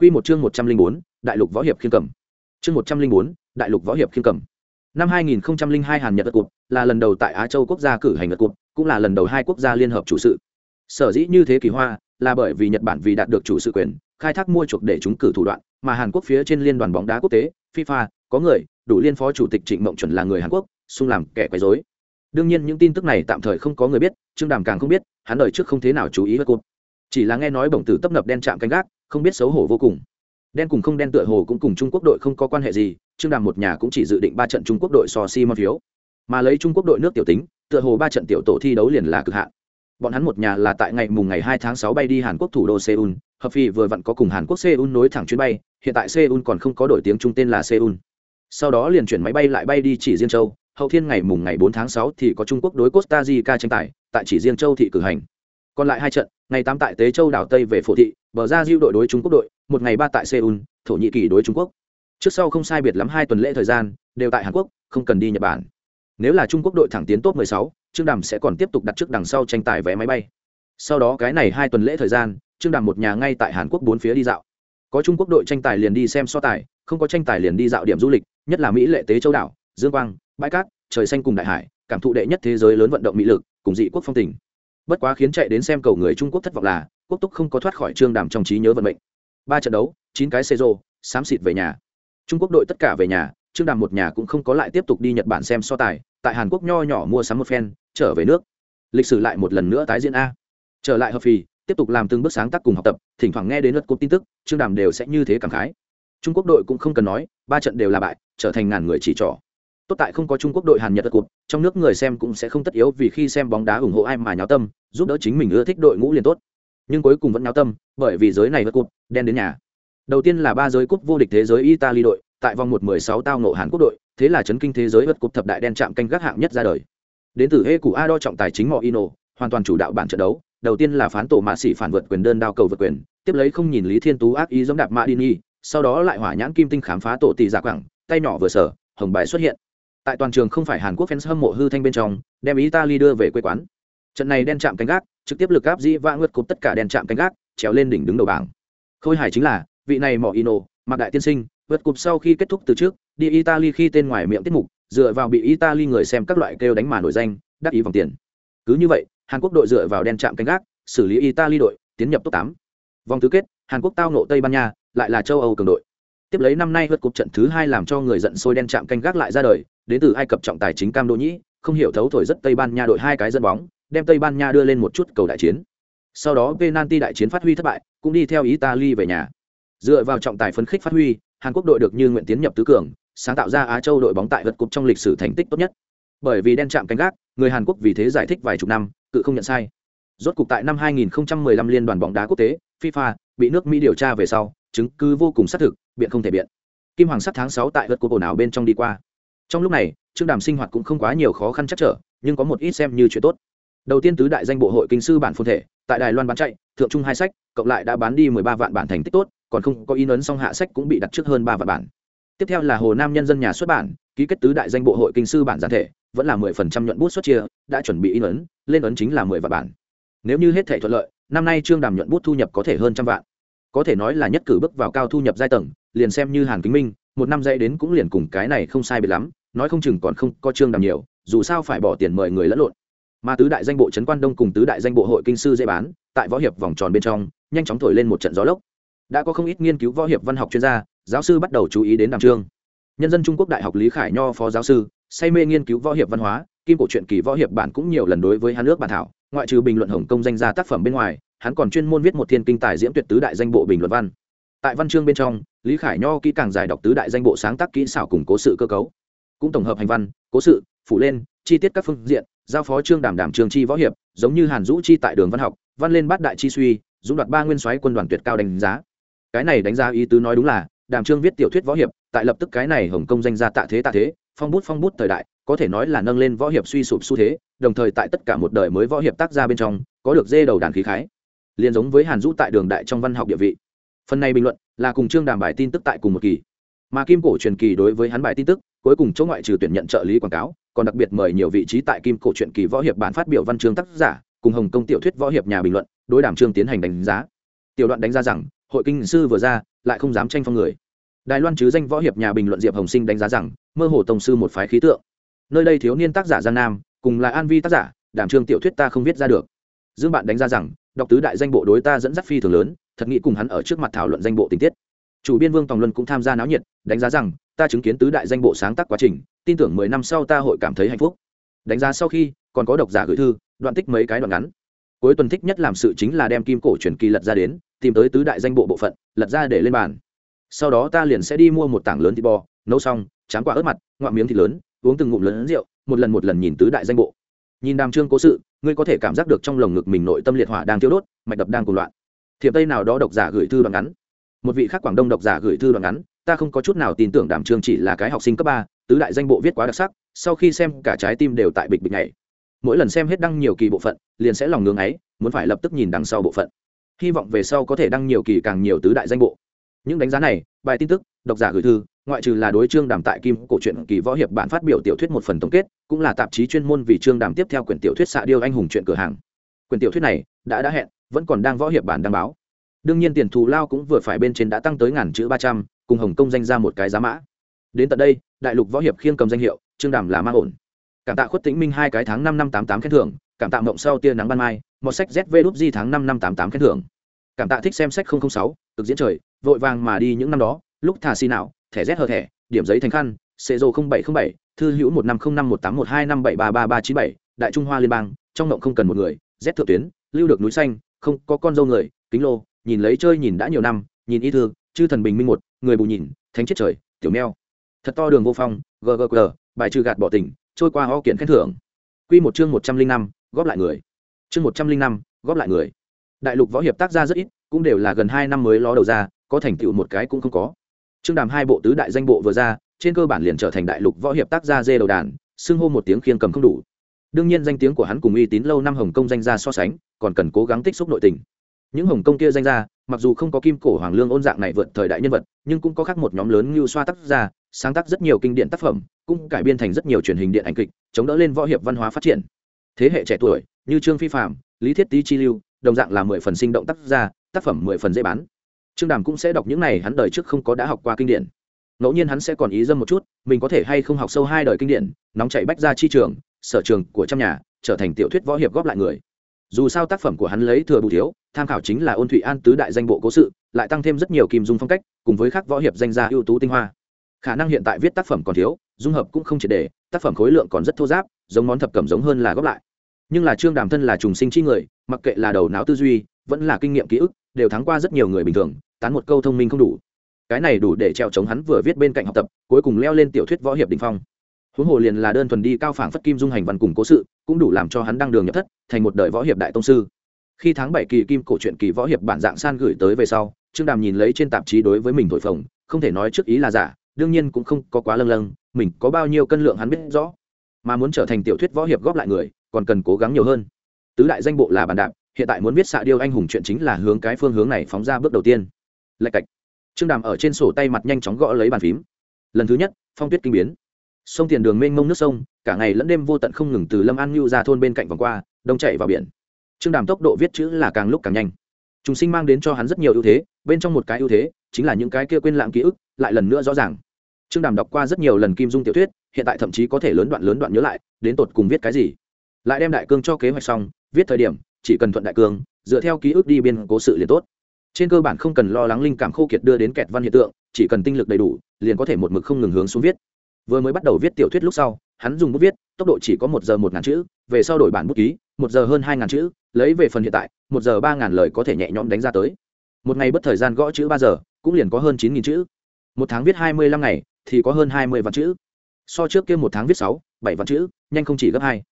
Quy một chương một trăm linh bốn đại lục võ hiệp khiên cầm. Chương một trăm linh bốn đại lục võ hiệp khiên cầm. Năm hai nghìn hai hàn nhật đất Cục là lần đầu tại á châu quốc gia cử hành đất Cục, cũng là lần đầu hai quốc gia liên hợp chủ sự. Sở dĩ như thế kỳ hoa là bởi vì nhật bản vì đạt được chủ sự quyền khai thác mua chuộc để chúng cử thủ đoạn mà hàn quốc phía trên liên đoàn bóng đá quốc tế fifa có người đủ liên phó chủ tịch trịnh mộng chuẩn là người hàn quốc xung làm kẻ quấy rối. Đương nhiên những tin tức này tạm thời không có người biết trương đàm càng không biết hắn đời trước không thế nào chú ý với cụt chỉ là nghe nói bổng tử tấp nập đen chạm canh gác, không biết xấu hổ vô cùng. Đen cùng không đen tựa hồ cũng cùng trung quốc đội không có quan hệ gì, trương đàm một nhà cũng chỉ dự định ba trận trung quốc đội so si mơ phiếu. Mà lấy trung quốc đội nước tiểu tính, tựa hồ ba trận tiểu tổ thi đấu liền là cực hạn. Bọn hắn một nhà là tại ngày mùng ngày hai tháng sáu bay đi hàn quốc thủ đô seoul, hợp phi vừa vặn có cùng hàn quốc seoul nối thẳng chuyến bay, hiện tại seoul còn không có đổi tiếng trung tên là seoul. Sau đó liền chuyển máy bay lại bay đi chỉ riêng châu, hậu thiên ngày mùng ngày bốn tháng sáu thì có trung quốc đối costa rica tranh tài, tại chỉ riêng châu thị cử hành còn lại hai trận ngày tám tại tế châu đảo tây về phổ thị bờ ra diêu đội đối trung quốc đội một ngày ba tại seoul thổ nhĩ kỳ đối trung quốc. Trước sau không sai biệt lắm hai tuần lễ thời gian đều tại hàn quốc không cần đi nhật bản. Nếu là trung quốc đội thẳng tiến top 16, trương đàm sẽ còn tiếp tục đặt trước đằng sau tranh tài vé máy bay. Sau đó cái này hai tuần lễ thời gian trương đàm một nhà ngay tại hàn quốc bốn phía đi dạo. Có trung quốc đội tranh tài liền đi xem so tài không có tranh tài liền đi dạo điểm du lịch nhất là mỹ lệ tế châu đảo dương quang bãi cát trời xanh cùng đại hải cảm thụ đệ nhất thế giới lớn vận động mỹ lực cùng dị quốc phong tình bất quá khiến chạy đến xem cầu người trung quốc thất vọng là, quốc túc không có thoát khỏi trương đàm trong trí nhớ vận mệnh. Ba trận đấu, chín cái xê rô xám xịt về nhà. Trung quốc đội tất cả về nhà, trương đàm một nhà cũng không có lại tiếp tục đi nhật bản xem so tài, tại hàn quốc nho nhỏ mua sắm một phen, trở về nước. Lịch sử lại một lần nữa tái diễn a. Trở lại hợp phì, tiếp tục làm từng bước sáng tác cùng học tập, thỉnh thoảng nghe đến lượt cúp tin tức, trương đàm đều sẽ như thế cảm khái. Trung quốc đội cũng không cần nói, ba trận đều là bại, trở thành ngàn người chỉ trỏ tốt tại không có trung quốc đội hàn nhật đất cụt trong nước người xem cũng sẽ không tất yếu vì khi xem bóng đá ủng hộ ai mà nháo tâm, giúp đỡ chính mình ưa thích đội ngũ liền tốt. Nhưng cuối cùng vẫn nháo tâm, bởi vì giới này đất cụt đen đến nhà. Đầu tiên là ba giới cúp vô địch thế giới italy đội, tại vòng một mười sáu tao nộ hàn quốc đội, thế là chấn kinh thế giới vật cúp thập đại đen chạm canh gác hạng nhất ra đời. Đến từ hê cụ a đo trọng tài chính mò ino hoàn toàn chủ đạo bản trận đấu, đầu tiên là phán tổ mạ sĩ phản vượt quyền đơn đao cầu vượt quyền, tiếp lấy không nhìn lý thiên tú ác ý giống đạp mã đi sau đó lại hỏa nhãn kim tinh khám phá tổ tỷ giả quảng, tay nhỏ vừa sở, hồng bài xuất hiện tại toàn trường không phải hàn quốc fans hâm mộ hư thanh bên trong, đem italy đưa về quê quán. Trận này đen chạm canh gác, trực tiếp lực áp dĩ vã ngượt cúp tất cả đen chạm canh gác, trèo lên đỉnh đứng đầu bảng. Khôi hài chính là, vị này mỏ ino, mặc đại tiên sinh, vượt cụp sau khi kết thúc từ trước, đi italy khi tên ngoài miệng tiết mục, dựa vào bị italy người xem các loại kêu đánh mà nổi danh, đắc ý vòng tiền. Cứ như vậy, hàn quốc đội dựa vào đen chạm canh gác, xử lý italy đội, tiến nhập top tám. Vòng tứ kết, hàn quốc tao nộ tây ban nha, lại là châu âu cường đội. Tiếp lấy năm nay vượt cúp trận thứ hai làm cho người giận sôi đen chạm canh gác lại ra đời đến từ ai cập trọng tài chính cam đô nhĩ, không hiểu thấu thổi rất tây ban nha đội hai cái dẫn bóng, đem tây ban nha đưa lên một chút cầu đại chiến. Sau đó penalty đại chiến phát huy thất bại, cũng đi theo italy về nhà. Dựa vào trọng tài phấn khích phát huy, hàn quốc đội được như nguyện tiến nhập tứ cường, sáng tạo ra á châu đội bóng tại vật cục trong lịch sử thành tích tốt nhất. Bởi vì đen chạm canh gác, người hàn quốc vì thế giải thích vài chục năm cự không nhận sai. Rốt cục tại năm 2015 liên đoàn bóng đá quốc tế, fifa, bị nước mỹ điều tra về sau, chứng cứ vô cùng xác thực, biện không thể biện. Kim hoàng sắp tháng 6 tại vật cục ồn ào bên trong đi qua trong lúc này, trương đàm sinh hoạt cũng không quá nhiều khó khăn chắc trở, nhưng có một ít xem như chuyện tốt. Đầu tiên tứ đại danh bộ hội kinh sư bản phôn thể, tại đài loan bán chạy, thượng trung hai sách, cộng lại đã bán đi mười ba vạn bản thành tích tốt, còn không có in ấn song hạ sách cũng bị đặt trước hơn ba vạn bản. Tiếp theo là hồ nam nhân dân nhà xuất bản, ký kết tứ đại danh bộ hội kinh sư bản giản thể, vẫn là mười phần trăm nhuận bút xuất chia, đã chuẩn bị in ấn, lên ấn chính là mười vạn bản. Nếu như hết thể thuận lợi, năm nay trương đàm nhuận bút thu nhập có thể hơn trăm vạn. Có thể nói là nhất cử bước vào cao thu nhập giai tầng, liền xem như hàn kính minh, một năm dây đến cũng liền cùng cái này không sai biệt lắm nói không chừng còn không có trương đàm nhiều, dù sao phải bỏ tiền mời người lẫn lộn. Mà tứ đại danh bộ trấn quan đông cùng tứ đại danh bộ hội kinh sư dễ bán, tại võ hiệp vòng tròn bên trong, nhanh chóng thổi lên một trận gió lốc. Đã có không ít nghiên cứu võ hiệp văn học chuyên gia, giáo sư bắt đầu chú ý đến đàm trương. Nhân dân trung quốc đại học lý khải nho phó giáo sư, say mê nghiên cứu võ hiệp văn hóa, kim cổ truyện kỳ võ hiệp bản cũng nhiều lần đối với hắn nước bản thảo, ngoại trừ bình luận hồng công danh gia tác phẩm bên ngoài, hắn còn chuyên môn viết một thiên kinh tài diễm tuyệt tứ đại danh bộ bình luận văn. Tại văn chương bên trong, lý khải nho kỹ càng giải đọc tứ đại danh bộ sáng tác kỹ xảo củng cố sự cơ cấu cũng tổng hợp hành văn, cố sự, phủ lên, chi tiết các phương diện, giao phó trương đảm đảm trường chi võ hiệp, giống như hàn dũ chi tại đường văn học, văn lên bát đại chi suy, dũng đoạt ba nguyên soái quân đoàn tuyệt cao đánh giá. Cái này đánh giá ý tứ nói đúng là đàm trương viết tiểu thuyết võ hiệp, tại lập tức cái này hồng công danh gia tạ thế tạ thế, phong bút phong bút thời đại, có thể nói là nâng lên võ hiệp suy sụp xu thế, đồng thời tại tất cả một đời mới võ hiệp tác ra bên trong, có được dê đầu đàn khí khái. Liền giống với hàn dũ tại đường đại trong văn học địa vị. Phần này bình luận là cùng trương đàm bài tin tức tại cùng một kỳ mà kim cổ truyền kỳ đối với hắn bài tin tức, cuối cùng chỗ ngoại trừ tuyển nhận trợ lý quảng cáo, còn đặc biệt mời nhiều vị trí tại kim cổ truyện kỳ võ hiệp bản phát biểu văn chương tác giả, cùng hồng công tiểu thuyết võ hiệp nhà bình luận, đối đàm trương tiến hành đánh giá. Tiểu đoạn đánh giá rằng, hội kinh sư vừa ra, lại không dám tranh phong người. Đài loan chứ danh võ hiệp nhà bình luận diệp hồng sinh đánh giá rằng, mơ hồ tổng sư một phái khí tượng. Nơi đây thiếu niên tác giả giang nam, cùng là an vi tác giả đảm trương tiểu thuyết ta không viết ra được. Dương bạn đánh giá rằng, đọc tứ đại danh bộ đối ta dẫn dắt phi thường lớn, thật nghĩ cùng hắn ở trước mặt thảo luận danh bộ tình tiết chủ biên vương tòng luân cũng tham gia náo nhiệt, đánh giá rằng, ta chứng kiến tứ đại danh bộ sáng tác quá trình, tin tưởng mười năm sau ta hội cảm thấy hạnh phúc. Đánh giá sau khi, còn có độc giả gửi thư, đoạn tích mấy cái đoạn ngắn. Cuối tuần thích nhất làm sự chính là đem kim cổ truyền kỳ lật ra đến, tìm tới tứ đại danh bộ bộ phận, lật ra để lên bàn. Sau đó ta liền sẽ đi mua một tảng lớn thịt bò, nấu xong tráng quả ớt mặt, ngoạm miếng thịt lớn, uống từng ngụm lớn rượu, một lần một lần nhìn tứ đại danh bộ. Nhìn đàm trương cố sự, ngươi có thể cảm giác được trong lồng ngực mình nội tâm liệt hỏa đang tiêu đốt, mạch đập đang cuồng loạn. Thiệp tây nào đó độc giả gửi thư đoạn ngắn một vị khác quảng đông độc giả gửi thư đoạn ngắn, ta không có chút nào tin tưởng đàm trương chỉ là cái học sinh cấp ba, tứ đại danh bộ viết quá đặc sắc, sau khi xem cả trái tim đều tại bịch bịch này mỗi lần xem hết đăng nhiều kỳ bộ phận, liền sẽ lòng ngưng ấy, muốn phải lập tức nhìn đằng sau bộ phận. Hy vọng về sau có thể đăng nhiều kỳ càng nhiều tứ đại danh bộ. Những đánh giá này, bài tin tức, độc giả gửi thư, ngoại trừ là đối trương đàm tại kim cổ truyện kỳ võ hiệp bản phát biểu tiểu thuyết một phần tổng kết, cũng là tạp chí chuyên môn vì trương đàm tiếp theo quyển tiểu thuyết xạ điêu anh hùng chuyện cửa hàng. Quyển tiểu thuyết này, đã đã hẹn, vẫn còn đang võ hiệp bản đăng báo đương nhiên tiền thù lao cũng vừa phải bên trên đã tăng tới ngàn chữ ba trăm, cùng hồng công danh ra một cái giá mã. Đến tận đây, đại lục võ hiệp khiêng cầm danh hiệu, trương đàm là mang ổn cảm tạ khuất tĩnh minh hai cái tháng năm năm tám tám khen thưởng, cảm tạ mộng sau tia nắng ban mai, một sách zv đúp di tháng năm năm tám tám khen thưởng. Cảm tạ thích xem sách không không sáu, cực diễn trời, vội vàng mà đi những năm đó, lúc thả xi nào thẻ z hờ thẻ, điểm giấy thành khăn, xê dô bảy không bảy, thư hữu một năm không năm một tám một hai năm bảy ba ba ba chín bảy, đại trung hoa liên bang, trong mộng không cần một người, z thượng tuyến, lưu được núi xanh, không có con dâu người, kính lô nhìn lấy chơi nhìn đã nhiều năm nhìn y thư chư thần bình minh một người bù nhìn thánh chết trời tiểu meo, thật to đường vô phong ggq bài trừ gạt bỏ tỉnh, trôi qua ho kiện khen thưởng. Q một chương một trăm linh năm góp lại người. Chương một trăm linh năm góp lại người. Đại lục võ hiệp tác ra rất ít cũng đều là gần hai năm mới ló đầu ra có thành tựu một cái cũng không có. Trương đàm hai bộ tứ đại danh bộ vừa ra trên cơ bản liền trở thành đại lục võ hiệp tác gia dê đầu đàn xưng hô một tiếng khiêng cầm không đủ. Đương nhiên danh tiếng của hắn cùng uy tín lâu năm hồng kông danh gia so sánh còn cần cố gắng tích xúc nội tình những hồng công kia danh gia, mặc dù không có kim cổ hoàng lương ôn dạng này vượt thời đại nhân vật, nhưng cũng có khác một nhóm lớn như xoa tác gia, sáng tác rất nhiều kinh điển tác phẩm, cũng cải biên thành rất nhiều truyền hình điện ảnh kịch, chống đỡ lên võ hiệp văn hóa phát triển. Thế hệ trẻ tuổi, như trương phi phạm lý thiết tý chi lưu, đồng dạng là mười phần sinh động tác gia, tác phẩm mười phần dễ bán. Trương đàm cũng sẽ đọc những này hắn đời trước không có đã học qua kinh điển. Ngẫu nhiên hắn sẽ còn ý dâm một chút, mình có thể hay không học sâu hai đời kinh điển, nóng chạy bách ra chi trường, sở trường của trong nhà, trở thành tiểu thuyết võ hiệp góp lại người. Dù sao tác phẩm của hắn lấy thừa bù thiếu tham khảo chính là ôn thụy an tứ đại danh bộ cố sự, lại tăng thêm rất nhiều kim dung phong cách, cùng với các võ hiệp danh gia ưu tú tinh hoa. Khả năng hiện tại viết tác phẩm còn thiếu, dung hợp cũng không triệt đề tác phẩm khối lượng còn rất thô giáp, giống món thập cẩm giống hơn là góp lại. Nhưng là trương đàm thân là trùng sinh chi người, mặc kệ là đầu não tư duy, vẫn là kinh nghiệm ký ức, đều thắng qua rất nhiều người bình thường, tán một câu thông minh không đủ. Cái này đủ để treo chống hắn vừa viết bên cạnh học tập, cuối cùng leo lên tiểu thuyết võ hiệp đình phong. Huống hồ liền là đơn thuần đi cao phảng phất kim dung hành văn cùng cố sự, cũng đủ làm cho hắn đăng đường nhập thất, thành một đời võ hiệp đại tông sư khi tháng bảy kỳ kim cổ truyện kỳ võ hiệp bản dạng san gửi tới về sau, trương đàm nhìn lấy trên tạp chí đối với mình thổi phồng, không thể nói trước ý là giả, đương nhiên cũng không có quá lâng lâng, mình có bao nhiêu cân lượng hắn biết rõ. Mà muốn trở thành tiểu thuyết võ hiệp góp lại người, còn cần cố gắng nhiều hơn. Tứ đại danh bộ là bàn đạp, hiện tại muốn viết xạ điêu anh hùng chuyện chính là hướng cái phương hướng này phóng ra bước đầu tiên. Lạch cạch. Trương đàm ở trên sổ tay mặt nhanh chóng gõ lấy bàn phím. Lần thứ nhất, phong tuyết kinh biến. Sông tiền đường mênh mông nước sông, cả ngày lẫn đêm vô tận không ngừng từ lâm an nhu ra thôn bên cạnh vòng qua, đông chạy vào biển trương đàm tốc độ viết chữ là càng lúc càng nhanh. Chúng sinh mang đến cho hắn rất nhiều ưu thế, bên trong một cái ưu thế chính là những cái kia quên lãng ký ức, lại lần nữa rõ ràng. Trương đàm đọc qua rất nhiều lần kim dung tiểu thuyết, hiện tại thậm chí có thể lớn đoạn lớn đoạn nhớ lại, đến tột cùng viết cái gì. Lại đem đại cương cho kế hoạch xong, viết thời điểm, chỉ cần thuận đại cương, dựa theo ký ức đi biên cố sự liền tốt. Trên cơ bản không cần lo lắng linh cảm khô kiệt đưa đến kẹt văn hiện tượng, chỉ cần tinh lực đầy đủ, liền có thể một mực không ngừng hướng xuống viết. Vừa mới bắt đầu viết tiểu thuyết lúc sau, hắn dùng bút viết tốc độ chỉ có một giờ một ngàn chữ, về sau đổi bản bút ký, một giờ hơn hai ngàn chữ, lấy về phần hiện tại, một giờ ba ngàn lời có thể nhẹ nhõm đánh ra tới. Một ngày bất thời gian gõ chữ ba giờ, cũng liền có hơn chín nghìn chữ. Một tháng viết hai mươi lăm ngày, thì có hơn hai mươi vạn chữ. So trước kia một tháng viết sáu, bảy vạn chữ, nhanh không chỉ gấp hai.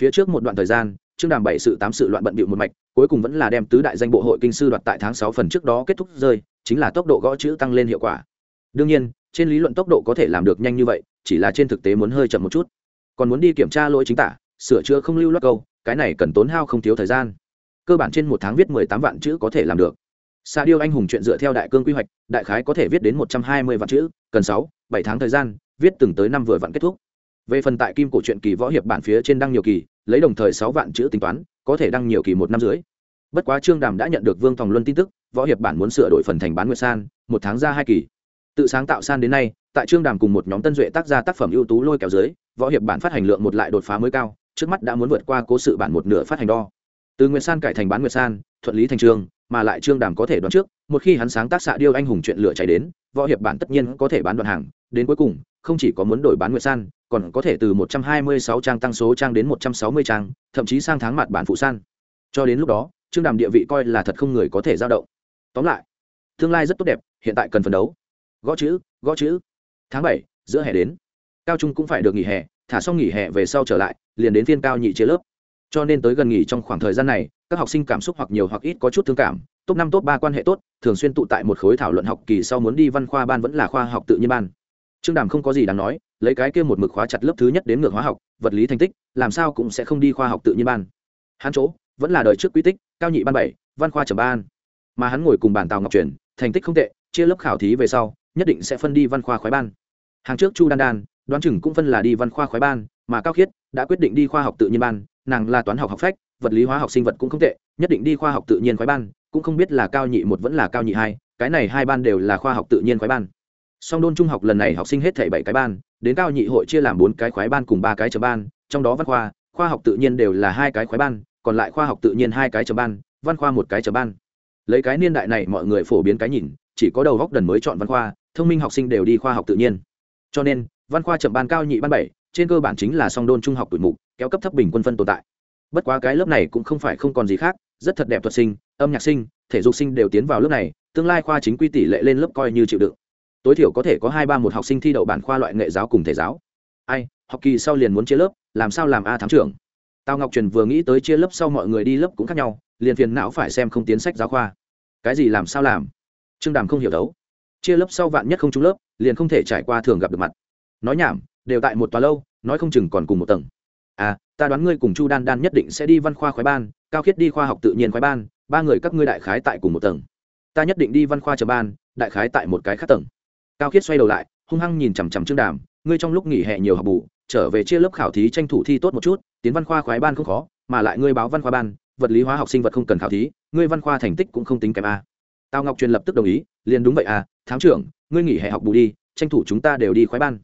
Phía trước một đoạn thời gian, trương đàm bảy sự tám sự loạn bận bịu một mạch, cuối cùng vẫn là đem tứ đại danh bộ hội kinh sư đoạt tại tháng sáu phần trước đó kết thúc rơi, chính là tốc độ gõ chữ tăng lên hiệu quả. Đương nhiên, trên lý luận tốc độ có thể làm được nhanh như vậy, chỉ là trên thực tế muốn hơi chậm một chút còn muốn đi kiểm tra lỗi chính tả sửa chữa không lưu loát câu cái này cần tốn hao không thiếu thời gian cơ bản trên một tháng viết mười tám vạn chữ có thể làm được Sa điêu anh hùng chuyện dựa theo đại cương quy hoạch, đại khái có thể viết đến một trăm hai mươi vạn chữ, cần sáu, bảy tháng thời gian, viết từng tới năm vừa vặn kết thúc. Về phần tại kim cổ truyện kỳ võ hiệp bản phía trên đăng nhiều kỳ, lấy đồng thời sáu vạn chữ tính toán, có thể đăng nhiều kỳ một năm dưới. bất quá trương đàm đã nhận được vương tòng luân tin tức võ hiệp bản muốn sửa đổi phần thành bán nguyệt san một tháng ra hai kỳ tự sáng tạo san đến nay tại trương đàm cùng một nhóm tân duệ tác gia tác phẩm ưu tú lôi kéo dưới võ hiệp bản phát hành lượng một lại đột phá mới cao, trước mắt đã muốn vượt qua cố sự bản một nửa phát hành đo. Từ nguyệt san cải thành bán nguyệt san, thuận lý thành trương mà lại trương đàm có thể đoán trước, một khi hắn sáng tác xạ điêu anh hùng chuyện lửa chạy đến, võ hiệp bản tất nhiên có thể bán đoạn hàng, đến cuối cùng, không chỉ có muốn đổi bán nguyệt san, còn có thể từ 126 trang tăng số trang đến 160 trang, thậm chí sang tháng mặt bản phụ san. Cho đến lúc đó, trương đàm địa vị coi là thật không người có thể giao động. Tóm lại, tương lai rất tốt đẹp, hiện tại cần phấn đấu. Gõ chữ gõ chữ. Tháng bảy, giữa hè đến cao trung cũng phải được nghỉ hè, thả xong nghỉ hè về sau trở lại, liền đến phiên cao nhị chế lớp. Cho nên tới gần nghỉ trong khoảng thời gian này, các học sinh cảm xúc hoặc nhiều hoặc ít có chút thương cảm. Top năm, top ba quan hệ tốt, thường xuyên tụ tại một khối thảo luận học kỳ sau muốn đi văn khoa ban vẫn là khoa học tự nhiên ban. Trương đàm không có gì đáng nói, lấy cái kia một mực khóa chặt lớp thứ nhất đến ngược hóa học, vật lý thành tích, làm sao cũng sẽ không đi khoa học tự nhiên ban. Hắn chỗ, vẫn là đời trước quy tích, cao nhị ban bảy, văn khoa trầm ban. Mà hắn ngồi cùng bàn tàu ngọc truyền, thành tích không tệ, chia lớp khảo thí về sau, nhất định sẽ phân đi văn khoa khoái ban. Hàng trước chu đan đan đoán chừng cũng phân là đi văn khoa khoái ban, mà cao khiết đã quyết định đi khoa học tự nhiên ban, nàng là toán học học phách, vật lý hóa học sinh vật cũng không tệ, nhất định đi khoa học tự nhiên khoái ban, cũng không biết là cao nhị một vẫn là cao nhị hai, cái này hai ban đều là khoa học tự nhiên khoái ban. Song đôn trung học lần này học sinh hết thảy bảy cái ban, đến cao nhị hội chia làm bốn cái khoái ban cùng ba cái chấm ban, trong đó văn khoa khoa học tự nhiên đều là hai cái khoái ban, còn lại khoa học tự nhiên hai cái chấm ban, văn khoa một cái chấm ban. Lấy cái niên đại này mọi người phổ biến cái nhìn, chỉ có đầu góc đần mới chọn văn khoa, thông minh học sinh đều đi khoa học tự nhiên. Cho nên văn khoa chậm ban cao nhị ban bảy, trên cơ bản chính là song đôn trung học tuổi mục, kéo cấp thấp bình quân phân tồn tại. Bất quá cái lớp này cũng không phải không còn gì khác, rất thật đẹp thuật sinh, âm nhạc sinh, thể dục sinh đều tiến vào lớp này, tương lai khoa chính quy tỷ lệ lên lớp coi như chịu đựng. Tối thiểu có thể có hai ba một học sinh thi đậu bản khoa loại nghệ giáo cùng thể giáo. Ai, học kỳ sau liền muốn chia lớp, làm sao làm a tháng trưởng? Tào ngọc truyền vừa nghĩ tới chia lớp sau mọi người đi lớp cũng khác nhau, liền phiền não phải xem không tiến sách giáo khoa. Cái gì làm sao làm? Trương đàm không hiểu đấu. Chia lớp sau vạn nhất không trúng lớp, liền không thể trải qua thường gặp được mặt nói nhảm, đều tại một tòa lâu, nói không chừng còn cùng một tầng. À ta đoán ngươi cùng chu đan đan nhất định sẽ đi văn khoa khoái ban, cao khiết đi khoa học tự nhiên khoái ban, ba người các ngươi đại khái tại cùng một tầng. Ta nhất định đi văn khoa chờ ban, đại khái tại một cái khác tầng. Cao khiết xoay đầu lại, hung hăng nhìn chằm chằm trương đàm, ngươi trong lúc nghỉ hè nhiều học bù, trở về chia lớp khảo thí tranh thủ thi tốt một chút, tiến văn khoa khoái ban không khó, mà lại ngươi báo văn khoa ban, vật lý hóa học sinh vật không cần khảo thí, ngươi văn khoa thành tích cũng không tính kém a. Tào ngọc truyền lập tức đồng ý, liền đúng vậy à thám trưởng, ngươi nghỉ hè học bù đi, tranh thủ chúng ta đều đi khoái ban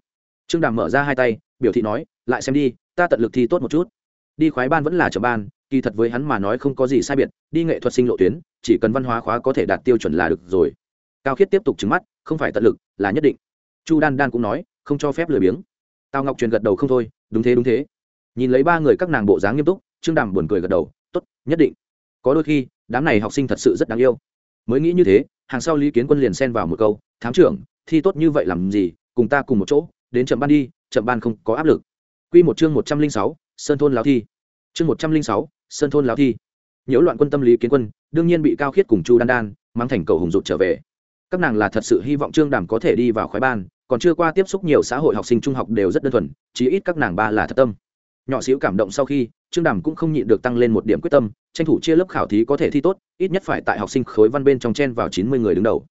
trương đàm mở ra hai tay, biểu thị nói, lại xem đi, ta tận lực thi tốt một chút. Đi khoái ban vẫn là trở ban, kỳ thật với hắn mà nói không có gì sai biệt, đi nghệ thuật sinh lộ tuyến, chỉ cần văn hóa khóa có thể đạt tiêu chuẩn là được rồi. Cao khiết tiếp tục trứng mắt, không phải tận lực, là nhất định. Chu đan đan cũng nói, không cho phép lười biếng. Tào ngọc truyền gật đầu không thôi, đúng thế đúng thế. Nhìn lấy ba người các nàng bộ dáng nghiêm túc, trương đàm buồn cười gật đầu t ố t nhất định. Có đôi khi, đám này học sinh thật sự rất đáng yêu. Mới nghĩ như thế, hàng sau lý kiến quân liền xen vào một câu, thám trưởng, thi tốt như vậy làm gì, cùng ta cùng một chỗ đến chậm ban đi, chậm ban không có áp lực. Q một chương một trăm linh sáu, sơn thôn lao thi. Chương một trăm linh sáu, sơn thôn lao thi. Nhiễu loạn quân tâm lý kiến quân, đương nhiên bị cao khiết cùng chu đan đan mang thành cầu hùng rụt trở về. Các nàng là thật sự hy vọng trương đàm có thể đi vào khoái ban, còn chưa qua tiếp xúc nhiều xã hội học sinh trung học đều rất đơn thuần, chí ít các nàng ba là thật tâm. Nhỏ xíu cảm động sau khi, trương đàm cũng không nhịn được tăng lên một điểm quyết tâm, tranh thủ chia lớp khảo thí có thể thi tốt, ít nhất phải tại học sinh khối văn bên trong chen vào chín mươi người đứng đầu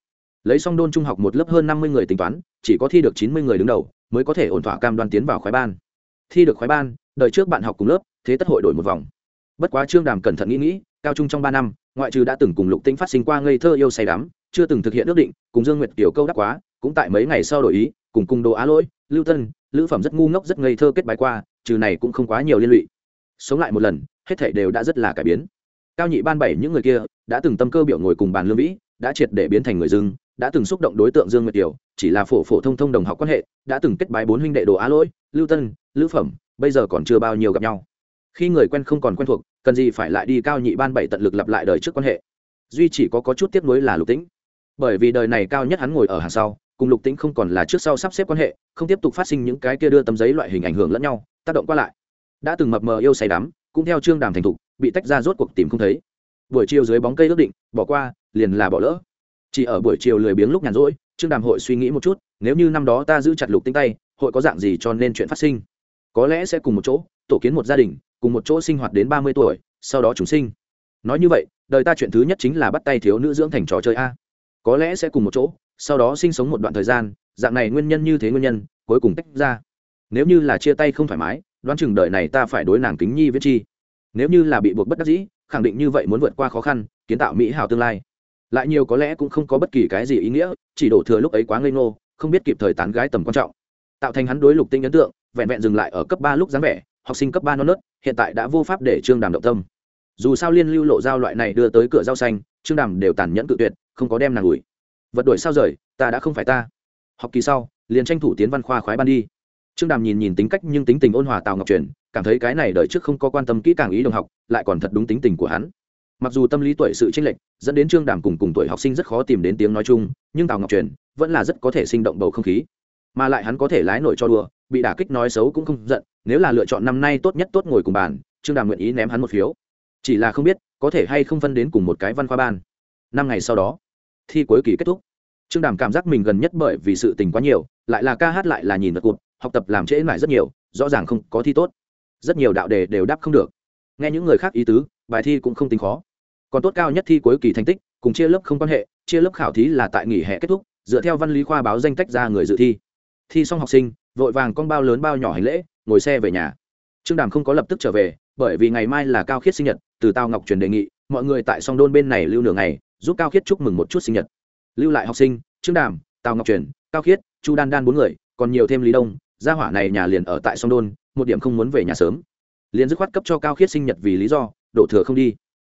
lấy xong đôn trung học một lớp hơn năm mươi người tính toán, chỉ có thi được chín mươi người đứng đầu, mới có thể ổn thỏa cam đoan tiến vào khoái ban. Thi được khoái ban, đời trước bạn học cùng lớp, thế tất hội đổi một vòng. Bất quá trương đàm cẩn thận nghĩ nghĩ, cao trung trong ba năm, ngoại trừ đã từng cùng lục tĩnh phát sinh qua ngây thơ yêu say đắm, chưa từng thực hiện ước định, cùng dương nguyệt kiểu câu đắc quá, cũng tại mấy ngày sau đổi ý, cùng cùng đồ á lỗi, lưu tân, lữ phẩm rất ngu ngốc rất ngây thơ kết bài qua, trừ này cũng không quá nhiều liên lụy. Sống lại một lần, hết thảy đều đã rất là cải biến. Cao nhị ban bảy những người kia, đã từng tâm cơ biểu ngồi cùng bàn lương vĩ, đã triệt để biến thành người dưng đã từng xúc động đối tượng dương nguyệt kiều, chỉ là phổ phổ thông thông đồng học quan hệ, đã từng kết bái bốn huynh đệ đồ á lỗi, lưu tân, lữ phẩm, bây giờ còn chưa bao nhiêu gặp nhau. Khi người quen không còn quen thuộc, cần gì phải lại đi cao nhị ban bảy tận lực lặp lại đời trước quan hệ. Duy chỉ có có chút tiếc nuối là lục tĩnh. Bởi vì đời này cao nhất hắn ngồi ở hàng sau, cùng lục tĩnh không còn là trước sau sắp xếp quan hệ, không tiếp tục phát sinh những cái kia đưa tấm giấy loại hình ảnh hưởng lẫn nhau, tác động qua lại. Đã từng mập mờ yêu say đắm, cũng theo trương đàm thành thục, bị tách ra rốt cuộc tìm không thấy. Buổi chiều dưới bóng cây ước định, bỏ qua, liền là bỏ lỡ chỉ ở buổi chiều lười biếng lúc nhàn rỗi, trương đàm hội suy nghĩ một chút, nếu như năm đó ta giữ chặt lục tinh tay, hội có dạng gì cho nên chuyện phát sinh? Có lẽ sẽ cùng một chỗ, tổ kiến một gia đình, cùng một chỗ sinh hoạt đến ba mươi tuổi, sau đó chúng sinh. Nói như vậy, đời ta chuyện thứ nhất chính là bắt tay thiếu nữ dưỡng thành trò chơi a. Có lẽ sẽ cùng một chỗ, sau đó sinh sống một đoạn thời gian, dạng này nguyên nhân như thế nguyên nhân, cuối cùng tách ra. Nếu như là chia tay không thoải mái, đoán chừng đời này ta phải đối nàng kính nhi viết chi. Nếu như là bị buộc bất đắc dĩ, khẳng định như vậy muốn vượt qua khó khăn, kiến tạo mỹ hào tương lai lại nhiều có lẽ cũng không có bất kỳ cái gì ý nghĩa, chỉ đổ thừa lúc ấy quá ngây ngô, không biết kịp thời tán gái tầm quan trọng. Tạo thành hắn đối lục tinh ấn tượng, vẹn vẹn dừng lại ở cấp ba lúc dáng vẻ, học sinh cấp ba non nớt, hiện tại đã vô pháp để trương đàm động tâm. Dù sao liên lưu lộ giao loại này đưa tới cửa rau xanh, trương đàm đều tàn nhẫn cự tuyệt, không có đem nàng ủi. Vật đổi sao rời, ta đã không phải ta. Học kỳ sau, liền tranh thủ tiến văn khoa khoái ban đi. Trương đàm nhìn nhìn tính cách nhưng tính tình ôn hòa tào ngọc truyền, cảm thấy cái này đợi trước không có quan tâm kỹ càng ý đồng học, lại còn thật đúng tính tình của hắn mặc dù tâm lý tuổi sự chênh lệch, dẫn đến trương đàm cùng cùng tuổi học sinh rất khó tìm đến tiếng nói chung, nhưng tào ngọc truyền vẫn là rất có thể sinh động bầu không khí. Mà lại hắn có thể lái nổi cho đùa, bị đả kích nói xấu cũng không giận, nếu là lựa chọn năm nay tốt nhất tốt ngồi cùng bàn, trương đàm nguyện ý ném hắn một phiếu. Chỉ là không biết, có thể hay không phân đến cùng một cái văn khoa ban. Năm ngày sau đó, thi cuối kỳ kết thúc. Trương đàm cảm giác mình gần nhất bởi vì sự tình quá nhiều, lại là ca hát lại là nhìn vật cụt, học tập làm trễ lại rất nhiều, rõ ràng không có thi tốt. Rất nhiều đạo đề đều đáp không được. Nghe những người khác ý tứ bài thi cũng không tính khó. Còn tốt cao nhất thi cuối kỳ thành tích, cùng chia lớp không quan hệ, chia lớp khảo thí là tại nghỉ hè kết thúc, dựa theo văn lý khoa báo danh tách ra người dự thi. Thi xong học sinh, vội vàng con bao lớn bao nhỏ hành lễ, ngồi xe về nhà. Trương đàm không có lập tức trở về, bởi vì ngày mai là cao khiết sinh nhật, từ tao ngọc truyền đề nghị, mọi người tại song đôn bên này lưu nửa ngày, giúp cao khiết chúc mừng một chút sinh nhật. Lưu lại học sinh, trương đàm, tào ngọc truyền, cao khiết, chu đan đan bốn người, còn nhiều thêm lý đông, gia hỏa này nhà liền ở tại song đôn, một điểm không muốn về nhà sớm. Liền dứt khoát cấp cho cao khiết sinh nhật vì lý do đổ thừa không đi.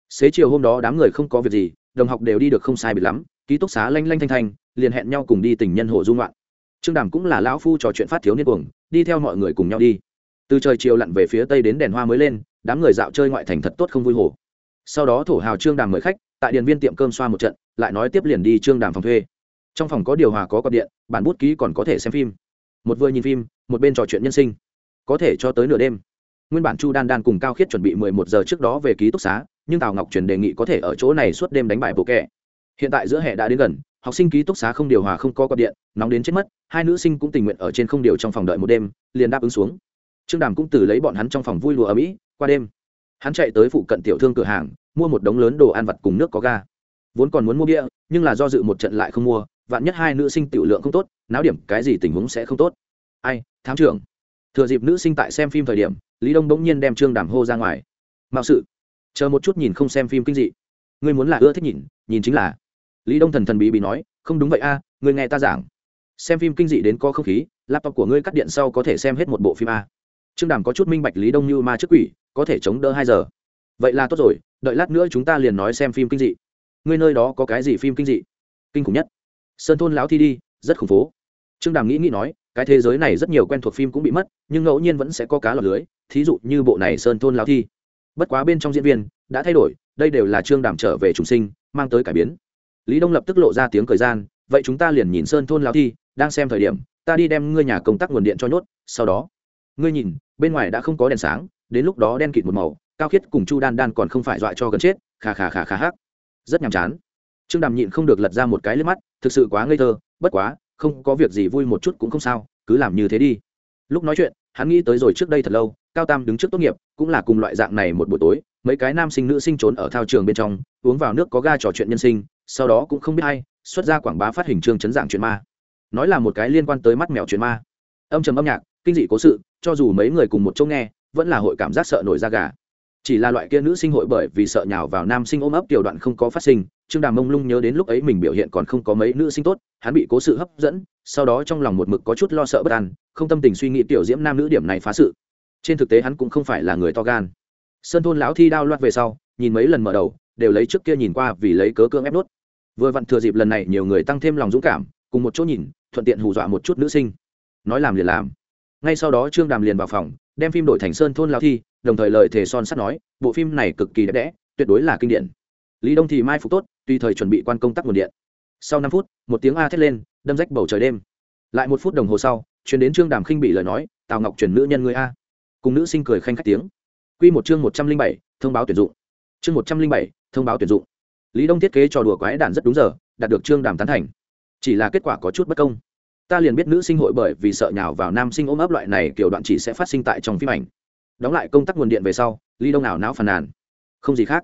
Xế chiều hôm đó đám người không có việc gì, đồng học đều đi được không sai biệt lắm, ký túc xá lanh lanh thanh thanh, liền hẹn nhau cùng đi tình nhân hồ dung loạn trương đàm cũng là lão phu trò chuyện phát thiếu niên cuồng, đi theo mọi người cùng nhau đi. Từ trời chiều lặn về phía tây đến đèn hoa mới lên, đám người dạo chơi ngoại thành thật tốt không vui hồ. Sau đó thổ hào trương đàm mời khách, tại điện viên tiệm cơm xoa một trận, lại nói tiếp liền đi trương đàm phòng thuê. Trong phòng có điều hòa có cọc điện, bản bút ký còn có thể xem phim. Một vừa nhìn phim, một bên trò chuyện nhân sinh. Có thể cho tới nửa đêm nguyên bản chu đan đan cùng cao khiết chuẩn bị mười một giờ trước đó về ký túc xá, nhưng tào ngọc truyền đề nghị có thể ở chỗ này suốt đêm đánh bài bộ kẹ. Hiện tại giữa hè đã đến gần, học sinh ký túc xá không điều hòa không có cọc điện, nóng đến chết mất, hai nữ sinh cũng tình nguyện ở trên không điều trong phòng đợi một đêm, liền đáp ứng xuống. Trương đàm cũng từ lấy bọn hắn trong phòng vui lùa ở mỹ, qua đêm. Hắn chạy tới phụ cận tiểu thương cửa hàng, mua một đống lớn đồ ăn vặt cùng nước có ga. Vốn còn muốn mua bia, nhưng là do dự một trận lại không mua, vạn nhất hai nữ sinh tiểu lượng không tốt, náo điểm cái gì tình huống sẽ không tốt. Ai, thám trưởng. Thừa dịp nữ sinh tại xem phim thời điểm lý đông bỗng nhiên đem trương đàm hô ra ngoài. Mạo sự. Chờ một chút nhìn không xem phim kinh dị. Ngươi muốn là ưa thích nhìn nhìn chính là. Lý đông thần thần bí bí nói không đúng vậy a à, ngươi nghe ta giảng. Xem phim kinh dị đến có không khí laptop của ngươi cắt điện sau có thể xem hết một bộ phim a. Trương đàm có chút minh bạch lý đông như ma trước quỷ có thể chống đỡ hai giờ. Vậy là tốt rồi đợi lát nữa chúng ta liền nói xem phim kinh dị. Ngươi nơi đó có cái gì phim kinh dị? Kinh khủng nhất. Sơn thôn lão thi đi rất khủng phố. Trương đàm nghĩ nghĩ nói cái thế giới này rất nhiều quen thuộc phim cũng bị mất, nhưng ngẫu nhiên vẫn sẽ có cá lọc lưới, thí dụ như bộ này sơn thôn lao thi. Bất quá bên trong diễn viên đã thay đổi, đây đều là trương đàm trở về trùng sinh, mang tới cải biến. Lý đông lập tức lộ ra tiếng cười gian, vậy chúng ta liền nhìn sơn thôn lao thi, đang xem thời điểm, ta đi đem ngươi nhà công tác nguồn điện cho nhốt, sau đó. Ngươi nhìn, bên ngoài đã không có đèn sáng, đến lúc đó đen kịt một màu, cao khiết cùng chu đan đan còn không phải dọa cho gần chết khà khà khà khà hắc. Rất nhàm chán. Trương đàm nhịn không được lật ra một cái lên mắt, thực sự quá ngây thơ, bất quá không có việc gì vui một chút cũng không sao, cứ làm như thế đi. Lúc nói chuyện, hắn nghĩ tới rồi trước đây thật lâu, cao tam đứng trước tốt nghiệp, cũng là cùng loại dạng này một buổi tối, mấy cái nam sinh nữ sinh trốn ở thao trường bên trong, uống vào nước có ga trò chuyện nhân sinh, sau đó cũng không biết hay xuất ra quảng bá phát hình chương chấn dạng chuyện ma. Nói là một cái liên quan tới mắt mèo chuyện ma. Âm trầm âm nhạc, kinh dị cố sự, cho dù mấy người cùng một chỗ nghe, vẫn là hội cảm giác sợ nổi da gà chỉ là loại kia nữ sinh hội bởi vì sợ nhào vào nam sinh ôm ấp tiểu đoạn không có phát sinh, trương đàm mông lung nhớ đến lúc ấy mình biểu hiện còn không có mấy nữ sinh tốt, hắn bị cố sự hấp dẫn, sau đó trong lòng một mực có chút lo sợ bất an, không tâm tình suy nghĩ tiểu diễm nam nữ điểm này phá sự. Trên thực tế hắn cũng không phải là người to gan. Sơn thôn lão thi đao loạt về sau, nhìn mấy lần mở đầu, đều lấy trước kia nhìn qua vì lấy cớ cương ép đốt vừa vặn thừa dịp lần này nhiều người tăng thêm lòng dũng cảm, cùng một chỗ nhìn, thuận tiện hù dọa một chút nữ sinh. Nói làm liền làm. Ngay sau đó trương đàm liền vào phòng, đem phim đổi thành sơn thôn lão thi đồng thời lời thề son sắt nói, bộ phim này cực kỳ đẹp đẽ, tuyệt đối là kinh điển. Lý đông thì mai phục tốt, tùy thời chuẩn bị quan công tắc nguồn điện. Sau năm phút, một tiếng a thét lên, đâm rách bầu trời đêm. Lại một phút đồng hồ sau chuyển đến trương đàm khinh bị lời nói, tào ngọc chuyển nữ nhân người a. Cùng nữ sinh cười khanh khách tiếng. Q một chương một trăm linh bảy, thông báo tuyển dụng. Chương một trăm linh bảy, thông báo tuyển dụng. Lý đông thiết kế trò đùa quái đản rất đúng giờ, đạt được trương đàm tán thành. Chỉ là kết quả có chút bất công. Ta liền biết nữ sinh hội bởi vì sợ nhào vào nam sinh ôm ấp loại này, kiểu đoạn chỉ sẽ phát sinh tại trong phim ảnh đóng lại công tắc nguồn điện về sau ly đông nào não phàn nàn. Không gì khác.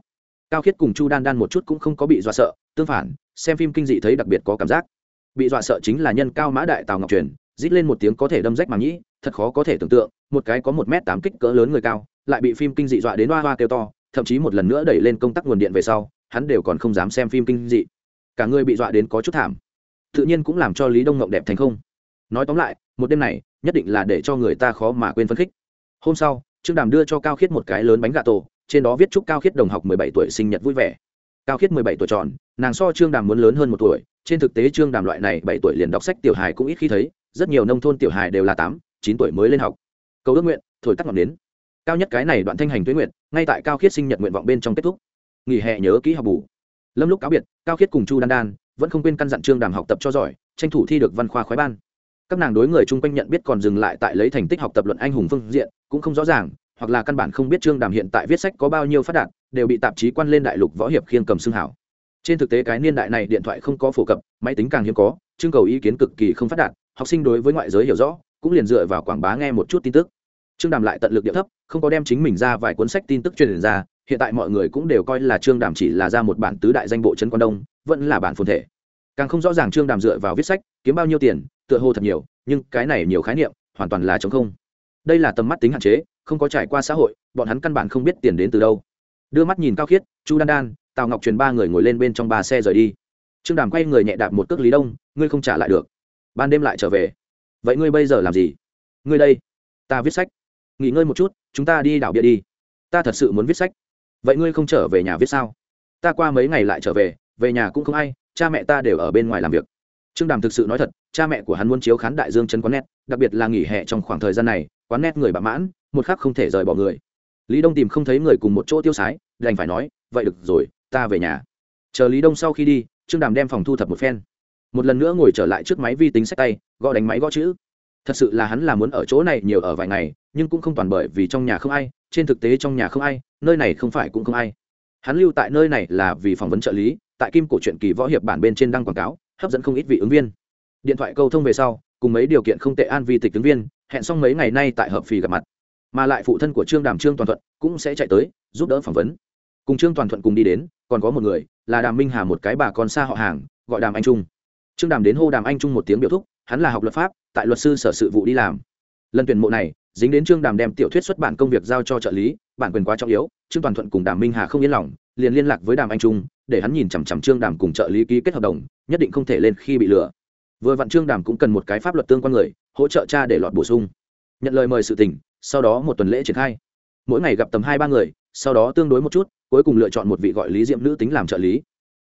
Cao khiết cùng chu đan đan một chút cũng không có bị dọa sợ, tương phản, xem phim kinh dị thấy đặc biệt có cảm giác. Bị dọa sợ chính là nhân cao mã đại tào ngọc truyền, rít lên một tiếng có thể đâm rách màng nhĩ, thật khó có thể tưởng tượng, một cái có một m tám kích cỡ lớn người cao, lại bị phim kinh dị dọa đến hoa hoa kêu to, thậm chí một lần nữa đẩy lên công tắc nguồn điện về sau, hắn đều còn không dám xem phim kinh dị. Cả người bị dọa đến có chút thảm. Tự nhiên cũng làm cho lý đông ngộng đẹp thành không. Nói tóm lại, một đêm này, nhất định là để cho người ta khó mà quên phấn khích. Hôm sau trương đàm đưa cho cao khiết một cái lớn bánh gà tổ, trên đó viết chúc cao khiết đồng học mười bảy tuổi sinh nhật vui vẻ. Cao khiết mười bảy tuổi tròn, nàng so trương đàm muốn lớn hơn một tuổi, trên thực tế trương đàm loại này bảy tuổi liền đọc sách tiểu hài cũng ít khi thấy, rất nhiều nông thôn tiểu hài đều là tám, chín tuổi mới lên học. Cầu ước nguyện, thổi tắt ngọn đến cao nhất cái này đoạn thanh hành tuế nguyện, ngay tại cao khiết sinh nhật nguyện vọng bên trong kết thúc. Nghỉ hè nhớ kỹ học bù. Lâm lúc cáo biệt, cao khiết cùng chu đan đan, vẫn không quên căn dặn trương đàm học tập cho giỏi, tranh thủ thi được văn khoa khoái ban các nàng đối người chung quanh nhận biết còn dừng lại tại lấy thành tích học tập luận anh hùng phương diện, cũng không rõ ràng, hoặc là căn bản không biết trương đàm hiện tại viết sách có bao nhiêu phát đạt, đều bị tạp chí quan lên đại lục võ hiệp khiêng cầm xương hảo. Trên thực tế cái niên đại này điện thoại không có phổ cập, máy tính càng hiếm có trưng cầu ý kiến cực kỳ không phát đạt, học sinh đối với ngoại giới hiểu rõ, cũng liền dựa vào quảng bá nghe một chút tin tức. Trương đàm lại tận lực địa thấp, không có đem chính mình ra vài cuốn sách tin tức truyền ra, hiện tại mọi người cũng đều coi là trương đàm chỉ là ra một bản tứ đại danh bộ trấn quan đông, vẫn là bản phồn thể. Càng không rõ ràng trương đàm dựa vào viết sách, kiếm bao nhiêu tiền tựa hồ thật nhiều, nhưng cái này nhiều khái niệm, hoàn toàn là chống không. Đây là tầm mắt tính hạn chế, không có trải qua xã hội, bọn hắn căn bản không biết tiền đến từ đâu. Đưa mắt nhìn cao khiết, chu đan đan, tào ngọc truyền ba người ngồi lên bên trong ba xe rời đi. Trương đàm quay người nhẹ đạp một cước lý đông, ngươi không trả lại được. Ban đêm lại trở về. Vậy ngươi bây giờ làm gì? Ngươi đây, ta viết sách. Nghỉ ngơi một chút, chúng ta đi đảo bia đi. Ta thật sự muốn viết sách. Vậy ngươi không trở về nhà viết sao? Ta qua mấy ngày lại trở về về nhà cũng không ai, cha mẹ ta đều ở bên ngoài làm việc trương đàm thực sự nói thật, cha mẹ của hắn muốn chiếu khán đại dương chân quán nét, đặc biệt là nghỉ hè trong khoảng thời gian này, quán nét người bạ mãn, một khắc không thể rời bỏ người. Lý đông tìm không thấy người cùng một chỗ tiêu sái, đành phải nói, vậy được rồi, ta về nhà. Chờ lý đông sau khi đi, trương đàm đem phòng thu thập một phen. Một lần nữa ngồi trở lại trước máy vi tính sách tay, gõ đánh máy gõ chữ. Thật sự là hắn là muốn ở chỗ này nhiều ở vài ngày, nhưng cũng không toàn bởi vì trong nhà không ai, trên thực tế trong nhà không ai, nơi này không phải cũng không ai. Hắn lưu tại nơi này là vì phỏng vấn trợ lý, tại kim cổ truyện kỳ võ hiệp bản bên trên đăng quảng cáo hấp dẫn không ít vị ứng viên. Điện thoại câu thông về sau, cùng mấy điều kiện không tệ an vi tịch ứng viên, hẹn xong mấy ngày nay tại hợp phì gặp mặt. Mà lại phụ thân của trương đàm trương toàn thuận cũng sẽ chạy tới, giúp đỡ phỏng vấn. Cùng trương toàn thuận cùng đi đến, còn có một người, là đàm minh hà một cái bà con xa họ hàng, gọi đàm anh trung. Trương đàm đến hô đàm anh trung một tiếng biểu thúc, hắn là học luật pháp, tại luật sư sở sự vụ đi làm. Lần tuyển mộ này dính đến trương đàm đem tiểu thuyết xuất bản công việc giao cho trợ lý, bản quyền quá trọng yếu, trương toàn thuận cùng đàm minh hà không yên lòng, liền liên lạc với đàm anh trung, để hắn nhìn chằm chằm trương đàm cùng trợ lý ký kết hợp đồng, nhất định không thể lên khi bị lừa. Vừa vặn trương đàm cũng cần một cái pháp luật tương quan người, hỗ trợ cha để lọt bổ sung. Nhận lời mời sự tình, sau đó một tuần lễ triển khai. Mỗi ngày gặp tầm hai ba người, sau đó tương đối một chút, cuối cùng lựa chọn một vị gọi lý diễm nữ tính làm trợ lý.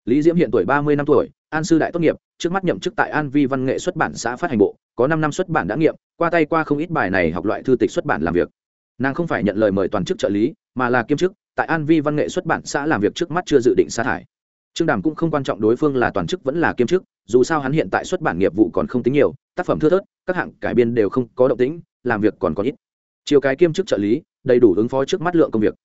Lý diễm hiện tuổi ba mươi năm tuổi an sư đại tốt nghiệp, trước mắt nhậm chức tại an vi văn nghệ xuất bản xã phát hành bộ, có năm năm xuất bản đã nghiệm, qua tay qua không ít bài này học loại thư tịch xuất bản làm việc. Nàng không phải nhận lời mời toàn chức trợ lý, mà là kiêm chức, tại an vi văn nghệ xuất bản xã làm việc trước mắt chưa dự định sa thải. Trương đàm cũng không quan trọng đối phương là toàn chức vẫn là kiêm chức, dù sao hắn hiện tại xuất bản nghiệp vụ còn không tính nhiều, tác phẩm thưa thớt, các hạng cải biên đều không có động tĩnh, làm việc còn có ít. Chiều cái kiêm chức trợ lý, đầy đủ ứng phó trước mắt lượng công việc.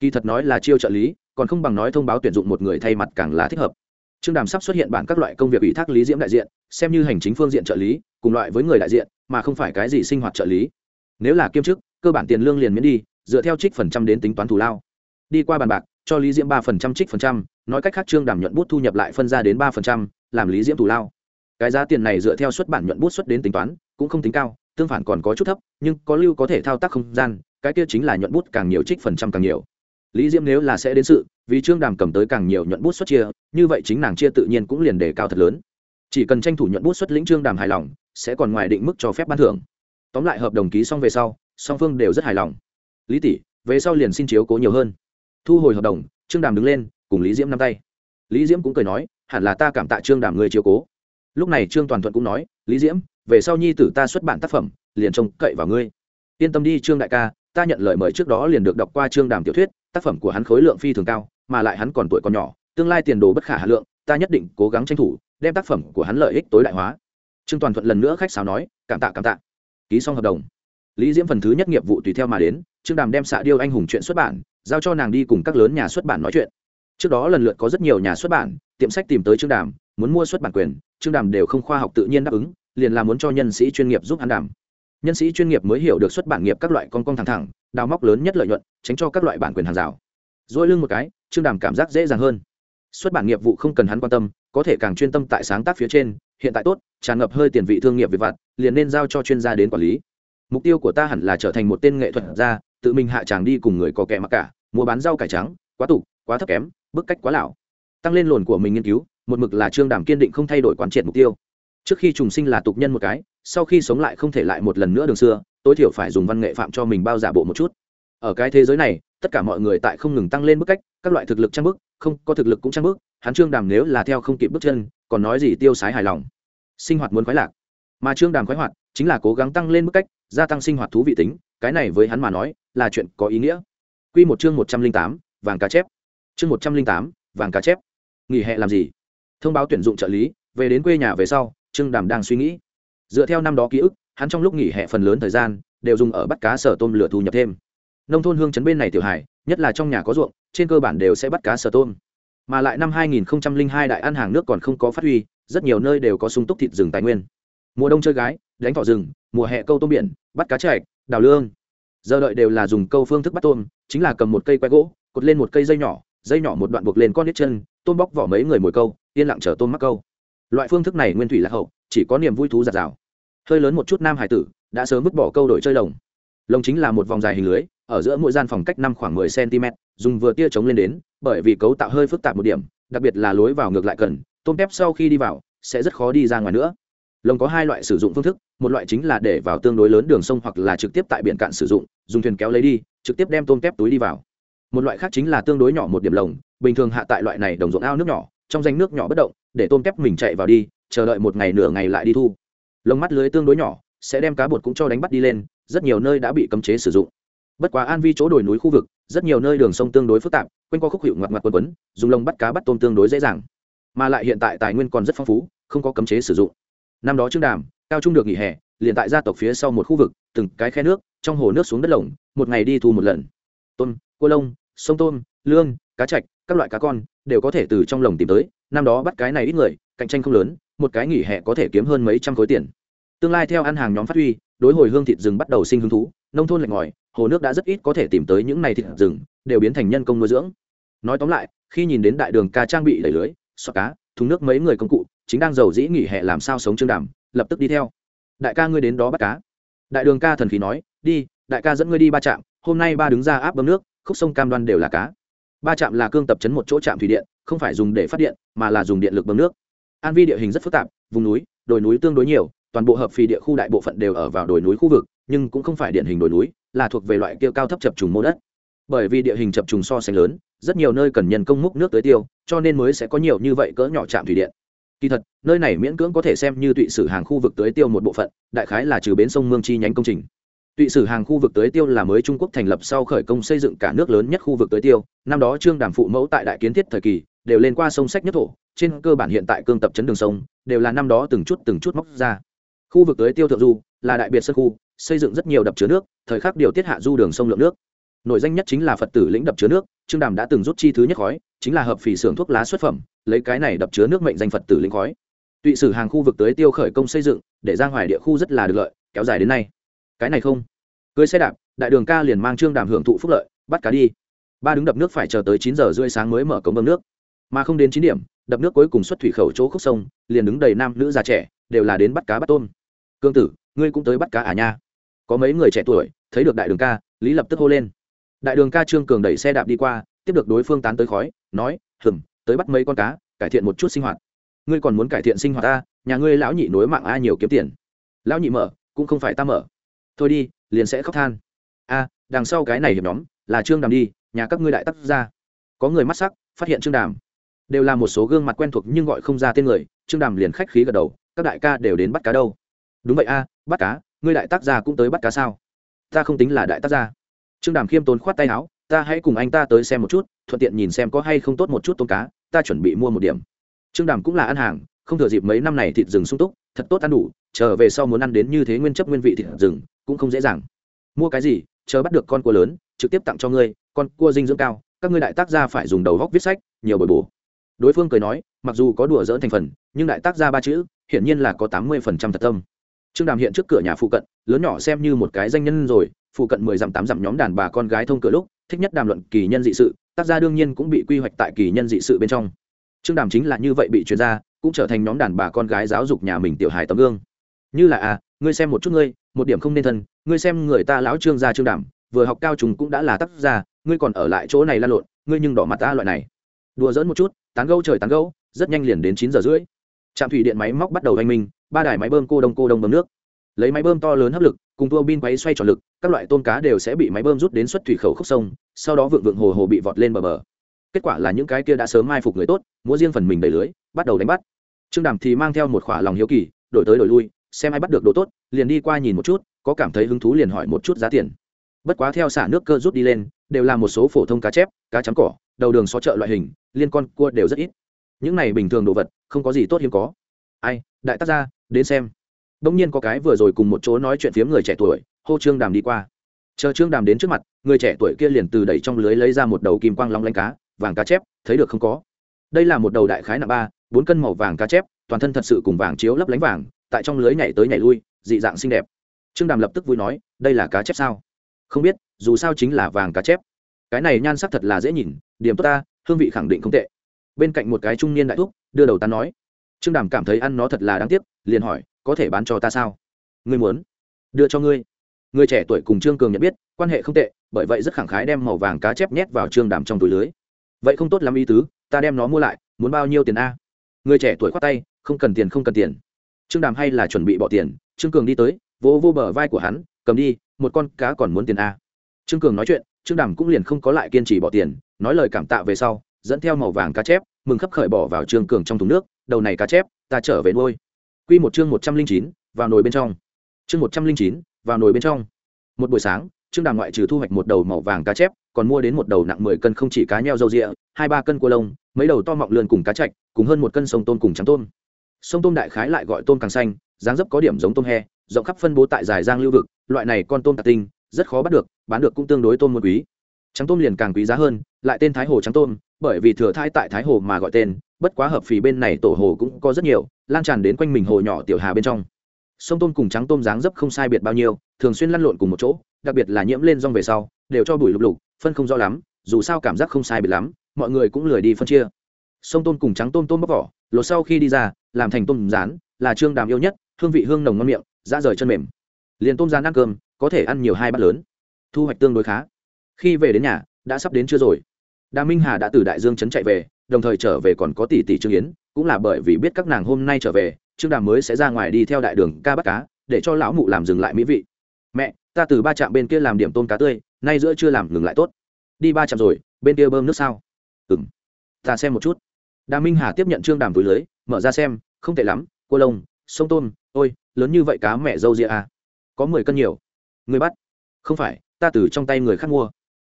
Kỳ thật nói là chiêu trợ lý, còn không bằng nói thông báo tuyển dụng một người thay mặt càng là thích hợp trương đàm sắp xuất hiện bản các loại công việc ủy thác lý diễm đại diện, xem như hành chính phương diện trợ lý, cùng loại với người đại diện, mà không phải cái gì sinh hoạt trợ lý. Nếu là kiêm chức, cơ bản tiền lương liền miễn đi, dựa theo trích phần trăm đến tính toán thù lao. Đi qua bàn bạc, cho lý diễm ba phần trăm trích phần trăm, nói cách khác trương đàm nhuận bút thu nhập lại phân ra đến ba phần trăm, làm lý diễm thù lao. Cái giá tiền này dựa theo xuất bản nhuận bút xuất đến tính toán, cũng không tính cao, tương phản còn có chút thấp, nhưng có lưu có thể thao tác không gian, cái kia chính là nhuận bút càng nhiều trích phần trăm càng nhiều lý diễm nếu là sẽ đến sự, vì trương đàm cầm tới càng nhiều nhuận bút xuất chia, như vậy chính nàng chia tự nhiên cũng liền đề cao thật lớn. Chỉ cần tranh thủ nhuận bút xuất lĩnh trương đàm hài lòng, sẽ còn ngoài định mức cho phép ban thưởng. Tóm lại hợp đồng ký xong về sau, song phương đều rất hài lòng. Lý tỷ, về sau liền xin chiếu cố nhiều hơn. Thu hồi hợp đồng, trương đàm đứng lên, cùng lý diễm nắm tay. Lý diễm cũng cười nói, hẳn là ta cảm tạ trương đàm người chiếu cố. Lúc này trương toàn thuận cũng nói, lý diễm, về sau nhi tử ta xuất bản tác phẩm, liền trông cậy vào ngươi. Yên tâm đi, trương đại ca, ta nhận lời mời trước đó liền được đọc qua trương đàm tiểu thuyết tác phẩm của hắn khối lượng phi thường cao, mà lại hắn còn tuổi còn nhỏ, tương lai tiền đồ bất khả hà lượng, ta nhất định cố gắng tranh thủ, đem tác phẩm của hắn lợi ích tối đại hóa. Trương toàn thuận lần nữa khách sáo nói, cảm tạ cảm tạ. Ký xong hợp đồng, lý diễm phần thứ nhất nghiệp vụ tùy theo mà đến, trương đàm đem xạ điêu anh hùng chuyện xuất bản, giao cho nàng đi cùng các lớn nhà xuất bản nói chuyện. Trước đó lần lượt có rất nhiều nhà xuất bản, tiệm sách tìm tới trương đàm, muốn mua xuất bản quyền, trương đàm đều không khoa học tự nhiên đáp ứng, liền là muốn cho nhân sĩ chuyên nghiệp giúp hắn đàm nhân sĩ chuyên nghiệp mới hiểu được xuất bản nghiệp các loại con con thẳng thẳng, đào móc lớn nhất lợi nhuận, tránh cho các loại bản quyền hàng rào. Dỗi lưng một cái, trương đàm cảm giác dễ dàng hơn. Xuất bản nghiệp vụ không cần hắn quan tâm, có thể càng chuyên tâm tại sáng tác phía trên, hiện tại tốt, tràn ngập hơi tiền vị thương nghiệp về vặt, liền nên giao cho chuyên gia đến quản lý. Mục tiêu của ta hẳn là trở thành một tên nghệ thuật gia, tự mình hạ tràng đi cùng người có kẻ mặc cả, mua bán rau cải trắng, quá tục, quá thấp kém, bức cách quá lão tăng lên lồn của mình nghiên cứu, một mực là trương đàm kiên định không thay đổi quán triệt mục tiêu. Trước khi trùng sinh là tục nhân một cái sau khi sống lại không thể lại một lần nữa đường xưa, tối thiểu phải dùng văn nghệ phạm cho mình bao giả bộ một chút. Ở cái thế giới này, tất cả mọi người tại không ngừng tăng lên bức cách, các loại thực lực trang bức, không, có thực lực cũng trang bức, hắn trương đàm nếu là theo không kịp bước chân, còn nói gì tiêu sái hài lòng. Sinh hoạt muốn khoái lạc. Mà trương đàm khoái hoạt, chính là cố gắng tăng lên bức cách, gia tăng sinh hoạt thú vị tính, cái này với hắn mà nói, là chuyện có ý nghĩa. Quy một chương một trăm linh tám, vàng cá chép. Chương một trăm linh tám, vàng cá chép. Nghỉ hè làm gì? Thông báo tuyển dụng trợ lý, về đến quê nhà về sau, trương đàm đang suy nghĩ dựa theo năm đó ký ức, hắn trong lúc nghỉ hè phần lớn thời gian đều dùng ở bắt cá sở tôm lửa thu nhập thêm. Nông thôn hương chấn bên này tiểu hải nhất là trong nhà có ruộng, trên cơ bản đều sẽ bắt cá sở tôm. Mà lại năm 2002 đại ăn hàng nước còn không có phát huy, rất nhiều nơi đều có sung túc thịt rừng tài nguyên. Mùa đông chơi gái, đánh thỏ rừng, mùa hè câu tôm biển, bắt cá chạch đào lương. Giờ đợi đều là dùng câu phương thức bắt tôm, chính là cầm một cây que gỗ, cột lên một cây dây nhỏ dây nhỏ một đoạn buộc lên con nít chân, tôm bóc vỏ mấy người mồi câu, yên lặng chờ tôm mắc câu. Loại phương thức này nguyên thủy lạc hậu chỉ có niềm vui thú giạt rào. Hơi lớn một chút nam hải tử, đã sớm vứt bỏ câu đổi chơi lồng. Lồng chính là một vòng dài hình lưới, ở giữa mỗi gian phòng cách năm khoảng mười cm, dùng vừa tia chống lên đến, bởi vì cấu tạo hơi phức tạp một điểm, đặc biệt là lối vào ngược lại cần, tôm tép sau khi đi vào, sẽ rất khó đi ra ngoài nữa. Lồng có hai loại sử dụng phương thức, một loại chính là để vào tương đối lớn đường sông hoặc là trực tiếp tại biển cạn sử dụng, dùng thuyền kéo lấy đi, trực tiếp đem tôm tép túi đi vào. Một loại khác chính là tương đối nhỏ một điểm lồng, bình thường hạ tại loại này đồng ruộng ao nước nhỏ, trong danh nước nhỏ bất động, để tôm tép mình chạy vào đi chờ đợi một ngày nửa ngày lại đi thu. Lồng mắt lưới tương đối nhỏ, sẽ đem cá bột cũng cho đánh bắt đi lên, rất nhiều nơi đã bị cấm chế sử dụng. Bất quá an vi chỗ đồi núi khu vực, rất nhiều nơi đường sông tương đối phức tạp, quanh qua khúc hiệu ngoặt ngoặt quần quấn, dùng lồng bắt cá bắt tôm tương đối dễ dàng. Mà lại hiện tại tài nguyên còn rất phong phú, không có cấm chế sử dụng. Năm đó trương đàm, cao trung được nghỉ hè, liền tại gia tộc phía sau một khu vực, từng cái khe nước, trong hồ nước xuống đất lồng, một ngày đi thu một lần. Tôm, cua lông, sông tôm, lương, cá chạch, các loại cá con, đều có thể từ trong lồng tìm tới, năm đó bắt cái này ít người, cạnh tranh không lớn một cái nghỉ hè có thể kiếm hơn mấy trăm khối tiền. Tương lai theo ăn hàng nhóm phát huy, đối hồi hương thịt rừng bắt đầu sinh hứng thú, nông thôn lạnh ngòi, hồ nước đã rất ít có thể tìm tới những này thịt rừng, đều biến thành nhân công nuôi dưỡng. Nói tóm lại, khi nhìn đến đại đường ca trang bị đầy lưới xoa cá, thùng nước mấy người công cụ, chính đang giàu dĩ nghỉ hè làm sao sống trương đàm, lập tức đi theo. Đại ca ngươi đến đó bắt cá. Đại đường ca thần khí nói, đi, đại ca dẫn ngươi đi ba trạm, hôm nay ba đứng ra áp bơm nước, khúc sông cam đoan đều là cá. Ba trạm là cương tập chấn một chỗ trạm thủy điện, không phải dùng để phát điện, mà là dùng điện lực bơm nước an vi địa hình rất phức tạp, vùng núi, đồi núi tương đối nhiều, toàn bộ hợp phì địa khu đại bộ phận đều ở vào đồi núi khu vực, nhưng cũng không phải điển hình đồi núi, là thuộc về loại kia cao thấp chập trùng mô đất. Bởi vì địa hình chập trùng so sánh lớn, rất nhiều nơi cần nhân công múc nước tới tiêu, cho nên mới sẽ có nhiều như vậy cỡ nhỏ trạm thủy điện. Kỳ thật, nơi này miễn cưỡng có thể xem như tụy sử hàng khu vực tới tiêu một bộ phận, đại khái là trừ bến sông mương chi nhánh công trình tụy sử hàng khu vực tới tiêu là mới trung quốc thành lập sau khởi công xây dựng cả nước lớn nhất khu vực tới tiêu. Năm đó trương đàm phụ mẫu tại đại kiến thiết thời kỳ, đều lên qua sông sách nhất thổ, trên cơ bản hiện tại cương tập chấn đường sông, đều là năm đó từng chút từng chút móc ra. Khu vực tới tiêu thượng du, là đại biệt sân khu, xây dựng rất nhiều đập chứa nước, thời khắc điều tiết hạ du đường sông lượng nước. Nội danh nhất chính là phật tử lĩnh đập chứa nước, trương đàm đã từng rút chi thứ nhất khói, chính là hợp phỉ xưởng thuốc lá xuất phẩm, lấy cái này đập chứa nước mệnh danh phật tử lĩnh khói. Tụy sử hàng khu vực tới tiêu khởi công xây dựng, để giang hoài địa khu rất là được lợi, kéo dài đến nay cái này không? Cưới xe đạp, đại đường ca liền mang trương đàm hưởng thụ phúc lợi, bắt cá đi. Ba đứng đập nước phải chờ tới chín giờ rưỡi sáng mới mở cống bơm nước. Mà không đến chín điểm, đập nước cuối cùng xuất thủy khẩu chỗ khúc sông, liền đứng đầy nam nữ già trẻ, đều là đến bắt cá bắt tôm. Cương tử, ngươi cũng tới bắt cá à nha? Có mấy người trẻ tuổi, thấy được đại đường ca, lý lập tức hô lên. Đại đường ca trương cường đẩy xe đạp đi qua, tiếp được đối phương tán tới khói, nói hừng tới bắt mấy con cá, cải thiện một chút sinh hoạt. Ngươi còn muốn cải thiện sinh hoạt ta, nhà ngươi lão nhị nối mạng a nhiều kiếm tiền. Lão nhị mở, cũng không phải ta mở thôi đi, liền sẽ khóc than. A, đằng sau cái này hiệp nhóm, là trương đàm đi, nhà các ngươi đại tắc ra. Có người mắt sắc, phát hiện trương đàm. Đều là một số gương mặt quen thuộc nhưng gọi không ra tên người, trương đàm liền khách khí gật đầu, các đại ca đều đến bắt cá đâu. Đúng vậy a, bắt cá, ngươi đại tác gia cũng tới bắt cá sao? Ta không tính là đại tác gia trương đàm khiêm tốn khoát tay áo, ta hãy cùng anh ta tới xem một chút, thuận tiện nhìn xem có hay không tốt một chút tôm cá, ta chuẩn bị mua một điểm. Trương đàm cũng là ăn hàng, không thừa dịp mấy năm này thịt rừng sung túc, thật tốt ăn đủ, trở về sau muốn ăn đến như thế nguyên chất nguyên vị thịt rừng cũng không dễ dàng. Mua cái gì, chờ bắt được con cua lớn, trực tiếp tặng cho ngươi, con cua dinh dưỡng cao, các ngươi đại tác gia phải dùng đầu góc viết sách, nhiều bồi bổ. Đối phương cười nói, mặc dù có đùa dỡn thành phần, nhưng đại tác gia ba chữ, hiển nhiên là có tám mươi phần trăm thật tâm. Trương đàm hiện trước cửa nhà phụ cận, lớn nhỏ xem như một cái danh nhân rồi, phụ cận mười dặm, tám dặm nhóm đàn bà con gái thông cửa lúc, thích nhất đàm luận kỳ nhân dị sự, tác gia đương nhiên cũng bị quy hoạch tại kỳ nhân dị sự bên trong. Trương đàm chính là như vậy bị chuyên gia cũng trở thành nhóm đàn bà con gái giáo dục nhà mình tiểu hài tấm gương. Như là à ngươi xem một chút ngươi một điểm không nên thân ngươi xem người ta lão trương gia trương đảm vừa học cao trùng cũng đã là tác gia ngươi còn ở lại chỗ này lan lộn ngươi nhưng đỏ mặt ta loại này. Đùa dỡn một chút tán gẫu trời tán gẫu, rất nhanh liền đến chín giờ rưỡi. Trạm thủy điện máy móc bắt đầu hành minh ba đài máy bơm cô đông cô đông bơm nước. Lấy máy bơm to lớn hấp lực cùng tua bin quay xoay tròn lực các loại tôm cá đều sẽ bị máy bơm rút đến xuất thủy khẩu khúc sông sau đó vượng vượng hồ hồ bị vọt lên bờ bờ. Kết quả là những cái kia đã sớm mai phục người tốt múa riêng phần mình đầy lưới bắt đầu đánh bắt. Trương đàm thì mang theo một khỏa lòng hiếu kỳ đổi tới đổi lui xem ai bắt được đồ tốt, liền đi qua nhìn một chút, có cảm thấy hứng thú liền hỏi một chút giá tiền. Bất quá theo xả nước cơ rút đi lên, đều là một số phổ thông cá chép, cá chấm cỏ, đầu đường xó chợ loại hình, liên con cua đều rất ít. Những này bình thường đồ vật, không có gì tốt hiếm có. Ai, đại tác gia, đến xem. Đông nhiên có cái vừa rồi cùng một chỗ nói chuyện phiếm người trẻ tuổi, hô trương đàm đi qua. Chờ trương đàm đến trước mặt, người trẻ tuổi kia liền từ đẩy trong lưới lấy ra một đầu kim quang long lanh cá, vàng cá chép, thấy được không có. Đây là một đầu đại khái nặng ba, bốn cân màu vàng cá chép, toàn thân thật sự cùng vàng chiếu lấp lánh vàng tại trong lưới nhảy tới nhảy lui, dị dạng xinh đẹp. Trương đàm lập tức vui nói, đây là cá chép sao? Không biết, dù sao chính là vàng cá chép. Cái này nhan sắc thật là dễ nhìn, điểm tốt ta, hương vị khẳng định không tệ. Bên cạnh một cái trung niên đại thúc, đưa đầu ta nói, trương đàm cảm thấy ăn nó thật là đáng tiếc, liền hỏi, có thể bán cho ta sao? Ngươi muốn, đưa cho ngươi. Người trẻ tuổi cùng trương cường nhận biết, quan hệ không tệ, bởi vậy rất khẳng khái đem màu vàng cá chép nhét vào trương đàm trong túi lưới. Vậy không tốt lắm ý tứ, ta đem nó mua lại, muốn bao nhiêu tiền a? Người trẻ tuổi khoát tay, không cần tiền, không cần tiền trương đàm hay là chuẩn bị bỏ tiền, trương cường đi tới vô vô bờ vai của hắn, cầm đi, một con cá còn muốn tiền a trương cường nói chuyện, trương đàm cũng liền không có lại kiên trì bỏ tiền, nói lời cảm tạ về sau, dẫn theo màu vàng cá chép, mừng khấp khởi bỏ vào trương cường trong thùng nước, đầu này cá chép, ta trở về nuôi. Q một chương một trăm linh chín, vào nồi bên trong. Chương một trăm linh chín, vào nồi bên trong. Một buổi sáng, trương đàm ngoại trừ thu hoạch một đầu màu vàng cá chép, còn mua đến một đầu nặng mười cân không chỉ cá nheo dâu rịa, hai ba cân cua lông, mấy đầu to mọng lươn cùng cá chạch, cùng hơn một cân sông tôm cùng trắng tôm sông tôm đại khái lại gọi tôm càng xanh, dáng dấp có điểm giống tôm he, rộng khắp phân bố tại dài giang lưu vực, loại này con tôm tạc tinh, rất khó bắt được, bán được cũng tương đối tôm một quý. Trắng tôm liền càng quý giá hơn, lại tên thái hồ trắng tôm, bởi vì thừa thai tại thái hồ mà gọi tên, bất quá hợp phì bên này tổ hồ cũng có rất nhiều, lan tràn đến quanh mình hồ nhỏ tiểu hà bên trong. Sông tôm cùng trắng tôm dáng dấp không sai biệt bao nhiêu, thường xuyên lăn lộn cùng một chỗ, đặc biệt là nhiễm lên rong về sau, đều cho bụi lục lục, phân không rõ lắm, dù sao cảm giác không sai biệt lắm, mọi người cũng lười đi phân chia. Sông tôm cùng trắng tôm tôm bóc vỏ, lột sau khi đi ra làm thành tôm rán, là trương đàm yêu nhất, hương vị hương nồng ngon miệng da rời chân mềm. Liền tôm rán ăn cơm, có thể ăn nhiều hai bát lớn. Thu hoạch tương đối khá. Khi về đến nhà, đã sắp đến chưa rồi. Đà minh hà đã từ đại dương trấn chạy về, đồng thời trở về còn có tỷ tỷ trương yến, cũng là bởi vì biết các nàng hôm nay trở về, trương đàm mới sẽ ra ngoài đi theo đại đường ca bắt cá, để cho lão mụ làm dừng lại mỹ vị. Mẹ, ta từ ba trạm bên kia làm điểm tôm cá tươi, nay giữa chưa làm ngừng lại tốt. Đi ba trạm rồi, bên kia bơm nước sao? Ừng ta xem một chút. Đà minh hà tiếp nhận trương đàm túi lưới, mở ra xem không tệ lắm, cua lông, sông tôm, ôi, lớn như vậy cá mẹ dâu ria à. có mười cân nhiều. Người bắt. Không phải, ta từ trong tay người khác mua.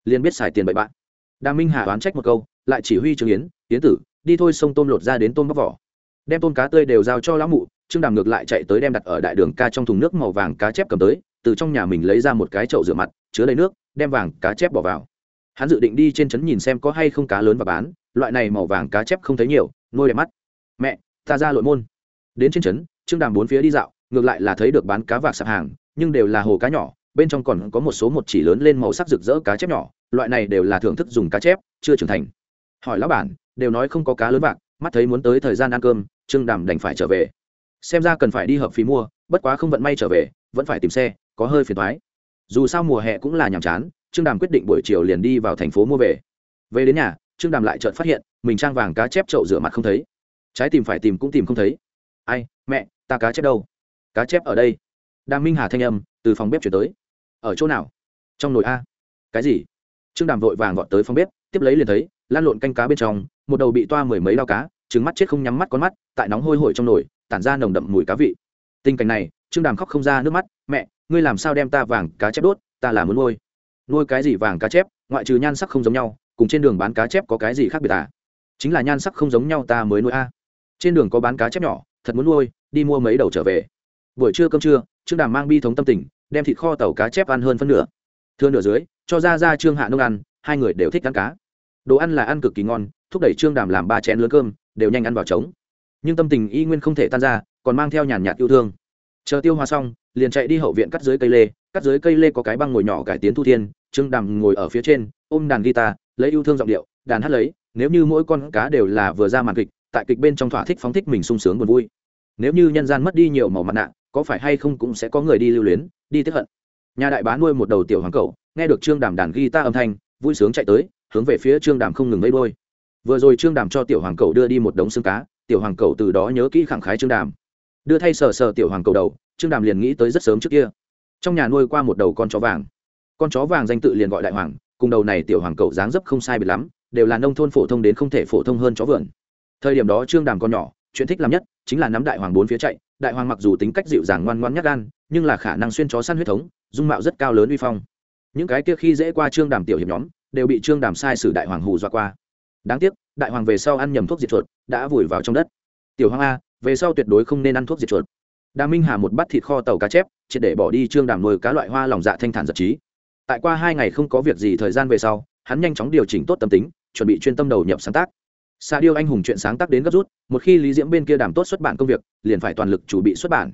Liền biết xài tiền bậy bạn. Đà minh hà oán trách một câu, lại chỉ huy trương yến yến tử, đi thôi sông tôm lột ra đến tôm bóc vỏ. Đem tôm cá tươi đều giao cho lão mụ, trương đàm ngược lại chạy tới đem đặt ở đại đường ca trong thùng nước màu vàng cá chép cầm tới, từ trong nhà mình lấy ra một cái chậu rửa mặt, chứa đầy nước, đem vàng cá chép bỏ vào. Hắn dự định đi trên trấn nhìn xem có hay không cá lớn và bán, loại này màu vàng cá chép không thấy nhiều, nuôi đẹp mắt. Mẹ ta ra lội môn. Đến trên trấn, trương đàm bốn phía đi dạo, ngược lại là thấy được bán cá vạc sạp hàng, nhưng đều là hồ cá nhỏ, bên trong còn có một số một chỉ lớn lên màu sắc rực rỡ cá chép nhỏ, loại này đều là thưởng thức dùng cá chép, chưa trưởng thành. Hỏi lão bản, đều nói không có cá lớn vạc, mắt thấy muốn tới thời gian ăn cơm, trương đàm đành phải trở về. Xem ra cần phải đi hợp phí mua, bất quá không vận may trở về, vẫn phải tìm xe, có hơi phiền thoái dù sao mùa hè cũng là nhàm chán, trương đàm quyết định buổi chiều liền đi vào thành phố mua về. Về đến nhà, trương đàm lại chợt phát hiện, mình trang vàng cá chép trậu rửa mặt không thấy trái tìm phải tìm cũng tìm không thấy. Ai, mẹ, ta cá chép đâu? Cá chép ở đây. Đàm minh hà thanh âm từ phòng bếp chuyển tới. Ở chỗ nào? Trong nồi a. Cái gì? Trương đàm vội vàng gọn tới phòng bếp, tiếp lấy liền thấy, lan lộn canh cá bên trong, một đầu bị toa mười mấy đao cá, trứng mắt chết không nhắm mắt con mắt, tại nóng hôi hổi trong nồi, tản ra nồng đậm mùi cá vị. Tình cảnh này, trương đàm khóc không ra nước mắt, mẹ, ngươi làm sao đem ta vàng cá chép đốt? Ta là muốn nuôi. Nuôi cái gì vàng cá chép? Ngoại trừ nhan sắc không giống nhau, cùng trên đường bán cá chép có cái gì khác biệt à? Chính là nhan sắc không giống nhau, ta mới nuôi a trên đường có bán cá chép nhỏ, thật muốn nuôi, đi mua mấy đầu trở về. Buổi trưa cơm trưa, trương đàm mang bi thống tâm tình, đem thịt kho tàu cá chép ăn hơn phân nửa. Thưa nửa dưới, cho ra ra trương hạ nông ăn, hai người đều thích ăn cá. Đồ ăn là ăn cực kỳ ngon, thúc đẩy trương đàm làm ba chén lớn cơm, đều nhanh ăn vào trống. Nhưng tâm tình y nguyên không thể tan ra, còn mang theo nhàn nhạt yêu thương. Chờ tiêu hoa xong, liền chạy đi hậu viện cắt dưới cây lê, cắt dưới cây lê có cái băng ngồi nhỏ cải tiến thu thiên, trương đàm ngồi ở phía trên, ôm đàn guitar, lấy yêu thương giọng điệu, đàn hát lấy, nếu như mỗi con cá đều là vừa ra màn kịch tại kịch bên trong thỏa thích phóng thích mình sung sướng buồn vui. Nếu như nhân gian mất đi nhiều màu mặt nạ, có phải hay không cũng sẽ có người đi lưu luyến, đi tiếp hận. Nhà đại bá nuôi một đầu tiểu hoàng cậu, nghe được trương đàm đàn guitar âm thanh, vui sướng chạy tới, hướng về phía trương đàm không ngừng lấy đôi vừa rồi trương đàm cho tiểu hoàng cậu đưa đi một đống xương cá, tiểu hoàng cậu từ đó nhớ kỹ khẳng khái trương đàm. Đưa thay sờ sờ tiểu hoàng cậu đầu, trương đàm liền nghĩ tới rất sớm trước kia. Trong nhà nuôi qua một đầu con chó vàng. Con chó vàng danh tự liền gọi đại hoàng, cùng đầu này tiểu hoàng cậu dáng dấp không sai biệt lắm, đều là nông thôn phổ thông đến không thể phổ thông hơn chó vườn thời điểm đó trương đàm còn nhỏ, chuyện thích làm nhất chính là nắm đại hoàng bốn phía chạy. Đại hoàng mặc dù tính cách dịu dàng ngoan ngoan nhắc gan, nhưng là khả năng xuyên chó săn huyết thống, dung mạo rất cao lớn uy phong. Những cái kia khi dễ qua trương đàm tiểu hiệp nhóm, đều bị trương đàm sai sử đại hoàng hù dọa qua. Đáng tiếc, đại hoàng về sau ăn nhầm thuốc diệt chuột, đã vùi vào trong đất. Tiểu hoàng a, về sau tuyệt đối không nên ăn thuốc diệt chuột. Đà minh hà một bát thịt kho tàu cá chép, triệt để bỏ đi trương đàm nuôi cá loại hoa lòng dạ thanh thản giật trí. Tại qua hai ngày không có việc gì thời gian về sau, hắn nhanh chóng điều chỉnh tốt tâm tính, chuẩn bị chuyên tâm đầu nhập sáng tác xa điêu anh hùng chuyện sáng tác đến gấp rút, một khi lý diễm bên kia đảm tốt xuất bản công việc, liền phải toàn lực chủ bị xuất bản.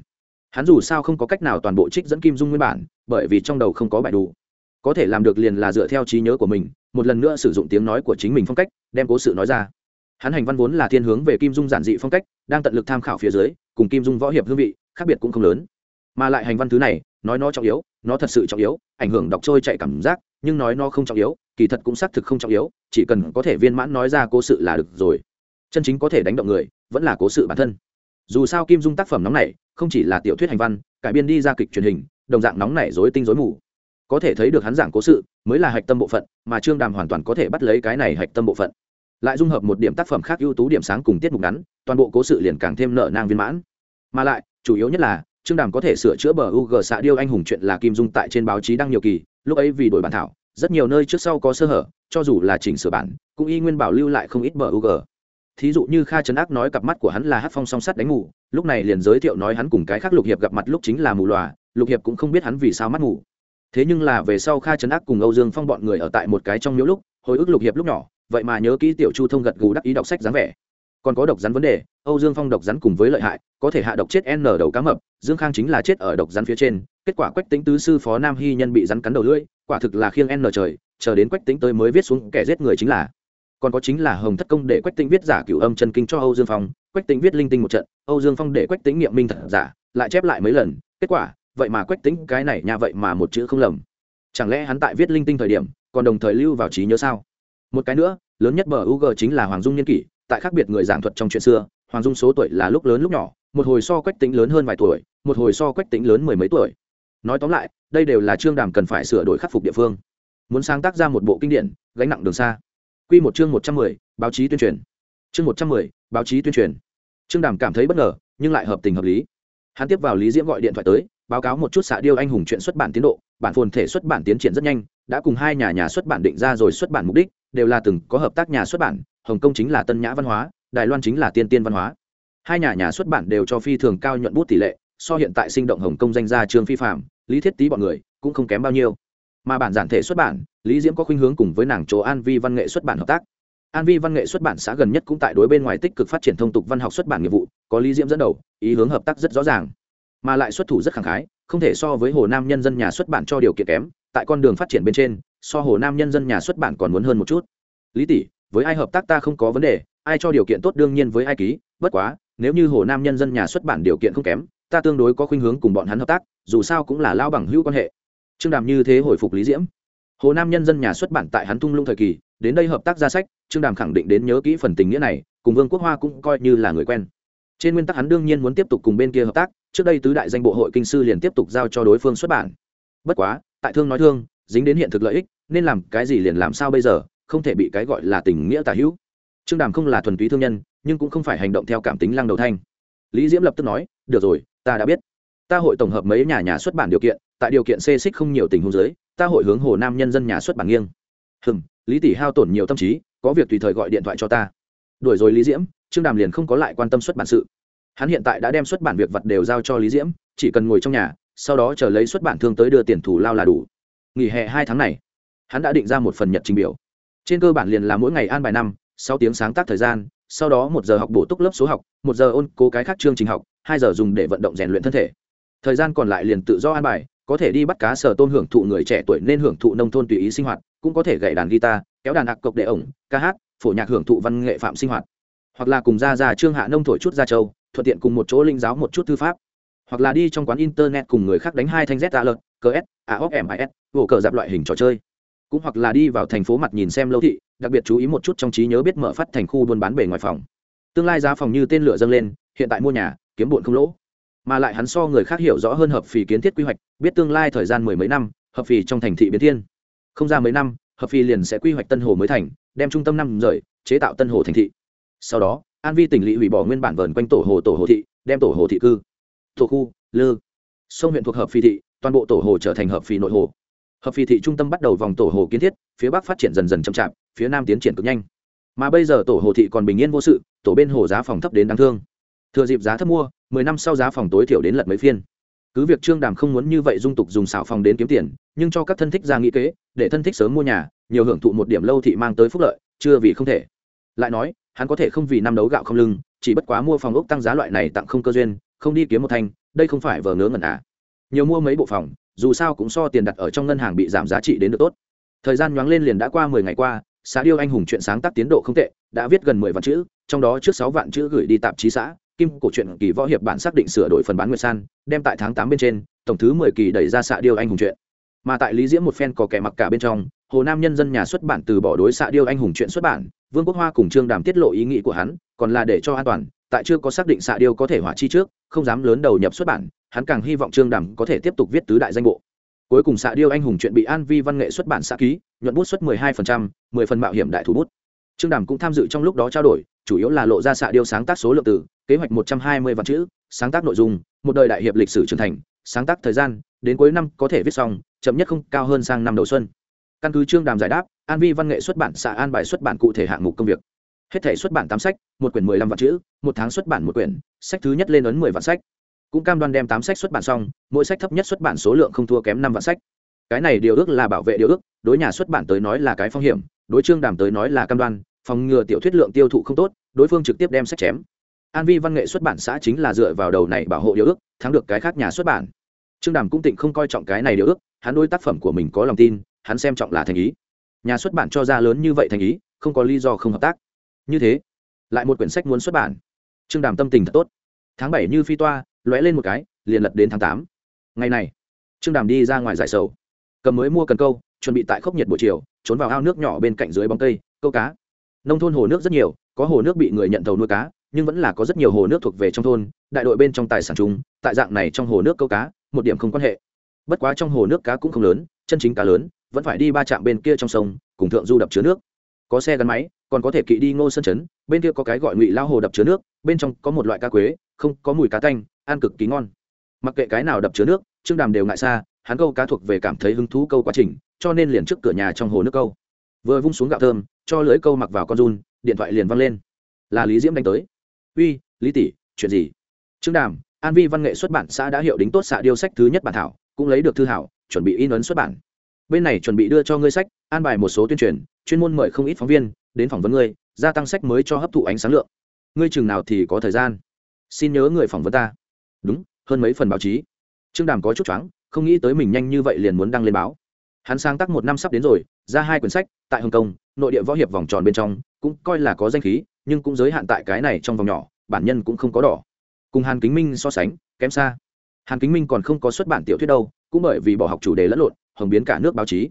Hắn dù sao không có cách nào toàn bộ trích dẫn kim dung nguyên bản, bởi vì trong đầu không có bài đủ. Có thể làm được liền là dựa theo trí nhớ của mình, một lần nữa sử dụng tiếng nói của chính mình phong cách, đem cố sự nói ra. Hắn hành văn vốn là thiên hướng về kim dung giản dị phong cách, đang tận lực tham khảo phía dưới, cùng kim dung võ hiệp hương vị, khác biệt cũng không lớn. Mà lại hành văn thứ này, nói nó trọng yếu, nó thật sự trọng yếu, ảnh hưởng đọc trôi chạy cảm giác, nhưng nói nó không trọng yếu kỳ thật cũng xác thực không trọng yếu, chỉ cần có thể viên mãn nói ra cố sự là được rồi. Chân chính có thể đánh động người, vẫn là cố sự bản thân. Dù sao kim dung tác phẩm nóng này, không chỉ là tiểu thuyết hành văn, cải biên đi ra kịch truyền hình, đồng dạng nóng này dối tinh dối mù. Có thể thấy được hắn giảng cố sự, mới là hạch tâm bộ phận, mà trương đàm hoàn toàn có thể bắt lấy cái này hạch tâm bộ phận. Lại dung hợp một điểm tác phẩm khác ưu tú điểm sáng cùng tiết mục ngắn, toàn bộ cố sự liền càng thêm nợ nang viên mãn. Mà lại, chủ yếu nhất là, trương đàm có thể sửa chữa bờ u g xạ điêu anh hùng chuyện là kim dung tại trên báo chí đăng nhiều kỳ, lúc ấy vì đổi bản thảo rất nhiều nơi trước sau có sơ hở, cho dù là chỉnh sửa bản, cũng y nguyên bảo lưu lại không ít bờ u g thí dụ như kha trấn ác nói cặp mắt của hắn là hát phong song sắt đánh ngủ lúc này liền giới thiệu nói hắn cùng cái khác lục hiệp gặp mặt lúc chính là mù lòa, lục hiệp cũng không biết hắn vì sao mắt ngủ thế nhưng là về sau kha trấn ác cùng âu dương phong bọn người ở tại một cái trong miếu lúc, hồi ức lục hiệp lúc nhỏ, vậy mà nhớ kỹ tiểu chu thông gật gù đắc ý đọc sách dáng vẻ. Còn có độc rắn vấn đề, âu dương phong độc rắn cùng với lợi hại, có thể hạ độc chết n đầu cá mập, dương khang chính là chết ở độc rắn phía trên, kết quả quách tính tứ sư phó nam hy nhân bị rắn cắn đầu lưỡi quả thực là khiêng n trời, chờ đến quách tính tới mới viết xuống kẻ giết người chính là. Còn có chính là hồng thất công để quách tính viết giả cửu âm chân kinh cho âu dương phong, quách tính viết linh tinh một trận, âu dương phong để quách tính nghiệm minh thật giả, lại chép lại mấy lần, kết quả, vậy mà quách tính cái này nhà vậy mà một chữ không lầm. Chẳng lẽ hắn tại viết linh tinh thời điểm, còn đồng thời lưu vào trí nhớ sao? Một cái nữa, lớn nhất bờ u g chính là hoàng dung niên kỷ, tại khác biệt người giảng thuật trong chuyện xưa, hoàng dung số tuổi là lúc lớn lúc nhỏ, một hồi so quách tính lớn hơn vài tuổi, một hồi so quách tính lớn mười mấy tuổi nói tóm lại, đây đều là trương đàm cần phải sửa đổi khắc phục địa phương. Muốn sáng tác ra một bộ kinh điển, gánh nặng đường xa. Q một chương một trăm mười, báo chí tuyên truyền. Chương một trăm mười, báo chí tuyên truyền. Trương đàm cảm thấy bất ngờ, nhưng lại hợp tình hợp lý. Hắn tiếp vào lý diễm gọi điện thoại tới, báo cáo một chút xạ điêu anh hùng chuyện xuất bản tiến độ, bản phồn thể xuất bản tiến triển rất nhanh, đã cùng hai nhà nhà xuất bản định ra rồi xuất bản mục đích, đều là từng có hợp tác nhà xuất bản, hồng kông chính là tân nhã văn hóa, đài loan chính là tiên tiên văn hóa. Hai nhà nhà xuất bản đều cho phi thường cao nhuận bút tỷ lệ so hiện tại sinh động hồng công danh gia trương phi phạm lý thiết tý bọn người cũng không kém bao nhiêu. Mà bản giản thể xuất bản, lý diễm có khuynh hướng cùng với nàng chỗ an vi văn nghệ xuất bản hợp tác. An vi văn nghệ xuất bản xã gần nhất cũng tại đối bên ngoài tích cực phát triển thông tục văn học xuất bản nghiệp vụ, có lý diễm dẫn đầu, ý hướng hợp tác rất rõ ràng. Mà lại xuất thủ rất khẳng khái, không thể so với hồ nam nhân dân nhà xuất bản cho điều kiện kém, tại con đường phát triển bên trên, so hồ nam nhân dân nhà xuất bản còn muốn hơn một chút. Lý tỷ, với ai hợp tác ta không có vấn đề, ai cho điều kiện tốt đương nhiên với ai ký, bất quá, nếu như hồ nam nhân dân nhà xuất bản điều kiện không kém ta tương đối có khuynh hướng cùng bọn hắn hợp tác, dù sao cũng là lao bằng hữu quan hệ. Trương đàm như thế hồi phục lý diễm. Hồ nam nhân dân nhà xuất bản tại hắn thung lũng thời kỳ, đến đây hợp tác ra sách, trương đàm khẳng định đến nhớ kỹ phần tình nghĩa này, cùng vương quốc hoa cũng coi như là người quen. Trên nguyên tắc hắn đương nhiên muốn tiếp tục cùng bên kia hợp tác, trước đây tứ đại danh bộ hội kinh sư liền tiếp tục giao cho đối phương xuất bản. Bất quá, tại thương nói thương, dính đến hiện thực lợi ích, nên làm cái gì liền làm sao bây giờ, không thể bị cái gọi là tình nghĩa tả hữu. Trương đàm không là thuần túy thương nhân, nhưng cũng không phải hành động theo cảm tính lăng đầu thanh. Lý diễm lập tức nói, được rồi ta đã biết. Ta hội tổng hợp mấy nhà nhà xuất bản điều kiện, tại điều kiện xê xích không nhiều tình huống giới ta hội hướng hồ nam nhân dân nhà xuất bản nghiêng. Hừng lý tỷ hao tổn nhiều tâm trí, có việc tùy thời gọi điện thoại cho ta. Đuổi rồi lý diễm, trương đàm liền không có lại quan tâm xuất bản sự. Hắn hiện tại đã đem xuất bản việc vật đều giao cho lý diễm, chỉ cần ngồi trong nhà, sau đó chờ lấy xuất bản thương tới đưa tiền thủ lao là đủ. Nghỉ hè hai tháng này, hắn đã định ra một phần nhật trình biểu. Trên cơ bản liền là mỗi ngày an bài năm, sáu tiếng sáng tác thời gian, sau đó một giờ học bổ túc lớp số học, một giờ ôn cố cái khác chương trình học hai giờ dùng để vận động rèn luyện thân thể. Thời gian còn lại liền tự do an bài, có thể đi bắt cá sở tôn hưởng thụ người trẻ tuổi nên hưởng thụ nông thôn tùy ý sinh hoạt, cũng có thể gậy đàn guitar, kéo đàn hạc cộc để ổng, ca hát, phổ nhạc hưởng thụ văn nghệ phạm sinh hoạt. Hoặc là cùng ra ra trương hạ nông thổi chút ra châu, thuận tiện cùng một chỗ linh giáo một chút thư pháp. Hoặc là đi trong quán internet cùng người khác đánh hai thanh z a lợt cs aos mis vỗ cờ dạp loại hình trò chơi. Cũng hoặc là đi vào thành phố mặt nhìn xem lâu thị, đặc biệt chú ý một chút trong trí nhớ biết mở phát thành khu buôn bán bề ngoài phòng. Tương lai giá phòng như tên lửa dâng lên, hiện tại mua nhà kiếm bộn không lỗ. Mà lại hắn so người khác hiểu rõ hơn hợp phì kiến thiết quy hoạch, biết tương lai thời gian mười mấy năm, hợp phì trong thành thị biến thiên. Không ra mấy năm, hợp phì liền sẽ quy hoạch tân hồ mới thành, đem trung tâm năm rời, chế tạo tân hồ thành thị. Sau đó, an vi tỉnh lỵ hủy bỏ nguyên bản vờn quanh tổ hồ tổ hồ thị, đem tổ hồ thị cư. Tổ khu, lư. Sông huyện thuộc hợp phi thị, toàn bộ tổ hồ trở thành hợp phi nội hồ. Hợp phi thị trung tâm bắt đầu vòng tổ hồ kiến thiết, phía bắc phát triển dần dần chậm chạp, phía nam tiến triển cực nhanh. Mà bây giờ tổ hồ thị còn bình yên vô sự, tổ bên hồ giá phòng thấp đến đáng thương thừa dịp giá thấp mua, mười năm sau giá phòng tối thiểu đến lật mấy phiên. Cứ việc trương đàm không muốn như vậy dung tục dùng xảo phòng đến kiếm tiền, nhưng cho các thân thích ra nghĩ kế, để thân thích sớm mua nhà, nhiều hưởng thụ một điểm lâu thị mang tới phúc lợi, chưa vì không thể. Lại nói, hắn có thể không vì năm đấu gạo không lưng, chỉ bất quá mua phòng ốc tăng giá loại này tặng không cơ duyên, không đi kiếm một thanh, đây không phải vờ ngớ ngẩn à. Nhiều mua mấy bộ phòng, dù sao cũng so tiền đặt ở trong ngân hàng bị giảm giá trị đến được tốt. Thời gian nhoáng lên liền đã qua mười ngày qua xã điêu anh hùng chuyện sáng tác tiến độ không tệ, đã viết gần mười vạn chữ, trong đó trước sáu vạn chữ gửi đi tạp chí xã kim cổ truyện kỳ võ hiệp bản xác định sửa đổi phần bán nguyệt san, đem tại tháng tám bên trên, tổng thứ mười kỳ đẩy ra xạ điêu anh hùng truyện. Mà tại lý diễm một phen có kẻ mặc cả bên trong, hồ nam nhân dân nhà xuất bản từ bỏ đối xạ điêu anh hùng truyện xuất bản, vương quốc hoa cùng trương đàm tiết lộ ý nghĩ của hắn, còn là để cho an toàn, tại chưa có xác định xạ điêu có thể hỏa chi trước, không dám lớn đầu nhập xuất bản, hắn càng hy vọng trương đàm có thể tiếp tục viết tứ đại danh bộ. Cuối cùng xạ điêu anh hùng chuyện bị an vi văn nghệ xuất bản xạ ký, nhuận bút xuất mười hai phần trăm, mười phần mạo hiểm đại thủ bút. Trương đàm cũng tham dự trong lúc đó trao đổi, chủ yếu là lộ ra xạ điêu sáng tác số lượng từ kế hoạch một trăm hai mươi vạn chữ, sáng tác nội dung, một đời đại hiệp lịch sử trưởng thành, sáng tác thời gian, đến cuối năm có thể viết xong, chậm nhất không cao hơn sang năm đầu xuân. Căn cứ trương đàm giải đáp, an vi văn nghệ xuất bản xã an bài xuất bản cụ thể hạng mục công việc. Hết thể xuất bản tám sách, một quyển mười lăm vạn chữ, một tháng xuất bản một quyển, sách thứ nhất lên ấn mười vạn sách. Cũng cam đoan đem tám sách xuất bản xong, mỗi sách thấp nhất xuất bản số lượng không thua kém năm vạn sách. Cái này điều ước là bảo vệ điều ước, đối nhà xuất bản tới nói là cái phong hiểm, đối trương đàm tới nói là cam đoan, phòng ngừa tiểu thuyết lượng tiêu thụ không tốt, đối phương trực tiếp đem sách chém an vi văn nghệ xuất bản xã chính là dựa vào đầu này bảo hộ điều ước, thắng được cái khác nhà xuất bản. Trương đàm cũng tịnh không coi trọng cái này điều ước, hắn đối tác phẩm của mình có lòng tin, hắn xem trọng là thành ý. Nhà xuất bản cho ra lớn như vậy thành ý, không có lý do không hợp tác. Như thế, lại một quyển sách muốn xuất bản. Trương đàm tâm tình thật tốt. Tháng bảy như phi toa, lóe lên một cái, liền lật đến tháng tám. Ngày này, trương đàm đi ra ngoài giải sầu. Cầm mới mua cần câu, chuẩn bị tại khốc nhiệt buổi chiều, trốn vào ao nước nhỏ bên cạnh dưới bóng cây, câu cá. Nông thôn hồ nước rất nhiều, có hồ nước bị người nhận thầu nuôi cá nhưng vẫn là có rất nhiều hồ nước thuộc về trong thôn, đại đội bên trong tài sản chung, tại dạng này trong hồ nước câu cá, một điểm không quan hệ. Bất quá trong hồ nước cá cũng không lớn, chân chính cá lớn, vẫn phải đi ba trạm bên kia trong sông, cùng thượng du đập chứa nước. Có xe gắn máy, còn có thể kỵ đi ngô sơn chấn, bên kia có cái gọi ngụy lao hồ đập chứa nước, bên trong có một loại cá quế, không, có mùi cá tanh, ăn cực kỳ ngon. Mặc kệ cái nào đập chứa nước, trương đàm đều ngại xa, hắn câu cá thuộc về cảm thấy hứng thú câu quá trình, cho nên liền trước cửa nhà trong hồ nước câu. Vừa vung xuống gạo thơm, cho lưới câu mặc vào con run, điện thoại liền văng lên. Là lý diễm đánh tới uy, lý tỷ, chuyện gì? Trương đàm, an vi văn nghệ xuất bản xã đã hiệu đính tốt xạ điêu sách thứ nhất bản thảo, cũng lấy được thư hảo, chuẩn bị in ấn xuất bản. Bên này chuẩn bị đưa cho ngươi sách, an bài một số tuyên truyền, chuyên môn mời không ít phóng viên đến phỏng vấn ngươi, gia tăng sách mới cho hấp thụ ánh sáng lượng. Ngươi chừng nào thì có thời gian? Xin nhớ người phỏng vấn ta. Đúng, hơn mấy phần báo chí. Trương đàm có chút choáng, không nghĩ tới mình nhanh như vậy liền muốn đăng lên báo. Hắn sáng tác một năm sắp đến rồi, ra hai quyển sách, tại hồng kông, nội địa võ hiệp vòng tròn bên trong cũng coi là có danh khí, nhưng cũng giới hạn tại cái này trong vòng nhỏ, bản nhân cũng không có đỏ. Cùng hàn kính minh so sánh, kém xa. Hàn kính minh còn không có xuất bản tiểu thuyết đâu, cũng bởi vì bỏ học chủ đề lẫn lộn, hồng biến cả nước báo chí.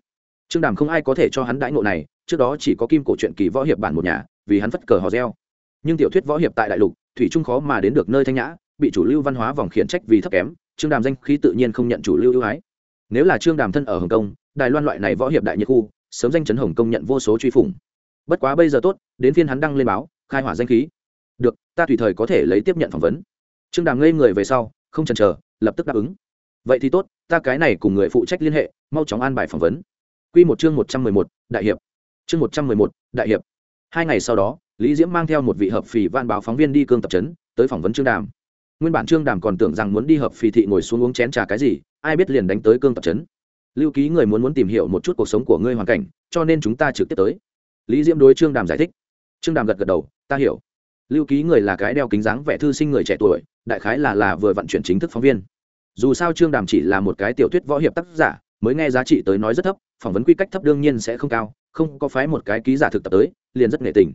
Trương đàm không ai có thể cho hắn đãi ngộ này, trước đó chỉ có kim cổ truyện kỳ võ hiệp bản một nhà, vì hắn phất cờ hò reo. Nhưng tiểu thuyết võ hiệp tại đại lục, thủy trung khó mà đến được nơi thanh nhã, bị chủ lưu văn hóa vòng khiển trách vì thấp kém, trương đàm danh khí tự nhiên không nhận chủ lưu ưu ái. Nếu là trương đàm thân ở hồng kông, đài loan loại này võ hiệp đại nhiệt khu, sớm danh chấn hồng kông nhận vô số truy phủng bất quá bây giờ tốt đến phiên hắn đăng lên báo khai hỏa danh khí được ta tùy thời có thể lấy tiếp nhận phỏng vấn trương đàm ngây người về sau không chần chờ lập tức đáp ứng vậy thì tốt ta cái này cùng người phụ trách liên hệ mau chóng an bài phỏng vấn Quy một chương một trăm mười một, đại hiệp. Chương một trăm mười một, đại hiệp. Hai ngày sau đó, Lý Diễm mang theo một vị hợp phì văn báo phóng viên đi cương tập trấn, tới phỏng vấn Trương Đàm. Nguyên bản Trương Đàm còn tưởng rằng muốn đi hợp phì thị ngồi xuống uống chén trà cái gì, ai biết liền đánh tới cương tập trấn. Lưu ký người muốn muốn tìm hiểu một chút cuộc sống của ngươi hoàn cảnh, cho nên chúng ta trực tiếp tới. Lý Diễm đối Trương Đàm giải thích. Trương Đàm gật gật đầu, ta hiểu. Lưu ký người là cái đeo kính dáng vẻ thư sinh người trẻ tuổi, đại khái là là vừa vận chuyển chính thức phóng viên. Dù sao Trương Đàm chỉ là một cái tiểu thuyết võ hiệp tác giả, mới nghe giá trị tới nói rất thấp phỏng vấn quy cách thấp đương nhiên sẽ không cao không có phái một cái ký giả thực tập tới liền rất nghệ tình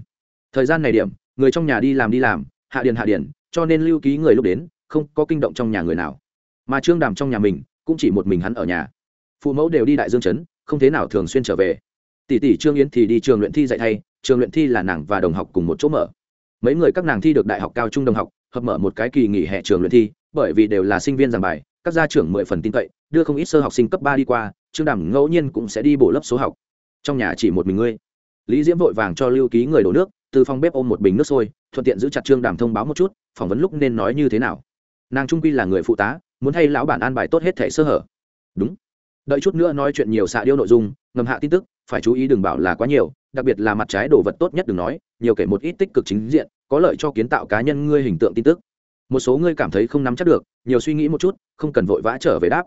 thời gian này điểm người trong nhà đi làm đi làm hạ điền hạ điền cho nên lưu ký người lúc đến không có kinh động trong nhà người nào mà trương đàm trong nhà mình cũng chỉ một mình hắn ở nhà phụ mẫu đều đi đại dương chấn không thế nào thường xuyên trở về tỷ tỷ trương yến thì đi trường luyện thi dạy thay, trường luyện thi là nàng và đồng học cùng một chỗ mở. Mấy người các nàng thi được đại học cao trung đồng học, hợp mở một cái kỳ nghỉ hè trường luyện thi, bởi vì đều là sinh viên giảng bài, các gia trưởng mười phần tin cậy, đưa không ít sơ học sinh cấp ba đi qua, trương đàm ngẫu nhiên cũng sẽ đi bổ lớp số học. Trong nhà chỉ một mình ngươi. Lý diễm vội vàng cho lưu ký người đổ nước, từ phòng bếp ôm một bình nước sôi, thuận tiện giữ chặt trương đàm thông báo một chút, phỏng vấn lúc nên nói như thế nào. Nàng trung quy là người phụ tá, muốn thay lão bản an bài tốt hết thể sơ hở. Đúng đợi chút nữa nói chuyện nhiều xạ điêu nội dung, ngầm hạ tin tức, phải chú ý đừng bảo là quá nhiều, đặc biệt là mặt trái đồ vật tốt nhất đừng nói, nhiều kể một ít tích cực chính diện, có lợi cho kiến tạo cá nhân ngươi hình tượng tin tức. Một số ngươi cảm thấy không nắm chắc được, nhiều suy nghĩ một chút, không cần vội vã trở về đáp.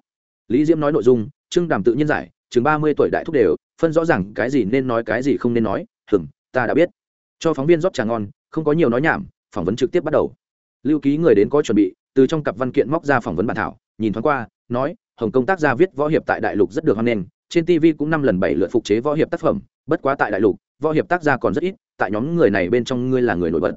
Lý diễm nói nội dung, trương đàm tự nhiên giải, chừng ba mươi tuổi đại thúc đều, phân rõ ràng cái gì nên nói cái gì không nên nói hừng ta đã biết. Cho phóng viên rót trà ngon, không có nhiều nói nhảm, phỏng vấn trực tiếp bắt đầu. Lưu ký người đến có chuẩn bị, từ trong cặp văn kiện móc ra phỏng vấn bản thảo, nhìn thoáng qua, nói hồng công tác gia viết võ hiệp tại đại lục rất được hoan nghênh, trên tv cũng năm lần bảy lượt phục chế võ hiệp tác phẩm, bất quá tại đại lục, võ hiệp tác gia còn rất ít, tại nhóm người này bên trong ngươi là người nổi bật.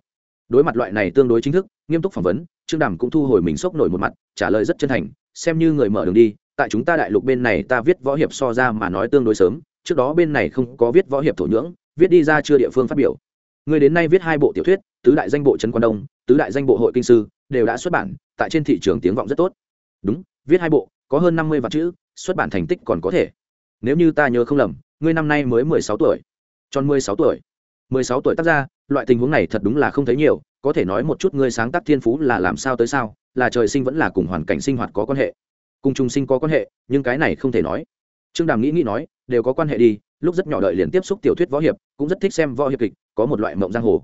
Đối mặt loại này tương đối chính thức, nghiêm túc phỏng vấn, trương đàm cũng thu hồi mình sốc nổi một mặt, trả lời rất chân thành, xem như người mở đường đi, tại chúng ta đại lục bên này ta viết võ hiệp so ra mà nói tương đối sớm, trước đó bên này không có viết võ hiệp thổ nhưỡng, viết đi ra chưa địa phương phát biểu. Người đến nay viết hai bộ tiểu thuyết, tứ đại danh bộ trấn quan đông, tứ đại danh bộ hội kinh sư, đều đã xuất bản, tại trên thị trường tiếng vọng rất tốt. Đúng, viết hai bộ có hơn năm mươi vạn chữ, xuất bản thành tích còn có thể. Nếu như ta nhớ không lầm, ngươi năm nay mới mười sáu tuổi. Tròn mười sáu tuổi. Mười sáu tuổi tác ra, loại tình huống này thật đúng là không thấy nhiều, có thể nói một chút ngươi sáng tác thiên phú là làm sao tới sao, là trời sinh vẫn là cùng hoàn cảnh sinh hoạt có quan hệ. Cùng trung sinh có quan hệ, nhưng cái này không thể nói. Trương đàm nghĩ nghĩ nói, đều có quan hệ đi, lúc rất nhỏ đợi liền tiếp xúc tiểu thuyết võ hiệp, cũng rất thích xem võ hiệp kịch, có một loại mộng giang hồ.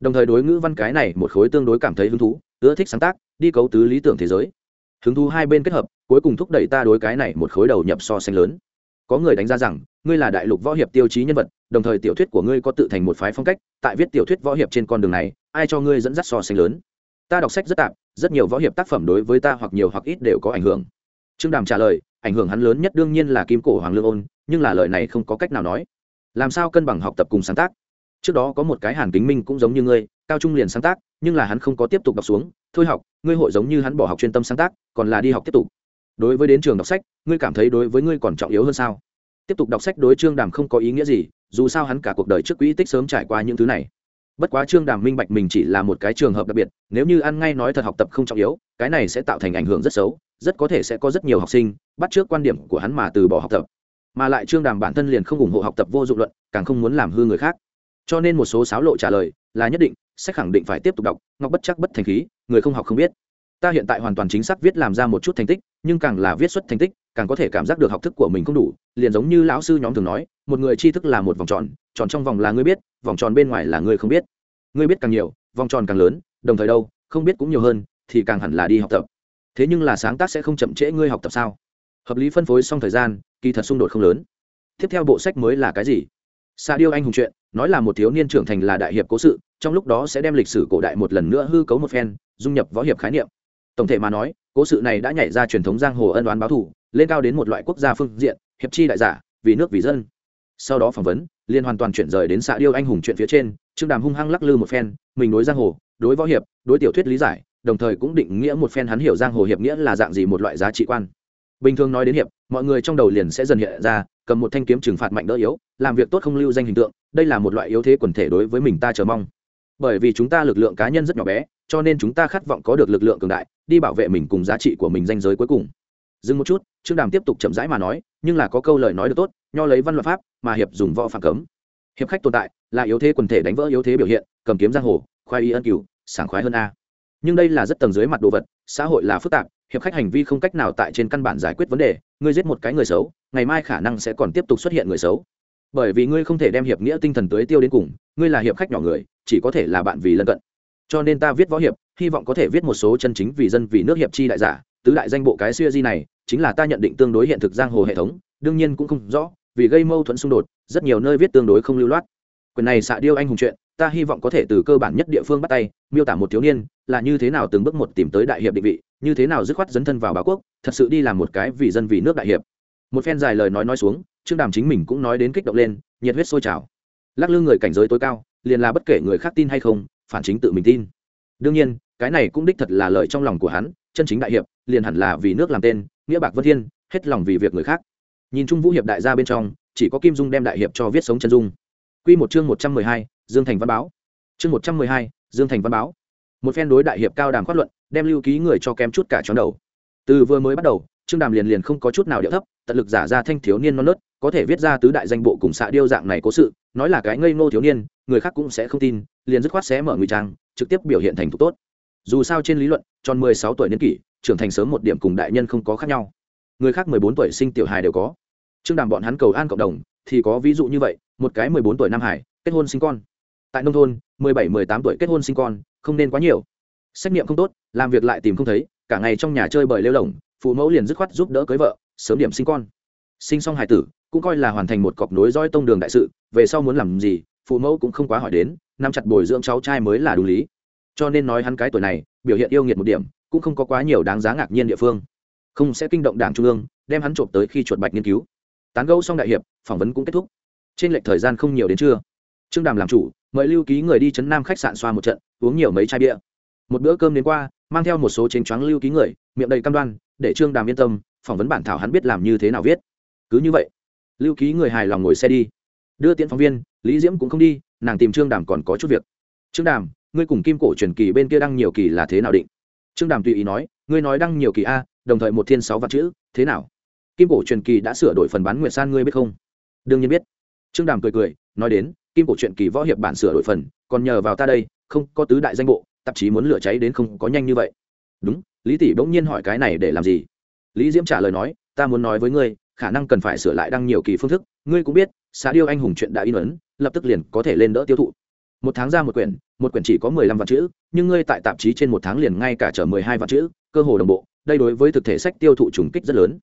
Đồng thời đối ngữ văn cái này một khối tương đối cảm thấy hứng thú, ưa thích sáng tác, đi cấu tứ lý tưởng thế giới hứng thú hai bên kết hợp, cuối cùng thúc đẩy ta đối cái này một khối đầu nhập so sánh lớn. Có người đánh giá rằng, ngươi là đại lục võ hiệp tiêu chí nhân vật, đồng thời tiểu thuyết của ngươi có tự thành một phái phong cách, tại viết tiểu thuyết võ hiệp trên con đường này, ai cho ngươi dẫn dắt so sánh lớn? Ta đọc sách rất tạm rất nhiều võ hiệp tác phẩm đối với ta hoặc nhiều hoặc ít đều có ảnh hưởng. Trương đàm trả lời, ảnh hưởng hắn lớn nhất đương nhiên là kim cổ hoàng lương ôn, nhưng là lời này không có cách nào nói. Làm sao cân bằng học tập cùng sáng tác? Trước đó có một cái hàn kính minh cũng giống như ngươi, cao trung liền sáng tác, nhưng là hắn không có tiếp tục đọc xuống thôi học, ngươi hội giống như hắn bỏ học chuyên tâm sáng tác, còn là đi học tiếp tục. Đối với đến trường đọc sách, ngươi cảm thấy đối với ngươi còn trọng yếu hơn sao? Tiếp tục đọc sách đối trương đàm không có ý nghĩa gì, dù sao hắn cả cuộc đời trước quỹ tích sớm trải qua những thứ này. Bất quá trương đàm minh bạch mình chỉ là một cái trường hợp đặc biệt, nếu như ăn ngay nói thật học tập không trọng yếu, cái này sẽ tạo thành ảnh hưởng rất xấu, rất có thể sẽ có rất nhiều học sinh bắt trước quan điểm của hắn mà từ bỏ học tập. Mà lại trương đàm bản thân liền không ủng hộ học tập vô dụng luận, càng không muốn làm hư người khác. Cho nên một số sáo lộ trả lời là nhất định sách khẳng định phải tiếp tục đọc, ngọc bất chắc bất thành khí, người không học không biết. Ta hiện tại hoàn toàn chính xác viết làm ra một chút thành tích, nhưng càng là viết xuất thành tích, càng có thể cảm giác được học thức của mình không đủ, liền giống như lão sư nhóm thường nói, một người tri thức là một vòng tròn tròn trong vòng là ngươi biết, vòng tròn bên ngoài là ngươi không biết. Ngươi biết càng nhiều, vòng tròn càng lớn, đồng thời đâu, không biết cũng nhiều hơn, thì càng hẳn là đi học tập. Thế nhưng là sáng tác sẽ không chậm trễ ngươi học tập sao? Hợp lý phân phối xong thời gian, kỳ thật xung đột không lớn. Tiếp theo bộ sách mới là cái gì? Xa điêu anh hùng chuyện, nói là một thiếu niên trưởng thành là đại hiệp cố sự, trong lúc đó sẽ đem lịch sử cổ đại một lần nữa hư cấu một phen, dung nhập võ hiệp khái niệm. Tổng thể mà nói, cố sự này đã nhảy ra truyền thống giang hồ ân đoán báo thủ lên cao đến một loại quốc gia phương diện, hiệp chi đại giả, vì nước vì dân. Sau đó phỏng vấn liên hoàn toàn chuyển rời đến xã điêu anh hùng chuyện phía trên, trương đàm hung hăng lắc lư một phen, mình đối giang hồ, đối võ hiệp, đối tiểu thuyết lý giải, đồng thời cũng định nghĩa một phen hắn hiểu giang hồ hiệp nghĩa là dạng gì một loại giá trị quan. Bình thường nói đến hiệp, mọi người trong đầu liền sẽ dần hiện ra cầm một thanh kiếm trừng phạt mạnh đỡ yếu, làm việc tốt không lưu danh hình tượng, đây là một loại yếu thế quần thể đối với mình ta chờ mong. Bởi vì chúng ta lực lượng cá nhân rất nhỏ bé, cho nên chúng ta khát vọng có được lực lượng cường đại, đi bảo vệ mình cùng giá trị của mình danh giới cuối cùng. Dừng một chút, trương đàm tiếp tục chậm rãi mà nói, nhưng là có câu lời nói được tốt, nho lấy văn luật pháp, mà hiệp dùng võ phạm cấm. Hiệp khách tồn tại, là yếu thế quần thể đánh vỡ yếu thế biểu hiện, cầm kiếm giang hồ, khoai y ân cửu, sảng khoái hơn a. Nhưng đây là rất tầng dưới mặt đồ vật, xã hội là phức tạp, hiệp khách hành vi không cách nào tại trên căn bản giải quyết vấn đề ngươi giết một cái người xấu, ngày mai khả năng sẽ còn tiếp tục xuất hiện người xấu. Bởi vì ngươi không thể đem hiệp nghĩa tinh thần tới tiêu đến cùng, ngươi là hiệp khách nhỏ người, chỉ có thể là bạn vì lân cận. Cho nên ta viết võ hiệp, hy vọng có thể viết một số chân chính vì dân, vì nước hiệp chi đại giả, tứ đại danh bộ cái xuya di này, chính là ta nhận định tương đối hiện thực giang hồ hệ thống, đương nhiên cũng không rõ, vì gây mâu thuẫn xung đột, rất nhiều nơi viết tương đối không lưu loát. Quyền này xạ điêu anh hùng chuyện, ta hy vọng có thể từ cơ bản nhất địa phương bắt tay, miêu tả một thiếu niên, là như thế nào từng bước một tìm tới đại hiệp định vị như thế nào dứt khoát dấn thân vào báo quốc, thật sự đi làm một cái vì dân vì nước đại hiệp. Một phen dài lời nói nói xuống, trương đàm chính mình cũng nói đến kích động lên, nhiệt huyết sôi trào. Lắc lư người cảnh giới tối cao, liền là bất kể người khác tin hay không, phản chính tự mình tin. Đương nhiên, cái này cũng đích thật là lời trong lòng của hắn, chân chính đại hiệp, liền hẳn là vì nước làm tên, nghĩa bạc vân thiên, hết lòng vì việc người khác. Nhìn chung vũ hiệp đại gia bên trong, chỉ có kim dung đem đại hiệp cho viết sống chân dung. Q một chương một trăm mười hai, dương thành văn báo. Chương một trăm mười hai, dương thành văn báo. Một phen đối đại hiệp cao đàm phát luận đem lưu ký người cho kém chút cả chóng đầu. Từ vừa mới bắt đầu, trương đàm liền liền không có chút nào điệu thấp, tận lực giả ra thanh thiếu niên non nớt, có thể viết ra tứ đại danh bộ cùng xạ điêu dạng này cố sự, nói là cái ngây ngô thiếu niên, người khác cũng sẽ không tin, liền dứt khoát sẽ mở ngụy trang, trực tiếp biểu hiện thành thục tốt. Dù sao trên lý luận, tròn mười sáu tuổi niên kỷ, trưởng thành sớm một điểm cùng đại nhân không có khác nhau. Người khác mười bốn tuổi sinh tiểu hài đều có. Trương đàm bọn hắn cầu an cộng đồng, thì có ví dụ như vậy, một cái mười bốn tuổi nam hải kết hôn sinh con. Tại nông thôn, mười bảy, mười tám tuổi kết hôn sinh con, không nên quá nhiều xét nghiệm không tốt, làm việc lại tìm không thấy, cả ngày trong nhà chơi bời lêu lỏng, phụ mẫu liền dứt khoát giúp đỡ cưới vợ, sớm điểm sinh con. Sinh xong hài tử, cũng coi là hoàn thành một cọc nối roi tông đường đại sự, về sau muốn làm gì, phụ mẫu cũng không quá hỏi đến, nắm chặt bồi dưỡng cháu trai mới là đúng lý. Cho nên nói hắn cái tuổi này, biểu hiện yêu nghiệt một điểm, cũng không có quá nhiều đáng giá ngạc nhiên địa phương. Không sẽ kinh động đảng trung ương, đem hắn trộm tới khi chuột bạch nghiên cứu. Tán gẫu xong đại hiệp, phỏng vấn cũng kết thúc. Trên lệch thời gian không nhiều đến trưa. Trương đàm làm chủ, mời lưu ký người đi chấn nam khách sạn xoa một trận, uống nhiều mấy chai bia một bữa cơm đến qua, mang theo một số chênh choáng lưu ký người, miệng đầy cam đoan, để trương đàm yên tâm, phỏng vấn bản thảo hắn biết làm như thế nào viết. Cứ như vậy, lưu ký người hài lòng ngồi xe đi. Đưa tiễn phóng viên, lý diễm cũng không đi, nàng tìm trương đàm còn có chút việc. Trương đàm, ngươi cùng kim cổ truyền kỳ bên kia đăng nhiều kỳ là thế nào định? Trương đàm tùy ý nói, ngươi nói đăng nhiều kỳ a, đồng thời một thiên sáu vạn chữ, thế nào? Kim cổ truyền kỳ đã sửa đổi phần bán nguyệt san ngươi biết không? Đương nhiên biết. Trương đàm cười cười, nói đến, kim cổ truyền kỳ võ hiệp bản sửa đổi phần, còn nhờ vào ta đây, không có tứ đại danh bộ tạp chí muốn lửa cháy đến không có nhanh như vậy. Đúng, lý tỷ bỗng nhiên hỏi cái này để làm gì? Lý diễm trả lời nói, ta muốn nói với ngươi, khả năng cần phải sửa lại đăng nhiều kỳ phương thức. Ngươi cũng biết xã điêu anh hùng chuyện đã in ấn, lập tức liền có thể lên đỡ tiêu thụ. Một tháng ra một quyển một quyển chỉ có mười lăm vạn chữ, nhưng ngươi tại tạp chí trên một tháng liền ngay cả chở mười hai vạn chữ, cơ hồ đồng bộ. Đây đối với thực thể sách tiêu thụ trùng kích rất lớn.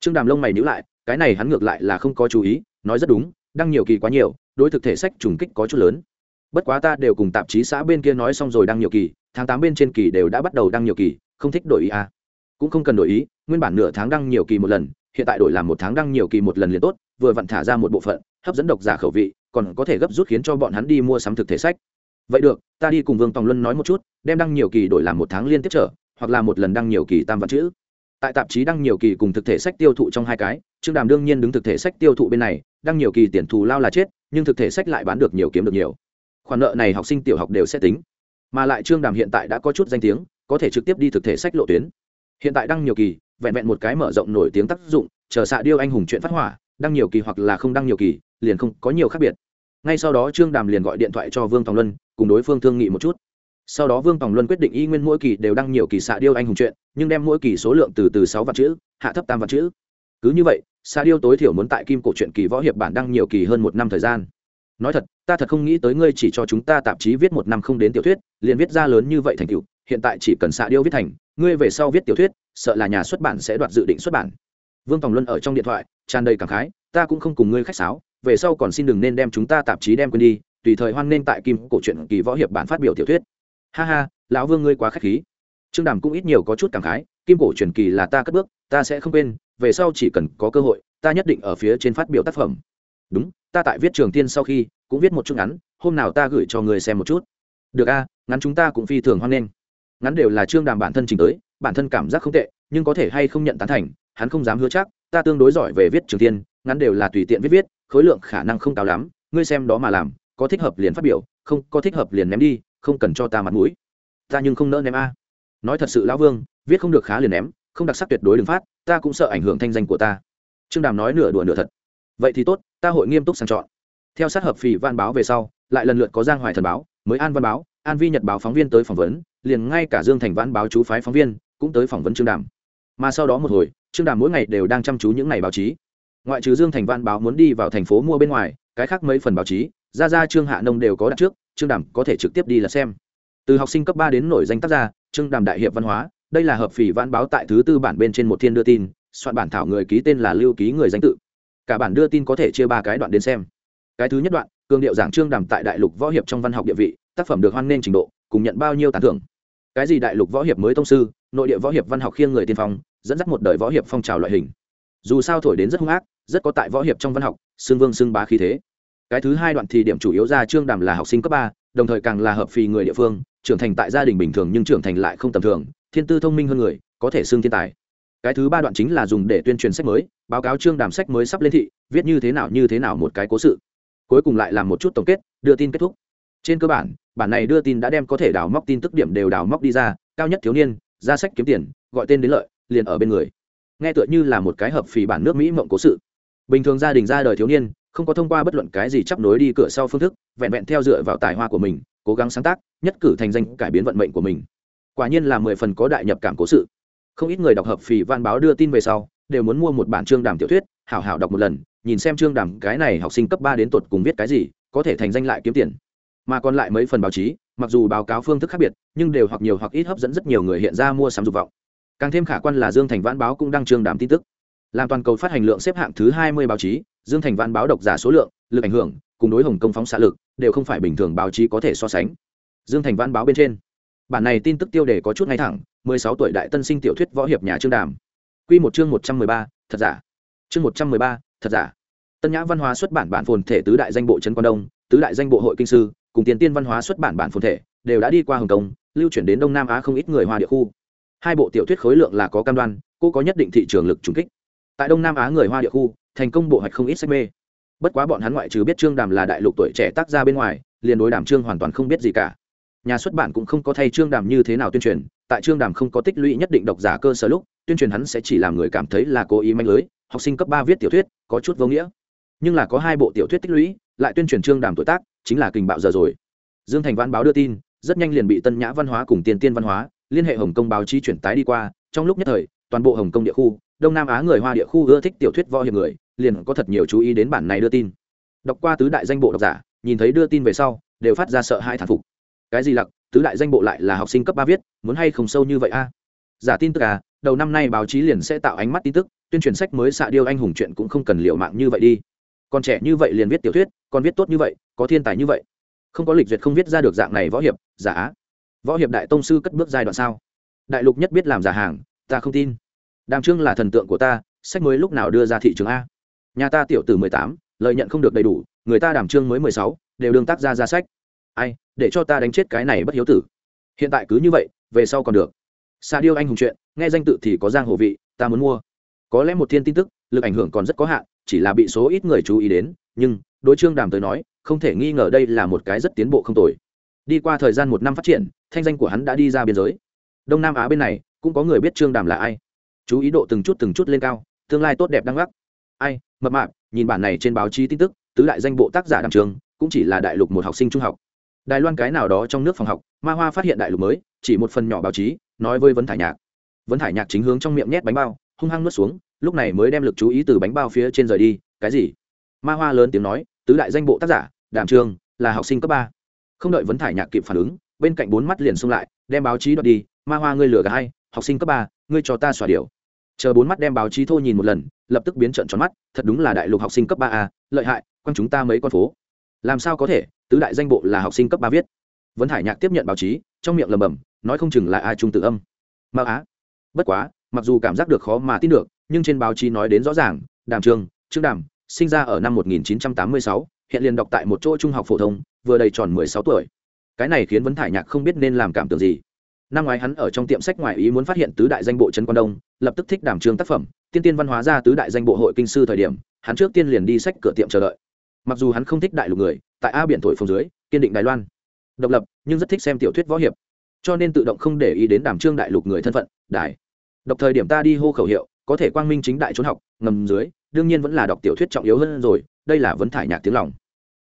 Trương đàm lông mày nhữ lại, cái này hắn ngược lại là không có chú ý, nói rất đúng, đăng nhiều kỳ quá nhiều, đối thực thể sách trùng kích có chút lớn bất quá ta đều cùng tạp chí xã bên kia nói xong rồi đăng nhiều kỳ, tháng tám bên trên kỳ đều đã bắt đầu đăng nhiều kỳ, không thích đổi ý à. cũng không cần đổi ý, nguyên bản nửa tháng đăng nhiều kỳ một lần, hiện tại đổi làm một tháng đăng nhiều kỳ một lần liền tốt, vừa vặn thả ra một bộ phận, hấp dẫn độc giả khẩu vị, còn có thể gấp rút khiến cho bọn hắn đi mua sắm thực thể sách. Vậy được, ta đi cùng vương tòng luân nói một chút, đem đăng nhiều kỳ đổi làm một tháng liên tiếp trở, hoặc là một lần đăng nhiều kỳ tam vạn chữ. Tại tạp chí đăng nhiều kỳ cùng thực thể sách tiêu thụ trong hai cái, trương đàm đương nhiên đứng thực thể sách tiêu thụ bên này, đăng nhiều kỳ tiền thù lao là chết, nhưng thực thể sách lại bán được nhiều kiếm được nhiều khoản nợ này học sinh tiểu học đều sẽ tính. Mà lại trương đàm hiện tại đã có chút danh tiếng, có thể trực tiếp đi thực thể sách lộ tuyến. Hiện tại đăng nhiều kỳ, vẹn vẹn một cái mở rộng nổi tiếng tác dụng, chờ xạ điêu anh hùng chuyện phát hỏa, đăng nhiều kỳ hoặc là không đăng nhiều kỳ, liền không có nhiều khác biệt. Ngay sau đó trương đàm liền gọi điện thoại cho vương tòng luân, cùng đối phương thương nghị một chút. Sau đó vương tòng luân quyết định y nguyên mỗi kỳ đều đăng nhiều kỳ xạ điêu anh hùng chuyện, nhưng đem mỗi kỳ số lượng từ từ sáu vạn chữ, hạ thấp tam vạn chữ. Cứ như vậy, xạ điêu tối thiểu muốn tại kim cổ truyện kỳ võ hiệp bản đăng nhiều kỳ hơn một năm thời gian. Nói thật ta thật không nghĩ tới ngươi chỉ cho chúng ta tạp chí viết một năm không đến tiểu thuyết, liền viết ra lớn như vậy thành tựu, hiện tại chỉ cần xạ điêu viết thành, ngươi về sau viết tiểu thuyết, sợ là nhà xuất bản sẽ đoạt dự định xuất bản. Vương tòng luân ở trong điện thoại, tràn đầy cảm khái, ta cũng không cùng ngươi khách sáo, về sau còn xin đừng nên đem chúng ta tạp chí đem quên đi, tùy thời hoan nên tại kim cổ truyện kỳ võ hiệp bản phát biểu tiểu thuyết. Ha ha, lão vương ngươi quá khách khí. Trương đàm cũng ít nhiều có chút cảm khái, kim cổ truyền kỳ là ta cất bước, ta sẽ không quên, về sau chỉ cần có cơ hội, ta nhất định ở phía trên phát biểu tác phẩm. Đúng, ta tại viết trường tiên sau khi cũng viết một chút ngắn, hôm nào ta gửi cho người xem một chút. Được a, ngắn chúng ta cũng phi thường hoan nghênh. Ngắn đều là trương đàm bản thân trình tới, bản thân cảm giác không tệ, nhưng có thể hay không nhận tán thành, hắn không dám hứa chắc, ta tương đối giỏi về viết trường tiên, ngắn đều là tùy tiện viết viết, khối lượng khả năng không cao lắm, ngươi xem đó mà làm, có thích hợp liền phát biểu, không có thích hợp liền ném đi, không cần cho ta mặt mũi. Ta nhưng không nỡ ném a. Nói thật sự lão vương, viết không được khá liền ném, không đặc sắc tuyệt đối đừng phát, ta cũng sợ ảnh hưởng thanh danh của ta. Trương đàm nói nửa đùa nửa thật. Vậy thì tốt, ta hội nghiêm túc sang chọn theo sát hợp phì văn báo về sau, lại lần lượt có giang hoài thần báo, mới an văn báo, an vi nhật báo phóng viên tới phỏng vấn, liền ngay cả dương thành văn báo chú phái phóng viên, cũng tới phỏng vấn trương đàm. Mà sau đó một hồi, trương đàm mỗi ngày đều đang chăm chú những ngày báo chí. Ngoại trừ dương thành văn báo muốn đi vào thành phố mua bên ngoài, cái khác mấy phần báo chí ra ra trương hạ nông đều có đặt trước, trương đàm có thể trực tiếp đi là xem. Từ học sinh cấp ba đến nổi danh tác gia, trương đàm đại hiệp văn hóa, đây là hợp phỉ văn báo tại thứ tư bản bên trên một thiên đưa tin, soạn bản thảo người ký tên là lưu ký người danh tự. Cả bản đưa tin có thể chia ba cái đoạn đến xem cái thứ nhất đoạn, cường điệu giảng trương đàm tại đại lục võ hiệp trong văn học địa vị, tác phẩm được hoan nghênh trình độ, cùng nhận bao nhiêu tán thưởng. Cái gì đại lục võ hiệp mới thông sư, nội địa võ hiệp văn học khiêng người tiên phong, dẫn dắt một đời võ hiệp phong trào loại hình. Dù sao thổi đến rất hung ác, rất có tại võ hiệp trong văn học, xương vương xương bá khí thế. Cái thứ hai đoạn thì điểm chủ yếu ra trương đàm là học sinh cấp ba, đồng thời càng là hợp phì người địa phương, trưởng thành tại gia đình bình thường nhưng trưởng thành lại không tầm thường, thiên tư thông minh hơn người, có thể xương thiên tài. Cái thứ ba đoạn chính là dùng để tuyên truyền sách mới, báo cáo trương đàm sách mới sắp lên thị, viết như thế nào như thế nào một cái cố sự cuối cùng lại làm một chút tổng kết, đưa tin kết thúc. Trên cơ bản bản này đưa tin đã đem có thể đào móc tin tức điểm đều đào móc đi ra, cao nhất thiếu niên, ra sách kiếm tiền, gọi tên đến lợi, liền ở bên người. Nghe tựa như là một cái hợp phì bản nước mỹ mộng cố sự. Bình thường gia đình ra đời thiếu niên, không có thông qua bất luận cái gì chấp nối đi cửa sau phương thức, vẹn vẹn theo dựa vào tài hoa của mình, cố gắng sáng tác, nhất cử thành danh cải biến vận mệnh của mình. Quả nhiên là mười phần có đại nhập cảm cố sự. Không ít người đọc hợp phì văn báo đưa tin về sau, đều muốn mua một bản chương đàm tiểu thuyết, hảo hảo đọc một lần nhìn xem trương đàm cái này học sinh cấp ba đến tột cùng viết cái gì, có thể thành danh lại kiếm tiền. Mà còn lại mấy phần báo chí, mặc dù báo cáo phương thức khác biệt, nhưng đều hoặc nhiều hoặc ít hấp dẫn rất nhiều người hiện ra mua sắm dục vọng. Càng thêm khả quan là dương thành vãn báo cũng đăng trương đàm tin tức. Làm toàn cầu phát hành lượng xếp hạng thứ hai mươi báo chí, dương thành vãn báo độc giả số lượng, lực ảnh hưởng, cùng đối hồng công phóng xạ lực, đều không phải bình thường báo chí có thể so sánh. Dương thành vãn báo bên trên. Bản này tin tức tiêu đề có chút ngay thẳng, mười sáu tuổi đại tân sinh tiểu thuyết võ hiệp nhà trương đàm. Q một chương một trăm mười ba, thật giả. Chương một trăm mười ba, thật giả tân nhã văn hóa xuất bản bản phồn thể tứ đại danh bộ trấn quan đông, tứ đại danh bộ hội kinh sư, cùng tiền tiên văn hóa xuất bản bản phồn thể, đều đã đi qua hồng kông, lưu chuyển đến đông nam á không ít người hoa địa khu. Hai bộ tiểu thuyết khối lượng là có cam đoan, cô có nhất định thị trường lực trùng kích. Tại đông nam á người hoa địa khu, thành công bộ hoạch không ít sách mê. Bất quá bọn hắn ngoại trừ biết trương đàm là đại lục tuổi trẻ tác gia bên ngoài, liền đối đàm trương hoàn toàn không biết gì cả. Nhà xuất bản cũng không có thay trương đàm như thế nào tuyên truyền, tại trương đàm không có tích lũy nhất định độc giả cơ sở lúc, tuyên truyền hắn sẽ chỉ làm người cảm thấy là cố ý manh lưới, học sinh cấp ba viết tiểu thuyết, có chút vô nghĩa nhưng là có hai bộ tiểu thuyết tích lũy, lại tuyên truyền trương đàm tuổi tác, chính là kình bạo giờ rồi. Dương thành văn báo đưa tin, rất nhanh liền bị tân nhã văn hóa cùng tiền tiên văn hóa, liên hệ hồng kông báo chí chuyển tái đi qua, trong lúc nhất thời, toàn bộ hồng kông địa khu, đông nam á người hoa địa khu ưa thích tiểu thuyết võ hiệp người, liền có thật nhiều chú ý đến bản này đưa tin. Đọc qua tứ đại danh bộ độc giả, nhìn thấy đưa tin về sau, đều phát ra sợ hai thản phục. Cái gì lặc, tứ đại danh bộ lại là học sinh cấp ba viết, muốn hay không sâu như vậy a? Giả tin tức à đầu năm nay báo chí liền sẽ tạo ánh mắt tin tức, tuyên truyền sách mới xạ điêu anh hùng chuyện cũng không cần liệu mạng như vậy đi còn trẻ như vậy liền viết tiểu thuyết còn viết tốt như vậy, có thiên tài như vậy. Không có lịch duyệt không viết ra được dạng này võ hiệp, giả võ hiệp đại tông sư cất bước giai đoạn sao? Đại lục nhất biết làm giả hàng, ta không tin. Đàm trương là thần tượng của ta, sách mới lúc nào đưa ra thị trường a? Nhà ta tiểu từ mười tám, lợi nhận không được đầy đủ, người ta đàm trương mới mười sáu, đều đương tác ra ra sách. Ai, để cho ta đánh chết cái này bất hiếu tử. Hiện tại cứ như vậy, về sau còn được. Xa điêu anh hùng chuyện, nghe danh tự thì có giang hồ vị, ta muốn mua. Có lẽ một thiên tin tức, lực ảnh hưởng còn rất có hạn chỉ là bị số ít người chú ý đến, nhưng, đối trương đàm tới nói, không thể nghi ngờ đây là một cái rất tiến bộ không tồi. Đi qua thời gian một năm phát triển, thanh danh của hắn đã đi ra biên giới. Đông nam á bên này, cũng có người biết trương đàm là ai. Chú ý độ từng chút từng chút lên cao, tương lai tốt đẹp đang gác ai, mập mạp, nhìn bản này trên báo chí tin tức, tứ đại danh bộ tác giả đàm trường, cũng chỉ là đại lục một học sinh trung học. Đài loan cái nào đó trong nước phòng học, ma hoa phát hiện đại lục mới, chỉ một phần nhỏ báo chí, nói với vấn thải nhạc. Vấn thải nhạc chính hướng trong miệng nhét bánh bao, hung hăng nuốt xuống lúc này mới đem lực chú ý từ bánh bao phía trên rời đi, cái gì? Ma hoa lớn tiếng nói, tứ đại danh bộ tác giả đảm trường, là học sinh cấp ba. Không đợi vấn thải nhạc kịp phản ứng, bên cạnh bốn mắt liền xung lại, đem báo chí đoạt đi, ma hoa, ngươi lừa gà hay học sinh cấp ba, ngươi cho ta xòa điều. Chờ bốn mắt đem báo chí thô nhìn một lần, lập tức biến trận tròn mắt, thật đúng là đại lục học sinh cấp ba a, lợi hại, quăng chúng ta mấy con phố. Làm sao có thể, tứ đại danh bộ là học sinh cấp ba viết? Vấn hải nhạc tiếp nhận báo chí, trong miệng lầm bầm nói không chừng là ai trung tự âm. Ma á. Bất quá, mặc dù cảm giác được khó mà tin được nhưng trên báo chí nói đến rõ ràng đàm trường trương đàm sinh ra ở năm 1986, hiện liền đọc tại một chỗ trung học phổ thông vừa đầy tròn 16 tuổi. Cái này khiến vấn thải nhạc không biết nên làm cảm tưởng gì. Năm ngoái hắn ở trong tiệm sách ngoài ý muốn phát hiện tứ đại danh bộ trấn quan đông lập tức thích đảm trường tác phẩm tiên tiên văn hóa ra tứ đại danh bộ hội kinh sư thời điểm hắn trước tiên liền đi sách cửa tiệm chờ đợi. Mặc dù hắn không thích đại lục người tại a biển thổi phồng dưới kiên định đài loan. Độc lập nhưng rất thích xem tiểu thuyết võ hiệp. Cho nên tự động không để ý đến đảm trương đại lục người thân phận đài. Đọc thời điểm ta đi hô khẩu hiệu có thể quang minh chính đại trốn học, ngầm dưới, đương nhiên vẫn là đọc tiểu thuyết trọng yếu hơn rồi, đây là vấn thải nhạc tiếng lòng.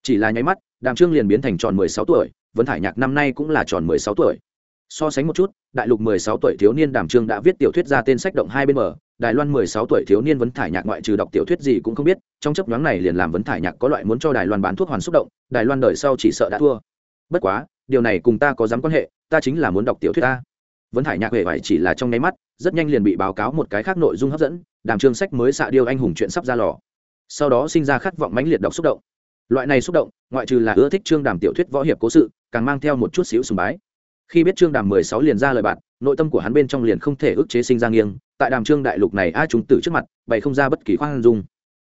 Chỉ là nháy mắt, đàm trương liền biến thành tròn mười sáu tuổi, vấn thải nhạc năm nay cũng là tròn mười sáu tuổi. So sánh một chút, đại lục mười sáu tuổi thiếu niên đàm trương đã viết tiểu thuyết ra tên sách động hai bên mở đài loan mười sáu tuổi thiếu niên vấn thải nhạc ngoại trừ đọc tiểu thuyết gì cũng không biết, trong chấp nhoáng này liền làm vấn thải nhạc có loại muốn cho đài loan bán thuốc hoàn xúc động, đài loan đời sau chỉ sợ đã thua. Bất quá, điều này cùng ta có dám quan hệ, ta chính là muốn đọc tiểu thuyết ta. Vấn thải nhạc huệ phải chỉ là trong nháy mắt rất nhanh liền bị báo cáo một cái khác nội dung hấp dẫn, đàm trương sách mới xạ điêu anh hùng chuyện sắp ra lò. Sau đó sinh ra khát vọng mãnh liệt đọc xúc động. Loại này xúc động, ngoại trừ là ưa thích trương đàm tiểu thuyết võ hiệp cố sự, càng mang theo một chút xíu sùng bái. Khi biết trương đàm mười sáu liền ra lời bạn, nội tâm của hắn bên trong liền không thể ức chế sinh ra nghiêng, tại đàm trương đại lục này a chúng tử trước mặt, bày không ra bất kỳ khoan dung.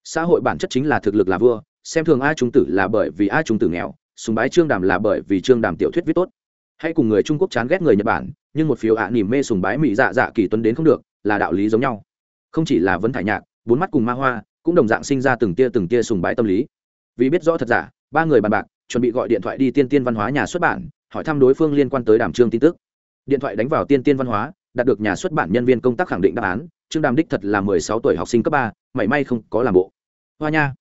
Xã hội bản chất chính là thực lực là vua, xem thường a chúng tử là bởi vì a chúng tử nghèo, sùng bái trương đàm là bởi vì trương đàm tiểu thuyết viết tốt. Hãy cùng người trung quốc chán ghét người nhật bản nhưng một phiếu ạ nỉm mê sùng bái mỹ dạ dạ kỳ tuấn đến không được, là đạo lý giống nhau. Không chỉ là vấn thải nhạc, bốn mắt cùng ma hoa, cũng đồng dạng sinh ra từng tia từng tia sùng bái tâm lý. Vì biết rõ thật giả, ba người bàn bạc, chuẩn bị gọi điện thoại đi tiên tiên văn hóa nhà xuất bản, hỏi thăm đối phương liên quan tới đàm trương tin tức. Điện thoại đánh vào tiên tiên văn hóa, đạt được nhà xuất bản nhân viên công tác khẳng định đáp án, trương đàm đích thật là mười sáu tuổi học sinh cấp ba, mảy may không có làm bộ. Hoa nha,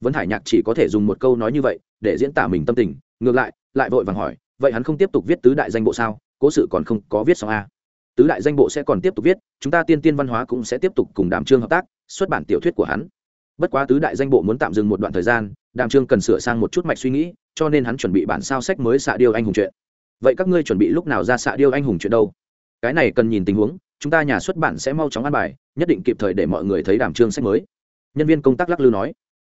vấn thải nhạc chỉ có thể dùng một câu nói như vậy, để diễn tả mình tâm tình, ngược lại lại vội vàng hỏi, vậy hắn không tiếp tục viết tứ đại danh bộ sao? Cố sự còn không có viết xong a. Tứ đại danh bộ sẽ còn tiếp tục viết, chúng ta tiên tiên văn hóa cũng sẽ tiếp tục cùng đàm trương hợp tác, xuất bản tiểu thuyết của hắn. Bất quá tứ đại danh bộ muốn tạm dừng một đoạn thời gian, đàm trương cần sửa sang một chút mạch suy nghĩ, cho nên hắn chuẩn bị bản sao sách mới xạ điêu anh hùng chuyện. Vậy các ngươi chuẩn bị lúc nào ra xạ điêu anh hùng chuyện đâu? Cái này cần nhìn tình huống, chúng ta nhà xuất bản sẽ mau chóng ăn bài, nhất định kịp thời để mọi người thấy đàm trương sách mới. Nhân viên công tác lắc lư nói.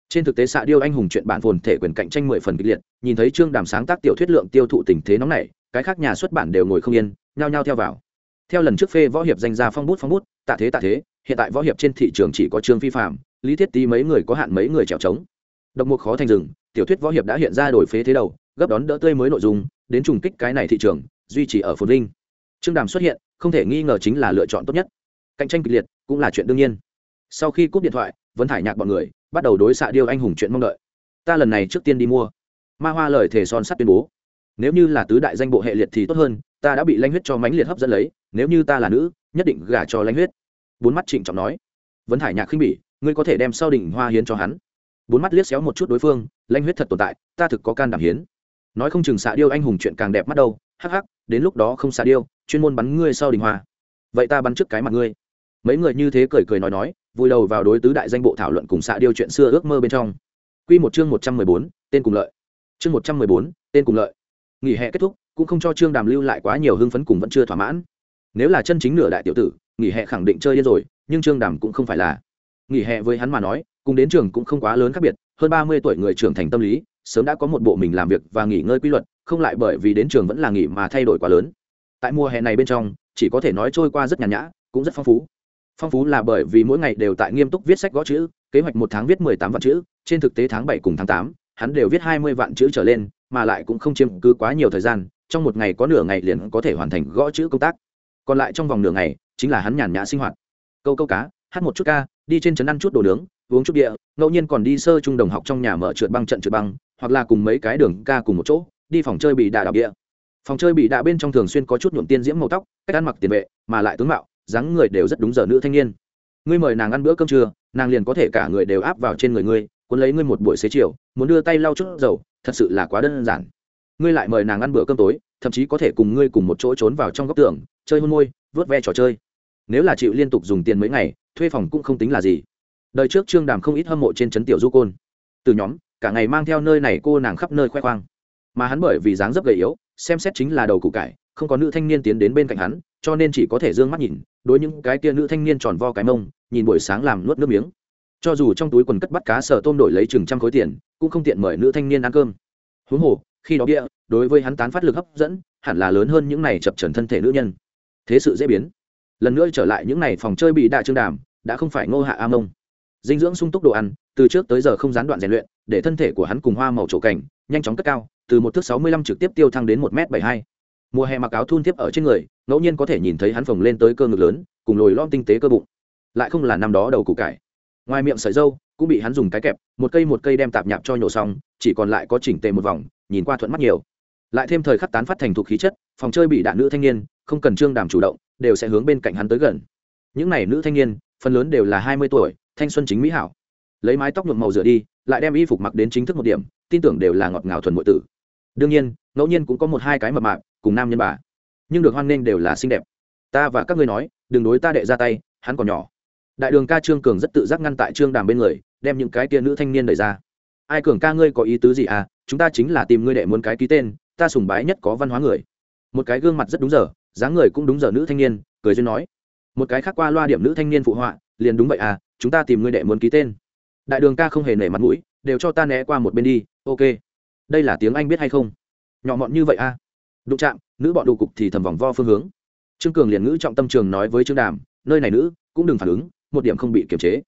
Trên thực tế xạ điêu anh hùng chuyện bản phồn thể quyền cạnh tranh mười phần kịch liệt, nhìn thấy trương đàm sáng tác tiểu thuyết lượng tiêu thụ tình thế nóng này cái khác nhà xuất bản đều ngồi không yên, nhao nhao theo vào. Theo lần trước phê võ hiệp danh ra phong bút phong bút, tạ thế tạ thế, hiện tại võ hiệp trên thị trường chỉ có trương phi phạm, lý thiết tý mấy người có hạn mấy người trèo trống. Độc mục khó thành rừng, tiểu thuyết võ hiệp đã hiện ra đổi phế thế đầu, gấp đón đỡ tươi mới nội dung, đến trùng kích cái này thị trường, duy trì ở phồn linh. trương đàm xuất hiện, không thể nghi ngờ chính là lựa chọn tốt nhất. Cạnh tranh kịch liệt, cũng là chuyện đương nhiên. Sau khi cúp điện thoại vẫn thải nhạc bọn người bắt đầu đối xạ điêu anh hùng chuyện mong đợi. Ta lần này trước tiên đi mua. Ma hoa lời thề son sắt tuyên bố nếu như là tứ đại danh bộ hệ liệt thì tốt hơn, ta đã bị lanh huyết cho mánh liệt hấp dẫn lấy, nếu như ta là nữ, nhất định gả cho lanh huyết. Bốn mắt trịnh trọng nói. Vấn hải nhạc khinh bỉ, ngươi có thể đem sau đỉnh hoa hiến cho hắn. Bốn mắt liếc xéo một chút đối phương lanh huyết thật tồn tại, ta thực có can đảm hiến. Nói không chừng xạ điêu anh hùng chuyện càng đẹp mắt đâu, hắc hắc, đến lúc đó không xạ điêu, chuyên môn bắn ngươi sau đỉnh hoa. Vậy ta bắn trước cái mặt ngươi. Mấy người như thế cười cười nói nói, vui đầu vào đối tứ đại danh bộ thảo luận cùng xạ điêu chuyện xưa ước mơ bên trong. Quy một chương một trăm mười bốn, tên cùng lợi. Chương một trăm mười bốn, tên cùng lợi nghỉ hè kết thúc, cũng không cho trương đàm lưu lại quá nhiều hưng phấn cùng vẫn chưa thỏa mãn. Nếu là chân chính nửa đại tiểu tử, nghỉ hè khẳng định chơi điên rồi, nhưng trương đàm cũng không phải là. Nghỉ hè với hắn mà nói, cùng đến trường cũng không quá lớn khác biệt, hơn ba mươi tuổi người trưởng thành tâm lý, sớm đã có một bộ mình làm việc và nghỉ ngơi quy luật, không lại bởi vì đến trường vẫn là nghỉ mà thay đổi quá lớn. Tại mùa hè này bên trong, chỉ có thể nói trôi qua rất nhàn nhã, cũng rất phong phú. Phong phú là bởi vì mỗi ngày đều tại nghiêm túc viết sách gõ chữ, kế hoạch một tháng viết mười tám vạn chữ, trên thực tế tháng bảy cùng tháng tám, hắn đều viết hai mươi vạn chữ trở lên mà lại cũng không chiếm cứ quá nhiều thời gian, trong một ngày có nửa ngày liền có thể hoàn thành gõ chữ công tác. Còn lại trong vòng nửa ngày, chính là hắn nhàn nhã sinh hoạt. Câu câu cá, hát một chút ca, đi trên trấn ăn chút đồ nướng, uống chút địa ngẫu nhiên còn đi sơ trung đồng học trong nhà mở trượt băng trận trượt băng, hoặc là cùng mấy cái đường ca cùng một chỗ, đi phòng chơi bị đà đạo địa phòng chơi bị đạ bên trong thường xuyên có chút nhuộm tiên diễm màu tóc, cách ăn mặc tiền vệ, mà lại tướng mạo, dáng người đều rất đúng giờ nữ thanh niên. Ngươi mời nàng ăn bữa cơm trưa, nàng liền có thể cả người đều áp vào trên người ngươi, cuốn lấy ngươi một buổi xế chiều, muốn đưa tay lau chút dầu thật sự là quá đơn giản. Ngươi lại mời nàng ăn bữa cơm tối, thậm chí có thể cùng ngươi cùng một chỗ trốn vào trong góc tường, chơi hôn môi, vớt ve trò chơi. Nếu là chịu liên tục dùng tiền mấy ngày, thuê phòng cũng không tính là gì. Đời trước trương đàm không ít hâm mộ trên trấn tiểu du côn. Từ nhóm, cả ngày mang theo nơi này cô nàng khắp nơi khoe khoang. Mà hắn bởi vì dáng dấp gầy yếu, xem xét chính là đầu củ cải, không có nữ thanh niên tiến đến bên cạnh hắn, cho nên chỉ có thể d ư ơ n g mắt nhìn, đối những cái kia nữ thanh niên tròn vo cái mông, nhìn buổi sáng làm nuốt nước miếng cho dù trong túi quần cất bắt cá sở tôm đổi lấy chừng trăm khối tiền, cũng không tiện mời nữ thanh niên ăn cơm. Huống hồ, khi đó bia, đối với hắn tán phát lực hấp dẫn, hẳn là lớn hơn những này chập trần thân thể nữ nhân. Thế sự dễ biến. Lần nữa trở lại những n à y phòng chơi bị đại trương đàm, đã không phải ngô hạ a mông. Dinh dưỡng sung túc đồ ăn, từ trước tới giờ không gián đoạn rèn luyện, để thân thể của hắn cùng hoa màu trổ cảnh, nhanh chóng cất cao, từ một thước sáu mươi lăm trực tiếp tiêu thăng đến một m bảy hai. Mùa hè mặc áo thun tiếp ở trên người, ngẫu nhiên có thể nhìn thấy hắn phồng lên tới cơ ngực lớn, cùng lồi lom tinh tế cơ bụng. Lại không là năm đó đầu củ cải ngoài miệng sợi dâu, cũng bị hắn dùng cái kẹp, một cây một cây đem tạp nhạp cho nhổ xong, chỉ còn lại có chỉnh tề một vòng, nhìn qua thuận mắt nhiều. Lại thêm thời khắc tán phát thành thục khí chất, phòng chơi bị đạn nữ thanh niên, không cần trương đàm chủ động, đều sẽ hướng bên cạnh hắn tới gần. Những n à y nữ thanh niên, phần lớn đều là hai mươi tuổi, thanh xuân chính mỹ hảo. Lấy mái tóc nhuộm màu rửa đi, lại đem y phục mặc đến chính thức một điểm, tin tưởng đều là ngọt ngào thuần m tử. Đương nhiên, ngẫu nhiên cũng có một hai cái mập mạp, cùng nam nhân bà. Nhưng được hoan nghênh đều là xinh đẹp. Ta và các ngươi nói, đừng đối ta đệ ra tay, hắn còn nhỏ đại đường ca trương cường rất tự giác ngăn tại trương đàm bên người, đem những cái tia nữ thanh niên đẩy ra. Ai cường ca ngươi có ý tứ gì à? Chúng ta chính là tìm ngươi đệ muốn cái ký tên, ta sùng bái nhất có văn hóa người. Một cái gương mặt rất đúng giờ, dáng người cũng đúng giờ nữ thanh niên, cười duyên nói. Một cái khác qua loa điểm nữ thanh niên phụ họa, liền đúng vậy à chúng ta tìm ngươi đệ muốn ký tên. Đại đường ca không hề nể mặt mũi, đều cho ta né qua một bên đi, ok. Đây là tiếng anh biết hay không? Nhỏ mọn như vậy à? Đụng chạm, nữ bọn đủ cục thì thầm vòng vo phương hướng. Trương cường liền ngữ trọng tâm trường nói với trương đàm, nơi này nữ, cũng đừng phản ứng một điểm không bị kiềm chế.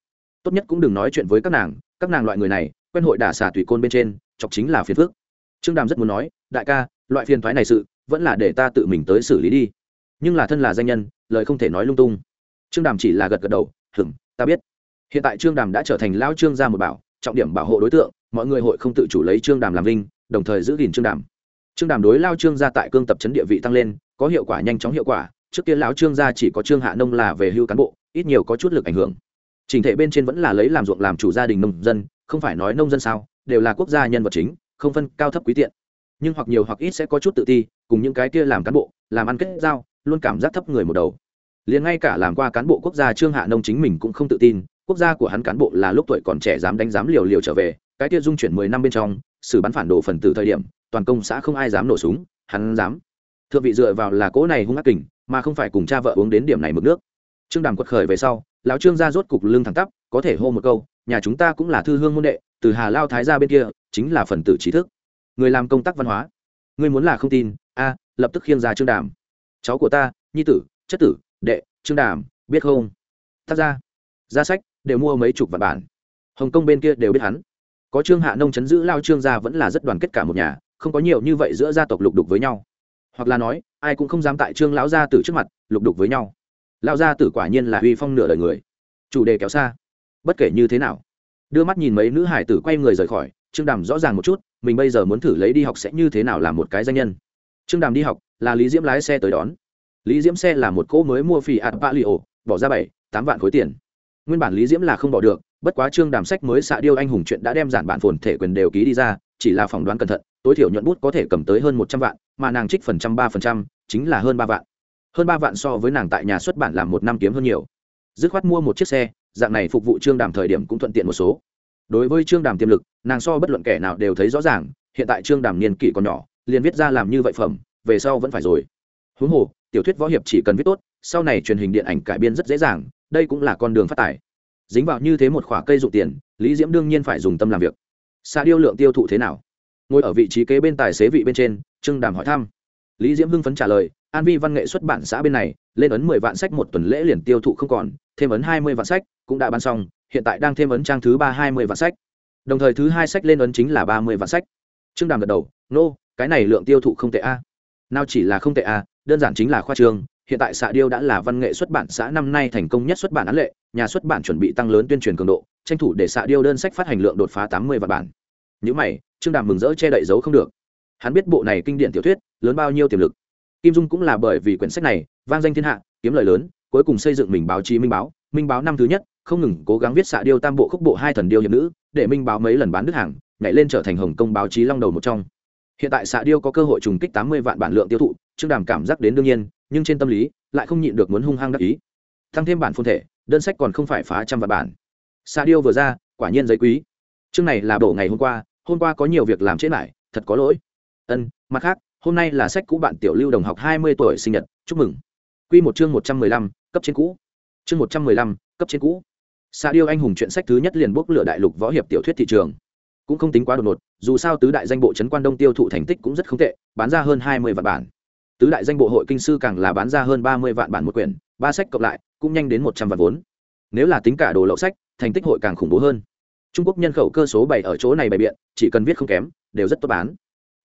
Tốt nhất cũng đừng nói chuyện với các nàng các nàng loại người này, quen hội đả xả tùy côn bên trên, chọc chính là phiền phước trương đàm rất muốn nói, đại ca, loại phiền thoái này sự, vẫn là để ta tự mình tới xử lý đi. Nhưng là thân là danh nhân, lời không thể nói lung tung. Trương đàm chỉ là gật gật đầu hừng ta biết. Hiện tại trương đàm đã trở thành lao trương gia một bảo, trọng điểm bảo hộ đối tượng, mọi người hội không tự chủ lấy trương đàm làm linh đồng thời giữ gìn trương đàm. Trương đàm đối lao trương gia tại cương tập chấn địa vị tăng lên, có hiệu quả nhanh chóng hiệu quả, trước kia lão trương gia chỉ có trương hạ nông là về hưu cán bộ ít nhiều có chút lực ảnh hưởng. Trình thể bên trên vẫn là lấy làm ruộng làm chủ gia đình nông dân, không phải nói nông dân sao, đều là quốc gia nhân vật chính, không phân cao thấp quý tiện. Nhưng hoặc nhiều hoặc ít sẽ có chút tự ti, cùng những cái kia làm cán bộ, làm ăn kết giao, luôn cảm giác thấp người một đầu. Liền ngay cả làm qua cán bộ quốc gia trương hạ nông chính mình cũng không tự tin, quốc gia của hắn cán bộ là lúc tuổi còn trẻ dám đánh dám liều liều trở về, cái kia dung chuyển mười năm bên trong, xử bắn phản đồ phần tử thời điểm, toàn công xã không ai dám nổ súng, hắn dám. Thượng vị dựa vào là cỗ này hung ác kình, mà không phải cùng cha vợ uống đến điểm này mực nước trương đàm quật khởi về sau, lão trương ra rốt cục lưng thẳng tắp, có thể hô một câu, nhà chúng ta cũng là thư hương môn đệ, từ hà lao thái ra bên kia, chính là phần tử trí thức. Người làm công tác văn hóa. Người muốn là không tin, a, lập tức khiêng ra trương đàm. Cháu của ta, nhi tử, chất tử, đệ, trương đàm, biết không? Tác ra ra sách, đều mua mấy chục vạn bản. Hồng kông bên kia đều biết hắn. Có trương hạ nông chấn giữ lao trương gia vẫn là rất đoàn kết cả một nhà, không có nhiều như vậy giữa gia tộc lục đục với nhau. Hoặc là nói, ai cũng không dám tại trương lão gia tử trước mặt, lục đục với nhau lão gia tử quả nhiên là uy phong nửa đời người. Chủ đề kéo xa. Bất kể như thế nào, đưa mắt nhìn mấy nữ hải tử quay người rời khỏi, trương đàm rõ ràng một chút, mình bây giờ muốn thử lấy đi học sẽ như thế nào làm một cái danh nhân. Trương đàm đi học là lý diễm lái xe tới đón. Lý diễm xe là một cỗ mới mua phì ạt bạ li ổ, bỏ ra bảy, tám vạn khối tiền. Nguyên bản lý diễm là không bỏ được, bất quá trương đàm sách mới xạ điêu anh hùng chuyện đã đem giản bản phồn thể quyền đều ký đi ra, chỉ là phỏng đoán cẩn thận, tối thiểu nhuận bút có thể cầm tới hơn một trăm vạn, mà nàng trích phần trăm ba phần trăm, chính là hơn ba vạn hơn ba vạn so với nàng tại nhà xuất bản làm một năm kiếm hơn nhiều. Dứt khoát mua một chiếc xe, dạng này phục vụ trương đàm thời điểm cũng thuận tiện một số. Đối với trương đàm tiềm lực, nàng so bất luận kẻ nào đều thấy rõ ràng, hiện tại trương đàm niên kỷ còn nhỏ, liền viết ra làm như vậy phẩm, về sau vẫn phải rồi. Huống hồ, tiểu thuyết võ hiệp chỉ cần viết tốt, sau này truyền hình điện ảnh cải biên rất dễ dàng, đây cũng là con đường phát tài. Dính vào như thế một khoả cây dụ tiền, lý diễm đương nhiên phải dùng tâm làm việc. Xa điêu lượng tiêu thụ thế nào? Ngồi ở vị trí kế bên tài xế vị bên trên, trương đàm hỏi thăm. Lý diễm hưng phấn trả lời an vi văn nghệ xuất bản xã bên này lên ấn mười vạn sách một tuần lễ liền tiêu thụ không còn thêm ấn hai mươi vạn sách cũng đã bán xong hiện tại đang thêm ấn trang thứ ba hai mươi vạn sách. Đồng thời thứ hai sách lên ấn chính là ba mươi vạn sách. Trương đàm gật đầu nô、no, cái này lượng tiêu thụ không tệ a. Nào chỉ là không tệ a đơn giản chính là khoa trường. hiện tại xạ điêu đã là văn nghệ xuất bản xã năm nay thành công nhất xuất bản án lệ nhà xuất bản chuẩn bị tăng lớn tuyên truyền cường độ tranh thủ để xạ điêu đơn sách phát hành lượng đột phá tám mươi vạn bản. Những mày trương đàm mừng rỡ che đậy dấu không được. Hắn biết bộ này kinh điển tiểu thuyết lớn bao nhiêu tiềm lực kim dung cũng là bởi vì quyển sách này, vang danh thiên hạ, kiếm lời lớn, cuối cùng xây dựng mình báo chí minh báo minh báo năm thứ nhất, không ngừng cố gắng viết xạ điêu tam bộ khúc bộ hai thần điêu hiệp nữ, để minh báo mấy lần bán đứt hàng, nhảy lên trở thành hồng kông báo chí long đầu một trong. Hiện tại xạ điêu có cơ hội trùng kích tám mươi vạn bản lượng tiêu thụ trương đàm cảm giác đến đương nhiên, nhưng trên tâm lý, lại không nhịn được muốn hung hăng đắc ý. Thăng thêm bản phun thể, đơn sách còn không phải phá trăm vạn bản. Xạ điêu vừa ra, quả nhiên giấy quý. Chương này là bộ ngày hôm qua hôm qua có nhiều việc làm chết lại thật có lỗi. Ân, mặt khác hôm nay là sách cũ bạn tiểu lưu đồng học hai mươi tuổi sinh nhật, chúc mừng. Q một chương một trăm mười lăm, cấp trên cũ. Chương một trăm mười lăm, cấp trên cũ. Xa điêu anh hùng chuyện sách thứ nhất liền bốc lửa đại lục võ hiệp tiểu thuyết thị trường. Cũng không tính quá đột ngột, dù sao tứ đại danh bộ trấn quan đông tiêu thụ thành tích cũng rất không tệ, bán ra hơn hai mươi vạn bản. Tứ đại danh bộ hội kinh sư càng là bán ra hơn ba mươi vạn bản một quyển, ba sách cộng lại, cũng nhanh đến một trăm vạn vốn. Nếu là tính cả đồ lậu sách, thành tích hội càng khủng bố hơn. Trung quốc nhân khẩu cơ số bảy ở chỗ này bày biện, chỉ cần viết không kém, đều rất tốt bán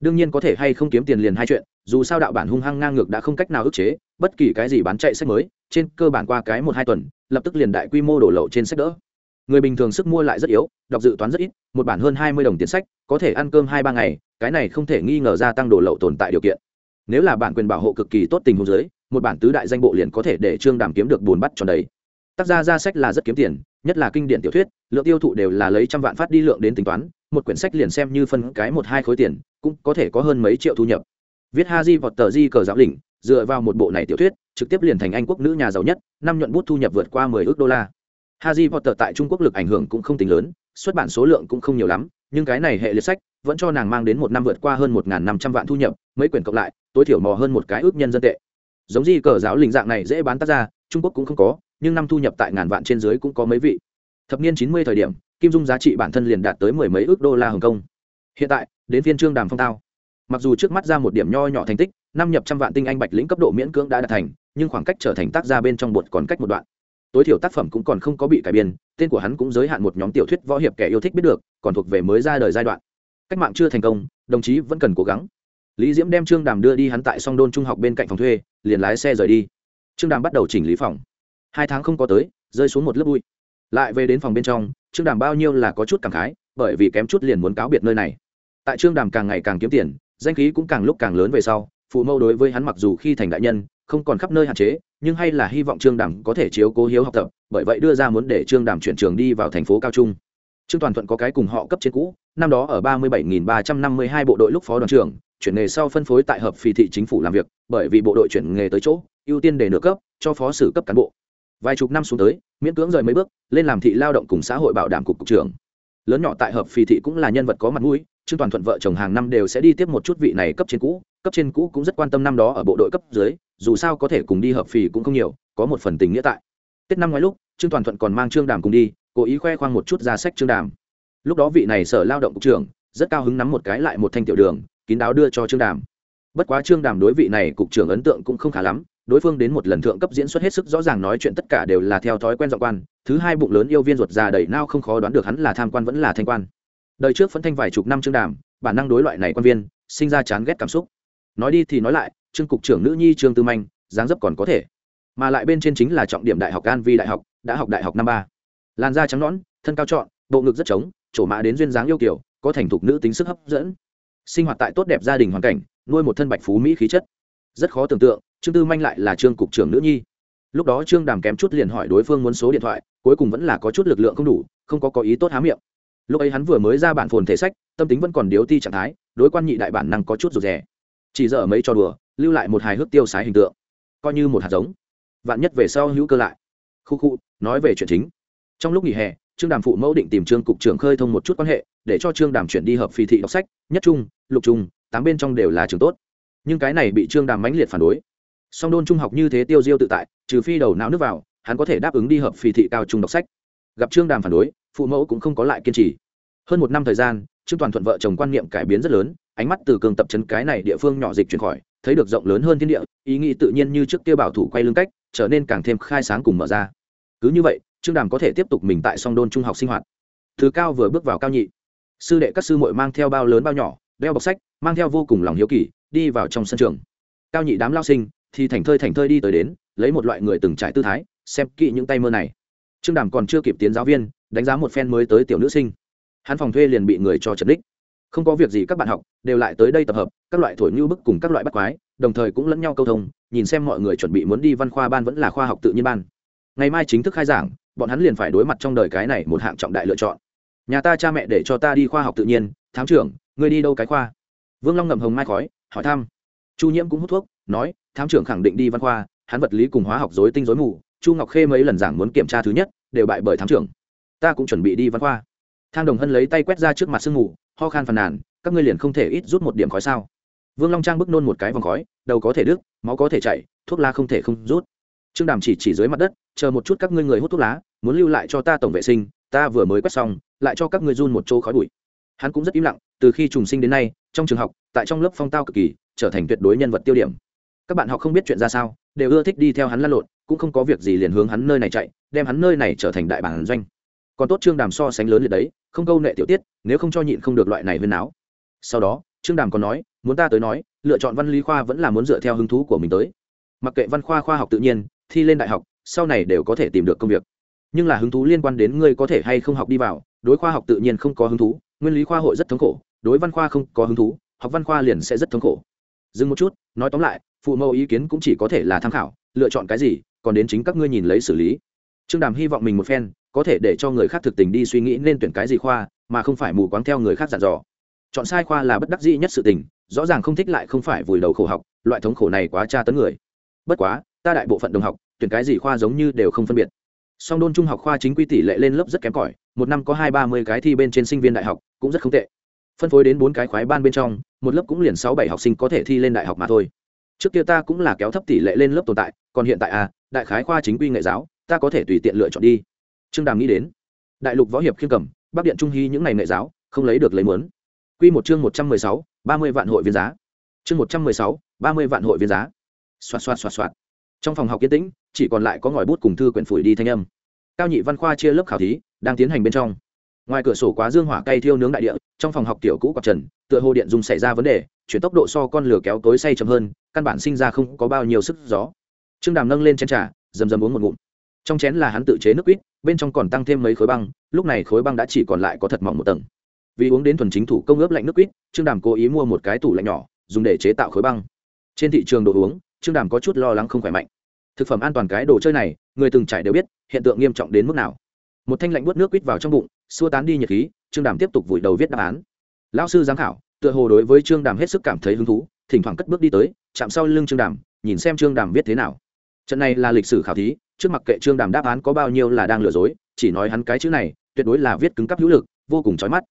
đương nhiên có thể hay không kiếm tiền liền hai chuyện, dù sao đạo bản hung hăng ngang ngược đã không cách nào ức chế, bất kỳ cái gì bán chạy sách mới, trên cơ bản qua cái một hai tuần, lập tức liền đại quy mô đổ lậu trên sách đỡ. Người bình thường sức mua lại rất yếu, đọc dự toán rất ít, một bản hơn hai mươi đồng tiền sách, có thể ăn cơm hai ba ngày, cái này không thể nghi ngờ gia tăng đổ lậu tồn tại điều kiện. Nếu là bản quyền bảo hộ cực kỳ tốt tình huống dưới, một bản tứ đại danh bộ liền có thể để trương đàm kiếm được bùn bắt tròn đấy tác gia ra sách là rất kiếm tiền, nhất là kinh điển tiểu thuyết, lượng tiêu thụ đều là lấy trăm vạn phát đi lượng đến tính toán một quyển sách liền xem như phân cái một hai khối tiền, cũng có thể có hơn mấy triệu thu nhập. Viết ha di vọt tờ di cờ giáo lĩnh, dựa vào một bộ này tiểu thuyết, trực tiếp liền thành anh quốc nữ nhà giàu nhất, năm nhuận bút thu nhập vượt qua mười ước đô la. Ha di vọt tờ tại trung quốc lực ảnh hưởng cũng không tính lớn, xuất bản số lượng cũng không nhiều lắm, nhưng cái này hệ liệt sách vẫn cho nàng mang đến một năm vượt qua hơn một năm trăm vạn thu nhập, mấy quyển cộng lại, tối thiểu mò hơn một cái ước nhân dân tệ. Giống di cờ giáo lĩnh dạng này dễ bán tác ra, trung quốc cũng không có, nhưng năm thu nhập tại ngàn vạn trên dưới cũng có mấy vị. Thập niên chín mươi thời điểm kim dung giá trị bản thân liền đạt tới mười mấy ước đô la hồng kông. Hiện tại, đến phiên trương đàm phong tao. Mặc dù trước mắt ra một điểm nho nhỏ thành tích, năm nhập trăm vạn tinh anh bạch lĩnh cấp độ miễn cưỡng đã đạt thành, nhưng khoảng cách trở thành tác gia bên trong bột còn cách một đoạn. Tối thiểu tác phẩm cũng còn không có bị cải biên, tên của hắn cũng giới hạn một nhóm tiểu thuyết võ hiệp kẻ yêu thích biết được, còn thuộc về mới ra đời giai đoạn. Cách mạng chưa thành công, đồng chí vẫn cần cố gắng. Lý diễm đem trương đàm đưa đi hắn tại song đôn trung học bên cạnh phòng thuê, liền lái xe rời đi. Trương đàm bắt đầu chỉnh lý phòng. Hai tháng không có tới, rơi xuống một lớp bụi. Lại về đến phòng bên trong trương đàm bao nhiêu là có chút cảm khái, bởi vì kém chút liền muốn cáo biệt nơi này. Tại trương đàm càng ngày càng kiếm tiền, danh khí cũng càng lúc càng lớn về sau, phụ mẫu đối với hắn mặc dù khi thành đại nhân, không còn khắp nơi hạn chế, nhưng hay là hy vọng trương đàm có thể chiếu cố hiếu học tập, bởi vậy đưa ra muốn để trương đàm chuyển trường đi vào thành phố cao trung. Trương toàn thuận có cái cùng họ cấp trên cũ, năm đó ở ba mươi bảy nghìn ba trăm năm mươi hai bộ đội lúc phó đoàn trưởng, chuyển nghề sau phân phối tại hợp phì thị chính phủ làm việc, bởi vì bộ đội chuyển nghề tới chỗ, ưu tiên để nửa cấp, cho phó sử cấp cán bộ vài chục năm xuống tới, miễn cưỡng rời mấy bước, lên làm thị lao động cùng xã hội bảo đảm cục cục trưởng. Lớn nhỏ tại hợp phì thị cũng là nhân vật có mặt mũi, trương toàn thuận vợ chồng hàng năm đều sẽ đi tiếp một chút vị này cấp trên cũ, cấp trên cũ cũng rất quan tâm năm đó ở bộ đội cấp dưới, dù sao có thể cùng đi hợp phì cũng không nhiều, có một phần tình nghĩa tại. Tết năm ngoái lúc, trương toàn thuận còn mang trương đàm cùng đi, cố ý khoe khoang một chút ra sách trương đàm. Lúc đó vị này sở lao động cục trưởng, rất cao hứng nắm một cái lại một thanh tiểu đường, kín đáo đưa cho trương đàm. Bất quá trương đàm đối vị này cục trưởng ấn tượng cũng không khá lắm đối phương đến một lần thượng cấp diễn xuất hết sức rõ ràng nói chuyện tất cả đều là theo thói quen dọn quan, thứ hai bụng lớn yêu viên ruột già đầy nao không khó đoán được hắn là tham quan vẫn là thanh quan. Đời trước phấn thanh vài chục năm trương đàm, bản năng đối loại này quan viên, sinh ra chán ghét cảm xúc. Nói đi thì nói lại trương cục trưởng nữ nhi trương tư manh, dáng dấp còn có thể. Mà lại bên trên chính là trọng điểm đại học an vi đại học, đã học đại học năm ba. Làn da trắng nõn, thân cao trọn, bộ ngực rất trống, trổ mã đến duyên dáng yêu kiểu, có thành thục nữ tính sức hấp dẫn. Sinh hoạt tại tốt đẹp gia đình hoàn cảnh, nuôi một thân bạch phú mỹ khí chất. Rất khó tưởng tượng trương tư manh lại là trương cục trưởng nữ nhi. Lúc đó trương đàm kém chút liền hỏi đối phương muốn số điện thoại, cuối cùng vẫn là có chút lực lượng không đủ, không có có ý tốt há miệng. Lúc ấy hắn vừa mới ra bản phồn thể sách, tâm tính vẫn còn điếu ti trạng thái, đối quan nhị đại bản năng có chút rụt rè. Chỉ dở mấy trò đùa, lưu lại một hài hước tiêu sái hình tượng, coi như một hạt giống. Vạn nhất về sau hữu cơ lại. Khu khu, nói về chuyện chính. Trong lúc nghỉ hè, trương đàm phụ mẫu định tìm trương cục trưởng khơi thông một chút quan hệ, để cho trương đàm chuyển đi hợp phi thị đọc sách, nhất trung, lục trung, tám bên trong đều là trường tốt. Nhưng cái này bị trương đàm mãnh liệt phản đối song đôn trung học như thế tiêu diêu tự tại, trừ phi đầu não nước vào, hắn có thể đáp ứng đi hợp phì thị cao trung đọc sách. Gặp trương đàm phản đối, phụ mẫu cũng không có lại kiên trì. Hơn một năm thời gian, trương toàn thuận vợ chồng quan niệm cải biến rất lớn, ánh mắt từ cường tập trấn cái này địa phương nhỏ dịch chuyển khỏi, thấy được rộng lớn hơn thiên địa, ý nghĩ tự nhiên như trước kia bảo thủ quay lưng cách, trở nên càng thêm khai sáng cùng mở ra. Cứ như vậy, trương đàm có thể tiếp tục mình tại song đôn trung học sinh hoạt. Thứ cao vừa bước vào cao nhị, sư đệ các sư muội mang theo bao lớn bao nhỏ, đeo bọc sách, mang theo vô cùng lòng hiếu kỳ, đi vào trong sân trường. Cao nhị đám lao sinh thì thành thơi thành thơi đi tới đến, lấy một loại người từng trải tư thái, xem kỹ những tay mơ này. Trương đàm còn chưa kịp tiến giáo viên, đánh giá một phen mới tới tiểu nữ sinh. Hắn phòng thuê liền bị người cho trật đích không có việc gì các bạn học, đều lại tới đây tập hợp, các loại thổi như bức cùng các loại bắt quái, đồng thời cũng lẫn nhau câu thông, nhìn xem mọi người chuẩn bị muốn đi văn khoa ban vẫn là khoa học tự nhiên ban. Ngày mai chính thức khai giảng, bọn hắn liền phải đối mặt trong đời cái này một hạng trọng đại lựa chọn. Nhà ta cha mẹ để cho ta đi khoa học tự nhiên, thám trưởng, ngươi đi đâu cái khoa? Vương long ngậm hồng mai khói, hỏi thăm. Chu nhiễm cũng hút thuốc nói, thám trưởng khẳng định đi văn khoa, hắn vật lý cùng hóa học dối tinh dối mù, chu ngọc khê mấy lần giảng muốn kiểm tra thứ nhất, đều bại bởi thám trưởng. Ta cũng chuẩn bị đi văn khoa. Thang đồng hân lấy tay quét ra trước mặt sương mù, ho khan phàn nàn, các ngươi liền không thể ít rút một điểm khói sao? Vương long trang bức nôn một cái vòng khói, đầu có thể đứt, máu có thể chảy, thuốc lá không thể không rút. Trương đàm chỉ chỉ dưới mặt đất, chờ một chút các ngươi người hút thuốc lá, muốn lưu lại cho ta tổng vệ sinh, ta vừa mới quét xong, lại cho các ngươi run một chỗ khói bụi. Hắn cũng rất im lặng, từ khi trùng sinh đến nay, trong trường học, tại trong lớp phong tao cực kỳ, trở thành tuyệt đối nhân vật tiêu điểm các bạn học không biết chuyện ra sao, đều ưa thích đi theo hắn lăn lộn, cũng không có việc gì liền hướng hắn nơi này chạy, đem hắn nơi này trở thành đại bản doanh. Còn tốt trương đàm so sánh lớn liệt đấy, không câu nệ tiểu tiết, nếu không cho nhịn không được loại này huyên áo sau đó, trương đàm còn nói, muốn ta tới nói, lựa chọn văn lý khoa vẫn là muốn dựa theo hứng thú của mình tới. Mặc kệ văn khoa khoa học tự nhiên, thi lên đại học, sau này đều có thể tìm được công việc. Nhưng là hứng thú liên quan đến ngươi có thể hay không học đi vào, đối khoa học tự nhiên không có hứng thú, nguyên lý khoa hội rất thống khổ, đối văn khoa không có hứng thú, học văn khoa liền sẽ rất thống khổ. Dừng một chút, nói tóm lại phụ mẫu ý kiến cũng chỉ có thể là tham khảo, lựa chọn cái gì, còn đến chính các ngươi nhìn lấy xử lý. Trương đàm hy vọng mình một phen, có thể để cho người khác thực tình đi suy nghĩ nên tuyển cái gì khoa, mà không phải mù quáng theo người khác dặn dò. Chọn sai khoa là bất đắc dĩ nhất sự tình, rõ ràng không thích lại không phải vùi đầu khổ học, loại thống khổ này quá tra tấn người. Bất quá, ta đại bộ phận đồng học, tuyển cái gì khoa giống như đều không phân biệt. Song đôn trung học khoa chính quy tỷ lệ lên lớp rất kém cỏi, một năm có hai ba mươi cái thi bên trên sinh viên đại học, cũng rất không tệ. Phân phối đến bốn cái khoái ban bên trong, một lớp cũng liền sáu bảy học sinh có thể thi lên đại học mà thôi trước kia ta cũng là kéo thấp tỷ lệ lên lớp tồn tại, còn hiện tại à đại khái khoa chính quy nghệ giáo, ta có thể tùy tiện lựa chọn đi. Trương đàm nghĩ đến, đại lục võ hiệp khiêm cầm, bắc điện trung hy những ngày nghệ giáo, không lấy được lấy muốn quy một chương một trăm mười sáu, ba mươi vạn hội viên giá. Chương một trăm mười sáu, ba mươi vạn hội viên giá. Xoạt xoạt xoạt xoạt. Trong phòng học yên tĩnh, chỉ còn lại có ngòi bút cùng thư quyển phủi đi thanh âm. Cao nhị văn khoa chia lớp khảo thí, đang tiến hành bên trong ngoài cửa sổ quá dương hỏa cây thiêu nướng đại địa, trong phòng học tiểu cũ quạt trần, tựa hồ điện dùng xảy ra vấn đề, chuyển tốc độ so con lửa kéo tối say chậm hơn, căn bản sinh ra không có bao nhiêu sức gió. Trương đàm nâng lên chén trà, rầm rầm uống một ngụm. Trong chén là hắn tự chế nước quýt, bên trong còn tăng thêm mấy khối băng, lúc này khối băng đã chỉ còn lại có thật mỏng một tầng. Vì uống đến thuần chính thủ công ướp lạnh nước quýt, trương đàm cố ý mua một cái tủ lạnh nhỏ, dùng để chế tạo khối băng. Trên thị trường đồ uống, trương đàm có chút lo lắng không khỏe mạnh. Thực phẩm an toàn cái đồ chơi này, người từng trải đều biết, hiện tượng nghiêm trọng đến mức nào. Một thanh lạnh bớt nước quýt vào trong bụng xua tán đi nhiệt khí, trương đàm tiếp tục vùi đầu viết đáp án. Lão sư giám khảo, tựa hồ đối với trương đàm hết sức cảm thấy hứng thú, thỉnh thoảng cất bước đi tới, chạm sau lưng trương đàm, nhìn xem trương đàm viết thế nào. Trận này là lịch sử khảo thí, trước mặt kệ trương đàm đáp án có bao nhiêu là đang lừa dối, chỉ nói hắn cái chữ này, tuyệt đối là viết cứng cắp hữu lực, vô cùng chói mắt.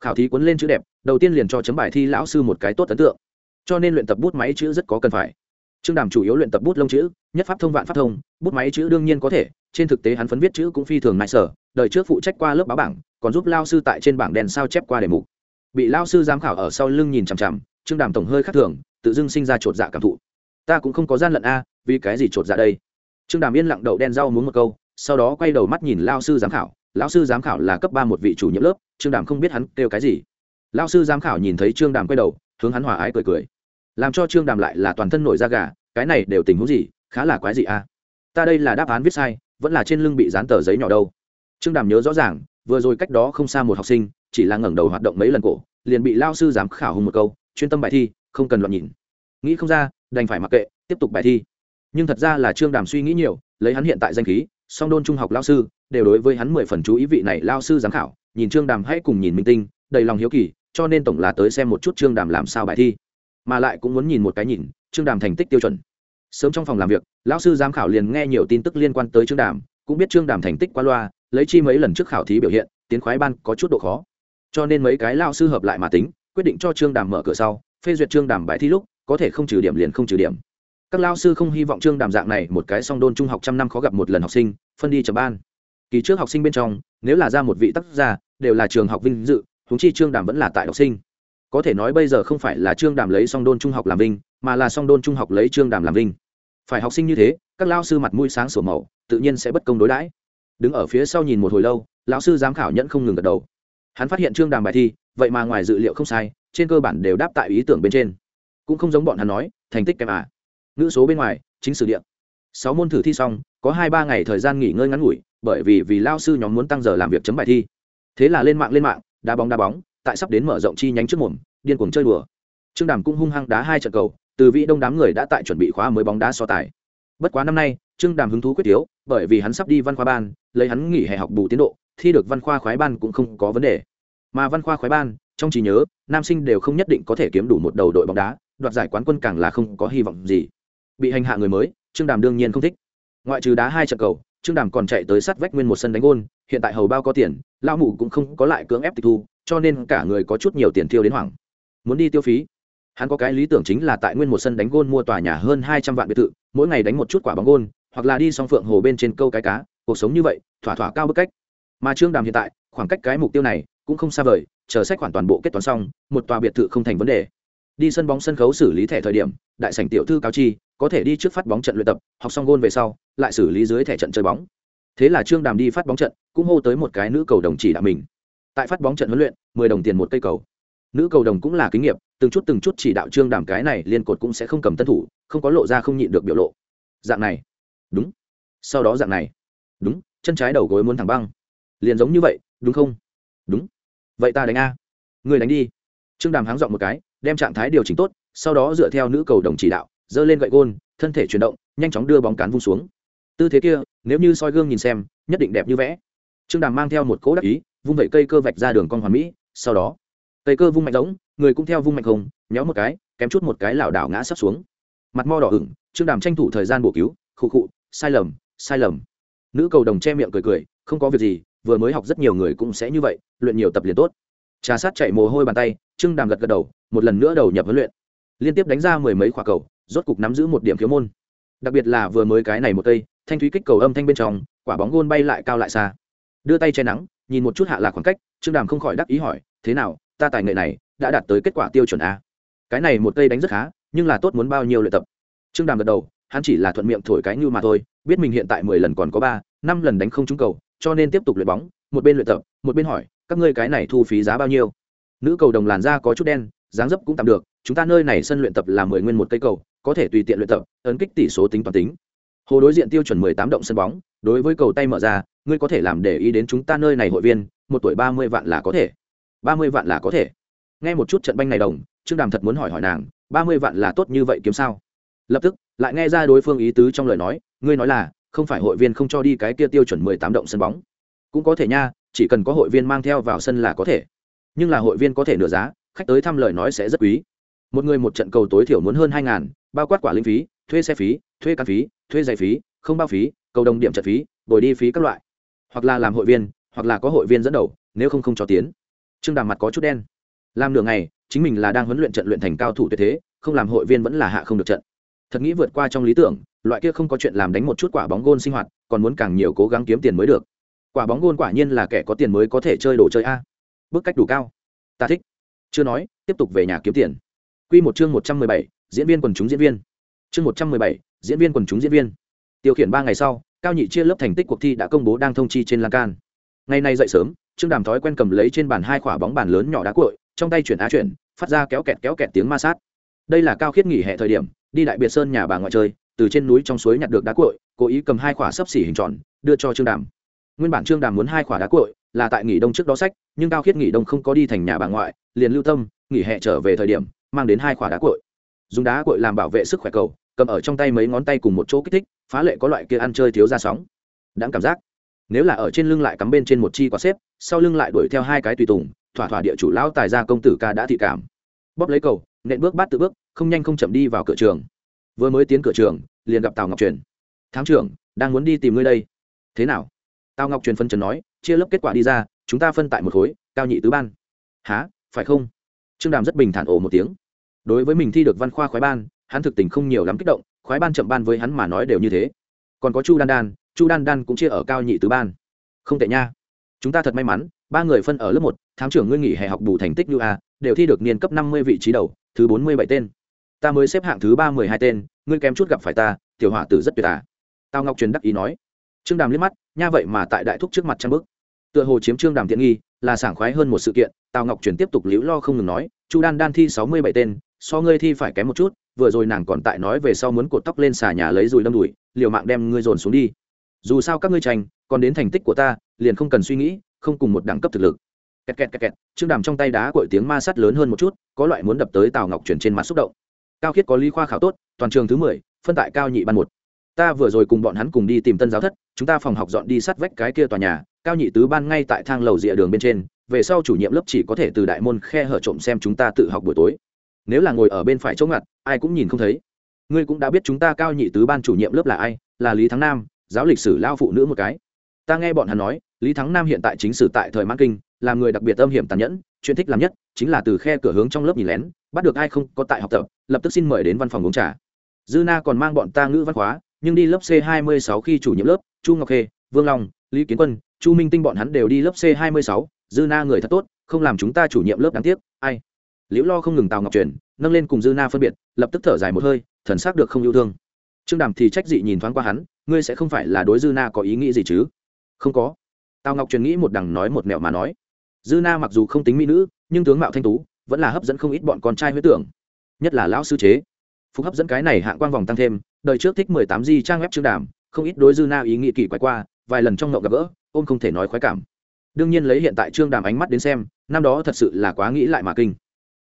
Khảo thí cuốn lên chữ đẹp, đầu tiên liền cho chấm bài thi lão sư một cái tốt ấn tượng. Cho nên luyện tập bút máy chữ rất có cần phải. Trương đàm chủ yếu luyện tập bút lông chữ, nhất pháp thông vạn pháp thông, bút máy chữ đương nhiên có thể, trên thực tế hắn phấn viết chữ cũng phi thường nại sở đời trước phụ trách qua lớp báo bảng, còn giúp lao sư tại trên bảng đèn sao chép qua đề mục. Bị lao sư giám khảo ở sau lưng nhìn chằm chằm, trương đàm tổng hơi khác thường, tự dưng sinh ra chột dạ cảm thụ. Ta cũng không có gian lận a, vì cái gì chột dạ đây? Trương đàm yên lặng đậu đen rau muốn một câu, sau đó quay đầu mắt nhìn lao sư giám khảo. Lão sư giám khảo là cấp ba một vị chủ nhiệm lớp, trương đàm không biết hắn kêu cái gì. Lao sư giám khảo nhìn thấy trương đàm quay đầu, hướng hắn hòa ái cười cười. Làm cho trương đàm lại là toàn thân nổi da gà, cái này đều tình huống gì, khá là quái gì a. Ta đây là đáp án viết sai, vẫn là trên lưng bị dán tờ giấy nhỏ đâu trương đàm nhớ rõ ràng, vừa rồi cách đó không xa một học sinh, chỉ là ngẩng đầu hoạt động mấy lần cổ, liền bị lao sư giám khảo hùng một câu, chuyên tâm bài thi, không cần loạn nhìn. Nghĩ không ra, đành phải mặc kệ, tiếp tục bài thi. Nhưng thật ra là trương đàm suy nghĩ nhiều, lấy hắn hiện tại danh khí, song đôn trung học lao sư, đều đối với hắn mười phần chú ý vị này lao sư giám khảo, nhìn trương đàm hãy cùng nhìn minh tinh, đầy lòng hiếu kỳ, cho nên tổng là tới xem một chút trương đàm làm sao bài thi. Mà lại cũng muốn nhìn một cái nhìn, trương đàm thành tích tiêu chuẩn. Sớm trong phòng làm việc lão sư giám khảo liền nghe nhiều tin tức liên quan tới trương đàm, cũng biết trương đàm thành tích qua loa lấy chi mấy lần trước khảo thí biểu hiện, tiến khoái ban có chút độ khó. Cho nên mấy cái lao sư hợp lại mà tính, quyết định cho trương đàm mở cửa sau, phê duyệt trương đàm bài thi lúc, có thể không trừ điểm liền không trừ điểm. Các lao sư không hy vọng trương đàm dạng này một cái song đôn trung học trăm năm khó gặp một lần học sinh, phân đi chấm ban. Kỳ trước học sinh bên trong, nếu là ra một vị tác gia, đều là trường học vinh dự húng chi trương đàm vẫn là tại học sinh. Có thể nói bây giờ không phải là trương đàm lấy song đôn trung học làm vinh, mà là song đôn trung học lấy trương đàm làm vinh. Phải học sinh như thế, các lao sư mặt mũi sáng sổ màu, tự nhiên sẽ bất công đối đãi đứng ở phía sau nhìn một hồi lâu, lão sư giám khảo nhẫn không ngừng gật đầu. Hắn phát hiện trương đàm bài thi, vậy mà ngoài dự liệu không sai, trên cơ bản đều đáp tại ý tưởng bên trên. Cũng không giống bọn hắn nói, thành tích kém à. Ngữ số bên ngoài, chính sử điện sáu môn thử thi xong, có hai ba ngày thời gian nghỉ ngơi ngắn ngủi, bởi vì vì lao sư nhóm muốn tăng giờ làm việc chấm bài thi. Thế là lên mạng lên mạng, đá bóng đá bóng, tại sắp đến mở rộng chi nhánh trước mồm, điên cuồng chơi đùa. Trương đàm cũng hung hăng đá hai trận cầu, từ vị đông đám người đã tại chuẩn bị khóa mới bóng đá so tài. Bất quá năm nay, trương đàm hứng thú quyết yếu bởi vì hắn sắp đi văn khoa ban, lấy hắn nghỉ hè học bù tiến độ, thi được văn khoa khoái ban cũng không có vấn đề. Mà văn khoa khoái ban, trong trí nhớ, nam sinh đều không nhất định có thể kiếm đủ một đầu đội bóng đá, đoạt giải quán quân càng là không có hy vọng gì. Bị hành hạ người mới, trương đàm đương nhiên không thích. Ngoại trừ đá hai trận cầu, trương đàm còn chạy tới sát vách nguyên một sân đánh gôn, hiện tại hầu bao có tiền lao mụ cũng không có lại cưỡng ép tịch thu, cho nên cả người có chút nhiều tiền tiêu đến hoảng. Muốn đi tiêu phí, hắn có cái lý tưởng chính là tại nguyên một sân đánh gôn mua tòa nhà hơn hai trăm vạn biệt thự, mỗi ngày đánh một chút quả bóng gôn hoặc là đi song phượng hồ bên trên câu cái cá, cuộc sống như vậy, thỏa thỏa cao bức cách. Mà trương đàm hiện tại, khoảng cách cái mục tiêu này cũng không xa vời, chờ sách khoản toàn bộ kết toán xong, một tòa biệt thự không thành vấn đề. Đi sân bóng sân khấu xử lý thẻ thời điểm, đại sảnh tiểu thư cao chi, có thể đi trước phát bóng trận luyện tập, học xong gôn về sau, lại xử lý dưới thẻ trận chơi bóng. Thế là trương đàm đi phát bóng trận, cũng hô tới một cái nữ cầu đồng chỉ đạo mình. Tại phát bóng trận huấn luyện, mười đồng tiền một cây cầu. Nữ cầu đồng cũng là kinh nghiệm, từng chút từng chút chỉ đạo trương đàm cái này liên cột cũng sẽ không cầm tân thủ, không có lộ ra không nhịn được biểu lộ. Dạng này đúng. Sau đó dạng này. Đúng, chân trái đầu gối muốn thẳng băng. Liền giống như vậy, đúng không? Đúng. Vậy ta đánh a. Người đánh đi. Trương đàm háng dọn một cái, đem trạng thái điều chỉnh tốt, sau đó dựa theo nữ cầu đồng chỉ đạo dơ lên gậy gôn, thân thể chuyển động, nhanh chóng đưa bóng cán vung xuống. Tư thế kia, nếu như soi gương nhìn xem, nhất định đẹp như vẽ. Trương đàm mang theo một cỗ đắc ý, vung vẩy cây cơ vạch ra đường con hoàn mỹ, sau đó, cây cơ vung mạnh giống, người cũng theo vung mạnh không nhéo một cái, kém chút một cái lảo đảo ngã sắp xuống. Mặt mo đỏ ửng, trương đàm tranh thủ thời gian bổ cứu, khụ khụ sai lầm sai lầm. Nữ cầu đồng che miệng cười cười, không có việc gì, vừa mới học rất nhiều người cũng sẽ như vậy, luyện nhiều tập liền tốt. Trà sát chạy mồ hôi bàn tay, trương đàm gật gật đầu, một lần nữa đầu nhập huấn luyện. Liên tiếp đánh ra mười mấy quả cầu, rốt cục nắm giữ một điểm khiếu môn. Đặc biệt là vừa mới cái này một cây, thanh thúy kích cầu âm thanh bên trong, quả bóng gôn bay lại cao lại xa. Đưa tay che nắng, nhìn một chút hạ lạc khoảng cách, trương đàm không khỏi đắc ý hỏi, thế nào, ta tài nghệ này đã đạt tới kết quả tiêu chuẩn a? Cái này một cây đánh rất khá, nhưng là tốt muốn bao nhiêu luyện tập? Trương đàm gật đầu hắn chỉ là thuận miệng thổi cái như mà thôi, biết mình hiện tại mười lần còn có ba, năm lần đánh không trúng cầu, cho nên tiếp tục luyện bóng, một bên luyện tập, một bên hỏi, các ngươi cái này thu phí giá bao nhiêu? Nữ cầu đồng làn da có chút đen, dáng dấp cũng tạm được, chúng ta nơi này sân luyện tập là mười nguyên một cây cầu, có thể tùy tiện luyện tập, ấn kích tỷ số tính toàn tính. Hồ đối diện tiêu chuẩn mười tám động sân bóng, đối với cầu tay mở ra, ngươi có thể làm để ý đến chúng ta nơi này hội viên, một tuổi ba mươi vạn là có thể. Ba mươi vạn là có thể. Nghe một chút trận banh này đồng, trương đàm thật muốn hỏi hỏi nàng, ba mươi vạn là tốt như vậy kiếm sao? Lập tức lại nghe ra đối phương ý tứ trong lời nói, ngươi nói là, không phải hội viên không cho đi cái kia tiêu chuẩn mười tám động sân bóng. Cũng có thể nha, chỉ cần có hội viên mang theo vào sân là có thể. Nhưng là hội viên có thể nửa giá, khách tới thăm lời nói sẽ rất quý. Một người một trận cầu tối thiểu muốn hơn hai ngàn, bao quát quả linh phí, thuê xe phí, thuê căn phí, thuê giày phí, không bao phí, cầu đồng điểm trận phí, bồi đi phí các loại. Hoặc là làm hội viên, hoặc là có hội viên dẫn đầu, nếu không không cho tiến. Trương đàm mặt có chút đen. Làm nửa ngày, chính mình là đang huấn luyện trận luyện thành cao thủ tuyệt thế, không làm hội viên vẫn là hạ không được trận thật nghĩ vượt qua trong lý tưởng, loại kia không có chuyện làm đánh một chút quả bóng gôn sinh hoạt, còn muốn càng nhiều cố gắng kiếm tiền mới được. Quả bóng gôn quả nhiên là kẻ có tiền mới có thể chơi đồ chơi a. Bước cách đủ cao. Ta thích. Chưa nói, tiếp tục về nhà kiếm tiền. Q một chương một trăm mười bảy, diễn viên quần chúng diễn viên. Chương một trăm mười bảy, diễn viên quần chúng diễn viên. Tiêu khiển ba ngày sau, cao nhị chia lớp thành tích cuộc thi đã công bố đang thông chi trên lan can. Ngày nay dậy sớm, trương đàm thói quen cầm lấy trên bàn hai quả bóng bàn lớn nhỏ đá cội trong tay chuyển á chuyển, phát ra kéo kẹt kéo kẹt tiếng ma sát. Đây là cao khiết nghỉ hè thời điểm đi đại biệt sơn nhà bà ngoại chơi, từ trên núi trong suối nhặt được đá cội cố ý cầm hai quả sấp xỉ hình tròn, đưa cho trương đàm. Nguyên bản trương đàm muốn hai quả đá cội là tại nghỉ đông trước đó sách, nhưng cao khiết nghỉ đông không có đi thành nhà bà ngoại, liền lưu tâm, nghỉ hè trở về thời điểm, mang đến hai quả đá cội dùng đá cội làm bảo vệ sức khỏe cầu, cầm ở trong tay mấy ngón tay cùng một chỗ kích thích, phá lệ có loại kia ăn chơi thiếu ra sóng. Đáng cảm giác. Nếu là ở trên lưng lại cắm bên trên một chi quả xếp, sau lưng lại đuổi theo hai cái tùy tùng, thỏa thỏa địa chủ lão tài gia công tử ca đã thị cảm. Bóp lấy cầu nện bước bát tự bước, không nhanh không chậm đi vào cửa trường. Vừa mới tiến cửa trường, liền gặp tào ngọc truyền. Thám trưởng, đang muốn đi tìm ngươi đây. Thế nào? Tào ngọc truyền phân trần nói, chia lớp kết quả đi ra, chúng ta phân tại một khối, cao nhị tứ ban. Há phải không? Trương đàm rất bình thản ồ một tiếng. Đối với mình thi được văn khoa khoái ban, hắn thực tình không nhiều lắm kích động, khoái ban chậm ban với hắn mà nói đều như thế. Còn có chu đan đan, chu đan đan cũng chia ở cao nhị tứ ban. Không tệ nha. Chúng ta thật may mắn, ba người phân ở lớp một, thám trưởng ngươi nghỉ hè học bù thành tích như a đều thi được niên cấp năm mươi vị trí đầu, thứ bốn mươi bảy tên. Ta mới xếp hạng thứ ba mười hai tên, ngươi kém chút gặp phải ta, tiểu hỏa tử rất tuyệt à. Tao ngọc truyền đắc ý nói. Trương đàm liếc mắt, nha vậy mà tại đại thúc trước mặt trang bức. Tựa hồ chiếm trương đàm tiện nghi, là sảng khoái hơn một sự kiện, tào ngọc truyền tiếp tục liễu lo không ngừng nói, chu đan đan thi sáu mươi bảy tên, so ngươi thi phải kém một chút, vừa rồi nàng còn tại nói về sau muốn cột tóc lên xà nhà lấy dùi đâm đùi, liều mạng đem ngươi dồn xuống đi. Dù sao các ngươi tranh, còn đến thành tích của ta, liền không cần suy nghĩ, không cùng một đẳng cấp thực lực kẹt kẹt kẹt kẹt, trương đàm trong tay đá cội tiếng ma sắt lớn hơn một chút, có loại muốn đập tới tào ngọc chuyển trên mặt xúc động. Cao khiết có lý khoa khảo tốt, toàn trường thứ mười, phân tại cao nhị ban một. Ta vừa rồi cùng bọn hắn cùng đi tìm tân giáo thất, chúng ta phòng học dọn đi sát vách cái kia tòa nhà, cao nhị tứ ban ngay tại thang lầu rìa đường bên trên, về sau chủ nhiệm lớp chỉ có thể từ đại môn khe hở trộm xem chúng ta tự học buổi tối. Nếu là ngồi ở bên phải chỗ ngặt, ai cũng nhìn không thấy. Ngươi cũng đã biết chúng ta cao nhị tứ ban chủ nhiệm lớp là ai, là lý thắng nam, giáo lịch sử lao phụ nữ một cái. Ta nghe bọn hắn nói, lý thắng nam hiện tại chính sử tại thời mãn kinh làm người đặc biệt âm hiểm tàn nhẫn chuyện thích làm nhất chính là từ khe cửa hướng trong lớp nhìn lén bắt được ai không có tại học tập lập tức xin mời đến văn phòng uống trà. Dư na còn mang bọn ta ngữ văn hóa nhưng đi lớp c 26 khi chủ nhiệm lớp chu ngọc khê vương long lý kiến quân chu minh tinh bọn hắn đều đi lớp c 26, dư na người thật tốt không làm chúng ta chủ nhiệm lớp đáng tiếc ai? Liễu lo không ngừng tào ngọc truyền nâng lên cùng dư na phân biệt lập tức thở dài một hơi thần sắc được không yêu thương. Trương đàm thì trách dị nhìn thoáng qua hắn ngươi sẽ không phải là đối dư na có ý nghĩ gì chứ? Không có. Tào ngọc truyền nghĩ một đằng nói một mẹo mà nói dư na mặc dù không tính mỹ nữ, nhưng tướng mạo thanh tú, vẫn là hấp dẫn không ít bọn con trai huyết tưởng. Nhất là lão sư chế. Phục hấp dẫn cái này hạng quang vòng tăng thêm, đời trước thích mười tám di trang web trương đàm, không ít đối dư na ý nghĩ kỳ quái qua, vài lần trong ngậu gặp gỡ, ôm không thể nói khoái cảm. Đương nhiên lấy hiện tại trương đàm ánh mắt đến xem, năm đó thật sự là quá nghĩ lại mà kinh.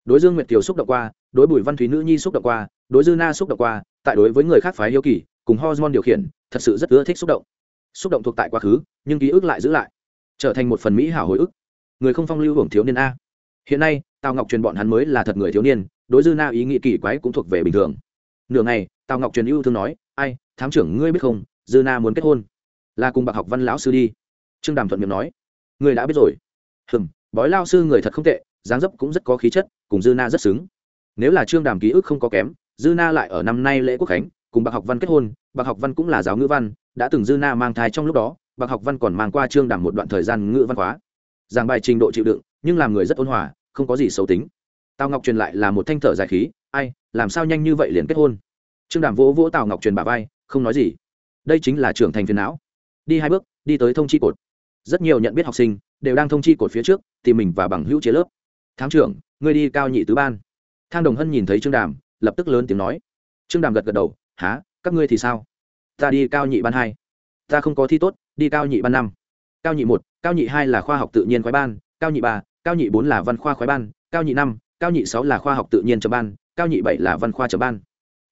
Đối dương nguyệt kiều xúc động qua, đối bùi văn thúy nữ nhi xúc động qua, đối dư na xúc động qua, tại đối với người khác phái hiếu kỳ, cùng hormone điều khiển, thật sự rất ưa thích xúc động. Xúc động thuộc tại quá khứ, nhưng ký ức lại giữ lại, trở thành một phần mỹ hảo hồi ức người không phong lưu hưởng thiếu niên a. Hiện nay, tào ngọc truyền bọn hắn mới là thật người thiếu niên, đối dư na ý nghĩ kỳ quái cũng thuộc về bình thường. Nửa ngày, tào ngọc truyền yêu thương nói, ai, thám trưởng ngươi biết không, dư na muốn kết hôn. Là cùng bạc học văn lão sư đi. Trương đàm thuận miệng nói. Người đã biết rồi. Hừm, bói lao sư người thật không tệ, dáng dấp cũng rất có khí chất, cùng dư na rất xứng. Nếu là trương đàm ký ức không có kém, dư na lại ở năm nay lễ quốc khánh, cùng bạc học văn kết hôn, bạc học văn cũng là giáo ngữ văn, đã từng dư na mang thai trong lúc đó, bạc học văn còn mang qua trương đàm một đoạn thời gian ngữ văn hóa giảng bài trình độ chịu đựng, nhưng làm người rất ôn hòa, không có gì xấu tính. Tào ngọc truyền lại là một thanh thở dài khí, ai, làm sao nhanh như vậy liền kết hôn? Trương đàm vỗ vỗ tào ngọc truyền bà vai, không nói gì. Đây chính là trưởng thành phiền não. Đi hai bước, đi tới thông chi cột. Rất nhiều nhận biết học sinh đều đang thông chi cột phía trước, tìm mình và bằng hữu chế lớp. Thám trưởng, ngươi đi cao nhị tứ ban. Thang đồng hân nhìn thấy trương đàm, lập tức lớn tiếng nói. Trương đàm gật gật đầu há các ngươi thì sao? Ta đi cao nhị ban hai. Ta không có thi tốt, đi cao nhị ban năm. Cao nhị một cao nhị hai là khoa học tự nhiên khoái ban, cao nhị ba, cao nhị bốn là văn khoa khoái ban, cao nhị năm, cao nhị sáu là khoa học tự nhiên chấm ban, cao nhị bảy là văn khoa chấm ban.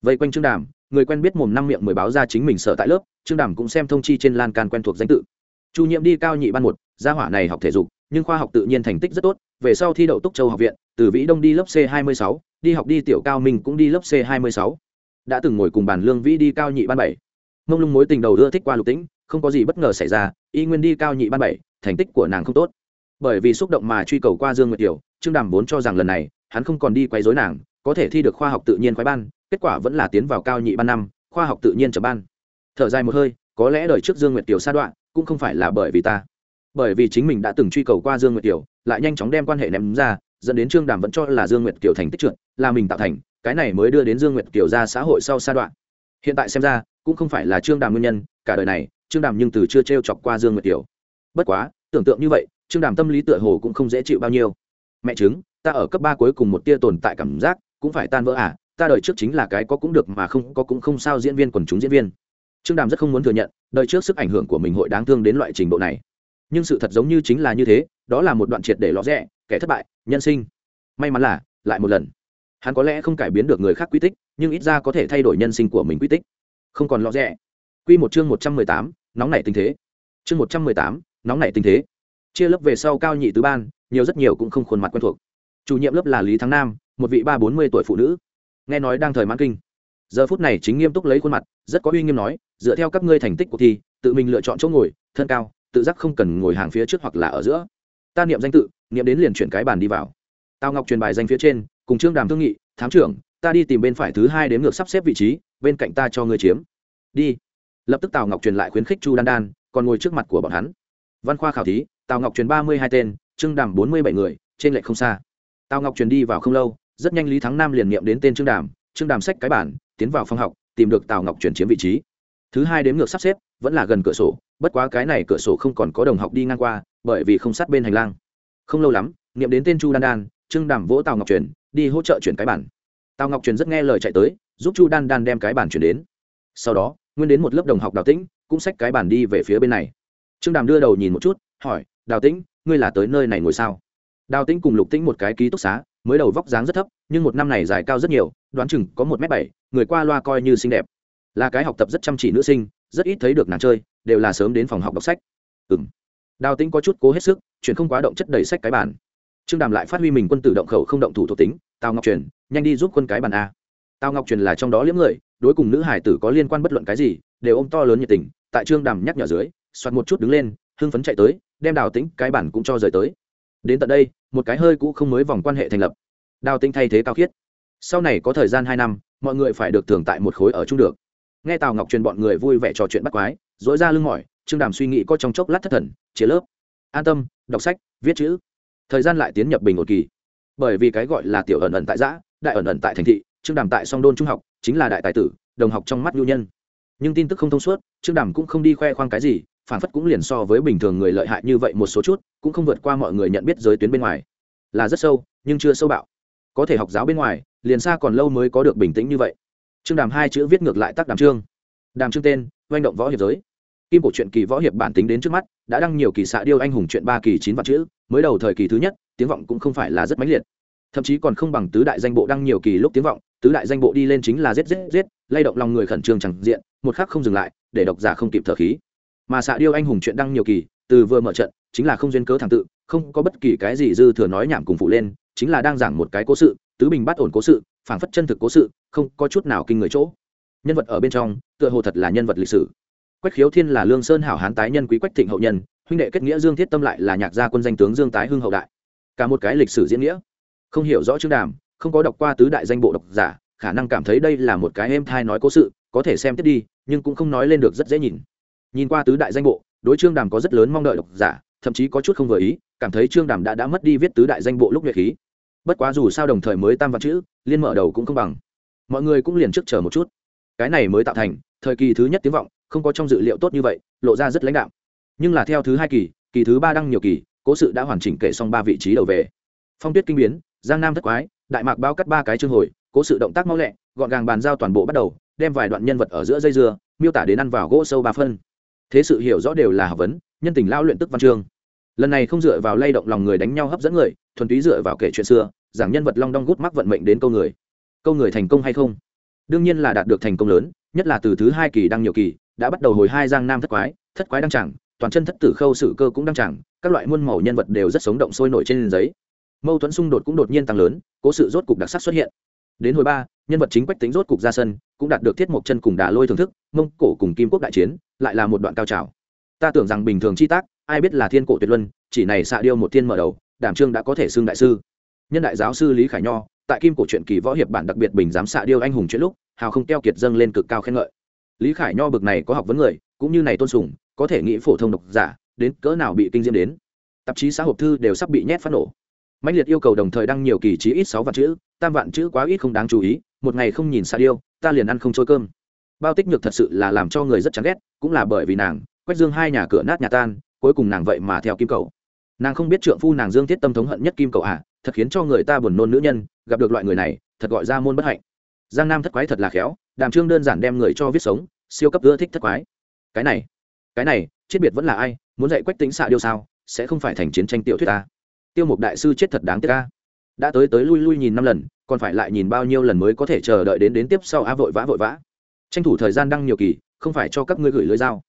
Vây quanh trương đàm, người quen biết mồm năm miệng mười báo ra chính mình sở tại lớp, trương đàm cũng xem thông chi trên lan can quen thuộc danh tự. Chu nhiệm đi cao nhị ban một, gia hỏa này học thể dục, nhưng khoa học tự nhiên thành tích rất tốt, về sau thi đậu túc châu học viện, từ vĩ đông đi lớp c hai mươi sáu, đi học đi tiểu cao minh cũng đi lớp c hai mươi sáu. Đã từng ngồi cùng bàn lương vĩ đi cao nhị ban bảy mông lung mối tình đầu ưa thích qua lục tĩnh, không có gì bất ngờ xảy ra, y nguyên đi cao nhị ban bảy, thành tích của nàng không tốt. Bởi vì xúc động mà truy cầu qua dương nguyệt tiểu, trương đàm vốn cho rằng lần này, hắn không còn đi quấy dối nàng, có thể thi được khoa học tự nhiên khoái ban, kết quả vẫn là tiến vào cao nhị ban năm, khoa học tự nhiên trở ban. Thở dài một hơi, có lẽ đời trước dương nguyệt tiểu sa đoạn, cũng không phải là bởi vì ta. Bởi vì chính mình đã từng truy cầu qua dương nguyệt tiểu, lại nhanh chóng đem quan hệ ném ra, dẫn đến trương đàm vẫn cho là dương nguyệt kiều thành tích trượt, là mình tạo thành, cái này mới đưa đến dương nguyệt kiều ra xã hội sau sa đoạn. Hiện tại xem ra cũng không phải là trương đàm nguyên nhân, cả đời này, trương đàm nhưng từ chưa t r e o chọc qua dương nguyệt tiểu. Bất quá, tưởng tượng như vậy, trương đàm tâm lý tựa hồ cũng không dễ chịu bao nhiêu. Mẹ chứng, ta ở cấp ba cuối cùng một tia tồn tại cảm giác, cũng phải tan vỡ à ta đời trước chính là cái có cũng được mà không có cũng không sao diễn viên quần chúng diễn viên. Trương đàm rất không muốn thừa nhận, đời trước sức ảnh hưởng của mình hội đáng thương đến loại trình độ này. Nhưng sự thật giống như chính là như thế, đó là một đoạn triệt để ló rẽ, kẻ thất bại, nhân sinh. May mắn là, lại một lần. Hắn có lẽ không cải biến được người khác quy tích, nhưng ít ra có thể thay đổi nhân sinh của mình quy tích không còn ló rẽ q một chương một trăm mười tám, nóng nảy tình thế. Chương một trăm mười tám, nóng nảy tình thế. Chia lớp về sau cao nhị tứ ban, nhiều rất nhiều cũng không khuôn mặt quen thuộc. Chủ nhiệm lớp là lý thắng nam, một vị ba bốn mươi tuổi phụ nữ. Nghe nói đang thời mãn kinh. Giờ phút này chính nghiêm túc lấy khuôn mặt, rất có uy nghiêm nói, dựa theo các ngươi thành tích cuộc thi, tự mình lựa chọn chỗ ngồi, thân cao, tự giác không cần ngồi hàng phía trước hoặc là ở giữa. Ta niệm danh tự, niệm đến liền chuyển cái bàn đi vào. Tao ngọc truyền bài danh phía trên, cùng trương đàm thương nghị, thám trưởng, ta đi tìm bên phải thứ hai đến ngược sắp xếp vị trí bên cạnh ta cho ngươi chiếm. Đi. Lập tức tào ngọc truyền lại khuyến khích chu đan đan, còn ngồi trước mặt của bọn hắn. Văn khoa khảo thí, tào ngọc truyền ba mươi hai tên, trương đàm bốn mươi bảy người, trên lệ không xa. Tào ngọc truyền đi vào không lâu, rất nhanh lý thắng nam liền niệm đến tên trương đàm trương đàm xách cái bản, tiến vào phòng học, tìm được tào ngọc truyền chiếm vị trí. Thứ hai đếm ngược sắp xếp, vẫn là gần cửa sổ, bất quá cái này cửa sổ không còn có đồng học đi ngang qua, bởi vì không sát bên hành lang. Không lâu lắm nghiệm đến tên chu đan đan, trương đàm vỗ tào ngọc truyền, đi hỗ trợ chuyển cái bản. Tào ngọc truyền rất nghe lời chạy tới giúp chu đan đan đem cái bàn chuyển đến. Sau đó, nguyên đến một lớp đồng học đào tĩnh, cũng xách cái bàn đi về phía bên này. Trương đàm đưa đầu nhìn một chút, hỏi, đào tĩnh, ngươi là tới nơi này ngồi sao? Đào tĩnh cùng lục tĩnh một cái ký túc xá, mới đầu vóc dáng rất thấp, nhưng một năm này dài cao rất nhiều, đoán chừng có một m bảy, người qua loa coi như xinh đẹp. Là cái học tập rất chăm chỉ nữ sinh, rất ít thấy được nàng chơi, đều là sớm đến phòng học đọc sách. Ừ m đào tĩnh có chút cố hết sức chuyển không quá động chất đầy sách cái bàn. Trương đàm lại phát huy mình quân tử động khẩu không động thủ thuộc tính, tào ngọc truyền, nhanh đi giúp quân cái bàn a tào ngọc truyền là trong đó liếm người, đối cùng nữ hải tử có liên quan bất luận cái gì, đều ôm to lớn nhiệt tình, tại trương đàm nhắc nhở dưới, soạt một chút đứng lên, hưng phấn chạy tới, đem đào tĩnh cái bản cũng cho rời tới. Đến tận đây, một cái hơi cũ không mới vòng quan hệ thành lập. Đào tĩnh thay thế cao khiết. Sau này có thời gian hai năm, mọi người phải được thưởng tại một khối ở chung được. Nghe tào ngọc truyền bọn người vui vẻ trò chuyện bắt quái dỗi ra lưng mỏi, trương đàm suy nghĩ có trong chốc lát thất thần, chia lớp. An tâm, đọc sách, viết chữ. Thời gian lại tiến nhập bình ổn kỳ. Bởi vì cái gọi là tiểu ẩn ẩn tại giã, đại ẩn ẩn tại thành thị trương đàm tại song đôn trung học chính là đại tài tử, đồng học trong mắt nhu nhân. Nhưng tin tức không thông suốt, trương đàm cũng không đi khoe khoang cái gì, phản phất cũng liền so với bình thường người lợi hại như vậy một số chút, cũng không vượt qua mọi người nhận biết giới tuyến bên ngoài. Là rất sâu, nhưng chưa sâu bạo. Có thể học giáo bên ngoài, liền xa còn lâu mới có được bình tĩnh như vậy. Trương đàm hai chữ viết ngược lại tắc đàm trương. Đàm trương tên doanh động võ hiệp giới. Kim cổ truyện kỳ võ hiệp bản tính đến trước mắt, đã đăng nhiều kỳ xạ điêu anh hùng chuyện ba kỳ chín vạn chữ, mới đầu thời kỳ thứ nhất, tiếng vọng cũng không phải là rất mãnh liệt. Thậm chí còn không bằng tứ đại danh bộ đăng nhiều kỳ lúc tiếng vọng tứ đại danh bộ đi lên chính là giết giết giết, lay động lòng người khẩn trương chẳng diện, một khắc không dừng lại, để độc giả không kịp thở khí. Mà xạ điêu anh hùng chuyện đăng nhiều kỳ, từ vừa mở trận, chính là không duyên cớ thẳng tự, không có bất kỳ cái gì dư thừa nói nhảm cùng phụ lên, chính là đang giảng một cái cố sự, tứ bình bắt ổn cố sự, phảng phất chân thực cố sự, không có chút nào kinh người chỗ. Nhân vật ở bên trong, tựa hồ thật là nhân vật lịch sử. Quách khiếu thiên là lương sơn hảo hán tái nhân quý quách thịnh hậu nhân, huynh đệ kết nghĩa dương thiết tâm lại là nhạc gia quân danh tướng dương tái hưng hậu đại. Cả một cái lịch sử diễn nghĩa. Không hiểu rõ chương đàm không có đọc qua tứ đại danh bộ độc giả, khả năng cảm thấy đây là một cái êm thai nói cố sự, có thể xem tiếp đi, nhưng cũng không nói lên được rất dễ nhìn. Nhìn qua tứ đại danh bộ, đối trương đàm có rất lớn mong đợi độc giả, thậm chí có chút không vừa ý, cảm thấy trương đàm đã đã mất đi viết tứ đại danh bộ lúc nhuệ khí. Bất quá dù sao đồng thời mới tam văn chữ, liên mở đầu cũng không bằng. Mọi người cũng liền trước chờ một chút. Cái này mới tạo thành, thời kỳ thứ nhất tiếng vọng, không có trong dự liệu tốt như vậy, lộ ra rất lãnh đạo nhưng là theo thứ hai kỳ kỳ thứ ba đăng nhiều kỳ, cố sự đã hoàn chỉnh kể xong ba vị trí đầu về. Phong tuyết kinh biến, giang nam thất quái đại mạc bao cắt ba cái chương hồi, cố sự động tác mau lẹ, gọn gàng bàn giao toàn bộ bắt đầu, đem vài đoạn nhân vật ở giữa dây dưa, miêu tả đến ăn vào gỗ sâu ba phân. Thế sự hiểu rõ đều là học vấn, nhân tình lao luyện tức văn chương. Lần này không dựa vào lay động lòng người đánh nhau hấp dẫn người, thuần túy dựa vào kể chuyện xưa, giảng nhân vật long đong gút mắc vận mệnh đến câu người. Câu người thành công hay không? Đương nhiên là đạt được thành công lớn, nhất là từ thứ hai kỳ đăng nhiều kỳ, đã bắt đầu hồi hai giang nam thất quái thất quái đăng chẳng toàn chân thất tử khâu sự cơ cũng đăng chẳng các loại muôn màu nhân vật đều rất sống động sôi nổi trên giấy mâu thuẫn xung đột cũng đột nhiên tăng lớn, cố sự rốt cục đặc sắc xuất hiện. Đến hồi ba, nhân vật chính quách tính rốt cục ra sân, cũng đạt được thiết mộc chân cùng đà lôi thưởng thức, mông cổ cùng kim quốc đại chiến, lại là một đoạn cao trào. Ta tưởng rằng bình thường chi tác, ai biết là thiên cổ tuyệt luân, chỉ này xạ điêu một thiên mở đầu, đảm trương đã có thể xưng đại sư. Nhân đại giáo sư lý khải nho, tại kim cổ truyện kỳ võ hiệp bản đặc biệt bình giám xạ điêu anh hùng chuyện lúc, hào không keo kiệt dâng lên cực cao khen ngợi. Lý khải nho bực này có học vấn người, cũng như này tôn sùng, có thể nghĩ phổ thông độc giả, đến cỡ nào bị kinh diễm đến. Tạp chí xã hộp thư đều sắp bị nhét phát nổ mạnh liệt yêu cầu đồng thời đăng nhiều kỳ trí ít sáu vạn chữ, tam vạn chữ quá ít không đáng chú ý, một ngày không nhìn xa điêu, ta liền ăn không trôi cơm. Bao tích nhược thật sự là làm cho người rất chán ghét, cũng là bởi vì nàng, quách dương hai nhà cửa nát nhà tan, cuối cùng nàng vậy mà theo kim cầu nàng không biết trượng phu nàng dương thiết tâm thống hận nhất kim cầu à thật khiến cho người ta buồn nôn nữ nhân, gặp được loại người này, thật gọi ra môn bất hạnh. Giang nam thất quái thật là khéo, đàm trương đơn giản đem người cho viết sống, siêu cấp ưa thích thất quái. Cái này cái này, chết biệt vẫn là ai, muốn dạy quách tính xạ điêu sao, sẽ không phải thành chiến tranh tiểu thuyết ta tiêu mục đại sư chết thật đáng tiếc ca đã tới tới lui lui nhìn năm lần, còn phải lại nhìn bao nhiêu lần mới có thể chờ đợi đến đến tiếp sau a vội vã vội vã. Tranh thủ thời gian đăng nhiều kỳ, không phải cho các ngươi gửi lưới dao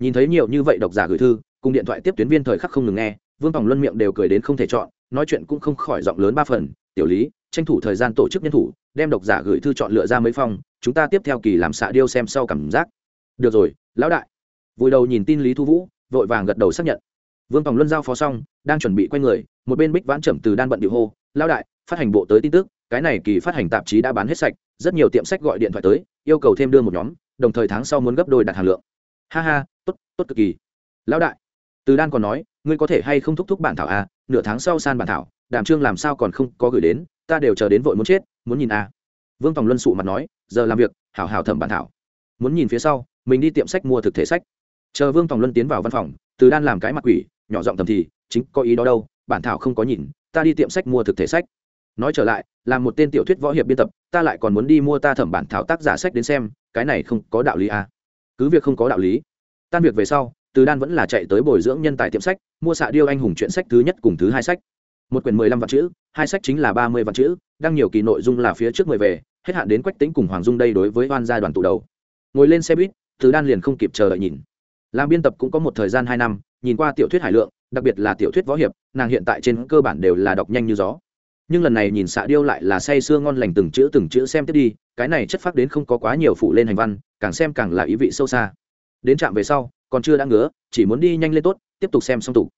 nhìn thấy nhiều như vậy độc giả gửi thư, cùng điện thoại tiếp tuyến viên thời khắc không ngừng nghe, vương phòng luân miệng đều cười đến không thể chọn, nói chuyện cũng không khỏi giọng lớn ba phần. Tiểu lý, tranh thủ thời gian tổ chức nhân thủ, đem độc giả gửi thư chọn lựa ra mấy phong. chúng ta tiếp theo kỳ làm xạ điêu xem sau cảm giác. Được rồi, lão đại. Vùi đầu nhìn tin lý thu vũ, vội vàng gật đầu xác nhận vương Tòng luân giao phó xong, đang chuẩn bị quay người, một bên bích vãn trầm từ đan bận điệu hô lao đại, phát hành bộ tới tin tức, cái này kỳ phát hành tạp chí đã bán hết sạch, rất nhiều tiệm sách gọi điện thoại tới, yêu cầu thêm đưa một nhóm, đồng thời tháng sau muốn gấp đôi đặt hàng lượng. Ha ha, tốt tốt cực kỳ. Lão đại. Từ đan còn nói, ngươi có thể hay không thúc thúc bản thảo à nửa tháng sau san bản thảo, đàm trương làm sao còn không có gửi đến, ta đều chờ đến vội muốn chết, muốn nhìn à. Vương tòng luân sụ mặt nói, giờ làm việc, hảo hảo thẩm bản thảo. Muốn nhìn phía sau, mình đi tiệm sách mua thực thể sách. Chờ vương tòng luân tiến vào văn phòng, từ đan làm cái mặt quỷ nhỏ giọng thầm thì, chính có ý đó đâu, bản thảo không có nhìn, ta đi tiệm sách mua thực thể sách. Nói trở lại, là một tên tiểu thuyết võ hiệp biên tập, ta lại còn muốn đi mua ta thẩm bản thảo tác giả sách đến xem, cái này không có đạo lý à. cứ việc không có đạo lý. Tan việc về sau, từ đan vẫn là chạy tới bồi dưỡng nhân tài tiệm sách, mua xạ điêu anh hùng chuyện sách thứ nhất cùng thứ hai sách. Một quyển mười lăm vạn chữ, hai sách chính là ba mươi vạn chữ, đăng nhiều kỳ nội dung là phía trước mười về, hết hạn đến quách tính cùng hoàng dung đây đối với oan gia đoàn tụ đầu. Ngồi lên xe buýt, từ đan liền không kịp chờ đợi nhìn. Làm biên tập cũng có một thời gian hai năm nhìn qua tiểu thuyết hải lượng, đặc biệt là tiểu thuyết võ hiệp, nàng hiện tại trên cơ bản đều là đọc nhanh như gió. Nhưng lần này nhìn xạ điêu lại là say sưa ngon lành từng chữ từng chữ xem tiếp đi, cái này chất phác đến không có quá nhiều phụ lên hành văn, càng xem càng là ý vị sâu xa. Đến trạm về sau, còn chưa đã ngứa, chỉ muốn đi nhanh lên tốt, tiếp tục xem xong tục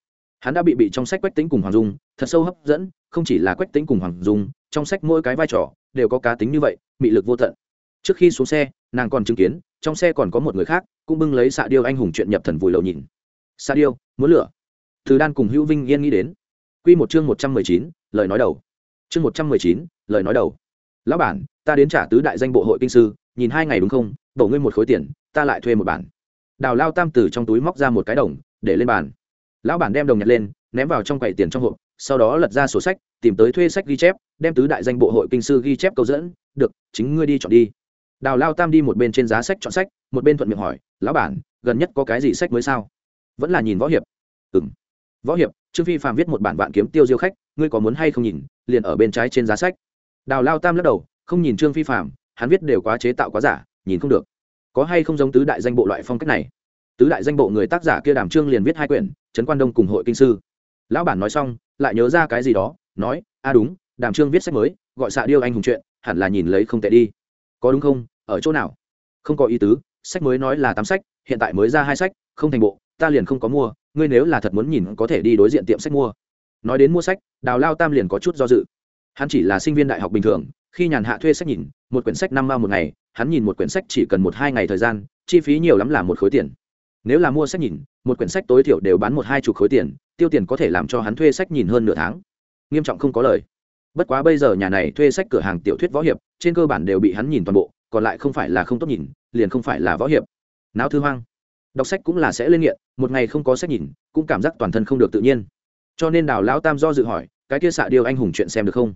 hắn đã bị bị trong sách quách tính cùng hoàng dung, thật sâu hấp dẫn, không chỉ là quách tính cùng hoàng dung, trong sách mỗi cái vai trò đều có cá tính như vậy, mị lực vô tận. Trước khi xuống xe, nàng còn chứng kiến, trong xe còn có một người khác, cũng bưng lấy xạ điêu anh hùng chuyện nhập thần vùi lầu nhìn sa điêu, muốn lửa. Từ đan cùng hữu vinh yên nghĩ đến. Q một chương một trăm mười chín, lời nói đầu. Chương một trăm mười chín, lời nói đầu. Lão bản, ta đến trả tứ đại danh bộ hội kinh sư, nhìn hai ngày đúng không? Bổ ngươi một khối tiền, ta lại thuê một bản. Đào lao tam từ trong túi móc ra một cái đồng, để lên bàn. Lão bản đem đồng nhặt lên, ném vào trong quầy tiền trong hộp, sau đó lật ra sổ sách, tìm tới thuê sách ghi chép, đem tứ đại danh bộ hội kinh sư ghi chép câu dẫn, được, chính ngươi đi chọn đi. Đào lao tam đi một bên trên giá sách chọn sách, một bên thuận miệng hỏi, lão bản, gần nhất có cái gì sách mới sao? Vẫn là nhìn võ hiệp. Ừ m võ hiệp, trương phi phạm viết một bản vạn kiếm tiêu diêu khách, ngươi có muốn hay không nhìn, liền ở bên trái trên giá sách. Đào lao tam lắc đầu, không nhìn trương phi phạm hắn viết đều quá chế tạo quá giả, nhìn không được. Có hay không giống tứ đại danh bộ loại phong cách này? Tứ đại danh bộ người tác giả kia đàm trương liền viết hai quyển, trấn quan đông cùng hội kinh sư. Lão bản nói xong, lại nhớ ra cái gì đó, nói, a, đúng, đàm trương viết sách mới, gọi xạ điêu anh hùng chuyện, hẳn là nhìn lấy không tệ đi. Có đúng không? Ở chỗ nào? Không có ý tứ, sách mới nói là tám sách, hiện tại mới ra hai sách, không thành bộ ta liền không có mua, ngươi nếu là thật muốn nhìn có thể đi đối diện tiệm sách mua. Nói đến mua sách, đào lao tam liền có chút do dự. Hắn chỉ là sinh viên đại học bình thường, khi nhàn hạ thuê sách nhìn, một quyển sách năm mao một ngày, hắn nhìn một quyển sách chỉ cần một hai ngày thời gian, chi phí nhiều lắm là một khối tiền. Nếu là mua sách nhìn, một quyển sách tối thiểu đều bán một hai chục khối tiền, tiêu tiền có thể làm cho hắn thuê sách nhìn hơn nửa tháng. Nghiêm trọng không có lời. Bất quá bây giờ nhà này thuê sách cửa hàng tiểu thuyết võ hiệp, trên cơ bản đều bị hắn nhìn toàn bộ, còn lại không phải là không tốt nhìn, liền không phải là võ hiệp. Não thư hoang đọc sách cũng là sẽ lên nghiện, một ngày không có sách nhìn, cũng cảm giác toàn thân không được tự nhiên. Cho nên đào lão tam do dự hỏi, cái kia xạ điều anh hùng chuyện xem được không?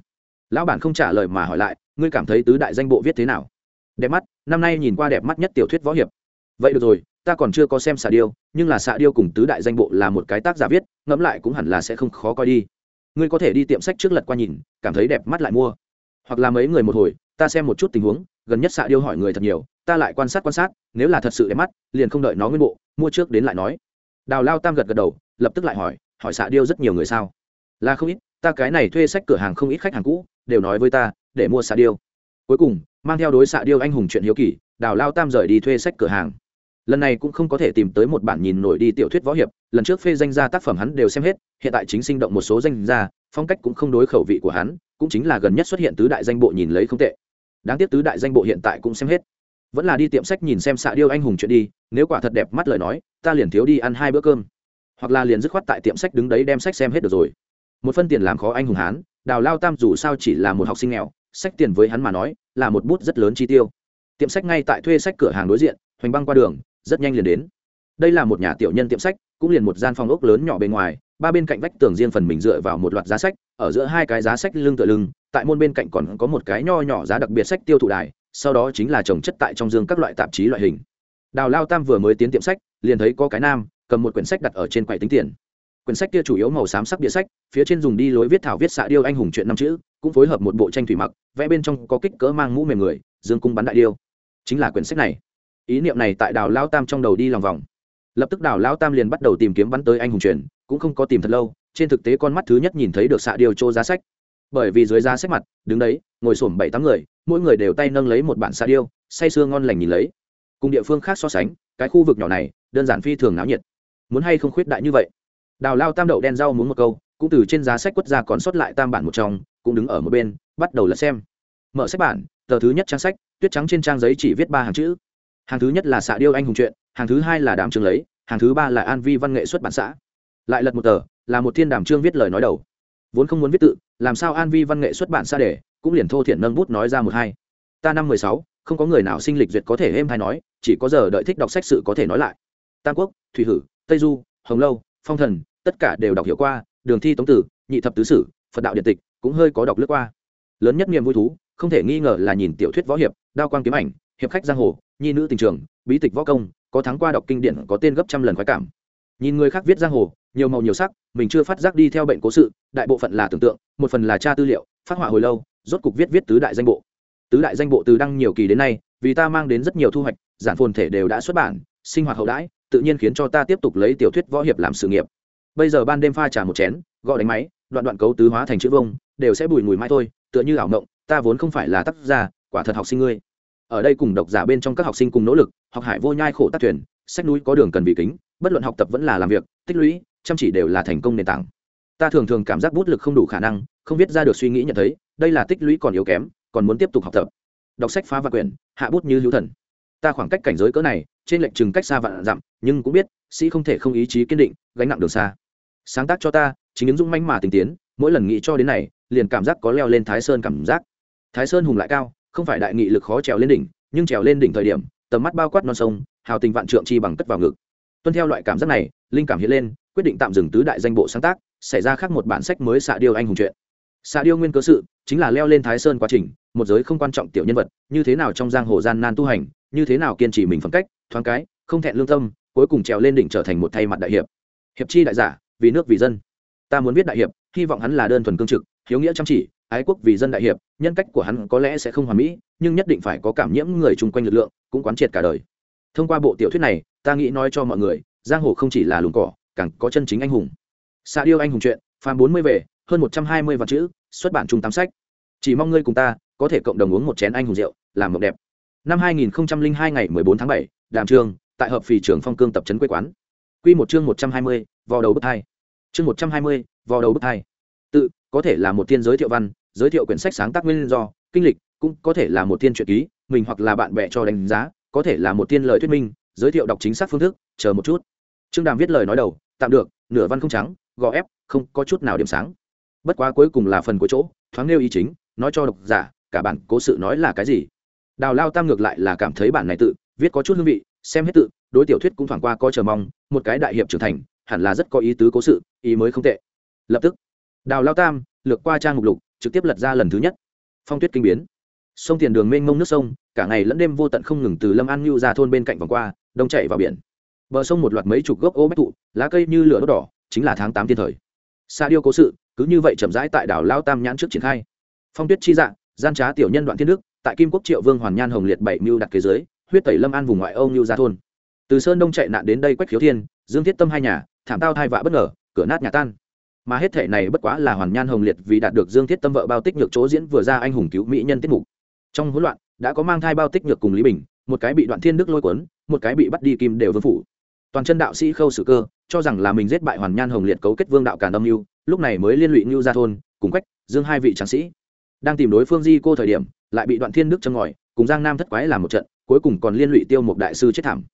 Lão bản không trả lời mà hỏi lại, ngươi cảm thấy tứ đại danh bộ viết thế nào? Đẹp mắt, năm nay nhìn qua đẹp mắt nhất tiểu thuyết võ hiệp. Vậy được rồi, ta còn chưa có xem xạ điêu, nhưng là xạ điêu cùng tứ đại danh bộ là một cái tác giả viết, ngẫm lại cũng hẳn là sẽ không khó coi đi. Ngươi có thể đi tiệm sách trước lật qua nhìn, cảm thấy đẹp mắt lại mua. Hoặc là mấy người một hồi, ta xem một chút tình huống, gần nhất xạ điêu hỏi người thật nhiều ta lại quan sát quan sát, nếu là thật sự đẹp mắt, liền không đợi nó nguyên bộ, mua trước đến lại nói. Đào lao tam gật gật đầu, lập tức lại hỏi hỏi xạ điêu rất nhiều người sao? Là không ít, ta cái này thuê sách cửa hàng không ít khách hàng cũ, đều nói với ta, để mua xạ điêu. Cuối cùng, mang theo đối xạ điêu anh hùng chuyện hiếu kỳ, đào lao tam rời đi thuê sách cửa hàng. Lần này cũng không có thể tìm tới một bản nhìn nổi đi tiểu thuyết võ hiệp, lần trước phê danh gia tác phẩm hắn đều xem hết, hiện tại chính sinh động một số danh gia, phong cách cũng không đối khẩu vị của hắn, cũng chính là gần nhất xuất hiện tứ đại danh bộ nhìn lấy không tệ. Đáng tiếc tứ đại danh bộ hiện tại cũng xem hết vẫn là đi tiệm sách nhìn xem xạ điêu anh hùng chuyện đi, nếu quả thật đẹp mắt lời nói, ta liền thiếu đi ăn hai bữa cơm. Hoặc là liền dứt khoát tại tiệm sách đứng đấy đem sách xem hết được rồi. Một phân tiền làm khó anh hùng hán, đào lao tam dù sao chỉ là một học sinh nghèo, sách tiền với hắn mà nói, là một bút rất lớn chi tiêu. Tiệm sách ngay tại thuê sách cửa hàng đối diện, hoành băng qua đường, rất nhanh liền đến. Đây là một nhà tiểu nhân tiệm sách, cũng liền một gian phòng ốc lớn nhỏ bên ngoài, ba bên cạnh vách tường riêng phần mình dựa vào một loạt giá sách, ở giữa hai cái giá sách lưng tựa lưng, tại môn bên cạnh còn có một cái nho nhỏ giá đặc biệt sách tiêu thụ đài sau đó chính là trồng chất tại trong dương các loại tạp chí loại hình. Đào lao tam vừa mới tiến tiệm sách, liền thấy có cái nam, cầm một quyển sách đặt ở trên quầy tính tiền. Quyển sách kia chủ yếu màu xám sắc bìa sách, phía trên dùng đi lối viết thảo viết xạ điêu anh hùng chuyện năm chữ, cũng phối hợp một bộ tranh thủy mặc, vẽ bên trong có kích cỡ mang mũ mềm người, dương cung bắn đại điêu. Chính là quyển sách này. Ý niệm này tại đào lao tam trong đầu đi lòng vòng. Lập tức đào lao tam liền bắt đầu tìm kiếm bắn tới anh hùng truyền, cũng không có tìm thật lâu, trên thực tế con mắt thứ nhất nhìn thấy được xạ điêu chỗ giá sách bởi vì dưới giá sách mặt, đứng đấy, ngồi xổm bảy tám người, mỗi người đều tay nâng lấy một bản xa điêu, say sưa ngon lành nhìn lấy. Cùng địa phương khác so sánh, cái khu vực nhỏ này, đơn giản phi thường náo nhiệt. Muốn hay không khuyết đại như vậy? Đào lao tam đậu đen rau muốn một câu, cũng từ trên giá sách quất ra còn sót lại tam bản một trong, cũng đứng ở một bên, bắt đầu lật xem. Mở sách bản, tờ thứ nhất trang sách, tuyết trắng trên trang giấy chỉ viết ba hàng chữ. Hàng thứ nhất là xạ điêu anh hùng truyện, hàng thứ hai là đám trường lấy, hàng thứ ba là an vi văn nghệ xuất bản xã. Lại lật một tờ, là một thiên đàm trương viết lời nói đầu vốn không muốn viết tự, làm sao an vi văn nghệ xuất bản xa để, cũng liền thô thiện nâng bút nói ra một hai. Ta năm mười sáu, không có người nào sinh lịch duyệt có thể êm hay nói, chỉ có giờ đợi thích đọc sách sự có thể nói lại. Tam quốc, thủy hử, tây du, hồng lâu, phong thần, tất cả đều đọc hiểu qua, đường thi tống tử, nhị thập tứ sử, phật đạo điện tịch, cũng hơi có đọc lướt qua. Lớn nhất niềm vui thú, không thể nghi ngờ là nhìn tiểu thuyết võ hiệp, đao quang kiếm ảnh, hiệp khách giang hồ, nhi nữ tình trường, bí tịch võ công, có thắng qua đọc kinh điển, có tên gấp trăm lần khoái cảm. Nhìn người khác viết giang hồ nhiều màu nhiều sắc, mình chưa phát giác đi theo bệnh cố sự, đại bộ phận là tưởng tượng, một phần là tra tư liệu, phát họa hồi lâu, rốt cục viết viết tứ đại danh bộ. Tứ đại danh bộ từ đăng nhiều kỳ đến nay, vì ta mang đến rất nhiều thu hoạch, giản phồn thể đều đã xuất bản, sinh hoạt hậu đãi, tự nhiên khiến cho ta tiếp tục lấy tiểu thuyết võ hiệp làm sự nghiệp. Bây giờ ban đêm pha trà một chén, gọi đánh máy, đoạn đoạn cấu tứ hóa thành chữ vông, đều sẽ bùi mùi mai thôi, tựa như ảo mộng, ta vốn không phải là tác giả, quả thật học sinh ngươi. Ở đây cùng độc giả bên trong các học sinh cùng nỗ lực, học hải vô nhai khổ tác thuyền, sách núi có đường cần bị kính, bất luận học tập vẫn là làm việc, tích lũy chăm chỉ đều là thành công nền tảng. Ta thường thường cảm giác bút lực không đủ khả năng, không viết ra được suy nghĩ nhận thấy, đây là tích lũy còn yếu kém, còn muốn tiếp tục học tập. Đọc sách phá và quyển, hạ bút như hữu thần. Ta khoảng cách cảnh giới cỡ này, trên lệnh chừng cách xa vạn dặm, nhưng cũng biết, sĩ không thể không ý chí kiên định, gánh nặng đường xa. Sáng tác cho ta, chính ứng dụng manh mà tình tiến, mỗi lần nghĩ cho đến này, liền cảm giác có leo lên thái sơn cảm giác. Thái sơn hùng lại cao, không phải đại nghị lực khó trèo lên đỉnh, nhưng trèo lên đỉnh thời điểm, tầm mắt bao quát non sông, hào tình vạn trượng chi bằng cất vào ngực. Tuân theo loại cảm giác này, linh cảm hiện lên quyết định tạm dừng tứ đại danh bộ sáng tác, xảy ra khác một bản sách mới xạ điêu anh hùng chuyện xạ điêu nguyên cơ sự chính là leo lên thái sơn quá trình, một giới không quan trọng tiểu nhân vật, như thế nào trong giang hồ gian nan tu hành, như thế nào kiên trì mình phẩm cách, thoáng cái, không thẹn lương tâm, cuối cùng trèo lên đỉnh trở thành một thay mặt đại hiệp. Hiệp chi đại giả, vì nước vì dân. Ta muốn viết đại hiệp, hy vọng hắn là đơn thuần cương trực, hiếu nghĩa chăm chỉ, ái quốc vì dân đại hiệp, nhân cách của hắn có lẽ sẽ không hoàn mỹ, nhưng nhất định phải có cảm nhiễm người chung quanh lực lượng, cũng quán triệt cả đời. Thông qua bộ tiểu thuyết này, ta nghĩ nói cho mọi người, giang hồ không chỉ là lùng cỏ càng có chân chính anh hùng. Xạ điêu anh hùng chuyện, phàm bốn mươi về, hơn một trăm hai mươi vạn chữ, xuất bản chung tám sách. Chỉ mong ngươi cùng ta, có thể cộng đồng uống một chén anh hùng rượu, làm mộng đẹp. Năm hai nghìn hai ngày mười bốn tháng bảy, đàm trường, tại hợp phì trưởng phong cương tập trấn quê quán. Q một chương một trăm hai mươi vào đầu bức hai. Chương một trăm hai mươi vào đầu bức hai. Tự, có thể là một tiên giới thiệu văn, giới thiệu quyển sách sáng tác nguyên do, kinh lịch, cũng có thể là một tiên truyện ký, mình hoặc là bạn bè cho đánh giá, có thể là một tiên lời thuyết minh, giới thiệu đọc chính xác phương thức, chờ một chút trương đàm viết lời nói đầu, tạm được, nửa văn không trắng, gò ép, không có chút nào điểm sáng. Bất quá cuối cùng là phần của chỗ, thoáng nêu ý chính, nói cho độc giả, cả bản cố sự nói là cái gì. Đào lao tam ngược lại là cảm thấy bản này tự, viết có chút hương vị, xem hết tự, đối tiểu thuyết cũng thoảng qua có chờ mong, một cái đại hiệp trưởng thành, hẳn là rất có ý tứ cố sự, ý mới không tệ. Lập tức, đào lao tam lược qua trang mục lục, trực tiếp lật ra lần thứ nhất. Phong tuyết kinh biến. Sông tiền đường mênh mông nước sông, cả ngày lẫn đêm vô tận không ngừng từ lâm an ngưu ra thôn bên cạnh vòng qua, đông chạy vào biển bờ sông một loạt mấy chục gốc ô bách thụ lá cây như lửa đốt đỏ, chính là tháng tám thiên thời. Sa điêu cố sự, cứ như vậy chậm rãi tại đảo lao tam nhãn trước triển khai. Phong tuyết chi dạng gian trá tiểu nhân đoạn thiên đức, tại kim quốc triệu vương hoàn nhan hồng liệt bảy mưu đặt kế giới, huyết tẩy lâm an vùng ngoại âu như gia thôn. Từ sơn đông chạy nạn đến đây quách khiếu thiên, dương thiết tâm hai nhà, thảm tao thai vạ bất ngờ, cửa nát nhà tan. Mà hết thể này bất quá là hoàn nhan hồng liệt vì đạt được dương thiết tâm vợ bao tích nhược chỗ diễn vừa ra anh hùng cứu mỹ nhân tiết mục. Trong hỗn loạn, đã có mang thai bao tích nhược cùng lý bình, một cái bị đoạn thiên đức lôi cuốn, một cái bị bắt đi kim đều vương phủ toàn chân đạo sĩ khâu sử cơ, cho rằng là mình giết bại hoàn nhan hồng liệt cấu kết vương đạo càn âm mưu lúc này mới liên lụy ngưu gia thôn, cùng quách, dương hai vị tráng sĩ. Đang tìm đối phương di cô thời điểm, lại bị đoạn thiên đức châm ngòi, cùng giang nam thất quái làm một trận, cuối cùng còn liên lụy tiêu một đại sư chết thảm.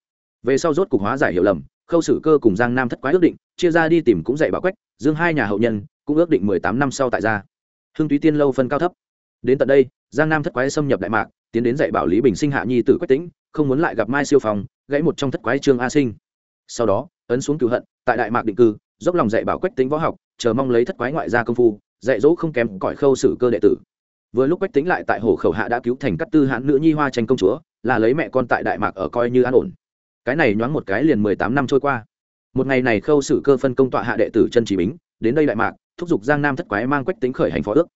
Về sau rốt cục hóa giải hiểu lầm, khâu sử cơ cùng giang nam thất quái ước định, chia ra đi tìm cũng dạy bảo quách, dương hai nhà hậu nhân, cũng ước định mười tám năm sau tại gia. Hưng túy tiên lâu phân cao thấp. Đến tận đây, giang nam thất quái xâm nhập đại mạc, tiến đến dạy bảo lý bình sinh hạ nhi tử quách tĩnh, không muốn lại gặp mai siêu phòng gãy một trong thất quái trương a sinh sau đó, ấn xuống cựu hận, tại đại mạc định cư, dốc lòng dạy bảo quách tính võ học, chờ mong lấy thất quái ngoại gia công phu, dạy dỗ không kém cõi khâu sử cơ đệ tử. Vừa lúc quách tính lại tại hồ khẩu hạ đã cứu thành các tư hãn nữ nhi hoa tranh công chúa, là lấy mẹ con tại đại mạc ở coi như an ổn. Cái này nhoáng một cái liền mười tám năm trôi qua. Một ngày này khâu sử cơ phân công tọa hạ đệ tử chân chỉ bính, đến đây đại mạc, thúc giục giang nam thất quái mang quách tính khởi hành phó ước.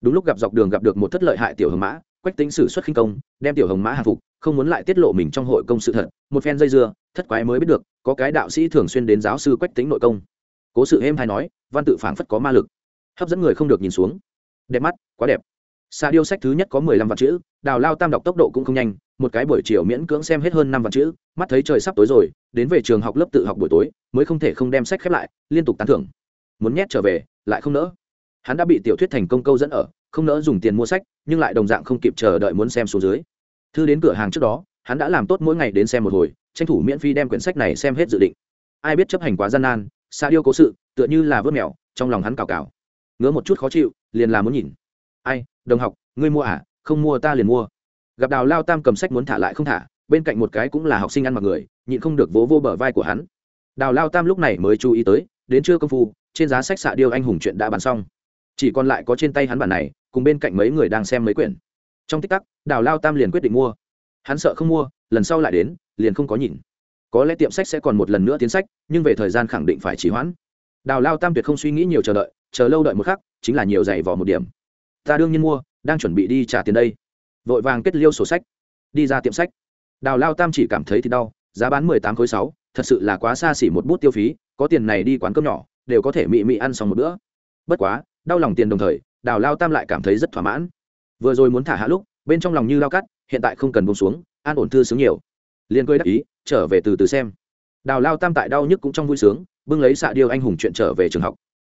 Đúng lúc gặp dọc đường gặp được một thất lợi hại tiểu hồng mã, quách tính sử xuất khinh công, đem tiểu hồng mã hạ phục, không muốn lại tiết lộ mình trong hội công sự thật. Một phen dây dưa, thất quái mới biết được có cái đạo sĩ thường xuyên đến giáo sư quách tính nội công. Cố sự êm hay nói, văn tự phảng phất có ma lực. Hấp dẫn người không được nhìn xuống. Đẹp mắt, quá đẹp. Xa điêu sách thứ nhất có mười lăm vạn chữ, đào lao tam đọc tốc độ cũng không nhanh, một cái buổi chiều miễn cưỡng xem hết hơn năm vạn chữ, mắt thấy trời sắp tối rồi, đến về trường học lớp tự học buổi tối, mới không thể không đem sách khép lại, liên tục tán thưởng. Muốn nhét trở về, lại không nỡ. Hắn đã bị tiểu thuyết thành công câu dẫn ở, không nỡ dùng tiền mua sách, nhưng lại đồng dạng không kịp chờ đợi muốn xem xuống dưới. Thư đến cửa hàng trước đó, hắn đã làm tốt mỗi ngày đến xem một hồi tranh thủ miễn phí đem quyển sách này xem hết dự định. Ai biết chấp hành quá gian nan xa điêu cố sự, tựa như là vớt mèo, trong lòng hắn cào cào. Ngứa một chút khó chịu, liền là muốn nhìn. Ai, đồng học, ngươi mua à? Không mua ta liền mua. Gặp đào lao tam cầm sách muốn thả lại không thả, bên cạnh một cái cũng là học sinh ăn mặc người, nhịn không được vỗ vô bờ vai của hắn. Đào lao tam lúc này mới chú ý tới, đến trưa công phu, trên giá sách xạ điêu anh hùng chuyện đã bán xong. Chỉ còn lại có trên tay hắn bản này, cùng bên cạnh mấy người đang xem mấy quyển. Trong tích tắc, đào lao tam liền quyết định mua. Hắn sợ không mua, lần sau lại đến liền không có nhìn. Có lẽ tiệm sách sẽ còn một lần nữa tiến sách, nhưng về thời gian khẳng định phải trì hoãn. Đào lao tam tuyệt không suy nghĩ nhiều chờ đợi, chờ lâu đợi một khắc, chính là nhiều giày vỏ một điểm. Ta đương nhiên mua, đang chuẩn bị đi trả tiền đây. Vội vàng kết liêu sổ sách. Đi ra tiệm sách. Đào lao tam chỉ cảm thấy thì đau, giá bán mười tám khối sáu, thật sự là quá xa xỉ một bút tiêu phí, có tiền này đi quán cơm nhỏ, đều có thể mị mị ăn xong một bữa. Bất quá, đau lòng tiền đồng thời, đào lao tam lại cảm thấy rất thỏa mãn. Vừa rồi muốn thả hạ lúc, bên trong lòng như lao cắt, hiện tại không cần bông xuống, an ổn thư sướng nhiều liền cười đắc ý, trở về từ từ xem. Đào lao tam tại đau nhức cũng trong vui sướng, bưng lấy xạ điêu anh hùng chuyện trở về trường học.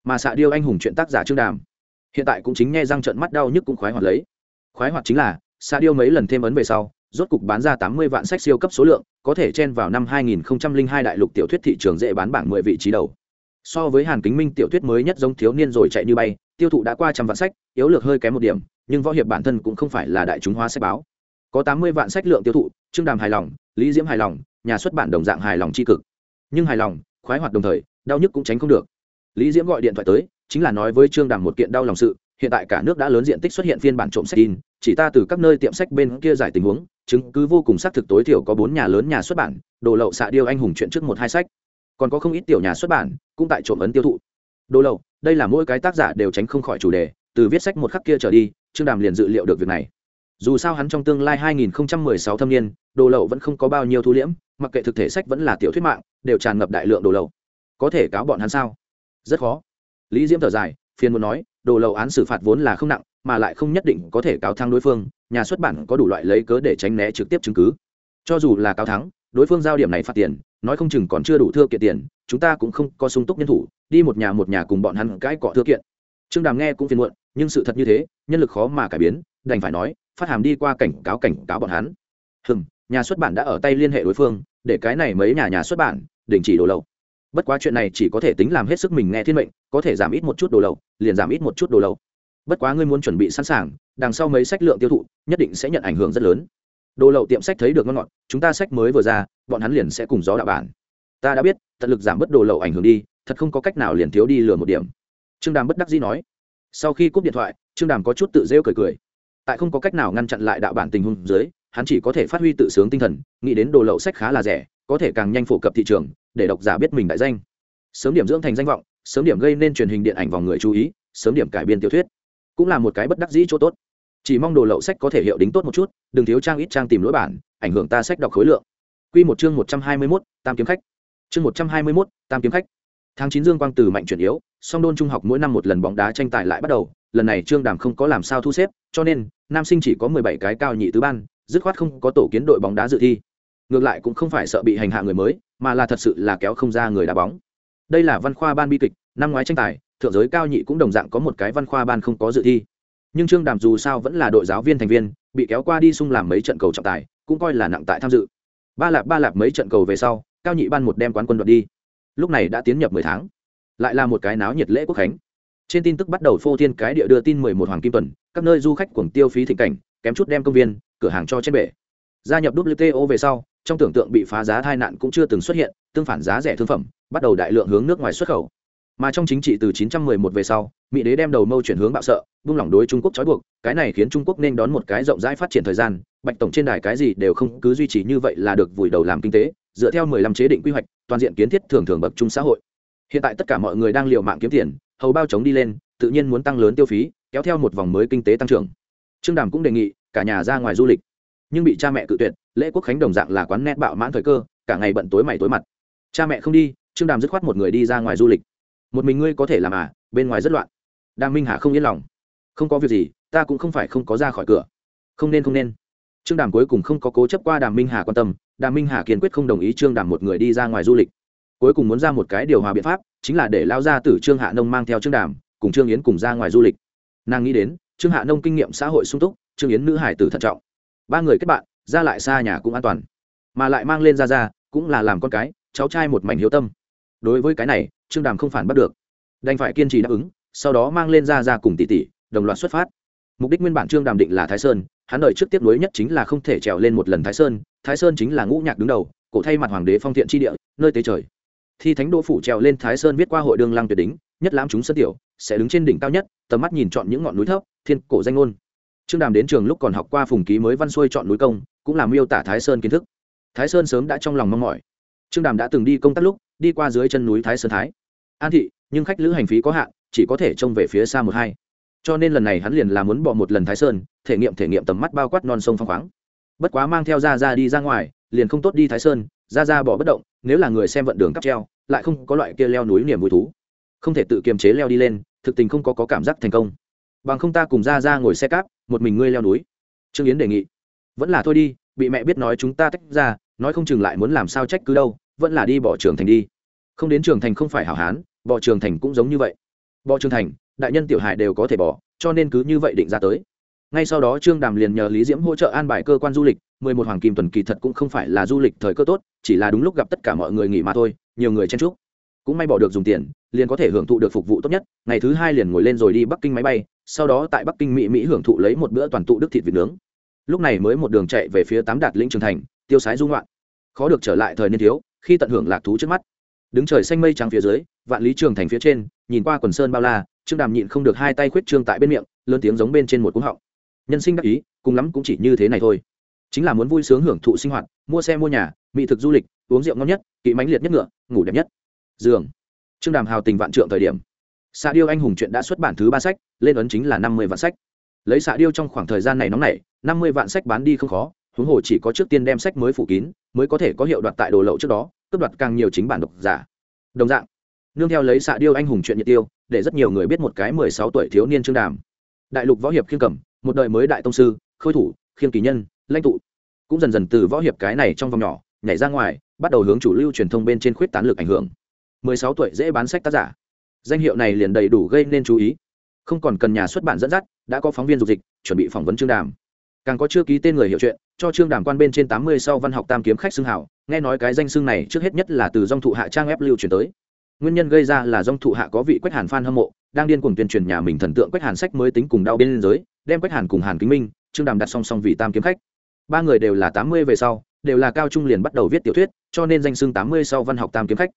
Mà xạ điêu anh hùng chuyện tác giả trương đàm, hiện tại cũng chính nghe răng trận mắt đau nhức cũng khoái hoạt lấy. Khoái hoạt chính là, xạ điêu mấy lần thêm ấn về sau, rốt cục bán ra tám mươi vạn sách siêu cấp số lượng, có thể chen vào năm hai nghìn hai đại lục tiểu thuyết thị trường dễ bán bảng mười vị trí đầu. So với hàn kính minh tiểu thuyết mới nhất giống thiếu niên rồi chạy như bay, tiêu thụ đã qua trăm vạn sách, yếu lược hơi kém một điểm, nhưng võ hiệp bản thân cũng không phải là đại chúng hóa sách báo. Có tám mươi vạn sách lượng tiêu thụ trương đàm hài lòng, lý diễm hài lòng, nhà xuất bản đồng dạng hài lòng tri cực. Nhưng hài lòng, khoái hoạt đồng thời, đau nhức cũng tránh không được. Lý diễm gọi điện thoại tới, chính là nói với trương đàm một kiện đau lòng sự, hiện tại cả nước đã lớn diện tích xuất hiện phiên bản trộm sách in, chỉ ta từ các nơi tiệm sách bên kia giải tình huống, chứng cứ vô cùng xác thực tối thiểu có bốn nhà lớn nhà xuất bản, đồ lậu xạ điêu anh hùng chuyện trước một hai sách. Còn có không ít tiểu nhà xuất bản, cũng tại trộm ấn tiêu thụ. Đồ lậu, đây là mỗi cái tác giả đều tránh không khỏi chủ đề, từ viết sách một khắc kia trở đi, trương đàm liền dự liệu được việc này dù sao hắn trong tương lai 2016 thâm niên, đồ lậu vẫn không có bao nhiêu thu liễm, mặc kệ thực thể sách vẫn là tiểu thuyết mạng, đều tràn ngập đại lượng đồ lậu. Có thể cáo bọn hắn sao? Rất khó. Lý diễm thở dài, phiền muốn nói, đồ lậu án xử phạt vốn là không nặng, mà lại không nhất định có thể cáo thắng đối phương, nhà xuất bản có đủ loại lấy cớ để tránh né trực tiếp chứng cứ. Cho dù là cáo thắng, đối phương giao điểm này phạt tiền, nói không chừng còn chưa đủ thưa kiện tiền, chúng ta cũng không có sung túc nhân thủ, đi một nhà một nhà cùng bọn hắn cãi cọ thưa kiện. Trương đàm nghe cũng phiền muộn, nhưng sự thật như thế, nhân lực khó mà cải biến, đành phải nói phát hàm đi qua cảnh cáo cảnh cáo bọn hắn. Hừng nhà xuất bản đã ở tay liên hệ đối phương, để cái này mấy nhà nhà xuất bản đình chỉ đồ lậu. Bất quá chuyện này chỉ có thể tính làm hết sức mình nghe thiên mệnh, có thể giảm ít một chút đồ lậu, liền giảm ít một chút đồ lậu. Bất quá ngươi muốn chuẩn bị sẵn sàng, đằng sau mấy sách lượng tiêu thụ, nhất định sẽ nhận ảnh hưởng rất lớn. Đồ lậu tiệm sách thấy được ngon ngọt, chúng ta sách mới vừa ra, bọn hắn liền sẽ cùng gió đạo bản. Ta đã biết, tận lực giảm bớt đồ lậu ảnh hưởng đi, thật không có cách nào liền thiếu đi lừa một điểm. Trương đàm bất đắc dĩ nói. Sau khi cúp điện thoại, trương đàm có chút tự rêu cười cười tại không có cách nào ngăn chặn lại đạo bản tình huống dưới hắn chỉ có thể phát huy tự sướng tinh thần nghĩ đến đồ lậu sách khá là rẻ có thể càng nhanh phổ cập thị trường để độc giả biết mình đại danh sớm điểm dưỡng thành danh vọng sớm điểm gây nên truyền hình điện ảnh vào người chú ý sớm điểm cải biên tiểu thuyết cũng là một cái bất đắc dĩ chỗ tốt chỉ mong đồ lậu sách có thể hiệu đính tốt một chút đừng thiếu trang ít trang tìm lỗi bản ảnh hưởng ta sách đọc khối lượng Quy một chương một trăm hai mươi mốt tam kiếm khách. Chương một trăm hai mươi mốt tam kiếm khách. Tháng chín Dương Quang từ mạnh chuyển yếu, song đôn trung học mỗi năm một lần bóng đá tranh tài lại bắt đầu, lần này Trương Đàm không có làm sao thu xếp, cho nên nam sinh chỉ có mười bảy cái cao nhị tứ ban, dứt khoát không có tổ kiến đội bóng đá dự thi. Ngược lại cũng không phải sợ bị hành hạ người mới, mà là thật sự là kéo không ra người đá bóng. Đây là văn khoa ban bi kịch, năm ngoái tranh tài, thượng giới cao nhị cũng đồng dạng có một cái văn khoa ban không có dự thi. Nhưng Trương Đàm dù sao vẫn là đội giáo viên thành viên, bị kéo qua đi xung làm mấy trận cầu trọng tài, cũng coi là nặng tại tham dự ba lạp ba lạp mấy trận cầu về sau cao nhị ban một đem quán quân đoạt đi lúc này đã tiến nhập mười tháng lại là một cái náo nhiệt lễ quốc khánh trên tin tức bắt đầu phô thiên cái địa đưa tin mười một hoàng kim tuần, các nơi du khách cuồng tiêu phí thịnh cảnh, kém chút đem công viên, cửa hàng cho trên bể. Gia nhập wto về sau, trong tưởng tượng bị phá giá tai nạn cũng chưa từng xuất hiện, tương phản giá rẻ thương phẩm, bắt đầu đại lượng hướng nước ngoài xuất khẩu. Mà trong chính trị từ 911 về sau, mỹ đế đem đầu mâu chuyển hướng bạo sợ, buông lỏng đối trung quốc trói buộc, cái này khiến trung quốc nên đón một cái rộng rãi phát triển thời gian, bạch tổng trên đài cái gì đều không, cứ duy trì như vậy là được vùi đầu làm kinh tế, dựa theo 15 chế định quy hoạch, toàn diện kiến thiết thường thường bậc trung xã hội. Hiện tại tất cả mọi người đang liều mạng kiếm tiền hầu bao chống đi lên, tự nhiên muốn tăng lớn tiêu phí, kéo theo một vòng mới kinh tế tăng trưởng. Trương đàm cũng đề nghị, cả nhà ra ngoài du lịch. Nhưng bị cha mẹ cự tuyệt, lễ quốc khánh đồng dạng là quán nét bạo mãn thời cơ, cả ngày bận tối mày tối mặt. Cha mẹ không đi, trương đàm dứt khoát một người đi ra ngoài du lịch. Một mình ngươi có thể làm à bên ngoài rất loạn. Đàm minh hà không yên lòng. Không có việc gì, ta cũng không phải không có ra khỏi cửa. Không nên không nên. Trương đàm cuối cùng không có cố chấp qua đàm minh hà quan tâm. Đàm minh hà kiên quyết không đồng ý trương đàm một người đi ra ngoài du lịch cuối cùng muốn ra một cái điều hòa biện pháp, chính là để lao ra từ trương hạ nông mang theo trương đàm, cùng trương yến cùng ra ngoài du lịch. Nàng nghĩ đến, trương hạ nông kinh nghiệm xã hội sung túc, trương yến nữ hải tử thận trọng. Ba người kết bạn, ra lại xa nhà cũng an toàn. Mà lại mang lên ra ra, cũng là làm con cái, cháu trai một mảnh hiếu tâm. Đối với cái này, trương đàm không phản bắt được. Đành phải kiên trì đáp ứng, sau đó mang lên ra ra cùng tỷ tỷ, đồng loạt xuất phát. Mục đích nguyên bản trương đàm định là thái sơn, hắn đợi trước tiếp nối nhất chính là không thể trèo lên một lần thái sơn thái sơn chính là ngũ nhạc đứng đầu, cổ thay mặt hoàng đế phong thiện tri địa, nơi tế trời thi thánh đỗ phủ trèo lên thái sơn viết qua hội đường lăng tuyệt đính nhất lãm chúng sân tiểu, sẽ đứng trên đỉnh cao nhất, tầm mắt nhìn chọn những ngọn núi thấp, thiên cổ danh ngôn. Trương đàm đến trường lúc còn học qua phùng ký mới văn xuôi chọn núi công, cũng làm miêu tả thái sơn kiến thức. Thái sơn sớm đã trong lòng mong mỏi. Trương đàm đã từng đi công tác lúc, đi qua dưới chân núi thái sơn thái. An thị, nhưng khách lữ hành phí có hạn, chỉ có thể trông về phía xa một hai. Cho nên lần này hắn liền là muốn bỏ một lần thái sơn, thể nghiệm thể nghiệm tầm mắt bao quát non sông phong khoáng. Bất quá mang theo ra ra đi ra ngoài, liền không tốt đi thái sơn ra ra bỏ bất động nếu là người xem vận đường cắp treo lại không có loại kia leo núi niềm vui thú. Không thể tự kiềm chế leo đi lên thực tình không có, có cảm giác thành công. Bằng không ta cùng ra ra ngồi xe cáp một mình ngươi leo núi. Trương yến đề nghị. Vẫn là thôi đi bị mẹ biết nói chúng ta tách ra nói không chừng lại muốn làm sao trách cứ đâu vẫn là đi bỏ trường thành đi. Không đến trường thành không phải hảo hán bỏ trường thành cũng giống như vậy. Bỏ trường thành đại nhân tiểu hải đều có thể bỏ cho nên cứ như vậy định ra tới ngay sau đó trương đàm liền nhờ lý diễm hỗ trợ an bài cơ quan du lịch, mười một hoàng kim tuần kỳ thật cũng không phải là du lịch thời cơ tốt, chỉ là đúng lúc gặp tất cả mọi người nghỉ mà thôi, nhiều người chen chúc. Cũng may bỏ được dùng tiền, liền có thể hưởng thụ được phục vụ tốt nhất, ngày thứ hai liền ngồi lên rồi đi bắc kinh máy bay, sau đó tại bắc kinh mỹ mỹ hưởng thụ lấy một bữa toàn tụ đức thịt vịt nướng. Lúc này mới một đường chạy về phía tám đạt lĩnh trường thành, tiêu sái dung loạn khó được trở lại thời niên thiếu, khi tận hưởng lạc thú trước mắt. Đứng trời xanh mây trắng phía dưới, vạn lý trường thành phía trên, nhìn qua quần sơn bao la, trương đàm nhịn không được hai tay khuyết trương tại bên miệng, lớn tiếng giống bên trên một cúng họng nhân sinh đắc ý, cùng lắm cũng chỉ như thế này thôi. Chính là muốn vui sướng hưởng thụ sinh hoạt, mua xe mua nhà, mỹ thực du lịch, uống rượu ngon nhất, kỵ mãnh liệt nhất ngựa, ngủ đẹp nhất. Giường. Trương đàm hào tình vạn trượng thời điểm. Xạ điêu anh hùng chuyện đã xuất bản thứ ba sách, lên ấn chính là năm mươi vạn sách. Lấy xạ điêu trong khoảng thời gian này nóng nảy, năm mươi vạn sách bán đi không khó, huống hồ chỉ có trước tiên đem sách mới phủ kín, mới có thể có hiệu đoạt tại đồ lậu trước đó, cướp đoạt càng nhiều chính bản độc giả. Đồng dạng, nương theo lấy xạ điêu anh hùng chuyện nhiệt tiêu, để rất nhiều người biết một cái mười sáu tuổi thiếu niên trương đàm. Đại lục võ hiệp khiêm cẩm một đời mới đại tông sư, khôi thủ, khiêm kỳ nhân, lãnh tụ. Cũng dần dần từ võ hiệp cái này trong vòng nhỏ, nhảy ra ngoài, bắt đầu hướng chủ lưu truyền thông bên trên khuyết tán lực ảnh hưởng. Mười sáu tuổi dễ bán sách tác giả. Danh hiệu này liền đầy đủ gây nên chú ý. Không còn cần nhà xuất bản dẫn dắt, đã có phóng viên dục dịch, chuẩn bị phỏng vấn trương đàm. Càng có chưa ký tên người hiểu chuyện, cho trương đàm quan bên trên tám mươi sau văn học tam kiếm khách xưng hảo nghe nói cái danh xưng này trước hết nhất là từ dòng thụ hạ trang ép lưu truyền tới. Nguyên nhân gây ra là dòng thụ hạ có vị quách hàn phan hâm mộ đang điên cuồng tuyên truyền nhà mình thần tượng quách hàn sách mới tính cùng đau bên dưới giới, đem quách hàn cùng hàn kính minh, trương đàm đặt song song vị tam kiếm khách. Ba người đều là tám mươi về sau, đều là cao trung liền bắt đầu viết tiểu thuyết, cho nên danh xưng tám mươi sau văn học tam kiếm khách.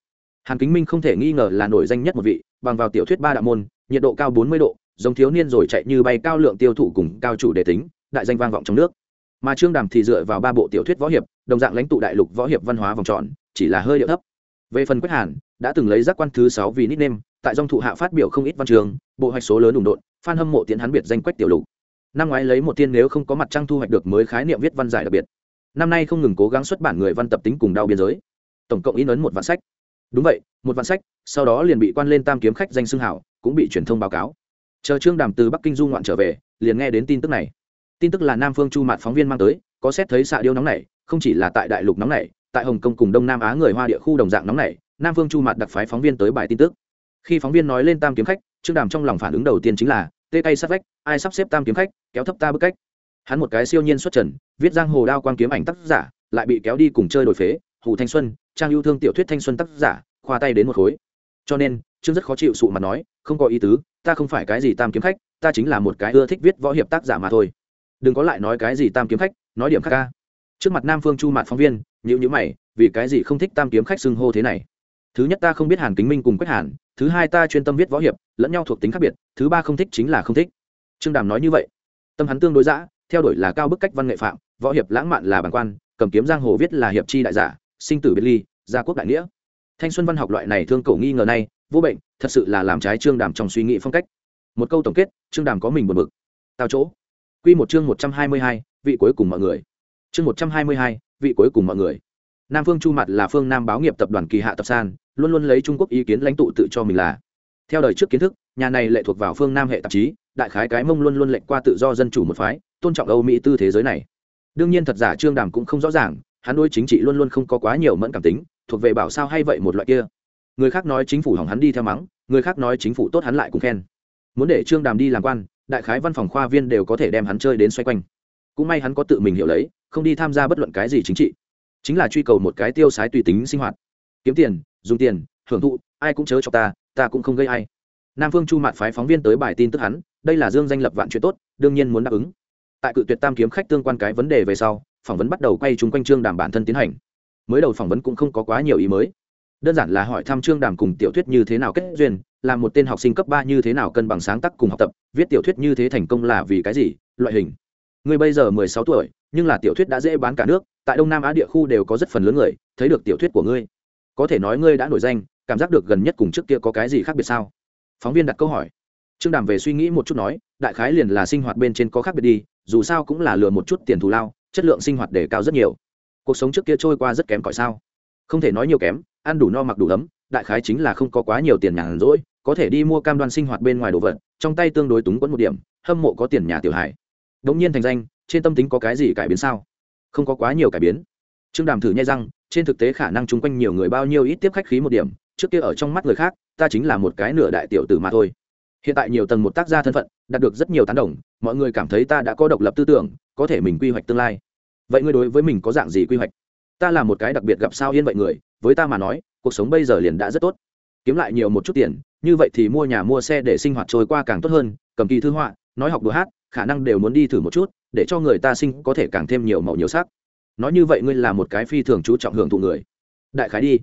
Hàn kính minh không thể nghi ngờ là nổi danh nhất một vị, bằng vào tiểu thuyết ba đạo môn, nhiệt độ cao bốn mươi độ, giống thiếu niên rồi chạy như bay cao lượng tiêu thụ cùng cao chủ đề tính, đại danh vang vọng trong nước. Mà trương đàm thì dựa vào ba bộ tiểu thuyết võ hiệp, đồng dạng lãnh tụ đại lục võ hiệp văn hóa vòng tròn, chỉ là hơi điệu thấp. Về phần quách hàn, đã từng lấy giác quan thứ sáu vì nickname tại dòng thụ hạ phát biểu không ít văn trường, bộ hoạch số lớn đụng đột phan hâm mộ tiến hắn biệt danh quách tiểu lục. Năm ngoái lấy một tiên nếu không có mặt trăng thu hoạch được mới khái niệm viết văn giải đặc biệt. Năm nay không ngừng cố gắng xuất bản người văn tập tính cùng đau biên giới. Tổng cộng in ấn một vạn sách. Đúng vậy, một vạn sách, sau đó liền bị quan lên tam kiếm khách danh xưng hảo, cũng bị truyền thông báo cáo. Chờ trương đàm từ bắc kinh du ngoạn trở về, liền nghe đến tin tức này. Tin tức là nam phương chu mạt phóng viên mang tới, có xét thấy xạ điêu nóng này, không chỉ là tại đại lục nóng này, tại hồng kông cùng đông nam á người hoa địa khu đồng dạng nóng này, nam phương chu mạt đặc phái phóng viên tới bài tin tức khi phóng viên nói lên tam kiếm khách, trương đàm trong lòng phản ứng đầu tiên chính là, tê tay sát vách, ai sắp xếp tam kiếm khách, kéo thấp ta bức cách. Hắn một cái siêu nhiên xuất trần, viết giang hồ đao quan kiếm ảnh tác giả, lại bị kéo đi cùng chơi đổi phế, hù thanh xuân, trang yêu thương tiểu thuyết thanh xuân tác giả, khoa tay đến một khối. Cho nên, trương rất khó chịu sụ mặt nói, không có ý tứ, ta không phải cái gì tam kiếm khách, ta chính là một cái ưa thích viết võ hiệp tác giả mà thôi. Đừng có lại nói cái gì tam kiếm khách, nói điểm khác ca. Trước mặt nam phương chu mạt phóng viên nhữ nhữ mày, vì cái gì không thích tam kiếm khách xưng hô thế này? Thứ nhất ta không biết hàn kính minh cùng quách hàn, thứ hai ta chuyên tâm viết võ hiệp, lẫn nhau thuộc tính khác biệt, thứ ba không thích chính là không thích. Trương đàm nói như vậy. Tâm hắn tương đối giã theo đuổi là cao bức cách văn nghệ phạm, võ hiệp lãng mạn là bản quan, cầm kiếm giang hồ viết là hiệp chi đại giả, sinh tử biệt ly, gia quốc đại nghĩa. Thanh xuân văn học loại này thương cổ nghi ngờ này, vô bệnh, thật sự là làm trái trương đàm trong suy nghĩ phong cách. Một câu tổng kết, trương đàm có mình buồn bực. Tao chỗ. Q một chương một trăm hai mươi hai, vị cuối cùng mọi người. Chương một trăm hai mươi hai, vị cuối cùng mọi người. Nam phương chu mặt là phương nam báo nghiệp tập đoàn kỳ hạ tập san luôn luôn lấy trung quốc ý kiến lãnh tụ tự cho mình là. Theo đời trước kiến thức, nhà này lệ thuộc vào phương nam hệ tạp chí, đại khái cái mông luôn luôn lệnh qua tự do dân chủ một phái, tôn trọng âu mỹ tư thế giới này. Đương nhiên thật giả trương đàm cũng không rõ ràng, hắn đôi chính trị luôn luôn không có quá nhiều mẫn cảm tính, thuộc về bảo sao hay vậy một loại kia. Người khác nói chính phủ hỏng hắn đi theo mắng, người khác nói chính phủ tốt hắn lại cũng khen. Muốn để trương đàm đi làm quan, đại khái văn phòng khoa viên đều có thể đem hắn chơi đến xoay quanh. Cũng may hắn có tự mình hiểu lấy, không đi tham gia bất luận cái gì chính trị. Chính là truy cầu một cái tiêu sái tùy tính sinh hoạt. Kiếm tiền dùng tiền, hưởng thụ, ai cũng chớ cho ta ta cũng không gây ai. Nam phương chu Mạn phái phóng viên tới bài tin tức hắn, đây là dương danh lập vạn chuyện tốt, đương nhiên muốn đáp ứng. Tại cự tuyệt tam kiếm khách tương quan cái vấn đề về sau, phỏng vấn bắt đầu quay chung quanh trương đàm bản thân tiến hành. Mới đầu phỏng vấn cũng không có quá nhiều ý mới. Đơn giản là hỏi thăm trương đàm cùng tiểu thuyết như thế nào kết duyên là một tên học sinh cấp ba như thế nào cân bằng sáng tác cùng học tập, viết tiểu thuyết như thế thành công là vì cái gì, loại hình. Người bây giờ mười sáu tuổi, nhưng là tiểu thuyết đã dễ bán cả nước, tại đông nam á địa khu đều có rất phần lớn người, thấy được tiểu thuyết của ngươi có thể nói ngươi đã nổi danh, cảm giác được gần nhất cùng trước kia có cái gì khác biệt sao? Phóng viên đặt câu hỏi. Trương đàm về suy nghĩ một chút nói, đại khái liền là sinh hoạt bên trên có khác biệt đi, dù sao cũng là lừa một chút tiền thù lao, chất lượng sinh hoạt để cao rất nhiều. Cuộc sống trước kia trôi qua rất kém cỏi sao? Không thể nói nhiều kém, ăn đủ no mặc đủ ấm, đại khái chính là không có quá nhiều tiền nhàn rỗi, có thể đi mua cam đoan sinh hoạt bên ngoài đồ vật, trong tay tương đối túng quẫn một điểm, hâm mộ có tiền nhà tiểu hải đống nhiên thành danh, trên tâm tính có cái gì cải biến sao? Không có quá nhiều cải biến. Trương đàm thử nhai răng trên thực tế khả năng chung quanh nhiều người bao nhiêu ít tiếp khách khí một điểm, trước kia ở trong mắt người khác, ta chính là một cái nửa đại tiểu tử mà thôi. Hiện tại nhiều tầng một tác gia thân phận, đạt được rất nhiều tán đồng, mọi người cảm thấy ta đã có độc lập tư tưởng, có thể mình quy hoạch tương lai. Vậy ngươi đối với mình có dạng gì quy hoạch? Ta là một cái đặc biệt gặp sao yên vậy người, với ta mà nói, cuộc sống bây giờ liền đã rất tốt. Kiếm lại nhiều một chút tiền, như vậy thì mua nhà mua xe để sinh hoạt trôi qua càng tốt hơn, cầm kỳ thư họa, nói học đùa hát, khả năng đều muốn đi thử một chút, để cho người ta sinh có thể càng thêm nhiều màu nhiều sắc nói như vậy ngươi là một cái phi thường chú trọng hưởng thụ người. Đại khái đi.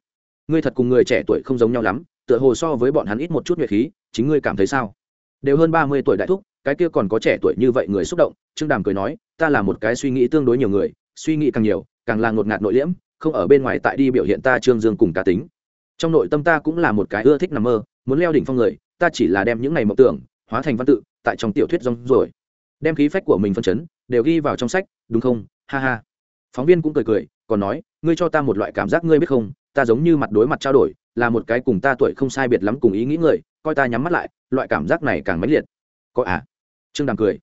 Ngươi thật cùng người trẻ tuổi không giống nhau lắm, tựa hồ so với bọn hắn ít một chút nhuệ khí, chính ngươi cảm thấy sao? Đều hơn ba mươi tuổi đại thúc, cái kia còn có trẻ tuổi như vậy người xúc động, trương đàm cười nói, ta là một cái suy nghĩ tương đối nhiều người, suy nghĩ càng nhiều, càng là ngột ngạt nội liễm, không ở bên ngoài tại đi biểu hiện ta trương dương cùng cá tính. Trong nội tâm ta cũng là một cái ưa thích nằm mơ, muốn leo đỉnh phong người, ta chỉ là đem những ngày mộng tưởng, hóa thành văn tự, tại trong tiểu thuyết rong rồi đem khí phách của mình phân chấn, đều ghi vào trong sách, đúng không? Ha ha phóng viên cũng cười cười, còn nói, ngươi cho ta một loại cảm giác ngươi biết không? Ta giống như mặt đối mặt trao đổi, là một cái cùng ta tuổi không sai biệt lắm cùng ý nghĩ người, coi ta nhắm mắt lại, loại cảm giác này càng mãnh liệt. Có à? Trương đàm cười.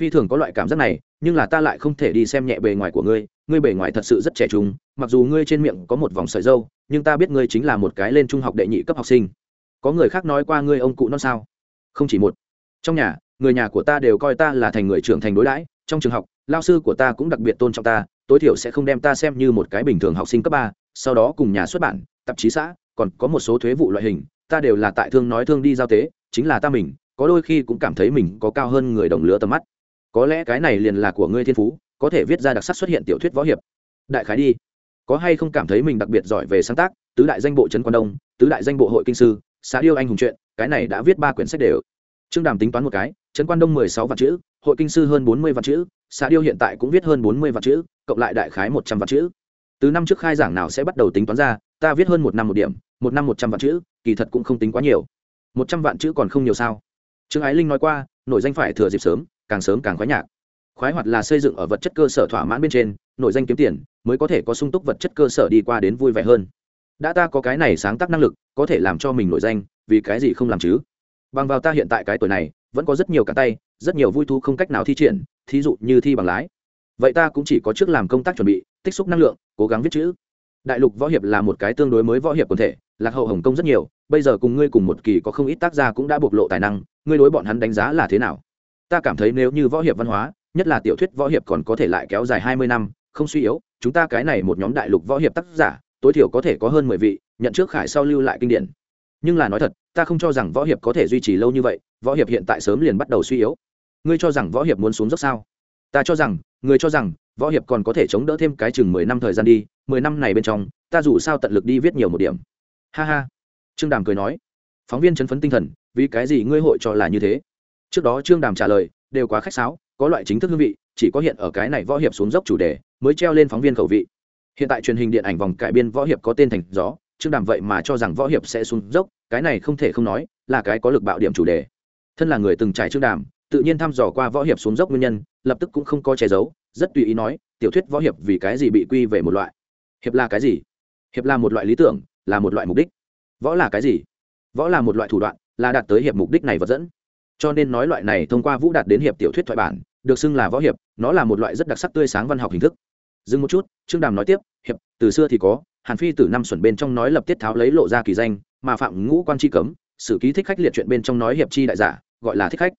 Phi thường có loại cảm giác này, nhưng là ta lại không thể đi xem nhẹ bề ngoài của ngươi ngươi bề ngoài thật sự rất trẻ trung, mặc dù ngươi trên miệng có một vòng sợi dâu, nhưng ta biết ngươi chính là một cái lên trung học đệ nhị cấp học sinh. Có người khác nói qua ngươi ông cụ non sao? Không chỉ một. Trong nhà, người nhà của ta đều coi ta là thành người trưởng thành đối đãi, trong trường học, lao sư của ta cũng đặc biệt tôn trọng ta tối thiểu sẽ không đem ta xem như một cái bình thường học sinh cấp ba, sau đó cùng nhà xuất bản, tạp chí xã, còn có một số thuế vụ loại hình, ta đều là tại thương nói thương đi giao tế, chính là ta mình, có đôi khi cũng cảm thấy mình có cao hơn người đồng lứa tầm mắt. Có lẽ cái này liền là của ngươi thiên phú, có thể viết ra đặc sắc xuất hiện tiểu thuyết võ hiệp. Đại khái đi. Có hay không cảm thấy mình đặc biệt giỏi về sáng tác, tứ đại danh bộ trấn quan đông, tứ đại danh bộ hội kinh sư xã điêu anh hùng truyện, cái này đã viết ba quyển sách đều. Trương đàm tính toán một cái, trấn quan đông mười sáu vạn chữ, hội kinh sư hơn bốn mươi vạn chữ xã điêu hiện tại cũng viết hơn bốn mươi vạn chữ cộng lại đại khái một trăm vạn chữ. Từ năm trước khai giảng nào sẽ bắt đầu tính toán ra, ta viết hơn một năm một điểm, một năm một trăm vạn chữ, kỳ thật cũng không tính quá nhiều. Một trăm vạn chữ còn không nhiều sao? Trương ái linh nói qua, nổi danh phải thừa dịp sớm, càng sớm càng khoái nhạc. Khoái hoạt là xây dựng ở vật chất cơ sở thỏa mãn bên trên, nổi danh kiếm tiền, mới có thể có sung túc vật chất cơ sở đi qua đến vui vẻ hơn. Đã ta có cái này sáng tác năng lực, có thể làm cho mình nổi danh, vì cái gì không làm chứ? Bằng vào ta hiện tại cái tuổi này, vẫn có rất nhiều cả tay, rất nhiều vui thú không cách nào thi triển, thí dụ như thi bằng lái vậy ta cũng chỉ có trước làm công tác chuẩn bị, tích xúc năng lượng, cố gắng viết chữ. Đại lục võ hiệp là một cái tương đối mới võ hiệp quần thể, lạc hậu hồng kông rất nhiều, bây giờ cùng ngươi cùng một kỳ có không ít tác gia cũng đã bộc lộ tài năng, ngươi đối bọn hắn đánh giá là thế nào? Ta cảm thấy nếu như võ hiệp văn hóa, nhất là tiểu thuyết võ hiệp còn có thể lại kéo dài hai mươi năm, không suy yếu, chúng ta cái này một nhóm đại lục võ hiệp tác giả, tối thiểu có thể có hơn mười vị, nhận trước khải sau lưu lại kinh điển. Nhưng là nói thật, ta không cho rằng võ hiệp có thể duy trì lâu như vậy, võ hiệp hiện tại sớm liền bắt đầu suy yếu. Ngươi cho rằng võ hiệp muốn xuống dốc sao? Ta cho rằng người cho rằng, võ hiệp còn có thể chống đỡ thêm cái chừng mười năm thời gian đi, mười năm này bên trong, ta dù sao tận lực đi viết nhiều một điểm. Ha ha. Trương đàm cười nói. Phóng viên chấn phấn tinh thần, vì cái gì ngươi hội cho là như thế? Trước đó trương đàm trả lời, đều quá khách sáo, có loại chính thức hương vị, chỉ có hiện ở cái này võ hiệp xuống dốc chủ đề, mới treo lên phóng viên khẩu vị. Hiện tại truyền hình điện ảnh vòng cải biên võ hiệp có tên thành gió, trương đàm vậy mà cho rằng võ hiệp sẽ xuống dốc, cái này không thể không nói, là cái có lực bạo điểm chủ đề. Thân là người từng trải trương đàm tự nhiên thăm dò qua võ hiệp xuống dốc nguyên nhân, lập tức cũng không có che giấu, rất tùy ý nói, tiểu thuyết võ hiệp vì cái gì bị quy về một loại? Hiệp là cái gì? Hiệp là một loại lý tưởng, là một loại mục đích. Võ là cái gì? Võ là một loại thủ đoạn, là đạt tới hiệp mục đích này vật dẫn. Cho nên nói loại này thông qua vũ đạt đến hiệp tiểu thuyết thoại bản, được xưng là võ hiệp, nó là một loại rất đặc sắc tươi sáng văn học hình thức. Dừng một chút, trương đàm nói tiếp, hiệp, từ xưa thì có, hàn phi từ năm xuẩn bên trong nói lập tiết tháo lấy lộ ra kỳ danh, mà phạm ngũ quan chi cấm, sử ký thích khách liệt chuyện bên trong nói hiệp chi đại giả, gọi là thích khách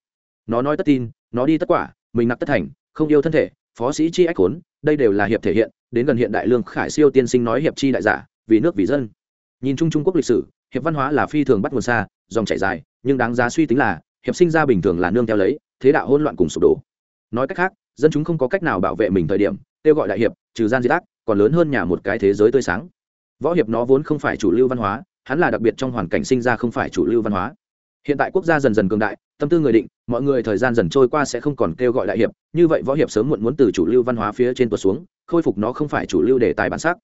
nó nói tất tin, nó đi tất quả, mình nặc tất thành, không yêu thân thể, phó sĩ chi ách khốn, đây đều là hiệp thể hiện, đến gần hiện đại lương khải siêu tiên sinh nói hiệp chi đại giả, vì nước vì dân. Nhìn chung trung quốc lịch sử, hiệp văn hóa là phi thường bắt nguồn xa, dòng chảy dài, nhưng đáng giá suy tính là, hiệp sinh ra bình thường là nương theo lấy, thế đạo hỗn loạn cùng sụp đổ. Nói cách khác, dân chúng không có cách nào bảo vệ mình thời điểm, kêu gọi đại hiệp, trừ gian diệt ác, còn lớn hơn nhà một cái thế giới tươi sáng. Võ hiệp nó vốn không phải chủ lưu văn hóa, hắn là đặc biệt trong hoàn cảnh sinh ra không phải chủ lưu văn hóa hiện tại quốc gia dần dần cường đại, tâm tư người định, mọi người thời gian dần trôi qua sẽ không còn kêu gọi đại hiệp, như vậy võ hiệp sớm muộn muốn từ chủ lưu văn hóa phía trên tuột xuống, khôi phục nó không phải chủ lưu đề tài bản sắc.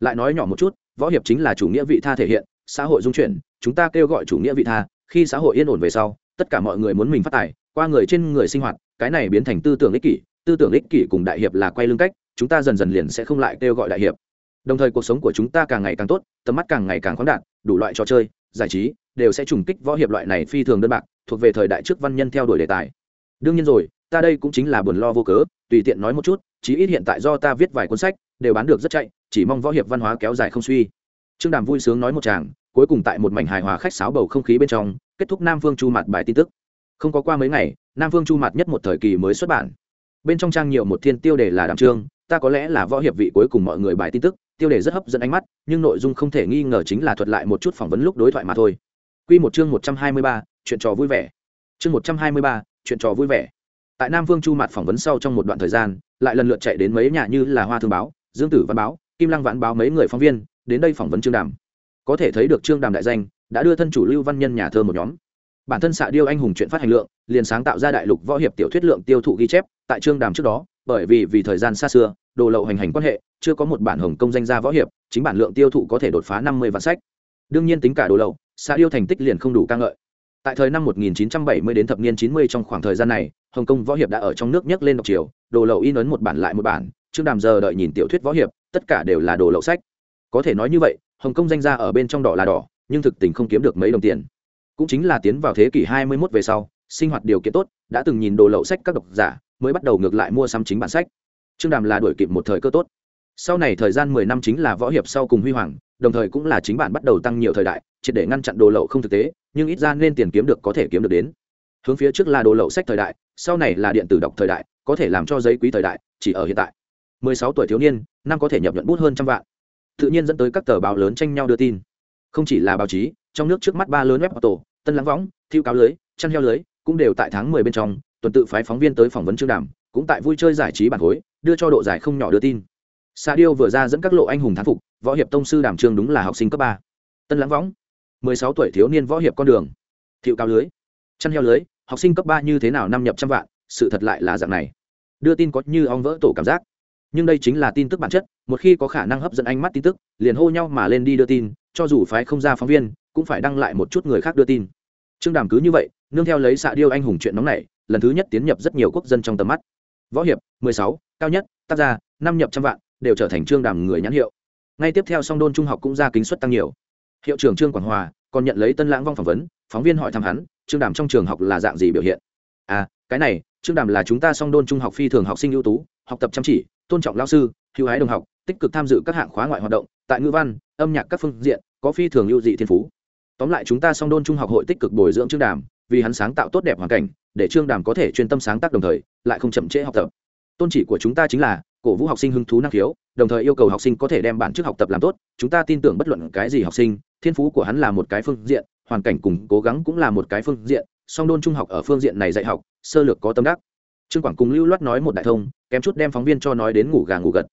Lại nói nhỏ một chút, võ hiệp chính là chủ nghĩa vị tha thể hiện, xã hội dung chuyển, chúng ta kêu gọi chủ nghĩa vị tha, khi xã hội yên ổn về sau, tất cả mọi người muốn mình phát tài, qua người trên người sinh hoạt, cái này biến thành tư tưởng ích kỷ, tư tưởng ích kỷ cùng đại hiệp là quay lưng cách, chúng ta dần dần liền sẽ không lại kêu gọi đại hiệp. Đồng thời cuộc sống của chúng ta càng ngày càng tốt, tầm mắt càng ngày càng khoáng đạt, đủ loại trò chơi, giải trí đều sẽ trùng kích võ hiệp loại này phi thường đơn bạc, thuộc về thời đại trước văn nhân theo đuổi đề tài. Đương nhiên rồi, ta đây cũng chính là buồn lo vô cớ, tùy tiện nói một chút, chí ít hiện tại do ta viết vài cuốn sách, đều bán được rất chạy, chỉ mong võ hiệp văn hóa kéo dài không suy. Trương đàm vui sướng nói một chàng cuối cùng tại một mảnh hài hòa khách sáo bầu không khí bên trong, kết thúc nam phương chu mặt bài tin tức. Không có qua mấy ngày, nam phương chu mặt nhất một thời kỳ mới xuất bản. Bên trong trang nhiều một thiên tiêu đề là đàm trương, ta có lẽ là võ hiệp vị cuối cùng mọi người bài tin tức, tiêu đề rất hấp dẫn ánh mắt, nhưng nội dung không thể nghi ngờ chính là thuật lại một chút phỏng vấn lúc đối thoại mà thôi. Quy một chương một trăm hai mươi ba, chuyện trò vui vẻ. Chương một trăm hai mươi ba, chuyện trò vui vẻ. Tại Nam Vương Chu Mạt phỏng vấn sau trong một đoạn thời gian, lại lần lượt chạy đến mấy nhà như là Hoa Thương báo, Dương Tử Văn báo, Kim Lăng Vãn báo mấy người phóng viên, đến đây phỏng vấn Trương Đàm. Có thể thấy được Trương Đàm đại danh, đã đưa thân chủ lưu văn nhân nhà thơ một nhóm. Bản thân xạ điêu anh hùng chuyện phát hành lượng, liền sáng tạo ra đại lục võ hiệp tiểu thuyết lượng tiêu thụ ghi chép, tại Trương Đàm trước đó, bởi vì vì thời gian xa xưa, đồ lậu hành hành quan hệ, chưa có một bản hồng công danh gia võ hiệp, chính bản lượng tiêu thụ có thể đột phá năm mươi vạn sách. Đương nhiên tính cả đồ lậu, xã yêu thành tích liền không đủ ca ngợi. Tại thời năm 1970 đến thập niên 90 trong khoảng thời gian này, hồng kông võ hiệp đã ở trong nước nhấc lên độc chiều, đồ lậu in ấn một bản lại một bản, trương đàm giờ đợi nhìn tiểu thuyết võ hiệp, tất cả đều là đồ lậu sách. Có thể nói như vậy, hồng kông danh ra ở bên trong đỏ là đỏ, nhưng thực tình không kiếm được mấy đồng tiền. Cũng chính là tiến vào thế kỷ 21 về sau, sinh hoạt điều kiện tốt, đã từng nhìn đồ lậu sách các độc giả, mới bắt đầu ngược lại mua sắm chính bản sách. Trương đàm là đuổi kịp một thời cơ tốt sau này thời gian mười năm chính là võ hiệp sau cùng huy hoàng, đồng thời cũng là chính bản bắt đầu tăng nhiều thời đại, triệt để ngăn chặn đồ lậu không thực tế, nhưng ít ra nên tiền kiếm được có thể kiếm được đến. Hướng phía trước là đồ lậu sách thời đại, sau này là điện tử đọc thời đại, có thể làm cho giấy quý thời đại, chỉ ở hiện tại. Mười sáu tuổi thiếu niên, năm có thể nhập nhuận bút hơn trăm vạn. Tự nhiên dẫn tới các tờ báo lớn tranh nhau đưa tin. Không chỉ là báo chí, trong nước trước mắt ba lớn web tổ tân lãng võng, thiêu cáo lưới, chăn heo lưới, cũng đều tại tháng mười bên trong, tuần tự phái phóng viên tới phỏng vấn trương đàm, cũng tại vui chơi giải trí bản khối đưa cho độ giải không nhỏ đưa tin sa Diêu vừa ra dẫn các lộ anh hùng thán phục võ hiệp tông sư đàm trương đúng là học sinh cấp ba. Tân lãng võng mười sáu tuổi thiếu niên võ hiệp con đường. Thiệu cao lưới chăn heo lưới học sinh cấp ba như thế nào năm nhập trăm vạn sự thật lại là dạng này. Đưa tin có như ong vỡ tổ cảm giác. Nhưng đây chính là tin tức bản chất một khi có khả năng hấp dẫn ánh mắt tin tức liền hô nhau mà lên đi đưa tin cho dù phái không ra phóng viên cũng phải đăng lại một chút người khác đưa tin. Trương đàm cứ như vậy nương theo lấy xạ điêu anh hùng chuyện nóng này lần thứ nhất tiến nhập rất nhiều quốc dân trong tầm mắt. Võ hiệp 16, cao nhất tác gia năm nhập trăm vạn đều trở thành trương đàm người nhãn hiệu. Ngay tiếp theo song đôn trung học cũng ra kính suất tăng nhiều. Hiệu trưởng trương quảng hòa còn nhận lấy tân lãng vong phỏng vấn, phóng viên hỏi thăm hắn, trương đàm trong trường học là dạng gì biểu hiện? À cái này, trương đàm là chúng ta song đôn trung học phi thường học sinh ưu tú, học tập chăm chỉ, tôn trọng lao sư, hữu hái đồng học, tích cực tham dự các hạng khóa ngoại hoạt động, tại ngữ văn, âm nhạc các phương diện, có phi thường ưu dị thiên phú. Tóm lại chúng ta song đôn trung học hội tích cực bồi dưỡng trương đàm, vì hắn sáng tạo tốt đẹp hoàn cảnh, để trương đàm có thể chuyên tâm sáng tác đồng thời, lại không chậm trễ học tập. Tôn chỉ của chúng ta chính là cổ vũ học sinh hứng thú năng khiếu, đồng thời yêu cầu học sinh có thể đem bản chức học tập làm tốt. Chúng ta tin tưởng bất luận cái gì học sinh, thiên phú của hắn là một cái phương diện, hoàn cảnh cùng cố gắng cũng là một cái phương diện, song đôn trung học ở phương diện này dạy học, sơ lược có tâm đắc. Trương quảng cùng lưu loát nói một đại thông, kém chút đem phóng viên cho nói đến ngủ gà ngủ gật.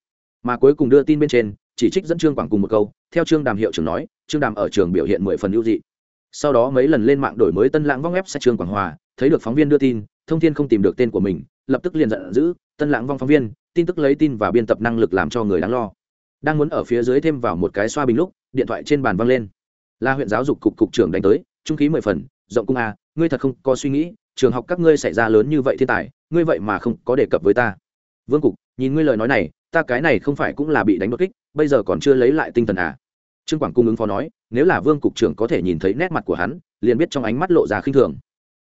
Mà cuối cùng đưa tin bên trên, chỉ trích dẫn trương quảng cùng một câu, theo trương đàm hiệu trưởng nói, trương đàm ở trường biểu hiện mười phần ưu dị. Sau đó mấy lần lên mạng đổi mới tân lãng vong ép sẽ trương quảng hòa, thấy được phóng viên đưa tin, thông tin không tìm được tên của mình, lập tức liền giận dữ, tân lãng vong phóng viên tin tức lấy tin và biên tập năng lực làm cho người đáng lo. Đang muốn ở phía dưới thêm vào một cái xoa bình lúc, điện thoại trên bàn văng lên. Là huyện giáo dục cục cục trưởng đánh tới, trung khí mười phần, rộng cung a, ngươi thật không có suy nghĩ, trường học các ngươi xảy ra lớn như vậy thiên tài, ngươi vậy mà không có đề cập với ta. Vương cục, nhìn ngươi lời nói này, ta cái này không phải cũng là bị đánh bất kích, bây giờ còn chưa lấy lại tinh thần à? Trương quảng cung ứng phó nói, nếu là vương cục trưởng có thể nhìn thấy nét mặt của hắn, liền biết trong ánh mắt lộ ra khinh thường.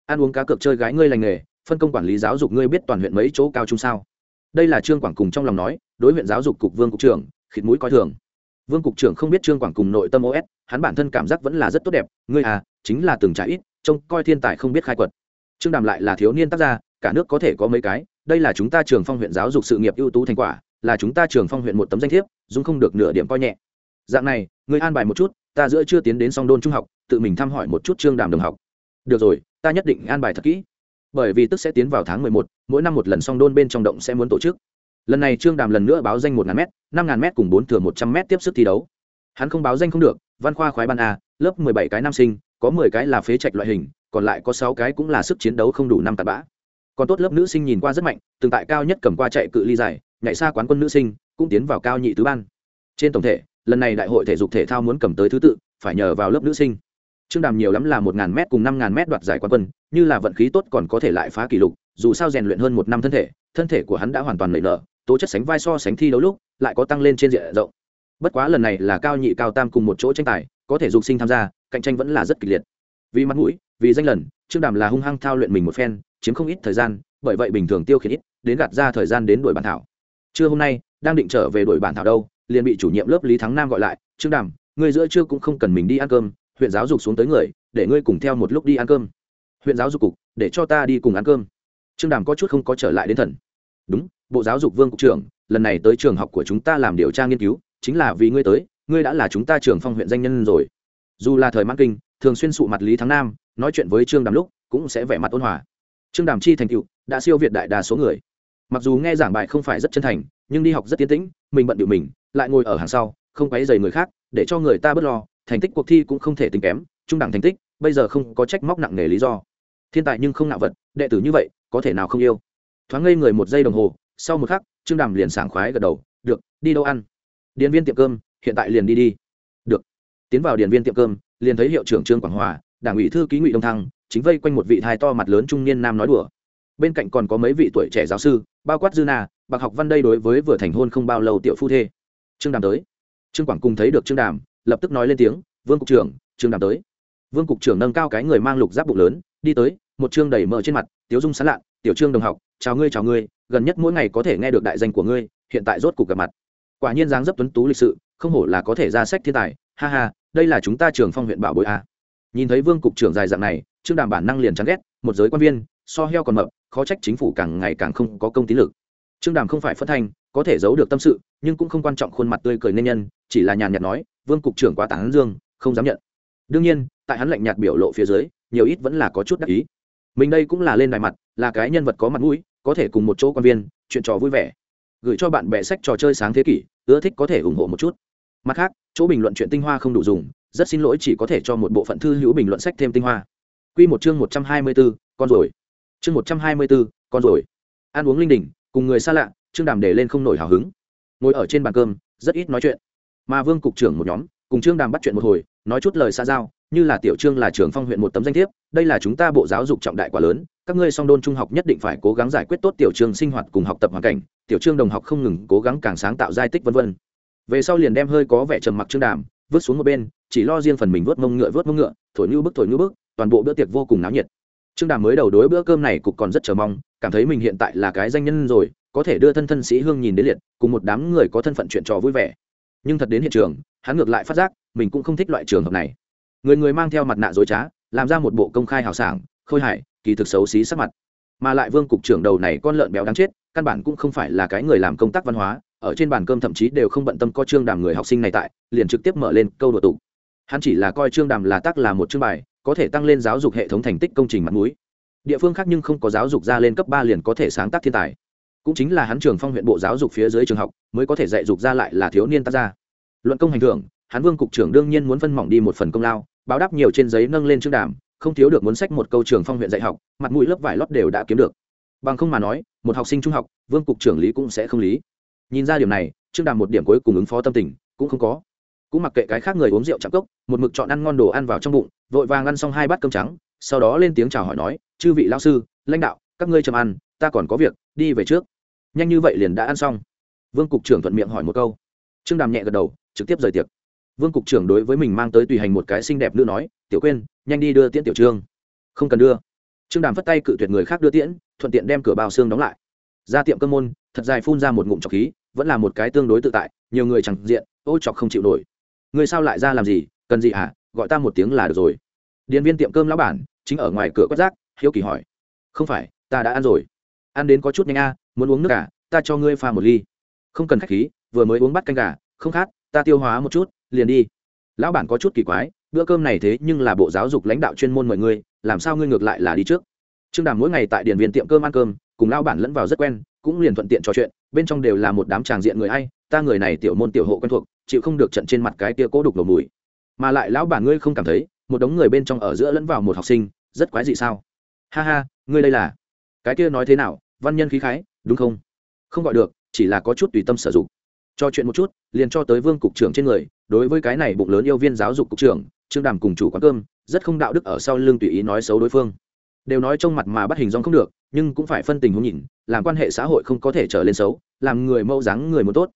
Ăn uống cá cược chơi gái ngươi lành nghề, phân công quản lý giáo dục ngươi biết toàn huyện mấy chỗ cao trung sao? Đây là trương quảng cùng trong lòng nói, đối huyện giáo dục cục vương cục trưởng, khịt mũi coi thường. Vương cục trưởng không biết trương quảng cùng nội tâm os hắn bản thân cảm giác vẫn là rất tốt đẹp, ngươi à chính là từng trải ít, trông coi thiên tài không biết khai quật. Trương đàm lại là thiếu niên tác gia, cả nước có thể có mấy cái, đây là chúng ta trường phong huyện giáo dục sự nghiệp ưu tú thành quả, là chúng ta trường phong huyện một tấm danh thiếp dung không được nửa điểm coi nhẹ. Dạng này, ngươi an bài một chút, ta giữa chưa tiến đến song đôn trung học, tự mình thăm hỏi một chút trương đàm đồng học. Được rồi, ta nhất định an bài thật kỹ bởi vì tức sẽ tiến vào tháng mười một, mỗi năm một lần song đôn bên trong động sẽ muốn tổ chức. Lần này trương đàm lần nữa báo danh một ngàn m năm ngàn m cùng bốn thừa một trăm m tiếp sức thi đấu. Hắn không báo danh không được, văn khoa khoái ban a, lớp mười bảy cái nam sinh, có mười cái là phế trạch loại hình, còn lại có sáu cái cũng là sức chiến đấu không đủ năm tạt bã. Còn tốt lớp nữ sinh nhìn qua rất mạnh, từng tại cao nhất cầm qua chạy cự ly dài, nhảy xa quán quân nữ sinh, cũng tiến vào cao nhị tứ ban. Trên tổng thể, lần này đại hội thể dục thể thao muốn cầm tới thứ tự, phải nhờ vào lớp nữ sinh trương đàm nhiều lắm là một ngàn m cùng năm ngàn m đoạt giải quán quân, như là vận khí tốt còn có thể lại phá kỷ lục, dù sao rèn luyện hơn một năm thân thể thân thể của hắn đã hoàn toàn lệ nở, tố chất sánh vai so sánh thi đấu lúc, lại có tăng lên trên diện rộng. Bất quá lần này là cao nhị cao tam cùng một chỗ tranh tài, có thể dục sinh tham gia, cạnh tranh vẫn là rất kịch liệt. Vì mặt mũi, vì danh lần, trương đàm là hung hăng thao luyện mình một phen, chiếm không ít thời gian, bởi vậy bình thường tiêu khiển ít, đến gạt ra thời gian đến đuổi bản thảo. Trưa hôm nay, đang định trở về đuổi bản thảo đâu, liền bị chủ nhiệm lớp lý thắng nam gọi lại, trương đàm người giữa trưa cũng không cần mình đi ăn cơm huyện giáo dục xuống tới người, để ngươi cùng theo một lúc đi ăn cơm. Huyện giáo dục cục, để cho ta đi cùng ăn cơm. Trương đàm có chút không có trở lại đến thần. Đúng, bộ giáo dục vương cục trưởng, lần này tới trường học của chúng ta làm điều tra nghiên cứu, chính là vì ngươi tới, ngươi đã là chúng ta trường phong huyện danh nhân rồi. Dù là thời mãn kinh, thường xuyên sụ mặt lý thắng nam, nói chuyện với trương đàm lúc, cũng sẽ vẻ mặt ôn hòa. Trương đàm chi thành cựu đã siêu việt đại đa số người. Mặc dù nghe giảng bài không phải rất chân thành, nhưng đi học rất tiến tĩnh, mình bận điệu mình, lại ngồi ở hàng sau, không quấy dày người khác, để cho người ta bớt lo thành tích cuộc thi cũng không thể tính kém, trung đẳng thành tích, bây giờ không có trách móc nặng nề lý do. Thiên tài nhưng không nạo vật, đệ tử như vậy, có thể nào không yêu? Thoáng ngây người một giây đồng hồ, sau một khắc, trương đàm liền sảng khoái gật đầu, được, đi đâu ăn? Điện viên tiệm cơm, hiện tại liền đi đi. Được. Tiến vào điện viên tiệm cơm, liền thấy hiệu trưởng trương quảng hòa, đảng ủy thư ký ngụy đông thăng, chính vây quanh một vị thai to mặt lớn trung niên nam nói đùa. Bên cạnh còn có mấy vị tuổi trẻ giáo sư, bao quát dư na, bạc học văn đây đối với vừa thành hôn không bao lâu tiểu phu thê. Trương đàm tới. Trương quảng cùng thấy được trương đàm lập tức nói lên tiếng, vương cục trưởng trương đàm tới. Vương cục trưởng nâng cao cái người mang lục giáp bụng lớn, đi tới, một trương đầy mỡ trên mặt, tiếu dung sán lạ tiểu trương đồng học, chào ngươi chào ngươi, gần nhất mỗi ngày có thể nghe được đại danh của ngươi, hiện tại rốt cục gặp mặt. Quả nhiên dáng dấp tuấn tú lịch sự, không hổ là có thể ra sách thiên tài, ha ha, đây là chúng ta trường phong huyện bảo bội a. Nhìn thấy vương cục trưởng dài dạng này, trương đàm bản năng liền chán ghét, một giới quan viên, so heo còn mập, khó trách chính phủ càng ngày càng không có công tín lực. Trương đàm không phải phân thanh, có thể giấu được tâm sự, nhưng cũng không quan trọng khuôn mặt tươi cười nên nhân, chỉ là nhàn nhạt nói vương cục trưởng quá tán dương không dám nhận. Đương nhiên tại hắn lạnh nhạt biểu lộ phía dưới nhiều ít vẫn là có chút đắc ý. Mình đây cũng là lên đài mặt là cái nhân vật có mặt mũi có thể cùng một chỗ quan viên chuyện trò vui vẻ. Gửi cho bạn bè sách trò chơi sáng thế kỷ ưa thích có thể ủng hộ một chút. Mặt khác chỗ bình luận chuyện tinh hoa không đủ dùng rất xin lỗi chỉ có thể cho một bộ phận thư hữu bình luận sách thêm tinh hoa. Quy một chương một trăm hai mươi 124, con rồi. Chương một trăm hai mươi 124, con rồi. Ăn uống linh đình, cùng người xa lạ trương đàm để lên không nổi hào hứng. Ngồi ở trên bàn cơm rất ít nói chuyện mà vương cục trưởng một nhóm, cùng trương đàm bắt chuyện một hồi, nói chút lời xa giao, như là tiểu trương là trưởng phong huyện một tấm danh thiếp, đây là chúng ta bộ giáo dục trọng đại quá lớn, các ngươi song đôn trung học nhất định phải cố gắng giải quyết tốt tiểu trương sinh hoạt cùng học tập hoàn cảnh, tiểu trương đồng học không ngừng cố gắng càng sáng tạo giai tích vân vân. Về sau liền đem hơi có vẻ trầm mặc trương đàm, vứt xuống một bên, chỉ lo riêng phần mình vớt mông ngựa, vớt mông ngựa, thổi như bức, thổi như bức, toàn bộ bữa tiệc vô cùng náo nhiệt. Trương đàm mới đầu đối bữa cơm này cục còn rất chờ mong, cảm thấy mình hiện tại là cái danh nhân rồi, có thể đưa thân thân sĩ hương nhìn đến liệt, cùng một đám người có thân phận chuyện trò vui vẻ nhưng thật đến hiện trường, hắn ngược lại phát giác, mình cũng không thích loại trường hợp này. Người người mang theo mặt nạ dối trá, làm ra một bộ công khai hào sảng, khôi hài, kỳ thực xấu xí sắc mặt. Mà lại vương cục trưởng đầu này con lợn béo đáng chết, căn bản cũng không phải là cái người làm công tác văn hóa, ở trên bàn cơm thậm chí đều không bận tâm coi trương đàm người học sinh này tại, liền trực tiếp mở lên câu đột tụ. Hắn chỉ là coi trương đàm là tác là một chương bài, có thể tăng lên giáo dục hệ thống thành tích công trình mặt mũi. Địa phương khác nhưng không có giáo dục ra lên cấp ba liền có thể sáng tác thiên tài cũng chính là hắn trường phong huyện bộ giáo dục phía dưới trường học, mới có thể dạy dục ra lại là thiếu niên ta ra luận công hành thưởng, hắn vương cục trưởng đương nhiên muốn phân mỏng đi một phần công lao, báo đáp nhiều trên giấy nâng lên trương đàm, không thiếu được muốn sách một câu trường phong huyện dạy học, mặt mũi lớp vải lót đều đã kiếm được. Bằng không mà nói, một học sinh trung học, vương cục trưởng lý cũng sẽ không lý. Nhìn ra điều này trương đàm một điểm cuối cùng ứng phó tâm tình, cũng không có. Cũng mặc kệ cái khác người uống rượu chạm cốc, một mực chọn ăn ngon đồ ăn vào trong bụng, vội vàng ăn xong hai bát cơm trắng, sau đó lên tiếng chào hỏi nói, chư vị lao sư, lãnh đạo, các ngươi chầm ăn, ta còn có việc, đi về trước nhanh như vậy liền đã ăn xong. Vương cục trưởng thuận miệng hỏi một câu. Trương đàm nhẹ gật đầu, trực tiếp rời tiệc. Vương cục trưởng đối với mình mang tới tùy hành một cái xinh đẹp nữ nói, tiểu quên nhanh đi đưa tiễn tiểu trương. Không cần đưa. Trương đàm phất tay cự tuyệt người khác đưa tiễn, thuận tiện đem cửa bao xương đóng lại. Ra tiệm cơ môn, thật dài phun ra một ngụm trọc khí, vẫn là một cái tương đối tự tại, nhiều người chẳng diện ôi chọc không chịu nổi. Người sao lại ra làm gì? Cần gì hả? Gọi ta một tiếng là được rồi. Điện viên tiệm cơm lão bản, chính ở ngoài cửa quét rác, hiếu kỳ hỏi. Không phải, ta đã ăn rồi. Ăn đến có chút nhanh a muốn uống nước cả ta cho ngươi pha một ly. Không cần khách khí, vừa mới uống bắt canh gà, không khát, ta tiêu hóa một chút, liền đi. Lão bản có chút kỳ quái, bữa cơm này thế nhưng là bộ giáo dục lãnh đạo chuyên môn mời ngươi, làm sao ngươi ngược lại là đi trước? Trương đàm mỗi ngày tại điện viên tiệm cơm ăn cơm, cùng lão bản lẫn vào rất quen, cũng liền thuận tiện trò chuyện, bên trong đều là một đám tràng diện người hay ta người này tiểu môn tiểu hộ quen thuộc, chịu không được trận trên mặt cái tia cố đục đầu mùi. Mà lại lão bản ngươi không cảm thấy, một đống người bên trong ở giữa lẫn vào một học sinh, rất quái dị sao? Ha ha, ngươi đây là? Cái kia nói thế nào, văn nhân khí khái đúng không? Không gọi được, chỉ là có chút tùy tâm sử dụng. Cho chuyện một chút, liền cho tới vương cục trưởng trên người, đối với cái này bụng lớn yêu viên giáo dục cục trưởng, trương đàm cùng chủ quán cơm, rất không đạo đức ở sau lưng tùy ý nói xấu đối phương. Đều nói trong mặt mà bắt hình dong không được, nhưng cũng phải phân tình huống nhìn, làm quan hệ xã hội không có thể trở lên xấu, làm người mẫu dáng người muốn tốt.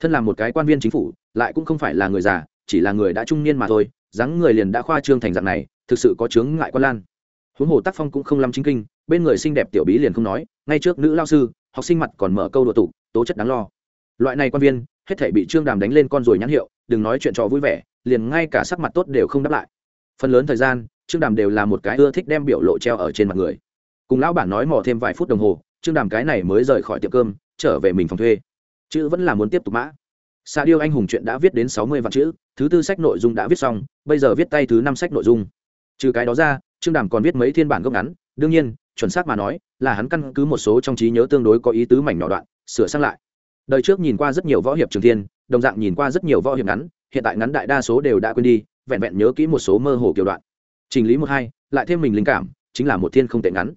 Thân làm một cái quan viên chính phủ, lại cũng không phải là người già, chỉ là người đã trung niên mà thôi, dáng người liền đã khoa trương thành dạng này, thực sự có chướng ngại quan lan. Huống hồ tác phong cũng không lắm chính kinh, bên người xinh đẹp tiểu bí liền không nói, ngay trước nữ lao sư học sinh mặt còn mở câu đùa tụ tố chất đáng lo. Loại này quan viên, hết thể bị trương đàm đánh lên con rồi nhãn hiệu, đừng nói chuyện trò vui vẻ, liền ngay cả sắc mặt tốt đều không đáp lại. Phần lớn thời gian, trương đàm đều là một cái ưa thích đem biểu lộ treo ở trên mặt người. Cùng lão bản nói mò thêm vài phút đồng hồ, trương đàm cái này mới rời khỏi tiệm cơm, trở về mình phòng thuê. Chữ vẫn là muốn tiếp tục mã. Xa điêu anh hùng chuyện đã viết đến sáu mươi vạn chữ, thứ tư sách nội dung đã viết xong, bây giờ viết tay thứ năm sách nội dung. Trừ cái đó ra, trương đàm còn viết mấy thiên bản gốc ngắn, đương nhiên, chuẩn xác mà nói là hắn căn cứ một số trong trí nhớ tương đối có ý tứ mảnh nhỏ đoạn, sửa sang lại. Đời trước nhìn qua rất nhiều võ hiệp trường thiên, đồng dạng nhìn qua rất nhiều võ hiệp ngắn, hiện tại ngắn đại đa số đều đã quên đi, vẹn vẹn nhớ kỹ một số mơ hồ kiểu đoạn. Trình lý một hai, lại thêm mình linh cảm, chính là một thiên không tệ ngắn.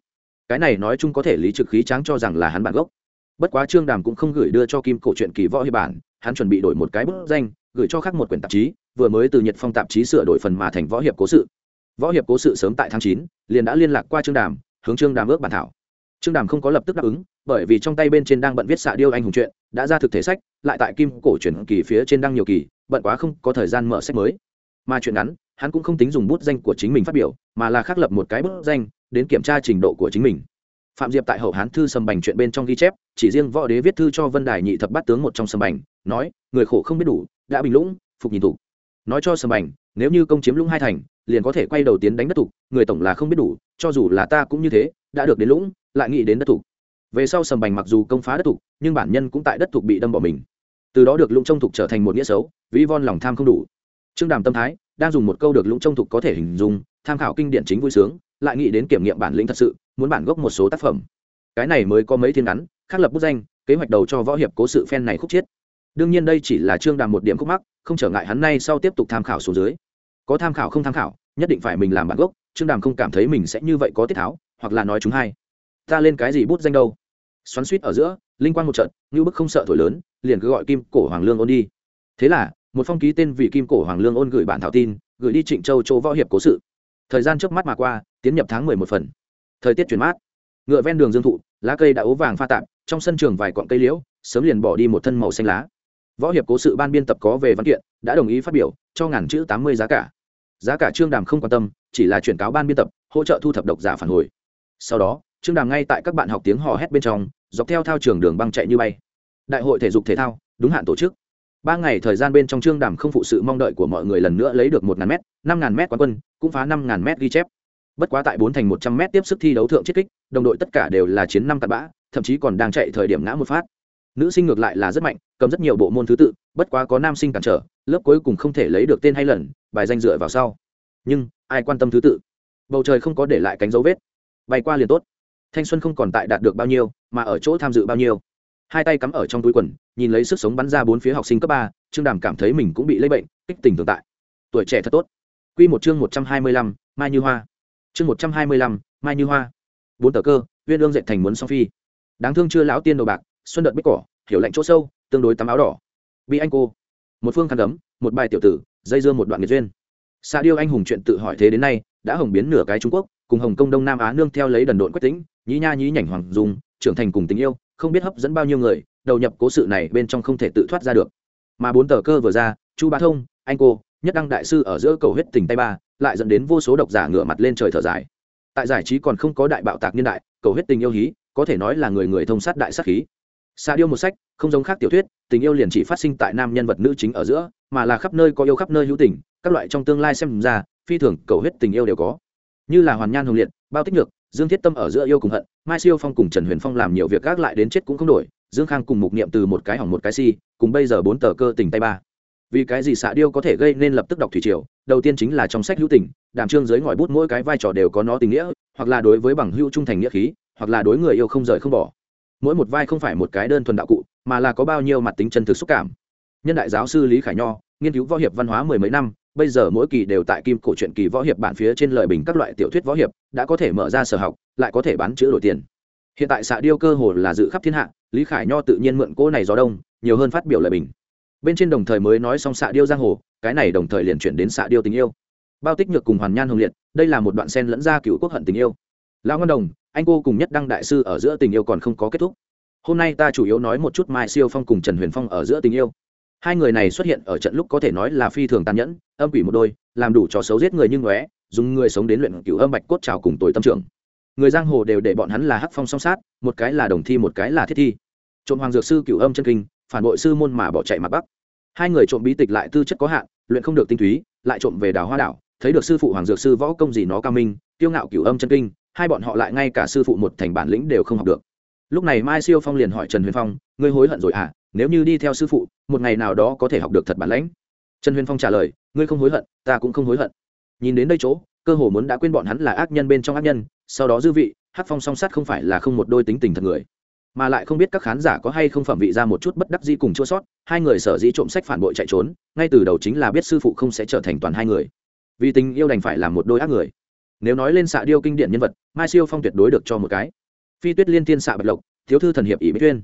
Cái này nói chung có thể lý trực khí tráng cho rằng là hắn bản gốc. Bất quá trương đàm cũng không gửi đưa cho kim cổ truyện kỳ võ hiệp bản, hắn chuẩn bị đổi một cái bức danh, gửi cho khác một quyển tạp chí, vừa mới từ nhật phong tạp chí sửa đổi phần mà thành võ hiệp cố sự. Võ hiệp cố sự sớm tại tháng chín, liền đã liên lạc qua trương đàm, hướng trương đàm ước bản thảo trương đàm không có lập tức đáp ứng, bởi vì trong tay bên trên đang bận viết xạ điêu anh hùng chuyện, đã ra thực thể sách, lại tại kim cổ chuyển kỳ phía trên đăng nhiều kỳ, bận quá không có thời gian mở sách mới. Mà chuyện ngắn, hắn cũng không tính dùng bút danh của chính mình phát biểu, mà là khắc lập một cái bút danh, đến kiểm tra trình độ của chính mình. Phạm diệp tại hậu hán thư sầm bành chuyện bên trong ghi chép, chỉ riêng võ đế viết thư cho vân đài nhị thập bát tướng một trong sầm bành, nói, người khổ không biết đủ, đã bình lũng, phục nhìn thủ. Nói cho sầm bành, nếu như công chiếm lũng hai thành, liền có thể quay đầu tiến đánh đất thủ, người tổng là không biết đủ, cho dù là ta cũng như thế, đã được đến lũng lại nghĩ đến đất thủ về sau sầm bành mặc dù công phá đất thủ nhưng bản nhân cũng tại đất thủ bị đâm bỏ mình. Từ đó được lũng trông thục trở thành một nghĩa xấu, ví von lòng tham không đủ. Trương đàm tâm thái, đang dùng một câu được lũng trông thục có thể hình dung, tham khảo kinh điển chính vui sướng, lại nghĩ đến kiểm nghiệm bản lĩnh thật sự, muốn bản gốc một số tác phẩm. Cái này mới có mấy thiên ngắn, khắc lập bút danh, kế hoạch đầu cho võ hiệp cố sự phen này khúc chiết đương nhiên đây chỉ là trương đàm một điểm khúc mắc, không trở ngại hắn nay sau tiếp tục tham khảo số dưới. Có tham khảo không tham khảo, nhất định phải mình làm bản gốc, trương đàm không cảm thấy mình sẽ như vậy có tiết tháo, hoặc là nói chúng hay ta lên cái gì bút danh đâu? Xoắn suýt ở giữa, linh quan một trận, như bức không sợ thổi lớn, liền cứ gọi kim cổ hoàng lương ôn đi. Thế là, một phong ký tên vì kim cổ hoàng lương ôn gửi bản thảo tin, gửi đi trịnh châu chỗ võ hiệp cố sự. Thời gian trước mắt mà qua, tiến nhập tháng mười một phần. Thời tiết chuyển mát. Ngựa ven đường dương thụ, lá cây đã ố vàng pha tạp, trong sân trường vài cọn cây liễu, sớm liền bỏ đi một thân màu xanh lá. Võ hiệp cố sự ban biên tập có về văn kiện, đã đồng ý phát biểu, cho ngàn chữ tám mươi giá cả. Giá cả trương đàm không quan tâm, chỉ là chuyển cáo ban biên tập, hỗ trợ thu thập độc giả phản hồi. Sau đó trương đàm ngay tại các bạn học tiếng hò hét bên trong, dọc theo thao trường đường băng chạy như bay. Đại hội thể dục thể thao, đúng hạn tổ chức. Ba ngày thời gian bên trong trương đàm không phụ sự mong đợi của mọi người lần nữa lấy được một ngàn m năm ngàn m quán quân, cũng phá năm ngàn m ghi chép. Bất quá tại bốn thành một trăm m tiếp sức thi đấu thượng chiết kích, đồng đội tất cả đều là chiến năm tạt bã, thậm chí còn đang chạy thời điểm ngã một phát. Nữ sinh ngược lại là rất mạnh, cầm rất nhiều bộ môn thứ tự, bất quá có nam sinh cản trở, lớp cuối cùng không thể lấy được tên hay lần, bài danh dựa vào sau. Nhưng, ai quan tâm thứ tự? Bầu trời không có để lại cánh dấu vết. Bay qua liền tốt thanh xuân không còn tại đạt được bao nhiêu, mà ở chỗ tham dự bao nhiêu. Hai tay cắm ở trong túi quần, nhìn lấy sức sống bắn ra bốn phía học sinh cấp ba, trương đàm cảm thấy mình cũng bị lây bệnh, kích tình tồn tại. Tuổi trẻ thật tốt. Q một chương một trăm hai mươi lăm, mai như hoa. Chương một trăm hai mươi lăm, mai như hoa. Bốn tờ cơ, viên ương dạy thành muốn song phi. Đáng thương chưa lão tiên đồ bạc, xuân đợt bích cỏ, hiểu lạnh chỗ sâu, tương đối tắm áo đỏ. Bị anh cô. Một phương khăn cấm một bài tiểu tử, dây dưa một đoạn nghiệt duyên. Xa điêu anh hùng chuyện tự hỏi thế đến nay, đã hồng biến nửa cái trung quốc, cùng hồng kông đông nam á nương theo lấy đần độn quách tính nhí nha nhí nhảnh hoàng dung, trưởng thành cùng tình yêu, không biết hấp dẫn bao nhiêu người, đầu nhập cố sự này bên trong không thể tự thoát ra được. Mà bốn tờ cơ vừa ra, chu bá thông, anh cô, nhất đăng đại sư ở giữa cầu huyết tình tay ba, lại dẫn đến vô số độc giả ngửa mặt lên trời thở dài. Tại giải trí còn không có đại bạo tạc niên đại, cầu huyết tình yêu hí, có thể nói là người người thông sát đại sát khí. Xa điêu một sách, không giống khác tiểu thuyết, tình yêu liền chỉ phát sinh tại nam nhân vật nữ chính ở giữa, mà là khắp nơi có yêu khắp nơi hữu tình, các loại trong tương lai xem ra, phi thường cầu huyết tình yêu đều có. Như là hoàn nhan hồng liệt, bao tích nhược dương thiết tâm ở giữa yêu cùng hận, mai siêu phong cùng trần huyền phong làm nhiều việc gác lại đến chết cũng không đổi, dương khang cùng mục niệm từ một cái hỏng một cái si, cùng bây giờ bốn tờ cơ tình tay ba. Vì cái gì xạ điêu có thể gây nên lập tức đọc thủy triều, đầu tiên chính là trong sách hữu tình, đàm trương dưới ngòi bút mỗi cái vai trò đều có nó tình nghĩa, hoặc là đối với bằng hữu trung thành nghĩa khí, hoặc là đối người yêu không rời không bỏ. Mỗi một vai không phải một cái đơn thuần đạo cụ, mà là có bao nhiêu mặt tính chân thực xúc cảm. Nhân đại giáo sư lý khải nho, nghiên cứu võ hiệp văn hóa mười mấy năm bây giờ mỗi kỳ đều tại kim cổ truyện kỳ võ hiệp bản phía trên lời bình các loại tiểu thuyết võ hiệp, đã có thể mở ra sở học, lại có thể bán chữ đổi tiền. Hiện tại xạ điêu cơ hồ là dự khắp thiên hạ, lý khải nho tự nhiên mượn cỗ này gió đông, nhiều hơn phát biểu lời bình. Bên trên đồng thời mới nói xong xạ điêu giang hồ, cái này đồng thời liền chuyển đến xạ điêu tình yêu. Bao tích nhược cùng hoàn nhan hồng liệt, đây là một đoạn sen lẫn ra cựu quốc hận tình yêu. Lão ngân đồng, anh cô cùng nhất đăng đại sư ở giữa tình yêu còn không có kết thúc. Hôm nay ta chủ yếu nói một chút mai siêu phong cùng trần huyền phong ở giữa tình yêu hai người này xuất hiện ở trận lúc có thể nói là phi thường tàn nhẫn, âm quỷ một đôi, làm đủ trò xấu giết người như ngóe, dùng người sống đến luyện cựu âm bạch cốt trào cùng tối tâm trưởng. Người giang hồ đều để bọn hắn là hắc phong song sát, một cái là đồng thi, một cái là thiết thi. Trộm hoàng dược sư cựu âm chân kinh, phản bội sư môn mà bỏ chạy mặt bắc. Hai người trộm bí tịch lại tư chất có hạn, luyện không được tinh túy, lại trộm về đào hoa đảo, thấy được sư phụ hoàng dược sư võ công gì nó cao minh tiêu ngạo cửu âm chân kinh, hai bọn họ lại ngay cả sư phụ một thành bản lĩnh đều không học được. Lúc này mai siêu phong liền hỏi trần huyền phong, ngươi hối hận rồi à? Nếu như đi theo sư phụ, một ngày nào đó có thể học được thật bản lãnh. Trần huyền phong trả lời, ngươi không hối hận, ta cũng không hối hận. Nhìn đến đây chỗ, cơ hồ muốn đã quên bọn hắn là ác nhân bên trong ác nhân, sau đó dư vị hát phong song sát không phải là không một đôi tính tình thật người. Mà lại không biết các khán giả có hay không phẩm vị ra một chút bất đắc di cùng chua sót, hai người sở dĩ trộm sách phản bội chạy trốn, ngay từ đầu chính là biết sư phụ không sẽ trở thành toàn hai người. Vì tình yêu đành phải là một đôi ác người. Nếu nói lên xạ điêu kinh điển nhân vật, mai siêu phong tuyệt đối được cho một cái. Phi tuyết liên thiên xạ bạch lộc, thiếu thư thần hiệp ỷ mỹ tuyên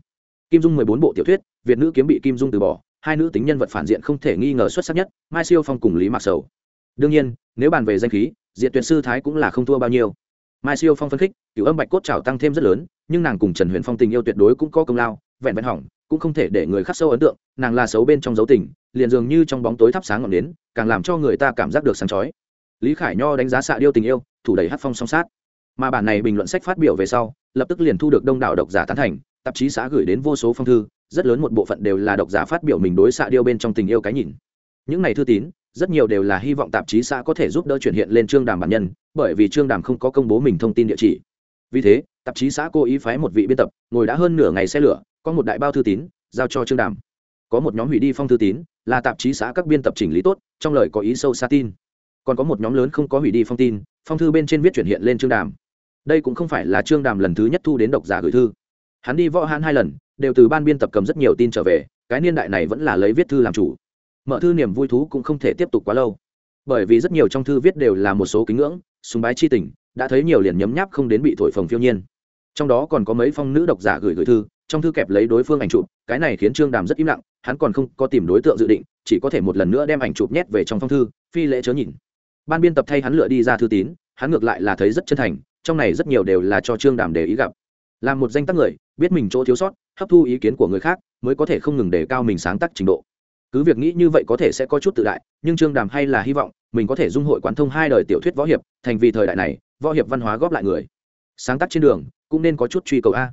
kim dung mười bốn bộ tiểu thuyết, việt nữ kiếm bị kim dung từ bỏ, hai nữ tính nhân vật phản diện không thể nghi ngờ xuất sắc nhất, mai siêu phong cùng lý mạc sầu. Đương nhiên, nếu bàn về danh khí, diện tuyệt sư thái cũng là không thua bao nhiêu. Mai siêu phong phân khích cựu âm bạch cốt trào tăng thêm rất lớn, nhưng nàng cùng trần huyền phong tình yêu tuyệt đối cũng có công lao, vẹn vẹn hỏng, cũng không thể để người khắc sâu ấn tượng, nàng là xấu bên trong dấu tình, liền dường như trong bóng tối thắp sáng ngọn đến càng làm cho người ta cảm giác được sáng chói. Lý khải nho đánh giá xạ điêu tình yêu, thủ đẩy hát phong song sát. Mà bản này bình luận sách phát biểu về sau, lập tức liền thu được đông đảo độc giả tán thành tạp chí xã gửi đến vô số phong thư, rất lớn một bộ phận đều là độc giả phát biểu mình đối xạ điêu bên trong tình yêu cái nhìn. Những này thư tín, rất nhiều đều là hy vọng tạp chí xã có thể giúp đỡ chuyển hiện lên trương đàm bản nhân, bởi vì trương đàm không có công bố mình thông tin địa chỉ. Vì thế, tạp chí xã cố ý phái một vị biên tập, ngồi đã hơn nửa ngày xe lửa, có một đại bao thư tín, giao cho trương đàm. Có một nhóm hủy đi phong thư tín, là tạp chí xã các biên tập chỉnh lý tốt, trong lời có ý sâu xa tin. Còn có một nhóm lớn không có hủy đi phong tin, phong thư bên trên viết chuyển hiện lên trương đàm. Đây cũng không phải là trương đàm lần thứ nhất thu đến độc giả gửi thư hắn đi võ hãn hai lần, đều từ ban biên tập cầm rất nhiều tin trở về, cái niên đại này vẫn là lấy viết thư làm chủ. Mở thư niềm vui thú cũng không thể tiếp tục quá lâu. Bởi vì rất nhiều trong thư viết đều là một số kính ngưỡng súng bái chi tình, đã thấy nhiều liền nhấm nháp không đến bị thổi phồng phiêu nhiên. Trong đó còn có mấy phong nữ độc giả gửi gửi thư, trong thư kẹp lấy đối phương ảnh chụp, cái này khiến trương đàm rất im lặng, hắn còn không có tìm đối tượng dự định, chỉ có thể một lần nữa đem ảnh chụp nhét về trong phong thư, phi lễ chớ nhìn. Ban biên tập thay hắn lựa đi ra thư tín, hắn ngược lại là thấy rất chân thành, trong này rất nhiều đều là cho trương đàm để ý gặp. Làm một danh tác người biết mình chỗ thiếu sót, hấp thu ý kiến của người khác, mới có thể không ngừng đề cao mình sáng tác trình độ. Cứ việc nghĩ như vậy có thể sẽ có chút tự đại, nhưng trương đàm hay là hy vọng mình có thể dung hội quán thông hai đời tiểu thuyết võ hiệp, thành vì thời đại này, võ hiệp văn hóa góp lại người. Sáng tác trên đường, cũng nên có chút truy cầu a.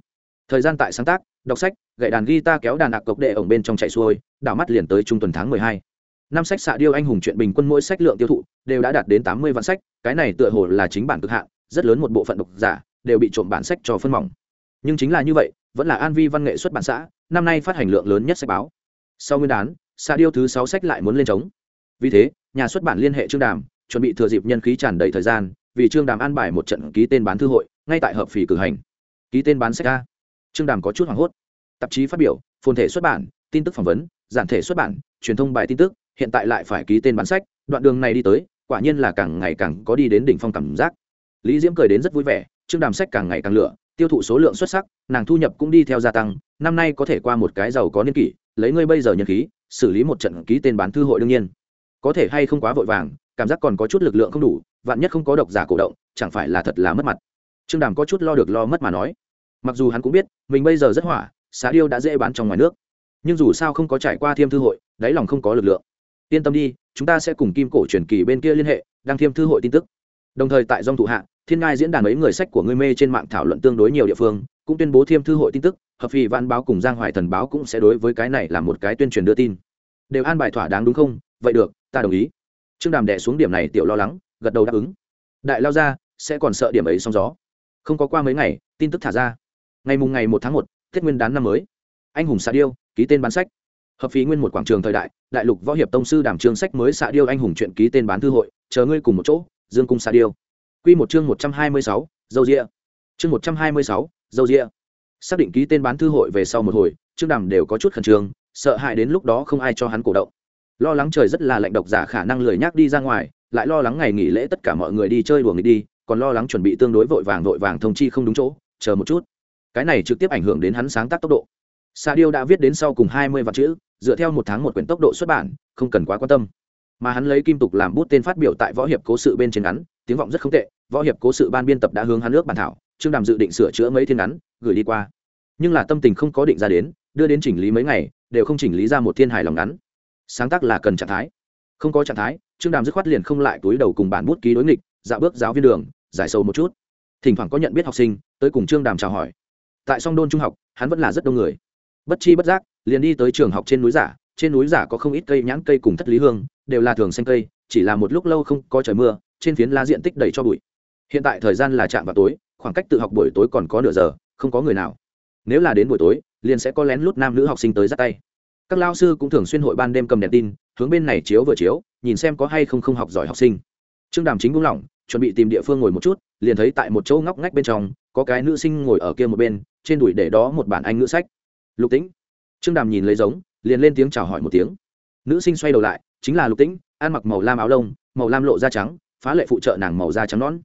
Thời gian tại sáng tác, đọc sách, gậy đàn guitar kéo đàn đạc cộc đệ ổng bên trong chạy xuôi, đảo mắt liền tới trung tuần tháng mười hai. Năm sách xạ điêu anh hùng chuyện bình quân mỗi sách lượng tiêu thụ, đều đã đạt đến tám mươi vạn sách, cái này tựa hồ là chính bản cực hạn, rất lớn một bộ phận độc giả, đều bị trộm bản sách cho phân mỏng nhưng chính là như vậy, vẫn là an vi văn nghệ xuất bản xã, năm nay phát hành lượng lớn nhất sách báo. Sau nguyên đán xạ điêu thứ sáu sách lại muốn lên trống. Vì thế, nhà xuất bản liên hệ trương đàm, chuẩn bị thừa dịp nhân khí tràn đầy thời gian, vì trương đàm an bài một trận ký tên bán thư hội, ngay tại hợp phì cử hành. Ký tên bán sách a. Trương đàm có chút hoảng hốt. Tạp chí phát biểu, phồn thể xuất bản, tin tức phỏng vấn, giản thể xuất bản, truyền thông bài tin tức, hiện tại lại phải ký tên bán sách, đoạn đường này đi tới, quả nhiên là càng ngày càng có đi đến đỉnh phong cảm giác. Lý diễm cười đến rất vui vẻ, trương đàm sách càng ngày càng lựa tiêu thụ số lượng xuất sắc, nàng thu nhập cũng đi theo gia tăng, năm nay có thể qua một cái giàu có niên kỷ, lấy ngươi bây giờ nhân khí, xử lý một trận ký tên bán thư hội đương nhiên. Có thể hay không quá vội vàng, cảm giác còn có chút lực lượng không đủ, vạn nhất không có độc giả cổ động, chẳng phải là thật là mất mặt. Trương đàm có chút lo được lo mất mà nói. Mặc dù hắn cũng biết, mình bây giờ rất hỏa, xá điêu đã dễ bán trong ngoài nước. Nhưng dù sao không có trải qua thiêm thư hội, đáy lòng không có lực lượng. Yên tâm đi, chúng ta sẽ cùng kim cổ truyền kỳ bên kia liên hệ, đăng thiêm thư hội tin tức. Đồng thời tại dòng thụ hạ thiên ngai diễn đàn mấy người sách của ngươi mê trên mạng thảo luận tương đối nhiều địa phương, cũng tuyên bố thiêm thư hội tin tức, hợp phì văn báo cùng giang hoài thần báo cũng sẽ đối với cái này là một cái tuyên truyền đưa tin. Đều an bài thỏa đáng đúng không? Vậy được, ta đồng ý. Trương đàm đẻ xuống điểm này tiểu lo lắng, gật đầu đáp ứng. Đại lao ra, sẽ còn sợ điểm ấy sóng gió. Không có qua mấy ngày, tin tức thả ra. Ngày mùng ngày một tháng một, tết nguyên đán năm mới. Anh hùng xạ điêu, ký tên bán sách. Hợp phí nguyên một quảng trường thời đại đại lục võ hiệp tông sư đảm trương sách mới xạ điêu anh hùng chuyện ký tên bán thư hội, chờ ngươi cùng một chỗ, dương cung xạ điêu. Quy một chương một trăm hai mươi sáu, dâu rịa chương một trăm hai mươi sáu, dâu rịa xác định ký tên bán thư hội về sau một hồi, trương đàm đều có chút khẩn trương, sợ hãi đến lúc đó không ai cho hắn cổ động. Lo lắng trời rất là lạnh độc giả khả năng lười nhác đi ra ngoài, lại lo lắng ngày nghỉ lễ tất cả mọi người đi chơi đùa nghỉ đi, còn lo lắng chuẩn bị tương đối vội vàng vội vàng thông chi không đúng chỗ, chờ một chút. Cái này trực tiếp ảnh hưởng đến hắn sáng tác tốc độ. Sa Diêu đã viết đến sau cùng hai mươi vạn chữ, dựa theo một tháng một quyển tốc độ xuất bản, không cần quá quan tâm. Mà hắn lấy kim tục làm bút tên phát biểu tại võ hiệp cố sự bên trên ngắn, tiếng vọng rất không tệ võ hiệp cố sự ban biên tập đã hướng hắn nước bản thảo, trương đàm dự định sửa chữa mấy thiên ngắn, gửi đi qua. Nhưng là tâm tình không có định ra đến, đưa đến chỉnh lý mấy ngày, đều không chỉnh lý ra một thiên hài lòng ngắn. Sáng tác là cần trạng thái. Không có trạng thái, trương đàm dứt khoát liền không lại túi đầu cùng bản bút ký đối nghịch, dạo bước giáo viên đường, giải sâu một chút. Thỉnh thoảng có nhận biết học sinh, tới cùng trương đàm chào hỏi. Tại song đôn trung học, hắn vẫn là rất đông người. Bất chi bất giác, liền đi tới trường học trên núi giả, trên núi giả có không ít cây nhãn cây cùng thất lý hương, đều là thường xanh cây, chỉ là một lúc lâu không có trời mưa, trên phiến lá diện tích đầy cho bụi hiện tại thời gian là chạm vào tối, khoảng cách tự học buổi tối còn có nửa giờ, không có người nào. Nếu là đến buổi tối, liền sẽ có lén lút nam nữ học sinh tới dắt tay. Các lao sư cũng thường xuyên hội ban đêm cầm đèn tin, hướng bên này chiếu vừa chiếu, nhìn xem có hay không không học giỏi học sinh. Trương đàm chính buông lỏng, chuẩn bị tìm địa phương ngồi một chút, liền thấy tại một chỗ ngóc ngách bên trong, có cái nữ sinh ngồi ở kia một bên, trên đùi để đó một bản anh ngữ sách. Lục tĩnh. Trương đàm nhìn lấy giống, liền lên tiếng chào hỏi một tiếng. Nữ sinh xoay đầu lại, chính là lục tĩnh, ăn mặc màu lam áo lông, màu lam lộ da trắng, phá lệ phụ trợ nàng màu da trắng nón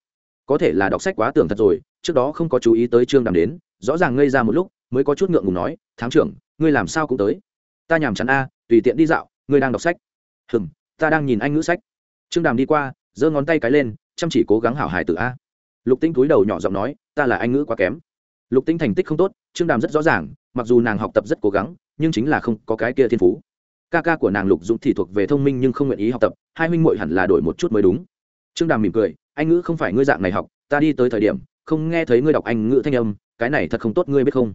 có thể là đọc sách quá tưởng thật rồi, trước đó không có chú ý tới trương đàm đến, rõ ràng ngây ra một lúc, mới có chút ngượng ngùng nói, thám trưởng, ngươi làm sao cũng tới? Ta nhàm chán a, tùy tiện đi dạo, ngươi đang đọc sách. Hừm, ta đang nhìn anh ngữ sách. Trương đàm đi qua, giơ ngón tay cái lên, chăm chỉ cố gắng hảo hài tử a. Lục tinh túi đầu nhỏ giọng nói, ta là anh ngữ quá kém. Lục tinh thành tích không tốt, trương đàm rất rõ ràng, mặc dù nàng học tập rất cố gắng, nhưng chính là không có cái kia thiên phú. Ca ca của nàng lục dũng thì thuộc về thông minh nhưng không nguyện ý học tập, hai huynh muội hẳn là đổi một chút mới đúng. Trương đàm mỉm cười anh ngữ không phải ngươi dạng này học, ta đi tới thời điểm, không nghe thấy ngươi đọc anh ngữ thanh âm, cái này thật không tốt, ngươi biết không?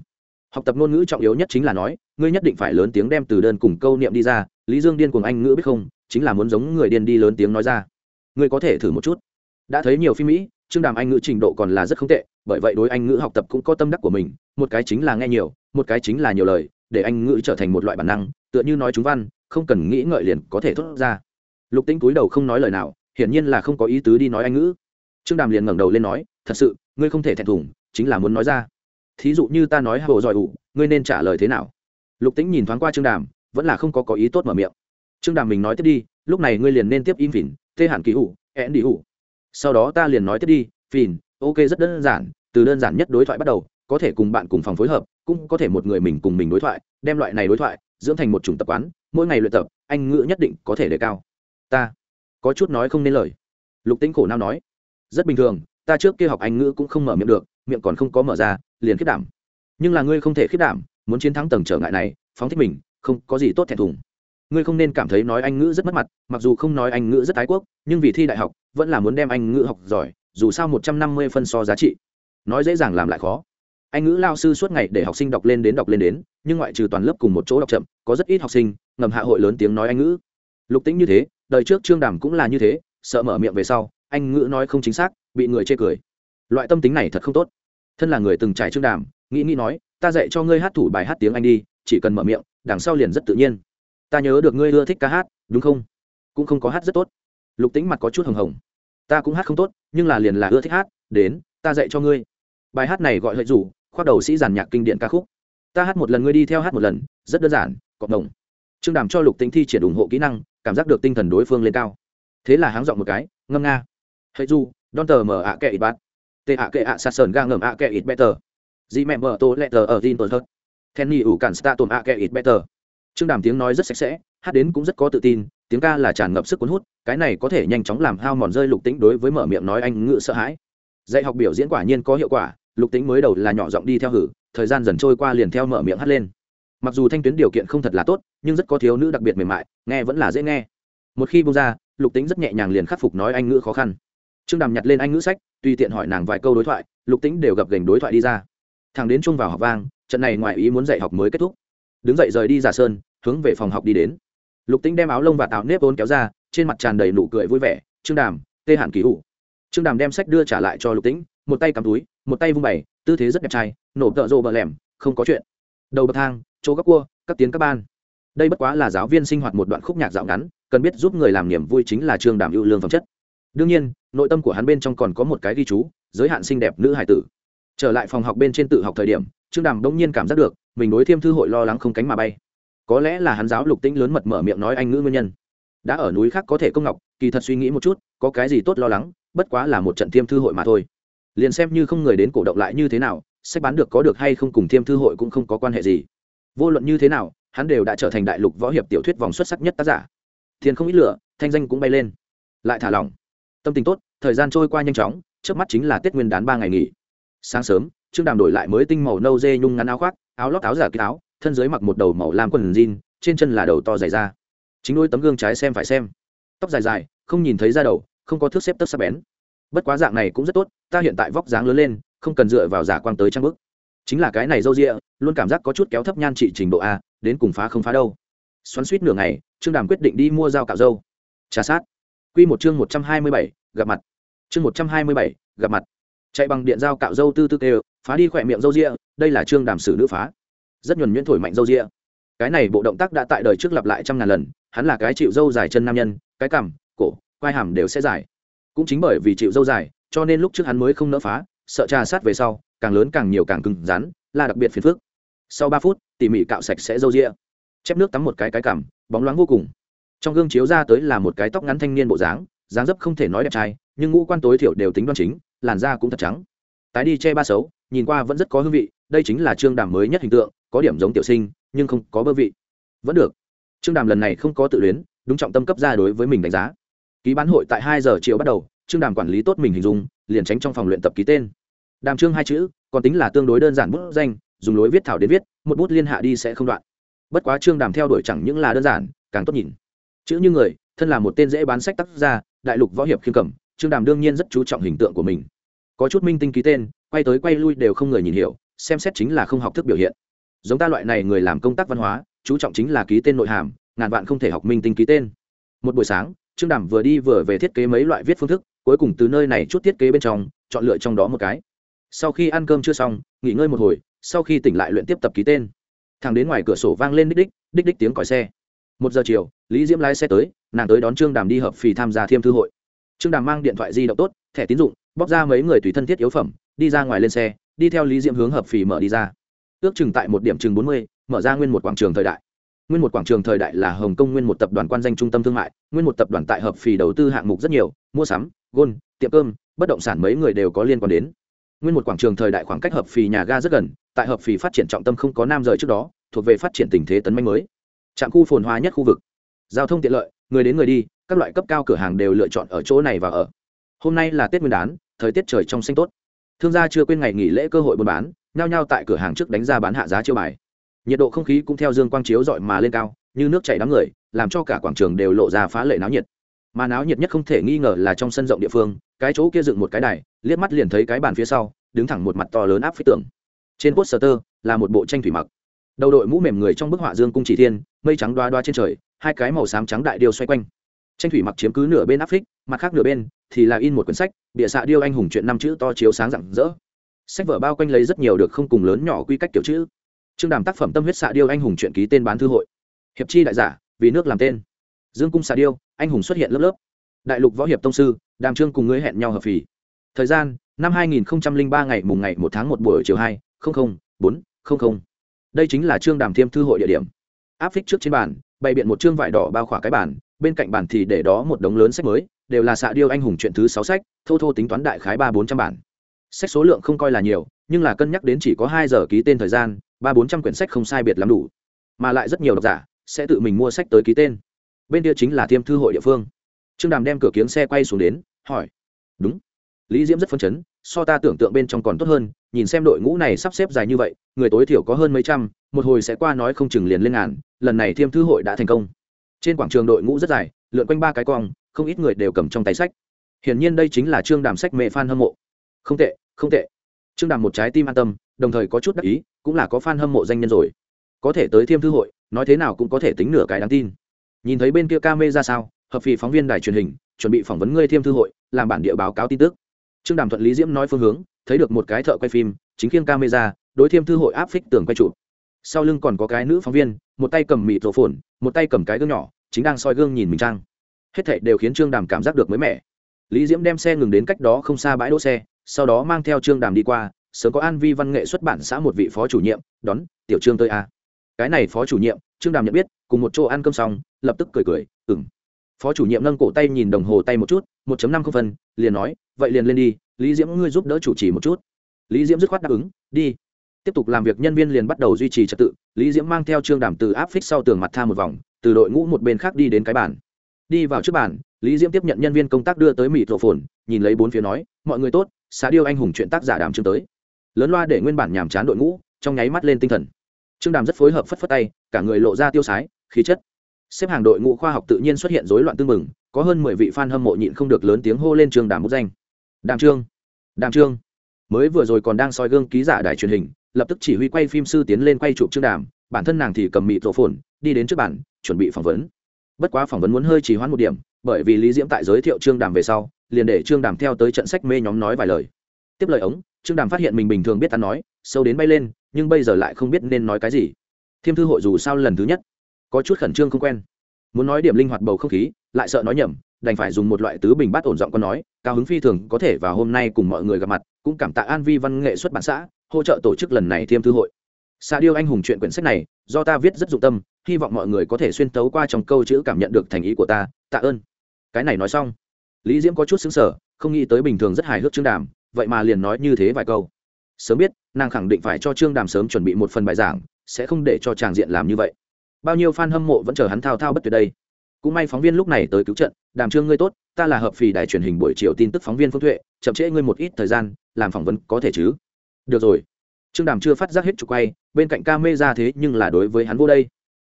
Học tập ngôn ngữ trọng yếu nhất chính là nói, ngươi nhất định phải lớn tiếng đem từ đơn cùng câu niệm đi ra, lý dương điên cùng anh ngữ biết không? Chính là muốn giống người điên đi lớn tiếng nói ra. Ngươi có thể thử một chút. Đã thấy nhiều phim mỹ, chương đàm anh ngữ trình độ còn là rất không tệ, bởi vậy đối anh ngữ học tập cũng có tâm đắc của mình, một cái chính là nghe nhiều, một cái chính là nhiều lời, để anh ngữ trở thành một loại bản năng, tựa như nói chúng văn, không cần nghĩ ngợi liền có thể thốt ra. Lục Tĩnh túi đầu không nói lời nào hiển nhiên là không có ý tứ đi nói anh ngữ. Trương đàm liền ngẩng đầu lên nói, thật sự, ngươi không thể thẹn thùng, chính là muốn nói ra. Thí dụ như ta nói hồ giỏi ủ, ngươi nên trả lời thế nào? Lục tĩnh nhìn thoáng qua trương đàm, vẫn là không có có ý tốt mở miệng. Trương đàm mình nói tiếp đi, lúc này ngươi liền nên tiếp im phìn tê hẳn kỳ ủ én đi ủ. Sau đó ta liền nói tiếp đi, phìn, ok, rất đơn giản, từ đơn giản nhất đối thoại bắt đầu, có thể cùng bạn cùng phòng phối hợp, cũng có thể một người mình cùng mình đối thoại, đem loại này đối thoại, dưỡng thành một chủng tập quán, mỗi ngày luyện tập, anh ngữ nhất định có thể đề cao. Ta có chút nói không nên lời. Lục tĩnh khổ nào nói, rất bình thường, ta trước kia học anh ngữ cũng không mở miệng được, miệng còn không có mở ra, liền khiết đảm. Nhưng là ngươi không thể khiết đảm, muốn chiến thắng tầng trở ngại này, phóng thích mình, không có gì tốt thẹn thùng. Ngươi không nên cảm thấy nói anh ngữ rất mất mặt, mặc dù không nói anh ngữ rất ái quốc, nhưng vì thi đại học, vẫn là muốn đem anh ngữ học giỏi, dù sao một trăm năm mươi phân so giá trị. Nói dễ dàng làm lại khó. Anh ngữ lao sư suốt ngày để học sinh đọc lên đến đọc lên đến, nhưng ngoại trừ toàn lớp cùng một chỗ đọc chậm, có rất ít học sinh, ngầm hạ hội lớn tiếng nói anh ngữ. Lục tĩnh như thế đời trước trương đàm cũng là như thế, sợ mở miệng về sau, anh ngữ nói không chính xác, bị người chê cười. Loại tâm tính này thật không tốt. Thân là người từng trải trương đàm, nghĩ nghĩ nói, ta dạy cho ngươi hát thủ bài hát tiếng anh đi, chỉ cần mở miệng, đằng sau liền rất tự nhiên. Ta nhớ được ngươi ưa thích ca hát, đúng không? Cũng không có hát rất tốt. Lục tính mặt có chút hồng hồng. Ta cũng hát không tốt, nhưng là liền là ưa thích hát, đến, ta dạy cho ngươi. Bài hát này gọi hợi rủ khoác đầu sĩ giàn nhạc kinh điển ca khúc. Ta hát một lần, ngươi đi theo hát một lần, rất đơn giản, cộng đồng trương đàm cho lục tĩnh thi triển ủng hộ kỹ năng, cảm giác được tinh thần đối phương lên cao. Thế là háng dọn một cái, ngâm nga. Hệ du, don tờ mờ ạ kệ ít bát tệ ạ kệ ạ sạt sơn ga ngầm ạ kệ ít better dì mẹ mờ tô lẹ tờ ở tin tờ thớt then nhì ủ cản sta tồn ạ kệ ít better trương đàm tiếng nói rất sạch sẽ, hát đến cũng rất có tự tin, tiếng ca là tràn ngập sức cuốn hút, cái này có thể nhanh chóng làm hao mòn rơi lục tĩnh đối với mở miệng nói anh ngự sợ hãi. Dạy học biểu diễn quả nhiên có hiệu quả, lục tĩnh mới đầu là nhỏ giọng đi theo hử, thời gian dần trôi qua liền theo mở miệng hát lên mặc dù thanh tuyến điều kiện không thật là tốt, nhưng rất có thiếu nữ đặc biệt mềm mại, nghe vẫn là dễ nghe. Một khi bung ra, lục tĩnh rất nhẹ nhàng liền khắc phục nói anh ngữ khó khăn. Trương đàm nhặt lên anh ngữ sách, tùy tiện hỏi nàng vài câu đối thoại, lục tĩnh đều gặp gành đối thoại đi ra. Thằng đến chung vào học vang, trận này ngoài ý muốn dạy học mới kết thúc. Đứng dậy rời đi giả sơn, hướng về phòng học đi đến. Lục tĩnh đem áo lông và tạo nếp ôn kéo ra, trên mặt tràn đầy nụ cười vui vẻ, trương đàm, tê hạn ký ủ trương đàm đem sách đưa trả lại cho lục tĩnh, một tay cầm túi, một tay vung bày, tư thế rất đẹp trai, nổ tợ rộ bờ lẻm, không có chuyện. Đầu bậc thang chỗ góc cua, các tiếng các ban. Đây bất quá là giáo viên sinh hoạt một đoạn khúc nhạc dạo ngắn, cần biết giúp người làm niềm vui chính là trương đảm ưu lương phẩm chất. Đương nhiên, nội tâm của hắn bên trong còn có một cái ghi chú, giới hạn xinh đẹp nữ hải tử. Trở lại phòng học bên trên tự học thời điểm, trương đàm đông nhiên cảm giác được, mình đối thiêm thư hội lo lắng không cánh mà bay. Có lẽ là hắn giáo lục tĩnh lớn mật mở miệng nói anh ngữ nguyên nhân. Đã ở núi khác có thể công ngọc, kỳ thật suy nghĩ một chút, có cái gì tốt lo lắng, bất quá là một trận thiêm thư hội mà thôi. Liền xem như không người đến cổ động lại như thế nào, sách bán được có được hay không cùng thiêm thư hội cũng không có quan hệ gì vô luận như thế nào, hắn đều đã trở thành đại lục võ hiệp tiểu thuyết vòng xuất sắc nhất tác giả. Thiền không ít lửa, thanh danh cũng bay lên. Lại thả lỏng. Tâm tình tốt, thời gian trôi qua nhanh chóng, trước mắt chính là tết nguyên đán ba ngày nghỉ. Sáng sớm, trương đàm đổi lại mới tinh màu nâu dê nhung ngắn áo khoác, áo lót áo giả kín áo, thân dưới mặc một đầu màu lam quần jean, trên chân là đầu to dày da. Chính đôi tấm gương trái xem phải xem. Tóc dài dài, không nhìn thấy ra đầu, không có thước xếp tấp sắc bén. Bất quá dạng này cũng rất tốt, ta hiện tại vóc dáng lớn lên, không cần dựa vào giả quang tới trang bức chính là cái này râu rịa luôn cảm giác có chút kéo thấp nhan trị trình độ a, đến cùng phá không phá đâu. Xoắn suýt nửa ngày, trương đàm quyết định đi mua dao cạo dâu. Trà sát. Q một chương một trăm hai mươi bảy, gặp mặt. Chương một trăm hai mươi bảy, gặp mặt. Chạy bằng điện dao cạo dâu tư tư kêu, phá đi khỏe miệng dâu rịa đây là trương đàm sử nữ phá. Rất nhuần nhuyễn thổi mạnh dâu rịa cái này bộ động tác đã tại đời trước lặp lại trăm ngàn lần, hắn là cái chịu dâu dài chân nam nhân, cái cằm, cổ, quai hàm đều sẽ dài. Cũng chính bởi vì chịu dâu dài, cho nên lúc trước hắn mới không nỡ phá, sợ trà sát về sau càng lớn càng nhiều càng cứng rắn, là đặc biệt phiền phức. Sau ba phút, tỉ mỉ cạo sạch sẽ râu ria. Chép nước tắm một cái cái cảm, bóng loáng vô cùng. Trong gương chiếu ra tới là một cái tóc ngắn thanh niên bộ dáng dáng dấp không thể nói đẹp trai, nhưng ngũ quan tối thiểu đều tính đoan chính, làn da cũng thật trắng. Tái đi che ba xấu, nhìn qua vẫn rất có hương vị, đây chính là trương đàm mới nhất hình tượng, có điểm giống tiểu sinh, nhưng không có bơ vị. Vẫn được. Trương đàm lần này không có tự luyến, đúng trọng tâm cấp ra đối với mình đánh giá. Ký bán hội tại hai giờ chiều bắt đầu, trương đàm quản lý tốt mình hình dung, liền tránh trong phòng luyện tập ký tên đàm trương hai chữ, còn tính là tương đối đơn giản bút danh, dùng lối viết thảo đến viết, một bút liên hạ đi sẽ không đoạn. Bất quá trương đàm theo đuổi chẳng những là đơn giản, càng tốt nhìn. Chữ như người, thân là một tên dễ bán sách tác gia, đại lục võ hiệp khiêm cẩm trương đàm đương nhiên rất chú trọng hình tượng của mình. Có chút minh tinh ký tên, quay tới quay lui đều không người nhìn hiểu, xem xét chính là không học thức biểu hiện. Giống ta loại này người làm công tác văn hóa, chú trọng chính là ký tên nội hàm, ngàn vạn không thể học minh tinh ký tên. Một buổi sáng, trương đàm vừa đi vừa về thiết kế mấy loại viết phương thức, cuối cùng từ nơi này chút thiết kế bên trong, chọn lựa trong đó một cái sau khi ăn cơm chưa xong, nghỉ ngơi một hồi, sau khi tỉnh lại luyện tiếp tập ký tên. Thằng đến ngoài cửa sổ vang lên đích đích đích đích tiếng còi xe. Một giờ chiều, lý diễm lái xe tới, nàng tới đón trương đàm đi hợp phì tham gia thiêm thư hội. Trương đàm mang điện thoại di động tốt, thẻ tín dụng, bóc ra mấy người tùy thân thiết yếu phẩm, đi ra ngoài lên xe, đi theo lý diễm hướng hợp phì mở đi ra. Ước chừng tại một điểm chừng bốn mươi, mở ra nguyên một quảng trường thời đại. Nguyên một quảng trường thời đại là hồng kông nguyên một tập đoàn quan danh trung tâm thương mại, nguyên một tập đoàn tại hợp phì đầu tư hạng mục rất nhiều, mua sắm, gôn, tiệm cơm, bất động sản mấy người đều có liên quan đến nguyên một quảng trường thời đại khoảng cách hợp phì nhà ga rất gần, tại hợp phì phát triển trọng tâm không có nam rời trước đó, thuộc về phát triển tình thế tấn manh mới. Trạm khu phồn hoa nhất khu vực. Giao thông tiện lợi, người đến người đi, các loại cấp cao cửa hàng đều lựa chọn ở chỗ này và ở. Hôm nay là tết nguyên đán, thời tiết trời trong xanh tốt. Thương gia chưa quên ngày nghỉ lễ cơ hội buôn bán, nhao nhao tại cửa hàng trước đánh ra bán hạ giá chiêu bài. Nhiệt độ không khí cũng theo dương quang chiếu dọi mà lên cao, như nước chảy đám người, làm cho cả quảng trường đều lộ ra phá lệ náo nhiệt. Mà náo nhiệt nhất không thể nghi ngờ là trong sân rộng địa phương, cái chỗ kia dựng một cái đài liếc mắt liền thấy cái bàn phía sau, đứng thẳng một mặt to lớn áp phích tường. Trên poster là một bộ tranh thủy mặc. Đầu đội mũ mềm người trong bức họa dương cung chỉ thiên, mây trắng đoa đoa trên trời, hai cái màu xám trắng đại điêu xoay quanh. Tranh thủy mặc chiếm cứ nửa bên áp phích, mặt khác nửa bên thì là in một quyển sách, bịa xạ điêu anh hùng chuyện năm chữ to chiếu sáng rạng rỡ. Sách vở bao quanh lấy rất nhiều được không cùng lớn nhỏ quy cách kiểu chữ. Trương đàm tác phẩm tâm huyết xạ điêu anh hùng chuyện ký tên bán thư hội. Hiệp chi đại giả, vì nước làm tên. Dương cung xạ điêu, anh hùng xuất hiện lớp lớp. Đại lục võ hiệp tông sư, đàm trương cùng ngươi hẹn nhau hợp phì thời gian, năm 2003 ngày mùng ngày một tháng một buổi chiều hai bốn đây chính là trương đàm thiêm thư hội địa điểm. Áp phích trước trên bàn, bày biện một chương vải đỏ bao khỏa cái bàn, bên cạnh bàn thì để đó một đống lớn sách mới, đều là xạ điêu anh hùng chuyện thứ sáu sách, thô thô tính toán đại khái ba bốn trăm bản. Sách số lượng không coi là nhiều, nhưng là cân nhắc đến chỉ có hai giờ ký tên thời gian, ba bốn trăm quyển sách không sai biệt lắm đủ. Mà lại rất nhiều độc giả sẽ tự mình mua sách tới ký tên. Bên kia chính là thiêm thư hội địa phương. Trương đàm đem cửa kiếng xe quay xuống đến, hỏi, đúng lý diễm rất phấn chấn, so ta tưởng tượng bên trong còn tốt hơn, nhìn xem đội ngũ này sắp xếp dài như vậy, người tối thiểu có hơn mấy trăm, một hồi sẽ qua nói không chừng liền lên ngàn, lần này thiêm thư hội đã thành công. Trên quảng trường đội ngũ rất dài, lượn quanh ba cái cong, không ít người đều cầm trong tay sách. Hiển nhiên đây chính là trương đàm sách mẹ f hâm mộ. Không tệ không tệ. Trương đàm một trái tim an tâm, đồng thời có chút đắc ý, cũng là có f a n hâm mộ danh nhân rồi. Có thể tới thiêm thư hội, nói thế nào cũng có thể tính nửa cái đáng tin. Nhìn thấy bên kia ca mê ra sao, hợp phì phóng viên đài truyền hình, chuẩn bị phỏng vấn ngươi thiêm thư hội, làm bản địa báo cáo tin tức trương đàm thuận lý diễm nói phương hướng, thấy được một cái thợ quay phim, chính khiêng camera, đối thiêm thư hội áp phích tường quay chụp. Sau lưng còn có cái nữ phóng viên, một tay cầm mịt rổ phồn, một tay cầm cái gương nhỏ, chính đang soi gương nhìn mình trang. Hết thảy đều khiến trương đàm cảm giác được mới mẻ. Lý diễm đem xe ngừng đến cách đó không xa bãi đỗ xe, sau đó mang theo trương đàm đi qua, sớm có an vi văn nghệ xuất bản xã một vị phó chủ nhiệm, đón, tiểu trương tới a cái này phó chủ nhiệm, trương đàm nhận biết, cùng một chỗ ăn cơm xong, lập tức cười cười ừng phó chủ nhiệm nâng cổ tay nhìn đồng hồ tay một chút, một năm không phân, liền nói vậy liền lên đi, lý diễm ngươi giúp đỡ chủ trì một chút. Lý diễm dứt khoát đáp ứng, đi. Tiếp tục làm việc, nhân viên liền bắt đầu duy trì trật tự. Lý diễm mang theo trương đàm từ áp phích sau tường mặt tha một vòng, từ đội ngũ một bên khác đi đến cái bàn. Đi vào trước bàn, lý diễm tiếp nhận nhân viên công tác đưa tới mỹ thổ phồn, nhìn lấy bốn phía nói, mọi người tốt, xá điêu anh hùng chuyện tác giả đàm trương tới. Lớn loa để nguyên bản nhàm chán đội ngũ, trong nháy mắt lên tinh thần. Trương đàm rất phối hợp phất phất tay, cả người lộ ra tiêu sái, khí chất. Xếp hàng đội ngũ khoa học tự nhiên xuất hiện rối loạn tương mừng có hơn mười vị fan hâm mộ nhịn không được lớn tiếng hô lên trương đàm bút danh đàm trương. Đàm trương. Mới vừa rồi còn đang soi gương ký giả đài truyền hình, lập tức chỉ huy quay phim sư tiến lên quay chụp trương đàm, bản thân nàng thì cầm mịt rổ phồn, đi đến trước bản chuẩn bị phỏng vấn. Bất quá phỏng vấn muốn hơi trì hoãn một điểm, bởi vì lý diễm tại giới thiệu trương đàm về sau, liền để trương đàm theo tới trận sách mê nhóm nói vài lời. Tiếp lời ống, trương đàm phát hiện mình bình thường biết ta nói, sâu đến bay lên, nhưng bây giờ lại không biết nên nói cái gì. Thiêm thư hội dù sao lần thứ nhất, có chút khẩn trương không quen. Muốn nói điểm linh hoạt bầu không khí, lại sợ nói nhầm, đành phải dùng một loại tứ bình bát ổn giọng con nói cao hứng phi thường có thể vào hôm nay cùng mọi người gặp mặt, cũng cảm tạ an vi văn nghệ xuất bản xã, hỗ trợ tổ chức lần này thiêm thư hội. Xa điêu anh hùng chuyện quyển sách này, do ta viết rất dụng tâm, hy vọng mọi người có thể xuyên tấu qua trong câu chữ cảm nhận được thành ý của ta, tạ ơn. Cái này nói xong, lý diễm có chút xứng sở không nghĩ tới bình thường rất hài hước trương đàm, vậy mà liền nói như thế vài câu. Sớm biết, nàng khẳng định phải cho trương đàm sớm chuẩn bị một phần bài giảng, sẽ không để cho tràng diện làm như vậy. Bao nhiêu fan hâm mộ vẫn chờ hắn thao thao bất tuyệt đây cũng may phóng viên lúc này tới cứu trận, đàm trương ngươi tốt, ta là hợp phì đài truyền hình buổi chiều tin tức phóng viên phương thuệ chậm trễ ngươi một ít thời gian, làm phỏng vấn có thể chứ? Được rồi. Trương đàm chưa phát giác hết trục quay, bên cạnh ca mê ra thế nhưng là đối với hắn vô đây.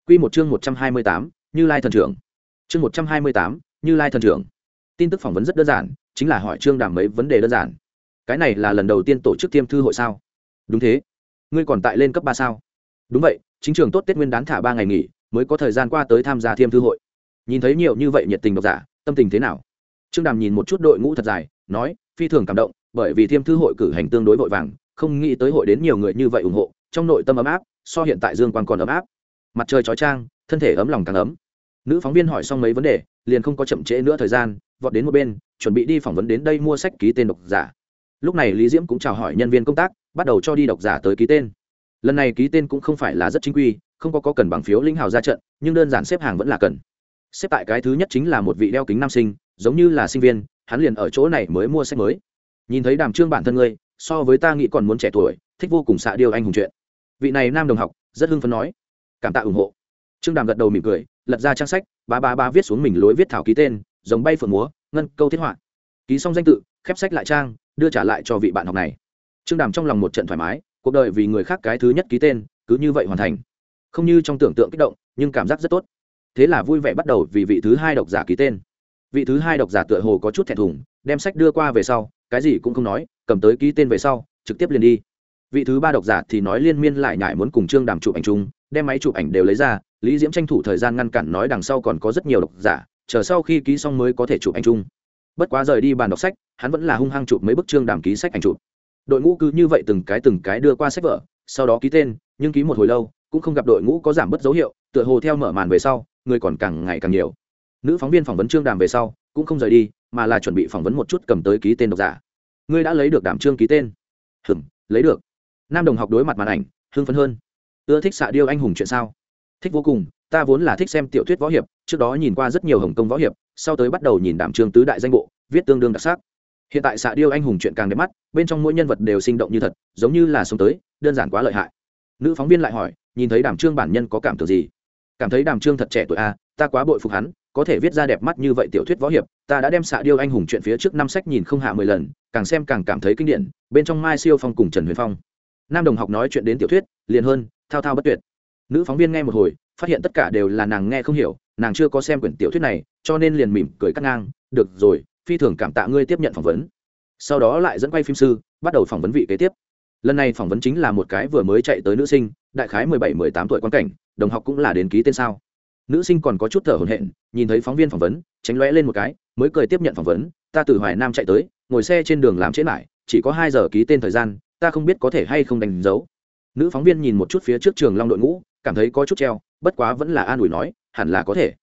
Q một chương một trăm hai mươi tám, như lai thần trưởng. Chương một trăm hai mươi tám, như lai thần trưởng. Tin tức phỏng vấn rất đơn giản, chính là hỏi trương đàm mấy vấn đề đơn giản. Cái này là lần đầu tiên tổ chức tiêm thư hội sao? Đúng thế. Ngươi còn tại lên cấp ba sao? Đúng vậy, chính trường tốt tết nguyên đán thả ba ngày nghỉ, mới có thời gian qua tới tham gia thiêm thư hội nhìn thấy nhiều như vậy nhiệt tình độc giả tâm tình thế nào? Trương đàm nhìn một chút đội ngũ thật dài nói phi thường cảm động bởi vì thiêm thư hội cử hành tương đối vội vàng không nghĩ tới hội đến nhiều người như vậy ủng hộ trong nội tâm ấm áp so hiện tại dương quang còn ấm áp. Mặt trời chói trang thân thể ấm lòng càng ấm. Nữ phóng viên hỏi xong mấy vấn đề liền không có chậm trễ nữa thời gian vọt đến một bên chuẩn bị đi phỏng vấn đến đây mua sách ký tên độc giả. Lúc này lý diễm cũng chào hỏi nhân viên công tác bắt đầu cho đi độc giả tới ký tên. Lần này ký tên cũng không phải là rất chính quy không có, có cần bằng phiếu linh hào ra trận nhưng đơn giản xếp hàng vẫn là cần xếp tại cái thứ nhất chính là một vị đeo kính nam sinh, giống như là sinh viên, hắn liền ở chỗ này mới mua sách mới. Nhìn thấy đàm trương bản thân ngươi, so với ta nghĩ còn muốn trẻ tuổi, thích vô cùng xạ điêu anh hùng chuyện. Vị này nam đồng học, rất hưng phấn nói. Cảm tạ ủng hộ. Trương đàm gật đầu mỉm cười, lật ra trang sách, ba ba ba viết xuống mình lối viết thảo ký tên, giống bay phượng múa, ngân câu thiết họa. Ký xong danh tự, khép sách lại trang, đưa trả lại cho vị bạn học này. Trương đàm trong lòng một trận thoải mái, cuộc đời vì người khác cái thứ nhất ký tên, cứ như vậy hoàn thành. Không như trong tưởng tượng kích động, nhưng cảm giác rất tốt thế là vui vẻ bắt đầu vì vị thứ hai độc giả ký tên. Vị thứ hai độc giả tựa hồ có chút thẹn thùng, đem sách đưa qua về sau, cái gì cũng không nói, cầm tới ký tên về sau, trực tiếp liền đi. Vị thứ ba độc giả thì nói liên miên lại nhải muốn cùng trương đàm chụp ảnh chung, đem máy chụp ảnh đều lấy ra, lý diễm tranh thủ thời gian ngăn cản nói đằng sau còn có rất nhiều độc giả, chờ sau khi ký xong mới có thể chụp ảnh chung. Bất quá rời đi bàn đọc sách, hắn vẫn là hung hăng chụp mấy bức trương đàm ký sách ảnh chụp. Đội ngũ cứ như vậy từng cái từng cái đưa qua sách vở, sau đó ký tên, nhưng ký một hồi lâu, cũng không gặp đội ngũ có giảm bớt dấu hiệu, tựa hồ theo mở màn về sau người còn càng ngày càng nhiều. Nữ phóng viên phỏng vấn trương đàm về sau, cũng không rời đi, mà là chuẩn bị phỏng vấn một chút cầm tới ký tên độc giả. Ngươi đã lấy được đảm trương ký tên. Hừm, lấy được. Nam đồng học đối mặt màn ảnh, hưng phấn hơn. Ưa thích xạ điêu anh hùng chuyện sao? Thích vô cùng, ta vốn là thích xem tiểu thuyết võ hiệp, trước đó nhìn qua rất nhiều hồng kông võ hiệp, sau tới bắt đầu nhìn đảm trương tứ đại danh bộ, viết tương đương đặc sắc. Hiện tại xạ điêu anh hùng chuyện càng đẹp mắt, bên trong mỗi nhân vật đều sinh động như thật, giống như là sống tới, đơn giản quá lợi hại. Nữ phóng viên lại hỏi, nhìn thấy đàm trương bản nhân có cảm tưởng gì? Cảm thấy đàm trương thật trẻ tuổi a ta quá bội phục hắn, có thể viết ra đẹp mắt như vậy tiểu thuyết võ hiệp, ta đã đem xạ điêu anh hùng chuyện phía trước năm sách nhìn không hạ mười lần, càng xem càng cảm thấy kinh điển, bên trong mai siêu phong cùng trần huyền phong. Nam đồng học nói chuyện đến tiểu thuyết, liền hơn, thao thao bất tuyệt. Nữ phóng viên nghe một hồi, phát hiện tất cả đều là nàng nghe không hiểu, nàng chưa có xem quyển tiểu thuyết này, cho nên liền mỉm cười cắt ngang, được rồi, phi thường cảm tạ ngươi tiếp nhận phỏng vấn. Sau đó lại dẫn quay phim sư, bắt đầu phỏng vấn vị kế tiếp. Lần này phỏng vấn chính là một cái vừa mới chạy tới nữ sinh, đại khái mười bảy, mười tám tuổi quan cảnh đồng học cũng là đến ký tên sao? Nữ sinh còn có chút thở hổn hển, nhìn thấy phóng viên phỏng vấn, tránh lóe lên một cái, mới cười tiếp nhận phỏng vấn, ta từ hoài nam chạy tới, ngồi xe trên đường làm chết lại chỉ có hai giờ ký tên thời gian, ta không biết có thể hay không đánh dấu. Nữ phóng viên nhìn một chút phía trước trường long đội ngũ, cảm thấy có chút treo, bất quá vẫn là an ủi nói, hẳn là có thể.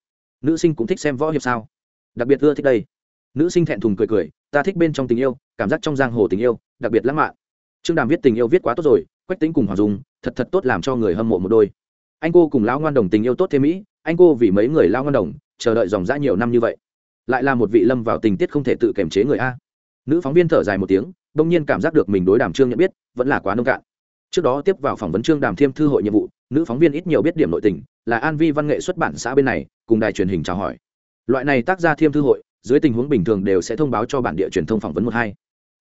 Nữ sinh cũng thích xem võ hiệp sao? Đặc biệt ưa thích đây. Nữ sinh thẹn thùng cười cười, ta thích bên trong tình yêu, cảm giác trong giang hồ tình yêu, đặc biệt lãng mạn. Trương đàm viết tình yêu viết quá tốt rồi, quách tính cùng hoàng dung, thật thật tốt làm cho người hâm mộ một đôi anh cô cùng lão ngoan đồng tình yêu tốt thế mỹ, anh cô vì mấy người lao ngoan đồng, chờ đợi dòng dã nhiều năm như vậy. Lại là một vị lâm vào tình tiết không thể tự kiềm chế người a. Nữ phóng viên thở dài một tiếng, bỗng nhiên cảm giác được mình đối đàm trương nhận biết, vẫn là quá nông cạn. Trước đó tiếp vào phỏng vấn trương đàm thiêm thư hội nhiệm vụ, nữ phóng viên ít nhiều biết điểm nội tình, là an vi văn nghệ xuất bản xã bên này, cùng đài truyền hình chào hỏi. Loại này tác gia thiêm thư hội, dưới tình huống bình thường đều sẽ thông báo cho bản địa truyền thông phỏng vấn một hai.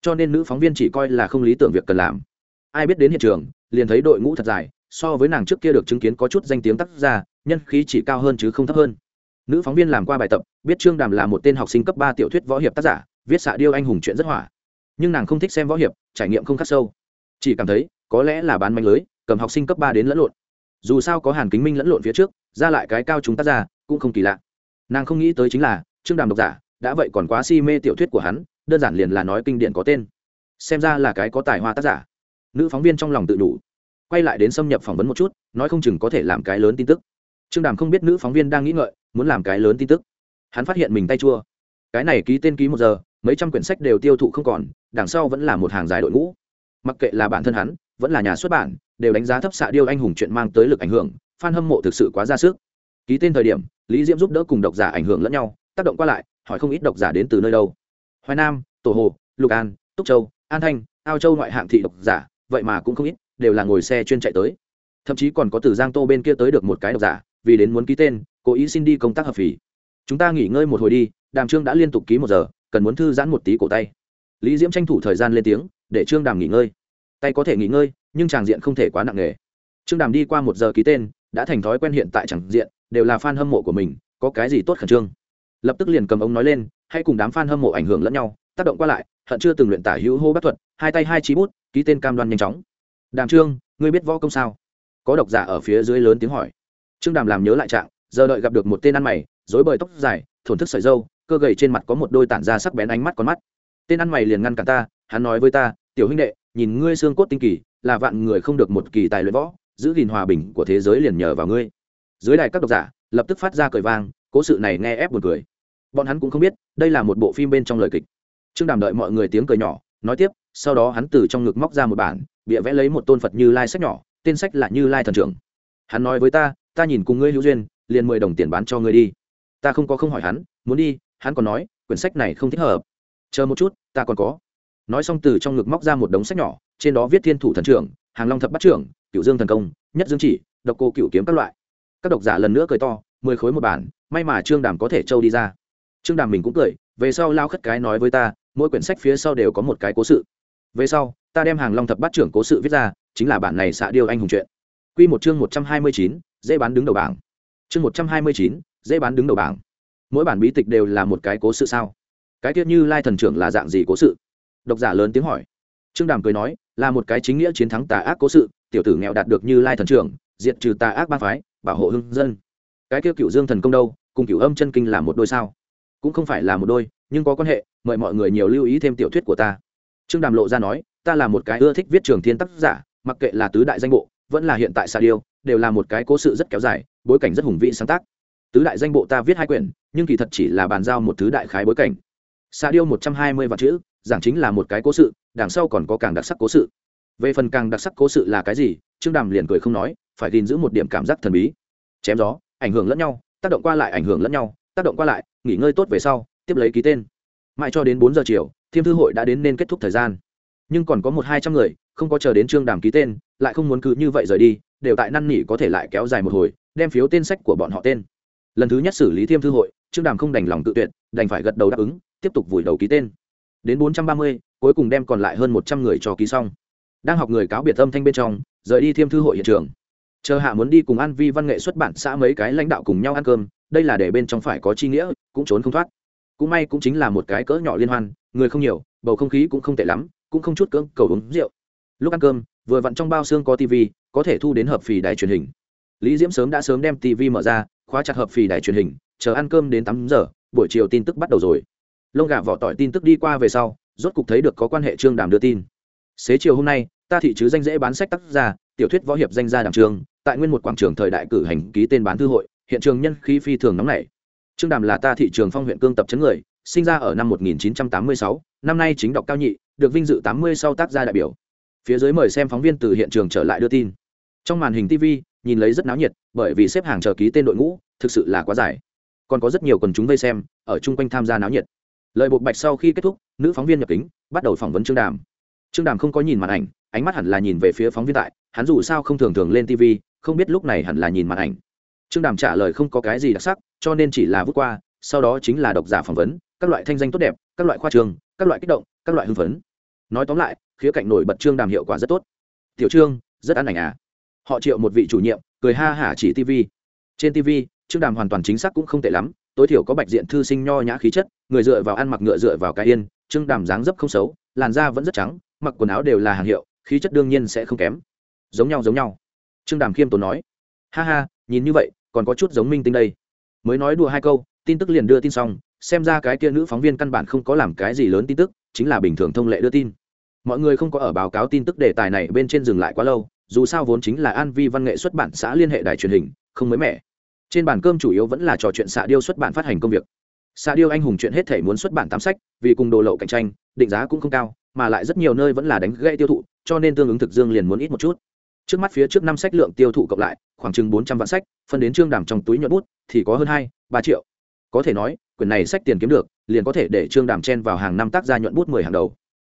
Cho nên nữ phóng viên chỉ coi là không lý tưởng việc cần làm. Ai biết đến hiện trường, liền thấy đội ngũ thật dài so với nàng trước kia được chứng kiến có chút danh tiếng tác giả, nhân khí chỉ cao hơn chứ không thấp hơn. Nữ phóng viên làm qua bài tập biết trương đàm là một tên học sinh cấp ba tiểu thuyết võ hiệp tác giả viết xạ điêu anh hùng chuyện rất hỏa. Nhưng nàng không thích xem võ hiệp trải nghiệm không khắc sâu. Chỉ cảm thấy có lẽ là bán manh lưới cầm học sinh cấp ba đến lẫn lộn. Dù sao có hàn kính minh lẫn lộn phía trước ra lại cái cao chúng tác giả cũng không kỳ lạ. Nàng không nghĩ tới chính là trương đàm độc giả đã vậy còn quá si mê tiểu thuyết của hắn đơn giản liền là nói kinh điển có tên. Xem ra là cái có tài hoa tác giả. Nữ phóng viên trong lòng tự đủ quay lại đến xâm nhập phỏng vấn một chút, nói không chừng có thể làm cái lớn tin tức. Trương đàm không biết nữ phóng viên đang nghĩ ngợi, muốn làm cái lớn tin tức. Hắn phát hiện mình tay chua. Cái này ký tên ký một giờ, mấy trăm quyển sách đều tiêu thụ không còn, đằng sau vẫn là một hàng dài đội ngũ. Mặc kệ là bản thân hắn, vẫn là nhà xuất bản, đều đánh giá thấp xạ điêu anh hùng chuyện mang tới lực ảnh hưởng f hâm mộ thực sự quá ra sức. Ký tên thời điểm, lý diễm giúp đỡ cùng độc giả ảnh hưởng lẫn nhau, tác động qua lại, hỏi không ít độc giả đến từ nơi đâu. Hoài nam, tổ hồ, lục an, túc châu, an thanh, ao châu ngoại hạng thị độc giả, vậy mà cũng không ít đều là ngồi xe chuyên chạy tới. Thậm chí còn có từ giang tô bên kia tới được một cái độc giả, vì đến muốn ký tên, cố ý xin đi công tác hợp phí chúng ta nghỉ ngơi một hồi đi, đàm trương đã liên tục ký một giờ, cần muốn thư giãn một tí cổ tay. Lý diễm tranh thủ thời gian lên tiếng, để trương đàm nghỉ ngơi. Tay có thể nghỉ ngơi, nhưng tràng diện không thể quá nặng nề. Trương đàm đi qua một giờ ký tên, đã thành thói quen hiện tại tràng diện, đều là fan hâm mộ của mình, có cái gì tốt khẩn trương? Lập tức liền cầm ống nói lên hay cùng đám fan hâm mộ ảnh hưởng lẫn nhau, tác động qua lại, hận chưa từng luyện tả hữu hô bất thuật, hai tay hai chí bút, ký tên cam đoan nhanh chóng đàm trương, ngươi biết võ công sao? Có độc giả ở phía dưới lớn tiếng hỏi. Trương đàm làm nhớ lại trạng, giờ đợi gặp được một tên ăn mày dối bời tóc dài, thổn thức sợi dâu cơ gầy trên mặt có một đôi tản ra sắc bén ánh mắt con mắt. Tên ăn mày liền ngăn cản ta, hắn nói với ta, tiểu huynh đệ, nhìn ngươi xương cốt tinh kỳ, là vạn người không được một kỳ tài luyện võ, giữ gìn hòa bình của thế giới liền nhờ vào ngươi. Dưới đài các độc giả lập tức phát ra cười vang, cố sự này nghe ép buồn cười. Bọn hắn cũng không biết, đây là một bộ phim bên trong lời kịch. Trương đàm đợi mọi người tiếng cười nhỏ, nói tiếp, sau đó hắn từ trong ngực móc ra một bản bịa vẽ lấy một tôn phật như lai sách nhỏ, tên sách là như lai thần trưởng. Hắn nói với ta ta nhìn cùng ngươi hữu duyên, liền mười đồng tiền bán cho ngươi đi. Ta không có không hỏi hắn, muốn đi, hắn còn nói, quyển sách này không thích hợp. Chờ một chút, ta còn có. Nói xong từ trong ngực móc ra một đống sách nhỏ, trên đó viết thiên thủ thần trưởng, hàng long thập bắt trưởng cựu dương thần công, nhất dương chỉ, độc cô cựu kiếm các loại. Các độc giả lần nữa cười to, mười khối một bản, may mà trương đàm có thể trâu đi ra. Trương đàm mình cũng cười, về sau lao khất cái nói với ta, mỗi quyển sách phía sau đều có một cái cố sự. Về sau ta đem hàng long thập bát trưởng cố sự viết ra, chính là bản này xạ điêu anh hùng chuyện. Quy một chương một trăm hai mươi chín, dễ bán đứng đầu bảng. Chương một trăm hai mươi chín, dễ bán đứng đầu bảng. Mỗi bản bí tịch đều là một cái cố sự sao? Cái tiết như lai thần trưởng là dạng gì cố sự? Độc giả lớn tiếng hỏi. Trương đàm cười nói, là một cái chính nghĩa chiến thắng tà ác cố sự, tiểu tử nghèo đạt được như lai thần trưởng, diệt trừ tà ác ba phái, bảo hộ hưng dân. Cái kia cựu dương thần công đâu, cùng cựu âm chân kinh là một đôi sao? Cũng không phải là một đôi, nhưng có quan hệ, mời mọi người nhiều lưu ý thêm tiểu thuyết của ta. Trương đàm lộ ra nói ta là một cái ưa thích viết trường thiên tác giả, mặc kệ là tứ đại danh bộ, vẫn là hiện tại sa điêu, đều là một cái cố sự rất kéo dài, bối cảnh rất hùng vĩ sáng tác. Tứ đại danh bộ ta viết hai quyển, nhưng kỳ thật chỉ là bàn giao một thứ đại khái bối cảnh. Sa điêu một trăm hai mươi vạn chữ, giảng chính là một cái cố sự, đằng sau còn có càng đặc sắc cố sự. Về phần càng đặc sắc cố sự là cái gì, trương đàm liền cười không nói, phải gìn giữ một điểm cảm giác thần bí. Chém gió, ảnh hưởng lẫn nhau, tác động qua lại ảnh hưởng lẫn nhau, tác động qua lại, nghỉ ngơi tốt về sau, tiếp lấy ký tên. Mãi cho đến bốn giờ chiều, thiêm thư hội đã đến nên kết thúc thời gian nhưng còn có một hai trăm người, không có chờ đến trương đàm ký tên, lại không muốn cứ như vậy rời đi, đều tại năn nỉ có thể lại kéo dài một hồi, đem phiếu tên sách của bọn họ tên. Lần thứ nhất xử lý thiêm thư hội, trương đàm không đành lòng tự tuyệt, đành phải gật đầu đáp ứng, tiếp tục vùi đầu ký tên. Đến bốn trăm ba mươi, cuối cùng đem còn lại hơn một trăm người cho ký xong. Đang học người cáo biệt âm thanh bên trong, rời đi thiêm thư hội hiện trường. Chờ hạ muốn đi cùng an vi văn nghệ xuất bản xã mấy cái lãnh đạo cùng nhau ăn cơm, đây là để bên trong phải có chi nghĩa, cũng trốn không thoát. Cũng may cũng chính là một cái cỡ nhỏ liên hoan, người không nhiều, bầu không khí cũng không tệ lắm cũng không chút cưỡng cầu uống rượu. Lúc ăn cơm, vừa vặn trong bao xương có tv có thể thu đến hợp phì đài truyền hình. Lý diễm sớm đã sớm đem tv mở ra, khóa chặt hợp phì đài truyền hình, chờ ăn cơm đến tám giờ, buổi chiều tin tức bắt đầu rồi. Lông gà vỏ tỏi tin tức đi qua về sau, rốt cục thấy được có quan hệ trương đàm đưa tin. Xế chiều hôm nay, ta thị chứ danh dễ bán sách tác gia tiểu thuyết võ hiệp danh gia đàm trường tại nguyên một quảng trường thời đại cử hành ký tên bán thư hội, hiện trường nhân khí phi thường nóng nảy. Trương đàm là ta thị trường phong huyện cương tập chấn người sinh ra ở năm 1986, năm nay chính đọc cao nhị được vinh dự 80 sau tác gia đại biểu. Phía dưới mời xem phóng viên từ hiện trường trở lại đưa tin. Trong màn hình tv nhìn lấy rất náo nhiệt bởi vì xếp hàng chờ ký tên đội ngũ thực sự là quá dài. Còn có rất nhiều quần chúng vây xem ở chung quanh tham gia náo nhiệt. Lời buộc bạch sau khi kết thúc nữ phóng viên nhập kính bắt đầu phỏng vấn trương đàm. Trương đàm không có nhìn màn ảnh ánh mắt hẳn là nhìn về phía phóng viên tại hắn dù sao không thường thường lên tv không biết lúc này hẳn là nhìn màn ảnh. Trương đàm trả lời không có cái gì đặc sắc cho nên chỉ là vút qua sau đó chính là độc giả phỏng vấn, các loại thanh danh tốt đẹp, các loại khoa trường, các loại kích động, các loại hưng phấn. Nói tóm lại, khía cạnh nổi bật trương đàm hiệu quả rất tốt. Tiểu trương, rất ăn ảnh à? Họ triệu một vị chủ nhiệm, cười ha hả chỉ tv trên tv trương đàm hoàn toàn chính xác cũng không tệ lắm, tối thiểu có bạch diện thư sinh nho nhã khí chất, người dựa vào ăn mặc ngựa dựa vào cái yên, trương đàm dáng dấp không xấu, làn da vẫn rất trắng, mặc quần áo đều là hàng hiệu, khí chất đương nhiên sẽ không kém. Giống nhau giống nhau. Trương đàm khiêm tốn nói. Ha ha, nhìn như vậy, còn có chút giống minh tinh đây. Mới nói đùa hai câu tin tức liền đưa tin xong, xem ra cái kia nữ phóng viên căn bản không có làm cái gì lớn tin tức, chính là bình thường thông lệ đưa tin. Mọi người không có ở báo cáo tin tức đề tài này bên trên dừng lại quá lâu, dù sao vốn chính là an vi văn nghệ xuất bản xã liên hệ đài truyền hình, không mới mẻ. Trên bàn cơm chủ yếu vẫn là trò chuyện xạ điêu xuất bản phát hành công việc. Xạ điêu anh hùng chuyện hết thể muốn xuất bản tám sách, vì cùng đồ lậu cạnh tranh, định giá cũng không cao, mà lại rất nhiều nơi vẫn là đánh gãy tiêu thụ, cho nên tương ứng thực dương liền muốn ít một chút. Trước mắt phía trước năm sách lượng tiêu thụ cộng lại, khoảng chừng bốn trăm vạn sách, phân đến trương đàm trong túi nhuận bút, thì có hơn hai, ba triệu có thể nói, quyển này sách tiền kiếm được, liền có thể để trương đàm chen vào hàng năm tác gia nhuận bút mười hàng đầu.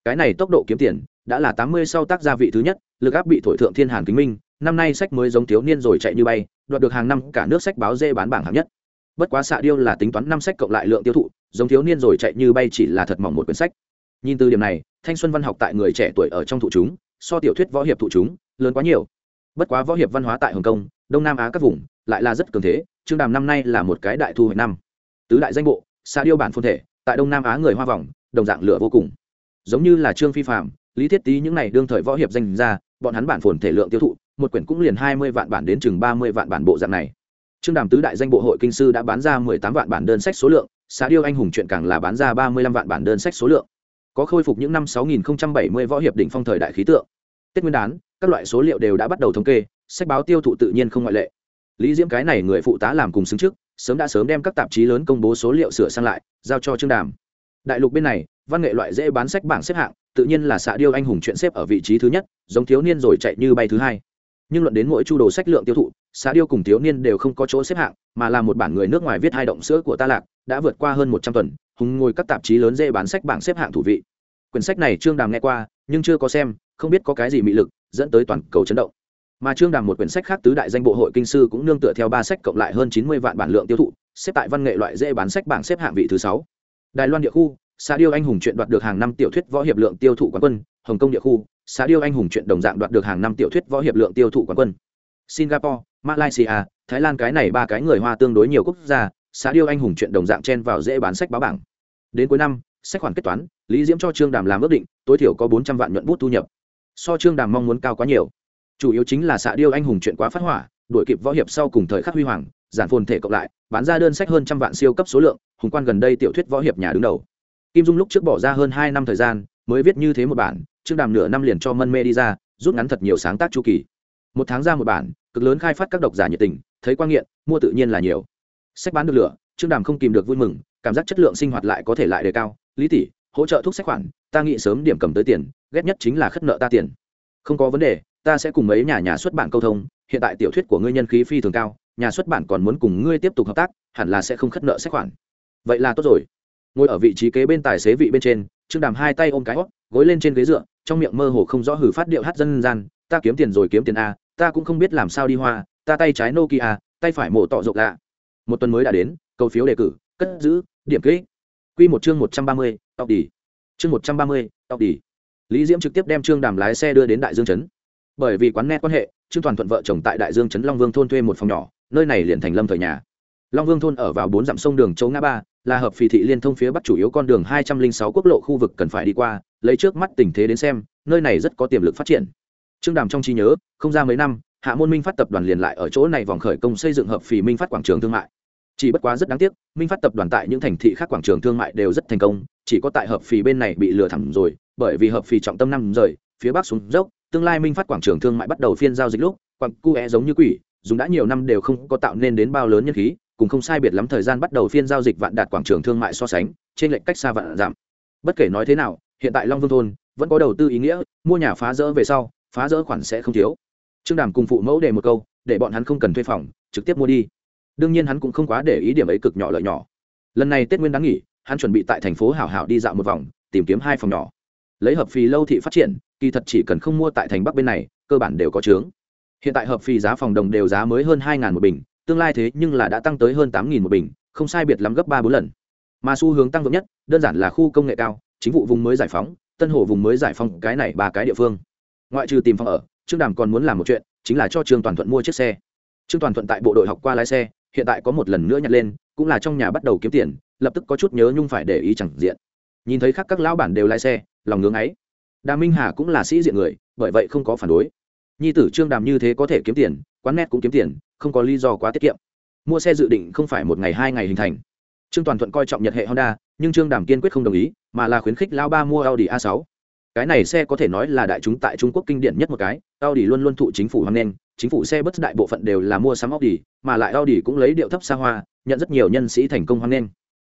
Cái này tốc độ kiếm tiền, đã là tám mươi sau tác gia vị thứ nhất, lực áp bị thổi thượng thiên hàn kính minh, năm nay sách mới giống thiếu niên rồi chạy như bay, đoạt được hàng năm cả nước sách báo dê bán bảng hạng nhất. Bất quá xạ điêu là tính toán năm sách cộng lại lượng tiêu thụ, giống thiếu niên rồi chạy như bay chỉ là thật mỏng một quyển sách. Nhìn từ điểm này, thanh xuân văn học tại người trẻ tuổi ở trong thụ chúng, so tiểu thuyết võ hiệp thụ chúng, lớn quá nhiều. Bất quá võ hiệp văn hóa tại hồng kông, đông nam á các vùng, lại là rất cường thế, trương đàm năm nay là một cái đại thu hoạch năm tứ đại danh bộ xa điêu bản phôn thể, tại đông nam á người hoa vòng, đồng dạng lửa vô cùng. Giống như là trương phi phạm lý thiết tý những n à y đương thời võ hiệp danh ra bọn hắn bản phồn thể lượng tiêu thụ, một quyển cũng liền hai mươi vạn bản đến chừng ba mươi vạn bản bộ dạng này. Trương đàm tứ đại danh bộ hội kinh sư đã bán ra mười tám vạn bản đơn sách số lượng xã điêu anh hùng chuyện càng là bán ra ba mươi lăm vạn bản đơn sách số lượng. Có khôi phục những năm sáu nghìn bảy mươi võ hiệp đỉnh phong thời đại khí tượng. Tết nguyên đán, các loại số liệu đều đã bắt đầu thống kê, sách báo tiêu thụ tự nhiên không ngoại lệ. Lý diễm cái này người phụ tá làm cùng xứng trước sớm đã sớm đem các tạp chí lớn công bố số liệu sửa sang lại, giao cho trương đàm. Đại lục bên này, văn nghệ loại dễ bán sách bảng xếp hạng, tự nhiên là xạ điêu anh hùng chuyện xếp ở vị trí thứ nhất, giống thiếu niên rồi chạy như bay thứ hai. Nhưng luận đến mỗi chu đồ sách lượng tiêu thụ, xạ điêu cùng thiếu niên đều không có chỗ xếp hạng, mà là một bản người nước ngoài viết hai động sữa của ta lạc, đã vượt qua hơn một trăm tuần, hùng ngồi các tạp chí lớn dễ bán sách bảng xếp hạng thủ vị. Quyển sách này trương đàm nghe qua, nhưng chưa có xem, không biết có cái gì mị lực, dẫn tới toàn cầu chấn động mà trương đàm một quyển sách khác tứ đại danh bộ hội kinh sư cũng nương tựa theo ba sách cộng lại hơn chín mươi vạn bản lượng tiêu thụ, xếp tại văn nghệ loại dễ bán sách bảng xếp hạng vị thứ sáu. Đài loan địa khu xã điêu anh hùng chuyện đoạt được hàng năm tiểu thuyết võ hiệp lượng tiêu thụ quán quân. Hồng kông địa khu xã điêu anh hùng chuyện đồng dạng đoạt được hàng năm tiểu thuyết võ hiệp lượng tiêu thụ quán quân. Singapore, malaysia, thái lan cái này ba cái người hoa tương đối nhiều quốc gia xã điêu anh hùng chuyện đồng dạng chen vào dễ bán sách báo bảng. Đến cuối năm, sách khoản kết toán, lý diễm cho trương đàm làm ước định, tối thiểu có bốn trăm vạn nhuận bút thu nhập. So trương đàm mong muốn cao quá nhiều chủ yếu chính là xạ điêu anh hùng chuyện quá phát hỏa, đuổi kịp võ hiệp sau cùng thời khắc huy hoàng, giản phồn thể cộng lại, bán ra đơn sách hơn trăm vạn siêu cấp số lượng, hùng quan gần đây tiểu thuyết võ hiệp nhà đứng đầu. Kim dung lúc trước bỏ ra hơn hai năm thời gian, mới viết như thế một bản trương đàm nửa năm liền cho mân mê đi ra, rút ngắn thật nhiều sáng tác chu kỳ. Một tháng ra một bản, cực lớn khai phát các độc giả nhiệt tình, thấy quan nghiện, mua tự nhiên là nhiều. Sách bán được lửa trương đàm không kìm được vui mừng, cảm giác chất lượng sinh hoạt lại có thể lại đề cao. Lý tỷ, hỗ trợ thuốc sách khoản, ta nghĩ sớm điểm cầm tới tiền, ghét nhất chính là khất nợ ta tiền. Không có vấn đề ta sẽ cùng mấy nhà nhà xuất bản câu thông, hiện tại tiểu thuyết của ngươi nhân khí phi thường cao, nhà xuất bản còn muốn cùng ngươi tiếp tục hợp tác, hẳn là sẽ không khất nợ sách khoản. Vậy là tốt rồi. Ngồi ở vị trí kế bên tài xế vị bên trên, trương đàm hai tay ôm cái hót, gối lên trên ghế dựa, trong miệng mơ hồ không rõ hử phát điệu hát dân gian, ta kiếm tiền rồi kiếm tiền a ta cũng không biết làm sao đi hoa, ta tay trái nokia, tay phải mổ tọ rộng lạ. Một tuần mới đã đến cầu phiếu đề cử, cất giữ, điểm kỹ. Q một chương một trăm ba mươi, tóc đi chương một trăm ba mươi, tóc đi lý diễm trực tiếp đem trương đàm lái xe đưa đến đại dương trấn bởi vì quán net quan hệ, trương toàn thuận vợ chồng tại đại dương trấn long vương thôn thuê một phòng nhỏ, nơi này liền thành lâm thời nhà. Long vương thôn ở vào bốn dặm sông đường châu ngã ba, là hợp phì thị liên thông phía bắc chủ yếu con đường hai trăm linh sáu quốc lộ khu vực cần phải đi qua, lấy trước mắt tình thế đến xem, nơi này rất có tiềm lực phát triển. Trương đàm trong trí nhớ, không ra mấy năm, hạ môn minh phát tập đoàn liền lại ở chỗ này vòng khởi công xây dựng hợp phì minh phát quảng trường thương mại. Chỉ bất quá rất đáng tiếc, minh phát tập đoàn tại những thành thị khác quảng trường thương mại đều rất thành công, chỉ có tại hợp phì bên này bị lừa thẳng rồi, bởi vì hợp phì trọng tâm năm rời, phía bắc xuống dốc tương lai minh phát quảng trường thương mại bắt đầu phiên giao dịch lúc, quặng cu é giống như quỷ, dùng đã nhiều năm đều không có tạo nên đến bao lớn nhân khí, cùng không sai biệt lắm thời gian bắt đầu phiên giao dịch vạn đạt quảng trường thương mại so sánh, trên lệnh cách xa vạn giảm. Bất kể nói thế nào, hiện tại long vương thôn vẫn có đầu tư ý nghĩa, mua nhà phá rỡ về sau, phá rỡ khoản sẽ không thiếu. Trương đàm cùng phụ mẫu để một câu, để bọn hắn không cần thuê phòng, trực tiếp mua đi. Đương nhiên hắn cũng không quá để ý điểm ấy cực nhỏ lợi nhỏ. Lần này tết nguyên đáng nghỉ, hắn chuẩn bị tại thành phố hảo hảo đi dạo một vòng, tìm kiếm hai phòng nhỏ. Lấy hợp phí lâu thị phát triển kỳ thật chỉ cần không mua tại thành bắc bên này, cơ bản đều có trướng hiện tại hợp phì giá phòng đồng đều giá mới hơn hai một bình, tương lai thế nhưng là đã tăng tới hơn tám một bình, không sai biệt lắm gấp ba bốn lần. Mà xu hướng tăng vững nhất, đơn giản là khu công nghệ cao, chính vụ vùng mới giải phóng, tân hồ vùng mới giải phóng cái này ba cái địa phương. Ngoại trừ tìm phòng ở, trương đàm còn muốn làm một chuyện, chính là cho trương toàn thuận mua chiếc xe. Trương toàn thuận tại bộ đội học qua lái xe, hiện tại có một lần nữa nhặt lên, cũng là trong nhà bắt đầu kiếm tiền, lập tức có chút nhớ nhung phải để ý chẳng diện. Nhìn thấy khác các lão bản đều lái xe, lòng ngưỡng ấy đà minh hà cũng là sĩ diện người, bởi vậy không có phản đối. Nhi tử trương đàm như thế có thể kiếm tiền, quán net cũng kiếm tiền, không có lý do quá tiết kiệm. Mua xe dự định không phải một ngày hai ngày hình thành. Trương toàn thuận coi trọng nhật hệ honda, nhưng trương đàm kiên quyết không đồng ý, mà là khuyến khích lao ba mua audi a 6 cái này xe có thể nói là đại chúng tại trung quốc kinh điển nhất một cái, audi luôn luôn thụ chính phủ hoan nghênh, chính phủ xe bất đại bộ phận đều là mua sắm audi, mà lại audi cũng lấy điệu thấp xa hoa, nhận rất nhiều nhân sĩ thành công hoan nghênh.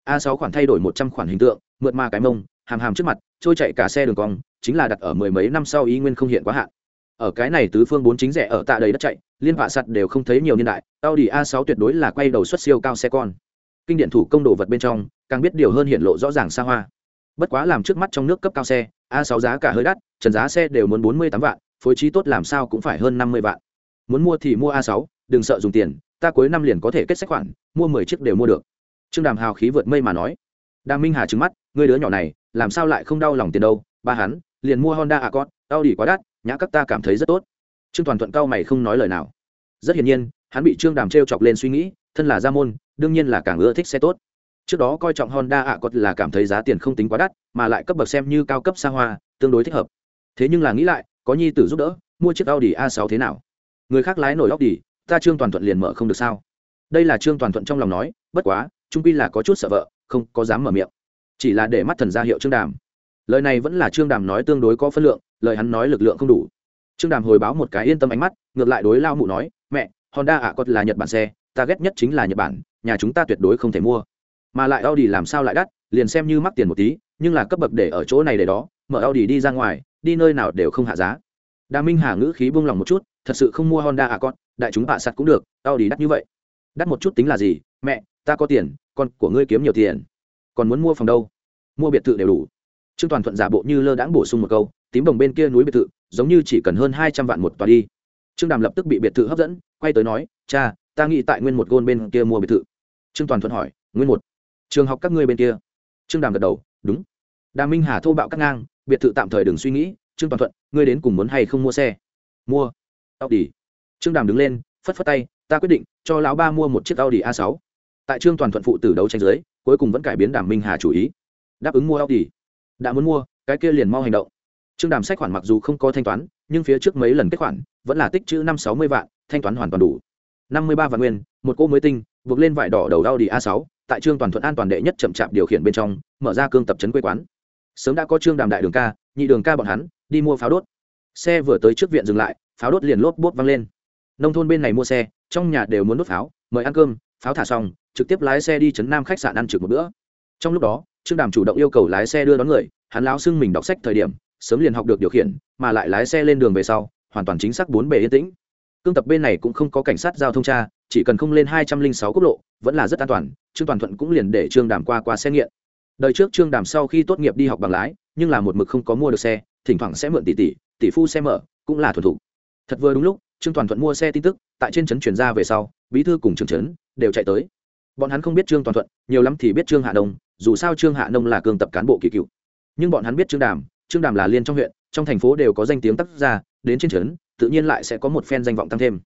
A 6 khoản thay đổi một trăm khoản hình tượng, mượt mà cái mông, hàm hàm trước mặt, trôi chạy cả xe đường cong chính là đặt ở mười mấy năm sau ý nguyên không hiện quá hạn. Ở cái này tứ phương bốn chính rẻ ở tạ đầy đất chạy, liên vạ sặt đều không thấy nhiều niên đại, audi a 6 tuyệt đối là quay đầu xuất siêu cao xe con. Kinh điện thủ công đồ vật bên trong, càng biết điều hơn hiện lộ rõ ràng xa hoa. Bất quá làm trước mắt trong nước cấp cao xe, a 6 giá cả hơi đắt, trần giá xe đều muốn bốn mươi tám vạn, phối trí tốt làm sao cũng phải hơn năm mươi vạn. Muốn mua thì mua a 6 đừng sợ dùng tiền, ta cuối năm liền có thể kết sách khoản, mua mười chiếc đều mua được. Trương đàm hào khí vượt mây mà nói. Đàm minh hà trứng mắt, người đứa nhỏ này, làm sao lại không đau lòng tiền đâu, ba hắn liền mua honda accord, Audi quá đắt, nhã các ta cảm thấy rất tốt. Trương toàn thuận cao mày không nói lời nào. Rất hiển nhiên, hắn bị trương đàm t r e o chọc lên suy nghĩ, thân là gia môn, đương nhiên là càng ưa thích xe tốt. Trước đó coi trọng honda accord là cảm thấy giá tiền không tính quá đắt, mà lại cấp bậc xem như cao cấp xa hoa, tương đối thích hợp. Thế nhưng là nghĩ lại, có nhi tử giúp đỡ, mua chiếc audi a 6 thế nào? Người khác lái nổi audi, ta trương toàn thuận liền mở không được sao? Đây là trương toàn thuận trong lòng nói, bất quá trung pi là có chút sợ vợ, không có dám mở miệng. Chỉ là để mắt thần ra hiệu trương đàm lời này vẫn là trương đàm nói tương đối có phân lượng, lời hắn nói lực lượng không đủ. Trương đàm hồi báo một cái yên tâm ánh mắt, ngược lại đối lao mụ nói, mẹ, honda ạ à là nhật bản xe, ta ghét nhất chính là nhật bản, nhà chúng ta tuyệt đối không thể mua. Mà lại audi làm sao lại đắt, liền xem như mắc tiền một tí, nhưng là cấp bậc để ở chỗ này để đó, mở audi đi ra ngoài, đi nơi nào đều không hạ giá. Đà minh hà ngữ khí buông lòng một chút, thật sự không mua honda ạ à đại chúng bạ sắt cũng được, audi đắt như vậy. Đắt một chút tính là gì? Mẹ, ta có tiền, con của ngươi kiếm nhiều tiền. Còn muốn mua phòng đâu? Mua biệt thự đều đủ trương toàn thuận giả bộ như lơ đãng bổ sung một câu, tím đồng bên kia núi biệt thự, giống như chỉ cần hơn hai trăm vạn một tòa đi. Trương đàm lập tức bị biệt thự hấp dẫn, quay tới nói, cha, ta nghĩ tại nguyên một gôn bên kia mua biệt thự. Trương toàn thuận hỏi, nguyên một? Trường học các ngươi bên kia? Trương đàm gật đầu, đúng. Đàm minh hà thô bạo cắt ngang, biệt thự tạm thời đừng suy nghĩ, trương toàn thuận, ngươi đến cùng muốn hay không mua xe? Mua. Audi. trương đàm đứng lên, phất phất tay, ta quyết định, cho lão ba mua một chiếc audi a 6 tại trương toàn thuận phụ tử đấu tranh giới cuối cùng vẫn cải biến đàm minh hà chủ ý. Đáp ứng mua audi đã muốn mua, cái kia liền mau hành động. Trương đàm sách khoản mặc dù không có thanh toán, nhưng phía trước mấy lần kết khoản, vẫn là tích chữ năm sáu mươi vạn, thanh toán hoàn toàn đủ. Năm mươi ba vạn nguyên, một cô mới tinh, buộc lên vải đỏ đầu audi a sáu. tại trương toàn thuận an toàn đệ nhất chậm chạp điều khiển bên trong, mở ra cương tập trấn quê quán. Sớm đã có trương đàm đại đường ca, nhị đường ca bọn hắn, đi mua pháo đốt. Xe vừa tới trước viện dừng lại, pháo đốt liền lốp bốt văng lên. Nông thôn bên này mua xe, trong nhà đều muốn đốt pháo, mời ăn cơm, pháo thả xong, trực tiếp lái xe đi chấn nam khách sạn ăn trực một bữa. Trong lúc đó trương đàm chủ động yêu cầu lái xe đưa đón người, hắn láo xưng mình đọc sách thời điểm, sớm liền học được điều khiển, mà lại lái xe lên đường về sau, hoàn toàn chính xác bốn bề yên tĩnh. Cương tập bên này cũng không có cảnh sát giao thông tra, chỉ cần không lên hai trăm linh sáu quốc lộ, vẫn là rất an toàn, trương toàn thuận cũng liền để trương đàm qua qua xe nghiện. Đời trước trương đàm sau khi tốt nghiệp đi học bằng lái, nhưng là một mực không có mua được xe, thỉnh thoảng sẽ mượn tỷ tỷ tỷ phu xe mở, cũng là thuần thủ thật vừa đúng lúc, trương toàn thuận mua xe tin tức, tại trên trấn chuyển ra về sau, bí thư cùng trường trấn đều chạy tới. Bọn hắn không biết trương toàn thuận, nhiều lắm thì biết trương hạ đông dù sao trương hạ nông là cương tập cán bộ kỳ cựu. Nhưng bọn hắn biết trương đàm trương đàm là liên trong huyện, trong thành phố đều có danh tiếng tác gia, đến trên trấn, tự nhiên lại sẽ có một phen danh vọng tăng thêm.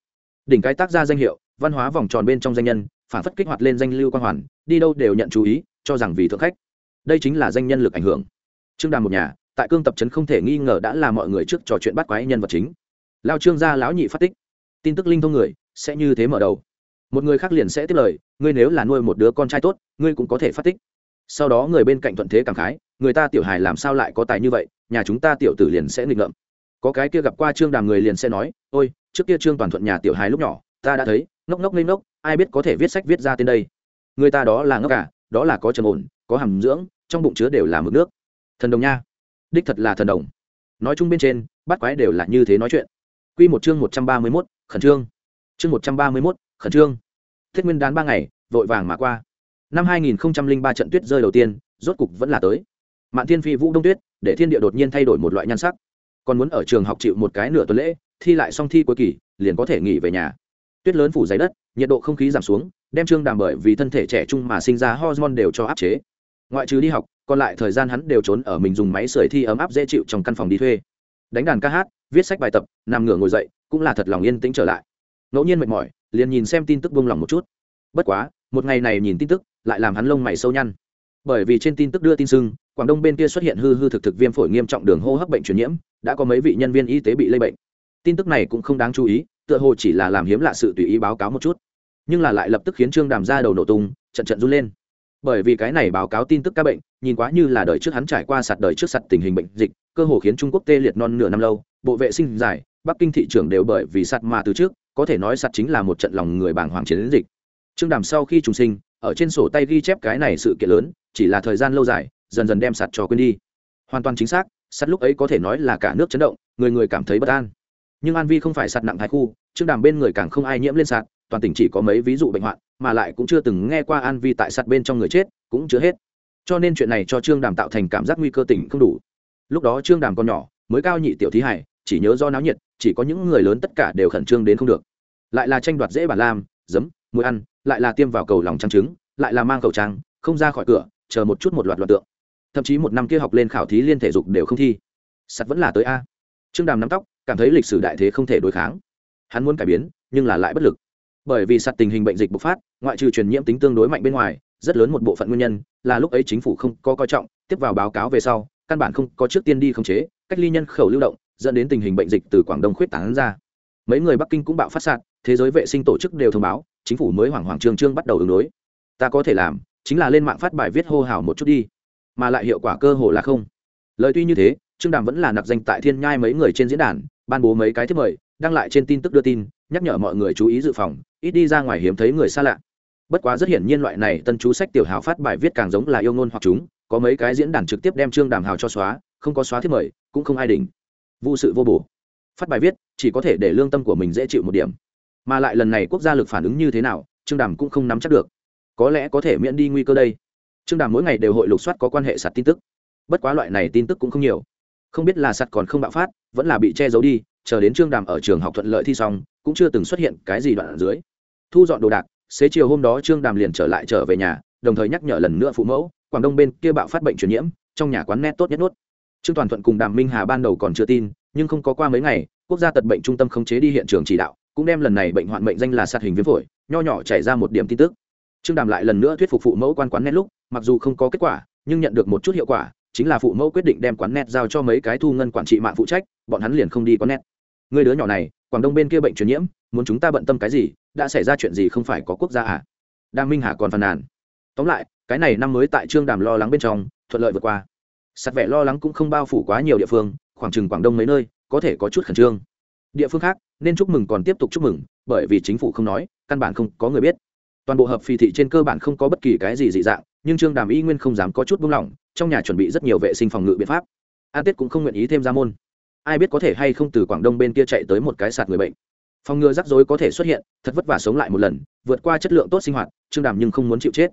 Đỉnh cái tác gia danh hiệu, văn hóa vòng tròn bên trong danh nhân, phản phất kích hoạt lên danh lưu quan hoàn, đi đâu đều nhận chú ý, cho rằng vì thượng khách. Đây chính là danh nhân lực ảnh hưởng. Trương đàm một nhà, tại cương tập trấn không thể nghi ngờ đã là mọi người trước trò chuyện bắt quái nhân vật chính. Lao trương gia lão nhị phát tích. Tin tức linh thông người, sẽ như thế mở đầu. Một người khác liền sẽ tiếp lời, ngươi nếu là nuôi một đứa con trai tốt, ngươi cũng có thể phát tích sau đó người bên cạnh thuận thế cảm khái, người ta tiểu hài làm sao lại có tài như vậy, nhà chúng ta tiểu tử liền sẽ nghịch ngợm. Có cái kia gặp qua trương đàm người liền sẽ nói, ôi, trước kia trương toàn thuận nhà tiểu hài lúc nhỏ, ta đã thấy, ngốc ngốc lên ngốc, ai biết có thể viết sách viết ra tên đây. Người ta đó là ngốc cả, đó là có trầm ổn, có hàm dưỡng, trong bụng chứa đều là mực nước. Thần đồng nha. Đích thật là thần đồng. Nói chung bên trên bắt quái đều là như thế nói chuyện. Q một chương một trăm ba mươi mốt, khẩn trương. Chương một trăm ba mươi mốt, khẩn trương. Thiết nguyên đán ba ngày, vội vàng mà qua năm hai nghìn ba trận tuyết rơi đầu tiên, rốt cục vẫn là tới. Mạn thiên phi vũ đông tuyết, để thiên địa đột nhiên thay đổi một loại nhan sắc. Còn muốn ở trường học chịu một cái nửa tuần lễ, thi lại xong thi cuối kỳ, liền có thể nghỉ về nhà. Tuyết lớn phủ dày đất, nhiệt độ không khí giảm xuống, đem trương đàm bởi vì thân thể trẻ trung mà sinh ra hormone đều cho áp chế. Ngoại trừ đi học, còn lại thời gian hắn đều trốn ở mình dùng máy sưởi thi ấm áp dễ chịu trong căn phòng đi thuê. Đánh đàn ca hát, viết sách bài tập, nằm ngửa ngồi dậy, cũng là thật lòng yên tĩnh trở lại. Ngẫu nhiên mệt mỏi, liền nhìn xem tin tức buông lòng một chút. Bất quá một ngày này nhìn tin tức, lại làm hắn lông mày sâu nhăn. Bởi vì trên tin tức đưa tin sưng, quảng đông bên kia xuất hiện hư hư thực thực viêm phổi nghiêm trọng đường hô hấp bệnh truyền nhiễm, đã có mấy vị nhân viên y tế bị lây bệnh. Tin tức này cũng không đáng chú ý, tựa hồ chỉ là làm hiếm lạ sự tùy ý báo cáo một chút. Nhưng là lại lập tức khiến trương đàm ra đầu nổ tung, trận trận run lên. Bởi vì cái này báo cáo tin tức ca bệnh, nhìn quá như là đời trước hắn trải qua sạt đời trước sạt tình hình bệnh dịch, cơ hồ khiến trung quốc tê liệt non nửa năm lâu, bộ vệ sinh dài, bắc kinh thị trường đều bởi vì sạt mà từ trước, có thể nói sạt chính là một trận lòng người bàng hoàng chiến dịch trương đàm sau khi trùng sinh, ở trên sổ tay ghi chép cái này sự kiện lớn, chỉ là thời gian lâu dài, dần dần đem sạt cho quên đi. Hoàn toàn chính xác, sạt lúc ấy có thể nói là cả nước chấn động, người người cảm thấy bất an. Nhưng an vi không phải sạt nặng hai khu, trương đàm bên người càng không ai nhiễm lên sạt, toàn tỉnh chỉ có mấy ví dụ bệnh hoạn, mà lại cũng chưa từng nghe qua an vi tại sạt bên trong người chết, cũng chưa hết. Cho nên chuyện này cho trương đàm tạo thành cảm giác nguy cơ tỉnh không đủ. Lúc đó trương đàm còn nhỏ, mới cao nhị tiểu thí hải chỉ nhớ do náo nhiệt, chỉ có những người lớn tất cả đều khẩn trương đến không được. Lại là tranh đoạt dễ bản lam, giấm mũi ăn, lại là tiêm vào cầu lòng trắng trứng, lại là mang khẩu trang, không ra khỏi cửa, chờ một chút một loạt loạt tượng. Thậm chí một năm kia học lên khảo thí liên thể dục đều không thi. Sắt vẫn là tới a. Trương đàm nắm tóc, cảm thấy lịch sử đại thế không thể đối kháng. Hắn muốn cải biến, nhưng là lại bất lực. Bởi vì sạt tình hình bệnh dịch bùng phát, ngoại trừ truyền nhiễm tính tương đối mạnh bên ngoài, rất lớn một bộ phận nguyên nhân là lúc ấy chính phủ không có coi trọng, tiếp vào báo cáo về sau, căn bản không có trước tiên đi khống chế, cách ly nhân khẩu lưu động, dẫn đến tình hình bệnh dịch từ quảng đông khuyết tảng ra. Mấy người bắc kinh cũng bạo phát sạt, thế giới vệ sinh tổ chức đều thông báo chính phủ mới hoảng hoảng trương trương bắt đầu ứng đối. Ta có thể làm, chính là lên mạng phát bài viết hô hào một chút đi. Mà lại hiệu quả cơ hồ là không. Lời tuy như thế, trương đàm vẫn là nặc danh tại thiên nhai mấy người trên diễn đàn, ban bố mấy cái thiết mời, đăng lại trên tin tức đưa tin, nhắc nhở mọi người chú ý dự phòng, ít đi ra ngoài hiếm thấy người xa lạ. Bất quá rất hiển nhiên loại này tân chú sách tiểu hào phát bài viết càng giống là yêu ngôn hoặc chúng, có mấy cái diễn đàn trực tiếp đem trương đàm hào cho xóa, không có xóa thiết mời, cũng không ai đỉnh. Vụ sự vô bổ. Phát bài viết, chỉ có thể để lương tâm của mình dễ chịu một điểm mà lại lần này quốc gia lực phản ứng như thế nào, trương đàm cũng không nắm chắc được. Có lẽ có thể miễn đi nguy cơ đây. Trương đàm mỗi ngày đều hội lục soát có quan hệ sạt tin tức. Bất quá loại này tin tức cũng không nhiều. Không biết là sạt còn không bạo phát, vẫn là bị che giấu đi, chờ đến trương đàm ở trường học thuận lợi thi xong, cũng chưa từng xuất hiện cái gì đoạn ở dưới. Thu dọn đồ đạc, xế chiều hôm đó trương đàm liền trở lại trở về nhà, đồng thời nhắc nhở lần nữa phụ mẫu, quảng đông bên kia bạo phát bệnh truyền nhiễm, trong nhà quán nét tốt nhất nốt trương toàn thuận cùng đàm minh hà ban đầu còn chưa tin, nhưng không có qua mấy ngày, quốc gia tật bệnh trung tâm khống chế đi hiện trường chỉ đạo cũng đem lần này bệnh hoạn mệnh danh là sát hình viêm phổi, nho nhỏ chảy ra một điểm tin tức. Trương đàm lại lần nữa thuyết phục phụ mẫu quan quán nét lúc, mặc dù không có kết quả, nhưng nhận được một chút hiệu quả, chính là phụ mẫu quyết định đem quán nét giao cho mấy cái thu ngân quản trị mạng phụ trách, bọn hắn liền không đi quán nét. Người đứa nhỏ này, quảng đông bên kia bệnh truyền nhiễm, muốn chúng ta bận tâm cái gì, đã xảy ra chuyện gì không phải có quốc gia à? Đàm minh hà còn phàn nàn. Tóm lại, cái này năm mới tại trương đàm lo lắng bên trong, thuận lợi vượt qua. Sạt vẻ lo lắng cũng không bao phủ quá nhiều địa phương, khoảng chừng quảng đông mấy nơi, có thể có chút khẩn trương địa phương khác, nên chúc mừng còn tiếp tục chúc mừng, bởi vì chính phủ không nói, căn bản không có người biết. Toàn bộ hợp phi thị trên cơ bản không có bất kỳ cái gì dị dạng, nhưng trương đàm y nguyên không dám có chút buông lỏng, trong nhà chuẩn bị rất nhiều vệ sinh phòng ngự biện pháp. An tết cũng không nguyện ý thêm ra môn. Ai biết có thể hay không từ quảng đông bên kia chạy tới một cái sạt người bệnh. Phòng ngừa rắc rối có thể xuất hiện, thật vất vả sống lại một lần, vượt qua chất lượng tốt sinh hoạt, trương đàm nhưng không muốn chịu chết.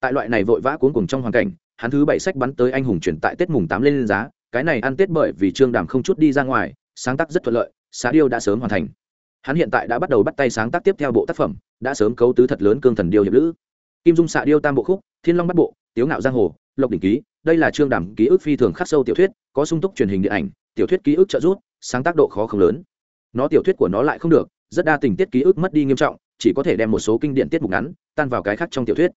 Tại loại này vội vã cuốn cùng trong hoàn cảnh, hắn thứ bảy sách bắn tới anh hùng chuyển tại tết mùng tám lên giá, cái này ăn tết bởi vì trương đàm không chút đi ra ngoài, sáng tác rất thuận lợi xá điêu đã sớm hoàn thành. Hắn hiện tại đã bắt đầu bắt tay sáng tác tiếp theo bộ tác phẩm, đã sớm cấu tứ thật lớn cương thần điêu hiệp lữ. Kim dung xạ điêu tam bộ khúc, thiên long bắt bộ, tiếu ngạo giang hồ, lộc đỉnh ký, đây là chương đàm ký ức phi thường khắc sâu tiểu thuyết, có sung túc truyền hình điện ảnh, tiểu thuyết ký ức trợ giúp, sáng tác độ khó không lớn. Nó tiểu thuyết của nó lại không được, rất đa tình tiết ký ức mất đi nghiêm trọng, chỉ có thể đem một số kinh điển tiết mục ngắn, tan vào cái khác trong tiểu thuyết.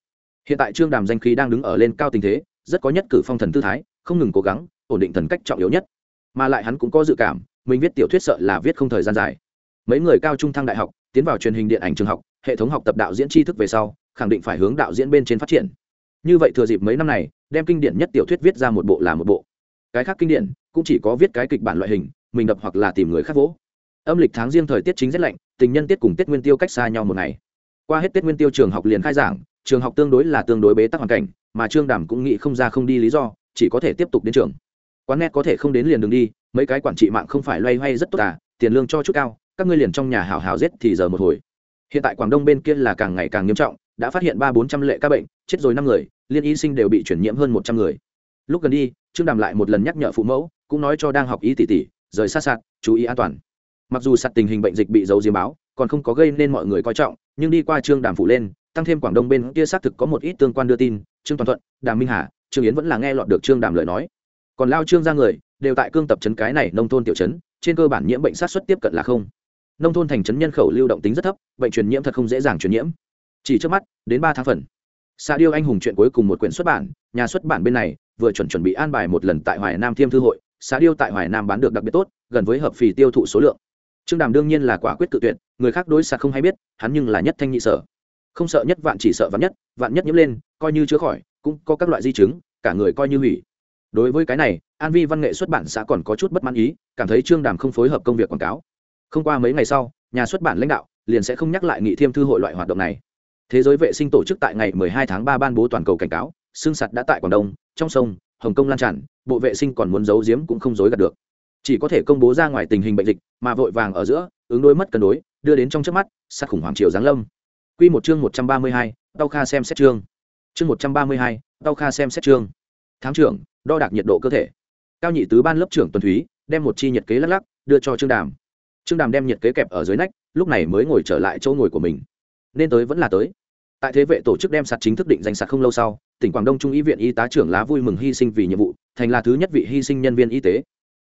Hiện tại trương đàm danh khí đang đứng ở lên cao tình thế, rất có nhất cử phong thần tư thái, không ngừng cố gắng, ổn định thần cách trọng yếu nhất. Mà lại hắn cũng có dự cảm mình viết tiểu thuyết sợ là viết không thời gian dài. Mấy người cao trung thăng đại học, tiến vào truyền hình điện ảnh trường học, hệ thống học tập đạo diễn tri thức về sau, khẳng định phải hướng đạo diễn bên trên phát triển. Như vậy thừa dịp mấy năm này, đem kinh điển nhất tiểu thuyết viết ra một bộ là một bộ. Cái khác kinh điển cũng chỉ có viết cái kịch bản loại hình, mình đập hoặc là tìm người khác vỗ. Âm lịch tháng riêng thời tiết chính rất lạnh, tình nhân tiết cùng tết nguyên tiêu cách xa nhau một ngày. Qua hết tết nguyên tiêu trường học liền khai giảng, trường học tương đối là tương đối bế tắc hoàn cảnh, mà trương đàm cũng nghĩ không ra không đi lý do, chỉ có thể tiếp tục đến trường. Quán net có thể không đến liền đường đi mấy cái quản trị mạng không phải loay hoay rất tốt à tiền lương cho chút cao, các ngươi liền trong nhà hào hào giết thì giờ một hồi. Hiện tại quảng đông bên kia là càng ngày càng nghiêm trọng, đã phát hiện ba bốn trăm lệ ca bệnh, chết rồi năm người, liên y sinh đều bị chuyển nhiễm hơn một trăm người. Lúc gần đi, trương đàm lại một lần nhắc nhở phụ mẫu, cũng nói cho đang học y tỷ tỷ, rời xa sạt, chú ý an toàn. Mặc dù sạt tình hình bệnh dịch bị giấu diếm báo, còn không có gây nên mọi người coi trọng, nhưng đi qua trương đàm phụ lên, tăng thêm quảng đông bên kia xác thực có một ít tương quan đưa tin, trương toàn thuận, đàm minh hà, trương yến vẫn là nghe lọt được trương đàm lời nói. Còn lao trương ra người đều tại cương tập trấn cái này nông thôn tiểu trấn trên cơ bản nhiễm bệnh sát xuất tiếp cận là không. Nông thôn thành trấn nhân khẩu lưu động tính rất thấp, bệnh truyền nhiễm thật không dễ dàng truyền nhiễm. Chỉ trước mắt, đến ba tháng phần. Xa điêu anh hùng chuyện cuối cùng một quyển xuất bản, nhà xuất bản bên này, vừa chuẩn chuẩn bị an bài một lần tại hoài nam thiêm thư hội xã điêu tại hoài nam bán được đặc biệt tốt, gần với hợp phì tiêu thụ số lượng. Trương đàm đương nhiên là quả quyết tự tuyệt, người khác đối sạc không hay biết, hắn nhưng là nhất thanh nhị sở. Không sợ nhất vạn chỉ sợ vạn nhất vạn nhất nhiễm lên, coi như chữa khỏi, cũng có các loại di chứng, cả người coi như hủy. Đối với cái này an vi văn nghệ xuất bản xã còn có chút bất mãn ý cảm thấy trương đàm không phối hợp công việc quảng cáo không qua mấy ngày sau nhà xuất bản lãnh đạo liền sẽ không nhắc lại nghị thiêm thư hội loại hoạt động này thế giới vệ sinh tổ chức tại ngày 12 tháng 3 ban bố toàn cầu cảnh cáo xương sạt đã tại quảng đông trong sông hồng kông lan tràn bộ vệ sinh còn muốn giấu giếm cũng không dối gạt được chỉ có thể công bố ra ngoài tình hình bệnh dịch mà vội vàng ở giữa ứng đối mất cân đối đưa đến trong trước mắt sát khủng hoảng triều giáng lâm Quy một chương 132, Đau Kha xem xét chương. Chương 132, Đau Kha xem xét chương. Tháng trưởng, đo đạc nhiệt độ cơ thể. Cao nhị tứ ban lớp trưởng Tuần Thúy, đem một chi nhiệt kế lắc lắc, đưa cho Trương Đàm. Trương Đàm đem nhiệt kế kẹp ở dưới nách, lúc này mới ngồi trở lại chỗ ngồi của mình. Nên tới vẫn là tới. Tại thế vệ tổ chức đem sạt chính thức định danh sạt không lâu sau, tỉnh Quảng Đông Trung y viện y tá trưởng lá vui mừng hy sinh vì nhiệm vụ, thành là thứ nhất vị hy sinh nhân viên y tế.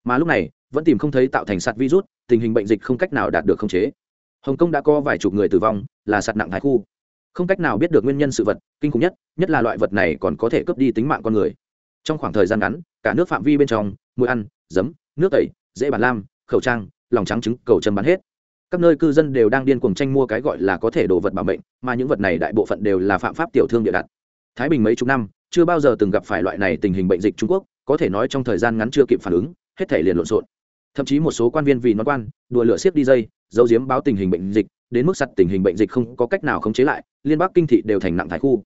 Mà lúc này, vẫn tìm không thấy tạo thành sạt virus, tình hình bệnh dịch không cách nào đạt được khống chế hồng kông đã có vài chục người tử vong là sạt nặng thái khu không cách nào biết được nguyên nhân sự vật kinh khủng nhất nhất là loại vật này còn có thể cướp đi tính mạng con người trong khoảng thời gian ngắn cả nước phạm vi bên trong mũi ăn, giấm, nước tẩy, dễ bàn lam, khẩu trang, lòng trắng trứng, cầu chân bán hết. Các nơi cư dân đều đang điên cuồng tranh mua cái gọi là có thể đồ vật bảo mệnh, mà những vật này đại bộ phận đều là phạm pháp tiểu thương địa đặt. Thái bình mấy chục năm, chưa bao giờ từng gặp phải loại này tình hình bệnh dịch trung quốc, có thể nói trong thời gian ngắn chưa kịp phản ứng, hết thể liền lộn xộn. Thậm chí một số quan viên vì nó quan, đùa lửa xiếp đi dây dấu diếm báo tình hình bệnh dịch, đến mức sặt tình hình bệnh dịch không có cách nào khống chế lại, liên bắc kinh thị đều thành nặng thái khu.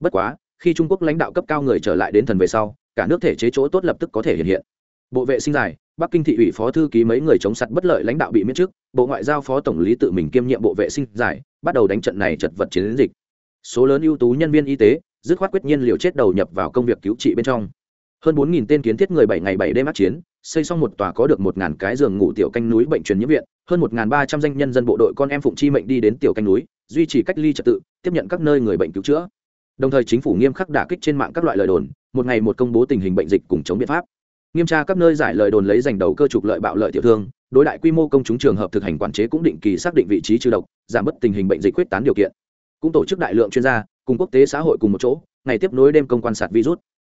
Bất quá khi trung quốc lãnh đạo cấp cao người trở lại đến thần về sau, cả nước thể chế chỗ tốt lập tức có thể hiện hiện. Bộ vệ sinh dài, bắc kinh thị ủy phó thư ký mấy người chống sặt bất lợi lãnh đạo bị miễn chức bộ ngoại giao phó tổng lý tự mình kiêm nhiệm bộ vệ sinh giải bắt đầu đánh trận này chật vật chiến dịch. Số lớn ưu tú nhân viên y tế, dứt khoát quyết nhiên liều chết đầu nhập vào công việc cứu trị bên trong. Hơn bốn nghìn tên kiến thiết người bảy ngày bảy đêm ác chiến, xây xong một tòa có được một ngàn cái giường ngủ tiểu canh núi bệnh truyền nhiễm viện, hơn một ngàn ba trăm danh nhân dân bộ đội con em phụng chi mệnh đi đến tiểu canh núi, duy trì cách ly trật tự, tiếp nhận các nơi người bệnh cứu chữa đồng thời chính phủ nghiêm khắc đả kích trên mạng các loại lời đồn, một ngày một công bố tình hình bệnh dịch cùng chống biện pháp. Nghiêm tra các nơi giải lời đồn lấy giành đầu cơ trục lợi bạo lợi tiểu thương, đối đại quy mô công chúng trường hợp thực hành quản chế cũng định kỳ xác định vị trí trừ độc, giảm bớt tình hình bệnh dịch quyết tán điều kiện. Cũng tổ chức đại lượng chuyên gia cùng quốc tế xã hội cùng một chỗ, ngày tiếp nối đêm công quan sạt virus.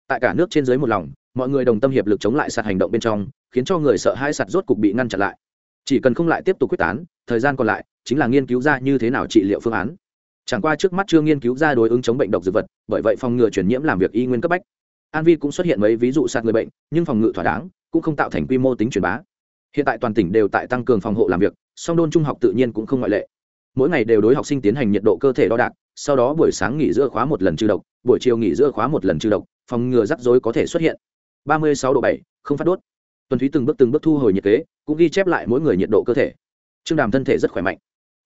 Tại cả nước trên dưới một lòng, mọi người đồng tâm hiệp lực chống lại sạt hành động bên trong, khiến cho người sợ hai sạt rốt cục bị ngăn chặn lại. Chỉ cần không lại tiếp tục quyết tán, thời gian còn lại, chính là nghiên cứu ra như thế nào trị liệu phương án chẳng qua trước mắt chưa nghiên cứu ra đối ứng chống bệnh độc dược vật, bởi vậy phòng ngừa truyền nhiễm làm việc y nguyên cấp bách. An vi cũng xuất hiện mấy ví dụ sạt người bệnh, nhưng phòng ngự thỏa đáng, cũng không tạo thành quy mô tính truyền bá. Hiện tại toàn tỉnh đều tại tăng cường phòng hộ làm việc, song đôn trung học tự nhiên cũng không ngoại lệ. Mỗi ngày đều đối học sinh tiến hành nhiệt độ cơ thể đo đạc, sau đó buổi sáng nghỉ giữa khóa một lần trừ độc, buổi chiều nghỉ giữa khóa một lần trừ độc, phòng ngừa rắc rối có thể xuất hiện. Ba mươi sáu độ bảy, không phát đốt. Tuần thúy từng bước từng bước thu hồi nhiệt kế, cũng ghi chép lại mỗi người nhiệt độ cơ thể. Trương đàm thân thể rất khỏe mạnh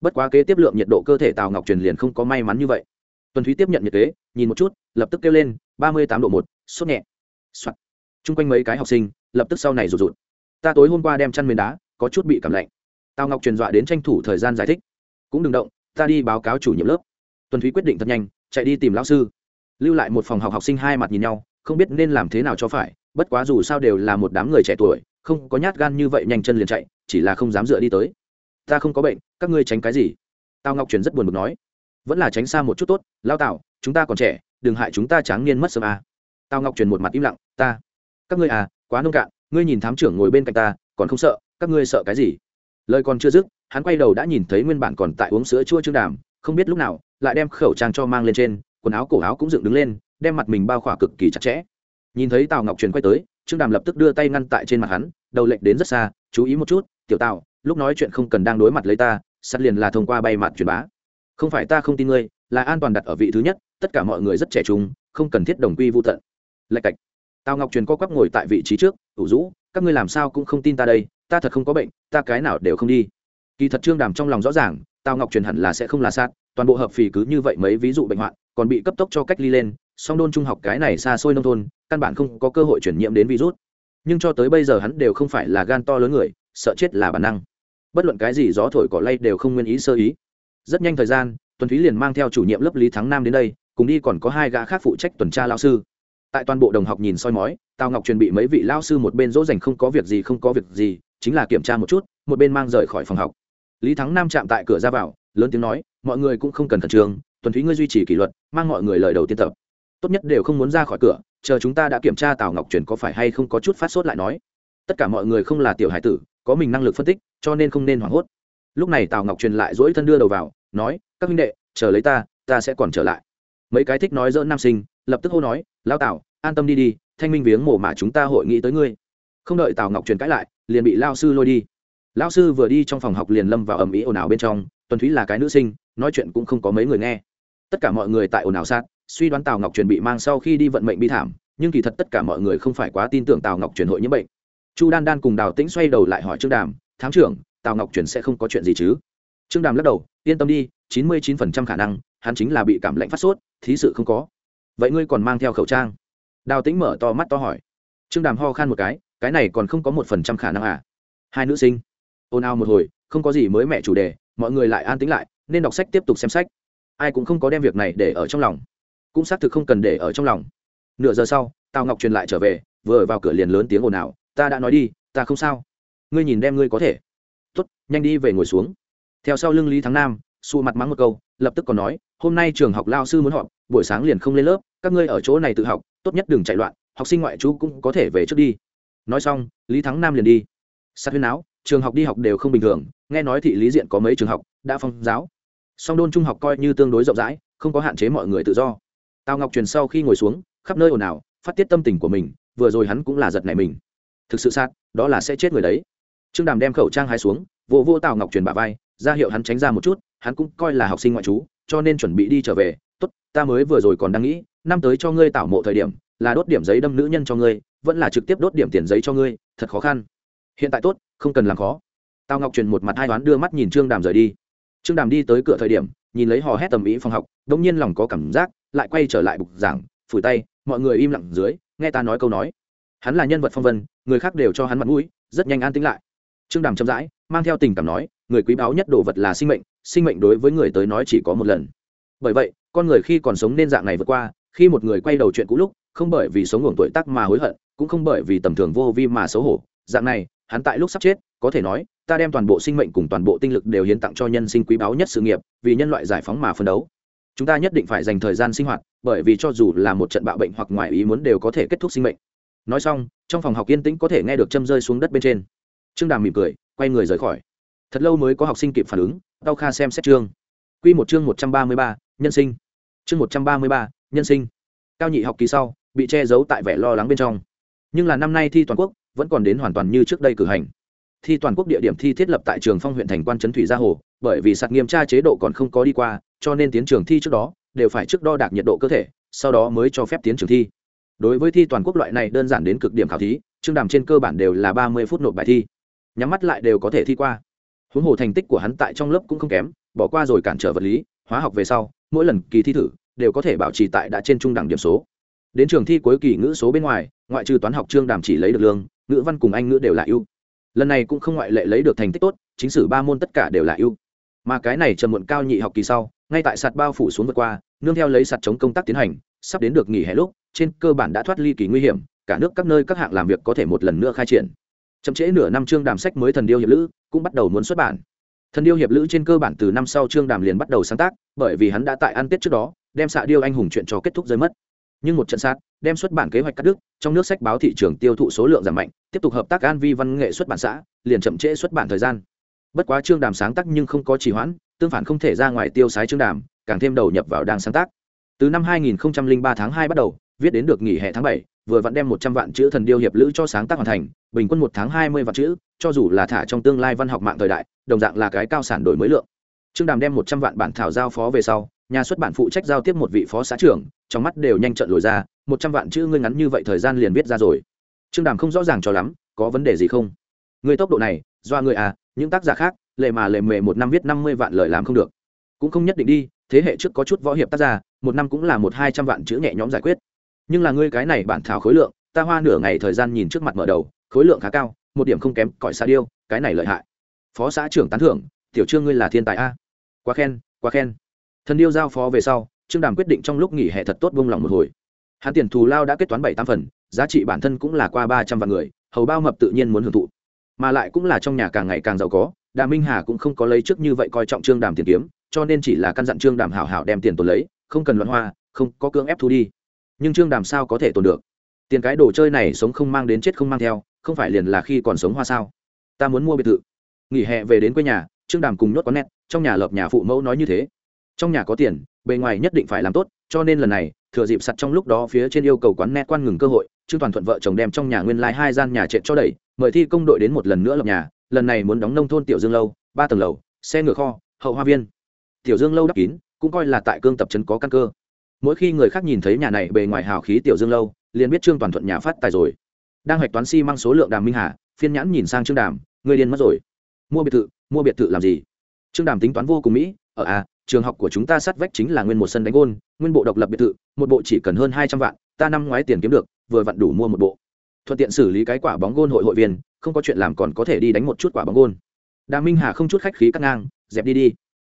bất quá kế tiếp lượng nhiệt độ cơ thể tào ngọc truyền liền không có may mắn như vậy. Tuần thúy tiếp nhận nhiệt kế, nhìn một chút, lập tức kêu lên, ba mươi tám độ một, sốt nhẹ. Soạt. Chung quanh mấy cái học sinh, lập tức sau này rụt rụt. Ta tối hôm qua đem chăn miền đá, có chút bị cảm lạnh. Tào ngọc truyền dọa đến tranh thủ thời gian giải thích. Cũng đừng động, ta đi báo cáo chủ nhiệm lớp. Tuần thúy quyết định thật nhanh, chạy đi tìm lão sư. Lưu lại một phòng học học sinh hai mặt nhìn nhau, không biết nên làm thế nào cho phải, bất quá dù sao đều là một đám người trẻ tuổi, không có nhát gan như vậy nhanh chân liền chạy, chỉ là không dám dựa đi tới ta không có bệnh, các ngươi tránh cái gì? Tào ngọc truyền rất buồn bực nói. Vẫn là tránh xa một chút tốt, lao tạo chúng ta còn trẻ, đừng hại chúng ta tráng niên mất sớm à. tào ngọc truyền một mặt im lặng, ta, các ngươi à quá nông cạn, ngươi nhìn thám trưởng ngồi bên cạnh ta, còn không sợ, các ngươi sợ cái gì? Lời còn chưa dứt, hắn quay đầu đã nhìn thấy nguyên bản còn tại uống sữa chua trương đàm, không biết lúc nào, lại đem khẩu trang cho mang lên trên, quần áo cổ áo cũng dựng đứng lên, đem mặt mình bao khỏa cực kỳ chặt chẽ. Nhìn thấy tào ngọc truyền quay tới, trương đàm lập tức đưa tay ngăn tại trên mặt hắn, đầu lệnh đến rất xa, chú ý một chút, tiểu tào lúc nói chuyện không cần đang đối mặt lấy ta, sắt liền là thông qua bay mặt truyền bá. Không phải ta không tin ngươi, là an toàn đặt ở vị thứ nhất, tất cả mọi người rất trẻ trung, không cần thiết đồng quy vô tận. Lạch cạch. Tào ngọc truyền co quắp ngồi tại vị trí trước, ủ rũ, các ngươi làm sao cũng không tin ta đây, ta thật không có bệnh, ta cái nào đều không đi. Kỳ thật trương đàm trong lòng rõ ràng, tào ngọc truyền hẳn là sẽ không là sát toàn bộ hợp phì cứ như vậy mấy ví dụ bệnh hoạn, còn bị cấp tốc cho cách ly lên, song đôn trung học cái này xa xôi nông thôn, căn bản không có cơ hội chuyển nhiễm đến virus. Nhưng cho tới bây giờ hắn đều không phải là gan to lớn người, sợ chết là bản năng bất luận cái gì gió thổi cỏ lay đều không nguyên ý sơ ý. Rất nhanh thời gian, tuần thúy liền mang theo chủ nhiệm lớp lý thắng nam đến đây, cùng đi còn có hai gã khác phụ trách tuần tra lao sư. Tại toàn bộ đồng học nhìn soi mói, tào ngọc chuẩn bị mấy vị lao sư một bên dỗ dành không có việc gì không có việc gì, chính là kiểm tra một chút, một bên mang rời khỏi phòng học. Lý thắng nam chạm tại cửa ra vào, lớn tiếng nói, mọi người cũng không cần khẩn trương, tuần thúy ngươi duy trì kỷ luật, mang mọi người lời đầu tiên tập. Tốt nhất đều không muốn ra khỏi cửa, chờ chúng ta đã kiểm tra tào ngọc truyền có phải hay không có chút phát sốt lại nói. Tất cả mọi người không là tiểu hải tử có mình năng lực phân tích, cho nên không nên hoảng hốt. Lúc này tào ngọc truyền lại dỗi thân đưa đầu vào, nói, các huynh đệ, chờ lấy ta ta sẽ còn trở lại. Mấy cái thích nói dỡ nam sinh, lập tức hô nói lao tào, an tâm đi đi, thanh minh viếng mổ mà chúng ta hội nghị tới ngươi. Không đợi tào ngọc truyền cãi lại, liền bị lao sư lôi đi. Lao sư vừa đi trong phòng học liền lâm vào ầm ĩ ồn ào bên trong, tuần thúy là cái nữ sinh, nói chuyện cũng không có mấy người nghe. Tất cả mọi người tại ồn ào sát, suy đoán tào ngọc truyền bị mang sau khi đi vận mệnh bi thảm, nhưng kỳ thật tất cả mọi người không phải quá tin tưởng tào ngọc truyền hội nhiễm bệnh chu đan đan cùng đào tĩnh xoay đầu lại hỏi trương đàm, thám trưởng, tào ngọc truyền sẽ không có chuyện gì chứ? Trương đàm lắc đầu, yên tâm đi, chín mươi chín phần trăm khả năng, hắn chính là bị cảm lạnh phát sốt, thí sự không có. Vậy ngươi còn mang theo khẩu trang? Đào tĩnh mở to mắt to hỏi. Trương đàm ho khan một cái cái này còn không có một phần trăm khả năng à? Hai nữ sinh. Ồn ào một hồi, không có gì mới mẹ chủ đề, mọi người lại an tĩnh lại, nên đọc sách tiếp tục xem sách. Ai cũng không có đem việc này để ở trong lòng. Cũng xác thực không cần để ở trong lòng. Nửa giờ sau, tào ngọc truyền lại trở về, vừa vào cửa liền lớn tiếng ồn ào ta đã nói đi ta không sao. Ngươi nhìn đem ngươi có thể. Tốt, nhanh đi về ngồi xuống. Theo sau lưng lý thắng nam xù mặt mắng một câu lập tức còn nói hôm nay trường học lao sư muốn họp buổi sáng liền không lên lớp các ngươi ở chỗ này tự học tốt nhất đừng chạy loạn học sinh ngoại trú cũng có thể về trước đi. Nói xong lý thắng nam liền đi. Sát huyên áo trường học đi học đều không bình thường nghe nói thị lý diện có mấy trường học đã phong giáo. Song đôn trung học coi như tương đối rộng rãi không có hạn chế mọi người tự do. Tào ngọc truyền sau khi ngồi xuống khắp nơi ồn ào phát tiết tâm tình của mình vừa rồi hắn cũng là giật này mình thực sự sát, đó là sẽ chết người đấy. Trương đàm đem khẩu trang hai xuống, vô vô tào ngọc truyền bà vai, ra hiệu hắn tránh ra một chút, hắn cũng coi là học sinh ngoại trú, cho nên chuẩn bị đi trở về. Tốt, ta mới vừa rồi còn đang nghĩ, năm tới cho ngươi tạo mộ thời điểm, là đốt điểm giấy đâm nữ nhân cho ngươi, vẫn là trực tiếp đốt điểm tiền giấy cho ngươi, thật khó khăn. Hiện tại tốt, không cần làm khó. Tào ngọc truyền một mặt hai toán đưa mắt nhìn trương đàm rời đi. Trương đàm đi tới cửa thời điểm, nhìn lấy hò hét tầm ý phòng học đông nhiên lòng có cảm giác, lại quay trở lại bục giảng, phủi tay, mọi người im lặng dưới, nghe ta nói câu nói hắn là nhân vật phong vân, người khác đều cho hắn mặt mũi, rất nhanh an tĩnh lại. Trương đàm chậm rãi, mang theo tình cảm nói, người quý báu nhất đồ vật là sinh mệnh sinh mệnh đối với người tới nói chỉ có một lần. Bởi vậy, con người khi còn sống nên dạng này vượt qua, khi một người quay đầu chuyện cũ lúc, không bởi vì sống ngủ tuổi tác mà hối hận, cũng không bởi vì tầm thường vô vi mà xấu hổ. Dạng này, hắn tại lúc sắp chết, có thể nói, ta đem toàn bộ sinh mệnh cùng toàn bộ tinh lực đều hiến tặng cho nhân sinh quý báu nhất sự nghiệp, vì nhân loại giải phóng mà phân đấu. Chúng ta nhất định phải dành thời gian sinh hoạt, bởi vì cho dù là một trận bạo bệnh hoặc ngoài ý muốn đều có thể kết thúc sinh mệnh nói xong, trong phòng học yên tĩnh có thể nghe được châm rơi xuống đất bên trên. Trương đàm mỉm cười, quay người rời khỏi. Thật lâu mới có học sinh kịp phản ứng đau kha xem xét chương. Q một chương một trăm ba mươi ba, nhân sinh. Chương một trăm ba mươi ba, nhân sinh. Cao nhị học kỳ sau, bị che giấu tại vẻ lo lắng bên trong. Nhưng là năm nay thi toàn quốc, vẫn còn đến hoàn toàn như trước đây cử hành. Thi toàn quốc địa điểm thi thiết lập tại trường phong huyện thành quan trấn thủy gia hồ, bởi vì sạt nghiêm tra chế độ còn không có đi qua, cho nên tiến trường thi trước đó, đều phải trước đo đạc nhiệt độ cơ thể, sau đó mới cho phép tiến trường thi đối với thi toàn quốc loại này đơn giản đến cực điểm khảo thí, chương đàm trên cơ bản đều là ba mươi phút nộp bài thi. Nhắm mắt lại đều có thể thi qua. Huống hồ thành tích của hắn tại trong lớp cũng không kém, bỏ qua rồi cản trở vật lý, hóa học về sau, mỗi lần kỳ thi thử đều có thể bảo trì tại đã trên trung đẳng điểm số. Đến trường thi cuối kỳ ngữ số bên ngoài, ngoại trừ toán học trương đàm chỉ lấy được lương, ngữ văn cùng anh ngữ đều là ưu. Lần này cũng không ngoại lệ lấy được thành tích tốt, chính sử ba môn tất cả đều là ưu. Mà cái này trầm muộn cao nhị học kỳ sau, ngay tại sạt bao phủ xuống vượt qua, nương theo lấy sạt chống công tác tiến hành sắp đến được nghỉ hè lúc, trên cơ bản đã thoát ly kỳ nguy hiểm, cả nước các nơi các hạng làm việc có thể một lần nữa khai triển. Chậm trễ nửa năm chương đàm sách mới thần điêu hiệp lữ cũng bắt đầu muốn xuất bản. Thần điêu hiệp lữ trên cơ bản từ năm sau chương đàm liền bắt đầu sáng tác, bởi vì hắn đã tại ăn tết trước đó, đem xạ điêu anh hùng chuyện cho kết thúc rơi mất. Nhưng một trận sát, đem xuất bản kế hoạch cắt đứt, trong nước sách báo thị trường tiêu thụ số lượng giảm mạnh, tiếp tục hợp tác an vi văn nghệ xuất bản xã, liền chậm trễ xuất bản thời gian. Bất quá chương đàm sáng tác nhưng không có trì hoãn, tương phản không thể ra ngoài tiêu sái chương đàm, càng thêm đầu nhập vào đang sáng tác từ năm 2003 tháng 2 bắt đầu viết đến được nghỉ hè tháng 7, vừa vặn đem 100 vạn chữ thần điêu hiệp lữ cho sáng tác hoàn thành bình quân một tháng 20 vạn chữ cho dù là thả trong tương lai văn học mạng thời đại đồng dạng là cái cao sản đổi mới lượng. Trương đàm đem 100 vạn bản thảo giao phó về sau nhà xuất bản phụ trách giao tiếp một vị phó xã trưởng trong mắt đều nhanh trận lồi ra một trăm vạn chữ ngươi ngắn như vậy thời gian liền viết ra rồi. Trương đàm không rõ ràng cho lắm có vấn đề gì không? Người tốc độ này do người à những tác giả khác lệ mà lệ mề một năm viết năm mươi vạn lời làm không được. Cũng không nhất định đi thế hệ trước có chút võ hiệp tác giả một năm cũng là một hai trăm vạn chữ nhẹ nhõm giải quyết. Nhưng là ngươi cái này bản thảo khối lượng, ta hoa nửa ngày thời gian nhìn trước mặt mở đầu, khối lượng khá cao, một điểm không kém cõi xa điêu, cái này lợi hại. Phó xã trưởng tán thưởng, tiểu trương ngươi là thiên tài a. Quá khen quá khen. Thần điêu giao phó về sau, trương đàm quyết định trong lúc nghỉ hè thật tốt vung lòng một hồi. Hắn tiền thù lao đã kết toán bảy tam phần, giá trị bản thân cũng là qua ba trăm vạn người, hầu bao mập tự nhiên muốn hưởng thụ. Mà lại cũng là trong nhà càng ngày càng giàu có đà minh hà cũng không có lấy trước như vậy coi trọng trương đàm tiền kiếm, cho nên chỉ là căn dặn trương đàm hảo hảo đem tiền tồn lấy không cần loạn hoa, không có cưỡng ép thu đi. Nhưng trương đàm sao có thể tồn được? Tiền cái đồ chơi này sống không mang đến chết không mang theo, không phải liền là khi còn sống hoa sao? Ta muốn mua biệt thự. Nghỉ hè về đến quê nhà, trương đàm cùng nhốt có nét trong nhà lợp nhà phụ mẫu nói như thế. Trong nhà có tiền, bề ngoài nhất định phải làm tốt, cho nên lần này, thừa dịp sặt trong lúc đó phía trên yêu cầu quán net quan ngừng cơ hội, trương toàn thuận vợ chồng đem trong nhà nguyên lai hai gian nhà trệ cho đẩy, mời thi công đội đến một lần nữa lập nhà, lần này muốn đóng nông thôn tiểu dương lâu, ba tầng lầu, xe ngựa kho, hậu hoa viên. Tiểu dương lâu đắp kín cũng coi là tại cương tập trấn có căn cơ. Mỗi khi người khác nhìn thấy nhà này bề ngoài hào khí tiểu dương lâu, liền biết trương toàn thuận nhà phát tài rồi. Đang hoạch toán xi、si、măng số lượng đàm minh hà, phiên nhãn nhìn sang trương đàm, người điên mất rồi. Mua biệt thự, mua biệt thự làm gì? Trương đàm tính toán vô cùng mỹ, ở a trường học của chúng ta sát vách chính là nguyên một sân đánh gôn, nguyên bộ độc lập biệt thự, một bộ chỉ cần hơn hai trăm vạn, ta năm ngoái tiền kiếm được, vừa vặn đủ mua một bộ. Thuận tiện xử lý cái quả bóng gôn hội hội viên, không có chuyện làm còn có thể đi đánh một chút quả bóng gôn. Đàm minh hà không chút khách khí cắt ngang, dẹp đi đi.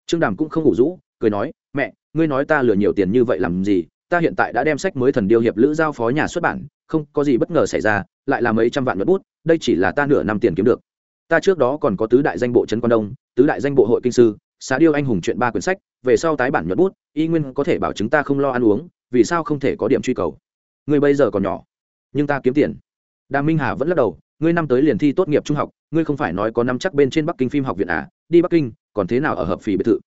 Trương đàm cũng không ngủ rũ cười nói, mẹ, ngươi nói ta lừa nhiều tiền như vậy làm gì? Ta hiện tại đã đem sách mới thần điêu hiệp lữ giao phó nhà xuất bản, không có gì bất ngờ xảy ra, lại là mấy trăm vạn mất bút, đây chỉ là ta nửa năm tiền kiếm được. Ta trước đó còn có tứ đại danh bộ trấn quan đông, tứ đại danh bộ hội kinh sư xã điêu anh hùng chuyện ba quyển sách, về sau tái bản nhuận bút, y nguyên có thể bảo chúng ta không lo ăn uống, vì sao không thể có điểm truy cầu? Ngươi bây giờ còn nhỏ, nhưng ta kiếm tiền. Đà minh hà vẫn lắc đầu, ngươi năm tới liền thi tốt nghiệp trung học, ngươi không phải nói có năm chắc bên trên bắc kinh phim học viện à? Đi bắc kinh, còn thế nào ở hợp phì biệt thự?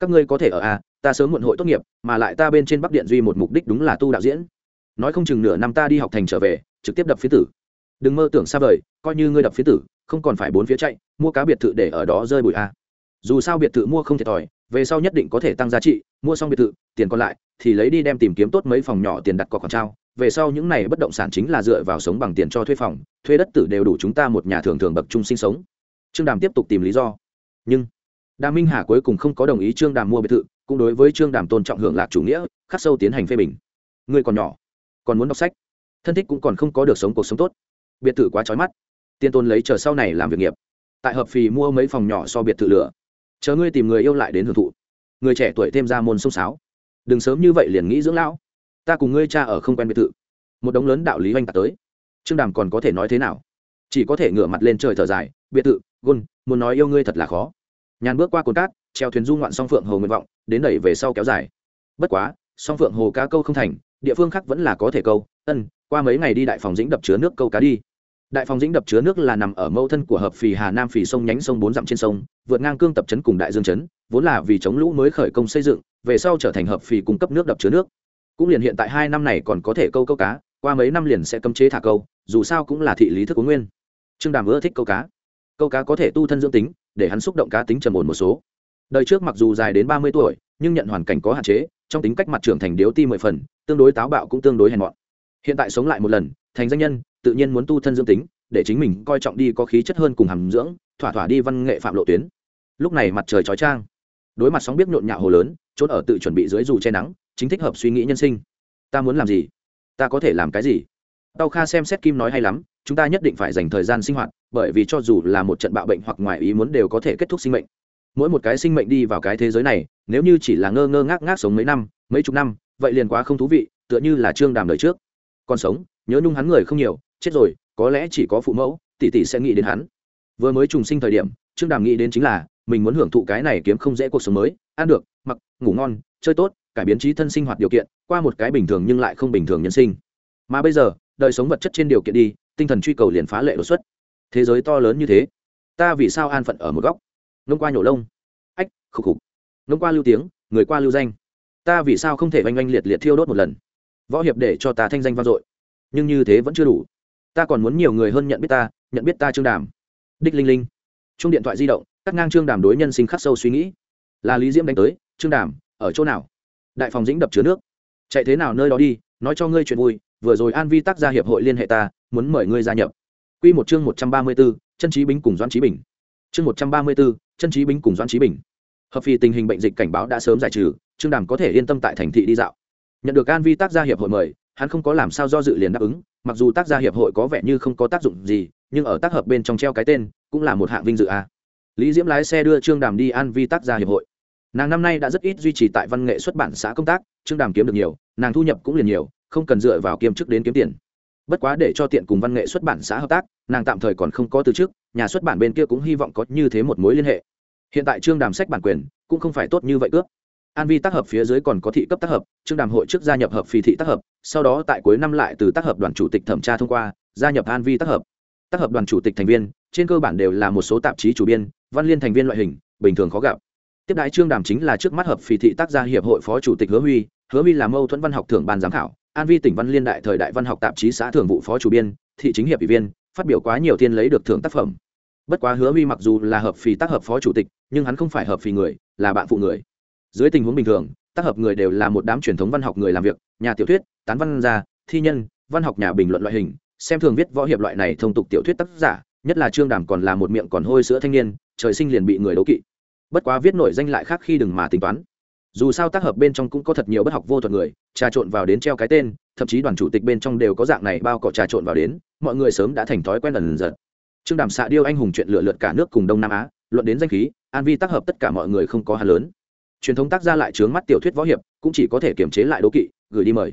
Các ngươi có thể ở à ta sớm muộn hội tốt nghiệp, mà lại ta bên trên bắc điện duy một mục đích đúng là tu đạo diễn. Nói không chừng nửa năm ta đi học thành trở về, trực tiếp đập phía tử. Đừng mơ tưởng xa vời, coi như ngươi đập phía tử, không còn phải bốn phía chạy, mua cá biệt thự để ở đó rơi bụi à. Dù sao biệt thự mua không thiệt thòi, về sau nhất định có thể tăng giá trị, mua xong biệt thự, tiền còn lại, thì lấy đi đem tìm kiếm tốt mấy phòng nhỏ tiền đặt cọc còn trao. Về sau những này bất động sản chính là dựa vào sống bằng tiền cho thuê phòng, thuê đất tử đều đủ chúng ta một nhà thường thường bậc chung sinh sống. Trương đàm tiếp tục tìm lý do. Nhưng đàm minh hà cuối cùng không có đồng ý trương đàm mua biệt thự, cũng đối với trương đàm tôn trọng hưởng lạc chủ nghĩa, khắc sâu tiến hành phê bình. Ngươi còn nhỏ, còn muốn đọc sách, thân thích cũng còn không có được sống cuộc sống tốt. Biệt thự quá trói mắt tiên tôn lấy chờ sau này làm việc nghiệp. Tại hợp phì mua mấy phòng nhỏ so biệt thự lửa, chờ ngươi tìm người yêu lại đến hưởng thụ. Người trẻ tuổi thêm ra môn sông sáo. Đừng sớm như vậy liền nghĩ dưỡng lão, ta cùng ngươi cha ở không quen biệt thự. Một đống lớn đạo lý oanh tạc tới. Trương đàm còn có thể nói thế nào? Chỉ có thể ngửa mặt lên trời thở dài, biệt thự, gôn, muốn nói yêu ngươi thật là khó nhàn bước qua cồn cát, treo thuyền du ngoạn song phượng hồ nguyện vọng, đến đẩy về sau kéo dài. Bất quá, song phượng hồ cá câu không thành, địa phương khác vẫn là có thể câu. Ân, qua mấy ngày đi đại phòng dĩnh đập chứa nước câu cá đi. Đại phòng dĩnh đập chứa nước là nằm ở mâu thân của hợp phì hà nam phì sông nhánh sông bốn dặm trên sông, vượt ngang cương tập trấn cùng đại dương trấn vốn là vì chống lũ mới khởi công xây dựng, về sau trở thành hợp phì cung cấp nước đập chứa nước. Cũng liền hiện tại hai năm này còn có thể câu câu cá, qua mấy năm liền sẽ cấm chế thả câu, dù sao cũng là thị lý thức uống nguyên. Trương đàm ưa thích câu cá. Câu cá có thể tu thân dưỡng tính để hắn xúc động cá tính trầm ổn một số. Đời trước mặc dù dài đến ba mươi tuổi, nhưng nhận hoàn cảnh có hạn chế, trong tính cách mặt trưởng thành điếu ti mười phần, tương đối táo bạo cũng tương đối hèn mọn. Hiện tại sống lại một lần, thành danh nhân, tự nhiên muốn tu thân dưỡng tính, để chính mình coi trọng đi có khí chất hơn cùng hàm dưỡng, thỏa thỏa đi văn nghệ phạm lộ tuyến. Lúc này mặt trời chói trang đối mặt sóng biết nhộn nhạo hồ lớn trốn ở tự chuẩn bị dưới dù che nắng, chính thích hợp suy nghĩ nhân sinh. Ta muốn làm gì? Ta có thể làm cái gì? Tao kha xem xét kim nói hay lắm chúng ta nhất định phải dành thời gian sinh hoạt, bởi vì cho dù là một trận bạo bệnh hoặc ngoài ý muốn đều có thể kết thúc sinh mệnh. Mỗi một cái sinh mệnh đi vào cái thế giới này, nếu như chỉ là ngơ ngơ ngác ngác sống mấy năm, mấy chục năm, vậy liền quá không thú vị, tựa như là trương đàm đời trước. Còn sống, nhớ nhung hắn người không nhiều, chết rồi, có lẽ chỉ có phụ mẫu, tỷ tỷ sẽ nghĩ đến hắn. Vừa mới trùng sinh thời điểm, trương đàm nghĩ đến chính là, mình muốn hưởng thụ cái này kiếm không dễ cuộc sống mới, ăn được, mặc, ngủ ngon, chơi tốt, cải biến trí thân sinh hoạt điều kiện, qua một cái bình thường nhưng lại không bình thường nhân sinh. Mà bây giờ, đời sống vật chất trên điều kiện đi tinh thần truy cầu liền phá lệ đột xuất. Thế giới to lớn như thế, ta vì sao an phận ở một góc? Ngông qua nhổ lông. Ách, khục khục. Ngông qua lưu tiếng, người qua lưu danh. Ta vì sao không thể oanh oanh liệt liệt thiêu đốt một lần? Võ hiệp để cho ta thanh danh vang dội. Nhưng như thế vẫn chưa đủ. Ta còn muốn nhiều người hơn nhận biết ta, nhận biết ta trương đàm. Đích linh linh. Chung điện thoại di động, cắt ngang trương đàm đối nhân sinh khắc sâu suy nghĩ. Là lý diễm đánh tới, trương đàm, ở chỗ nào? Đại phòng dĩnh đập chứa nước. Chạy thế nào nơi đó đi, nói cho ngươi chuyện vui, vừa rồi an vi tác gia hiệp hội liên hệ ta muốn mời ngươi gia nhập Quy một chương một trăm ba mươi 134, chân trí bính cùng doãn trí bình. Chương một trăm ba mươi 134, chân trí bính cùng doãn trí bình. Hợp vì tình hình bệnh dịch cảnh báo đã sớm giải trừ, Trương Đàm có thể yên tâm tại thành thị đi dạo. Nhận được An Vi tác gia hiệp hội mời, hắn không có làm sao do dự liền đáp ứng, mặc dù tác gia hiệp hội có vẻ như không có tác dụng gì, nhưng ở tác hợp bên trong treo cái tên, cũng là một hạng vinh dự a. Lý Diễm lái xe đưa Trương Đàm đi An Vi tác gia hiệp hội. Nàng năm nay đã rất ít duy trì tại văn nghệ xuất bản xã công tác, Trương Đàm kiếm được nhiều, nàng thu nhập cũng liền nhiều, không cần dựa vào kiêm chức đến kiếm tiền bất quá để cho tiện cùng văn nghệ xuất bản xã hợp tác, nàng tạm thời còn không có từ chức, nhà xuất bản bên kia cũng hy vọng có như thế một mối liên hệ. Hiện tại trương đàm sách bản quyền, cũng không phải tốt như vậy cướp. An vi tác hợp phía dưới còn có thị cấp tác hợp, trương đàm hội trước gia nhập hợp phi thị tác hợp, sau đó tại cuối năm lại từ tác hợp đoàn chủ tịch thẩm tra thông qua, gia nhập an vi tác hợp. Tác hợp đoàn chủ tịch thành viên, trên cơ bản đều là một số tạp chí chủ biên, văn liên thành viên loại hình, bình thường khó gặp. Tiếp đại trương đàm chính là trước mắt hợp phi thị tác gia hiệp hội phó chủ tịch hứa huy hứa huy là mâu thuẫn văn học thưởng ban giám khảo an vi tỉnh văn liên đại thời đại văn học tạp chí xã thường vụ phó chủ biên, thị chính hiệp ủy viên, phát biểu quá nhiều thiên lấy được thưởng tác phẩm. Bất quá hứa huy mặc dù là hợp phì tác hợp phó chủ tịch, nhưng hắn không phải hợp phì người, là bạn phụ người. Dưới tình huống bình thường, tác hợp người đều là một đám truyền thống văn học người làm việc, nhà tiểu thuyết, tán văn gia, thi nhân, văn học nhà bình luận loại hình, xem thường viết võ hiệp loại này thông tục tiểu thuyết tác giả, nhất là trương đàm còn là một miệng còn hôi sữa thanh niên, trời sinh liền bị người đấu kỵ. Bất quá viết nổi danh lại khác khi đừng mà tính toán dù sao tác hợp bên trong cũng có thật nhiều bất học vô thuật người, trà trộn vào đến treo cái tên, thậm chí đoàn chủ tịch bên trong đều có dạng này bao cọ trà trộn vào đến, mọi người sớm đã thành thói quen lần giật. Trương đàm xạ điêu anh hùng chuyện lựa lượt cả nước cùng đông nam á, luận đến danh khí, an vi tác hợp tất cả mọi người không có hà lớn. Truyền thống tác gia lại trướng mắt tiểu thuyết võ hiệp, cũng chỉ có thể kiềm chế lại đố kỵ, gửi đi mời.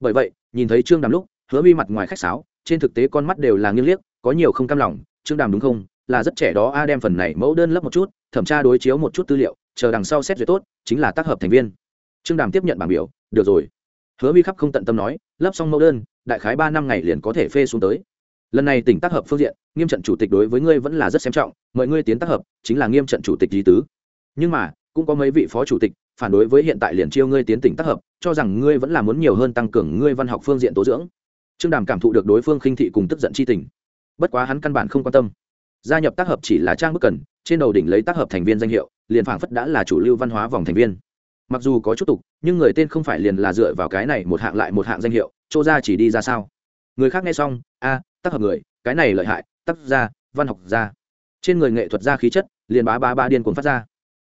Bởi vậy, nhìn thấy trương đàm lúc, hứa vi mặt ngoài khách sáo, trên thực tế con mắt đều là nghiêng liếc, có nhiều không cam lòng, trương đàm đúng không? Là rất trẻ đó a, đem phần này mẫu đơn lấp một chút, thẩm tra đối chiếu một chút tư liệu, chờ đằng sau xét duyệt tốt chính là tác hợp thành viên. Trương đàm tiếp nhận bảng biểu, được rồi. Hứa vi khắp không tận tâm nói, lấp xong mẫu đơn, đại khái ba năm ngày liền có thể phê xuống tới. Lần này tỉnh tác hợp phương diện, nghiêm trận chủ tịch đối với ngươi vẫn là rất xem trọng, mời ngươi tiến tác hợp, chính là nghiêm trận chủ tịch lý tứ. Nhưng mà, cũng có mấy vị phó chủ tịch phản đối với hiện tại liền chiêu ngươi tiến tỉnh tác hợp, cho rằng ngươi vẫn là muốn nhiều hơn tăng cường ngươi văn học phương diện tố dưỡng. Trương đàm cảm thụ được đối phương khinh thị cùng tức giận chi tình. Bất quá hắn căn bản không quan tâm. Gia nhập tác hợp chỉ là trang bức cần, trên đầu đỉnh lấy tác hợp thành viên danh hiệu liền phảng phất đã là chủ lưu văn hóa vòng thành viên. Mặc dù có chút tục, nhưng người tên không phải liền là dựa vào cái này một hạng lại một hạng danh hiệu chỗ ra chỉ đi ra sao? Người khác nghe xong, a, tác hợp người, cái này lợi hại, tác gia, văn học gia. Trên người nghệ thuật gia khí chất, liền bá bá ba điên cuồng phát ra.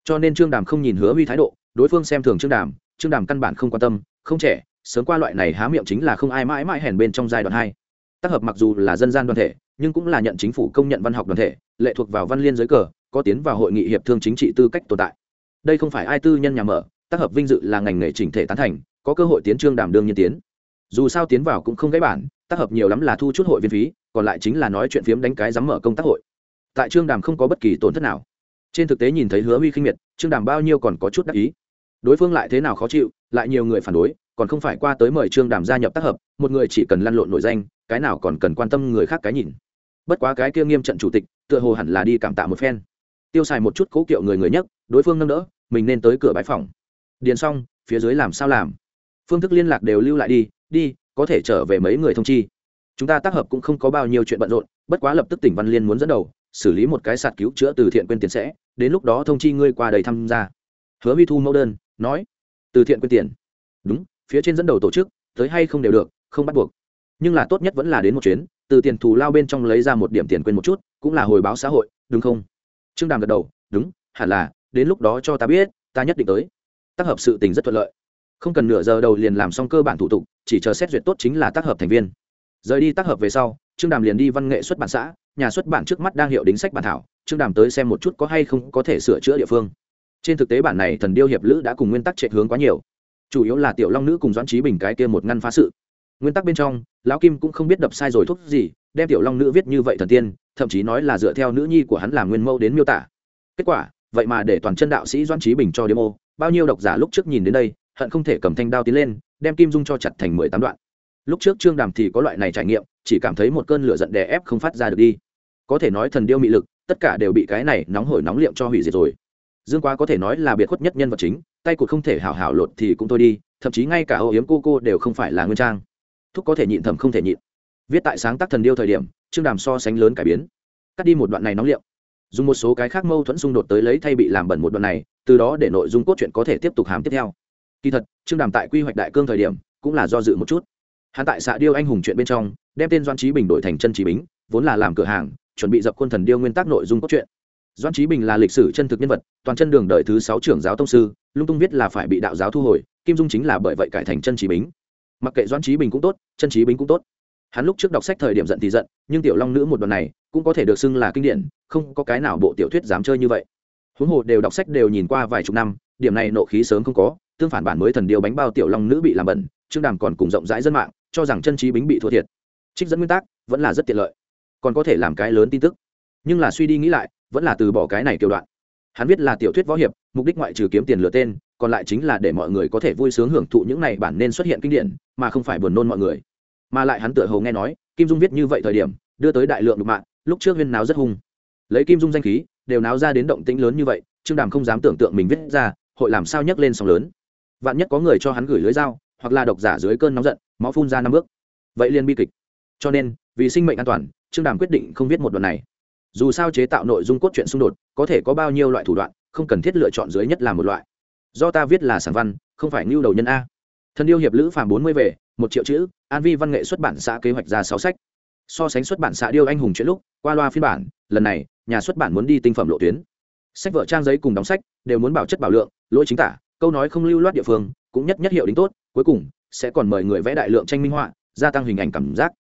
Cho nên trương đàm không nhìn hứa huy thái độ, đối phương xem thường trương đàm trương đàm căn bản không quan tâm, không trẻ, sớm qua loại này há miệng chính là không ai mãi mãi hèn bên trong giai đoạn hai. Tác hợp mặc dù là dân gian đoàn thể, nhưng cũng là nhận chính phủ công nhận văn học đoàn thể, lệ thuộc vào văn liên giới cờ có tiến vào hội nghị hiệp thương chính trị tư cách tồn tại. Đây không phải ai tư nhân nhà mở, tác hợp vinh dự là ngành nghề chỉnh thể tán thành, có cơ hội tiến trương đảm đương nhiên tiến. Dù sao tiến vào cũng không gãy bản, tác hợp nhiều lắm là thu chút hội viên phí, còn lại chính là nói chuyện phiếm đánh cái dám mở công tác hội. Tại trương đàm không có bất kỳ tổn thất nào. Trên thực tế nhìn thấy hứa huy khinh miệt, trương đàm bao nhiêu còn có chút đắc ý. Đối phương lại thế nào khó chịu, lại nhiều người phản đối, còn không phải qua tới mời trương đàm gia nhập tác hợp, một người chỉ cần lăn lộn nội danh, cái nào còn cần quan tâm người khác cái nhìn. Bất quá cái kia nghiêm trận chủ tịch, tựa hồ hẳn là đi cảm tạ một phen tiêu xài một chút cố kiệu người người nhất, đối phương nâng đỡ, mình nên tới cửa bãi phòng điền xong, phía dưới làm sao làm? Phương thức liên lạc đều lưu lại đi đi, có thể trở về mấy người thông chi. Chúng ta tác hợp cũng không có bao nhiêu chuyện bận rộn, bất quá lập tức tỉnh văn liên muốn dẫn đầu, xử lý một cái sạt cứu chữa từ thiện quyên tiền sẽ, đến lúc đó thông chi ngươi qua đầy tham gia. Hứa vi thu mẫu đơn, nói, từ thiện quyên tiền. Đúng, phía trên dẫn đầu tổ chức, tới hay không đều được, không bắt buộc. Nhưng là tốt nhất vẫn là đến một chuyến, từ tiền thù lao bên trong lấy ra một điểm tiền quên một chút, cũng là hồi báo xã hội, đúng không? Trương đàm gật đầu, đúng, hẳn là, đến lúc đó cho ta biết, ta nhất định tới. Tác hợp sự tình rất thuận lợi. Không cần nửa giờ đầu liền làm xong cơ bản thủ tục, chỉ chờ xét duyệt tốt chính là tác hợp thành viên. Rời đi tác hợp về sau, trương đàm liền đi văn nghệ xuất bản xã, nhà xuất bản trước mắt đang hiệu đính sách bản thảo, trương đàm tới xem một chút có hay không có thể sửa chữa địa phương. Trên thực tế bản này thần điêu hiệp lữ đã cùng nguyên tắc chạy hướng quá nhiều. Chủ yếu là tiểu long nữ cùng doãn trí bình cái kia một ngăn phá sự. Nguyên tắc bên trong, lão kim cũng không biết đập sai rồi thuốc gì đem tiểu long nữ viết như vậy thần tiên, thậm chí nói là dựa theo nữ nhi của hắn làm nguyên mẫu đến miêu tả. Kết quả, vậy mà để toàn chân đạo sĩ doãn trí bình cho demo bao nhiêu độc giả lúc trước nhìn đến đây, hận không thể cầm thanh đao tiến lên, đem kim dung cho chặt thành mười tám đoạn. Lúc trước trương đàm thì có loại này trải nghiệm, chỉ cảm thấy một cơn lửa giận đè ép không phát ra được đi. Có thể nói thần điêu mị lực, tất cả đều bị cái này nóng hổi nóng liệm cho hủy diệt rồi. Dương quá có thể nói là biệt khuất nhất nhân vật chính, tay cụt không thể hảo hảo lột thì cũng thôi đi, thậm chí ngay cả âu yếm cô cô đều không phải là nguyên trang. Thúc có thể nhịn thầm không thể nhịn viết tại sáng tác thần điêu thời điểm, trương đàm so sánh lớn cải biến. Cắt đi một đoạn này nóng liệu. Dùng một số cái khác mâu thuẫn xung đột tới lấy thay bị làm bẩn một đoạn này, từ đó để nội dung cốt truyện có thể tiếp tục hàm tiếp theo. Kỳ thật, trương đàm tại quy hoạch đại cương thời điểm, cũng là do dự một chút. Hắn tại xã điêu anh hùng chuyện bên trong, đem tên doan trí bình đổi thành chân trí bính, vốn là làm cửa hàng, chuẩn bị dập quân thần điêu nguyên tắc nội dung cốt truyện. Doan trí bình là lịch sử chân thực nhân vật, toàn chân đường đời thứ sáu trưởng giáo tông sư, lung tung viết là phải bị đạo giáo thu hồi, kim dung chính là bởi vậy cải thành chân trí bính. Mặc kệ doan trí bình cũng tốt, chân trí bính cũng tốt hắn lúc trước đọc sách thời điểm giận thì giận, nhưng tiểu long nữ một đoạn này cũng có thể được xưng là kinh điển, không có cái nào bộ tiểu thuyết dám chơi như vậy. Huống hồ đều đọc sách đều nhìn qua vài chục năm, điểm này nộ khí sớm không có, tương phản bản mới thần điêu bánh bao tiểu long nữ bị làm bẩn, trương đàm còn cùng rộng rãi dân mạng, cho rằng chân trí bính bị thua thiệt. Trích dẫn nguyên tắc, vẫn là rất tiện lợi. Còn có thể làm cái lớn tin tức. Nhưng là suy đi nghĩ lại, vẫn là từ bỏ cái này kiểu đoạn. Hắn biết là tiểu thuyết võ hiệp, mục đích ngoại trừ kiếm tiền lừa tên, còn lại chính là để mọi người có thể vui sướng hưởng thụ những này bản nên xuất hiện kinh điển, mà không phải buồn nôn mọi người mà lại hắn tựa hồ nghe nói, kim dung viết như vậy thời điểm, đưa tới đại lượng đục mạng, lúc trước viên náo rất hung. Lấy kim dung danh khí, đều náo ra đến động tĩnh lớn như vậy, trương đàm không dám tưởng tượng mình viết ra, hội làm sao nhấc lên sóng lớn. Vạn nhất có người cho hắn gửi lưới dao, hoặc là độc giả dưới cơn nóng giận, máu phun ra năm bước. Vậy liền bi kịch. Cho nên, vì sinh mệnh an toàn, trương đàm quyết định không viết một đoạn này. Dù sao chế tạo nội dung cốt truyện xung đột, có thể có bao nhiêu loại thủ đoạn, không cần thiết lựa chọn dưới nhất là một loại. Do ta viết là sản văn, không phải ngưu đầu nhân a. Thân yêu hiệp lữ phàm bốn mươi về, một triệu chữ an vi văn nghệ xuất bản xã kế hoạch ra sáu sách. So sánh xuất bản xã điêu anh hùng chuyện lúc, qua loa phiên bản, lần này, nhà xuất bản muốn đi tinh phẩm lộ tuyến. Sách vợ trang giấy cùng đóng sách đều muốn bảo chất bảo lượng, lỗi chính tả, câu nói không lưu loát địa phương, cũng nhất nhất hiệu đính tốt, cuối cùng, sẽ còn mời người vẽ đại lượng tranh minh họa, gia tăng hình ảnh cảm giác.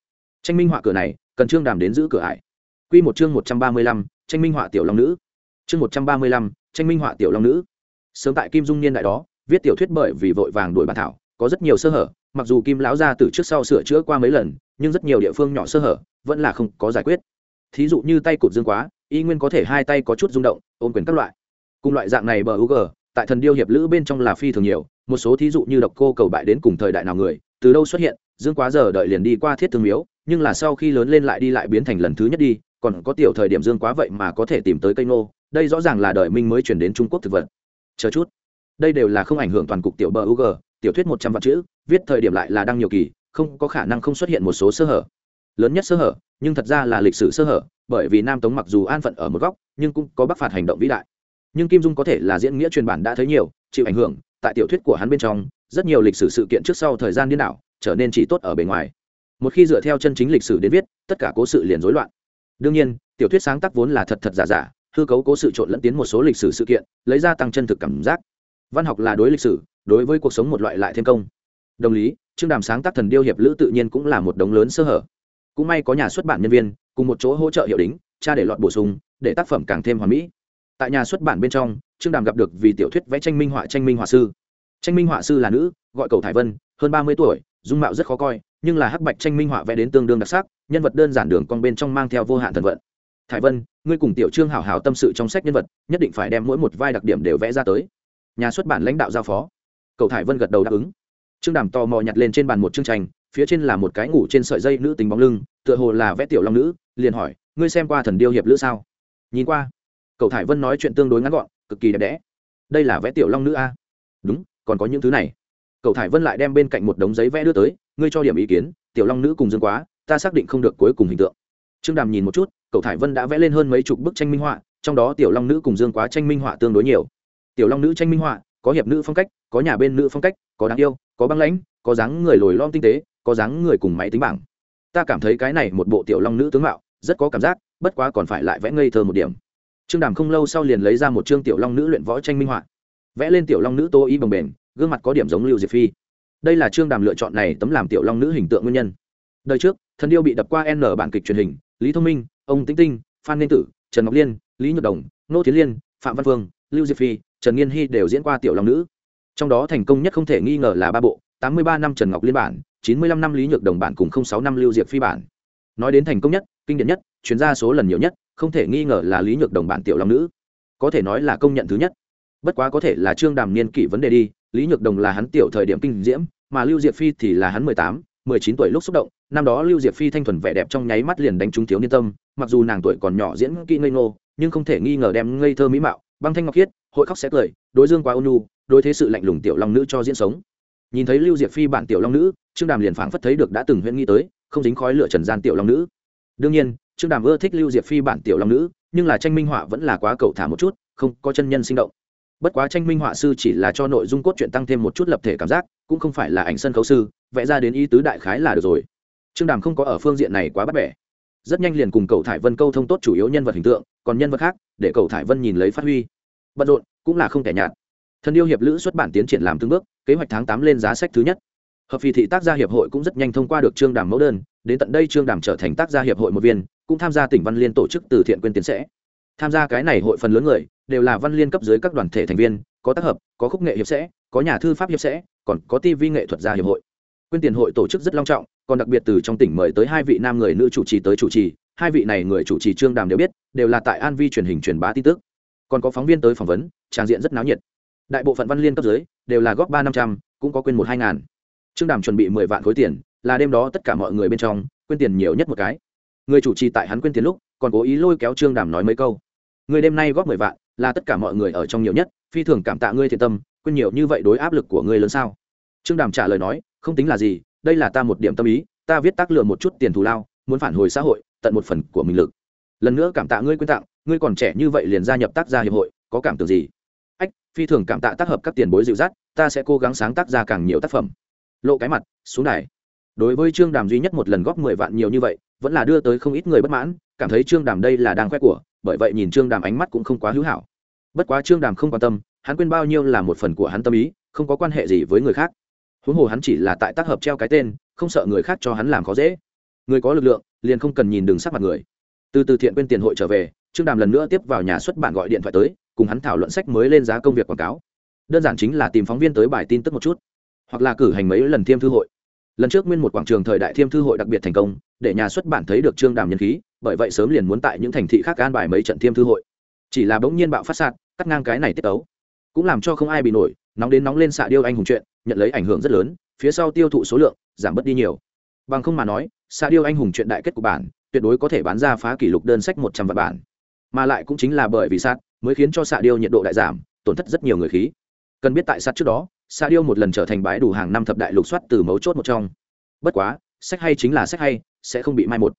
Tranh minh họa cửa này, cần trương đàm đến giữ cửa ải. Q một chương một trăm ba mươi lăm, tranh minh họa tiểu long nữ. Chương một trăm ba mươi lăm, tranh minh họa tiểu long nữ. Sớm tại kim dung niên đại đó, viết tiểu thuyết bởi vì vội vàng đuổi bản thảo có rất nhiều sơ hở, mặc dù kim lão ra từ trước sau sửa chữa qua mấy lần, nhưng rất nhiều địa phương nhỏ sơ hở vẫn là không có giải quyết. Thí dụ như tay cụt dương quá, y nguyên có thể hai tay có chút rung động, ôm quyền các loại. Cùng loại dạng này bờ u g tại thần điêu hiệp lữ bên trong là phi thường nhiều, một số thí dụ như độc cô cầu bại đến cùng thời đại nào người, từ đâu xuất hiện, dương quá giờ đợi liền đi qua thiết thương miếu, nhưng là sau khi lớn lên lại đi lại biến thành lần thứ nhất đi, còn có tiểu thời điểm dương quá vậy mà có thể tìm tới cây nô đây rõ ràng là đời minh mới chuyển đến trung quốc thực vật. Chờ chút. Đây đều là không ảnh hưởng toàn cục tiểu bờ ug tiểu thuyết một trăm vạn chữ, viết thời điểm lại là đăng nhiều kỳ, không có khả năng không xuất hiện một số sơ hở. Lớn nhất sơ hở, nhưng thật ra là lịch sử sơ hở, bởi vì nam tống mặc dù an phận ở một góc, nhưng cũng có bắc phạt hành động vĩ đại. Nhưng kim dung có thể là diễn nghĩa truyền bản đã thấy nhiều, chịu ảnh hưởng, tại tiểu thuyết của hắn bên trong, rất nhiều lịch sử sự kiện trước sau thời gian điên đảo, trở nên chỉ tốt ở bề ngoài. Một khi dựa theo chân chính lịch sử đến viết, tất cả cố sự liền rối loạn. Đương nhiên, tiểu thuyết sáng tác vốn là thật thật giả giả, hư cấu cố sự trộn lẫn tiến một số lịch sử sự kiện, lấy ra tăng chân thực cảm giác. Văn học là đối lịch sử đối với cuộc sống một loại lại thêm công. Đồng lý, trương đàm sáng tác thần điêu hiệp lữ tự nhiên cũng là một đống lớn sơ hở. Cũng may có nhà xuất bản nhân viên, cùng một chỗ hỗ trợ hiệu đính cha để lọt bổ sung, để tác phẩm càng thêm hoàn mỹ. Tại nhà xuất bản bên trong, trương đàm gặp được vì tiểu thuyết vẽ tranh minh họa tranh minh họa sư. Tranh minh họa sư là nữ, gọi cầu thải vân, hơn ba mươi tuổi, dung mạo rất khó coi, nhưng là hắc bạch tranh minh họa vẽ đến tương đương đặc sắc, nhân vật đơn giản đường con bên trong mang theo vô hạn thần vận. Thải vân, ngươi cùng tiểu trương hảo hảo tâm sự trong sách nhân vật, nhất định phải đem mỗi một vai đặc điểm đều vẽ ra tới. Nhà xuất bản lãnh đạo giao phó cậu thải vân gật đầu đáp ứng. Trương đàm tò mò nhặt lên trên bàn một chương tranh, phía trên là một cái ngủ trên sợi dây nữ tính bóng lưng, tựa hồ là vẽ tiểu long nữ, liền hỏi, ngươi xem qua thần điêu hiệp lữ sao? Nhìn qua. Cậu thải vân nói chuyện tương đối ngắn gọn, cực kỳ đẹp đẽ. Đây là vẽ tiểu long nữ a? Đúng, còn có những thứ này. Cậu thải vân lại đem bên cạnh một đống giấy vẽ đưa tới, ngươi cho điểm ý kiến, tiểu long nữ cùng dương quá, ta xác định không được cuối cùng hình tượng. Trương đàm nhìn một chút cậu thải vân đã vẽ lên hơn mấy chục bức tranh minh họa, trong đó tiểu long nữ cùng dương quá tranh minh họa tương đối nhiều. Tiểu long nữ tranh minh họa có hiệp nữ phong cách, có nhà bên nữ phong cách, có đáng yêu, có băng lãnh, có dáng người lồi lom tinh tế, có dáng người cùng máy tính bảng. Ta cảm thấy cái này một bộ tiểu long nữ tướng mạo, rất có cảm giác, bất quá còn phải lại vẽ ngây thơ một điểm. Trương đàm không lâu sau liền lấy ra một chương tiểu long nữ luyện võ tranh minh họa. Vẽ lên tiểu long nữ tô y bồng bềnh, gương mặt có điểm giống lưu diệp phi. Đây là trương đàm lựa chọn này tấm làm tiểu long nữ hình tượng nguyên nhân. Đời trước thần điêu bị đập qua n bản kịch truyền hình, lý thông minh, ông tĩnh tinh, phan nên tử, trần ngọc liên, lý nhược đồng, nô tiến liên, phạm văn phương, lưu diệp phi trần nghiên hy đều diễn qua tiểu long nữ. Trong đó thành công nhất không thể nghi ngờ là ba bộ, tám mươi ba năm trần ngọc liên bản, chín mươi lăm năm lý nhược đồng bản cùng sáu năm lưu diệp phi bản. Nói đến thành công nhất, kinh điển nhất, chuyên gia số lần nhiều nhất, không thể nghi ngờ là lý nhược đồng bản tiểu long nữ. Có thể nói là công nhận thứ nhất. Bất quá có thể là trương đàm niên kỷ vấn đề đi, lý nhược đồng là hắn tiểu thời điểm kinh diễm, mà lưu diệp phi thì là hắn mười tám, mười chín tuổi lúc xúc động, năm đó lưu diệp phi thanh thuần vẻ đẹp trong nháy mắt liền đánh trúng thiếu niên tâm, mặc dù nàng tuổi còn nhỏ diễn kỹ ngây ngô, nhưng không thể nghi ngờ đem ngây thơ mỹ mạo, băng thanh ngọc khiết hội khóc sẽ cười, đối dương quá ônu đối thế sự lạnh lùng tiểu long nữ cho diễn sống. Nhìn thấy lưu diệp phi bản tiểu long nữ, trương đàm liền phảng phất thấy được đã từng huyễn nghĩ tới, không dính khói lửa trần gian tiểu long nữ. Đương nhiên, trương đàm ưa thích lưu diệp phi bản tiểu long nữ, nhưng là tranh minh họa vẫn là quá cầu thả một chút, không có chân nhân sinh động. Bất quá tranh minh họa sư chỉ là cho nội dung cốt truyện tăng thêm một chút lập thể cảm giác, cũng không phải là ảnh sân khấu sư, vẽ ra đến ý tứ đại khái là được rồi. Trương đàm không có ở phương diện này quá bắt bẻ. Rất nhanh liền cùng cầu thải vân câu thông tốt chủ yếu nhân vật hình tượng, còn nhân vật khác, để cầu thải vân nhìn lấy phát huy bận rộn, cũng là không thể nhạt. Thần yêu hiệp lữ xuất bản tiến triển làm từng bước, kế hoạch tháng tám lên giá sách thứ nhất. Hợp phì thị tác gia hiệp hội cũng rất nhanh thông qua được trương đàm mẫu đơn, đến tận đây trương đàm trở thành tác gia hiệp hội một viên, cũng tham gia tỉnh văn liên tổ chức từ thiện quyên tiến sẽ. Tham gia cái này hội phần lớn người, đều là văn liên cấp dưới các đoàn thể thành viên, có tác hợp, có khúc nghệ hiệp sẽ, có nhà thư pháp hiệp sẽ, còn có tv nghệ thuật gia hiệp hội. Quyên tiền hội tổ chức rất long trọng, còn đặc biệt từ trong tỉnh mời tới hai vị nam người nữ chủ trì tới chủ trì, hai vị này người chủ trì trương đàm đều biết, đều là tại an vi truyền hình truyền bá tin tức còn có phóng viên tới phỏng vấn, tràng diện rất náo nhiệt. Đại bộ phận văn liên cấp dưới đều là góp ba năm trăm, cũng có quên một hai ngàn. Trương đàm chuẩn bị mười vạn khối tiền, là đêm đó tất cả mọi người bên trong, quên tiền nhiều nhất một cái. Người chủ trì tại hắn quên tiền lúc, còn cố ý lôi kéo trương đàm nói mấy câu. Người đêm nay góp mười vạn, là tất cả mọi người ở trong nhiều nhất, phi thường cảm tạ ngươi thiện tâm, quên nhiều như vậy đối áp lực của ngươi lớn sao? Trương đàm trả lời nói, không tính là gì, đây là ta một điểm tâm ý, ta viết tác lựa một chút tiền thù lao, muốn phản hồi xã hội, tận một phần của mình lực. Lần nữa cảm tạ ngươi quyên tặng ngươi còn trẻ như vậy liền gia nhập tác gia hiệp hội, có cảm tưởng gì? Ách, phi thường cảm tạ tác hợp các tiền bối dịu dắt, ta sẽ cố gắng sáng tác ra càng nhiều tác phẩm. Lộ cái mặt, xuống đài. Đối với trương đàm duy nhất một lần góp mười vạn nhiều như vậy, vẫn là đưa tới không ít người bất mãn, cảm thấy trương đàm đây là đang khoe của, bởi vậy nhìn trương đàm ánh mắt cũng không quá hữu hảo. Bất quá trương đàm không quan tâm, hắn quên bao nhiêu là một phần của hắn tâm ý, không có quan hệ gì với người khác. Huống hồ hắn chỉ là tại tác hợp treo cái tên, không sợ người khác cho hắn làm khó dễ. Người có lực lượng, liền không cần nhìn đường sắc mặt người. Từ từ thiện quên tiền hội trở về trương đàm lần nữa tiếp vào nhà xuất bản gọi điện thoại tới, cùng hắn thảo luận sách mới lên giá công việc quảng cáo. Đơn giản chính là tìm phóng viên tới bài tin tức một chút, hoặc là cử hành mấy lần thiêm thư hội. Lần trước nguyên một quảng trường thời đại thiêm thư hội đặc biệt thành công, để nhà xuất bản thấy được trương đàm nhân khí, bởi vậy sớm liền muốn tại những thành thị khác an bài mấy trận thiêm thư hội. Chỉ là bỗng nhiên bạo phát sạt, cắt ngang cái này tiết tấu, cũng làm cho không ai bị nổi, nóng đến nóng lên xạ điêu anh hùng chuyện, nhận lấy ảnh hưởng rất lớn, phía sau tiêu thụ số lượng, giảm bớt đi nhiều. Bằng không mà nói, xạ điêu anh hùng chuyện đại kết của bản, tuyệt đối có thể bán ra phá kỷ lục đơn sách một trăm vạn bản mà lại cũng chính là bởi vì sát mới khiến cho xạ điêu nhiệt độ đại giảm, tổn thất rất nhiều người khí. Cần biết tại sát trước đó xạ điêu một lần trở thành bãi đủ hàng năm thập đại lục soát từ mấu chốt một trong. Bất quá, sách hay chính là sách hay, sẽ không bị mai một.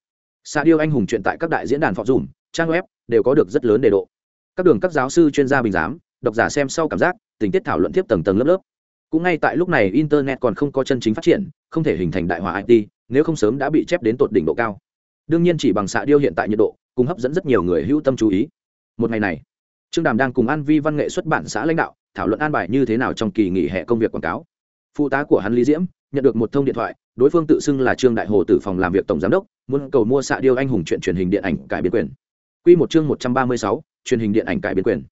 Xạ điêu anh hùng chuyện tại các đại diễn đàn phọ dùm, trang web đều có được rất lớn đề độ. Các đường các giáo sư chuyên gia bình giám, độc giả xem sau cảm giác, tình tiết thảo luận tiếp tầng tầng lớp lớp. Cũng ngay tại lúc này internet còn không có chân chính phát triển, không thể hình thành đại hòa it nếu không sớm đã bị chép đến tột đỉnh độ cao. Đương nhiên chỉ bằng xạ điêu hiện tại nhiệt độ cùng hấp dẫn rất nhiều người hữu tâm chú ý. Một ngày này, trương đàm đang cùng an vi văn nghệ xuất bản xã lãnh đạo thảo luận an bài như thế nào trong kỳ nghỉ hè công việc quảng cáo. Phụ tá của hắn lý diễm nhận được một thông điện thoại, đối phương tự xưng là trương đại hồ tử phòng làm việc tổng giám đốc, muốn cầu mua xạ điêu anh hùng chuyện truyền hình điện ảnh cải biến quyền. Q một chương một trăm ba mươi sáu, truyền hình điện ảnh cải biến quyền.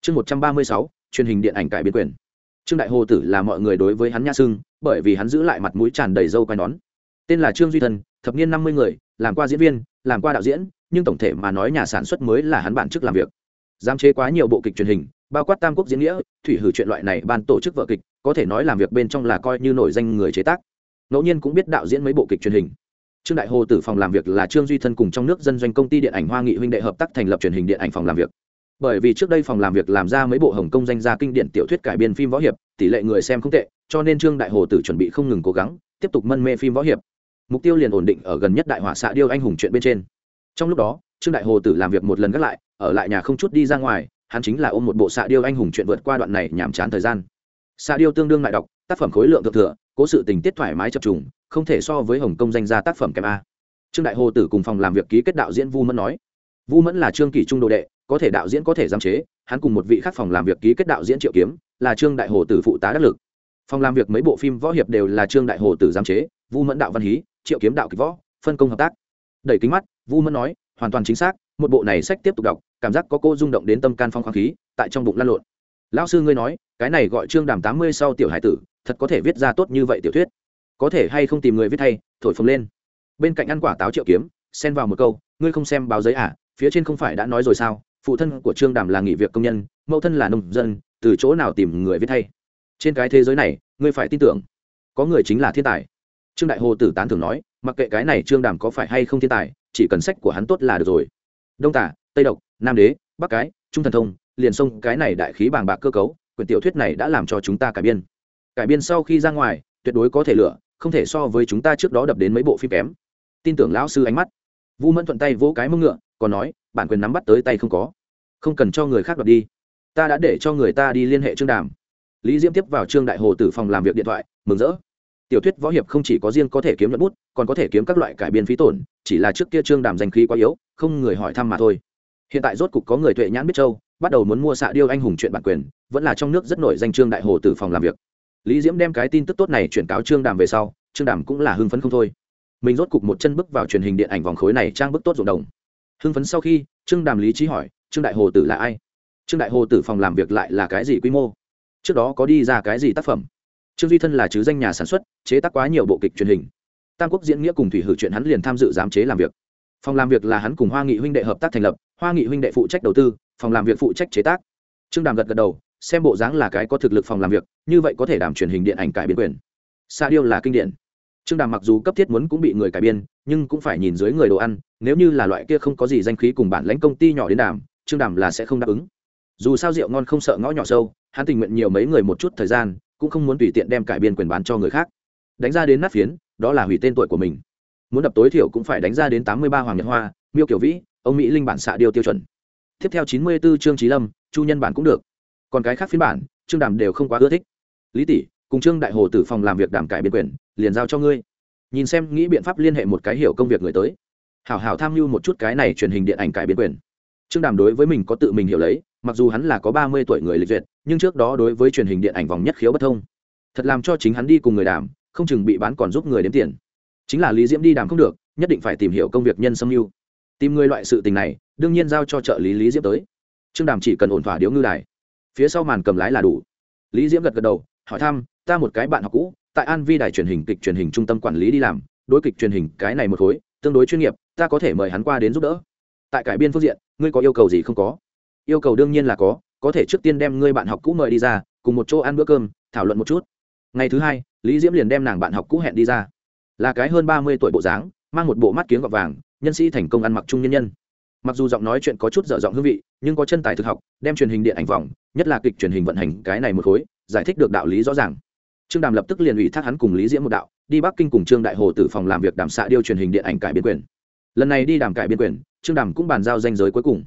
Chương một trăm ba mươi sáu, truyền hình điện ảnh cải biến quyền. Trương đại hồ tử là mọi người đối với hắn nhã sưng, bởi vì hắn giữ lại mặt mũi tràn đầy râu quai nón. Tên là trương duy thân thập niên năm mươi người, làm qua diễn viên, làm qua đạo diễn, nhưng tổng thể mà nói nhà sản xuất mới là hắn bản chức làm việc. Giám chế quá nhiều bộ kịch truyền hình, bao quát tam quốc diễn nghĩa, thủy hử chuyện loại này ban tổ chức vợ kịch, có thể nói làm việc bên trong là coi như nổi danh người chế tác. Ngẫu nhiên cũng biết đạo diễn mấy bộ kịch truyền hình. Trương đại hồ tử phòng làm việc là trương duy thân cùng trong nước dân doanh công ty điện ảnh hoa nghị huynh đệ hợp tác thành lập truyền hình điện ảnh phòng làm việc. Bởi vì trước đây phòng làm việc làm ra mấy bộ hồng công danh gia kinh điển tiểu thuyết cải biên phim võ hiệp, tỷ lệ người xem không tệ, cho nên trương đại hồ tử chuẩn bị không ngừng cố gắng, tiếp tục mân mê phim võ hiệp mục tiêu liền ổn định ở gần nhất đại hỏa xạ điêu anh hùng chuyện bên trên. Trong lúc đó, trương đại hồ tử làm việc một lần gác lại, ở lại nhà không chút đi ra ngoài, hắn chính là ôm một bộ xạ điêu anh hùng chuyện vượt qua đoạn này nhàm chán thời gian. Xạ điêu tương đương lại đọc tác phẩm khối lượng thượng thừa, cố sự tình tiết thoải mái chập trùng, không thể so với hồng công danh gia tác phẩm kèm a. Trương đại hồ tử cùng phòng làm việc ký kết đạo diễn vu mẫn nói, vu mẫn là trương kỷ trung đồ đệ, có thể đạo diễn có thể giám chế, hắn cùng một vị khác phòng làm việc ký kết đạo diễn triệu kiếm, là trương đại hồ tử phụ tá đắc lực. Phòng làm việc mấy bộ phim võ hiệp đều là trương đại hồ tử giám chế, vu mẫn đạo văn hí triệu kiếm đạo kịch võ, phân công hợp tác. Đẩy kính mắt, vu mẫn nói, hoàn toàn chính xác, một bộ này sách tiếp tục đọc, cảm giác có cô rung động đến tâm can phong khoáng khí, tại trong bụng lăn lộn. Lão sư ngươi nói, cái này gọi trương đàm tám mươi sau tiểu hải tử, thật có thể viết ra tốt như vậy tiểu thuyết? Có thể hay không tìm người viết thay, thổi phồng lên. Bên cạnh ăn quả táo triệu kiếm, xen vào một câu, ngươi không xem báo giấy à phía trên không phải đã nói rồi sao, phụ thân của trương đàm là nghỉ việc công nhân, mẫu thân là nông dân, từ chỗ nào tìm người viết thay? Trên cái thế giới này, ngươi phải tin tưởng, có người chính là thiên tài trương đại hồ tử tán thường nói, mặc kệ cái này trương đàm có phải hay không thiên tài, chỉ cần sách của hắn tốt là được rồi. Đông tả, tây độc, nam đế, bắc cái, trung thần thông, liền sông cái này đại khí bàng bạc cơ cấu, quyển tiểu thuyết này đã làm cho chúng ta cải biên. Cải biên sau khi ra ngoài, tuyệt đối có thể lựa, không thể so với chúng ta trước đó đập đến mấy bộ phim kém. Tin tưởng lão sư ánh mắt. Vu mẫn thuận tay vỗ cái mông ngựa, còn nói, bản quyền nắm bắt tới tay không có. Không cần cho người khác đoạt đi. Ta đã để cho người ta đi liên hệ trương đàm. Lý diễm tiếp vào trương đại hồ tử phòng làm việc điện thoại, mừng rỡ tiểu thuyết võ hiệp không chỉ có riêng có thể kiếm nhuận bút, còn có thể kiếm các loại cải biên phí tổn, chỉ là trước kia trương đàm danh khí quá yếu, không người hỏi thăm mà thôi. Hiện tại rốt cục có người tuệ nhãn biết châu, bắt đầu muốn mua xạ điêu anh hùng chuyện bản quyền, vẫn là trong nước rất nổi danh trương đại hồ tử phòng làm việc. Lý diễm đem cái tin tức tốt này chuyển cáo trương đàm về sau, trương đàm cũng là hưng phấn không thôi. Mình rốt cục một chân bước vào truyền hình điện ảnh vòng khối này trang bức tốt ruộng đồng. Hưng phấn sau khi, trương đàm lý trí hỏi, trương đại hồ tử là ai? Trương đại hồ tử phòng làm việc lại là cái gì quy mô? Trước đó có đi ra cái gì tác phẩm? Trương duy thân là chứ danh nhà sản xuất, chế tác quá nhiều bộ kịch truyền hình. Tam quốc diễn nghĩa cùng thủy hử chuyện hắn liền tham dự giám chế làm việc. Phòng làm việc là hắn cùng hoa nghị huynh đệ hợp tác thành lập, hoa nghị huynh đệ phụ trách đầu tư, phòng làm việc phụ trách chế tác. Trương đàm gật gật đầu, xem bộ dáng là cái có thực lực phòng làm việc, như vậy có thể đảm truyền hình điện ảnh cải biến quyền. Sa điêu là kinh điển. Trương đàm mặc dù cấp thiết muốn cũng bị người cải biên, nhưng cũng phải nhìn dưới người đồ ăn, nếu như là loại kia không có gì danh khí cùng bản lãnh công ty nhỏ đến đàm, trương đàm là sẽ không đáp ứng. Dù sao rượu ngon không sợ ngõ nhỏ sâu, hắn tình nguyện nhiều mấy người một chút thời gian cũng không muốn tùy tiện đem cải biên quyền bán cho người khác. Đánh ra đến nát phiến, đó là hủy tên tuổi của mình. Muốn đập tối thiểu cũng phải đánh ra đến tám mươi ba hoàng nhật hoa, miêu kiểu vĩ, ông mỹ linh bản xạ điều tiêu chuẩn. Tiếp theo chín mươi 94 trương trí lâm, chu nhân bản cũng được. Còn cái khác phiên bản, trương đàm đều không quá ưa thích. Lý tỷ, cùng trương đại hồ tử phòng làm việc đảm cải biên quyền, liền giao cho ngươi. Nhìn xem, nghĩ biện pháp liên hệ một cái hiểu công việc người tới. Hảo hảo tham mưu một chút cái này truyền hình điện ảnh cải biên quyền. Trương đàm đối với mình có tự mình hiểu lấy, mặc dù hắn là có ba mươi tuổi người lịch duyệt nhưng trước đó đối với truyền hình điện ảnh vòng nhất khiếu bất thông. Thật làm cho chính hắn đi cùng người đàm, không chừng bị bán còn giúp người đếm tiền. Chính là lý diễm đi đàm không được, nhất định phải tìm hiểu công việc nhân xâm mưu. Tìm người loại sự tình này, đương nhiên giao cho trợ lý lý diễm tới. Trương đàm chỉ cần ổn thỏa điếu ngư đài. Phía sau màn cầm lái là đủ. Lý diễm gật gật đầu, hỏi thăm, ta một cái bạn học cũ, tại an vi đài truyền hình kịch truyền hình trung tâm quản lý đi làm, đối kịch truyền hình cái này một khối, tương đối chuyên nghiệp, ta có thể mời hắn qua đến giúp đỡ. Tại cải biên phương diện, ngươi có yêu cầu gì không có? Yêu cầu đương nhiên là có có thể trước tiên đem ngươi bạn học cũ mời đi ra, cùng một chỗ ăn bữa cơm, thảo luận một chút. Ngày thứ hai, lý diễm liền đem nàng bạn học cũ hẹn đi ra. Là cái hơn ba mươi tuổi bộ dáng, mang một bộ mắt kiếng gọt vàng, nhân sĩ thành công ăn mặc trung nhân nhân. Mặc dù giọng nói chuyện có chút dở giọng hương vị, nhưng có chân tài thực học, đem truyền hình điện ảnh vòng, nhất là kịch truyền hình vận hành cái này một khối, giải thích được đạo lý rõ ràng. Trương đàm lập tức liền ủy thác hắn cùng lý diễm một đạo, đi bắc kinh cùng trương đại hồ tử phòng làm việc đàm xạ điêu truyền hình điện ảnh cải biên quyền. Lần này đi đàm cải biên quyền, trương đàm cũng bàn giao danh giới cuối cùng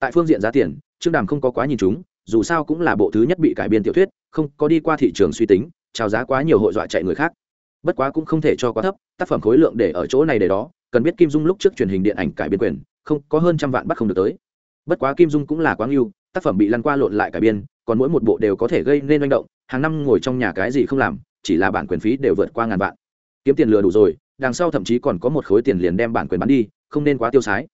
tại phương diện giá tiền, trương đàm không có quá nhìn chúng, dù sao cũng là bộ thứ nhất bị cải biên tiểu thuyết, không có đi qua thị trường suy tính trào giá quá nhiều hội dọa chạy người khác. Bất quá cũng không thể cho quá thấp, tác phẩm khối lượng để ở chỗ này để đó, cần biết kim dung lúc trước truyền hình điện ảnh cải biên quyền, không, có hơn trăm vạn bắt không được tới. Bất quá kim dung cũng là quá ngưu tác phẩm bị lăn qua lộn lại cải biên, còn mỗi một bộ đều có thể gây nên manh động, hàng năm ngồi trong nhà cái gì không làm, chỉ là bản quyền phí đều vượt qua ngàn vạn. Kiếm tiền lừa đủ rồi, đằng sau thậm chí còn có một khối tiền liền đem bản quyền bán đi, không nên quá tiêu sái.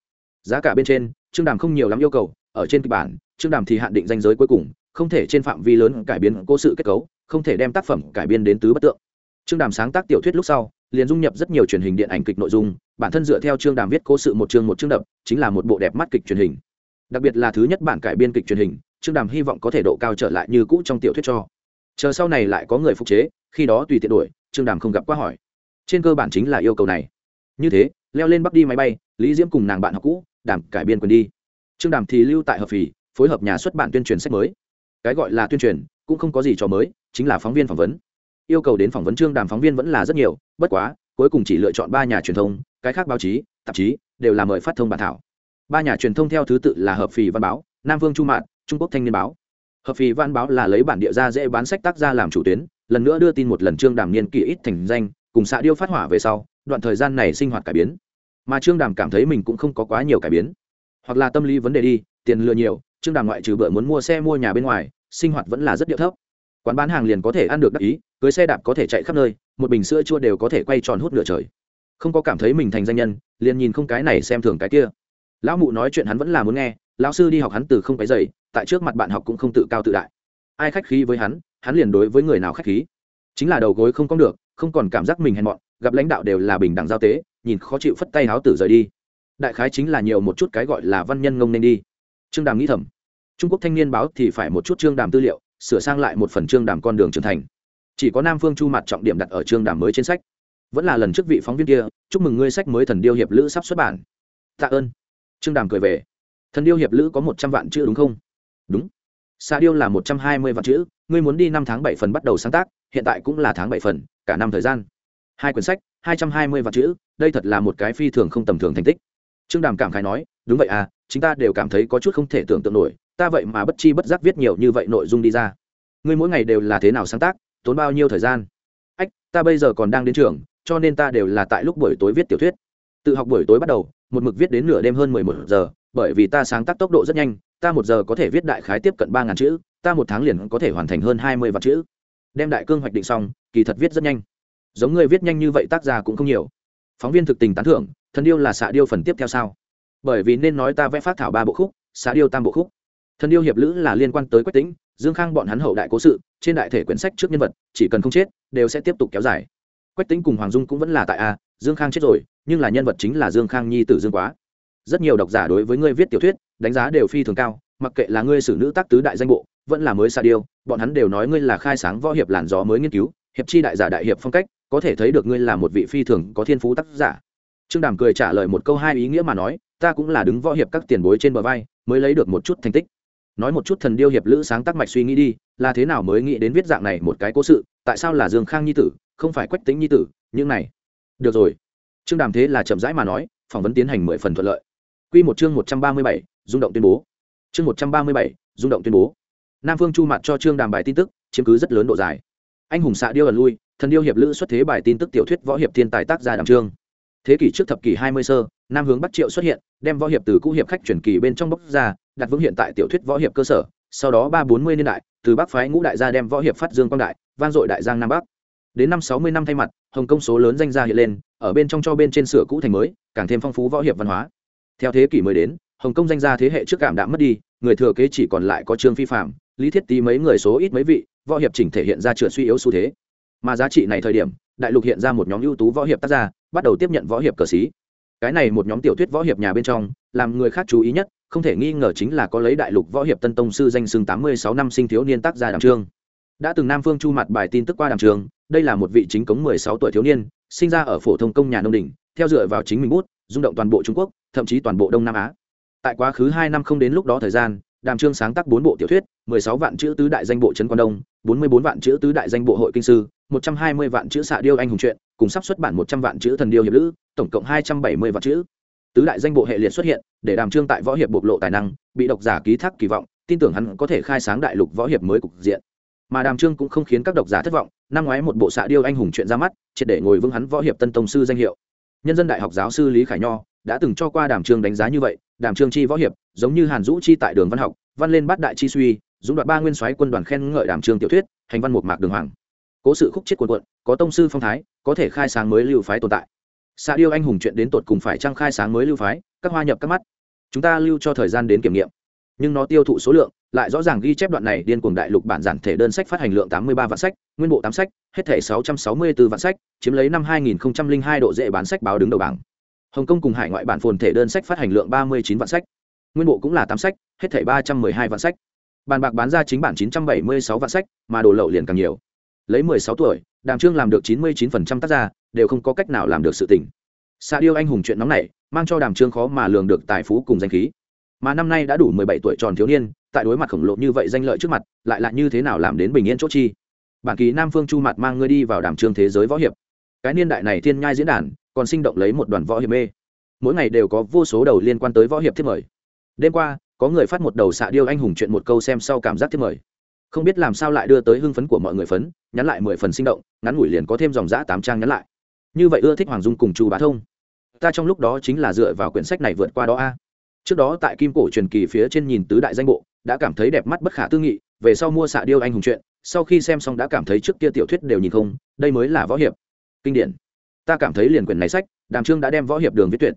Giá cả bên trên trương đàm không nhiều lắm yêu cầu, ở trên kịch bản, trương đàm thì hạn định danh giới cuối cùng, không thể trên phạm vi lớn cải biến cố sự kết cấu, không thể đem tác phẩm cải biên đến tứ bất tượng. Trương đàm sáng tác tiểu thuyết lúc sau, liền dung nhập rất nhiều truyền hình điện ảnh kịch nội dung, bản thân dựa theo trương đàm viết cố sự một chương một chương đập, chính là một bộ đẹp mắt kịch truyền hình. Đặc biệt là thứ nhất bản cải biên kịch truyền hình, trương đàm hy vọng có thể độ cao trở lại như cũ trong tiểu thuyết cho. Chờ sau này lại có người phục chế, khi đó tùy tiện đổi, trương đàm không gặp quá hỏi. Trên cơ bản chính là yêu cầu này. Như thế, leo lên bắc đi máy bay, lý diễm cùng nàng bạn học cũ đàm cải biên quyền đi. Trương đàm thì lưu tại hợp phì, phối hợp nhà xuất bản tuyên truyền sách mới. Cái gọi là tuyên truyền, cũng không có gì cho mới, chính là phóng viên phỏng vấn. Yêu cầu đến phỏng vấn trương đàm phóng viên vẫn là rất nhiều, bất quá, cuối cùng chỉ lựa chọn ba nhà truyền thông, cái khác báo chí, tạp chí, đều là mời phát thông bản thảo. Ba nhà truyền thông theo thứ tự là hợp phì văn báo, nam vương chu mạn, trung quốc thanh niên báo. Hợp phì văn báo là lấy bản địa ra dễ bán sách tác ra làm chủ tuyến, lần nữa đưa tin một lần trương đàm niên kỷ ít thành danh, cùng xạ điêu phát hỏa về sau, đoạn thời gian này sinh hoạt cải biến mà trương đàm cảm thấy mình cũng không có quá nhiều cải biến. Hoặc là tâm lý vấn đề đi, tiền lừa nhiều, trương đàm ngoại trừ bữa muốn mua xe mua nhà bên ngoài, sinh hoạt vẫn là rất điệu thấp. Quán bán hàng liền có thể ăn được đắc ý, cưới xe đạp có thể chạy khắp nơi, một bình sữa chua đều có thể quay tròn hút nửa trời. Không có cảm thấy mình thành danh nhân, liền nhìn không cái này xem thường cái kia. Lão mụ nói chuyện hắn vẫn là muốn nghe, lão sư đi học hắn từ không cái dày tại trước mặt bạn học cũng không tự cao tự đại. Ai khách khí với hắn hắn liền đối với người nào khách khí. Chính là đầu gối không có được, không còn cảm giác mình hèn mọn, gặp lãnh đạo đều là bình đẳng giao tế nhìn khó chịu phất tay háo tử rời đi. Đại khái chính là nhiều một chút cái gọi là văn nhân ngông nên đi. Trương đàm nghĩ thầm. Trung quốc thanh niên báo thì phải một chút trương đàm tư liệu, sửa sang lại một phần trương đàm con đường trưởng thành. Chỉ có nam phương chu mặt trọng điểm đặt ở trương đàm mới trên sách. Vẫn là lần trước vị phóng viên kia, chúc mừng ngươi sách mới thần điêu hiệp lữ sắp xuất bản. Tạ ơn. Trương đàm cười về. Thần điêu hiệp lữ có một trăm vạn chữ đúng không? Đúng. Xa điêu là một trăm hai mươi vạn chữ, ngươi muốn đi năm tháng bảy phần bắt đầu sáng tác, hiện tại cũng là tháng bảy phần, cả năm thời gian hai quyển sách, hai trăm hai mươi vạn chữ, đây thật là một cái phi thường không tầm thường thành tích. Trương đàm cảm khái nói, đúng vậy à chúng ta đều cảm thấy có chút không thể tưởng tượng nổi, ta vậy mà bất chi bất giác viết nhiều như vậy nội dung đi ra. Ngươi mỗi ngày đều là thế nào sáng tác, tốn bao nhiêu thời gian? Ách, ta bây giờ còn đang đến trường, cho nên ta đều là tại lúc buổi tối viết tiểu thuyết. Tự học buổi tối bắt đầu, một mực viết đến nửa đêm hơn mười một giờ, bởi vì ta sáng tác tốc độ rất nhanh, ta một giờ có thể viết đại khái tiếp cận ba ngàn chữ, ta một tháng liền có thể hoàn thành hơn hai mươi vạn chữ. Đem đại cương hoạch định xong, kỳ thật viết rất nhanh giống người viết nhanh như vậy tác giả cũng không nhiều. Phóng viên thực tình tán thưởng, thần điêu là xạ điêu phần tiếp theo sao? Bởi vì nên nói ta vẽ phát thảo ba bộ khúc, xạ điêu tam bộ khúc. Thần điêu hiệp lữ là liên quan tới quách tính dương khang bọn hắn hậu đại cố sự, trên đại thể quyển sách trước nhân vật, chỉ cần không chết, đều sẽ tiếp tục kéo dài. Quách tính cùng hoàng dung cũng vẫn là tại a, dương khang chết rồi, nhưng là nhân vật chính là dương khang nhi tử dương quá. Rất nhiều độc giả đối với ngươi viết tiểu thuyết, đánh giá đều phi thường cao, mặc kệ là ngươi xử nữ tác tứ đại danh bộ, vẫn là mới xa điêu, bọn hắn đều nói ngươi là khai sáng võ hiệp làn gió mới nghiên cứu, hiệp chi đại giả đại hiệp phong cách có thể thấy được ngươi là một vị phi thường có thiên phú tác giả. Trương đàm cười trả lời một câu hai ý nghĩa mà nói, ta cũng là đứng võ hiệp các tiền bối trên bờ vai, mới lấy được một chút thành tích. Nói một chút thần điêu hiệp lữ sáng tác mạch suy nghĩ đi, là thế nào mới nghĩ đến viết dạng này một cái cố sự, tại sao là dương khang nhi tử, không phải quách tính nhi tử, những này. Được rồi. Trương đàm thế là chậm rãi mà nói, phỏng vấn tiến hành mười phần thuận lợi. Q một chương một trăm ba mươi bảy, rung động tuyên bố. Chương một trăm ba mươi bảy, rung động tuyên bố. Nam phương chu mặt cho trương đàm bài tin tức, chiếm cứ rất lớn độ dài. Anh hùng xạ điêu ẩn lui thần điêu hiệp lữ xuất thế bài tin tức tiểu thuyết võ hiệp thiên tài tác gia đàm trương. Thế kỷ trước thập kỷ hai mươi sơ, nam hướng bắc triệu xuất hiện, đem võ hiệp từ cũ hiệp khách chuyển kỳ bên trong bốc ra, đặt vững hiện tại tiểu thuyết võ hiệp cơ sở, sau đó ba bốn mươi niên đại, từ bắc phái ngũ đại gia đem võ hiệp phát dương quang đại, vang dội đại giang nam bắc. Đến năm sáu mươi năm thay mặt, hồng công số lớn danh gia hiện lên, ở bên trong cho bên trên sửa cũ thành mới, càng thêm phong phú võ hiệp văn hóa. Theo thế kỷ mới đến, hồng Công danh gia thế hệ trước cảm đã mất đi, người thừa kế chỉ còn lại có trương phi phạm, lý thiết tý mấy người số ít mấy vị, võ hiệp chỉnh thể hiện ra trượt suy yếu xu thế mà giá trị này thời điểm, đại lục hiện ra một nhóm ưu tú võ hiệp tác gia, bắt đầu tiếp nhận võ hiệp cờ xí. Cái này một nhóm tiểu thuyết võ hiệp nhà bên trong, làm người khác chú ý nhất, không thể nghi ngờ chính là có lấy đại lục võ hiệp tân tông sư danh xưng tám mươi sáu năm sinh thiếu niên tác gia đàm trương. Đã từng nam phương chu mặt bài tin tức qua đàm trường đây là một vị chính cống mười sáu tuổi thiếu niên, sinh ra ở phổ thông công nhà nông đình theo dựa vào chính mình bút, rung động toàn bộ trung quốc, thậm chí toàn bộ đông nam á. Tại quá khứ hai năm không đến lúc đó thời gian đàm trương sáng tác bốn bộ tiểu thuyết, mười sáu vạn chữ tứ đại danh bộ trấn quan đông, bốn mươi bốn vạn chữ tứ đại danh bộ hội kinh sư, một trăm hai mươi vạn chữ xạ điêu anh hùng truyện, cùng sắp xuất bản một trăm vạn chữ thần điêu hiệp lữ, tổng cộng hai trăm bảy mươi vạn chữ. Tứ đại danh bộ hệ liệt xuất hiện, để đàm trương tại võ hiệp bộc lộ tài năng, bị độc giả ký thác kỳ vọng, tin tưởng hắn có thể khai sáng đại lục võ hiệp mới cục diện. Mà đàm trương cũng không khiến các độc giả thất vọng, năm ngoái một bộ xạ điêu anh hùng chuyện ra mắt, triệt để ngồi vững hắn võ hiệp tân tông sư danh hiệu. Nhân dân đại học giáo sư lý khải nho đã từng cho qua đàm trương đánh giá như vậy, đàm trương chi võ hiệp giống như hàn dũ chi tại đường văn học, văn lên bát đại chi suy, dũng đoạt ba nguyên soái quân đoàn khen ngợi đảm trường tiểu thuyết, hành văn một mạc đường hoàng. Cố sự khúc chết cuộn cuộn, có tông sư phong thái, có thể khai sáng mới lưu phái tồn tại. Xạ điêu anh hùng chuyện đến tột cùng phải trang khai sáng mới lưu phái, các hoa nhập các mắt. Chúng ta lưu cho thời gian đến kiểm nghiệm. Nhưng nó tiêu thụ số lượng, lại rõ ràng ghi chép đoạn này điên cuồng đại lục bản giản thể đơn sách phát hành lượng tám mươi ba vạn sách, nguyên bộ tám sách, hết thể sáu trăm sáu mươi 664 vạn sách, chiếm lấy năm hai nghìn hai độ dễ bán sách báo đứng đầu bảng. Hồng kông cùng hải ngoại bản phồn thể đơn sách phát hành lượng ba mươi chín vạn sách nguyên bộ cũng là tám sách, hết thảy ba trăm m ư ơ i hai vạn sách. Bàn bạc bán ra chính bản chín trăm bảy mươi sáu vạn sách, mà đồ lậu liền càng nhiều. Lấy mười sáu tuổi, đàm trương làm được chín mươi chín phần trăm tác gia, đều không có cách nào làm được sự tỉnh xa điêu anh hùng chuyện nóng này, mang cho đàm trương khó mà lường được tài phú cùng danh khí. Mà năm nay đã đủ mười bảy tuổi tròn thiếu niên, tại đối mặt khổng lồ như vậy danh lợi trước mặt, lại là như thế nào làm đến bình yên chỗ chi? Bản ký nam phương chu mặt mang ngươi đi vào đàm trương thế giới võ hiệp. Cái niên đại này thiên nhai diễn đàn, còn sinh động lấy một đoàn võ hiệp mê. Mỗi ngày đều có vô số đầu liên quan tới võ hiệp thiết mời đêm qua, có người phát một đầu xạ điêu anh hùng chuyện một câu xem sau cảm giác thiết mời. Không biết làm sao lại đưa tới hưng phấn của mọi người phấn, nhắn lại mười phần sinh động, ngắn ngủi liền có thêm dòng giã tám trang nhắn lại. Như vậy ưa thích hoàng dung cùng chu bá thông. Ta trong lúc đó chính là dựa vào quyển sách này vượt qua đó a. Trước đó tại kim cổ truyền kỳ phía trên nhìn tứ đại danh bộ, đã cảm thấy đẹp mắt bất khả tư nghị, về sau mua xạ điêu anh hùng chuyện, sau khi xem xong đã cảm thấy trước kia tiểu thuyết đều nhìn không, đây mới là võ hiệp. Kinh điển. Ta cảm thấy liền quyển này sách, đàm trương đã đem võ hiệp đường viết tuyệt.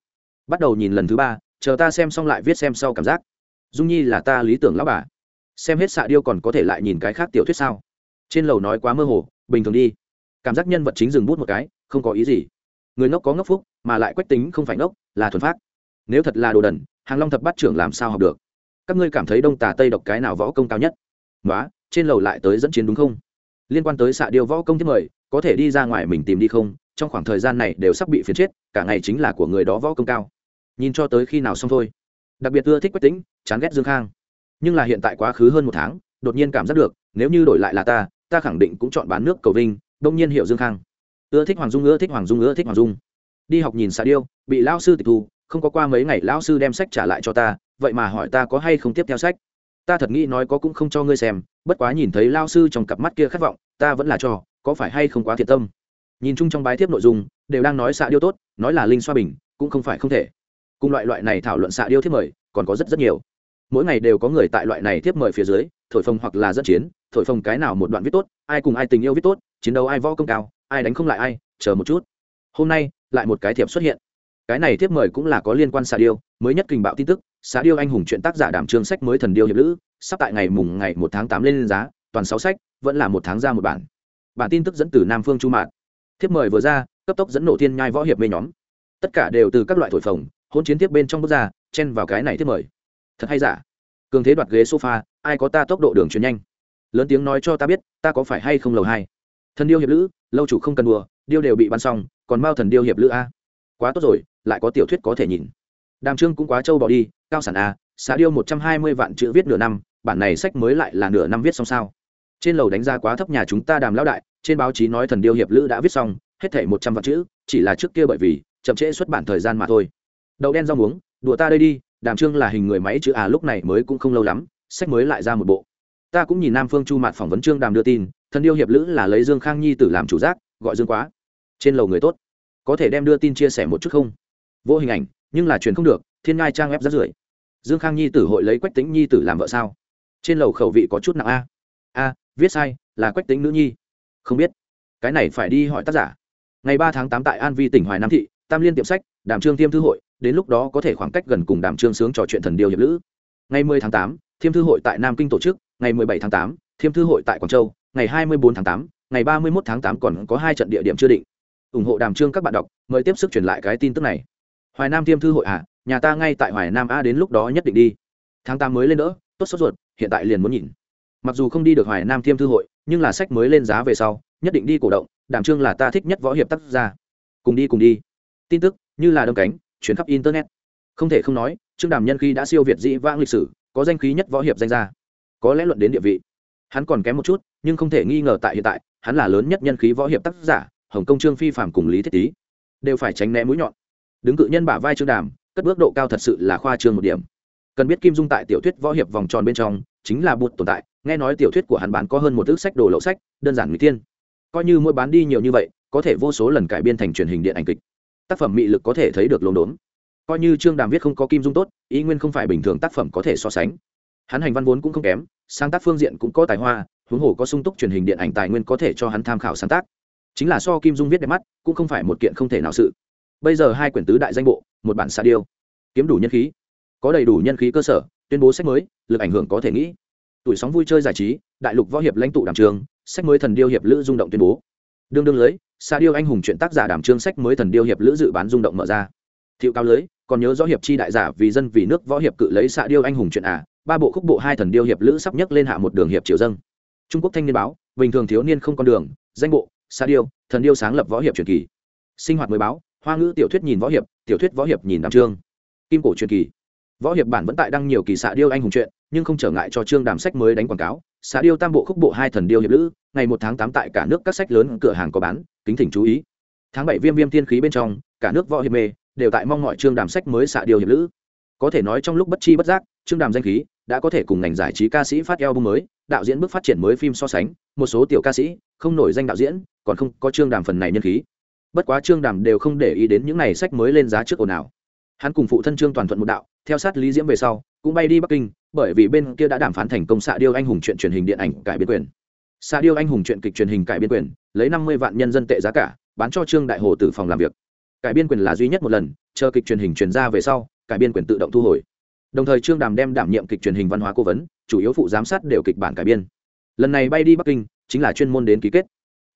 Bắt đầu nhìn lần thứ ba chờ ta xem xong lại viết xem sau cảm giác. Dung nhi là ta lý tưởng lão bà. Xem hết xạ điêu còn có thể lại nhìn cái khác tiểu thuyết sao? Trên lầu nói quá mơ hồ, bình thường đi. Cảm giác nhân vật chính dừng bút một cái, không có ý gì. Người ngốc có ngốc phúc, mà lại quách tính không phải ngốc, là thuần phát nếu thật là đồ đần, hàng long thập bắt trưởng làm sao học được? Các ngươi cảm thấy đông tà tây độc cái nào võ công cao nhất? Nói trên lầu lại tới dẫn chiến đúng không? Liên quan tới xạ điêu võ công thứ mười có thể đi ra ngoài mình tìm đi không? Trong khoảng thời gian này đều sắp bị phiến chết, cả ngày chính là của người đó võ công cao nhìn cho tới khi nào xong thôi. Đặc biệt ưa thích quách tính chán ghét dương khang. Nhưng là hiện tại quá khứ hơn một tháng, đột nhiên cảm giác được, nếu như đổi lại là ta ta khẳng định cũng chọn bán nước cầu vinh, đông nhiên hiệu dương khang. Ưa thích hoàng dung, ưa thích hoàng dung, ưa thích hoàng dung. Đi học nhìn xà điêu, bị lao sư tịch thu, không có qua mấy ngày lão sư đem sách trả lại cho ta, vậy mà hỏi ta có hay không tiếp theo sách. Ta thật nghĩ nói có cũng không cho ngươi xem, bất quá nhìn thấy lao sư trong cặp mắt kia khát vọng, ta vẫn là cho, có phải hay không quá thiệt tâm. Nhìn chung trong bài thiếp nội dung, đều đang nói xạ điêu tốt, nói là linh xoa bình, cũng không phải không thể cùng loại loại này thảo luận xạ điêu thiếp mời, còn có rất rất nhiều. Mỗi ngày đều có người tại loại này thiếp mời phía dưới, thổi phồng hoặc là dẫn chiến, thổi phồng cái nào một đoạn viết tốt, ai cùng ai tình yêu viết tốt, chiến đấu ai võ công cao, ai đánh không lại ai, chờ một chút. Hôm nay, lại một cái thiệp xuất hiện. Cái này thiếp mời cũng là có liên quan xạ điêu, mới nhất kình bạo tin tức, xạ điêu anh hùng chuyện tác giả đảm trương sách mới thần điêu hiệp lữ, sắp tại ngày mùng ngày một tháng tám lên giá, toàn sáu sách, vẫn là một tháng ra một bản. Bản tin tức dẫn từ nam phương chu mạn thiếp mời vừa ra, cấp tốc dẫn nổ thiên nhai võ hiệp mê nhóm. Tất cả đều từ các loại thổi phồng hôn chiến tiếp bên trong bước ra, chen vào cái này tiếp mời. Thật hay giả? Cường thế đoạt ghế sofa, ai có ta tốc độ đường chuyển nhanh? Lớn tiếng nói cho ta biết, ta có phải hay không lầu hai? Thần điêu hiệp lữ, lâu chủ không cần đùa, điêu đều bị bắn xong, còn bao thần điêu hiệp lữ a? Quá tốt rồi, lại có tiểu thuyết có thể nhìn. Đàm trương cũng quá trâu bỏ đi, cao sản a xã điêu một trăm hai mươi vạn chữ viết nửa năm, bản này sách mới lại là nửa năm viết xong sao? Trên lầu đánh giá quá thấp nhà chúng ta đàm lão đại, trên báo chí nói thần điêu hiệp lữ đã viết xong, hết thể một trăm vạn chữ, chỉ là trước kia bởi vì chậm trễ xuất bản thời gian mà thôi đậu đen rau muống, đùa ta đây đi, đàm trương là hình người máy chữ à lúc này mới cũng không lâu lắm, sách mới lại ra một bộ. Ta cũng nhìn nam phương chu mạt phỏng vấn trương đàm đưa tin, thần điêu hiệp lữ là lấy dương khang nhi tử làm chủ giác, gọi dương quá. Trên lầu người tốt. Có thể đem đưa tin chia sẻ một chút không? Vô hình ảnh, nhưng là truyền không được, thiên ngai trang web rất rưởi. Dương khang nhi tử hội lấy quách tính nhi tử làm vợ sao? Trên lầu khẩu vị có chút nặng a. A, viết sai, là quách tính nữ nhi. Không biết. Cái này phải đi hỏi tác giả. Ngày ba tháng tám tại an vi tỉnh hoài nam thị, tam liên tiệm sách, đàm trương Tiêm thư hội đến lúc đó có thể khoảng cách gần cùng đàm trương sướng trò chuyện thần điều hiệp lữ. Ngày mười tháng 8, thiêm thư hội tại nam kinh tổ chức ngày mười bảy tháng 8, thiêm thư hội tại quảng châu ngày hai mươi bốn tháng 8, ngày ba mươi một tháng 8 còn có hai trận địa điểm chưa định. Ủng hộ đàm trương các bạn đọc mời tiếp sức truyền lại cái tin tức này. Hoài nam thiêm thư hội à nhà ta ngay tại hoài nam a đến lúc đó nhất định đi. Tháng tám mới lên đỡ tốt sốt ruột hiện tại liền muốn nhìn. Mặc dù không đi được hoài nam thiêm thư hội nhưng là sách mới lên giá về sau nhất định đi cổ động đàm trương là ta thích nhất võ hiệp tác gia. Cùng đi cùng đi. Tin tức như là đâm cánh chuyến khắp internet. Không thể không nói, trương đàm nhân khi đã siêu việt dĩ vãng lịch sử, có danh khí nhất võ hiệp danh gia. Có lẽ luận đến địa vị, hắn còn kém một chút, nhưng không thể nghi ngờ tại hiện tại, hắn là lớn nhất nhân khí võ hiệp tác giả, hồng công trương phi phạm cùng lý thiết tý. Đều phải tránh né mũi nhọn. Đứng cự nhân bả vai trương đàm, cất bước độ cao thật sự là khoa trương một điểm. Cần biết kim dung tại tiểu thuyết võ hiệp vòng tròn bên trong, chính là bụt tồn tại, nghe nói tiểu thuyết của hắn bán có hơn một ước sách đồ lậu sách, đơn giản người tiên coi như mỗi bán đi nhiều như vậy, có thể vô số lần cải biên thành truyền hình điện ảnh kịch tác phẩm mị lực có thể thấy được lồn đốn. Coi như trương đàm viết không có kim dung tốt, ý nguyên không phải bình thường tác phẩm có thể so sánh. Hắn hành văn vốn cũng không kém, sáng tác phương diện cũng có tài hoa, huống hồ có sung túc truyền hình điện ảnh tài nguyên có thể cho hắn tham khảo sáng tác. Chính là so kim dung viết đẹp mắt, cũng không phải một kiện không thể nào sự. Bây giờ hai quyển tứ đại danh bộ, một bản xa điêu. Kiếm đủ nhân khí. Có đầy đủ nhân khí cơ sở, tuyên bố sách mới, lực ảnh hưởng có thể nghĩ. Tuổi sóng vui chơi giải trí, đại lục võ hiệp lãnh tụ đàm trường, sách mới thần điêu hiệp lữ rung động tuyên bố. Đương đương lưới xa điêu anh hùng chuyện tác giả đảm trương sách mới thần điêu hiệp lữ dự bán rung động mở ra. Thiệu cao lưới, còn nhớ rõ hiệp chi đại giả vì dân vì nước võ hiệp cự lấy xạ điêu anh hùng chuyện à ba bộ khúc bộ hai thần điêu hiệp lữ sắp nhấc lên hạ một đường hiệp triều dân. trung quốc thanh niên báo, bình thường thiếu niên không con đường, danh bộ xạ điêu, thần điêu sáng lập võ hiệp truyền kỳ. Sinh hoạt mới báo, hoa ngữ tiểu thuyết nhìn võ hiệp, tiểu thuyết võ hiệp nhìn đàm trương. Kim cổ truyền kỳ. Võ hiệp bản vẫn tại đăng nhiều kỳ xạ điêu anh hùng chuyện, nhưng không trở ngại cho trương đàm sách mới đánh quảng cáo. Xạ điêu tam bộ khúc bộ hai thần điêu hiệp lữ, ngày một tháng tám tại cả nước các sách lớn, cửa hàng có bán kính thỉnh chú ý. Tháng bảy viêm viêm tiên khí bên trong, cả nước võ hiệp mê, đều tại mong mọi trương đàm sách mới xạ điều hiệp lữ. Có thể nói trong lúc bất chi bất giác, trương đàm danh khí đã có thể cùng ngành giải trí ca sĩ phát eo bung mới, đạo diễn bước phát triển mới phim so sánh, một số tiểu ca sĩ không nổi danh đạo diễn, còn không có trương đàm phần này nhân khí. Bất quá trương đàm đều không để ý đến những này sách mới lên giá trước ồn ào. Hắn cùng phụ thân trương toàn thuận một đạo, theo sát lý diễm về sau, cũng bay đi bắc kinh, bởi vì bên kia đã đàm phán thành công xạ điêu anh hùng chuyện truyền hình điện ảnh cải biến quyền. Sa điêu anh hùng truyện kịch truyền hình cải biên quyền, lấy năm mươi vạn nhân dân tệ giá cả, bán cho trương đại hồ từ phòng làm việc. Cải biên quyền là duy nhất một lần, chờ kịch truyền hình truyền ra về sau, cải biên quyền tự động thu hồi. Đồng thời trương đàm đem đảm nhiệm kịch truyền hình văn hóa cố vấn, chủ yếu phụ giám sát đều kịch bản cải biên. Lần này bay đi bắc kinh, chính là chuyên môn đến ký kết.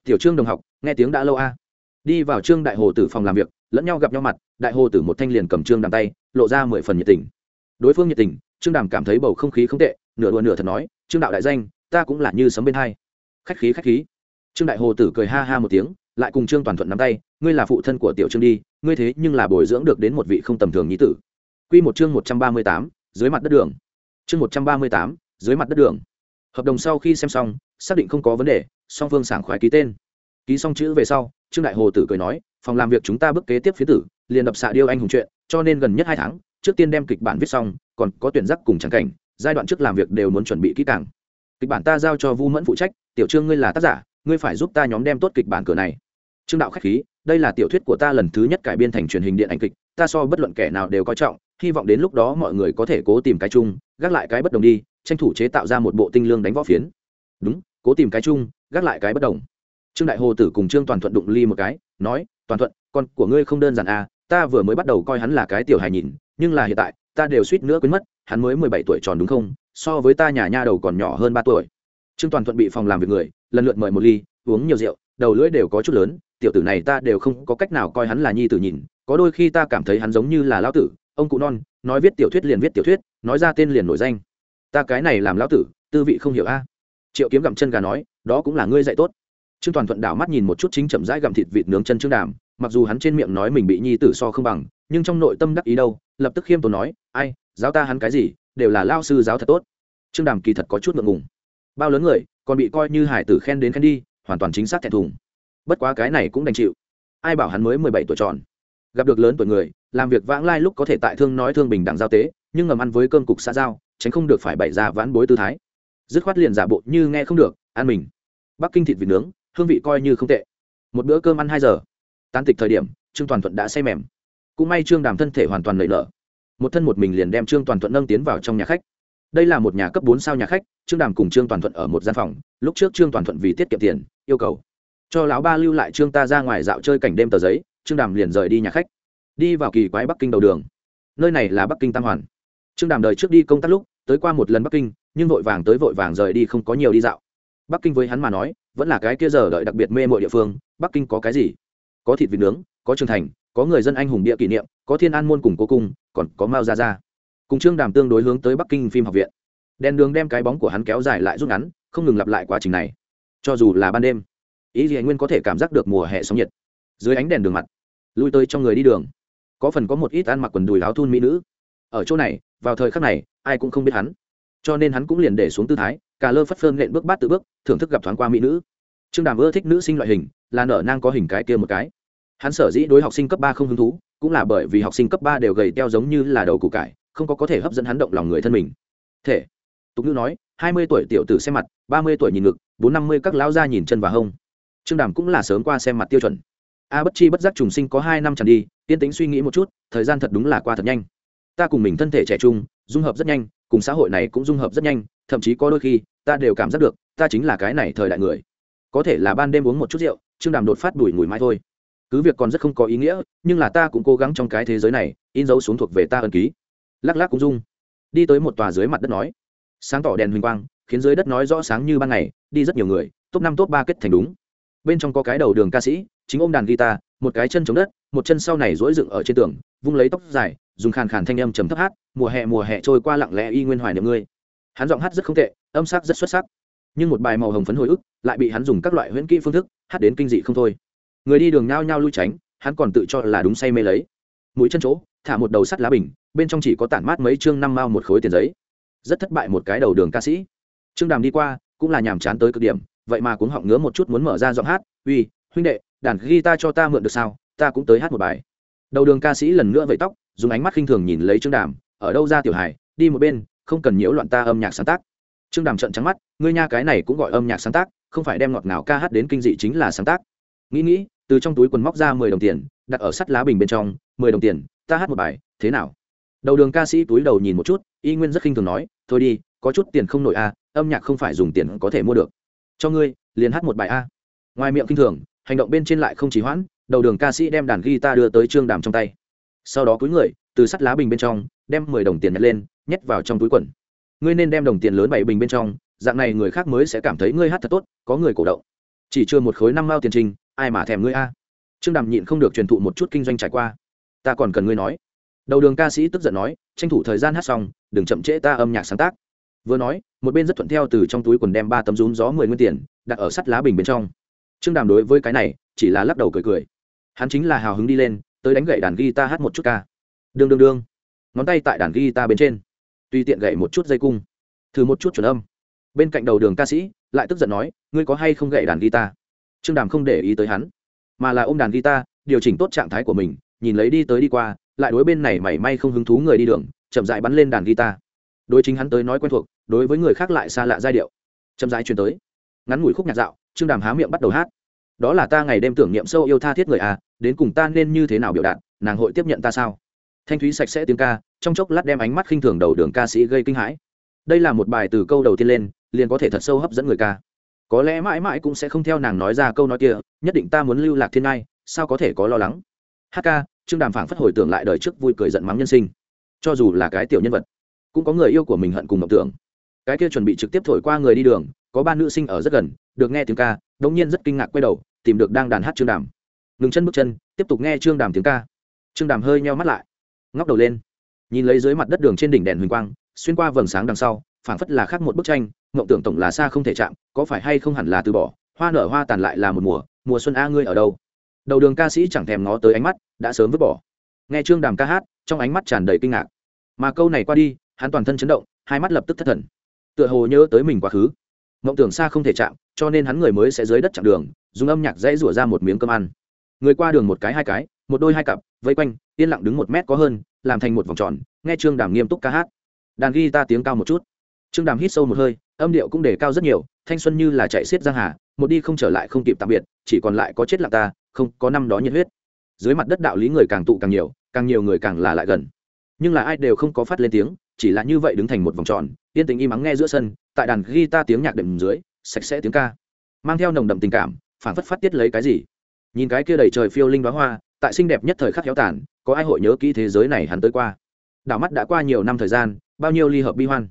Tiểu trương đồng học, nghe tiếng đã lâu a. Đi vào trương đại hồ tử phòng làm việc, lẫn nhau gặp nhau mặt, đại hồ tử một thanh liền cầm trương đàm tay, lộ ra mười phần nhiệt tình. Đối phương nhiệt tình, trương đàm cảm thấy bầu không khí không tệ, nửa đùa nửa thật nói, trương đạo đại danh, ta cũng là như sấm bên hai khách khí khách khí. Trương đại hồ tử cười ha ha một tiếng, lại cùng trương toàn thuận nắm tay, ngươi là phụ thân của tiểu trương đi, ngươi thế nhưng là bồi dưỡng được đến một vị không tầm thường nhí tử. Quy một chương một trăm ba mươi tám, dưới mặt đất đường. Chương một trăm ba mươi tám, dưới mặt đất đường. Hợp đồng sau khi xem xong, xác định không có vấn đề, song phương sảng khoái ký tên. Ký xong chữ về sau, trương đại hồ tử cười nói, phòng làm việc chúng ta bước kế tiếp phía tử, liền đập xạ điêu anh hùng chuyện, cho nên gần nhất hai tháng, trước tiên đem kịch bản viết xong, còn có tuyển giác cùng trắng cảnh, giai đoạn trước làm việc đều muốn chuẩn bị kỹ càng kịch bản ta giao cho vu mẫn phụ trách, tiểu trương ngươi là tác giả, ngươi phải giúp ta nhóm đem tốt kịch bản cửa này. Trương đạo khách khí, đây là tiểu thuyết của ta lần thứ nhất cải biên thành truyền hình điện ảnh kịch, ta so bất luận kẻ nào đều coi trọng, hy vọng đến lúc đó mọi người có thể cố tìm cái chung, gác lại cái bất đồng đi, tranh thủ chế tạo ra một bộ tinh lương đánh võ phiến. Đúng, cố tìm cái chung, gác lại cái bất đồng. Trương đại hồ tử cùng trương toàn thuận đụng ly một cái, nói, toàn thuận, con của ngươi không đơn giản à ta vừa mới bắt đầu coi hắn là cái tiểu hài nhìn, nhưng là hiện tại, ta đều suýt nữa quên mất hắn mới mười bảy tuổi tròn đúng không? So với ta nhà nha đầu còn nhỏ hơn ba tuổi. Trương toàn thuận bị phòng làm việc người, lần lượt mời một ly, uống nhiều rượu, đầu lưỡi đều có chút lớn, tiểu tử này ta đều không có cách nào coi hắn là nhi tử nhìn, có đôi khi ta cảm thấy hắn giống như là lão tử, ông cụ non, nói viết tiểu thuyết liền viết tiểu thuyết, nói ra tên liền nổi danh. Ta cái này làm lão tử, tư vị không hiểu a. Triệu kiếm gặm chân gà nói, đó cũng là ngươi dạy tốt. Trương toàn thuận đảo mắt nhìn một chút chính chậm rãi gặm thịt vịt nướng chân trương đàm, mặc dù hắn trên miệng nói mình bị nhi tử so không bằng, nhưng trong nội tâm đắc ý đâu, lập tức khiêm tốn nói, ai giáo ta hắn cái gì, đều là lao sư giáo thật tốt. Trương đàm kỳ thật có chút ngượng ngùng. Bao lớn người, còn bị coi như hải tử khen đến khen đi, hoàn toàn chính xác thẹn thùng. Bất quá cái này cũng đành chịu. Ai bảo hắn mới mười bảy tuổi tròn. Gặp được lớn tuổi người, làm việc vãng lai lúc có thể tại thương nói thương bình đẳng giao tế, nhưng ngầm ăn với cơm cục xã giao, tránh không được phải bày ra vãn bối tư thái. Dứt khoát liền giả bộ như nghe không được, ăn mình. Bắc kinh thịt vịt nướng, hương vị coi như không tệ. Một bữa cơm ăn hai giờ. Tan tịch thời điểm, trương toàn thuận đã say mềm. Cũng may trương đàm thân thể hoàn toàn lầy lở một thân một mình liền đem trương toàn thuận nâng tiến vào trong nhà khách. Đây là một nhà cấp bốn sao nhà khách, trương đàm cùng trương toàn thuận ở một gian phòng, lúc trước trương toàn thuận vì tiết kiệm tiền, yêu cầu. Cho lão ba lưu lại trương ta ra ngoài dạo chơi cảnh đêm tờ giấy, trương đàm liền rời đi nhà khách. Đi vào kỳ quái bắc kinh đầu đường. Nơi này là bắc kinh tam hoàn. Trương đàm đời trước đi công tác lúc, tới qua một lần bắc kinh, nhưng vội vàng tới vội vàng rời đi không có nhiều đi dạo. Bắc kinh với hắn mà nói, vẫn là cái kia giờ đợi đặc biệt mê mọi địa phương, bắc kinh có cái gì? Có thịt vịt nướng, có trường thành có người dân anh hùng địa kỷ niệm, có thiên an môn cùng cố cung, còn có mao gia gia. Cùng trương đàm tương đối hướng tới bắc kinh phim học viện. Đèn đường đem cái bóng của hắn kéo dài lại rút ngắn, không ngừng lặp lại quá trình này. Cho dù là ban đêm, ý gì anh nguyên có thể cảm giác được mùa hè sóng nhiệt. Dưới ánh đèn đường mặt, lui tới trong người đi đường. Có phần có một ít ăn mặc quần đùi áo thun mỹ nữ. Ở chỗ này, vào thời khắc này, ai cũng không biết hắn. Cho nên hắn cũng liền để xuống tư thái cả lơ phất phơn lện bước bát tự bước, thưởng thức gặp thoáng qua mỹ nữ. Trương đàm ưa thích nữ sinh loại hình, là nở nang có hình cái kia một cái hắn sở dĩ đối học sinh cấp ba không hứng thú, cũng là bởi vì học sinh cấp ba đều gầy teo giống như là đầu củ cải, không có có thể hấp dẫn hắn động lòng người thân mình. Thể, tục ngữ nói, hai mươi tuổi tiểu tử xem mặt, ba mươi tuổi nhìn ngực, bốn năm mươi các lão gia nhìn chân và hông. Trương đàm cũng là sớm qua xem mặt tiêu chuẩn. A bất chi bất giác trùng sinh có hai năm tràn đi tiên tính suy nghĩ một chút, thời gian thật đúng là qua thật nhanh. Ta cùng mình thân thể trẻ trung, dung hợp rất nhanh, cùng xã hội này cũng dung hợp rất nhanh, thậm chí có đôi khi, ta đều cảm giác được, ta chính là cái này thời đại người. Có thể là ban đêm uống một chút rượu, trương đàm đột phát đùi mùi mai thôi cứ việc còn rất không có ý nghĩa, nhưng là ta cũng cố gắng trong cái thế giới này, in dấu xuống thuộc về ta ân ký. Lắc lắc cũng dung đi tới một tòa dưới mặt đất nói. Sáng tỏ đèn huỳnh quang, khiến dưới đất nói rõ sáng như ban ngày, đi rất nhiều người, top năm, top ba kết thành đúng. Bên trong có cái đầu đường ca sĩ, chính ôm đàn guitar, một cái chân chống đất, một chân sau này rỗi dựng ở trên tường, vung lấy tóc dài, dùng khàn khàn thanh âm trầm thấp hát, mùa hè mùa hè trôi qua lặng lẽ y nguyên hoài niệm ngươi. Hắn giọng hát rất không tệ, âm sắc rất xuất sắc, nhưng một bài màu hồng phấn hồi ức lại bị hắn dùng các loại huyễn kỹ phương thức hát đến kinh dị không thôi người đi đường nhao nhao lui tránh, hắn còn tự cho là đúng say mê lấy. Mũi chân chỗ, thả một đầu sắt lá bình, bên trong chỉ có tản mát mấy chương năm mao một khối tiền giấy. Rất thất bại một cái đầu đường ca sĩ. Trương đàm đi qua, cũng là nhàm chán tới cực điểm, vậy mà cũng họng ngứa một chút muốn mở ra giọng hát, uy, huynh đệ, đàn guitar cho ta mượn được sao? Ta cũng tới hát một bài. Đầu đường ca sĩ lần nữa vẫy tóc, dùng ánh mắt khinh thường nhìn lấy trương đàm, ở đâu ra tiểu hải đi một bên, không cần nhiễu loạn ta âm nhạc sáng tác. Trương đàm trận trắng mắt, ngươi nha, cái này cũng gọi âm nhạc sáng tác, không phải đem ngọt ngào ca hát đến kinh dị chính là sáng tác. Nghĩ nghĩ từ trong túi quần móc ra mười đồng tiền, đặt ở sắt lá bình bên trong, mười đồng tiền, ta hát một bài, thế nào? Đầu đường ca sĩ túi đầu nhìn một chút, y nguyên rất khinh thường nói, thôi đi, có chút tiền không nổi a âm nhạc không phải dùng tiền có thể mua được. Cho ngươi, liền hát một bài a. Ngoài miệng khinh thường, hành động bên trên lại không chỉ hoãn, đầu đường ca sĩ đem đàn guitar đưa tới trương đàm trong tay. Sau đó cúi người, từ sắt lá bình bên trong, đem mười đồng tiền nhặt lên, nhét vào trong túi quần. Ngươi nên đem đồng tiền lớn bảy bình bên trong, dạng này người khác mới sẽ cảm thấy ngươi hát thật tốt, có người cổ động. Chỉ chưa một khối năm mao tiền trình ai mà thèm ngươi a? Trương đàm nhịn không được truyền thụ một chút kinh doanh trải qua. Ta còn cần ngươi nói. Đầu đường ca sĩ tức giận nói, tranh thủ thời gian hát xong, đừng chậm trễ ta âm nhạc sáng tác. Vừa nói, một bên rất thuận theo từ trong túi quần đem ba tấm rún gió mười nguyên tiền, đặt ở sắt lá bình bên trong. Trương đàm đối với cái này, chỉ là lắc đầu cười cười. Hắn chính là hào hứng đi lên, tới đánh gậy đàn guitar hát một chút ca. Đương đương đương ngón tay tại đàn guitar bên trên. Tùy tiện gậy một chút dây cung. Thử một chút chuẩn âm. Bên cạnh đầu đường ca sĩ, lại tức giận nói, ngươi có hay không gậy đàn guitar? Trương đàm không để ý tới hắn, mà là ôm đàn guitar, điều chỉnh tốt trạng thái của mình, nhìn lấy đi tới đi qua, lại đối bên này mảy may không hứng thú người đi đường, chậm dại bắn lên đàn guitar. Đối chính hắn tới nói quen thuộc, đối với người khác lại xa lạ giai điệu. Chậm Dại truyền tới. Ngắn ngủi khúc nhạc dạo, trương đàm há miệng bắt đầu hát. Đó là ta ngày đêm tưởng niệm sâu yêu tha thiết người à đến cùng ta nên như thế nào biểu đạt, nàng hội tiếp nhận ta sao? Thanh thúy sạch sẽ tiếng ca, trong chốc lát đem ánh mắt khinh thường đầu đường ca sĩ gây kinh hãi. Đây là một bài từ câu đầu tiên lên, liền có thể thật sâu hấp dẫn người ca có lẽ mãi mãi cũng sẽ không theo nàng nói ra câu nói kia, nhất định ta muốn lưu lạc thiên ngai, sao có thể có lo lắng? Hát ca, trương đàm phảng phất hồi tưởng lại đời trước vui cười giận mắng nhân sinh. Cho dù là cái tiểu nhân vật, cũng có người yêu của mình hận cùng mộng tưởng. Cái kia chuẩn bị trực tiếp thổi qua người đi đường, có ba nữ sinh ở rất gần, được nghe tiếng ca, đống nhiên rất kinh ngạc quay đầu, tìm được đang đàn hát trương đàm. Ngừng chân bước chân, tiếp tục nghe trương đàm tiếng ca. Trương đàm hơi nheo mắt lại, ngóc đầu lên, nhìn lấy dưới mặt đất đường trên đỉnh đèn huỳnh quang, xuyên qua vầng sáng đằng sau phảng phất là khác một bức tranh, mộng tưởng tổng là xa không thể chạm, có phải hay không hẳn là từ bỏ, hoa nở hoa tàn lại là một mùa mùa xuân a ngươi ở đâu? Đầu đường ca sĩ chẳng thèm ngó tới ánh mắt, đã sớm vứt bỏ. Nghe trương đàm ca hát, trong ánh mắt tràn đầy kinh ngạc. Mà câu này qua đi, hắn toàn thân chấn động, hai mắt lập tức thất thần. Tựa hồ nhớ tới mình quá khứ. Mộng tưởng xa không thể chạm, cho nên hắn người mới sẽ dưới đất chặng đường, dùng âm nhạc dãy rủa ra một miếng cơm ăn. Người qua đường một cái hai cái, một đôi hai cặp, vây quanh, yên lặng đứng một mét có hơn, làm thành một vòng tròn, nghe trương đàm nghiêm túc ca hát. Đàn ghi ta tiếng cao một chút trương đàm hít sâu một hơi, âm điệu cũng đề cao rất nhiều, thanh xuân như là chạy xiết giang hà, một đi không trở lại không kịp tạm biệt, chỉ còn lại có chết lặng ta, không có năm đó nhiệt huyết. Dưới mặt đất đạo lý người càng tụ càng nhiều càng nhiều người càng là lại gần. Nhưng là ai đều không có phát lên tiếng, chỉ là như vậy đứng thành một vòng tròn, yên tình im mắng nghe giữa sân, tại đàn guitar tiếng nhạc đệm dưới, sạch sẽ tiếng ca. Mang theo nồng đậm tình cảm phản phất phát tiết lấy cái gì. Nhìn cái kia đầy trời phiêu linh đoá hoa, tại xinh đẹp nhất thời khắc héo tàn, có ai hội nhớ kỹ thế giới này hắn tới qua? Đảo mắt đã qua nhiều năm thời gian, bao nhiêu ly hợp bi hoan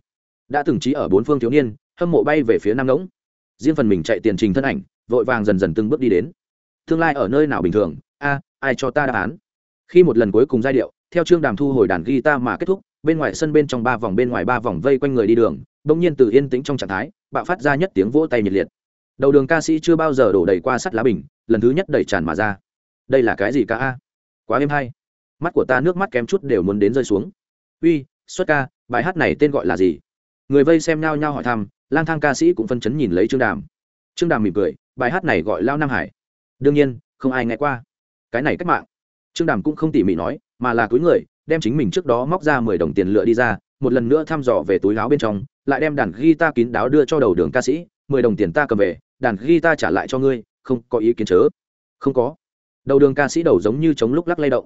đã từng trí ở bốn phương thiếu niên, hâm mộ bay về phía nam ngỗng. Riêng phần mình chạy tiền trình thân ảnh, vội vàng dần dần từng bước đi đến. Tương lai ở nơi nào bình thường? A, ai cho ta đáp án? Khi một lần cuối cùng giai điệu, theo chương đàm thu hồi đàn guitar mà kết thúc, bên ngoài sân bên trong ba vòng bên ngoài ba vòng vây quanh người đi đường, bỗng nhiên từ yên tĩnh trong trạng thái, bạo phát ra nhất tiếng vỗ tay nhiệt liệt. Đầu đường ca sĩ chưa bao giờ đổ đầy qua sắt lá bình, lần thứ nhất đẩy tràn mà ra. Đây là cái gì ca a? Quá êm hay. Mắt của ta nước mắt kém chút đều muốn đến rơi xuống. Uy xuất ca, bài hát này tên gọi là gì? Người vây xem nhao nhao hỏi thăm, lang thang ca sĩ cũng phân chấn nhìn lấy trương đàm. Trương đàm mỉm cười, bài hát này gọi lao nam hải. Đương nhiên, không ai nghe qua. Cái này cách mạng. Trương đàm cũng không tỉ mỉ nói, mà là túi người, đem chính mình trước đó móc ra mười đồng tiền lựa đi ra, một lần nữa thăm dò về túi láo bên trong, lại đem đàn guitar kín đáo đưa cho đầu đường ca sĩ, mười đồng tiền ta cầm về, đàn guitar trả lại cho ngươi, không có ý kiến chớ. Không có. Đầu đường ca sĩ đầu giống như chống lúc lắc lay động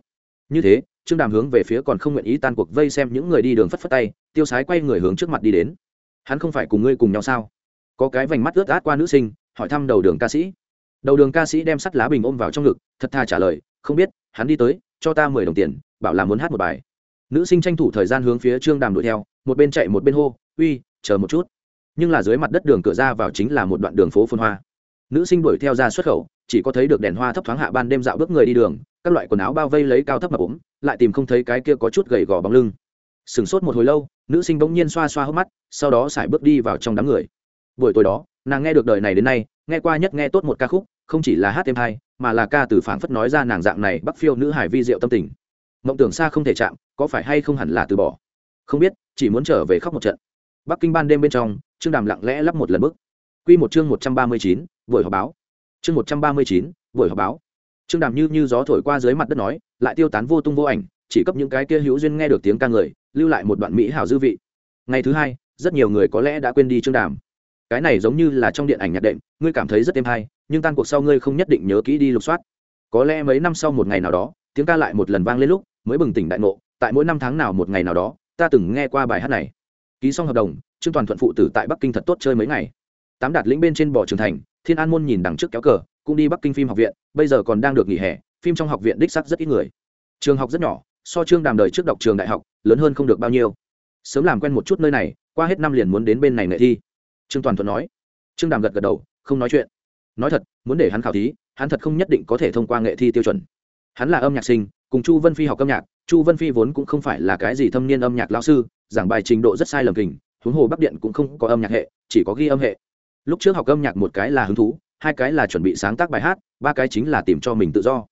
như thế, trương đàm hướng về phía còn không nguyện ý tan cuộc vây xem những người đi đường phất phất tay, tiêu sái quay người hướng trước mặt đi đến. Hắn không phải cùng ngươi cùng nhau sao? Có cái vành mắt ướt át qua nữ sinh, hỏi thăm đầu đường ca sĩ. Đầu đường ca sĩ đem sắt lá bình ôm vào trong ngực, thật thà trả lời, không biết, hắn đi tới, cho ta mười đồng tiền, bảo là muốn hát một bài. Nữ sinh tranh thủ thời gian hướng phía trương đàm đuổi theo, một bên chạy một bên hô, uy, chờ một chút. Nhưng là dưới mặt đất đường cửa ra vào chính là một đoạn đường phố phun hoa. Nữ sinh đuổi theo ra xuất khẩu, chỉ có thấy được đèn hoa thấp thoáng hạ ban đêm dạo bước người đi đường các loại quần áo bao vây lấy cao thấp mà ốm, lại tìm không thấy cái kia có chút gầy gò bóng lưng. Sửng sốt một hồi lâu, nữ sinh bỗng nhiên xoa xoa hốc mắt, sau đó sải bước đi vào trong đám người. Buổi tối đó, nàng nghe được đời này đến nay, nghe qua nhất nghe tốt một ca khúc, không chỉ là hát thêm hay mà là ca từ phảng phất nói ra nàng dạng này bắc phiêu nữ hải vi diệu tâm tình. Mộng tưởng xa không thể chạm, có phải hay không hẳn là từ bỏ? Không biết, chỉ muốn trở về khóc một trận. Bắc kinh ban đêm bên trong, trương đàm lặng lẽ lắp một lần bức. Q một chương một trăm ba mươi chín, buổi họp báo. Chương một trăm ba mươi chín, buổi họp báo trương đàm như như gió thổi qua dưới mặt đất nói, lại tiêu tán vô tung vô ảnh, chỉ cấp những cái kia hữu duyên nghe được tiếng ca người, lưu lại một đoạn mỹ hảo dư vị. Ngày thứ hai, rất nhiều người có lẽ đã quên đi trương đàm. Cái này giống như là trong điện ảnh nhạc đệm, ngươi cảm thấy rất êm hay, nhưng tan cuộc sau ngươi không nhất định nhớ kỹ đi lục soát. Có lẽ mấy năm sau một ngày nào đó, tiếng ca lại một lần vang lên lúc, mới bừng tỉnh đại ngộ, tại mỗi năm tháng nào một ngày nào đó, ta từng nghe qua bài hát này. Ký xong hợp đồng, trương toàn thuận phụ tử tại bắc kinh thật tốt chơi mấy ngày. Tám đạt lĩnh bên trên bò trường thành, thiên an môn nhìn đằng trước kéo cờ cũng đi bắc kinh phim học viện, bây giờ còn đang được nghỉ hè, phim trong học viện đích sắc rất ít người. Trường học rất nhỏ, so trương đàm đời trước đọc trường đại học, lớn hơn không được bao nhiêu. Sớm làm quen một chút nơi này, qua hết năm liền muốn đến bên này nghệ thi. Trương toàn thuận nói. Trương đàm gật gật đầu, không nói chuyện. Nói thật, muốn để hắn khảo thí, hắn thật không nhất định có thể thông qua nghệ thi tiêu chuẩn. Hắn là âm nhạc sinh, cùng chu vân phi học âm nhạc, chu vân phi vốn cũng không phải là cái gì thâm niên âm nhạc lao sư, giảng bài trình độ rất sai lầm kình, huống hồ bắc điện cũng không có âm nhạc hệ, chỉ có ghi âm hệ. Lúc trước học âm nhạc một cái là hứng thú hai cái là chuẩn bị sáng tác bài hát, ba cái chính là tìm cho mình tự do.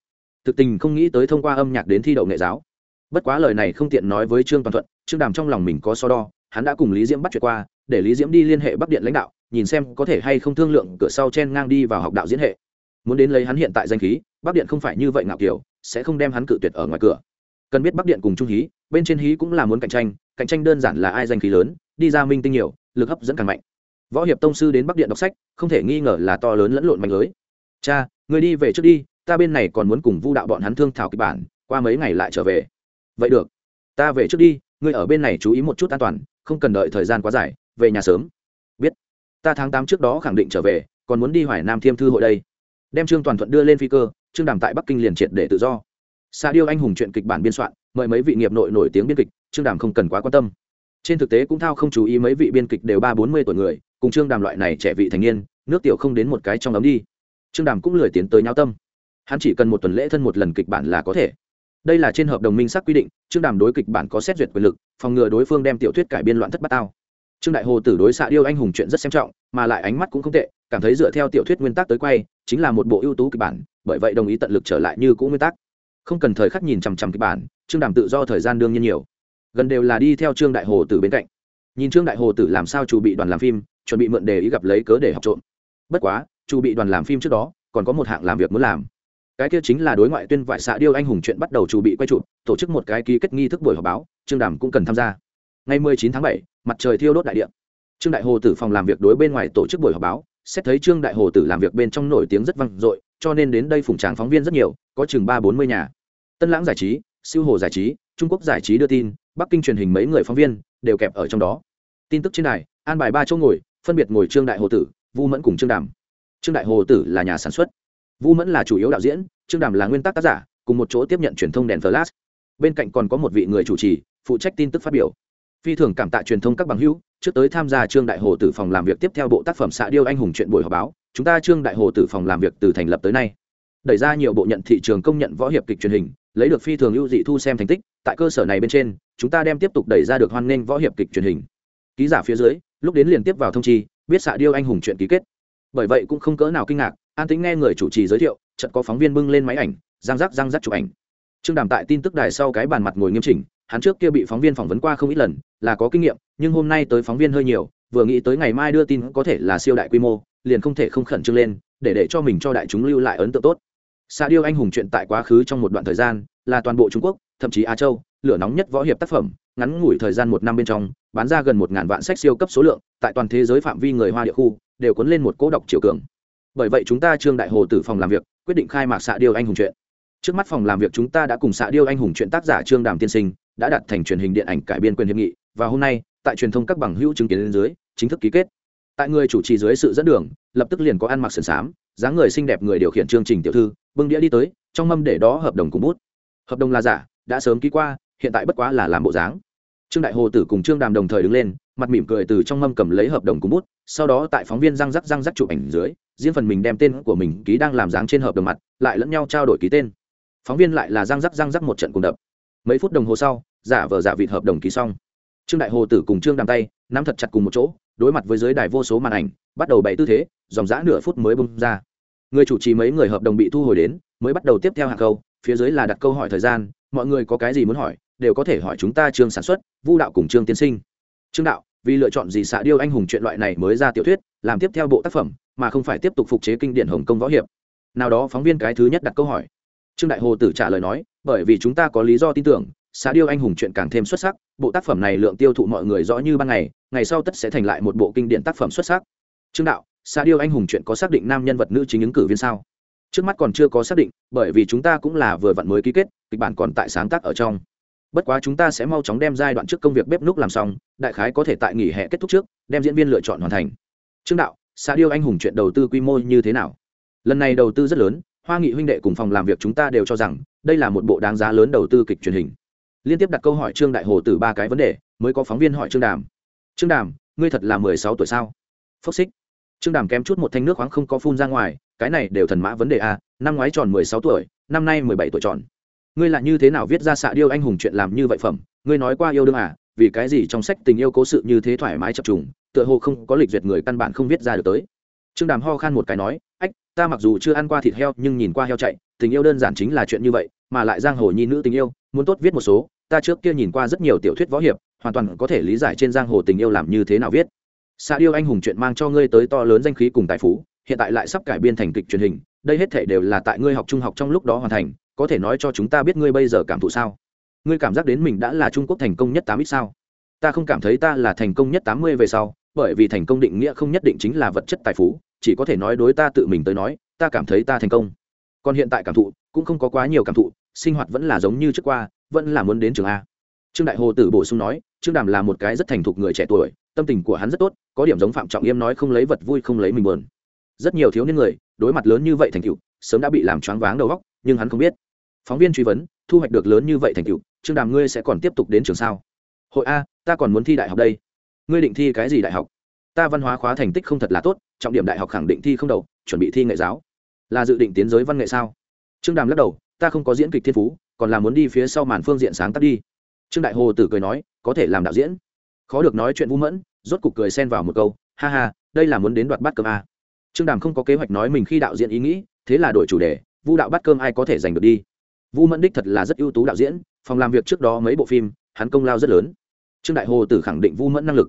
Thực tình không nghĩ tới thông qua âm nhạc đến thi đậu nghệ giáo. Bất quá lời này không tiện nói với trương toàn thuận, trương đàm trong lòng mình có so đo, hắn đã cùng lý diễm bắt chuyện qua, để lý diễm đi liên hệ bắc điện lãnh đạo, nhìn xem có thể hay không thương lượng cửa sau chen ngang đi vào học đạo diễn hệ. Muốn đến lấy hắn hiện tại danh khí, bắc điện không phải như vậy ngạo kiểu, sẽ không đem hắn cự tuyệt ở ngoài cửa. Cần biết bắc điện cùng trung hí, bên trên hí cũng là muốn cạnh tranh cạnh tranh đơn giản là ai danh khí lớn, đi ra minh tinh nhiều, lực hấp dẫn càng mạnh võ hiệp tông sư đến bắc điện đọc sách, không thể nghi ngờ là to lớn lẫn lộn mạnh lưới. Cha, người đi về trước đi, ta bên này còn muốn cùng vu đạo bọn hắn thương thảo kịch bản, qua mấy ngày lại trở về. Vậy được. Ta về trước đi ngươi ở bên này chú ý một chút an toàn, không cần đợi thời gian quá dài, về nhà sớm. Biết. Ta tháng tám trước đó khẳng định trở về, còn muốn đi hoài nam thiêm thư hội đây. Đem trương toàn thuận đưa lên phi cơ, trương đàm tại bắc kinh liền triệt để tự do. Xa điêu anh hùng chuyện kịch bản biên soạn, mời mấy vị nghiệp nội nổi tiếng biên kịch, trương đàm không cần quá quan tâm. Trên thực tế cũng thao không chú ý mấy vị biên kịch đều ba bốn mươi tuổi người cùng trương đàm loại này trẻ vị thành niên, nước tiểu không đến một cái trong ấm đi. Trương đàm cũng lười tiến tới nhau tâm. Hắn chỉ cần một tuần lễ thân một lần kịch bản là có thể. Đây là trên hợp đồng minh sắc quy định, trương đàm đối kịch bản có xét duyệt quyền lực, phòng ngừa đối phương đem tiểu thuyết cải biên loạn thất bát tao. Trương đại hồ tử đối xạ điêu anh hùng chuyện rất xem trọng, mà lại ánh mắt cũng không tệ, cảm thấy dựa theo tiểu thuyết nguyên tắc tới quay, chính là một bộ ưu tú kịch bản, bởi vậy đồng ý tận lực trở lại như cũ nguyên tắc. Không cần thời khắc nhìn chằm chằm kịch bản, trương đàm tự do thời gian đương nhiên nhiều. Gần đều là đi theo trương đại hồ tử bên cạnh nhìn trương đại hồ tử làm sao chủ bị đoàn làm phim chuẩn bị mượn đề ý gặp lấy cớ để học trộm. Bất quá chủ bị đoàn làm phim trước đó còn có một hạng làm việc muốn làm. Cái kia chính là đối ngoại tuyên vải xạ điêu anh hùng chuyện bắt đầu chủ bị quay chụp tổ chức một cái ký kết nghi thức buổi họp báo trương đàm cũng cần tham gia. Ngày 19 tháng 7, mặt trời thiêu đốt đại điện trương đại hồ tử phòng làm việc đối bên ngoài tổ chức buổi họp báo xét thấy trương đại hồ tử làm việc bên trong nổi tiếng rất vang dội cho nên đến đây phủng tràng phóng viên rất nhiều có chừng ba bốn mươi nhà. Tân lãng giải trí siêu hồ giải trí trung quốc giải trí đưa tin bắc kinh truyền hình mấy người phóng viên đều kẹp ở trong đó. Tin tức trên này an bài ba chỗ ngồi, phân biệt ngồi trương đại hồ tử, vu mẫn cùng trương đàm. Trương đại hồ tử là nhà sản xuất. Vu mẫn là chủ yếu đạo diễn, trương đàm là nguyên tắc tác giả, cùng một chỗ tiếp nhận truyền thông đèn flash. Bên cạnh còn có một vị người chủ trì, phụ trách tin tức phát biểu. Phi thường cảm tạ truyền thông các bằng hữu, trước tới tham gia trương đại hồ tử phòng làm việc tiếp theo bộ tác phẩm xạ điêu anh hùng chuyện buổi họp báo, chúng ta trương đại hồ tử phòng làm việc từ thành lập tới nay. Đẩy ra nhiều bộ nhận thị trường công nhận võ hiệp kịch truyền hình, lấy được phi thường ưu dị thu xem thành tích tại cơ sở này bên trên, chúng ta đem tiếp tục đẩy ra được hoan nghênh võ hiệp kịch truyền hình. Ký giả phía dưới, lúc đến liền tiếp vào thông chi, biết xạ điêu anh hùng chuyện ký kết. Bởi vậy cũng không cỡ nào kinh ngạc, an tính nghe người chủ trì giới thiệu, chợt có phóng viên bưng lên máy ảnh, răng rắc răng rắc chụp ảnh. Trương đàm tại tin tức đài sau cái bàn mặt ngồi nghiêm chỉnh, hắn trước kia bị phóng viên phỏng vấn qua không ít lần, là có kinh nghiệm, nhưng hôm nay tới phóng viên hơi nhiều, vừa nghĩ tới ngày mai đưa tin có thể là siêu đại quy mô, liền không thể không khẩn trương lên, để để cho mình cho đại chúng lưu lại ấn tượng tốt. Xạ điêu anh hùng chuyện tại quá khứ trong một đoạn thời gian, là toàn bộ trung quốc thậm chí á châu, lửa nóng nhất võ hiệp tác phẩm, ngắn ngủi thời gian một năm bên trong, bán ra gần một ngàn vạn sách siêu cấp số lượng, tại toàn thế giới phạm vi người hoa địa khu, đều cuốn lên một cố độc chiều cường. Bởi vậy chúng ta trương đại hồ tử phòng làm việc, quyết định khai mạc xạ điêu anh hùng chuyện. Trước mắt phòng làm việc chúng ta đã cùng xạ điêu anh hùng chuyện tác giả trương đàm tiên sinh, đã đặt thành truyền hình điện ảnh cải biên quyền hiệp nghị, và hôm nay, tại truyền thông các bằng hữu chứng kiến lên dưới, chính thức ký kết. Tại người chủ trì dưới sự dẫn đường, lập tức liền có ăn mặc sườn xám, dáng người xinh đẹp người điều khiển chương trình tiểu thư, bưng đĩa đi tới, trong mâm để đó hợp đồng cùng bút. Hợp đồng là giả đã sớm ký qua, hiện tại bất quá là làm bộ dáng. Trương đại hồ tử cùng trương đàm đồng thời đứng lên, mặt mỉm cười từ trong mâm cầm lấy hợp đồng cùng bút, sau đó tại phóng viên răng rắc răng rắc chụp ảnh dưới, riêng phần mình đem tên của mình ký đang làm dáng trên hợp đồng mặt, lại lẫn nhau trao đổi ký tên. Phóng viên lại là răng rắc răng rắc một trận cùng đập. Mấy phút đồng hồ sau, giả vờ giả vịt hợp đồng ký xong. Trương đại hồ tử cùng trương đàm tay, nắm thật chặt cùng một chỗ, đối mặt với giới đài vô số màn ảnh, bắt đầu bày tư thế, dòng dã nửa phút mới bung ra. Người chủ trì mấy người hợp đồng bị thu hồi đến, mới bắt đầu tiếp theo hàng câu, phía dưới là đặt câu hỏi thời gian mọi người có cái gì muốn hỏi, đều có thể hỏi chúng ta trương sản xuất, vu đạo cùng trương tiên sinh. Trương đạo, vì lựa chọn gì xạ điêu anh hùng chuyện loại này mới ra tiểu thuyết, làm tiếp theo bộ tác phẩm, mà không phải tiếp tục phục chế kinh điển hồng kông võ hiệp. Nào đó phóng viên cái thứ nhất đặt câu hỏi. Trương đại hồ tử trả lời nói, bởi vì chúng ta có lý do tin tưởng, xạ điêu anh hùng chuyện càng thêm xuất sắc, bộ tác phẩm này lượng tiêu thụ mọi người rõ như ban ngày ngày sau tất sẽ thành lại một bộ kinh điển tác phẩm xuất sắc. Trương đạo, xạ điêu anh hùng chuyện có xác định nam nhân vật nữ chính ứng cử viên sao? Trước mắt còn chưa có xác định, bởi vì chúng ta cũng là vừa vặn mới ký kết, kịch bản còn tại sáng tác ở trong. Bất quá chúng ta sẽ mau chóng đem giai đoạn trước công việc bếp núc làm xong, đại khái có thể tại nghỉ hè kết thúc trước, đem diễn viên lựa chọn hoàn thành. Trương đạo xã điêu anh hùng chuyện đầu tư quy mô như thế nào? Lần này đầu tư rất lớn, hoa nghị huynh đệ cùng phòng làm việc chúng ta đều cho rằng, đây là một bộ đáng giá lớn đầu tư kịch truyền hình. Liên tiếp đặt câu hỏi trương đại hồ từ ba cái vấn đề, mới có phóng viên hỏi trương đàm. Trương đàm, ngươi thật là mười sáu tuổi sao? Phốc xích trương đàm kém chút một thanh nước khoáng không có phun ra ngoài cái này đều thần mã vấn đề a, năm ngoái tròn mười sáu tuổi, năm nay mười bảy tuổi tròn. Ngươi là như thế nào viết ra xạ điêu anh hùng chuyện làm như vậy phẩm? Ngươi nói qua yêu đương à vì cái gì trong sách tình yêu cố sự như thế thoải mái chập trùng, tựa hồ không có lịch duyệt người căn bản không viết ra được tới. Trương đàm ho khan một cái nói, ách, ta mặc dù chưa ăn qua thịt heo, nhưng nhìn qua heo chạy, tình yêu đơn giản chính là chuyện như vậy, mà lại giang hồ nhi nữ tình yêu, muốn tốt viết một số, ta trước kia nhìn qua rất nhiều tiểu thuyết võ hiệp, hoàn toàn có thể lý giải trên giang hồ tình yêu làm như thế nào viết. Xạ điêu anh hùng chuyện mang cho ngươi tới to lớn danh khí cùng tài phú hiện tại lại sắp cải biên thành kịch truyền hình, đây hết thể đều là tại ngươi học trung học trong lúc đó hoàn thành, có thể nói cho chúng ta biết ngươi bây giờ cảm thụ sao? Ngươi cảm giác đến mình đã là trung quốc thành công nhất tám ít sao? Ta không cảm thấy ta là thành công nhất tám mươi về sau, bởi vì thành công định nghĩa không nhất định chính là vật chất tài phú, chỉ có thể nói đối ta tự mình tới nói, ta cảm thấy ta thành công. Còn hiện tại cảm thụ, cũng không có quá nhiều cảm thụ, sinh hoạt vẫn là giống như trước qua, vẫn là muốn đến trường a. Trương đại hồ tử bổ sung nói, trương đàm là một cái rất thành thục người trẻ tuổi, tâm tình của hắn rất tốt, có điểm giống phạm trọng yêm nói không lấy vật vui không lấy mình buồn rất nhiều thiếu niên người, đối mặt lớn như vậy thành tựu, sớm đã bị làm choáng váng đầu óc, nhưng hắn không biết. Phóng viên truy vấn, thu hoạch được lớn như vậy thành tựu, trương đàm ngươi sẽ còn tiếp tục đến trường sao? Hội a, ta còn muốn thi đại học đây. Ngươi định thi cái gì đại học? Ta văn hóa khóa thành tích không thật là tốt, trọng điểm đại học khẳng định thi không đầu, chuẩn bị thi nghệ giáo. Là dự định tiến giới văn nghệ sao? Trương đàm lắc đầu, ta không có diễn kịch thiên phú, còn là muốn đi phía sau màn phương diện sáng tác đi. Trương đại hồ tử cười nói, có thể làm đạo diễn. Khó được nói chuyện vũ mẫn, rốt cục cười xen vào một câu, ha ha, đây là muốn đến đoạt bát cơm a trương đàm không có kế hoạch nói mình khi đạo diễn ý nghĩ, thế là đổi chủ đề, vu đạo bắt cơm ai có thể giành được đi. Vu mẫn đích thật là rất ưu tú đạo diễn, phòng làm việc trước đó mấy bộ phim, hắn công lao rất lớn. Trương đại hồ tử khẳng định vu mẫn năng lực.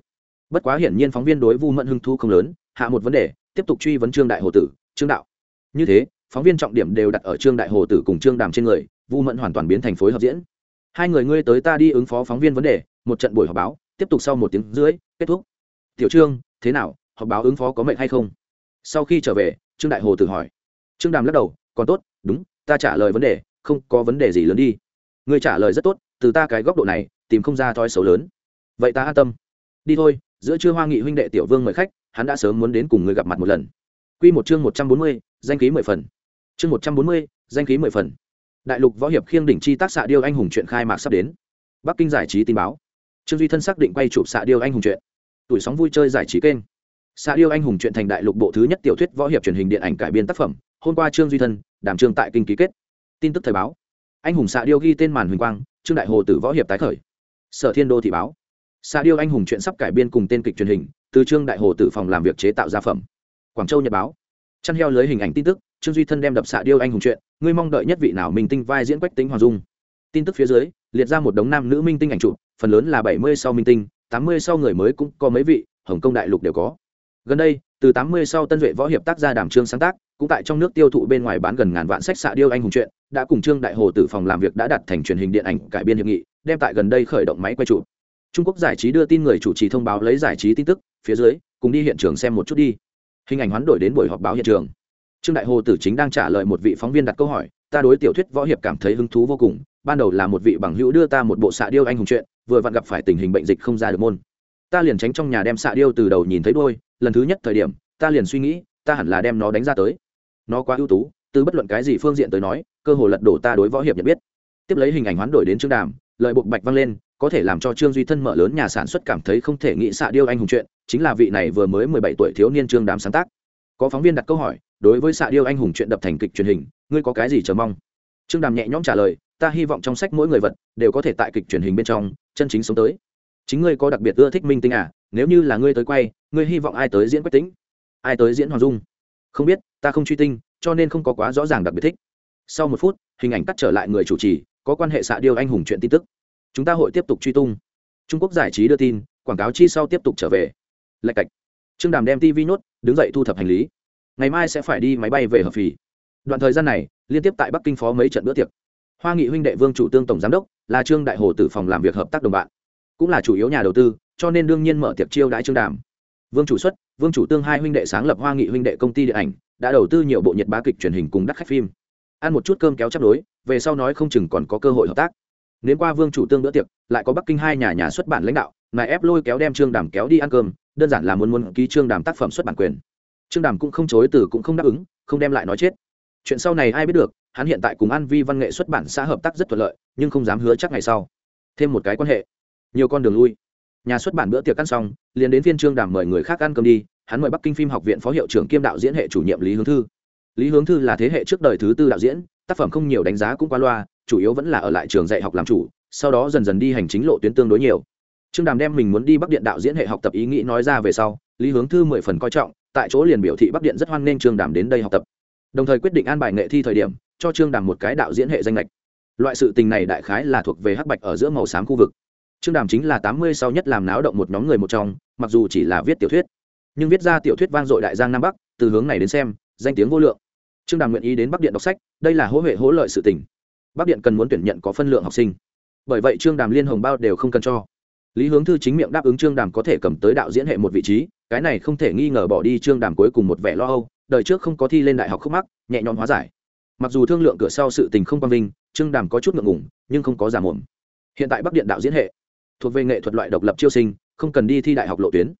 Bất quá hiển nhiên phóng viên đối vu mẫn hưng thu không lớn, hạ một vấn đề, tiếp tục truy vấn trương đại hồ tử, trương đạo. Như thế, phóng viên trọng điểm đều đặt ở trương đại hồ tử cùng trương đàm trên người, vu mẫn hoàn toàn biến thành phối hợp diễn. Hai người ngươi tới ta đi ứng phó phóng viên vấn đề, một trận buổi họp báo, tiếp tục sau một tiếng rưỡi, kết thúc. Tiểu trương, thế nào, họp báo ứng phó có mệnh hay không? Sau khi trở về, trương đại hồ tự hỏi. Trương đàm lắc đầu, còn tốt, đúng, ta trả lời vấn đề, không có vấn đề gì lớn đi. Người trả lời rất tốt, từ ta cái góc độ này, tìm không ra thói xấu lớn. Vậy ta an tâm. Đi thôi, giữa trưa hoa nghị huynh đệ tiểu vương mời khách, hắn đã sớm muốn đến cùng người gặp mặt một lần. Q một chương một trăm bốn mươi, danh ký mười phần. Chương một trăm bốn mươi, danh ký mười phần. Đại lục võ hiệp khiêng đỉnh chi tác xạ điêu anh hùng chuyện khai mạc sắp đến. Bắc kinh giải trí tin báo. Trương duy thân xác định quay chụp xạ điêu anh hùng chuyện. Tuổi sóng vui chơi giải trí kênh xạ điêu anh hùng chuyện thành đại lục bộ thứ nhất tiểu thuyết võ hiệp truyền hình điện ảnh cải biên tác phẩm, hôm qua trương duy thân, đảm trương tại kinh ký kết. Tin tức thời báo. Anh hùng xạ điêu ghi tên màn huỳnh quang, trương đại hồ tử võ hiệp tái khởi. Sở thiên đô thị báo. Xạ điêu anh hùng chuyện sắp cải biên cùng tên kịch truyền hình, từ trương đại hồ tử phòng làm việc chế tạo gia phẩm. Quảng châu nhật báo. Chăn heo lưới hình ảnh tin tức, trương duy thân đem đập xạ điêu anh hùng chuyện ngươi mong đợi nhất vị nào minh tinh vai diễn quách tính hoàng dung. Tin tức phía dưới, liệt ra một đống nam nữ minh tinh ảnh chụp, phần lớn là bảy mươi sau minh tinh, tám mươi sau người mới cũng có mấy vị, hồng kông đại lục đều có gần đây từ tám mươi sau tân duệ võ hiệp tác gia đàm trương sáng tác cũng tại trong nước tiêu thụ bên ngoài bán gần ngàn vạn sách xạ điêu anh hùng truyện, đã cùng trương đại hồ tử phòng làm việc đã đặt thành truyền hình điện ảnh cải biên hiệp nghị đem tại gần đây khởi động máy quay trụ trung quốc giải trí đưa tin người chủ trì thông báo lấy giải trí tin tức phía dưới cùng đi hiện trường xem một chút đi. Hình ảnh hoán đổi đến buổi họp báo hiện trường. Trương đại hồ tử chính đang trả lời một vị phóng viên đặt câu hỏi ta đối tiểu thuyết võ hiệp cảm thấy hứng thú vô cùng ban đầu là một vị bằng hữu đưa ta một bộ xạ điêu anh hùng chuyện vừa vặn gặp phải tình hình bệnh dịch không ra được môn. Ta liền tránh trong nhà đem xạ điêu từ đầu nhìn thấy đôi lần thứ nhất thời điểm, ta liền suy nghĩ, ta hẳn là đem nó đánh ra tới. Nó quá ưu tú, từ bất luận cái gì phương diện tới nói, cơ hồ lật đổ ta đối võ hiệp nhận biết. Tiếp lấy hình ảnh hoán đổi đến trương đàm lợi bộ bạch vang lên, có thể làm cho trương duy thân mở lớn nhà sản xuất cảm thấy không thể nghĩ xạ điêu anh hùng chuyện, chính là vị này vừa mới mười bảy tuổi thiếu niên trương đàm sáng tác. Có phóng viên đặt câu hỏi, đối với xạ điêu anh hùng chuyện đập thành kịch truyền hình, ngươi có cái gì chờ mong? Trương đàm nhẹ nhõm trả lời, ta hy vọng trong sách mỗi người vật đều có thể tại kịch truyền hình bên trong, chân chính sống tới chính ngươi có đặc biệt ưa thích minh tinh à nếu như là ngươi tới quay, ngươi hy vọng ai tới diễn quách tính ai tới diễn hoàng dung? Không biết, ta không truy tinh, cho nên không có quá rõ ràng đặc biệt thích. Sau một phút, hình ảnh cắt trở lại người chủ trì, có quan hệ xạ điêu anh hùng chuyện tin tức. Chúng ta hội tiếp tục truy tung. Trung quốc giải trí đưa tin, quảng cáo chi sau tiếp tục trở về. Lạch cạch. Trương đàm đem tv nhốt, đứng dậy thu thập hành lý. Ngày mai sẽ phải đi máy bay về hợp phì. Đoạn thời gian này, liên tiếp tại bắc kinh phó mấy trận bữa tiệc. Hoa nghị huynh đệ vương chủ tương tổng giám đốc, là trương đại hồ tử phòng làm việc hợp tác đồng bạn cũng là chủ yếu nhà đầu tư, cho nên đương nhiên mở tiệc chiêu đãi trương đàm. Vương chủ xuất, vương chủ tương hai huynh đệ sáng lập hoa nghị huynh đệ công ty điện ảnh, đã đầu tư nhiều bộ nhiệt bá kịch truyền hình cùng đắt khách phim. Ăn một chút cơm kéo chấp đối, về sau nói không chừng còn có cơ hội hợp tác. Nếu qua vương chủ tương bữa tiệc, lại có bắc kinh hai nhà nhà xuất bản lãnh đạo, nài ép lôi kéo đem trương đàm kéo đi ăn cơm, đơn giản là muốn muốn ký trương đàm tác phẩm xuất bản quyền. Trương đàm cũng không chối từ cũng không đáp ứng, không đem lại nói chết. Chuyện sau này ai biết được, hắn hiện tại cùng an vi văn nghệ xuất bản xã hợp tác rất thuận lợi, nhưng không dám hứa chắc ngày sau. Thêm một cái quan hệ nhiều con đường lui. Nhà xuất bản bữa tiệc ăn xong, liền đến phiên trương đàm mời người khác ăn cơm đi, hắn mời bắc kinh phim học viện phó hiệu trưởng kiêm đạo diễn hệ chủ nhiệm lý hướng thư. Lý hướng thư là thế hệ trước đời thứ tư đạo diễn, tác phẩm không nhiều đánh giá cũng qua loa, chủ yếu vẫn là ở lại trường dạy học làm chủ, sau đó dần dần đi hành chính lộ tuyến tương đối nhiều. Trương đàm đem mình muốn đi bắc điện đạo diễn hệ học tập ý nghĩ nói ra về sau, lý hướng thư mười phần coi trọng, tại chỗ liền biểu thị bắc điện rất hoan nghênh trương đàm đến đây học tập. Đồng thời quyết định an bài nghệ thi thời điểm, cho trương đàm một cái đạo diễn hệ danh lệch. Loại sự tình này đại khái là thuộc về hắc bạch ở giữa màu xám khu vực trương đàm chính là tám mươi sau nhất làm náo động một nhóm người một trong, mặc dù chỉ là viết tiểu thuyết, nhưng viết ra tiểu thuyết vang dội đại giang nam bắc, từ hướng này đến xem, danh tiếng vô lượng. Trương đàm nguyện ý đến bắc điện đọc sách, đây là hỗ huệ hỗ lợi sự tình. Bắc điện cần muốn tuyển nhận có phân lượng học sinh. Bởi vậy trương đàm liên hồng bao đều không cần cho. Lý hướng thư chính miệng đáp ứng trương đàm có thể cầm tới đạo diễn hệ một vị trí, cái này không thể nghi ngờ bỏ đi trương đàm cuối cùng một vẻ lo âu, đời trước không có thi lên đại học khúc mắc, nhẹ nhõm hóa giải. Mặc dù thương lượng cửa sau sự tình không quang vinh, trương đàm có chút ngượng ngủng nhưng không có giả mồm. Hiện tại bắc điện đạo diễn hệ thuộc về nghệ thuật loại độc lập chiêu sinh, không cần đi thi đại học lộ tuyến.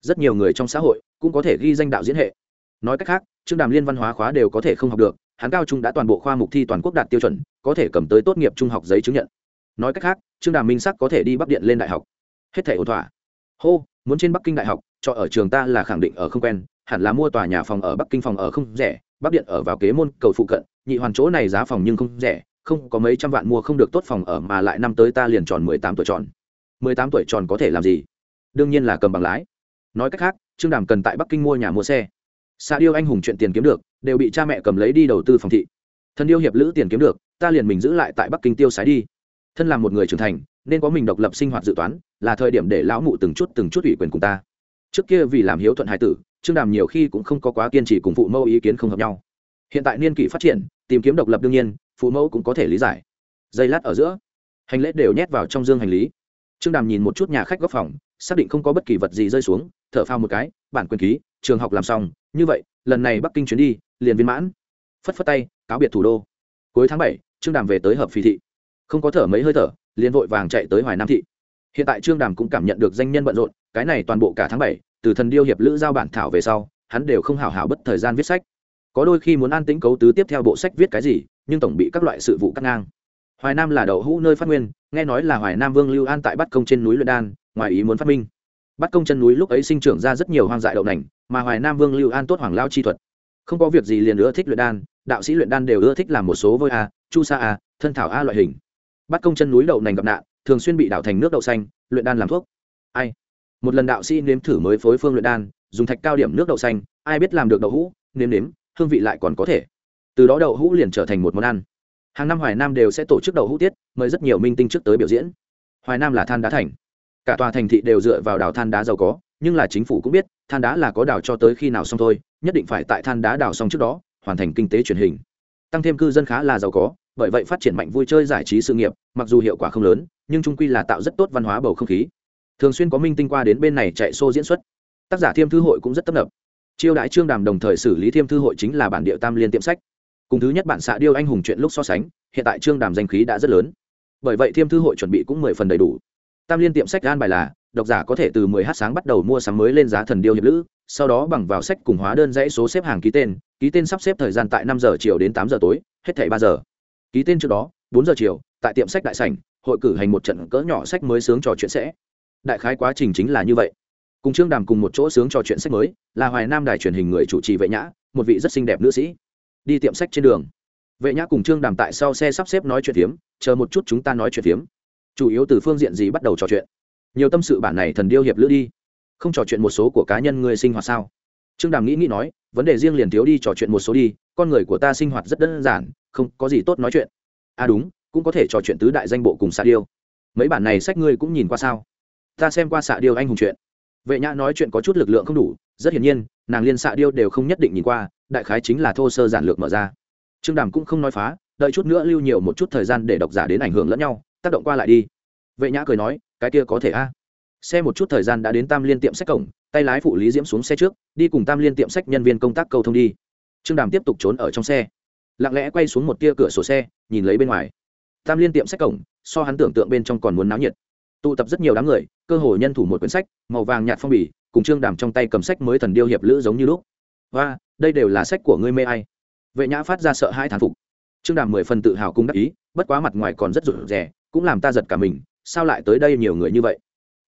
Rất nhiều người trong xã hội cũng có thể ghi danh đạo diễn hệ. Nói cách khác, trương đàm liên văn hóa khóa đều có thể không học được, hắn cao trung đã toàn bộ khoa mục thi toàn quốc đạt tiêu chuẩn, có thể cầm tới tốt nghiệp trung học giấy chứng nhận. Nói cách khác, trương đàm minh sắc có thể đi bắc điện lên đại học. Hết thể ổn thỏa. Hô, muốn trên bắc kinh đại học, cho ở trường ta là khẳng định ở không quen, hẳn là mua tòa nhà phòng ở bắc kinh phòng ở không rẻ, bắc điện ở vào kế môn, cầu phụ cận, nhị hoàn chỗ này giá phòng nhưng không rẻ, không có mấy trăm vạn mua không được tốt phòng ở mà lại năm tới ta liền tròn mười tám tuổi tròn mười tám tuổi tròn có thể làm gì? Đương nhiên là cầm bằng lái. Nói cách khác, trương đàm cần tại bắc kinh mua nhà mua xe. Xa điêu anh hùng chuyện tiền kiếm được, đều bị cha mẹ cầm lấy đi đầu tư phòng thị. Thân điêu hiệp lữ tiền kiếm được, ta liền mình giữ lại tại bắc kinh tiêu sái đi. Thân là một người trưởng thành, nên có mình độc lập sinh hoạt dự toán, là thời điểm để lão mụ từng chút từng chút ủy quyền cùng ta. Trước kia vì làm hiếu thuận hải tử, trương đàm nhiều khi cũng không có quá kiên trì cùng phụ mẫu ý kiến không hợp nhau. Hiện tại niên kỷ phát triển, tìm kiếm độc lập đương nhiên, phụ mẫu cũng có thể lý giải. Giây lát ở giữa, hành lễ đều nhét vào trong dương hành lý trương đàm nhìn một chút nhà khách góc phòng, xác định không có bất kỳ vật gì rơi xuống, thở phao một cái, bản quyền ký, trường học làm xong, như vậy, lần này bắc kinh chuyến đi, liền viên mãn. Phất phất tay, cáo biệt thủ đô. Cuối tháng bảy, trương đàm về tới hợp phì thị. Không có thở mấy hơi thở, liền vội vàng chạy tới hoài nam thị. Hiện tại trương đàm cũng cảm nhận được danh nhân bận rộn, cái này toàn bộ cả tháng bảy, từ thần điêu hiệp lữ giao bản thảo về sau, hắn đều không hào hào bất thời gian viết sách. Có đôi khi muốn an tĩnh cấu tứ tiếp theo bộ sách viết cái gì, nhưng tổng bị các loại sự vụ cắt ngang hoài nam là đậu hũ nơi phát nguyên, nghe nói là hoài nam vương lưu an tại bắt công trên núi luyện đan, ngoài ý muốn phát minh. Bắt công chân núi lúc ấy sinh trưởng ra rất nhiều hoang dại đậu nành, mà hoài nam vương lưu an tốt hoàng lao chi thuật. Không có việc gì liền ưa thích luyện đan, đạo sĩ luyện đan đều ưa thích làm một số vôi a, chu sa a, thân thảo a loại hình. Bắt công chân núi đậu nành gặp nạn, thường xuyên bị đảo thành nước đậu xanh, luyện đan làm thuốc. Ai? Một lần đạo sĩ nếm thử mới phối phương luyện đan, dùng thạch cao điểm nước đậu xanh, ai biết làm được đậu hũ, nếm nếm, hương vị lại còn có thể. Từ đó đậu hũ liền trở thành một món ăn hàng năm hoài nam đều sẽ tổ chức đậu hũ tiết, mời rất nhiều minh tinh trước tới biểu diễn. Hoài nam là than đá thành. Cả tòa thành thị đều dựa vào đào than đá giàu có, nhưng là chính phủ cũng biết, than đá là có đào cho tới khi nào xong thôi, nhất định phải tại than đá đào xong trước đó, hoàn thành kinh tế truyền hình. Tăng thêm cư dân khá là giàu có, bởi vậy phát triển mạnh vui chơi giải trí sự nghiệp, mặc dù hiệu quả không lớn, nhưng trung quy là tạo rất tốt văn hóa bầu không khí. Thường xuyên có minh tinh qua đến bên này chạy xô diễn xuất. Tác giả thiêm thư hội cũng rất tấp nập. Chiêu đãi trương đàm đồng thời xử lý thiêm thư hội chính là bản địa tam liên tiệm sách cùng thứ nhất bản xạ điêu anh hùng chuyện lúc so sánh, hiện tại trương đàm danh khí đã rất lớn. Bởi vậy thiêm thư hội chuẩn bị cũng mười phần đầy đủ. Tam liên tiệm sách gan bài là, độc giả có thể từ 10 h sáng bắt đầu mua sắm mới lên giá thần điêu hiệp lữ, sau đó bằng vào sách cùng hóa đơn dãy số xếp hàng ký tên ký tên sắp xếp thời gian tại năm giờ chiều đến tám giờ tối, hết thảy ba giờ. Ký tên trước đó, bốn giờ chiều, tại tiệm sách đại sảnh, hội cử hành một trận cỡ nhỏ sách mới sướng trò chuyện sẽ. Đại khái quá trình chính là như vậy. Cùng trương đàm cùng một chỗ sướng trò chuyện sách mới, là hoài nam đài truyền hình người chủ trì vệ nhã, một vị rất xinh đẹp nữ sĩ đi tiệm sách trên đường. Vệ nhã cùng trương đàm tại sau xe sắp xếp nói chuyện phiếm, chờ một chút chúng ta nói chuyện phiếm. Chủ yếu từ phương diện gì bắt đầu trò chuyện? Nhiều tâm sự bản này thần điêu hiệp lữ đi. Không trò chuyện một số của cá nhân người sinh hoạt sao? Trương đàm nghĩ nghĩ nói, vấn đề riêng liền thiếu đi trò chuyện một số đi, con người của ta sinh hoạt rất đơn giản, không có gì tốt nói chuyện. À đúng, cũng có thể trò chuyện tứ đại danh bộ cùng xạ điêu. Mấy bản này sách ngươi cũng nhìn qua sao? Ta xem qua xạ điêu anh hùng chuyện. Vệ nhã nói chuyện có chút lực lượng không đủ rất hiển nhiên, nàng liên xạ điêu đều không nhất định nhìn qua, đại khái chính là thô sơ giản lược mở ra. Trương đàm cũng không nói phá, đợi chút nữa lưu nhiều một chút thời gian để độc giả đến ảnh hưởng lẫn nhau, tác động qua lại đi. Vệ nhã cười nói, cái kia có thể a. Xe một chút thời gian đã đến tam liên tiệm sách cổng, tay lái phụ lý diễm xuống xe trước, đi cùng tam liên tiệm sách nhân viên công tác cầu thông đi. Trương đàm tiếp tục trốn ở trong xe. Lặng lẽ quay xuống một tia cửa sổ xe, nhìn lấy bên ngoài. Tam liên tiệm sách cổng, so hắn tưởng tượng bên trong còn muốn náo nhiệt. Tụ tập rất nhiều đám người, cơ hồ nhân thủ một quyển sách, màu vàng nhạt phong bì cùng trương đàm trong tay cầm sách mới thần điêu hiệp lữ giống như lúc. Và đây đều là sách của ngươi mê ai? Vệ nhã phát ra sợ hai thán phục. Trương đàm mười phần tự hào cung đắc ý, bất quá mặt ngoài còn rất rụt rè, cũng làm ta giật cả mình, sao lại tới đây nhiều người như vậy?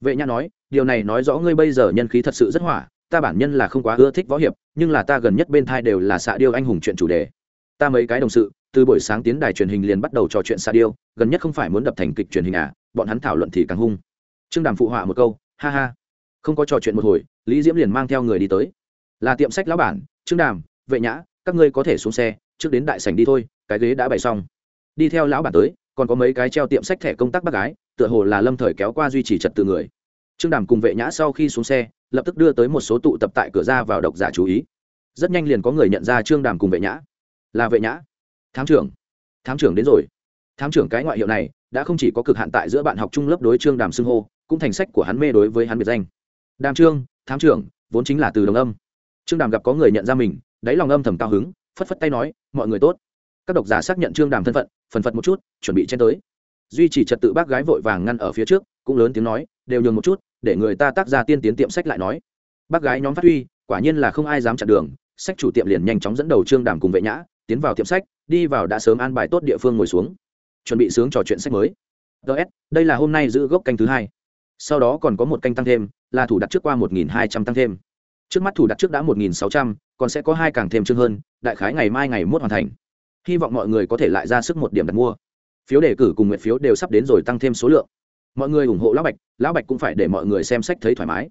Vệ nhã nói, điều này nói rõ ngươi bây giờ nhân khí thật sự rất hỏa, ta bản nhân là không quá ưa thích võ hiệp, nhưng là ta gần nhất bên thai đều là xạ điêu anh hùng chuyện chủ đề. Ta mấy cái đồng sự, từ buổi sáng tiến đài truyền hình liền bắt đầu trò chuyện xạ điêu, gần nhất không phải muốn đập thành kịch truyền hình à bọn hắn thảo luận thì càng hung. Trương đàm phụ họa một câu, ha ha không có trò chuyện một hồi, lý diễm liền mang theo người đi tới. Là tiệm sách lão bản, trương đàm, vệ nhã, các ngươi có thể xuống xe, trước đến đại sảnh đi thôi, cái ghế đã bày xong. Đi theo lão bản tới, còn có mấy cái treo tiệm sách thẻ công tác bác gái, tựa hồ là lâm thời kéo qua duy trì trật tự người. Trương đàm cùng vệ nhã sau khi xuống xe, lập tức đưa tới một số tụ tập tại cửa ra vào độc giả chú ý. Rất nhanh liền có người nhận ra trương đàm cùng vệ nhã. Là vệ nhã. Thám trưởng. Thám trưởng đến rồi. Thám trưởng cái ngoại hiệu này, đã không chỉ có cực hạn tại giữa bạn học chung lớp đối trương đàm xưng hô, cũng thành sách của hắn mê đối với hắn biệt danh đàm trương, thám trưởng, vốn chính là từ đồng âm. Trương đàm gặp có người nhận ra mình, đáy lòng âm thầm cao hứng, phất phất tay nói, mọi người tốt. Các độc giả xác nhận trương đàm thân phận, phần phật một chút, chuẩn bị chen tới. Duy trì trật tự bác gái vội vàng ngăn ở phía trước, cũng lớn tiếng nói, đều nhường một chút, để người ta tác ra tiên tiến tiệm sách lại nói. Bác gái nhóm phát huy, quả nhiên là không ai dám chặn đường, sách chủ tiệm liền nhanh chóng dẫn đầu trương đàm cùng vệ nhã, tiến vào tiệm sách, đi vào đã sớm an bài tốt địa phương ngồi xuống, chuẩn bị sướng trò chuyện sách mới. Ts đây là hôm nay giữ gốc canh thứ hai sau đó còn có một canh tăng thêm là thủ đặt trước qua một nghìn hai trăm tăng thêm trước mắt thủ đặt trước đã một nghìn sáu trăm còn sẽ có hai càng thêm chương hơn đại khái ngày mai ngày mốt hoàn thành hy vọng mọi người có thể lại ra sức một điểm đặt mua phiếu đề cử cùng nguyện phiếu đều sắp đến rồi tăng thêm số lượng mọi người ủng hộ lão bạch lão bạch cũng phải để mọi người xem sách thấy thoải mái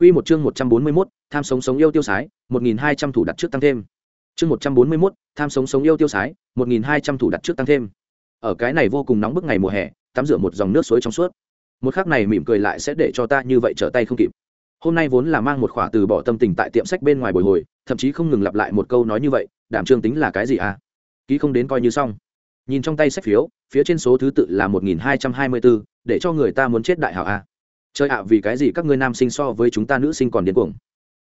Quy một chương một trăm bốn mươi 141, tham sống sống yêu tiêu sái, một nghìn hai trăm thủ đặt trước tăng thêm. Chương một trăm bốn mươi 141, tham sống sống yêu tiêu sái, một nghìn hai trăm thủ đặt trước tăng thêm. Ở cái này vô cùng nóng bức ngày mùa hè, tắm rửa một dòng nước suối trong suốt. Một khắc này mỉm cười lại sẽ để cho ta như vậy trở tay không kịp. Hôm nay vốn là mang một khỏa từ bỏ tâm tình tại tiệm sách bên ngoài bồi hồi, thậm chí không ngừng lặp lại một câu nói như vậy, đảm trương tính là cái gì à? Ký không đến coi như xong nhìn trong tay sách phiếu phía trên số thứ tự là một nghìn hai trăm hai mươi bốn để cho người ta muốn chết đại hảo à? chơi ạ vì cái gì các ngươi nam sinh so với chúng ta nữ sinh còn điên cuồng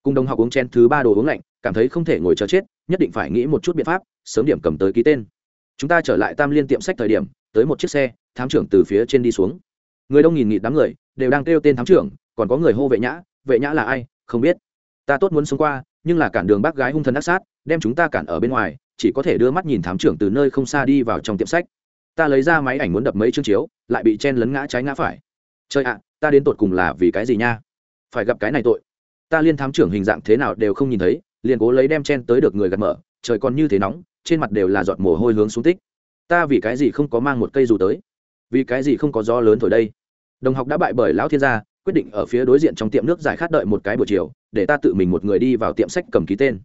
cùng đồng học uống chen thứ ba đồ uống lạnh cảm thấy không thể ngồi chờ chết nhất định phải nghĩ một chút biện pháp sớm điểm cầm tới ký tên chúng ta trở lại tam liên tiệm sách thời điểm tới một chiếc xe thám trưởng từ phía trên đi xuống người đông nghìn nghịt đám người đều đang kêu tên thám trưởng, còn có người hô vệ nhã vệ nhã là ai, không biết. Ta tốt muốn xuống qua, nhưng là cản đường bác gái hung thần ác sát, đem chúng ta cản ở bên ngoài, chỉ có thể đưa mắt nhìn thám trưởng từ nơi không xa đi vào trong tiệm sách. Ta lấy ra máy ảnh muốn đập mấy chương chiếu, lại bị chen lấn ngã trái ngã phải. Chơi ạ, ta đến tột cùng là vì cái gì nha? Phải gặp cái này tội. Ta liên thám trưởng hình dạng thế nào đều không nhìn thấy, liền cố lấy đem chen tới được người gặt mở, trời còn như thế nóng, trên mặt đều là giọt mồ hôi hướng xuống tích. Ta vì cái gì không có mang một cây dù tới? Vì cái gì không có gió lớn thổi đây? Đồng học đã bại bởi lão thiên gia, quyết định ở phía đối diện trong tiệm nước giải khát đợi một cái buổi chiều, để ta tự mình một người đi vào tiệm sách cầm ký tên.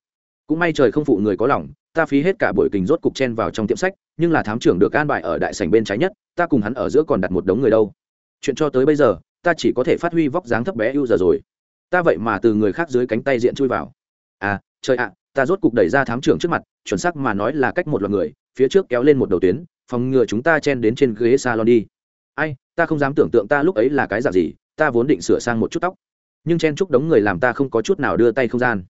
Cũng may trời không phụ người có lòng, ta phí hết cả buổi kình rốt cục chen vào trong tiệm sách, nhưng là thám trưởng được an bài ở đại sảnh bên trái nhất, ta cùng hắn ở giữa còn đặt một đống người đâu. Chuyện cho tới bây giờ, ta chỉ có thể phát huy vóc dáng thấp bé ưu giờ rồi. Ta vậy mà từ người khác dưới cánh tay diện chui vào. À trời ạ, ta rốt cục đẩy ra thám trưởng trước mặt, chuẩn xác mà nói là cách một loạt người, phía trước kéo lên một đầu tuyến, phòng ngừa chúng ta chen đến trên ghế salon đi ta không dám tưởng tượng ta lúc ấy là cái dạng gì, ta vốn định sửa sang một chút tóc. Nhưng chen chúc đống người làm ta không có chút nào đưa tay không gian.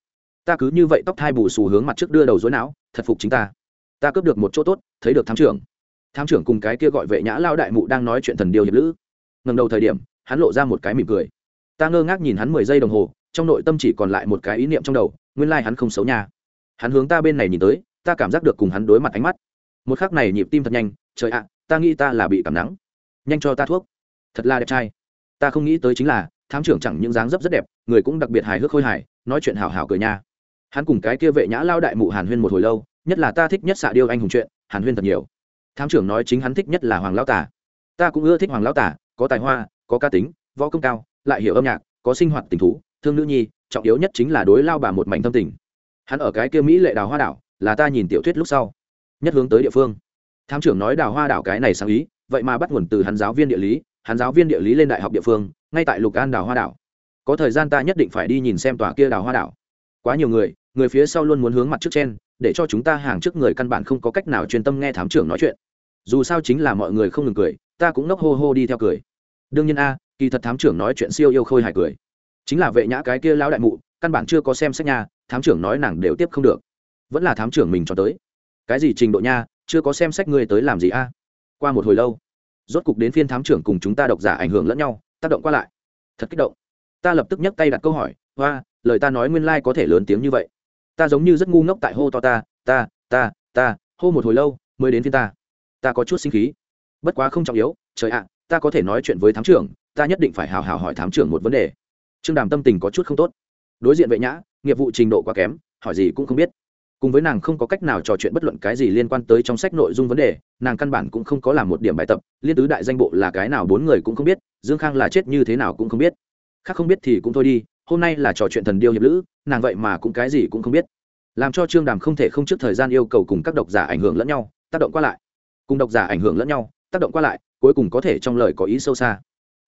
Ta cứ như vậy tóc thai bù xù hướng mặt trước đưa đầu dối não, thật phục chính ta. Ta cướp được một chỗ tốt, thấy được thám trưởng. Thám trưởng cùng cái kia gọi vệ nhã lao đại mụ đang nói chuyện thần điều hiệp lữ. Ngần đầu thời điểm, hắn lộ ra một cái mỉm cười. Ta ngơ ngác nhìn hắn mười giây đồng hồ, trong nội tâm chỉ còn lại một cái ý niệm trong đầu, nguyên lai、like、hắn không xấu nha. Hắn hướng ta bên này nhìn tới, ta cảm giác được cùng hắn đối mặt ánh mắt. Một khắc này nhịp tim thật nhanh, trời ạ, ta nghĩ ta là bị cảm nắng nhanh cho ta thuốc. Thật là đẹp trai. Ta không nghĩ tới chính là, thám trưởng chẳng những dáng dấp rất đẹp, người cũng đặc biệt hài hước khôi hài, nói chuyện hào hào cười nha. Hắn cùng cái kia vệ nhã lao đại mụ hàn huyên một hồi lâu, nhất là ta thích nhất xạ điêu anh hùng chuyện, hàn huyên thật nhiều. Thám trưởng nói chính hắn thích nhất là hoàng lao tả ta cũng ưa thích hoàng lao tả có tài hoa, có ca tính, võ công cao, lại hiểu âm nhạc, có sinh hoạt tình thú, thương nữ nhi, trọng yếu nhất chính là đối lao bà một mảnh tâm tình. Hắn ở cái kia mỹ lệ đào hoa đảo, là ta nhìn tiểu thuyết lúc sau, nhất hướng tới địa phương. Thám trưởng nói đào hoa đảo cái này sáng ý vậy mà bắt nguồn từ hắn giáo viên địa lý, hắn giáo viên địa lý lên đại học địa phương, ngay tại lục an đào hoa đảo. Có thời gian ta nhất định phải đi nhìn xem tòa kia đào hoa đảo. Quá nhiều người người phía sau luôn muốn hướng mặt trước trên để cho chúng ta hàng trước người căn bản không có cách nào chuyên tâm nghe thám trưởng nói chuyện. Dù sao chính là mọi người không ngừng cười, ta cũng nốc hô hô đi theo cười. Đương nhiên a, kỳ thật thám trưởng nói chuyện siêu yêu khôi hài cười. Chính là vệ nhã cái kia lão đại mụ, căn bản chưa có xem sách nha, thám trưởng nói nàng đều tiếp không được. Vẫn là thám trưởng mình cho tới. Cái gì trình độ nha, chưa có xem sách ngươi tới làm gì a? Qua một hồi lâu, rốt cục đến phiên thám trưởng cùng chúng ta độc giả ảnh hưởng lẫn nhau, tác động qua lại. Thật kích động. Ta lập tức nhấc tay đặt câu hỏi, hoa, lời ta nói nguyên lai、like、có thể lớn tiếng như vậy. Ta giống như rất ngu ngốc tại hô to ta ta ta ta, hô một hồi lâu mới đến phiên ta. Ta có chút sinh khí. Bất quá không trọng yếu, trời ạ, ta có thể nói chuyện với thám trưởng, ta nhất định phải hào hào hỏi thám trưởng một vấn đề. Trương đàm tâm tình có chút không tốt. Đối diện vệ nhã, nghiệp vụ trình độ quá kém, hỏi gì cũng không biết cùng với nàng không có cách nào trò chuyện bất luận cái gì liên quan tới trong sách nội dung vấn đề, nàng căn bản cũng không có làm một điểm bài tập, liên tứ đại danh bộ là cái nào bốn người cũng không biết, dương khang là chết như thế nào cũng không biết. Khác không biết thì cũng thôi đi, hôm nay là trò chuyện thần điêu hiệp lữ, nàng vậy mà cũng cái gì cũng không biết. Làm cho trương đàm không thể không trước thời gian yêu cầu cùng các độc giả ảnh hưởng lẫn nhau, tác động qua lại. Cùng độc giả ảnh hưởng lẫn nhau, tác động qua lại, cuối cùng có thể trong lời có ý sâu xa.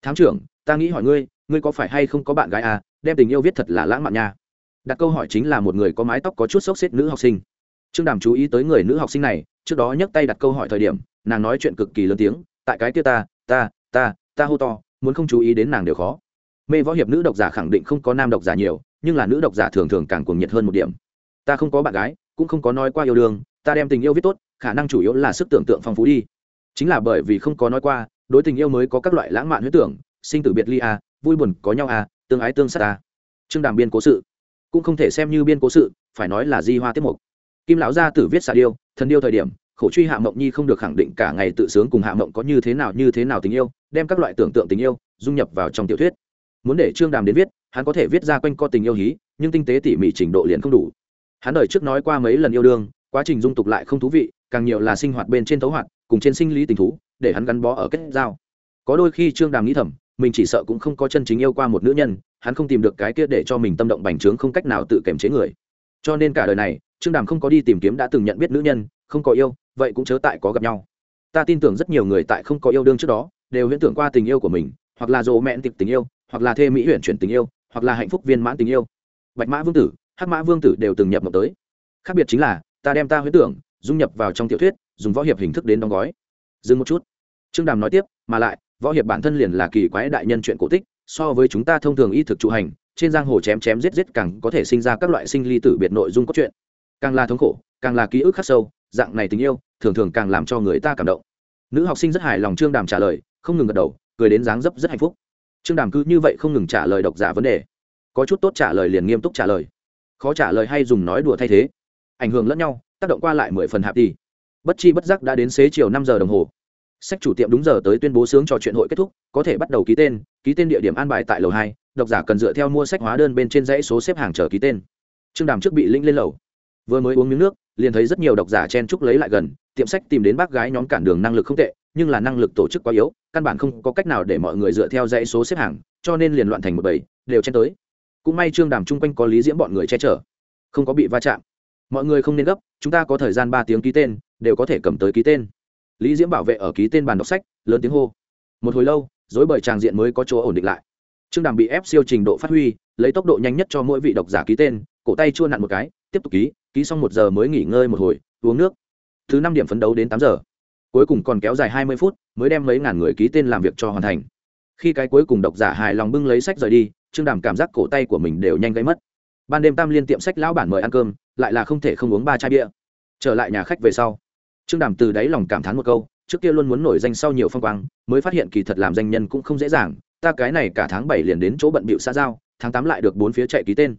Thám trưởng, ta nghĩ hỏi ngươi ngươi có phải hay không có bạn gái à? Đem tình yêu viết thật là lãng mạn nha đặt câu hỏi chính là một người có mái tóc có chút xốc xếp nữ học sinh. Trương đàm chú ý tới người nữ học sinh này, trước đó nhấc tay đặt câu hỏi thời điểm, nàng nói chuyện cực kỳ lớn tiếng, tại cái kia ta ta ta ta hô to, muốn không chú ý đến nàng đều khó. Mê võ hiệp nữ độc giả khẳng định không có nam độc giả nhiều, nhưng là nữ độc giả thường thường càng cuồng nhiệt hơn một điểm. Ta không có bạn gái, cũng không có nói qua yêu đương, ta đem tình yêu viết tốt, khả năng chủ yếu là sức tưởng tượng phong phú đi. Chính là bởi vì không có nói qua, đối tình yêu mới có các loại lãng mạn huyết tưởng, sinh tử biệt ly a, vui buồn có nhau a, tương ái tương sát à. trương đàm biên cố sự cũng không thể xem như biên cố sự, phải nói là di hoa tiết mục. Kim lão gia tử viết xà điêu, thần điêu thời điểm, khổ truy hạ mộng nhi không được khẳng định cả ngày tự sướng cùng hạ mộng có như thế nào như thế nào tình yêu, đem các loại tưởng tượng tình yêu, dung nhập vào trong tiểu thuyết. Muốn để trương đàm đến viết, hắn có thể viết ra quanh co tình yêu hí, nhưng tinh tế tỉ mỉ trình độ liền không đủ. Hắn đời trước nói qua mấy lần yêu đương, quá trình dung tục lại không thú vị, càng nhiều là sinh hoạt bên trên tấu hoạt, cùng trên sinh lý tình thú, để hắn gắn bó ở kết giao. Có đôi khi trương đàm nghĩ thầm, mình chỉ sợ cũng không có chân chính yêu qua một nữ nhân hắn không tìm được cái kia để cho mình tâm động bành trướng không cách nào tự kiềm chế người. Cho nên cả đời này, trương đàm không có đi tìm kiếm đã từng nhận biết nữ nhân, không có yêu, vậy cũng chớ tại có gặp nhau. Ta tin tưởng rất nhiều người tại không có yêu đương trước đó, đều huyễn tưởng qua tình yêu của mình, hoặc là dỗ mẹn tịch tình yêu, hoặc là thê mỹ huyện chuyển tình yêu, hoặc là hạnh phúc viên mãn tình yêu. Bạch mã vương tử, hắc mã vương tử đều từng nhập mộng tới. Khác biệt chính là, ta đem ta huyễn tưởng, dung nhập vào trong tiểu thuyết, dùng võ hiệp hình thức đến đóng gói. Dừng một chút. Trương đàm nói tiếp, mà lại, võ hiệp bản thân liền là kỳ quái đại nhân chuyện cổ tích so với chúng ta thông thường y thực trụ hành, trên giang hồ chém chém giết giết càng có thể sinh ra các loại sinh ly tử biệt nội dung cốt truyện. Càng là thống khổ, càng là ký ức khắc sâu, dạng này tình yêu, thường thường càng làm cho người ta cảm động. Nữ học sinh rất hài lòng trương đàm trả lời, không ngừng gật đầu, cười đến dáng dấp rất hạnh phúc. Trương đàm cứ như vậy không ngừng trả lời độc giả vấn đề. Có chút tốt trả lời liền nghiêm túc trả lời. Khó trả lời hay dùng nói đùa thay thế. Ảnh hưởng lẫn nhau, tác động qua lại mười phần hạp đi bất chi bất giác đã đến xế chiều năm giờ đồng hồ sách chủ tiệm đúng giờ tới tuyên bố sướng trò chuyện hội kết thúc, có thể bắt đầu ký tên ký tên địa điểm an bài tại lầu hai, độc giả cần dựa theo mua sách hóa đơn bên trên dãy số xếp hàng chờ ký tên. Trương đàm trước bị linh lên lầu. Vừa mới uống miếng nước, liền thấy rất nhiều độc giả chen chúc lấy lại gần, tiệm sách tìm đến bác gái nhóm cản đường năng lực không tệ, nhưng là năng lực tổ chức quá yếu, căn bản không có cách nào để mọi người dựa theo dãy số xếp hàng, cho nên liền loạn thành một bầy, đều chen tới. Cũng may trương đàm chung quanh có lý diễm bọn người che chở, không có bị va chạm. Mọi người không nên gấp, chúng ta có thời gian ba tiếng ký tên, đều có thể cầm tới ký tên lý diễm bảo vệ ở ký tên bàn đọc sách, lớn tiếng hô. Một hồi lâu, dối bởi tràng diện mới có chỗ ổn định lại. Trương đàm bị ép siêu trình độ phát huy, lấy tốc độ nhanh nhất cho mỗi vị độc giả ký tên, cổ tay chua nặn một cái, tiếp tục ký ký xong một giờ mới nghỉ ngơi một hồi, uống nước. Thứ năm điểm phấn đấu đến tám giờ. Cuối cùng còn kéo dài hai mươi phút, mới đem mấy ngàn người ký tên làm việc cho hoàn thành. Khi cái cuối cùng độc giả hài lòng bưng lấy sách rời đi, trương đàm cảm giác cổ tay của mình đều nhanh gây mất. Ban đêm tam liên tiệm sách lão bản mời ăn cơm, lại là không thể không uống ba chai bia. Trở lại nhà khách về sau trương đàm từ đáy lòng cảm thán một câu, trước kia luôn muốn nổi danh sau nhiều phong quang, mới phát hiện kỳ thật làm danh nhân cũng không dễ dàng, ta cái này cả tháng bảy liền đến chỗ bận bịu xã giao, tháng tám lại được bốn phía chạy ký tên.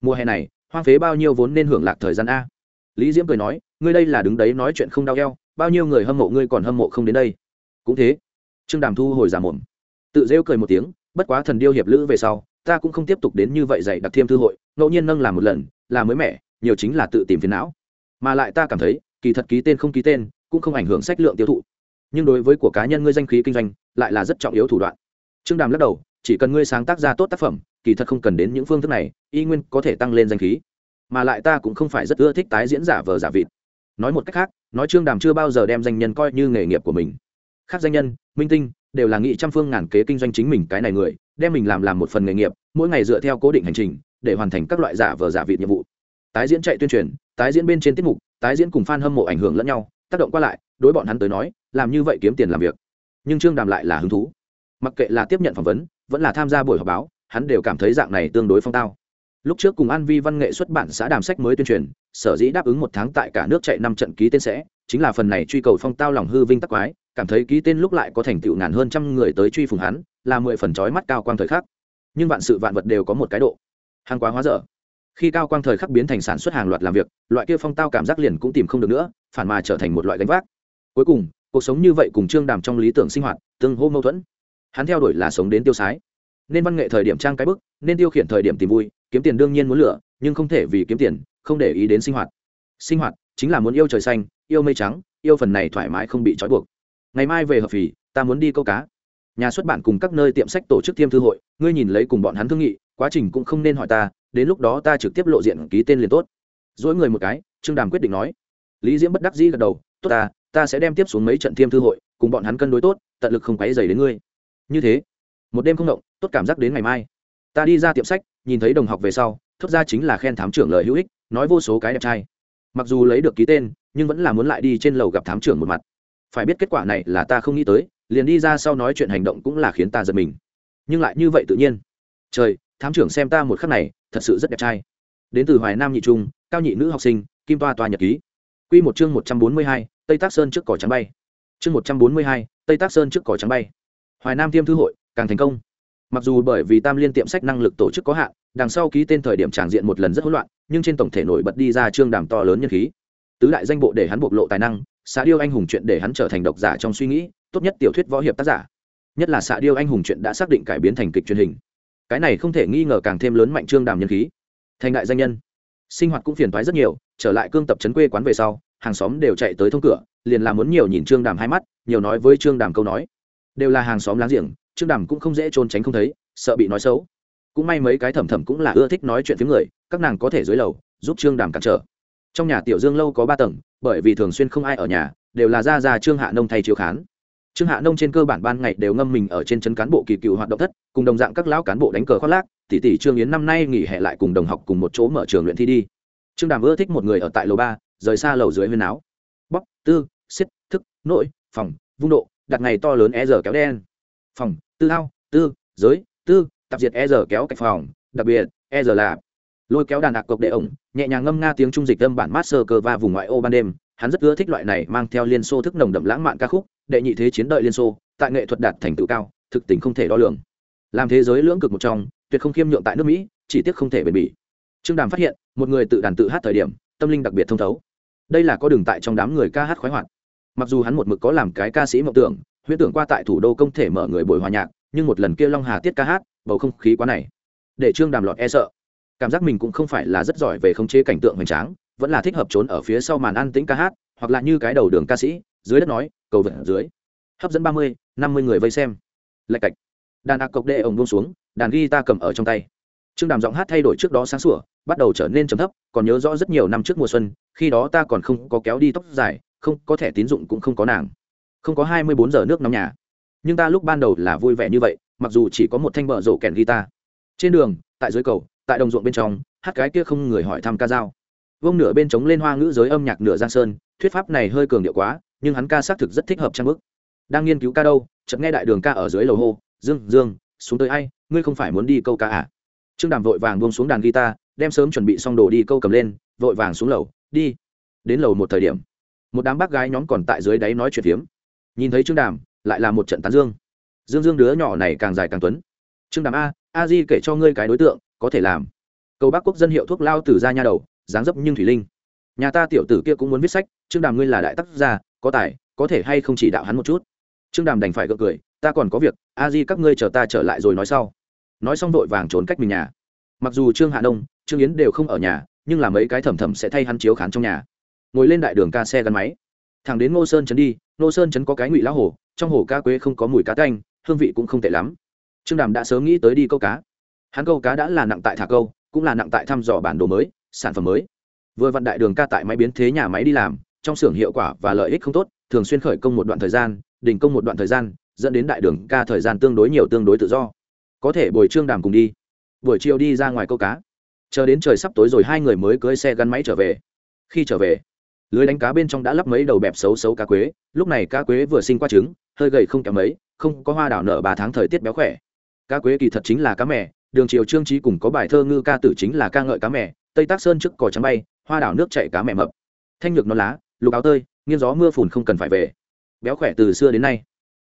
Mùa hè này, hoang phế bao nhiêu vốn nên hưởng lạc thời gian a. Lý diễm cười nói, ngươi đây là đứng đấy nói chuyện không đau eo, bao nhiêu người hâm mộ ngươi còn hâm mộ không đến đây. Cũng thế, trương đàm thu hồi giả mồm. Tự rêu cười một tiếng, bất quá thần điêu hiệp lữ về sau, ta cũng không tiếp tục đến như vậy dạy đặc thiêm thư hội, ngẫu nhiên nâng làm một lần, là mới mẻ, nhiều chính là tự tìm phiền não. Mà lại ta cảm thấy kỳ thật ký tên không ký tên, cũng không ảnh hưởng sách lượng tiêu thụ. Nhưng đối với của cá nhân ngươi danh khí kinh doanh, lại là rất trọng yếu thủ đoạn. Trương đàm lắc đầu, chỉ cần ngươi sáng tác ra tốt tác phẩm, kỳ thật không cần đến những phương thức này, y nguyên có thể tăng lên danh khí. Mà lại ta cũng không phải rất ưa thích tái diễn giả vờ giả vịt. Nói một cách khác, nói trương đàm chưa bao giờ đem danh nhân coi như nghề nghiệp của mình. Khác danh nhân, minh tinh, đều là nghị trăm phương ngàn kế kinh doanh chính mình cái này người, đem mình làm làm một phần nghề nghiệp, mỗi ngày dựa theo cố định hành trình, để hoàn thành các loại giả vờ giả vịt nhiệm vụ. Tái diễn chạy tuyên truyền, tái diễn bên trên tiết mục tái diễn cùng fan hâm mộ ảnh hưởng lẫn nhau, tác động qua lại, đối bọn hắn tới nói, làm như vậy kiếm tiền làm việc. Nhưng trương đàm lại là hứng thú. Mặc kệ là tiếp nhận phỏng vấn, vẫn là tham gia buổi họp báo, hắn đều cảm thấy dạng này tương đối phong tao. Lúc trước cùng an vi văn nghệ xuất bản xã đàm sách mới tuyên truyền, sở dĩ đáp ứng một tháng tại cả nước chạy năm trận ký tên sẽ, chính là phần này truy cầu phong tao lòng hư vinh tắc quái, cảm thấy ký tên lúc lại có thành tựu ngàn hơn trăm người tới truy phùng hắn, là mười phần trói mắt cao quang thời khắc. Nhưng vạn sự vạn vật đều có một cái độ. Hàng quá hóa dở khi cao quang thời khắc biến thành sản xuất hàng loạt làm việc, loại kia phong tao cảm giác liền cũng tìm không được nữa, phản mà trở thành một loại gánh vác. Cuối cùng, cuộc sống như vậy cùng trương đàm trong lý tưởng sinh hoạt tương hô mâu thuẫn. Hắn theo đuổi là sống đến tiêu sái. Nên văn nghệ thời điểm trang cái bức, nên tiêu khiển thời điểm tìm vui, kiếm tiền đương nhiên muốn lựa, nhưng không thể vì kiếm tiền, không để ý đến sinh hoạt. Sinh hoạt chính là muốn yêu trời xanh, yêu mây trắng, yêu phần này thoải mái không bị trói buộc. Ngày mai về hợp phì, ta muốn đi câu cá. Nhà xuất bản cùng các nơi tiệm sách tổ chức thiêm thư hội, ngươi nhìn lấy cùng bọn hắn thương nghị, quá trình cũng không nên hỏi ta đến lúc đó ta trực tiếp lộ diện ký tên liền tốt. Dỗi người một cái, trương đàm quyết định nói. Lý diễm bất đắc dĩ gật đầu, tốt ta ta sẽ đem tiếp xuống mấy trận thiêm thư hội, cùng bọn hắn cân đối tốt, tận lực không quáy dày đến ngươi. Như thế, một đêm không động, tốt cảm giác đến ngày mai. Ta đi ra tiệm sách, nhìn thấy đồng học về sau, thốt ra chính là khen thám trưởng lời hữu ích, nói vô số cái đẹp trai. Mặc dù lấy được ký tên, nhưng vẫn là muốn lại đi trên lầu gặp thám trưởng một mặt. Phải biết kết quả này là ta không nghĩ tới, liền đi ra sau nói chuyện hành động cũng là khiến ta giật mình. Nhưng lại như vậy tự nhiên. Trời thám trưởng xem ta một khắc này, thật sự rất đẹp trai. Đến từ hoài nam nhị trung, cao nhị nữ học sinh, kim toa toa nhật ký. Q một chương một trăm bốn mươi hai, tây tác sơn trước cỏ trắng bay. Chương một trăm bốn mươi hai, tây tác sơn trước cỏ trắng bay. Hoài nam tiêm thư hội, càng thành công. Mặc dù bởi vì tam liên tiệm sách năng lực tổ chức có hạn, đằng sau ký tên thời điểm tràng diện một lần rất hỗn loạn, nhưng trên tổng thể nổi bật đi ra chương đàm to lớn nhân khí. Tứ đại danh bộ để hắn bộc lộ tài năng xã điêu anh hùng chuyện để hắn trở thành độc giả trong suy nghĩ, tốt nhất tiểu thuyết võ hiệp tác giả. Nhất là xã điêu anh hùng chuyện đã xác định cải biến thành kịch truyền hình cái này không thể nghi ngờ càng thêm lớn mạnh trương đàm nhân khí. Thành đại danh nhân. Sinh hoạt cũng phiền toái rất nhiều, trở lại cương tập trấn quê quán về sau, hàng xóm đều chạy tới thông cửa, liền làm muốn nhiều nhìn trương đàm hai mắt, nhiều nói với trương đàm câu nói. Đều là hàng xóm láng giềng, trương đàm cũng không dễ trốn tránh không thấy, sợ bị nói xấu. Cũng may mấy cái thẩm thẩm cũng là ưa thích nói chuyện với người, các nàng có thể dưới lầu, giúp trương đàm cản trở. Trong nhà tiểu dương lâu có ba tầng, bởi vì thường xuyên không ai ở nhà, đều là ra ra trương hạ nông thay chiếu khán trương hạ nông trên cơ bản ban ngày đều ngâm mình ở trên chân cán bộ kỳ cựu hoạt động thất, cùng đồng dạng các lão cán bộ đánh cờ khoác lác, tỷ tỷ trương yến năm nay nghỉ hè lại cùng đồng học cùng một chỗ mở trường luyện thi đi. Trương đàm ưa thích một người ở tại lầu ba, rời xa lầu dưới huyên áo. Bóc tư, xiết, thức, nội, phòng, vung độ, đặt ngày to lớn e giờ kéo đen. Phòng, tư hao tư, giới, tư tập diệt e giờ kéo cạch phòng, đặc biệt e giờ là. Lôi kéo đàn đạc cộc đệ ổng, nhẹ nhàng ngâm nga tiếng trung dịch âm bản master cơ và vùng ngoại ô ban đêm hắn rất ưa thích loại này mang theo liên xô thức nồng đậm lãng mạn ca khúc, đệ nhị thế chiến đợi liên xô, tại nghệ thuật đạt thành tựu cao, thực tình không thể đo lường. Làm thế giới lưỡng cực một trong, tuyệt không khiêm nhượng tại nước mỹ, chỉ tiếc không thể bền bỉ. Trương đàm phát hiện, một người tự đàn tự hát thời điểm, tâm linh đặc biệt thông thấu. Đây là có đường tại trong đám người ca hát khoái hoạt. Mặc dù hắn một mực có làm cái ca sĩ mộng tưởng, huyễn tưởng qua tại thủ đô không thể mở người buổi hòa nhạc, nhưng một lần kia long hà tiết ca hát, bầu không khí quá này. Để trương đàm lọt e sợ. Cảm giác mình cũng không phải là rất giỏi về khống chế cảnh tượng hoành tráng vẫn là thích hợp trốn ở phía sau màn ăn tĩnh ca hát, hoặc là như cái đầu đường ca sĩ, dưới đất nói, cầu vượt dưới. Hấp dẫn ba mươi, năm mươi người vây xem. Lạch cạch. Đàn ạc cộc đệ ổng buông xuống, đàn ghi ta cầm ở trong tay. Trương đàm giọng hát thay đổi trước đó sáng sủa, bắt đầu trở nên trầm thấp, còn nhớ rõ rất nhiều năm trước mùa xuân, khi đó ta còn không có kéo đi tóc dài, không có thẻ tín dụng cũng không có nàng. Không có hai mươi bốn giờ nước nóng nhà. Nhưng ta lúc ban đầu là vui vẻ như vậy, mặc dù chỉ có một thanh bờ rổ kèn guitar. Trên đường, tại dưới cầu, tại đồng ruộng bên trong, hát cái kia không người hỏi thăm ca dao vông nửa bên trống lên hoa ngữ giới âm nhạc nửa giang sơn, thuyết pháp này hơi cường điệu quá, nhưng hắn ca xác thực rất thích hợp trang bức. Đang nghiên cứu ca đâu, chợt nghe đại đường ca ở dưới lầu hô, dương dương, xuống tới ai, ngươi không phải muốn đi câu ca à? Trương đàm vội vàng buông xuống đàn guitar, đem sớm chuẩn bị xong đồ đi câu cầm lên, vội vàng xuống lầu, đi. Đến lầu một thời điểm, một đám bác gái nhóm còn tại dưới đáy nói chuyện phiếm. Nhìn thấy trương đàm, lại là một trận tán dương. Dương dương, đứa nhỏ này càng dài càng tuấn. Trương đàm, a a di kể cho ngươi cái đối tượng, có thể làm. Cầu bác quốc dân hiệu thuốc lao từ ra nha đầu dáng dấp nhưng thủy linh. Nhà ta tiểu tử kia cũng muốn viết sách, trương đàm ngươi là đại tác gia, có tài, có thể hay không chỉ đạo hắn một chút? Trương đàm đành phải gượng cười, ta còn có việc, a di các ngươi chờ ta trở lại rồi nói sau. Nói xong vội vàng trốn cách mình nhà. Mặc dù trương hạ đông, trương yến đều không ở nhà, nhưng là mấy cái thầm thầm sẽ thay hắn chiếu khán trong nhà. Ngồi lên đại đường ca xe gắn máy. Thẳng đến ngô sơn trấn đi, ngô sơn trấn có cái ngụy lá hồ, trong hồ ca quế không có mùi cá canh hương vị cũng không tệ lắm. Trương đàm đã sớm nghĩ tới đi câu cá. Hắn câu cá đã là nặng tại thả câu, cũng là nặng tại thăm dò bản đồ mới sản phẩm mới. Vừa vặn đại đường ca tại máy biến thế nhà máy đi làm, trong xưởng hiệu quả và lợi ích không tốt, thường xuyên khởi công một đoạn thời gian, đình công một đoạn thời gian, dẫn đến đại đường ca thời gian tương đối nhiều tương đối tự do. Có thể buổi trương đàm cùng đi. Buổi chiều đi ra ngoài câu cá. Chờ đến trời sắp tối rồi hai người mới cưới xe gắn máy trở về. Khi trở về, lưới đánh cá bên trong đã lắp mấy đầu bẹp xấu xấu cá quế. Lúc này cá quế vừa sinh qua trứng, hơi gầy không kém mấy, không có hoa đảo nở ba tháng thời tiết béo khỏe. Cá quế kỳ thật chính là cá mè, đường triều trương trí cùng có bài thơ ngư ca tử chính là ca ngợi cá mè tây tác sơn trước cò trắng bay hoa đảo nước chạy cá mẹ mập. Thanh nhược non lá lục áo tơi nghiêng gió mưa phùn không cần phải về. Béo khỏe từ xưa đến nay.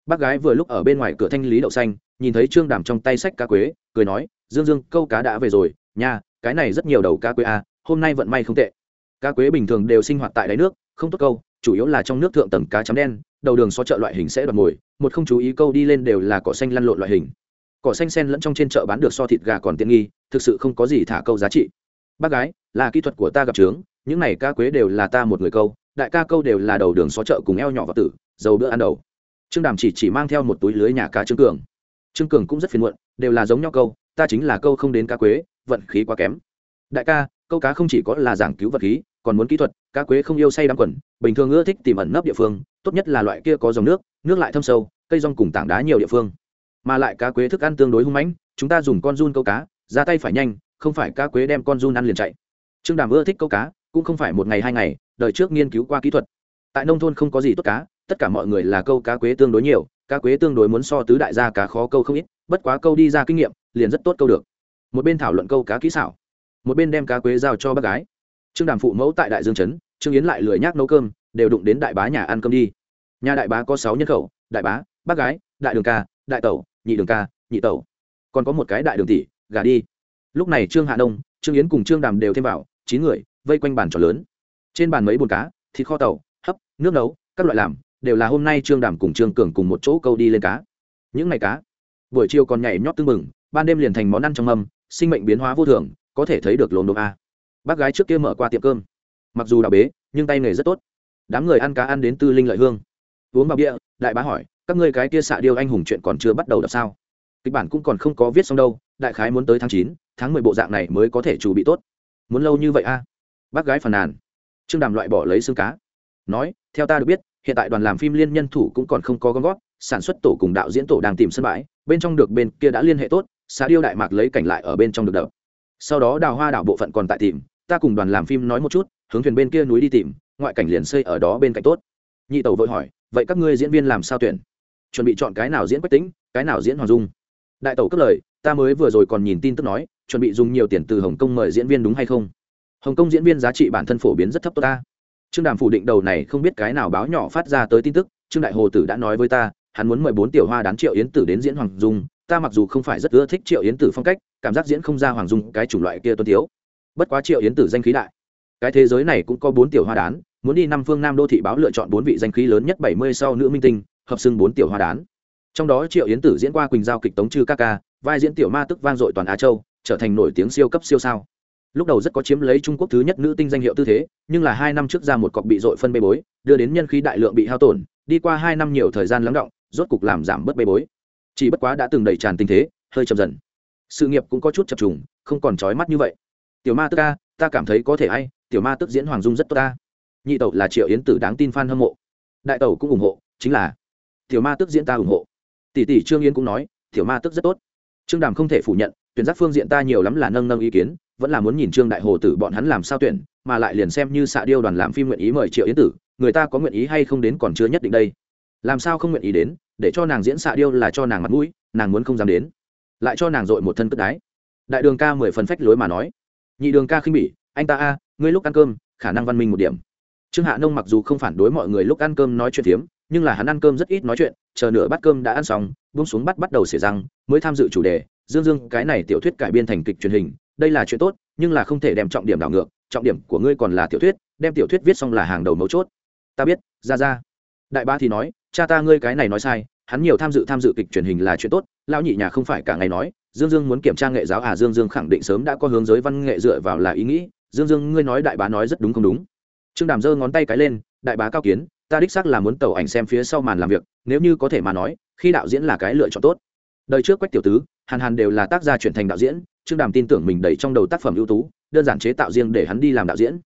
Bác gái vừa lúc ở bên ngoài cửa thanh lý đậu xanh nhìn thấy trương đàm trong tay sách cá quế cười nói dương dương câu cá đã về rồi nha cái này rất nhiều đầu cá quế à, hôm nay vận may không tệ. Cá quế bình thường đều sinh hoạt tại đáy nước không tốt câu chủ yếu là trong nước thượng tầng cá chấm đen đầu đường xó chợ loại hình sẽ đoạt mồi một không chú ý câu đi lên đều là cỏ xanh lăn lộn loại hình. Cỏ xanh sen lẫn trong trên chợ bán được so thịt gà còn tiện nghi thực sự không có gì thả câu giá trị bác gái, là kỹ thuật của ta gặp trướng, những này ca quế đều là ta một người câu, đại ca câu đều là đầu đường xó chợ cùng eo nhỏ vào tử, dầu bữa ăn đầu. Trương đàm chỉ chỉ mang theo một túi lưới nhà cá trương cường. Trương cường cũng rất phiền muộn, đều là giống nhau câu, ta chính là câu không đến cá quế, vận khí quá kém. Đại ca, câu cá không chỉ có là giảng cứu vật khí, còn muốn kỹ thuật, cá quế không yêu say đắm quần, bình thường ưa thích tìm ẩn nấp địa phương, tốt nhất là loại kia có dòng nước nước lại thâm sâu, cây rong cùng tảng đá nhiều địa phương. Mà lại cá quế thức ăn tương đối hung mãnh, chúng ta dùng con run câu cá, ra tay phải nhanh không phải cá quế đem con run ăn liền chạy. Trương đàm ưa thích câu cá, cũng không phải một ngày hai ngày, đời trước nghiên cứu qua kỹ thuật. Tại nông thôn không có gì tốt cá, tất cả mọi người là câu cá quế tương đối nhiều, cá quế tương đối muốn so tứ đại gia cá khó câu không ít, bất quá câu đi ra kinh nghiệm, liền rất tốt câu được. Một bên thảo luận câu cá kỹ xảo, một bên đem cá quế giao cho bác gái. Trương đàm phụ mẫu tại đại dương trấn, trương yến lại lười nhác nấu cơm, đều đụng đến đại bá nhà ăn cơm đi. Nhà đại bá có sáu nhân khẩu, đại bá, bác gái, đại đường ca, đại tẩu, nhị đường ca, nhị tẩu. Còn có một cái đại đường tỷ, gà đi lúc này trương hạ đông, trương yến cùng trương đàm đều thêm vào, chín người, vây quanh bàn trò lớn. Trên bàn mấy bồn cá, thịt kho tàu, hấp, nước nấu, các loại làm, đều là hôm nay trương đàm cùng trương cường cùng một chỗ câu đi lên cá. Những ngày cá, buổi chiều còn nhảy nhót tưng mừng ban đêm liền thành món ăn trong mâm, sinh mệnh biến hóa vô thường, có thể thấy được lồn đồ a. Bác gái trước kia mở qua tiệm cơm. Mặc dù đạo bế, nhưng tay nghề rất tốt. Đám người ăn cá ăn đến tư linh lợi hương. Uống vào bia, đại bá hỏi, các ngươi cái kia xạ điêu anh hùng chuyện còn chưa bắt đầu đọc sao? Kịch bản cũng còn không có viết xong đâu, đại khái muốn tới tháng chín tháng mười bộ dạng này mới có thể chủ bị tốt. Muốn lâu như vậy a? Bác gái phàn nàn. Trương đàm loại bỏ lấy xương cá. Nói, theo ta được biết, hiện tại đoàn làm phim liên nhân thủ cũng còn không có gom gót sản xuất tổ cùng đạo diễn tổ đang tìm sân bãi, bên trong được bên kia đã liên hệ tốt xã điêu đại mạc lấy cảnh lại ở bên trong được đập. Sau đó đào hoa đảo bộ phận còn tại tìm, ta cùng đoàn làm phim nói một chút, hướng thuyền bên kia núi đi tìm, ngoại cảnh liền xây ở đó bên cạnh tốt. Nhị tẩu vội hỏi, vậy các ngươi diễn viên làm sao tuyển? Chuẩn bị chọn cái nào diễn quách tính, cái nào diễn hoàng dung? Đại tẩu cất lời, ta mới vừa rồi còn nhìn tin tức nói chuẩn bị dùng nhiều tiền từ hồng kông mời diễn viên đúng hay không? Hồng kông diễn viên giá trị bản thân phổ biến rất thấp tốt ta. Trương đàm phủ định đầu này không biết cái nào báo nhỏ phát ra tới tin tức, trương đại hồ tử đã nói với ta, hắn muốn mời bốn tiểu hoa đán triệu yến tử đến diễn hoàng dung, ta mặc dù không phải rất ưa thích triệu yến tử phong cách, cảm giác diễn không ra hoàng dung cái chủng loại kia tuân thiếu. Bất quá triệu yến tử danh khí đại. Cái thế giới này cũng có bốn tiểu hoa đán, muốn đi năm phương nam đô thị báo lựa chọn bốn vị danh khí lớn nhất bảy mươi sau nữ minh tinh, hợp xưng bốn tiểu hoa đán. Trong đó triệu yến tử diễn qua quỳnh giao kịch tống chư ca ca, vai diễn tiểu ma tức vang dội toàn á châu trở thành nổi tiếng siêu cấp siêu sao. Lúc đầu rất có chiếm lấy trung quốc thứ nhất nữ tinh danh hiệu tư thế, nhưng là hai năm trước ra một cọc bị dội phân bê bối, đưa đến nhân khí đại lượng bị hao tổn, đi qua hai năm nhiều thời gian lắng động, rốt cục làm giảm bớt bê bối. Chỉ bất quá đã từng đầy tràn tình thế, hơi chậm dần. Sự nghiệp cũng có chút chập trùng, không còn trói mắt như vậy. Tiểu ma tức ca, ta cảm thấy có thể ai, tiểu ma tức diễn hoàng dung rất tốt ta. Nhị tẩu là triệu yến tử đáng tin f a n hâm mộ. Đại tẩu cũng ủng hộ, chính là tiểu ma tức diễn ta ủng hộ. Tỷ tỷ trương yến cũng nói, tiểu ma tức rất tốt. Trương đàm không thể phủ nhận tuyển giác phương diện ta nhiều lắm là nâng nâng ý kiến, vẫn là muốn nhìn trương đại hồ tử bọn hắn làm sao tuyển, mà lại liền xem như xạ điêu đoàn làm phim nguyện ý mời triệu yến tử, người ta có nguyện ý hay không đến còn chưa nhất định đây. Làm sao không nguyện ý đến, để cho nàng diễn xạ điêu là cho nàng mặt mũi, nàng muốn không dám đến. Lại cho nàng dội một thân cất đái. Đại đường ca mười phần phách lối mà nói. Nhị đường ca khinh bỉ, anh ta a, ngươi lúc ăn cơm, khả năng văn minh một điểm. Trương hạ nông mặc dù không phản đối mọi người lúc ăn cơm nói chuyện phiếm, nhưng là hắn ăn cơm rất ít nói chuyện, chờ nửa bát cơm đã ăn xong, buông xuống bắt bắt đầu xỉa răng, mới tham dự chủ đề dương dương, cái này tiểu thuyết cải biên thành kịch truyền hình, đây là chuyện tốt, nhưng là không thể đem trọng điểm đảo ngược, trọng điểm của ngươi còn là tiểu thuyết, đem tiểu thuyết viết xong là hàng đầu mấu chốt. Ta biết, ra ra. Đại ba thì nói, cha ta ngươi cái này nói sai, hắn nhiều tham dự tham dự kịch truyền hình là chuyện tốt, lão nhị nhà không phải cả ngày nói, dương dương muốn kiểm tra nghệ giáo à dương dương khẳng định sớm đã có hướng giới văn nghệ dựa vào là ý nghĩ, dương dương, ngươi nói đại bá nói rất đúng không đúng. Trương đàm giơ ngón tay cái lên, đại bá cao kiến, ta đích xác là muốn tàu ảnh xem phía sau màn làm việc, nếu như có thể mà nói, khi đạo diễn là cái lựa chọn tốt đời trước quách tiểu tứ, hàn hàn đều là tác gia chuyển thành đạo diễn, trương đàm tin tưởng mình đầy trong đầu tác phẩm ưu tú, đơn giản chế tạo riêng để hắn đi làm đạo diễn.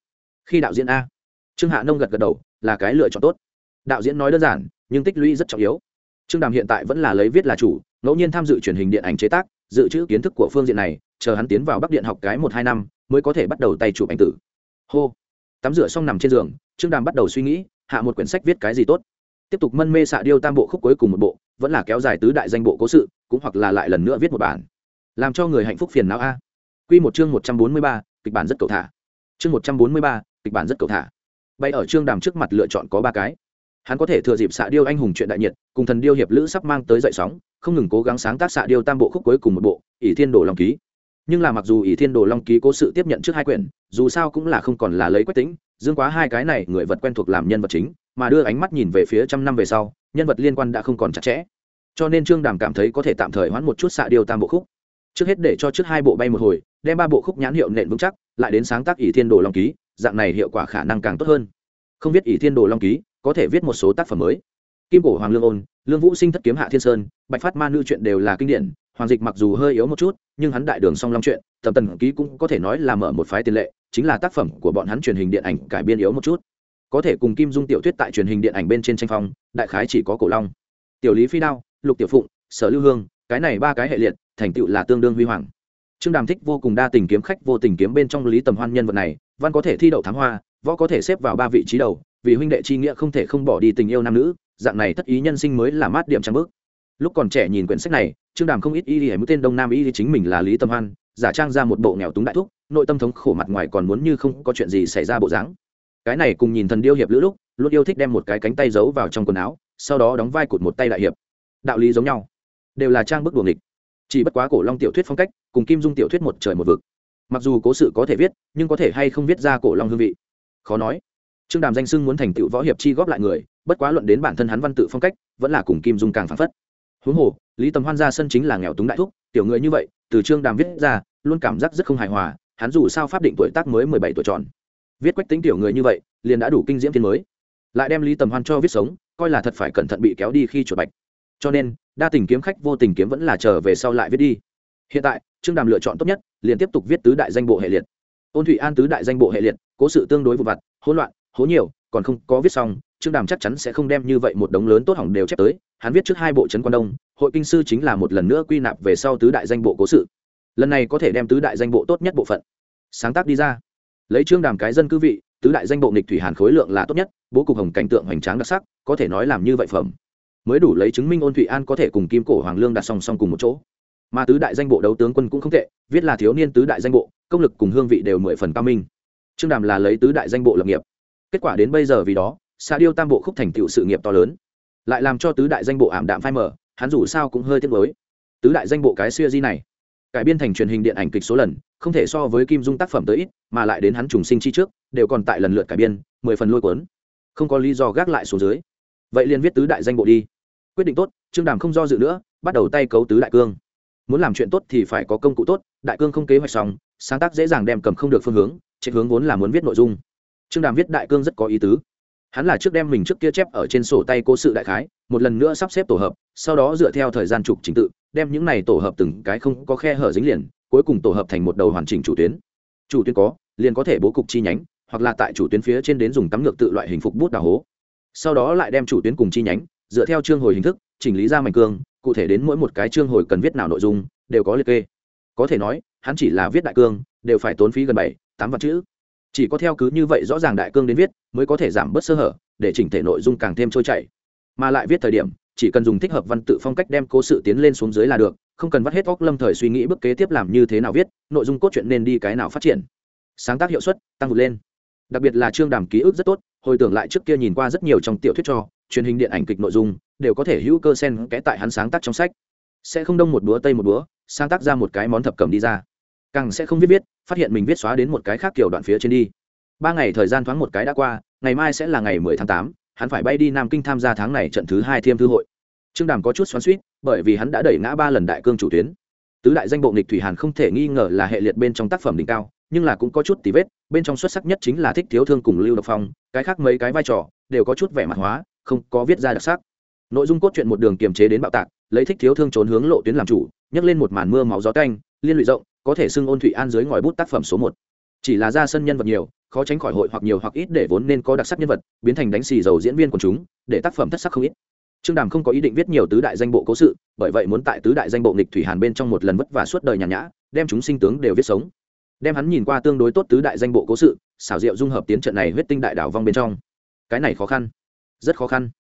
Khi đạo diễn a, trương hạ nông gật gật đầu, là cái lựa chọn tốt. Đạo diễn nói đơn giản, nhưng tích lũy rất trọng yếu. Trương đàm hiện tại vẫn là lấy viết là chủ, ngẫu nhiên tham dự truyền hình điện ảnh chế tác, dự trữ kiến thức của phương diện này, chờ hắn tiến vào bắc điện học cái một hai năm, mới có thể bắt đầu tay chụp ảnh tử. Hô. Tắm rửa xong nằm trên giường, trương đàm bắt đầu suy nghĩ, hạ một quyển sách viết cái gì tốt. Tiếp tục mân mê xạ điêu tam bộ khúc cuối cùng một bộ vẫn là kéo dài tứ đại danh bộ cố sự, cũng hoặc là lại lần nữa viết một bản. Làm cho người hạnh phúc phiền não a. Q một chương một trăm bốn mươi ba, kịch bản rất cầu thả. Chương một trăm bốn mươi ba, kịch bản rất cầu thả. Bay ở trương đàm trước mặt lựa chọn có ba cái. Hắn có thể thừa dịp xạ điêu anh hùng chuyện đại nhiệt, cùng thần điêu hiệp lữ sắp mang tới dậy sóng, không ngừng cố gắng sáng tác xạ điêu tam bộ khúc cuối cùng một bộ, ỷ thiên đồ long ký. Nhưng là mặc dù ỷ thiên đồ long ký cố sự tiếp nhận trước hai quyển, dù sao cũng là không còn là lấy quách tính, dương quá hai cái này người vật quen thuộc làm nhân vật chính, mà đưa ánh mắt nhìn về phía trăm năm về sau nhân vật liên quan đã không còn chặt chẽ. Cho nên trương đàm cảm thấy có thể tạm thời hoãn một chút xạ điều tam bộ khúc. Trước hết để cho trước hai bộ bay một hồi, đem ba bộ khúc nhãn hiệu nện vững chắc, lại đến sáng tác ỷ thiên đồ long ký, dạng này hiệu quả khả năng càng tốt hơn. Không viết ỷ thiên đồ long ký có thể viết một số tác phẩm mới. Kim cổ hoàng lương ôn, lương vũ sinh thất kiếm hạ thiên sơn, bạch phát ma nữ chuyện đều là kinh điển, hoàng dịch mặc dù hơi yếu một chút, nhưng hắn đại đường song long chuyện tầm tần ký cũng có thể nói là mở một phái tiền lệ, chính là tác phẩm của bọn hắn truyền hình điện ảnh cải biên yếu một chút có thể cùng kim dung tiểu thuyết tại truyền hình điện ảnh bên trên tranh phong, đại khái chỉ có cổ long. Tiểu lý phi đao, lục tiểu phụng, sở lưu hương, cái này ba cái hệ liệt, thành tựu là tương đương huy hoàng. Trương đàm thích vô cùng đa tình kiếm khách, vô tình kiếm bên trong lý tầm hoan nhân vật này, văn có thể thi đậu thám hoa, võ có thể xếp vào ba vị trí đầu, vì huynh đệ chi nghĩa không thể không bỏ đi tình yêu nam nữ, dạng này thất ý nhân sinh mới là mát điểm trang bước. Lúc còn trẻ nhìn quyển sách này, trương đàm không ít y hay mũi tên đông nam y chính mình là lý tâm hoan, giả trang ra một bộ nghèo túng đại thúc, nội tâm thống khổ mặt ngoài còn muốn như không có chuyện gì xảy ra bộ dáng cái này cùng nhìn thần điêu hiệp lữ lúc, luôn yêu thích đem một cái cánh tay giấu vào trong quần áo, sau đó đóng vai cụt một tay đại hiệp. Đạo lý giống nhau. Đều là trang bức đuồng địch chỉ bất quá cổ long tiểu thuyết phong cách, cùng kim dung tiểu thuyết một trời một vực. Mặc dù cố sự có thể viết, nhưng có thể hay không viết ra cổ long hương vị. Khó nói. Trương đàm danh sưng muốn thành tựu võ hiệp chi góp lại người, bất quá luận đến bản thân hắn văn tự phong cách, vẫn là cùng kim dung càng phán phất. Huống hồ, lý tầm hoan ra sân chính là nghèo túng đại thúc, tiểu người như vậy, từ trương đàm viết ra, luôn cảm giác rất không hài hòa, hắn dù sao pháp định tuổi tác mới mười bảy tuổi tròn viết quách tính tiểu người như vậy, liền đã đủ kinh diễm thiên mới. Lại đem lý tầm hoan cho viết sống, coi là thật phải cẩn thận bị kéo đi khi chuột bạch. Cho nên, đa tình kiếm khách vô tình kiếm vẫn là trở về sau lại viết đi. Hiện tại, trương đàm lựa chọn tốt nhất, liền tiếp tục viết tứ đại danh bộ hệ liệt. Ôn thụy an tứ đại danh bộ hệ liệt, cố sự tương đối vụ vặt, hỗn loạn, hố nhiều, còn không có viết xong, trương đàm chắc chắn sẽ không đem như vậy một đống lớn tốt hỏng đều chép tới. Hắn viết trước hai bộ trấn quan đông, hội kinh sư chính là một lần nữa quy nạp về sau tứ đại danh bộ cố sự. Lần này có thể đem tứ đại danh bộ tốt nhất bộ phận sáng tác đi ra lấy trương đàm cái dân cư vị, tứ đại danh bộ nghịch thủy hàn khối lượng là tốt nhất, bố cục hồng cảnh tượng hoành tráng đặc sắc, có thể nói làm như vậy phẩm. Mới đủ lấy chứng minh ôn thủy an có thể cùng kim cổ hoàng lương đặt song song cùng một chỗ. Mà tứ đại danh bộ đấu tướng quân cũng không tệ, viết là thiếu niên tứ đại danh bộ, công lực cùng hương vị đều mười phần cao minh. Trương đàm là lấy tứ đại danh bộ lập nghiệp. Kết quả đến bây giờ vì đó xa điêu tam bộ khúc thành tựu sự nghiệp to lớn. Lại làm cho tứ đại danh bộ ảm đạm phai mờ, hắn dù sao cũng hơi tiếc mới tứ đại danh bộ cái xuya di này cải biên thành truyền hình điện ảnh kịch số lần, không thể so với kim dung tác phẩm tới ít, mà lại đến hắn trùng sinh chi trước, đều còn tại lần lượt cải biên, mười phần lôi cuốn. Không có lý do gác lại xuống dưới. Vậy liền viết tứ đại danh bộ đi. Quyết định tốt, trương đàm không do dự nữa, bắt đầu tay cấu tứ đại cương. Muốn làm chuyện tốt thì phải có công cụ tốt, đại cương không kế hoạch xong, sáng tác dễ dàng đem cầm không được phương hướng chạy hướng vốn là muốn viết nội dung. Trương đàm viết đại cương rất có ý tứ. Hắn là trước đem mình trước kia chép ở trên sổ tay cố sự đại khái, một lần nữa sắp xếp tổ hợp, sau đó dựa theo thời gian trục trình tự đem những này tổ hợp từng cái không có khe hở dính liền, cuối cùng tổ hợp thành một đầu hoàn chỉnh chủ tuyến. Chủ tuyến có, liền có thể bố cục chi nhánh, hoặc là tại chủ tuyến phía trên đến dùng tắm ngược tự loại hình phục bút đào hố. Sau đó lại đem chủ tuyến cùng chi nhánh, dựa theo chương hồi hình thức, chỉnh lý ra mảnh cương, cụ thể đến mỗi một cái chương hồi cần viết nào nội dung, đều có liệt kê. Có thể nói, hắn chỉ là viết đại cương, đều phải tốn phí gần bảy, tám vạn chữ. Chỉ có theo cứ như vậy rõ ràng đại cương đến viết, mới có thể giảm bớt sơ hở, để chỉnh thể nội dung càng thêm trôi chảy. Mà lại viết thời điểm chỉ cần dùng thích hợp văn tự phong cách đem cố sự tiến lên xuống dưới là được, không cần vắt hết óc lâm thời suy nghĩ bước kế tiếp làm như thế nào viết, nội dung cốt truyện nên đi cái nào phát triển. Sáng tác hiệu suất, tăng vượt lên. Đặc biệt là chương đàm ký ức rất tốt, hồi tưởng lại trước kia nhìn qua rất nhiều trong tiểu thuyết cho, truyền hình điện ảnh kịch nội dung, đều có thể hữu cơ sen kẽ tại hắn sáng tác trong sách. Sẽ không đông một búa tây một búa sáng tác ra một cái món thập cẩm đi ra. Càng sẽ không viết viết, phát hiện mình viết xóa đến một cái khác kiểu đoạn phía trên đi. Ba ngày thời gian thoáng một cái đã qua, ngày mai sẽ là ngày mười tháng tám hắn phải bay đi nam kinh tham gia tháng này trận thứ hai thiêm thư hội. Trương đàm có chút xoắn suýt bởi vì hắn đã đẩy ngã ba lần đại cương chủ tuyến. Tứ đại danh bộ nghịch thủy hàn không thể nghi ngờ là hệ liệt bên trong tác phẩm đỉnh cao, nhưng là cũng có chút tí vết, bên trong xuất sắc nhất chính là thích thiếu thương cùng lưu độc phong, cái khác mấy cái vai trò đều có chút vẻ mặt hóa, không có viết ra đặc sắc. Nội dung cốt truyện một đường kiềm chế đến bạo tạc, lấy thích thiếu thương trốn hướng lộ tuyến làm chủ, nhấc lên một màn mưa máu gió canh liên lụy rộng, có thể xưng ôn thủy an dưới ngòi bút tác phẩm số một. Chỉ là ra sân nhân vật nhiều khó tránh khỏi hội hoặc nhiều hoặc ít để vốn nên có đặc sắc nhân vật, biến thành đánh xì dầu diễn viên của chúng, để tác phẩm thất sắc không ít. Trương đàm không có ý định viết nhiều tứ đại danh bộ cố sự, bởi vậy muốn tại tứ đại danh bộ nghịch thủy hàn bên trong một lần vất vả suốt đời nhàn nhã, đem chúng sinh tướng đều viết sống. Đem hắn nhìn qua tương đối tốt tứ đại danh bộ cố sự, xảo diệu dung hợp tiến trận này huyết tinh đại đảo vong bên trong. Cái này khó khăn, rất khó khăn.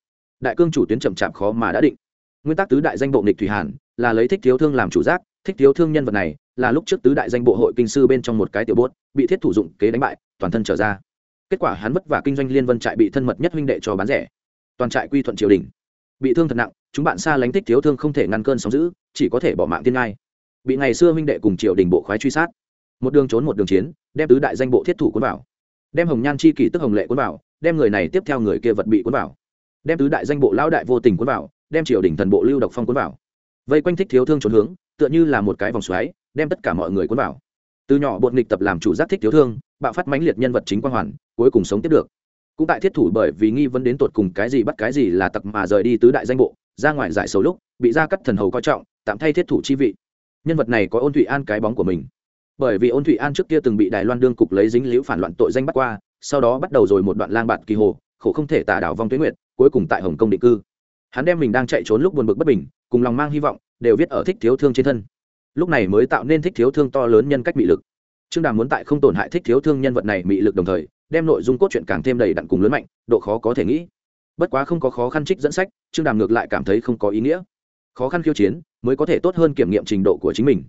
Đại cương chủ tuyến chậm chạp khó mà đã định. Nguyên tắc tứ đại danh bộ nghịch thủy hàn là lấy thích thiếu thương làm chủ giác, thích thiếu thương nhân vật này là lúc trước tứ đại danh bộ hội kinh sư bên trong một cái tiểu bốt, bị thiết thủ dụng kế đánh bại toàn thân trở ra. Kết quả hắn vất vả kinh doanh liên vân trại bị thân mật nhất huynh đệ cho bán rẻ. Toàn trại quy thuận triều đình. Bị thương thật nặng, chúng bạn xa lánh thích thiếu thương không thể ngăn cơn sóng giữ chỉ có thể bỏ mạng thiên ngai. Bị ngày xưa huynh đệ cùng triều đình bộ khoái truy sát. Một đường trốn một đường chiến, đem tứ đại danh bộ thiết thủ cuốn vào. Đem hồng nhan chi kỷ tức hồng lệ cuốn vào, đem người này tiếp theo người kia vật bị cuốn vào. Đem tứ đại danh bộ lão đại vô tình cuốn vào, đem triều đình thần bộ lưu độc phong cuốn vào. Vây quanh thích thiếu thương trốn hướng, tựa như là một cái vòng xoáy, đem tất cả mọi người cuốn vào. Từ nhỏ bột nghịch tập làm chủ giác thích thiếu thương bạo phát mãnh liệt nhân vật chính quang hoàn, cuối cùng sống tiếp được. Cũng tại thiết thủ bởi vì nghi vấn đến tột cùng cái gì bắt cái gì là tặc mà rời đi tứ đại danh bộ, ra ngoài giải xấu lúc, bị ra cắt thần hầu coi trọng, tạm thay thiết thủ chi vị. Nhân vật này có ôn thụy an cái bóng của mình. Bởi vì ôn thụy an trước kia từng bị đài loan đương cục lấy dính liễu phản loạn tội danh bắt qua, sau đó bắt đầu rồi một đoạn lang bạt kỳ hồ, khổ không thể tả đảo vong tuyến nguyệt, cuối cùng tại hồng kông định cư. Hắn đem mình đang chạy trốn lúc buồn bực bất bình, cùng lòng mang hy vọng, đều viết ở thích thiếu thương trên thân. Lúc này mới tạo nên thích thiếu thương to lớn nhân cách bị lực trương đàm muốn tại không tổn hại thích thiếu thương nhân vật này mị lực đồng thời, đem nội dung cốt truyện càng thêm đầy đặn cùng lớn mạnh, độ khó có thể nghĩ. Bất quá không có khó khăn trích dẫn sách, trương đàm ngược lại cảm thấy không có ý nghĩa. Khó khăn khiêu chiến, mới có thể tốt hơn kiểm nghiệm trình độ của chính mình.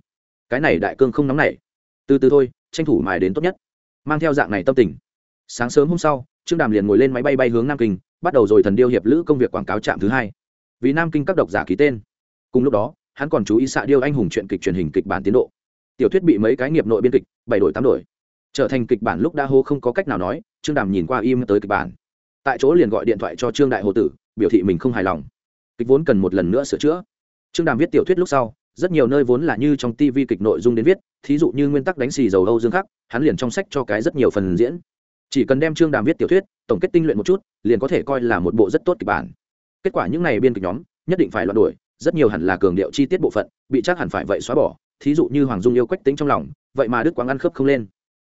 Cái này đại cương không nóng nảy. Từ từ thôi, tranh thủ mài đến tốt nhất. Mang theo dạng này tâm tình. Sáng sớm hôm sau, trương đàm liền ngồi lên máy bay bay hướng nam kinh, bắt đầu rồi thần điêu hiệp lữ công việc quảng cáo trạm thứ hai. Vì nam kinh các độc giả ký tên. Cùng lúc đó, hắn còn chú ý xạ điêu anh hùng chuyện kịch truyền hình kịch bản tiến độ tiểu thuyết bị mấy cái nghiệp nội biên kịch, bảy đổi tám đổi. Trở thành kịch bản lúc đa hô không có cách nào nói, trương đàm nhìn qua im tới kịch bản. Tại chỗ liền gọi điện thoại cho trương đại hồ tử, biểu thị mình không hài lòng. Kịch vốn cần một lần nữa sửa chữa. Trương đàm viết tiểu thuyết lúc sau, rất nhiều nơi vốn là như trong tv kịch nội dung đến viết, thí dụ như nguyên tắc đánh xì dầu âu dương khắc, hắn liền trong sách cho cái rất nhiều phần diễn. Chỉ cần đem trương đàm viết tiểu thuyết, tổng kết tinh luyện một chút, liền có thể coi là một bộ rất tốt kịch bản. Kết quả những n à y biên kịch nhóm, nhất định phải loạn đổi, rất nhiều hẳn là cường điệu chi tiết bộ phận, bị chắc hẳn phải vậy xóa bỏ thí dụ như hoàng dung yêu quách tính trong lòng, vậy mà đức quang ăn khớp không lên.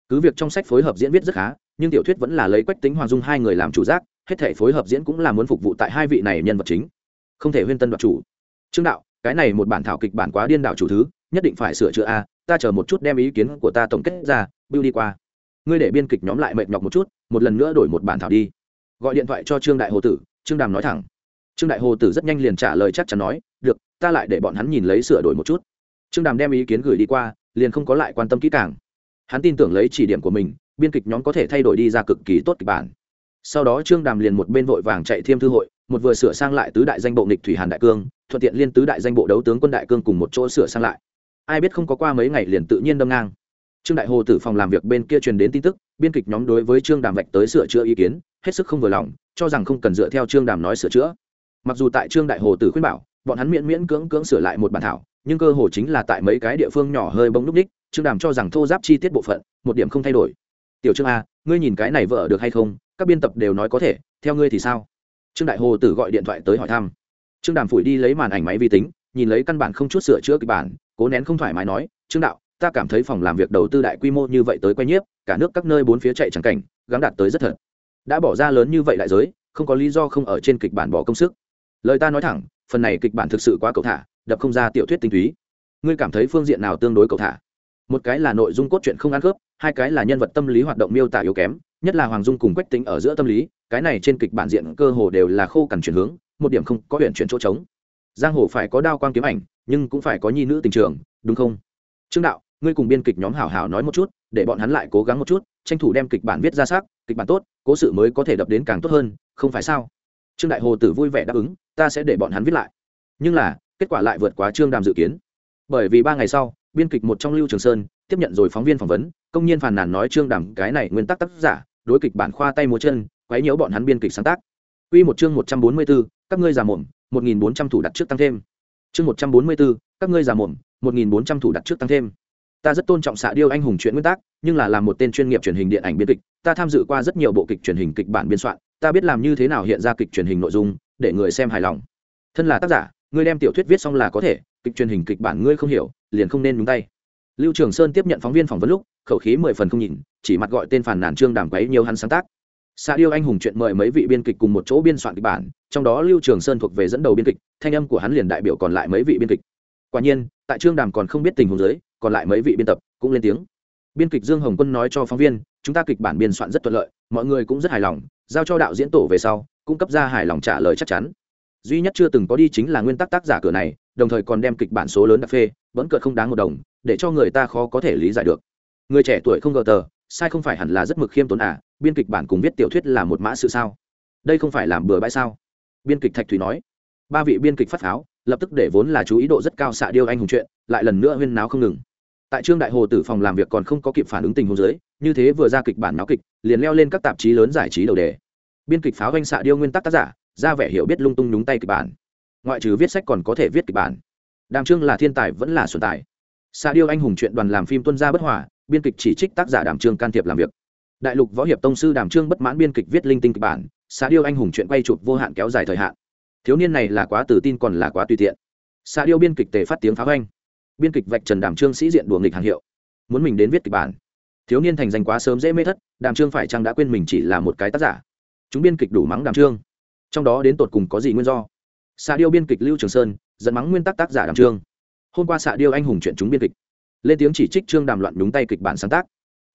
Cứ việc trong sách phối hợp diễn viết rất khá, nhưng tiểu thuyết vẫn là lấy quách tính hoàng dung hai người làm chủ giác, hết thể phối hợp diễn cũng là muốn phục vụ tại hai vị này nhân vật chính. Không thể huyên tân đoạt chủ. Trương đạo, cái này một bản thảo kịch bản quá điên đảo chủ thứ, nhất định phải sửa chữa a, ta chờ một chút đem ý kiến của ta tổng kết ra, bưu đi qua. Ngươi để biên kịch nhóm lại mệt nhọc một chút, một lần nữa đổi một bản thảo đi. Gọi điện thoại cho trương đại hồ tử, trương đàm nói thẳng. Trương đại hồ tử rất nhanh liền trả lời chắc chắn nói, được, ta lại để bọn hắn nhìn lấy sửa đổi một chút trương đàm đem ý kiến gửi đi qua, liền không có lại quan tâm kỹ càng. Hắn tin tưởng lấy chỉ điểm của mình, biên kịch nhóm có thể thay đổi đi ra cực kỳ tốt kịch bản. Sau đó trương đàm liền một bên vội vàng chạy thiêm thư hội, một vừa sửa sang lại tứ đại danh bộ nghịch thủy hàn đại cương, thuận tiện liên tứ đại danh bộ đấu tướng quân đại cương cùng một chỗ sửa sang lại. Ai biết không có qua mấy ngày liền tự nhiên đâm ngang. Trương đại hồ tử phòng làm việc bên kia truyền đến tin tức, biên kịch nhóm đối với trương đàm vạch tới sửa chữa ý kiến, hết sức không vừa lòng, cho rằng không cần dựa theo trương đàm nói sửa chữa. Mặc dù tại trương đại hồ tử khuyên bảo, bọn hắn miễn miễn cưỡng cưỡng sửa lại một bản thảo nhưng cơ hồ chính là tại mấy cái địa phương nhỏ hơi bông núc ních, trương đàm cho rằng thô giáp chi tiết bộ phận, một điểm không thay đổi. Tiểu trương a, ngươi nhìn cái này vợ được hay không? Các biên tập đều nói có thể, theo ngươi thì sao? Trương đại hồ tử gọi điện thoại tới hỏi thăm. Trương đàm phủi đi lấy màn ảnh máy vi tính, nhìn lấy căn bản không chút sửa chữa kịch bản, cố nén không thoải mái nói, trương đạo, ta cảm thấy phòng làm việc đầu tư đại quy mô như vậy tới quay nhiếp, cả nước các nơi bốn phía chạy chẳng cảnh gắn đạt tới rất thật. Đã bỏ ra lớn như vậy đại giới, không có lý do không ở trên kịch bản bỏ công sức. Lời ta nói thẳng, phần này kịch bản thực sự quá cầu thả đập không ra tiểu thuyết tinh túy. Ngươi cảm thấy phương diện nào tương đối cầu thả? Một cái là nội dung cốt truyện không ăn khớp, hai cái là nhân vật tâm lý hoạt động miêu tả yếu kém, nhất là hoàng dung cùng quách tính ở giữa tâm lý, cái này trên kịch bản diện cơ hồ đều là khô cằn chuyển hướng, một điểm không có huyện chuyển chỗ trống. Giang hồ phải có đao quang kiếm ảnh, nhưng cũng phải có nhi nữ tình trường, đúng không? Trương đạo, ngươi cùng biên kịch nhóm hảo hảo nói một chút, để bọn hắn lại cố gắng một chút, tranh thủ đem kịch bản viết ra sắc kịch bản tốt, cố sự mới có thể đập đến càng tốt hơn, không phải sao? Trương đại hồ tử vui vẻ đáp ứng, ta sẽ để bọn hắn viết lại. Nhưng là kết quả lại vượt quá trương đàm dự kiến bởi vì ba ngày sau biên kịch một trong lưu trường sơn tiếp nhận rồi phóng viên phỏng vấn công nhiên phàn nàn nói trương đàm cái này nguyên tắc tác giả đối kịch bản khoa tay múa chân quấy nhiễu bọn hắn biên kịch sáng tác Quy một chương 144, các ngươi già mồm, 1400 thủ đặt trước tăng thêm. Chương 144, các ngươi già mồm, 1400 thủ đặt trước tăng thêm. Ta rất tôn trọng xạ điêu anh hùng chuyện nguyên tắc, nhưng là làm một tên chuyên nghiệp truyền hình điện ảnh biên kịch, ta tham dự qua rất nhiều bộ kịch truyền hình kịch bản biên soạn, ta biết làm như thế nào hiện ra kịch truyền hình nội dung, để người xem hài lòng. Thân là tác giả, ngươi đem tiểu thuyết viết xong là có thể, kịch truyền hình kịch bản ngươi không hiểu, liền không nên nhúng tay. Lưu Trường Sơn tiếp nhận phóng viên phỏng vấn lúc, khẩu khí mười phần không nhìn, chỉ mặt gọi tên phản nản trương đàm quấy nhiều hắn sáng tác, xa Điêu anh hùng chuyện mời mấy vị biên kịch cùng một chỗ biên soạn kịch bản, trong đó Lưu Trường Sơn thuộc về dẫn đầu biên kịch, thanh âm của hắn liền đại biểu còn lại mấy vị biên kịch. Quả nhiên, tại Trương Đàm còn không biết tình huống dưới, còn lại mấy vị biên tập cũng lên tiếng. Biên kịch Dương Hồng Quân nói cho phóng viên, chúng ta kịch bản biên soạn rất thuận lợi, mọi người cũng rất hài lòng, giao cho đạo diễn tổ về sau, cung cấp ra hài lòng trả lời chắc chắn. Duy nhất chưa từng có đi chính là nguyên tắc tác giả cửa này, đồng thời còn đem kịch bản số lớn đặc phê, vẫn cợt không đáng một đồng, để cho người ta khó có thể lý giải được. Người trẻ tuổi không gờ tờ, sai không phải hẳn là rất mực khiêm tốn à biên kịch bản cùng viết tiểu thuyết là một mã sự sao? Đây không phải làm bừa bãi sao? Biên kịch thạch thủy nói. Ba vị biên kịch phát pháo lập tức để vốn là chú ý độ rất cao xạ điêu anh hùng chuyện lại lần nữa huyên náo không ngừng. Tại trương đại hồ tử phòng làm việc còn không có kịp phản ứng tình huống dưới như thế vừa ra kịch bản náo kịch liền leo lên các tạp chí lớn giải trí đầu đề. Biên kịch pháo anh xạ điêu nguyên tắc tác giả ra vẻ hiểu biết lung tung nhúng tay kịch bản. Ngoại trừ viết sách còn có thể viết kịch bản. Đàm trương là thiên tài vẫn là xuân tài. Xa điêu anh hùng chuyện đoàn làm phim tuân gia bất hòa, biên kịch chỉ trích tác giả đàm trương can thiệp làm việc. Đại lục võ hiệp tông sư đàm trương bất mãn biên kịch viết linh tinh kịch bản xã điêu anh hùng chuyện quay chụp vô hạn kéo dài thời hạn. Thiếu niên này là quá tự tin còn là quá tùy tiện. Xã điêu biên kịch tề phát tiếng phá anh biên kịch vạch trần đàm trương sĩ diện đùa nghịch hàng hiệu. Muốn mình đến viết kịch bản. Thiếu niên thành danh quá sớm dễ mê thất, đàm trương phải chăng đã quên mình chỉ là một cái tác giả. Chúng biên kịch đủ mắng đàm trương trong đó đến tột cùng có gì nguyên do? Xạ điêu biên kịch lưu trường sơn dẫn mắng nguyên tắc tác giả đàm trương. Hôm qua xạ điêu anh hùng chuyện chúng biên kịch. Lên tiếng chỉ trích trương đàm loạn đúng tay kịch bản sáng tác.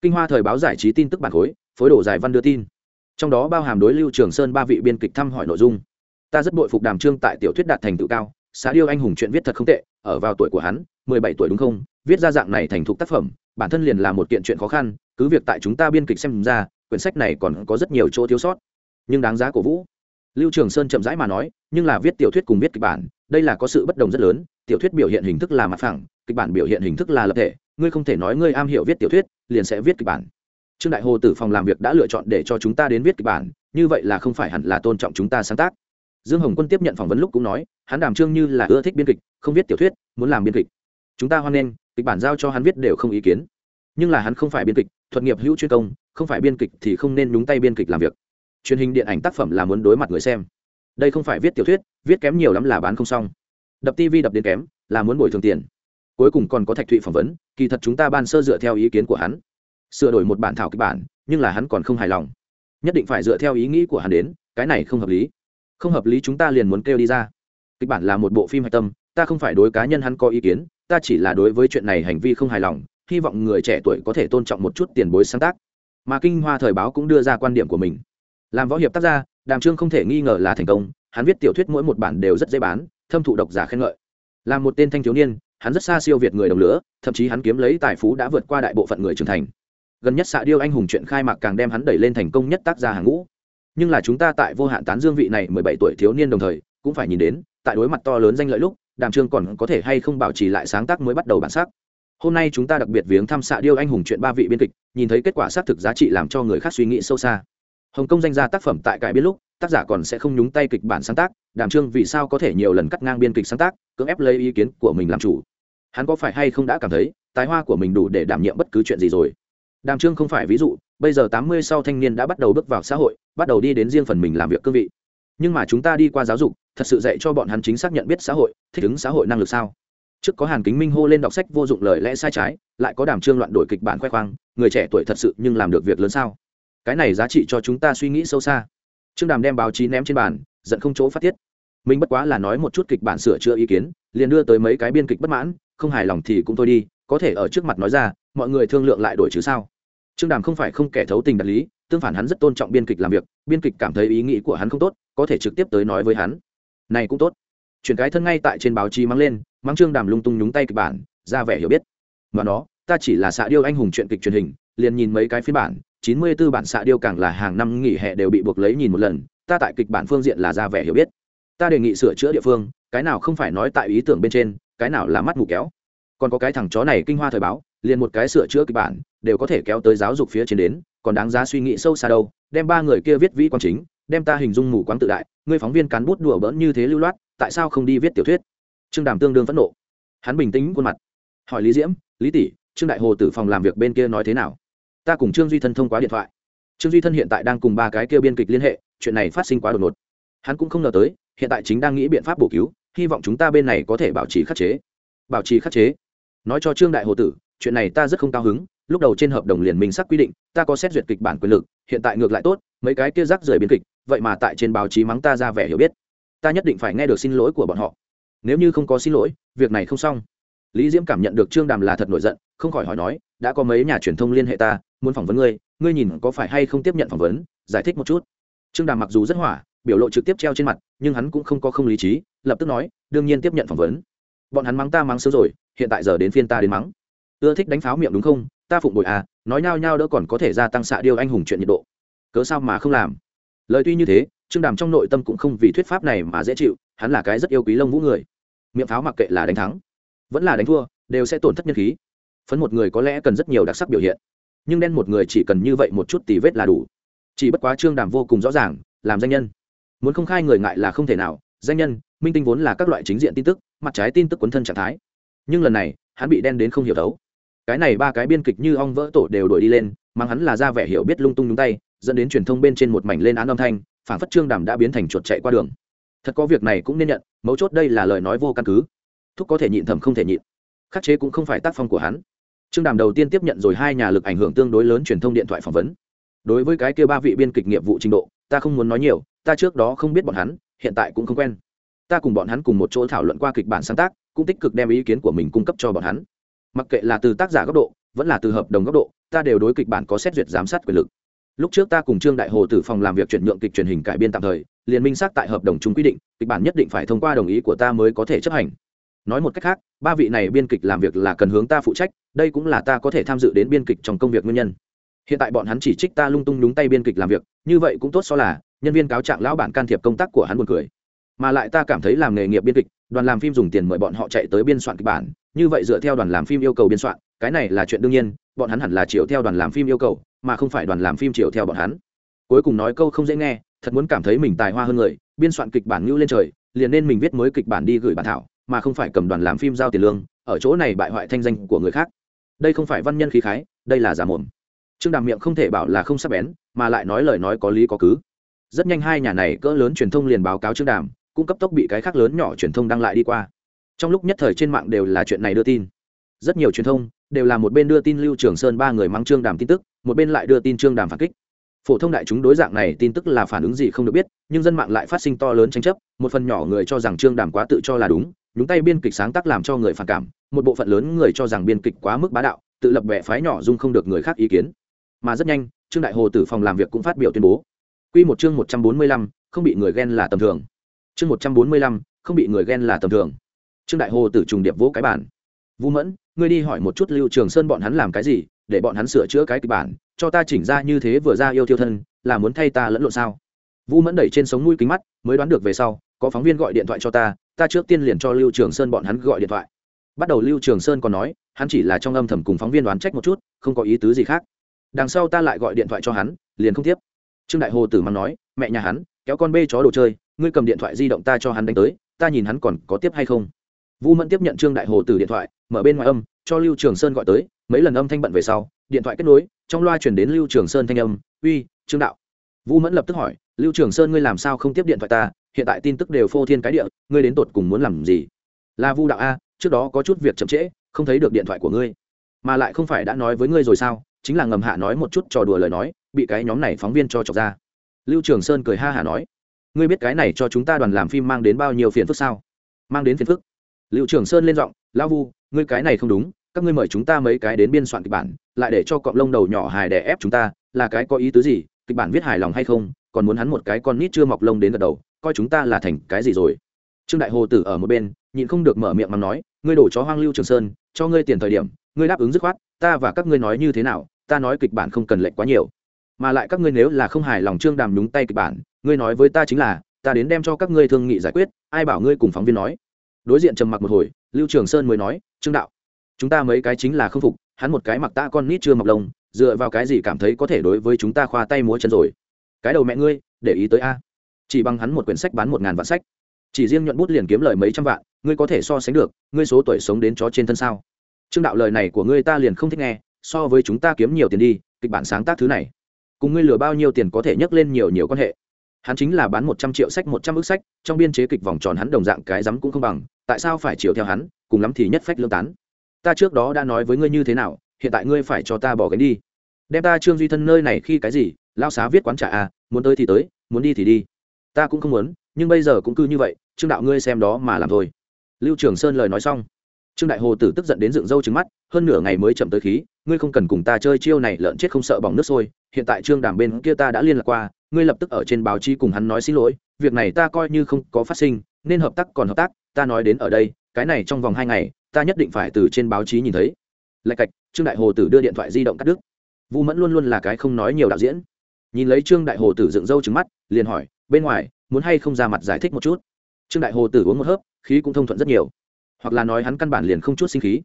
Kinh hoa thời báo giải trí tin tức bản khối, phối đồ giải văn đưa tin. Trong đó bao hàm đối lưu trường sơn ba vị biên kịch thăm hỏi nội dung. Ta rất bội phục đàm trương tại tiểu thuyết đạt thành tựu cao xã điêu anh hùng chuyện viết thật không tệ, ở vào tuổi của hắn, mười bảy tuổi đúng không? Viết ra dạng này thành thục tác phẩm, bản thân liền là một kiện chuyện khó khăn, cứ việc tại chúng ta biên kịch xem ra, quyển sách này còn có rất nhiều chỗ thiếu sót. Nhưng đáng giá cổ vũ lưu trường sơn chậm rãi mà nói, nhưng là viết tiểu thuyết cùng viết kịch bản, đây là có sự bất đồng rất lớn, tiểu thuyết biểu hiện hình thức là mặt phẳng, kịch bản biểu hiện hình thức là lập thể, ngươi không thể nói ngươi am hiểu viết tiểu thuyết, liền sẽ viết kịch bản. Trương đại hồ tử phòng làm việc đã lựa chọn để cho chúng ta đến viết kịch bản, như vậy là không phải hẳn là tôn trọng chúng ta sáng tác. Dương hồng quân tiếp nhận phỏng vấn lúc cũng nói, hắn đàm trương như là ưa thích biên kịch, không viết tiểu thuyết, muốn làm biên kịch. Chúng ta hoan nghênh, kịch bản giao cho hắn viết đều không ý kiến. Nhưng là hắn không phải biên kịch, thuật nghiệp hữu chuyên công, không phải biên kịch thì không nên nhúng tay biên kịch làm việc truyền hình điện ảnh tác phẩm là muốn đối mặt người xem. Đây không phải viết tiểu thuyết, viết kém nhiều lắm là bán không xong. Đập tv đập đến kém, là muốn bồi thường tiền. Cuối cùng còn có thạch thụy phỏng vấn, kỳ thật chúng ta ban sơ dựa theo ý kiến của hắn. Sửa đổi một bản thảo kịch bản, nhưng là hắn còn không hài lòng. Nhất định phải dựa theo ý nghĩ của hắn đến, cái này không hợp lý. Không hợp lý chúng ta liền muốn kêu đi ra. Kịch bản là một bộ phim hạch tâm, ta không phải đối cá nhân hắn có ý kiến, ta chỉ là đối với chuyện này hành vi không hài lòng, hy vọng người trẻ tuổi có thể tôn trọng một chút tiền bối sáng tác. Mà kinh hoa thời báo cũng đưa ra quan điểm của mình làm võ hiệp tác gia, đàm trương không thể nghi ngờ là thành công, hắn viết tiểu thuyết mỗi một bản đều rất dễ bán, thâm thụ độc giả khen ngợi. Là một tên thanh thiếu niên, hắn rất xa siêu việt người đồng lửa, thậm chí hắn kiếm lấy tài phú đã vượt qua đại bộ phận người trưởng thành. Gần nhất xạ điêu anh hùng chuyện khai mạc càng đem hắn đẩy lên thành công nhất tác gia hàng ngũ. Nhưng là chúng ta tại vô hạn tán dương vị này mười bảy tuổi thiếu niên đồng thời, cũng phải nhìn đến, tại đối mặt to lớn danh lợi lúc, đàm trương còn có thể hay không bảo trì lại sáng tác mới bắt đầu bản sắc. Hôm nay chúng ta đặc biệt viếng thăm xạ điêu anh hùng chuyện ba vị biên kịch, nhìn thấy kết quả xác thực giá trị làm cho người khác suy nghĩ sâu xa hồng kông danh ra tác phẩm tại cải biên lúc, tác giả còn sẽ không nhúng tay kịch bản sáng tác, đàm trương vì sao có thể nhiều lần cắt ngang biên kịch sáng tác, cưỡng ép lấy ý kiến của mình làm chủ. Hắn có phải hay không đã cảm thấy, tài hoa của mình đủ để đảm nhiệm bất cứ chuyện gì rồi? Đàm trương không phải ví dụ, bây giờ tám mươi sau thanh niên đã bắt đầu bước vào xã hội, bắt đầu đi đến riêng phần mình làm việc cương vị. Nhưng mà chúng ta đi qua giáo dục, thật sự dạy cho bọn hắn chính xác nhận biết xã hội, thích ứng xã hội năng lực sao? Trước có hàn kính minh hô lên đọc sách vô dụng lời lẽ sai trái, lại có đàm trương loạn đổi kịch bản khoe khoang, người trẻ tuổi thật sự nhưng làm được việc lớn sao? Cái này giá trị cho chúng ta suy nghĩ sâu xa. Trương đàm đem báo chí ném trên bàn, giận không chỗ phát tiết. Mình bất quá là nói một chút kịch bản sửa chữa ý kiến, liền đưa tới mấy cái biên kịch bất mãn, không hài lòng thì cũng thôi đi, có thể ở trước mặt nói ra, mọi người thương lượng lại đổi chứ sao? Trương đàm không phải không kẻ thấu tình đạt lý, tương phản hắn rất tôn trọng biên kịch làm việc, biên kịch cảm thấy ý nghĩ của hắn không tốt, có thể trực tiếp tới nói với hắn. Này cũng tốt. Chuyển cái thân ngay tại trên báo chí mang lên, mang trương đàm lung tung nhúng tay kịch bản, ra vẻ hiểu biết. Mà nó, ta chỉ là xạ điêu anh hùng chuyện kịch truyền hình, liền nhìn mấy cái phiên bản chín mươi 94 bản xạ điêu càng là hàng năm nghỉ hè đều bị buộc lấy nhìn một lần, ta tại kịch bản phương diện là ra vẻ hiểu biết. Ta đề nghị sửa chữa địa phương, cái nào không phải nói tại ý tưởng bên trên, cái nào là mắt mù kéo. Còn có cái thằng chó này kinh hoa thời báo, liền một cái sửa chữa kịch bản, đều có thể kéo tới giáo dục phía trên đến, còn đáng giá suy nghĩ sâu xa đâu, đem ba người kia viết vĩ quan chính, đem ta hình dung mù quáng tự đại ngươi phóng viên cán bút đùa bỡn như thế lưu loát, tại sao không đi viết tiểu thuyết? Trương đàm tương đương phẫn nộ. Hắn bình tĩnh khuôn mặt. Hỏi lý diễm, lý tỷ, trương đại hồ tử phòng làm việc bên kia nói thế nào? Ta cùng trương duy thân thông qua điện thoại trương duy thân hiện tại đang cùng ba cái kia biên kịch liên hệ chuyện này phát sinh quá đột ngột hắn cũng không ngờ tới hiện tại chính đang nghĩ biện pháp bổ cứu hy vọng chúng ta bên này có thể bảo trì khắc chế bảo trì khắc chế nói cho trương đại hồ tử chuyện này ta rất không cao hứng lúc đầu trên hợp đồng liền minh sắc quy định ta có xét duyệt kịch bản quyền lực hiện tại ngược lại tốt mấy cái kia rác rời biên kịch vậy mà tại trên báo chí mắng ta ra vẻ hiểu biết ta nhất định phải nghe được xin lỗi của bọn họ nếu như không có xin lỗi việc này không xong lý diễm cảm nhận được trương đàm là thật nổi giận, không khỏi hỏi nói, đã có mấy nhà truyền thông liên hệ ta, muốn phỏng vấn ngươi ngươi nhìn có phải hay không tiếp nhận phỏng vấn, giải thích một chút. Trương đàm mặc dù rất hỏa, biểu lộ trực tiếp treo trên mặt, nhưng hắn cũng không có không lý trí, lập tức nói, đương nhiên tiếp nhận phỏng vấn. Bọn hắn mắng ta mắng sớm rồi, hiện tại giờ đến phiên ta đến mắng. Ưa thích đánh pháo miệng đúng không? Ta phụng bội à nói nhao nhao đỡ còn có thể gia tăng xạ điêu anh hùng chuyện nhiệt độ. Cớ sao mà không làm? Lời tuy như thế, trương đàm trong nội tâm cũng không vì thuyết pháp này mà dễ chịu, hắn là cái rất yêu quý lông vũ người. Miệng pháo mặc kệ là đánh thắng vẫn là đánh thua, đều sẽ tổn thất nhân khí. Phấn một người có lẽ cần rất nhiều đặc sắc biểu hiện, nhưng đen một người chỉ cần như vậy một chút tì vết là đủ. Chỉ bất quá trương đàm vô cùng rõ ràng, làm danh nhân. Muốn không khai người ngại là không thể nào, danh nhân, minh tinh vốn là các loại chính diện tin tức, mặt trái tin tức quấn thân trạng thái. Nhưng lần này, hắn bị đen đến không hiểu thấu. Cái này ba cái biên kịch như ong vỡ tổ đều đuổi đi lên, mang hắn là ra vẻ hiểu biết lung tung nhúng tay, dẫn đến truyền thông bên trên một mảnh lên án âm thanh phản phất trương đàm đã biến thành chuột chạy qua đường. Thật có việc này cũng nên nhận, mấu chốt đây là lời nói vô căn cứ thúc có thể nhịn thầm không thể nhịn. Khắc chế cũng không phải tác phong của hắn. Trương đàm đầu tiên tiếp nhận rồi hai nhà lực ảnh hưởng tương đối lớn truyền thông điện thoại phỏng vấn. Đối với cái kia ba vị biên kịch nghiệp vụ trình độ, ta không muốn nói nhiều, ta trước đó không biết bọn hắn, hiện tại cũng không quen. Ta cùng bọn hắn cùng một chỗ thảo luận qua kịch bản sáng tác, cũng tích cực đem ý kiến của mình cung cấp cho bọn hắn. Mặc kệ là từ tác giả góc độ, vẫn là từ hợp đồng góc độ, ta đều đối kịch bản có xét duyệt giám sát quyền lực. Lúc trước ta cùng trương đại hồ từ phòng làm việc chuyển nhượng kịch truyền hình cải biên tạm thời liền minh xác tại hợp đồng chúng quy định, kịch bản nhất định phải thông qua đồng ý của ta mới có thể chấp hành nói một cách khác, ba vị này biên kịch làm việc là cần hướng ta phụ trách, đây cũng là ta có thể tham dự đến biên kịch trong công việc nguyên nhân. Hiện tại bọn hắn chỉ trích ta lung tung đúng tay biên kịch làm việc, như vậy cũng tốt so là, nhân viên cáo trạng lão bản can thiệp công tác của hắn buồn cười. Mà lại ta cảm thấy làm nghề nghiệp biên kịch, đoàn làm phim dùng tiền mời bọn họ chạy tới biên soạn kịch bản, như vậy dựa theo đoàn làm phim yêu cầu biên soạn, cái này là chuyện đương nhiên, bọn hắn hẳn là chiều theo đoàn làm phim yêu cầu, mà không phải đoàn làm phim chiều theo bọn hắn. Cuối cùng nói câu không dễ nghe, thật muốn cảm thấy mình tài hoa hơn người, biên soạn kịch bản ngưu lên trời, liền nên mình viết mới kịch bản đi gửi bản thảo mà không phải cầm đoàn làm phim giao tiền lương, ở chỗ này bại hoại thanh danh của người khác. Đây không phải văn nhân khí khái, đây là giả mồm. Trương đàm miệng không thể bảo là không sắp bén, mà lại nói lời nói có lý có cứ. Rất nhanh hai nhà này cỡ lớn truyền thông liền báo cáo trương đàm cũng cấp tốc bị cái khác lớn nhỏ truyền thông đăng lại đi qua. Trong lúc nhất thời trên mạng đều là chuyện này đưa tin. Rất nhiều truyền thông đều là một bên đưa tin lưu trường sơn ba người mắng trương đàm tin tức, một bên lại đưa tin trương đàm phản kích. Phổ thông đại chúng đối dạng này tin tức là phản ứng gì không được biết, nhưng dân mạng lại phát sinh to lớn tranh chấp, một phần nhỏ người cho rằng trương đàm quá tự cho là đúng nhúng tay biên kịch sáng tác làm cho người phản cảm một bộ phận lớn người cho rằng biên kịch quá mức bá đạo tự lập bè phái nhỏ dung không được người khác ý kiến mà rất nhanh trương đại hồ tử phòng làm việc cũng phát biểu tuyên bố Quy một chương một trăm bốn mươi lăm, không bị người ghen là tầm thường. Chương một trăm bốn mươi lăm, không bị người ghen là tầm thường. Trương Đại Hồ tử trùng điệp vỗ cái bản. Vũ Mẫn, ngươi đi hỏi một chút Lưu Trường Sơn bọn hắn làm cái gì, để bọn hắn sửa chữa cái kịch bản, cho ta chỉnh ra như thế vừa ra yêu thiêu thân, là muốn thay ta lẫn lộn sao? Vũ Mẫn đẩy trên sống mũi kính mắt, mới đoán được về sau, có phóng viên gọi điện thoại cho ta, ta trước tiên liền cho Lưu Trường Sơn bọn hắn gọi điện thoại. Bắt đầu Lưu Trường Sơn còn nói, hắn chỉ là trong âm thầm cùng phóng viên đoán trách một chút, không có ý tứ gì khác. Đằng sau ta lại gọi điện thoại cho hắn, liền không tiếp trương đại hồ tử mang nói mẹ nhà hắn kéo con bê chó đồ chơi ngươi cầm điện thoại di động ta cho hắn đánh tới ta nhìn hắn còn có tiếp hay không vu mẫn tiếp nhận trương đại hồ tử điện thoại mở bên ngoài âm cho lưu trường sơn gọi tới mấy lần âm thanh bận về sau điện thoại kết nối trong loa chuyển đến lưu trường sơn thanh âm uy trương đạo vu mẫn lập tức hỏi lưu trường sơn ngươi làm sao không tiếp điện thoại ta hiện tại tin tức đều phô thiên cái địa, ngươi đến tột cùng muốn làm gì? Là vu đạo a, trước đó có chút việc chậm trễ, không thấy được điện thoại của ngươi. Mà lại không phải đã nói với ngươi rồi sao? Chính là ngầm hạ nói một chút trò đùa lời nói, bị cái nhóm này phóng viên cho chọc ra. Lưu trường sơn cười ha hả nói, ngươi biết cái này cho chúng ta đoàn làm phim mang đến bao nhiêu phiền phức sao? Mang đến phiền phức. Lưu trường sơn lên giọng lao vu, ngươi cái này không đúng, các ngươi mời chúng ta mấy cái đến biên soạn kịch bản, lại để cho cọng lông đầu nhỏ hài đè ép chúng ta, là cái có ý tứ gì? Kịch bản viết hài lòng hay không? Còn muốn hắn một cái con nít chưa mọc lông đến gật đầu coi chúng ta là thành cái gì rồi? Trương đại hồ tử ở một bên, nhịn không được mở miệng mà nói, ngươi đổ chó hoang lưu trường sơn, cho ngươi tiền thời điểm, ngươi đáp ứng dứt khoát, ta và các ngươi nói như thế nào, ta nói kịch bản không cần lệnh quá nhiều. Mà lại các ngươi nếu là không hài lòng trương đàm nhúng tay kịch bản, ngươi nói với ta chính là, ta đến đem cho các ngươi thương nghị giải quyết, ai bảo ngươi cùng phóng viên nói? Đối diện trầm mặc một hồi, lưu trường sơn mới nói, trương đạo, chúng ta mấy cái chính là không phục, hắn một cái mặc ta con nít chưa mọc lông, dựa vào cái gì cảm thấy có thể đối với chúng ta khoa tay múa chân rồi? Cái đầu mẹ ngươi, để ý tới a chỉ bằng hắn một quyển sách bán một ngàn vạn sách. Chỉ riêng nhuận bút liền kiếm lời mấy trăm vạn, ngươi có thể so sánh được, ngươi số tuổi sống đến chó trên thân sao? Trương đạo lời này của ngươi ta liền không thích nghe, so với chúng ta kiếm nhiều tiền đi, kịch bản sáng tác thứ này. Cùng ngươi lừa bao nhiêu tiền có thể nhấc lên nhiều nhiều quan hệ. Hắn chính là bán một trăm triệu sách một trăm ước sách, trong biên chế kịch vòng tròn hắn đồng dạng cái rắm cũng không bằng, tại sao phải chiều theo hắn, cùng lắm thì nhất phách lương tán. Ta trước đó đã nói với ngươi như thế nào, hiện tại ngươi phải cho ta bỏ gánh đi. Đem ta trương duy thân nơi này khi cái gì lao xá viết quán trả à muốn tới thì tới, muốn đi thì đi ta cũng không muốn, nhưng bây giờ cũng cứ như vậy, trương đạo ngươi xem đó mà làm thôi. Lưu trường sơn lời nói xong, trương đại hồ tử tức giận đến dựng râu trứng mắt, hơn nửa ngày mới chậm tới khí, ngươi không cần cùng ta chơi chiêu này lợn chết không sợ bỏng nước sôi, hiện tại trương đàm bên kia ta đã liên lạc qua, ngươi lập tức ở trên báo chí cùng hắn nói xin lỗi, việc này ta coi như không có phát sinh, nên hợp tác còn hợp tác, ta nói đến ở đây, cái này trong vòng hai ngày, ta nhất định phải từ trên báo chí nhìn thấy. Lạch cạch, trương đại hồ tử đưa điện thoại di động cắt đứt. Vu mẫn luôn luôn là cái không nói nhiều đạo diễn. Nhìn lấy trương đại hồ tử dựng râu trứng mắt, liền hỏi bên ngoài, muốn hay không ra mặt giải thích một chút? Trương đại hồ tử uống một hớp, khí cũng thông thuận rất nhiều. Hoặc là nói hắn căn bản liền không chút sinh khí.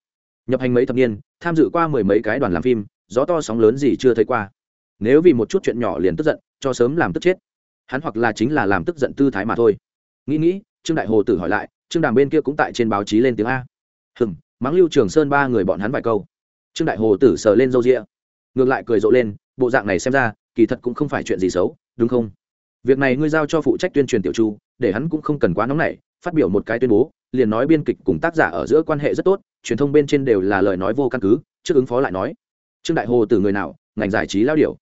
Nhập hành mấy thập niên, tham dự qua mười mấy cái đoàn làm phim, gió to sóng lớn gì chưa thấy qua. Nếu vì một chút chuyện nhỏ liền tức giận, cho sớm làm tức chết. Hắn hoặc là chính là làm tức giận tư thái mà thôi. Nghĩ nghĩ, trương đại hồ tử hỏi lại, trương đàm bên kia cũng tại trên báo chí lên tiếng a. Hừng mắng lưu trường sơn ba người bọn hắn vài câu. Trương đại hồ tử sờ lên râu rịa ngược lại cười rộ lên, bộ dạng này xem ra, kỳ thật cũng không phải chuyện gì xấu, đúng không? Việc này ngươi giao cho phụ trách tuyên truyền tiểu chu, để hắn cũng không cần quá nóng nảy, phát biểu một cái tuyên bố, liền nói biên kịch cùng tác giả ở giữa quan hệ rất tốt, truyền thông bên trên đều là lời nói vô căn cứ, trước ứng phó lại nói. Trương đại hồ từ người nào, ngành giải trí lao điều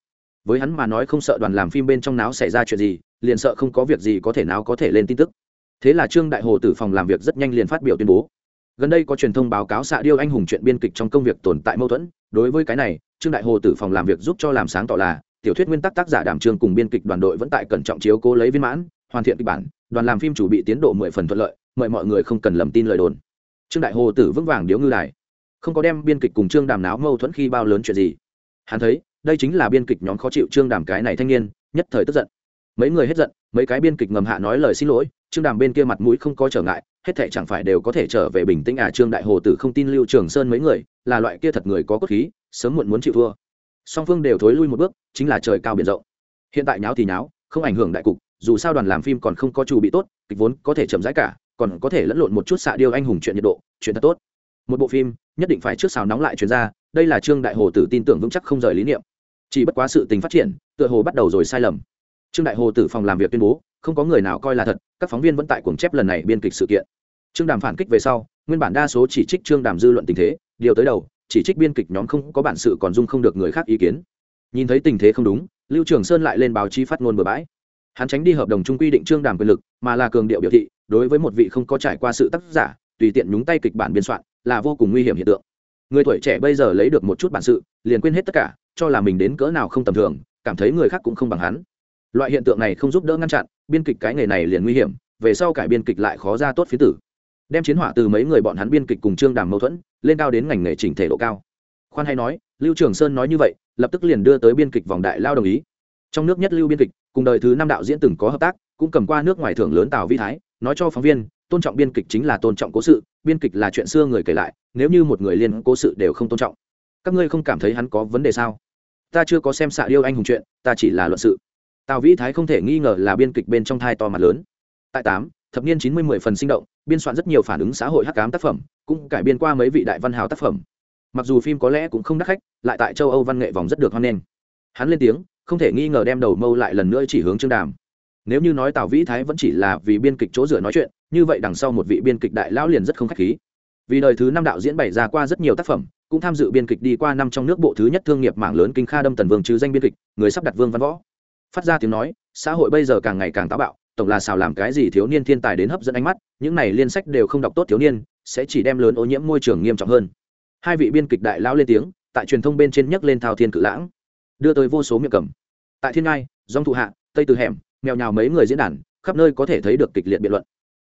với hắn mà nói không sợ đoàn làm phim bên trong náo xảy ra chuyện gì, liền sợ không có việc gì có thể nào có thể lên tin tức. Thế là trương đại hồ từ phòng làm việc rất nhanh liền phát biểu tuyên bố. Gần đây có truyền thông báo cáo xạ điêu anh hùng chuyện biên kịch trong công việc tồn tại mâu thuẫn. Đối với cái này, trương đại hồ tử phòng làm việc giúp cho làm sáng tỏ là tiểu thuyết nguyên tắc tác giả đảm Trường cùng biên kịch đoàn đội vẫn tại cẩn trọng chiếu cố lấy viên mãn, hoàn thiện kịch bản, đoàn làm phim chủ bị tiến độ mười phần thuận lợi, mời mọi người không cần lầm tin lời đồn. Trương đại hồ tử vững vàng điếu ngư đài. Không có đem biên kịch cùng trương đàm náo mâu thuẫn khi bao lớn chuyện gì. Hắn thấy, đây chính là biên kịch nhóm khó chịu trương đàm cái này thanh niên, nhất thời tức giận. Mấy người hết giận, mấy cái biên kịch ngầm hạ nói lời xin lỗi, trương đàm bên kia mặt mũi không có trở ngại, hết thệ chẳng phải đều có thể trở về bình tĩnh à trương đại hồ tử không tin lưu trường sơn mấy người, là loại kia thật người có cốt khí, sớm muộn muốn chịu thua song phương đều thối lui một bước, chính là trời cao biển rộng. Hiện tại nháo thì nháo, không ảnh hưởng đại cục, dù sao đoàn làm phim còn không có chủ bị tốt, kịch vốn có thể chậm rãi cả, còn có thể lẫn lộn một chút xạ điêu anh hùng chuyện nhiệt độ, chuyện thật tốt. Một bộ phim, nhất định phải trước xào nóng lại chuyển gia, đây là trương đại hồ tử tin tưởng vững chắc không rời lý niệm. Chỉ bất quá sự tình phát triển, tựa hồ bắt đầu rồi sai lầm. Trương đại hồ tử phòng làm việc tuyên bố, không có người nào coi là thật, các phóng viên vẫn tại cuồng chép lần này biên kịch sự kiện. Trương đàm phản kích về sau, nguyên bản đa số chỉ trích trương đàm dư luận tình thế, điều tới đầu chỉ trích biên kịch nhóm không có bản sự còn dung không được người khác ý kiến. Nhìn thấy tình thế không đúng, lưu trường sơn lại lên báo chí phát ngôn bừa bãi. Hắn tránh đi hợp đồng chung quy định trương đàm quyền lực, mà là cường điệu biểu thị, đối với một vị không có trải qua sự tác giả, tùy tiện nhúng tay kịch bản biên soạn, là vô cùng nguy hiểm hiện tượng. Người tuổi trẻ bây giờ lấy được một chút bản sự, liền quên hết tất cả, cho là mình đến cỡ nào không tầm thường, cảm thấy người khác cũng không bằng hắn. Loại hiện tượng này không giúp đỡ ngăn chặn, biên kịch cái nghề này liền nguy hiểm, về sau cải biên kịch lại khó ra tốt phía tử đem chiến hỏa từ mấy người bọn hắn biên kịch cùng trương đàm mâu thuẫn, lên cao đến ngành nghề chỉnh thể độ cao. Khoan hay nói, lưu trường sơn nói như vậy, lập tức liền đưa tới biên kịch vòng đại lao đồng ý. Trong nước nhất lưu biên kịch, cùng đời thứ năm đạo diễn từng có hợp tác, cũng cầm qua nước ngoài thưởng lớn tào vi thái, nói cho phóng viên, tôn trọng biên kịch chính là tôn trọng cố sự, biên kịch là chuyện xưa người kể lại, nếu như một người liên cố sự đều không tôn trọng. Các ngươi không cảm thấy hắn có vấn đề sao? Ta chưa có xem xạ yêu anh hùng chuyện, ta chỉ là luận sự. Tào vĩ thái không thể nghi ngờ là biên kịch bên trong thai to mặt lớn. Tại tám, thập niên chín mươi mười phần sinh động biên soạn rất nhiều phản ứng xã hội hắc cám tác phẩm, cũng cải biên qua mấy vị đại văn hào tác phẩm. Mặc dù phim có lẽ cũng không đắt khách, lại tại châu âu văn nghệ vòng rất được hoan nghênh. Hắn lên tiếng, không thể nghi ngờ đem đầu mâu lại lần nữa chỉ hướng trương đàm. Nếu như nói tào vĩ thái vẫn chỉ là vì biên kịch chỗ dựa nói chuyện, như vậy đằng sau một vị biên kịch đại lão liền rất không khách khí. Vì đời thứ năm đạo diễn bày ra qua rất nhiều tác phẩm, cũng tham dự biên kịch đi qua năm trong nước bộ thứ nhất thương nghiệp mạng lớn kinh kha đâm tần vương chứ danh biên kịch, người sắp đặt vương văn võ. Phát ra tiếng nói, xã hội bây giờ càng ngày càng táo bạo tổng là xào làm cái gì thiếu niên thiên tài đến hấp dẫn ánh mắt, những này liên sách đều không đọc tốt thiếu niên, sẽ chỉ đem lớn ô nhiễm môi trường nghiêm trọng hơn. Hai vị biên kịch đại lão lên tiếng, tại truyền thông bên trên nhấc lên thao thiên cự lãng. Đưa tới vô số miệng cầm. Tại thiên ngai, dòng thụ hạ, tây từ hẻm, mèo nhào mấy người diễn đàn, khắp nơi có thể thấy được kịch liệt biện luận.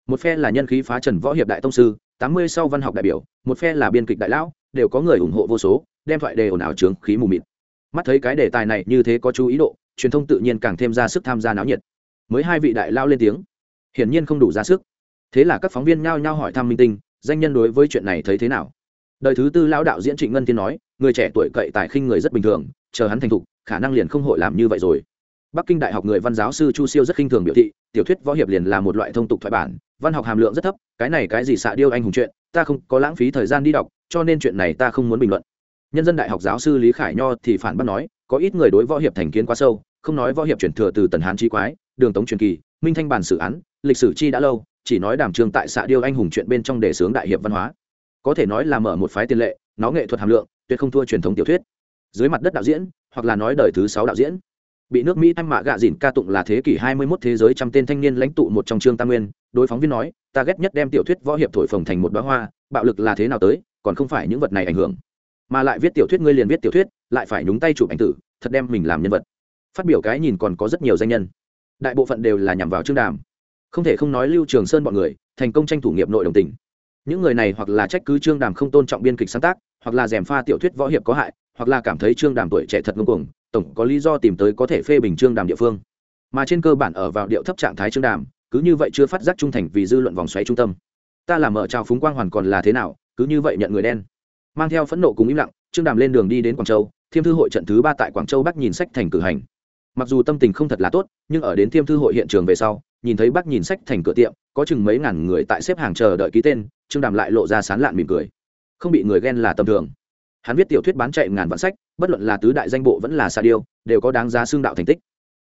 Một phe là nhân khí phá trần võ hiệp đại tông sư, tám mươi sau văn học đại biểu, một phe là biên kịch đại lão, đều có người ủng hộ vô số, đem thoại đề ồn ào trướng khí mù mịt. Mắt thấy cái đề tài này như thế có chú ý độ, truyền thông tự nhiên càng thêm ra sức tham gia náo nhiệt mới hai vị đại lao lên tiếng. Hiển nhiên không đủ ra sức. Thế là các phóng viên nhao nhao hỏi thăm minh tinh, danh nhân đối với chuyện này thấy thế nào? Đời thứ tư lão đạo diễn trịnh ngân tiên nói, người trẻ tuổi cậy tài khinh người rất bình thường, chờ hắn thành thục, khả năng liền không hội làm như vậy rồi. Bắc kinh đại học người văn giáo sư chu siêu rất khinh thường biểu thị, tiểu thuyết võ hiệp liền là một loại thông tục thoại bản, văn học hàm lượng rất thấp, cái này cái gì xạ điêu anh hùng chuyện, ta không có lãng phí thời gian đi đọc, cho nên chuyện này ta không muốn bình luận. Nhân dân đại học giáo sư lý khải nho thì phản bác nói, có ít người đối võ hiệp thành kiến quá sâu, không nói võ hiệp chuyển thừa từ tần hán trí quái đường tống truyền kỳ, minh thanh bản xử án, lịch sử chi đã lâu, chỉ nói đảm trường tại xạ điêu anh hùng chuyện bên trong đề xướng đại hiệp văn hóa. Có thể nói là mở một phái tiền lệ, nó nghệ thuật hàm lượng, tuyệt không thua truyền thống tiểu thuyết. Dưới mặt đất đạo diễn, hoặc là nói đời thứ sáu đạo diễn. Bị nước mỹ thanh mạ gạ dìn ca tụng là thế kỷ 21 thế giới trăm tên thanh niên lãnh tụ một trong trương tam nguyên, đối phóng viên nói, ta ghét nhất đem tiểu thuyết võ hiệp thổi phồng thành một bá hoa, bạo lực là thế nào tới, còn không phải những vật này ảnh hưởng. Mà lại viết tiểu thuyết ngươi liền viết tiểu thuyết, lại phải nhúng tay chụp ảnh tử, thật đem mình làm nhân vật. Phát biểu cái nhìn còn có rất nhiều danh nhân đại bộ phận đều là nhằm vào trương đàm. Không thể không nói lưu trường sơn bọn người, thành công tranh thủ nghiệp nội đồng tình. Những người này hoặc là trách cứ trương đàm không tôn trọng biên kịch sáng tác, hoặc là dèm pha tiểu thuyết võ hiệp có hại, hoặc là cảm thấy trương đàm tuổi trẻ thật ngưng cuồng, tổng có lý do tìm tới có thể phê bình trương đàm địa phương. Mà trên cơ bản ở vào điệu thấp trạng thái trương đàm, cứ như vậy chưa phát giác trung thành vì dư luận vòng xoáy trung tâm. Ta làm mở trào phúng quang hoàn còn là thế nào, cứ như vậy nhận người đen. Mang theo phẫn nộ cùng im lặng, trương đàm lên đường đi đến quảng châu, thiêm thư hội trận thứ ba tại quảng châu bắc nhìn sách thành cử hành mặc dù tâm tình không thật là tốt, nhưng ở đến thiêm thư hội hiện trường về sau, nhìn thấy bác nhìn sách thành cửa tiệm, có chừng mấy ngàn người tại xếp hàng chờ đợi ký tên, trương đàm lại lộ ra sán lạn mỉm cười. Không bị người ghen là tầm thường. Hắn viết tiểu thuyết bán chạy ngàn vạn sách, bất luận là tứ đại danh bộ vẫn là xa điêu, đều có đáng giá xương đạo thành tích.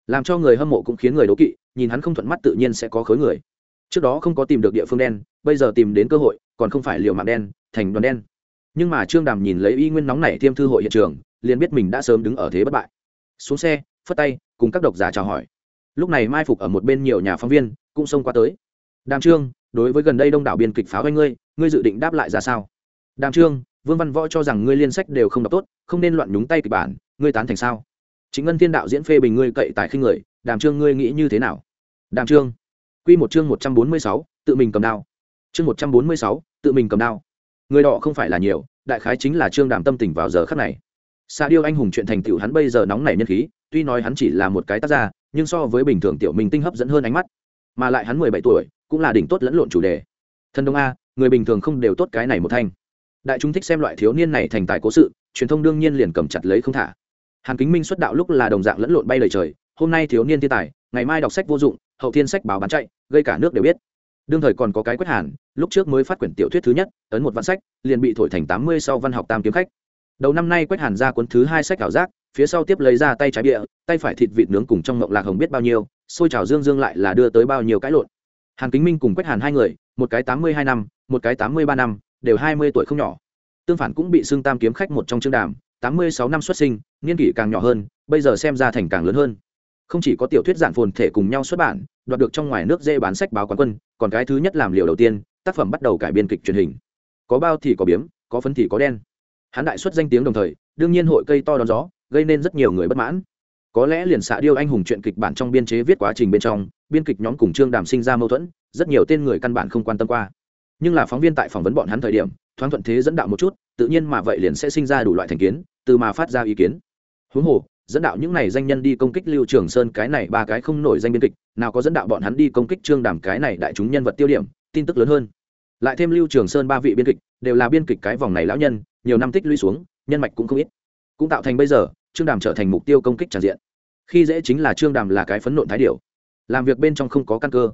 Làm cho người hâm mộ cũng khiến người đố kỵ, nhìn hắn không thuận mắt tự nhiên sẽ có khối người. Trước đó không có tìm được địa phương đen, bây giờ tìm đến cơ hội, còn không phải liều mạng đen, thành đoàn đen. Nhưng mà trương đàm nhìn lấy y nguyên nóng này thiêm thư hội hiện trường, liền biết mình đã sớm đứng ở thế bất bại. Xuống xe phất tay, cùng các độc giả chào hỏi. Lúc này mai phục ở một bên nhiều nhà phóng viên cũng xông qua tới. Đàm trương, đối với gần đây đông đảo biên kịch pháo anh ngươi ngươi dự định đáp lại ra sao? Đàm trương, vương văn võ cho rằng ngươi liên sách đều không đọc tốt, không nên loạn nhúng tay kịch bản, ngươi tán thành sao? Chính ngân thiên đạo diễn phê bình ngươi cậy tài khinh người, đàm trương ngươi nghĩ như thế nào? Đàm trương, quy một chương một trăm bốn mươi sáu, tự mình cầm đao. Chương một trăm bốn mươi sáu, tự mình cầm đao. Người đỏ không phải là nhiều, đại khái chính là trương đàm tâm tình vào giờ khắc này. Xa điêu anh hùng chuyện thành tựu hắn bây giờ nóng nảy nhân khí tuy nói hắn chỉ là một cái tác gia, nhưng so với bình thường tiểu minh tinh hấp dẫn hơn ánh mắt. Mà lại hắn mười bảy tuổi, cũng là đỉnh tốt lẫn lộn chủ đề. Thân đông a, người bình thường không đều tốt cái này một thanh. Đại chúng thích xem loại thiếu niên này thành tài cố sự, truyền thông đương nhiên liền cầm chặt lấy không thả. Hàn kính minh xuất đạo lúc là đồng dạng lẫn lộn bay lời trời, hôm nay thiếu niên thiên tài, ngày mai đọc sách vô dụng, hậu thiên sách báo bán chạy, gây cả nước đều biết. Đương thời còn có cái quét hàn, lúc trước mới phát quyển tiểu thuyết thứ nhất, ấn một văn sách, liền bị thổi thành tám mươi sau văn học tam kiếm khách. Đầu năm nay quét hàn ra cuốn thứ hai sách ảo giác phía sau tiếp lấy ra tay trái bịa, tay phải thịt vịt nướng cùng trong mộng lạc hồng biết bao nhiêu, xôi trào dương dương lại là đưa tới bao nhiêu cái lộn. Hàn kính minh cùng quét hàn hai người, một cái tám mươi hai năm, một cái tám mươi ba năm, đều hai mươi tuổi không nhỏ. Tương phản cũng bị xưng tam kiếm khách một trong chương đàm, tám mươi sáu năm xuất sinh, niên kỷ càng nhỏ hơn, bây giờ xem ra thành càng lớn hơn. Không chỉ có tiểu thuyết giản phồn thể cùng nhau xuất bản, đoạt được trong ngoài nước dê bán sách báo quán quân, còn cái thứ nhất làm liều đầu tiên, tác phẩm bắt đầu cải biên kịch truyền hình. Có bao thì có biếm, có phấn thì có đen. Hắn đại xuất danh tiếng đồng thời, đương nhiên hội cây to đón gió gây nên rất nhiều người bất mãn. Có lẽ liền xạ điêu anh hùng chuyện kịch bản trong biên chế viết quá trình bên trong, biên kịch nhóm cùng trương đàm sinh ra mâu thuẫn, rất nhiều tên người căn bản không quan tâm qua. Nhưng là phóng viên tại phỏng vấn bọn hắn thời điểm, thoáng thuận thế dẫn đạo một chút, tự nhiên mà vậy liền sẽ sinh ra đủ loại thành kiến, từ mà phát ra ý kiến. Huống hồ, dẫn đạo những này danh nhân đi công kích lưu trường sơn cái này ba cái không nổi danh biên kịch, nào có dẫn đạo bọn hắn đi công kích trương đàm cái này đại chúng nhân vật tiêu điểm, tin tức lớn hơn. Lại thêm lưu trường sơn ba vị biên kịch, đều là biên kịch cái vòng này lão nhân, nhiều năm tích lũy xuống, nhân mạch cũng không ít. Cũng tạo thành bây giờ trương đàm trở thành mục tiêu công kích tràn diện. Khi dễ chính là trương đàm là cái phấn nộn thái điều làm việc bên trong không có căn cơ.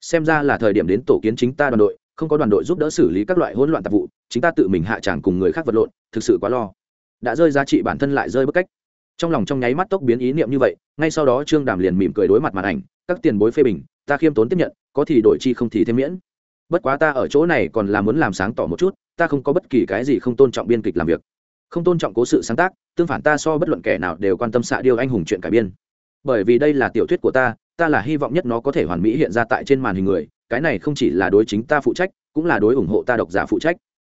Xem ra là thời điểm đến tổ kiến chính ta đoàn đội, không có đoàn đội giúp đỡ xử lý các loại hỗn loạn tạp vụ, chính ta tự mình hạ tràng cùng người khác vật lộn, thực sự quá lo. Đã rơi giá trị bản thân lại rơi bức cách. Trong lòng trong nháy mắt tốc biến ý niệm như vậy, ngay sau đó trương đàm liền mỉm cười đối mặt màn ảnh, các tiền bối phê bình, ta khiêm tốn tiếp nhận, có thì đổi chi không thì thêm miễn. Bất quá ta ở chỗ này còn là muốn làm sáng tỏ một chút, ta không có bất kỳ cái gì không tôn trọng biên kịch làm việc không tôn trọng cố sự sáng tác, tương phản ta so bất luận kẻ nào đều quan tâm xạ điêu anh hùng chuyện cải biên. Bởi vì đây là tiểu thuyết của ta ta là hy vọng nhất nó có thể hoàn mỹ hiện ra tại trên màn hình người, cái này không chỉ là đối chính ta phụ trách, cũng là đối ủng hộ ta độc giả phụ trách.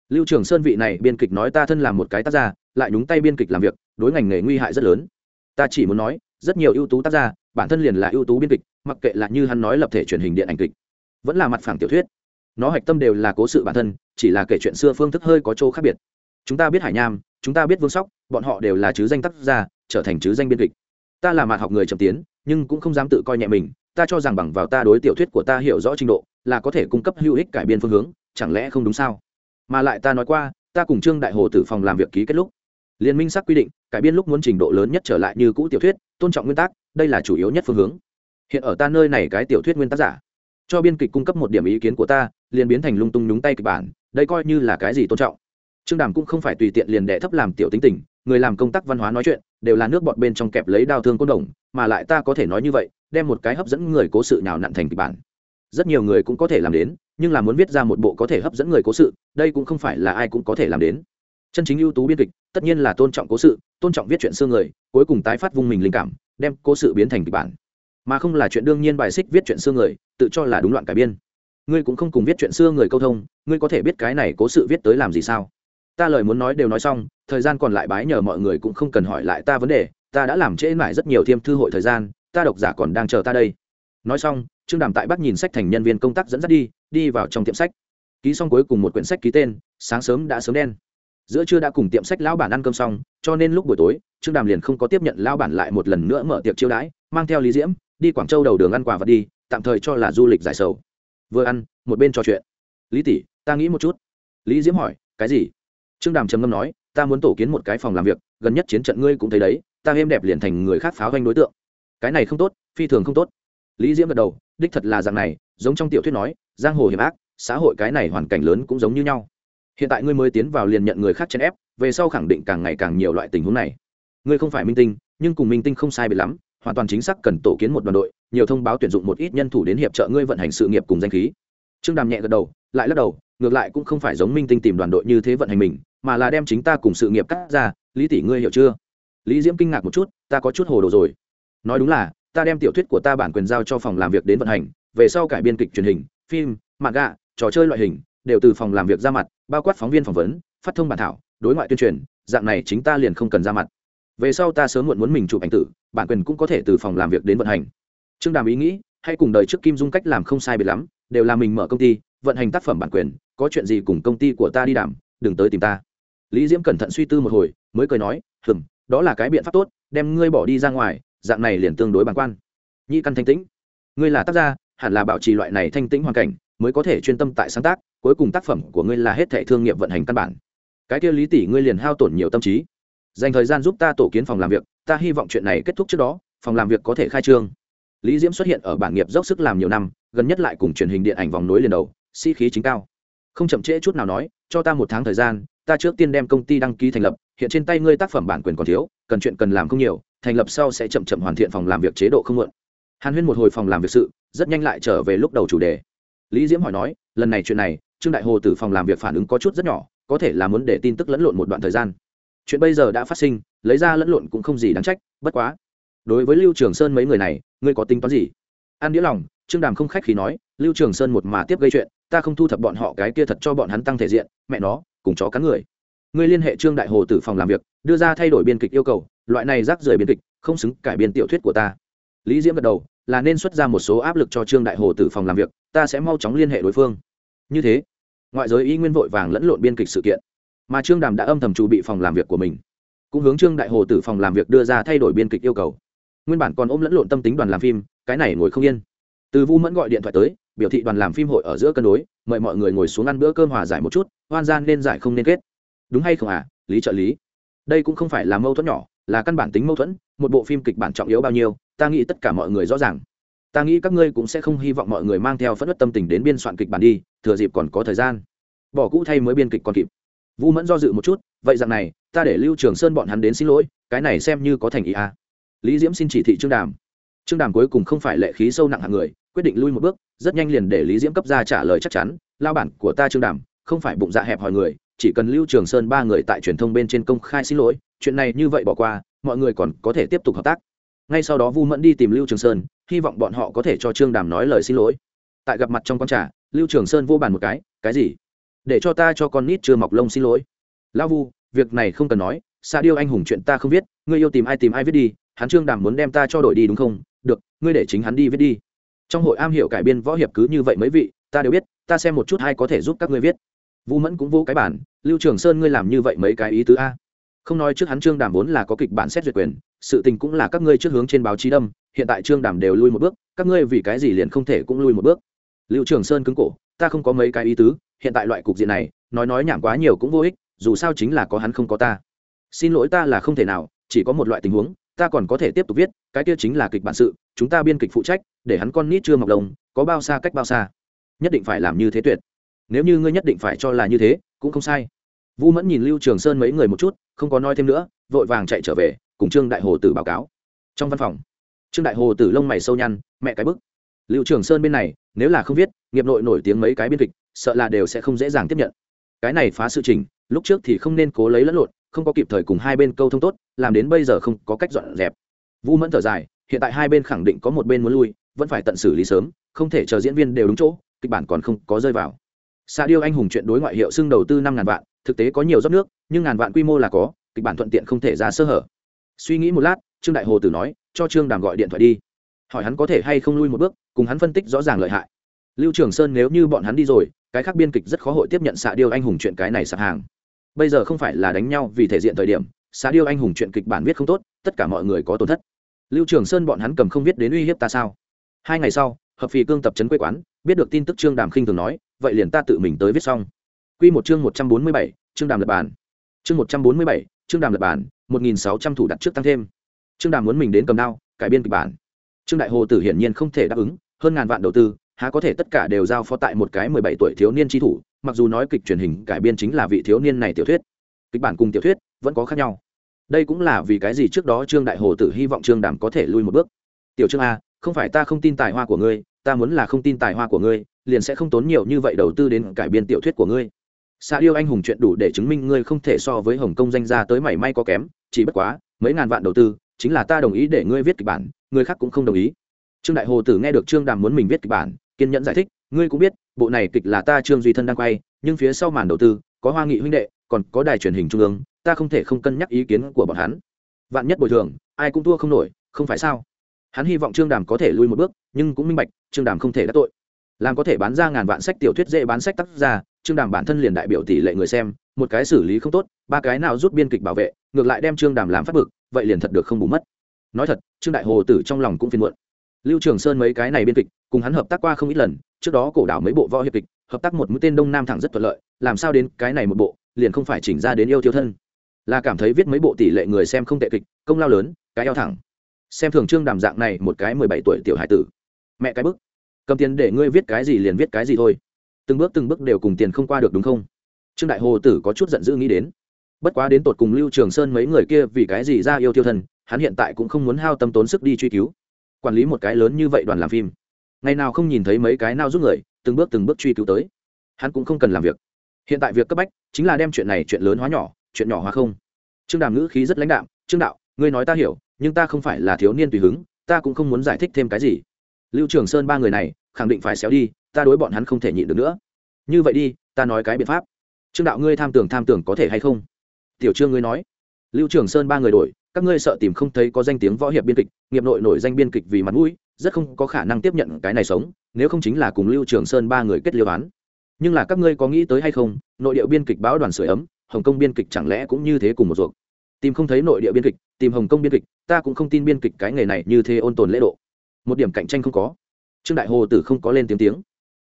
Lưu trường sơn vị này biên kịch nói ta thân là một cái tác gia, lại nhúng tay biên kịch làm việc, đối ngành nghề nguy hại rất lớn. Ta chỉ muốn nói, rất nhiều ưu tú tác gia, bản thân liền là ưu tú biên kịch, mặc kệ là như hắn nói lập thể truyền hình điện ảnh kịch, vẫn là mặt phẳng tiểu thuyết. Nó hạch tâm đều là cố sự bản thân, chỉ là kể chuyện xưa phương thức hơi có chỗ khác biệt chúng ta biết hải nham chúng ta biết vương sóc, bọn họ đều là chứ danh tác gia, trở thành chứ danh biên kịch. Ta là mặt học người trầm tiến, nhưng cũng không dám tự coi nhẹ mình. Ta cho rằng bằng vào ta đối tiểu thuyết của ta hiểu rõ trình độ, là có thể cung cấp hữu ích cải biên phương hướng, chẳng lẽ không đúng sao? Mà lại ta nói qua, ta cùng trương đại hồ tử phòng làm việc ký kết lúc. Liên minh sắc quy định, cải biên lúc muốn trình độ lớn nhất trở lại như cũ tiểu thuyết, tôn trọng nguyên tắc, đây là chủ yếu nhất phương hướng. Hiện ở ta nơi này cái tiểu thuyết nguyên tác giả. Cho biên kịch cung cấp một điểm ý kiến của ta, liền biến thành lung tung nhúng tay kịch bản, đây coi như là cái gì tôn trọng? Trương đàm cũng không phải tùy tiện liền đệ thấp làm tiểu tính tình, người làm công tác văn hóa nói chuyện, đều là nước bọt bên trong kẹp lấy đao thương côn đồng, mà lại ta có thể nói như vậy, đem một cái hấp dẫn người cố sự nào nặn thành kịch bản. Rất nhiều người cũng có thể làm đến, nhưng là muốn viết ra một bộ có thể hấp dẫn người cố sự, đây cũng không phải là ai cũng có thể làm đến. Chân chính ưu tú biên kịch, tất nhiên là tôn trọng cố sự, tôn trọng viết chuyện xương người, cuối cùng tái phát vung mình linh cảm, đem cố sự biến thành kịch bản. Mà không là chuyện đương nhiên bài xích viết chuyện xưa người, tự cho là đúng loạn cải biên. Ngươi cũng không cùng viết chuyện xưa người câu thông, ngươi có thể biết cái này cố sự viết tới làm gì sao? Ta lời muốn nói đều nói xong, thời gian còn lại bái nhờ mọi người cũng không cần hỏi lại ta vấn đề, ta đã làm trễ mãi rất nhiều thiêm thư hội thời gian, ta độc giả còn đang chờ ta đây. Nói xong, trương đàm tại bắc nhìn sách thành nhân viên công tác dẫn dắt đi đi vào trong tiệm sách. Ký xong cuối cùng một quyển sách ký tên, sáng sớm đã sớm đen. Giữa trưa đã cùng tiệm sách lão bản ăn cơm xong, cho nên lúc buổi tối, trương đàm liền không có tiếp nhận lão bản lại một lần nữa mở tiệc chiêu đãi, mang theo lý diễm, đi quảng châu đầu đường ăn quà vật đi, tạm thời cho là du lịch giải sầu. Vừa ăn, một bên trò chuyện. Lý tỷ, ta nghĩ một chút. Lý diễm hỏi, cái gì? Trương đàm trầm ngâm nói, ta muốn tổ kiến một cái phòng làm việc, gần nhất chiến trận ngươi cũng thấy đấy, ta êm đẹp liền thành người khác pháo doanh đối tượng. Cái này không tốt, phi thường không tốt. Lý diễm gật đầu, đích thật là dạng này, giống trong tiểu thuyết nói, giang hồ hiểm ác, xã hội cái này hoàn cảnh lớn cũng giống như nhau. Hiện tại ngươi mới tiến vào liền nhận người khác chèn ép, về sau khẳng định càng ngày càng nhiều loại tình huống này. Ngươi không phải minh tinh, nhưng cùng minh tinh không sai biệt lắm, hoàn toàn chính xác cần tổ kiến một đoàn đội, nhiều thông báo tuyển dụng một ít nhân thủ đến hiệp trợ ngươi vận hành sự nghiệp cùng danh khí. Trương đàm nhẹ gật đầu, lại lắc đầu, ngược lại cũng không phải giống minh tinh tìm đoàn đội như thế vận hành mình mà là đem chính ta cùng sự nghiệp cắt ra, lý tỷ ngươi hiểu chưa? Lý diễm kinh ngạc một chút, ta có chút hồ đồ rồi. Nói đúng là, ta đem tiểu thuyết của ta bản quyền giao cho phòng làm việc đến vận hành, về sau cải biên kịch truyền hình, phim mạng gạ trò chơi loại hình, đều từ phòng làm việc ra mặt, bao quát phóng viên phỏng vấn, phát thông bản thảo, đối ngoại tuyên truyền, dạng này chính ta liền không cần ra mặt. Về sau ta sớm muộn muốn mình chụp ảnh tử, bản quyền cũng có thể từ phòng làm việc đến vận hành. Trương đàm ý nghĩ, hay cùng đời trước kim dung cách làm không sai biệt lắm, đều là mình mở công ty, vận hành tác phẩm bản quyền, có chuyện gì cùng công ty của ta đi đảm đừng tới tìm ta lý diễm cẩn thận suy tư một hồi, mới cười nói hừng đó là cái biện pháp tốt, đem ngươi bỏ đi ra ngoài, dạng này liền tương đối bàng quan. Nhị căn thanh tĩnh, ngươi là tác gia, hẳn là bảo trì loại này thanh tĩnh hoàn cảnh, mới có thể chuyên tâm tại sáng tác, cuối cùng tác phẩm của ngươi là hết thệ thương nghiệp vận hành căn bản. Cái kia lý tỷ ngươi liền hao tổn nhiều tâm trí. Dành thời gian giúp ta tổ kiến phòng làm việc, ta hy vọng chuyện này kết thúc trước đó, phòng làm việc có thể khai trương. Lý diễm xuất hiện ở bản nghiệp dốc sức làm nhiều năm, gần nhất lại cùng truyền hình điện ảnh vòng nối liền đầu, sĩ、si、khí chính cao. Không chậm trễ chút nào nói, cho ta một tháng thời gian ta trước tiên đem công ty đăng ký thành lập, hiện trên tay ngươi tác phẩm bản quyền còn thiếu, cần chuyện cần làm không nhiều, thành lập sau sẽ chậm chậm hoàn thiện phòng làm việc chế độ không muộn. Hàn huyên một hồi phòng làm việc sự, rất nhanh lại trở về lúc đầu chủ đề. Lý diễm hỏi nói, lần này chuyện này, trương đại hồ từ phòng làm việc phản ứng có chút rất nhỏ, có thể là muốn để tin tức lẫn lộn một đoạn thời gian. Chuyện bây giờ đã phát sinh, lấy ra lẫn lộn cũng không gì đáng trách, bất quá. Đối với lưu trường sơn mấy người này, ngươi có tính toán gì? An đĩa lòng, trương đàm không khách khi nói, lưu trường sơn một mà tiếp gây chuyện, ta không thu thập bọn họ cái kia thật cho bọn hắn tăng thể diện, mẹ nó cùng chó cắn người. Ngươi liên hệ trương đại hồ từ phòng làm việc, đưa ra thay đổi biên kịch yêu cầu, loại này rác rưởi biên kịch, không xứng cải biên tiểu thuyết của ta. Lý diễm gật đầu, là nên xuất ra một số áp lực cho trương đại hồ từ phòng làm việc, ta sẽ mau chóng liên hệ đối phương. Như thế, ngoại giới y nguyên vội vàng lẫn lộn biên kịch sự kiện, mà trương đàm đã âm thầm chủ bị phòng làm việc của mình, cũng hướng trương đại hồ từ phòng làm việc đưa ra thay đổi biên kịch yêu cầu. Nguyên bản còn ôm lẫn lộn tâm tính đoàn làm phim, cái này ngồi không yên. Từ vu mẫn gọi điện thoại tới biểu thị đoàn làm phim hội ở giữa cân đối, mời mọi người ngồi xuống ăn bữa cơm hòa giải một chút, hoan gian nên giải không nên kết. Đúng hay không à lý trợ lý? Đây cũng không phải là mâu thuẫn nhỏ, là căn bản tính mâu thuẫn, một bộ phim kịch bản trọng yếu bao nhiêu, ta nghĩ tất cả mọi người rõ ràng. Ta nghĩ các ngươi cũng sẽ không hy vọng mọi người mang theo phẫn nộ tâm tình đến biên soạn kịch bản đi, thừa dịp còn có thời gian. Bỏ cũ thay mới biên kịch còn kịp. Vũ mẫn do dự một chút, vậy rằng này, ta để lưu trường sơn bọn hắn đến xin lỗi, cái này xem như có thành ý à. lý diễm xin chỉ thị trương đàm. Trương đàm cuối cùng không phải lệ khí sâu nặng hạng người, quyết định lui một bước rất nhanh liền để lý diễm cấp ra trả lời chắc chắn lao bản của ta trương đàm, không phải bụng dạ hẹp hòi người, chỉ cần lưu trường sơn ba người tại truyền thông bên trên công khai xin lỗi, chuyện này như vậy bỏ qua, mọi người còn có thể tiếp tục hợp tác. Ngay sau đó vu mẫn đi tìm lưu trường sơn, hy vọng bọn họ có thể cho trương đàm nói lời xin lỗi. Tại gặp mặt trong con trà, lưu trường sơn vô bàn một cái cái gì? Để cho ta cho con nít chưa mọc lông xin lỗi. Lão vu, việc này không cần nói xa điêu anh hùng chuyện ta không viết, ngươi yêu tìm ai tìm ai viết đi, hắn trương đàm muốn đem ta cho đổi đi đúng không? Được, ngươi để chính hắn đi viết đi trong hội am hiểu cải biên võ hiệp cứ như vậy mấy vị, ta đều biết, ta xem một chút hay có thể giúp các ngươi viết. Vũ mẫn cũng vô cái bản, lưu trường sơn ngươi làm như vậy mấy cái ý tứ a? Không nói trước hắn trương đàm vốn là có kịch bản xét duyệt quyền, sự tình cũng là các ngươi trước hướng trên báo chí đâm, hiện tại trương đàm đều lui một bước, các ngươi vì cái gì liền không thể cũng lui một bước? Lưu trường sơn cứng cổ, ta không có mấy cái ý tứ, hiện tại loại cục diện này, nói nói nhảm quá nhiều cũng vô ích, dù sao chính là có hắn không có ta. Xin lỗi ta là không thể nào, chỉ có một loại tình huống ta còn có thể tiếp tục viết, cái kia chính là kịch bản sự, chúng ta biên kịch phụ trách, để hắn con nít chưa mọc lông, có bao xa cách bao xa. Nhất định phải làm như thế tuyệt. Nếu như ngươi nhất định phải cho là như thế, cũng không sai. Vũ mẫn nhìn lưu trường sơn mấy người một chút, không có nói thêm nữa, vội vàng chạy trở về, cùng trương đại hồ tử báo cáo. Trong văn phòng, trương đại hồ tử lông mày sâu nhăn, mẹ cái bức. Lưu trường sơn bên này, nếu là không viết, nghiệp nội nổi tiếng mấy cái biên kịch, sợ là đều sẽ không dễ dàng tiếp nhận. Cái này phá sự trình, lúc trước thì không nên cố lấy lẫn lộn không có kịp thời cùng hai bên câu thông tốt, làm đến bây giờ không có cách dọn dẹp. Vũ mẫn thở dài, hiện tại hai bên khẳng định có một bên muốn lui, vẫn phải tận xử lý sớm, không thể chờ diễn viên đều đúng chỗ, kịch bản còn không có rơi vào. Xa điêu anh hùng chuyện đối ngoại hiệu xưng đầu tư năm ngàn vạn, thực tế có nhiều dốc nước, nhưng ngàn vạn quy mô là có, kịch bản thuận tiện không thể ra sơ hở. Suy nghĩ một lát, trương đại hồ tử nói, cho trương đàm gọi điện thoại đi. Hỏi hắn có thể hay không lui một bước, cùng hắn phân tích rõ ràng lợi hại. Lưu trường sơn nếu như bọn hắn đi rồi, cái khác biên kịch rất khó hội tiếp nhận xạ điêu anh hùng chuyện cái này sạp hàng bây giờ không phải là đánh nhau vì thể diện thời điểm, xá điêu anh hùng chuyện kịch bản viết không tốt, tất cả mọi người có tổn thất. Lưu trường sơn bọn hắn cầm không viết đến uy hiếp ta sao? Hai ngày sau, hợp phì cương tập trấn quê quán, biết được tin tức trương đàm khinh thường nói, vậy liền ta tự mình tới viết xong. Q một chương một trăm bốn mươi bảy, trương đàm lập bản. Chương một trăm bốn mươi bảy, trương đàm lập bản, một nghìn sáu trăm thủ đặt trước tăng thêm. Trương đàm muốn mình đến cầm đao, cải biên kịch bản. Trương đại hồ tử hiển nhiên không thể đáp ứng, hơn ngàn vạn đầu tư há có thể tất cả đều giao phó tại một cái mười bảy tuổi thiếu niên tri thủ, mặc dù nói kịch truyền hình cải biên chính là vị thiếu niên này tiểu thuyết. Kịch bản cùng tiểu thuyết vẫn có khác nhau. Đây cũng là vì cái gì trước đó trương đại hồ tử hy vọng trương đàm có thể lui một bước. Tiểu trương a, không phải ta không tin tài hoa của ngươi, ta muốn là không tin tài hoa của ngươi, liền sẽ không tốn nhiều như vậy đầu tư đến cải biên tiểu thuyết của ngươi. Xa yêu anh hùng chuyện đủ để chứng minh ngươi không thể so với hồng kông danh gia tới mảy may có kém, chỉ bất quá, mấy ngàn vạn đầu tư, chính là ta đồng ý để ngươi viết kịch bản, người khác cũng không đồng ý. Trương đại hồ tử nghe được trương đàm muốn mình viết kịch bản kiên nhẫn giải thích, ngươi cũng biết, bộ này kịch là ta trương duy thân đang quay, nhưng phía sau màn đầu tư, có hoa nghị huynh đệ, còn có đài truyền hình trung ương, ta không thể không cân nhắc ý kiến của bọn hắn. Vạn nhất bồi thường, ai cũng thua không nổi, không phải sao? Hắn hy vọng trương đàm có thể lui một bước, nhưng cũng minh bạch, trương đàm không thể đắc tội. Làm có thể bán ra ngàn vạn sách tiểu thuyết dễ bán sách tác ra trương đàm bản thân liền đại biểu tỷ lệ người xem, một cái xử lý không tốt, ba cái nào rút biên kịch bảo vệ, ngược lại đem trương đàm làm phát bực, vậy liền thật được không bù mất. Nói thật, trương đại hồ tử trong lòng cũng phiền muộn lưu trường sơn mấy cái này biên kịch, cùng hắn hợp tác qua không ít lần, trước đó cổ đảo mấy bộ võ hiệp kịch, hợp tác một mũi tên đông nam thẳng rất thuận lợi, làm sao đến cái này một bộ, liền không phải chỉnh ra đến yêu thiếu thân. Là cảm thấy viết mấy bộ tỷ lệ người xem không tệ kịch, công lao lớn, cái eo thẳng. Xem thường trương đàm dạng này một cái mười bảy tuổi tiểu hải tử. Mẹ cái bức. Cầm tiền để ngươi viết cái gì liền viết cái gì thôi. Từng bước từng bước đều cùng tiền không qua được đúng không? Trương đại hồ tử có chút giận dữ nghĩ đến. Bất quá đến tột cùng lưu trường sơn mấy người kia vì cái gì ra yêu tiêu thân, hắn hiện tại cũng không muốn hao tâm tốn sức đi truy cứu quản lý một cái lớn như vậy đoàn làm phim. Ngày nào không nhìn thấy mấy cái nào giúp người, từng bước từng bước truy cứu tới. Hắn cũng không cần làm việc. Hiện tại việc cấp bách chính là đem chuyện này chuyện lớn hóa nhỏ, chuyện nhỏ hóa không. Trương đàm ngữ khí rất lãnh đạm, trương đạo, ngươi nói ta hiểu, nhưng ta không phải là thiếu niên tùy hứng, ta cũng không muốn giải thích thêm cái gì. Lưu trường sơn ba người này, khẳng định phải xéo đi, ta đối bọn hắn không thể nhịn được nữa. Như vậy đi, ta nói cái biện pháp. Trương đạo, ngươi tham tưởng tham tưởng có thể hay không? Tiểu trương ngươi nói. Lưu trường sơn ba người đổi các ngươi sợ tìm không thấy có danh tiếng võ hiệp biên kịch, nghiệp nội nổi danh biên kịch vì mặt mũi, rất không có khả năng tiếp nhận cái này sống, nếu không chính là cùng lưu trường sơn ba người kết liêu án. Nhưng là các ngươi có nghĩ tới hay không, nội địa biên kịch báo đoàn sửa ấm, hồng kông biên kịch chẳng lẽ cũng như thế cùng một ruột tìm không thấy nội địa biên kịch, tìm hồng kông biên kịch, ta cũng không tin biên kịch cái nghề này như thế ôn tồn lễ độ. Một điểm cạnh tranh không có. Trương đại hồ tử không có lên tiếng tiếng.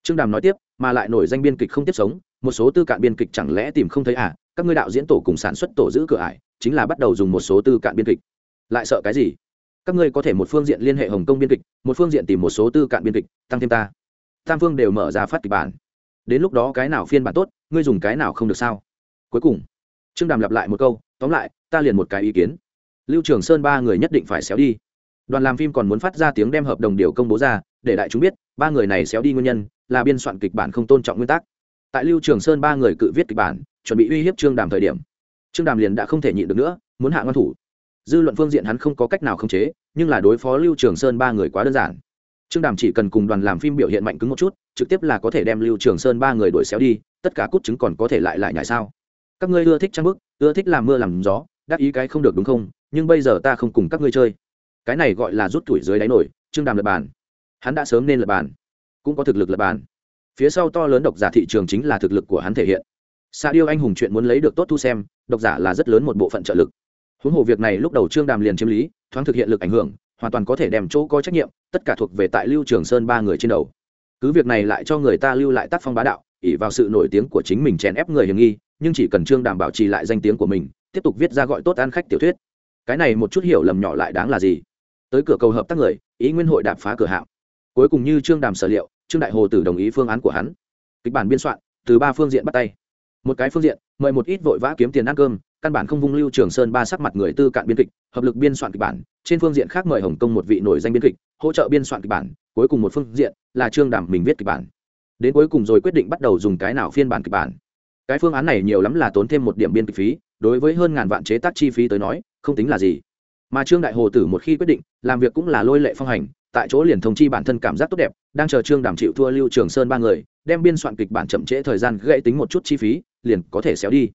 Trương đàm nói tiếp, mà lại nổi danh biên kịch không tiếp sống, một số tư cạn biên kịch chẳng lẽ tìm không thấy à? Các ngươi đạo diễn tổ cùng sản xuất tổ giữ cửa ải, chính là bắt đầu dùng một số tư cạn biên kịch. Lại sợ cái gì? Các ngươi có thể một phương diện liên hệ hồng kông biên kịch, một phương diện tìm một số tư cạn biên kịch, tăng thêm ta. Tam phương đều mở ra phát kịch bản. Đến lúc đó cái nào phiên bản tốt, ngươi dùng cái nào không được sao? Cuối cùng, trương đàm lặp lại một câu, tóm lại, ta liền một cái ý kiến. Lưu trường sơn ba người nhất định phải xéo đi. Đoàn làm phim còn muốn phát ra tiếng đem hợp đồng điều công bố ra, để đại chúng biết, ba người này xéo đi nguyên nhân là biên soạn kịch bản không tôn trọng nguyên tắc. Tại lưu trường sơn ba người cự viết kịch bản chuẩn bị uy hiếp trương đàm thời điểm, trương đàm liền đã không thể nhịn được nữa, muốn hạ ngon thủ. Dư luận phương diện hắn không có cách nào khống chế, nhưng là đối phó lưu trường sơn ba người quá đơn giản. Trương đàm chỉ cần cùng đoàn làm phim biểu hiện mạnh cứng một chút, trực tiếp là có thể đem lưu trường sơn ba người đuổi xéo đi, tất cả cút chứng còn có thể lại lại nhảy sao? Các ngươi ưa thích trang bức ưa thích làm mưa làm gió, đắc ý cái không được đúng không? Nhưng bây giờ ta không cùng các ngươi chơi. Cái này gọi là rút tuổi dưới đáy nổi, trương đàm lập bàn. Hắn đã sớm nên lập bàn, cũng có thực lực lập bàn. Phía sau to lớn độc giả thị trường chính là thực lực của hắn thể hiện xa điêu anh hùng chuyện muốn lấy được tốt thu xem, độc giả là rất lớn một bộ phận trợ lực. Huống hồ việc này lúc đầu trương đàm liền chiếm lý, thoáng thực hiện lực ảnh hưởng, hoàn toàn có thể đem chỗ có trách nhiệm, tất cả thuộc về tại lưu trường sơn ba người trên đầu. Cứ việc này lại cho người ta lưu lại tác phong bá đạo ỉ vào sự nổi tiếng của chính mình chèn ép người hiểm nghi, nhưng chỉ cần trương đàm bảo trì lại danh tiếng của mình, tiếp tục viết ra gọi tốt ăn khách tiểu thuyết. Cái này một chút hiểu lầm nhỏ lại đáng là gì? Tới cửa cầu hợp tác người, ý nguyên hội đạp phá cửa hạng cuối cùng như trương đàm sở liệu, trương đại hồ tử đồng ý phương án của hắn. Kịch bản biên soạn, từ ba phương diện bắt tay một cái phương diện, mời một ít vội vã kiếm tiền ăn cơm, căn bản không vung lưu trường sơn ba sắc mặt người tư cạn biên kịch, hợp lực biên soạn kịch bản, trên phương diện khác mời hồng kông một vị nổi danh biên kịch, hỗ trợ biên soạn kịch bản, cuối cùng một phương diện là trương đảm mình viết kịch bản. Đến cuối cùng rồi quyết định bắt đầu dùng cái nào phiên bản kịch bản. Cái phương án này nhiều lắm là tốn thêm một điểm biên kịch phí, đối với hơn ngàn vạn chế tác chi phí tới nói, không tính là gì. Mà trương đại hồ tử một khi quyết định, làm việc cũng là lôi lệ phong hành, tại chỗ liền thông chi bản thân cảm giác tốt đẹp, đang chờ trương đảm chịu thua lưu trường sơn ba người, đem biên soạn kịch bản chậm trễ thời gian gãy tính một chút chi phí liền có thể xéo đi.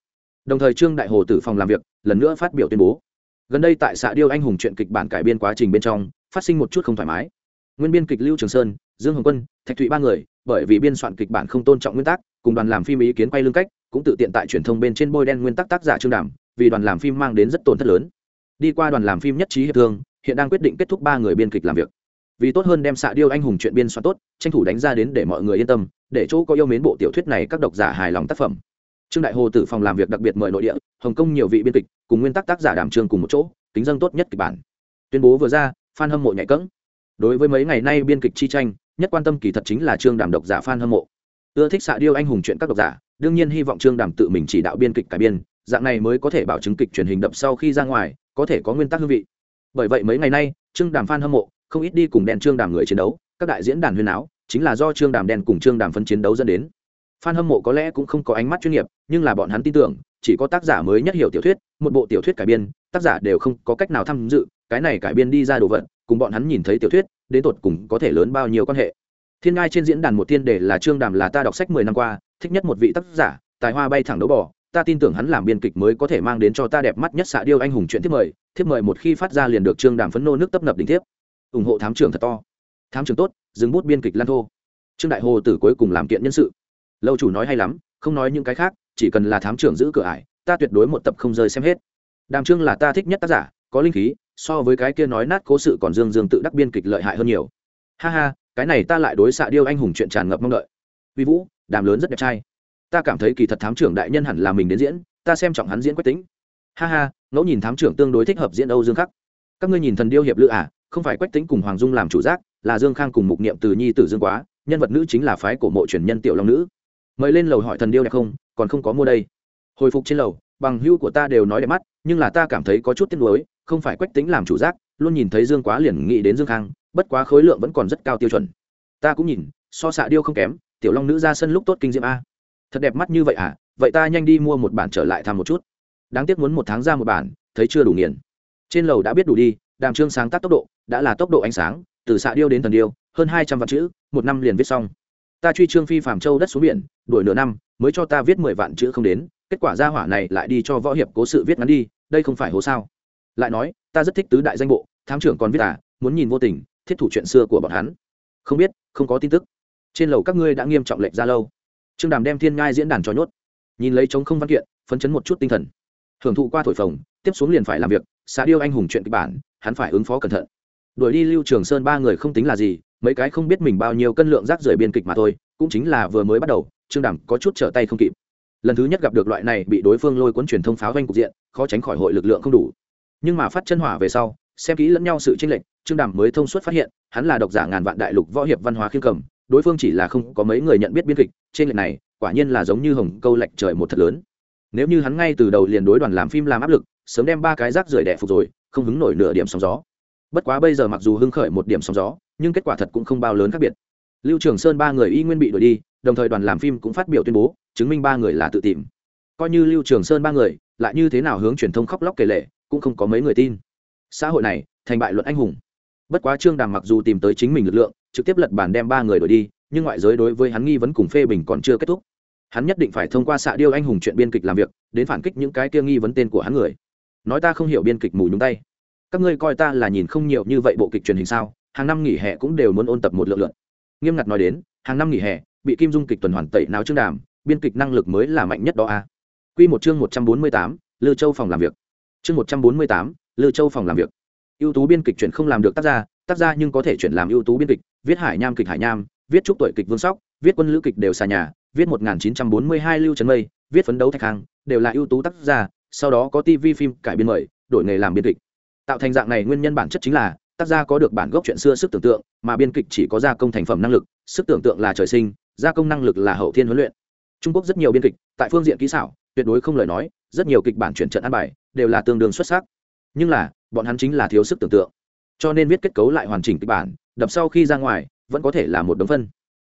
Đồng thời trương đại hồ tử phòng làm việc lần nữa phát biểu tuyên bố. Gần đây tại xã điêu anh hùng chuyện kịch bản cải biên quá trình bên trong phát sinh một chút không thoải mái. Nguyên biên kịch lưu trường sơn dương hồng quân thạch thụy ba người bởi vì biên soạn kịch bản không tôn trọng nguyên tắc cùng đoàn làm phim ý kiến quay lưng cách cũng tự tiện tại truyền thông bên trên bôi đen nguyên tắc tác giả trương đảm, vì đoàn làm phim mang đến rất tổn thất lớn. Đi qua đoàn làm phim nhất trí hiệp thương hiện đang quyết định kết thúc ba người biên kịch làm việc. Vì tốt hơn đem xạ điêu anh hùng chuyện biên soạn tốt tranh thủ đánh ra đến để mọi người yên tâm để chỗ có yêu mến bộ tiểu thuyết này các độc giả hài lòng tác phẩm trương đại hồ tử phòng làm việc đặc biệt mời nội địa, hồng kông nhiều vị biên kịch, cùng nguyên tắc tác giả đảm trường cùng một chỗ tính dân tốt nhất kịch bản. Tuyên bố vừa ra f hâm mộ nhạy cỡng đối với mấy ngày nay biên kịch chi tranh, nhất quan tâm kỳ thật chính là trương đàm độc giả f hâm mộ. Ưa thích xạ điêu anh hùng chuyện các độc giả, đương nhiên hy vọng trương đàm tự mình chỉ đạo biên kịch cải biên, dạng này mới có thể bảo chứng kịch truyền hình đập sau khi ra ngoài, có thể có nguyên tắc hương vị. Bởi vậy mấy ngày nay, trương đàm f hâm mộ, không ít đi cùng đèn trương đàm người chiến đấu, các đại diễn đàn huyền áo, chính là do trương đàm đèn cùng trương đàm phân chiến đấu dẫn đến fan hâm mộ có lẽ cũng không có ánh mắt chuyên nghiệp, nhưng là bọn hắn tin tưởng, chỉ có tác giả mới nhất hiểu tiểu thuyết, một bộ tiểu thuyết cải biên, tác giả đều không có cách nào tham dự, cái này cải biên đi ra đồ vật, cùng bọn hắn nhìn thấy tiểu thuyết, đến tột cùng có thể lớn bao nhiêu quan hệ. Thiên ngai trên diễn đàn một tiên đề là trương đàm là ta đọc sách mười năm qua, thích nhất một vị tác giả, tài hoa bay thẳng đấu bỏ ta tin tưởng hắn làm biên kịch mới có thể mang đến cho ta đẹp mắt nhất xạ điêu anh hùng chuyện tiếp mời tiếp mời một khi phát ra liền được trương đàm phấn nô nước tấp nập đỉnh thiếp. Ủng hộ thám trưởng thật to. Thám trưởng tốt, dừng bút biên kịch lan thô. Trương đại hồ tử cuối cùng làm kiện nhân sự lâu chủ nói hay lắm, không nói những cái khác, chỉ cần là thám trưởng giữ cửa ải, ta tuyệt đối một tập không rơi xem hết. Đàm trương là ta thích nhất tác giả, có linh khí, so với cái kia nói nát cố sự còn dương dương tự đắc biên kịch lợi hại hơn nhiều. Ha ha, cái này ta lại đối xạ điêu anh hùng chuyện tràn ngập mong đợi. Vi vũ, đàm lớn rất đẹp trai. Ta cảm thấy kỳ thật thám trưởng đại nhân hẳn là mình đến diễn, ta xem trọng hắn diễn quách tính. Ha ha, ngẫu nhìn thám trưởng tương đối thích hợp diễn âu dương khắc. Các ngươi nhìn thần điêu hiệp lữ à không phải quách tính cùng hoàng dung làm chủ giác, là dương khang cùng mục niệm từ nhi tử dương quá, nhân vật nữ chính là phái cổ mộ truyền nhân tiểu long nữ mời lên lầu hỏi thần điêu đẹp không, còn không có mua đây. Hồi phục trên lầu, bằng hữu của ta đều nói đẹp mắt, nhưng là ta cảm thấy có chút tiếc nuối, không phải quách tính làm chủ giác, luôn nhìn thấy dương quá liền nghĩ đến dương khang, bất quá khối lượng vẫn còn rất cao tiêu chuẩn. Ta cũng nhìn, so xạ điêu không kém, tiểu long nữ ra sân lúc tốt kinh diệm a. Thật đẹp mắt như vậy à vậy ta nhanh đi mua một bản trở lại thăm một chút. Đáng tiếc muốn một tháng ra một bản, thấy chưa đủ nghiền. Trên lầu đã biết đủ đi, đàm trương sáng tác tốc độ, đã là tốc độ ánh sáng, từ xạ điêu đến thần điêu, hơn hai trăm vạn chữ, một năm liền viết xong ta truy trương phi phạm châu đất xuống biển, đuổi nửa năm, mới cho ta viết mười vạn chữ không đến, kết quả ra hỏa này lại đi cho võ hiệp cố sự viết ngắn đi, đây không phải hố sao? Lại nói, ta rất thích tứ đại danh bộ, thám trưởng còn viết à muốn nhìn vô tình, thiết thủ chuyện xưa của bọn hắn. Không biết, không có tin tức. Trên lầu các ngươi đã nghiêm trọng lệch ra lâu. Trương đàm đem thiên ngai diễn đàn cho nhốt. Nhìn lấy chống không văn kiện, phấn chấn một chút tinh thần. Hưởng thụ qua thổi phồng, tiếp xuống liền phải làm việc xã điêu anh hùng chuyện kịch bản, hắn phải ứng phó cẩn thận. Đuổi đi lưu trường sơn ba người không tính là gì mấy cái không biết mình bao nhiêu cân lượng rác rưởi biên kịch mà thôi, cũng chính là vừa mới bắt đầu, trương đàm có chút trở tay không kịp. Lần thứ nhất gặp được loại này bị đối phương lôi cuốn truyền thông pháo vanh cục diện, khó tránh khỏi hội lực lượng không đủ. Nhưng mà phát chân hỏa về sau, xem kỹ lẫn nhau sự tranh lệch, trương đàm mới thông suốt phát hiện, hắn là độc giả ngàn vạn đại lục võ hiệp văn hóa khiêm cầm, đối phương chỉ là không có mấy người nhận biết biên kịch trên lệch này, quả nhiên là giống như hồng câu lệch trời một thật lớn. Nếu như hắn ngay từ đầu liền đối đoàn làm phim làm áp lực, sớm đem ba cái rác rưởi đẻ phục rồi, không hứng nổi nửa điểm sóng gió bất quá bây giờ mặc dù hưng khởi một điểm sóng gió, nhưng kết quả thật cũng không bao lớn khác biệt. Lưu trường sơn ba người y nguyên bị đuổi đi, đồng thời đoàn làm phim cũng phát biểu tuyên bố, chứng minh ba người là tự tìm. Coi như lưu trường sơn ba người, lại như thế nào hướng truyền thông khóc lóc kể lệ, cũng không có mấy người tin. Xã hội này, thành bại luận anh hùng. Bất quá trương đàm mặc dù tìm tới chính mình lực lượng, trực tiếp lật bản đem ba người đuổi đi, nhưng ngoại giới đối với hắn nghi vấn cùng phê bình còn chưa kết thúc. Hắn nhất định phải thông qua xạ điêu anh hùng chuyện biên kịch làm việc, đến phản kích những cái kia nghi vấn tên của hắn người. Nói ta không hiểu biên kịch mù nhúng tay các ngươi coi ta là nhìn không nhiều như vậy bộ kịch truyền hình sao, hàng năm nghỉ hè cũng đều muốn ôn tập một lượng lượng nghiêm ngặt nói đến, hàng năm nghỉ hè, bị kim dung kịch tuần hoàn tẩy nào trương đàm, biên kịch năng lực mới là mạnh nhất đó a à. q một chương một trăm bốn mươi tám, lư châu phòng làm việc chương một trăm bốn mươi tám, lư châu phòng làm việc ưu tú biên kịch chuyển không làm được tác gia tác gia nhưng có thể chuyển làm ưu tú biên kịch, viết hải nham kịch hải nham viết chúc tuổi kịch vương sóc, viết quân lữ kịch đều xà nhà, viết 1942 lưu trấn mây, viết phấn đấu thạch hàng đều là ưu tú tác gia. sau đó có tv phim cải biên mời, đổi nghề làm biên kịch tạo thành dạng này nguyên nhân bản chất chính là, tác gia có được bản gốc chuyện xưa sức tưởng tượng, mà biên kịch chỉ có gia công thành phẩm năng lực, sức tưởng tượng là trời sinh, gia công năng lực là hậu thiên huấn luyện. Trung quốc rất nhiều biên kịch, tại phương diện kỹ xảo, tuyệt đối không lời nói, rất nhiều kịch bản chuyển trận ăn bài, đều là tương đương xuất sắc. Nhưng là, bọn hắn chính là thiếu sức tưởng tượng. Cho nên viết kết cấu lại hoàn chỉnh kịch bản, đập sau khi ra ngoài, vẫn có thể là một đống phân.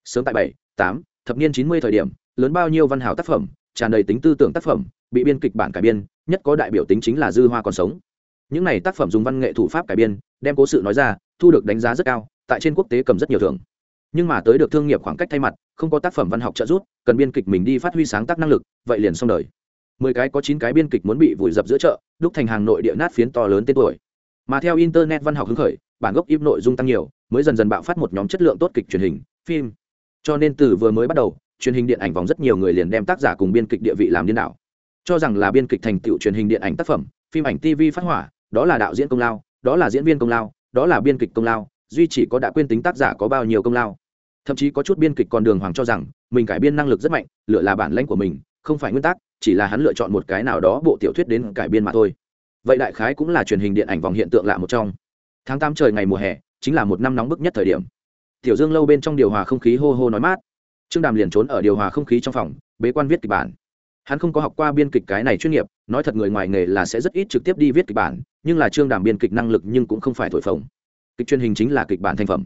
Sớm tại bảy, tám, thập niên chín mươi thời điểm, lớn bao nhiêu văn hào tác phẩm, tràn đầy tính tư tưởng tác phẩm, bị biên kịch bản cải biên, nhất có đại biểu tính chính là dư hoa còn sống những này tác phẩm dùng văn nghệ thủ pháp cải biên, đem cố sự nói ra, thu được đánh giá rất cao, tại trên quốc tế cầm rất nhiều thưởng. Nhưng mà tới được thương nghiệp khoảng cách thay mặt, không có tác phẩm văn học trợ giúp, cần biên kịch mình đi phát huy sáng tác năng lực, vậy liền xong đời. Mười cái có chín cái biên kịch muốn bị vùi dập giữa chợ, đúc thành hàng nội địa nát phiến to lớn tên tuổi. Mà theo internet văn học hứng khởi, bản gốc im nội dung tăng nhiều, mới dần dần bạo phát một nhóm chất lượng tốt kịch truyền hình, phim. Cho nên từ vừa mới bắt đầu, truyền hình điện ảnh vòng rất nhiều người liền đem tác giả cùng biên kịch địa vị làm điên đảo. Cho rằng là biên kịch thành tựu truyền hình điện ảnh tác phẩm, phim ảnh tv phát hỏa đó là đạo diễn công lao, đó là diễn viên công lao, đó là biên kịch công lao, duy chỉ có đã quên tính tác giả có bao nhiêu công lao. Thậm chí có chút biên kịch còn đường hoàng cho rằng, mình cải biên năng lực rất mạnh, lựa là bản lãnh của mình, không phải nguyên tắc chỉ là hắn lựa chọn một cái nào đó bộ tiểu thuyết đến cải biên mà thôi. Vậy đại khái cũng là truyền hình điện ảnh vòng hiện tượng lạ một trong. Tháng tám trời ngày mùa hè, chính là một năm nóng bức nhất thời điểm. Tiểu dương lâu bên trong điều hòa không khí hô hô nói mát. Trương đàm liền trốn ở điều hòa không khí trong phòng, bế quan viết kịch bản. Hắn không có học qua biên kịch cái này chuyên nghiệp nói thật người ngoài nghề là sẽ rất ít trực tiếp đi viết kịch bản, nhưng là trương đàm biên kịch năng lực nhưng cũng không phải thổi phồng. Kịch truyền hình chính là kịch bản thành phẩm.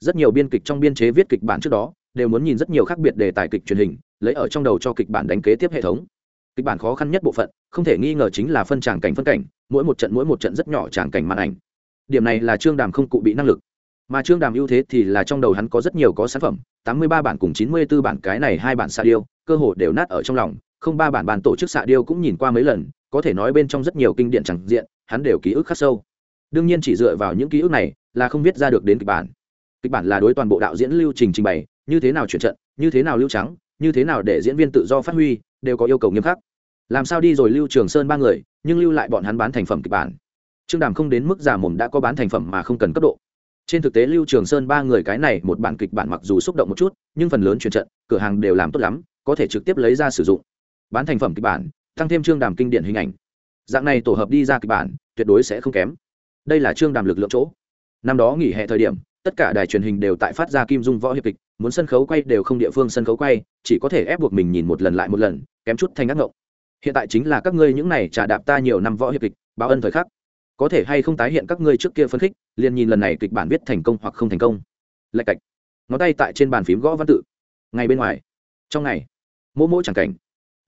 Rất nhiều biên kịch trong biên chế viết kịch bản trước đó, đều muốn nhìn rất nhiều khác biệt đề tài kịch truyền hình, lấy ở trong đầu cho kịch bản đánh kế tiếp hệ thống. Kịch bản khó khăn nhất bộ phận, không thể nghi ngờ chính là phân tràng cảnh phân cảnh, mỗi một trận mỗi một trận rất nhỏ tràng cảnh màn ảnh. Điểm này là trương đàm không cụ bị năng lực. Mà trương đàm ưu thế thì là trong đầu hắn có rất nhiều có sản phẩm, tám mươi ba bản cùng chín mươi b ố bản cái này hai bản xa điêu cơ hồ đều nát ở trong lòng không ba bản bàn tổ chức xạ điêu cũng nhìn qua mấy lần, có thể nói bên trong rất nhiều kinh điển chẳng diện, hắn đều ký ức khắc sâu. Đương nhiên chỉ dựa vào những ký ức này là không viết ra được đến kịch bản. Kịch bản là đối toàn bộ đạo diễn lưu trình trình bày, như thế nào chuyển trận, như thế nào lưu trắng, như thế nào để diễn viên tự do phát huy, đều có yêu cầu nghiêm khắc. Làm sao đi rồi lưu trường sơn ba người, nhưng lưu lại bọn hắn bán thành phẩm kịch bản. Trương đàm không đến mức giả mồm đã có bán thành phẩm mà không cần cấp độ. Trên thực tế lưu trường sơn ba người cái này một bản kịch bản mặc dù xúc động một chút, nhưng phần lớn chuyển trận, cửa hàng đều làm tốt lắm, có thể trực tiếp lấy ra sử dụng bán thành phẩm kịch bản, tăng thêm chương đàm kinh điển hình ảnh. Dạng này tổ hợp đi ra kịch bản, tuyệt đối sẽ không kém. Đây là chương đàm lực lượng chỗ. Năm đó nghỉ hè thời điểm, tất cả đài truyền hình đều tại phát ra kim dung võ hiệp kịch, muốn sân khấu quay đều không địa phương sân khấu quay, chỉ có thể ép buộc mình nhìn một lần lại một lần, kém chút thành ác ngộng. Hiện tại chính là các ngươi những này trả đạp ta nhiều năm võ hiệp kịch, báo ân thời khắc. Có thể hay không tái hiện các ngươi trước kia phân khích, liền nhìn lần này kịch bản viết thành công hoặc không thành công. Lạch cạch. Ngón tay tại trên bàn phím gõ văn tự. Ngay bên ngoài. Trong ngày mô mô chẳng cảnh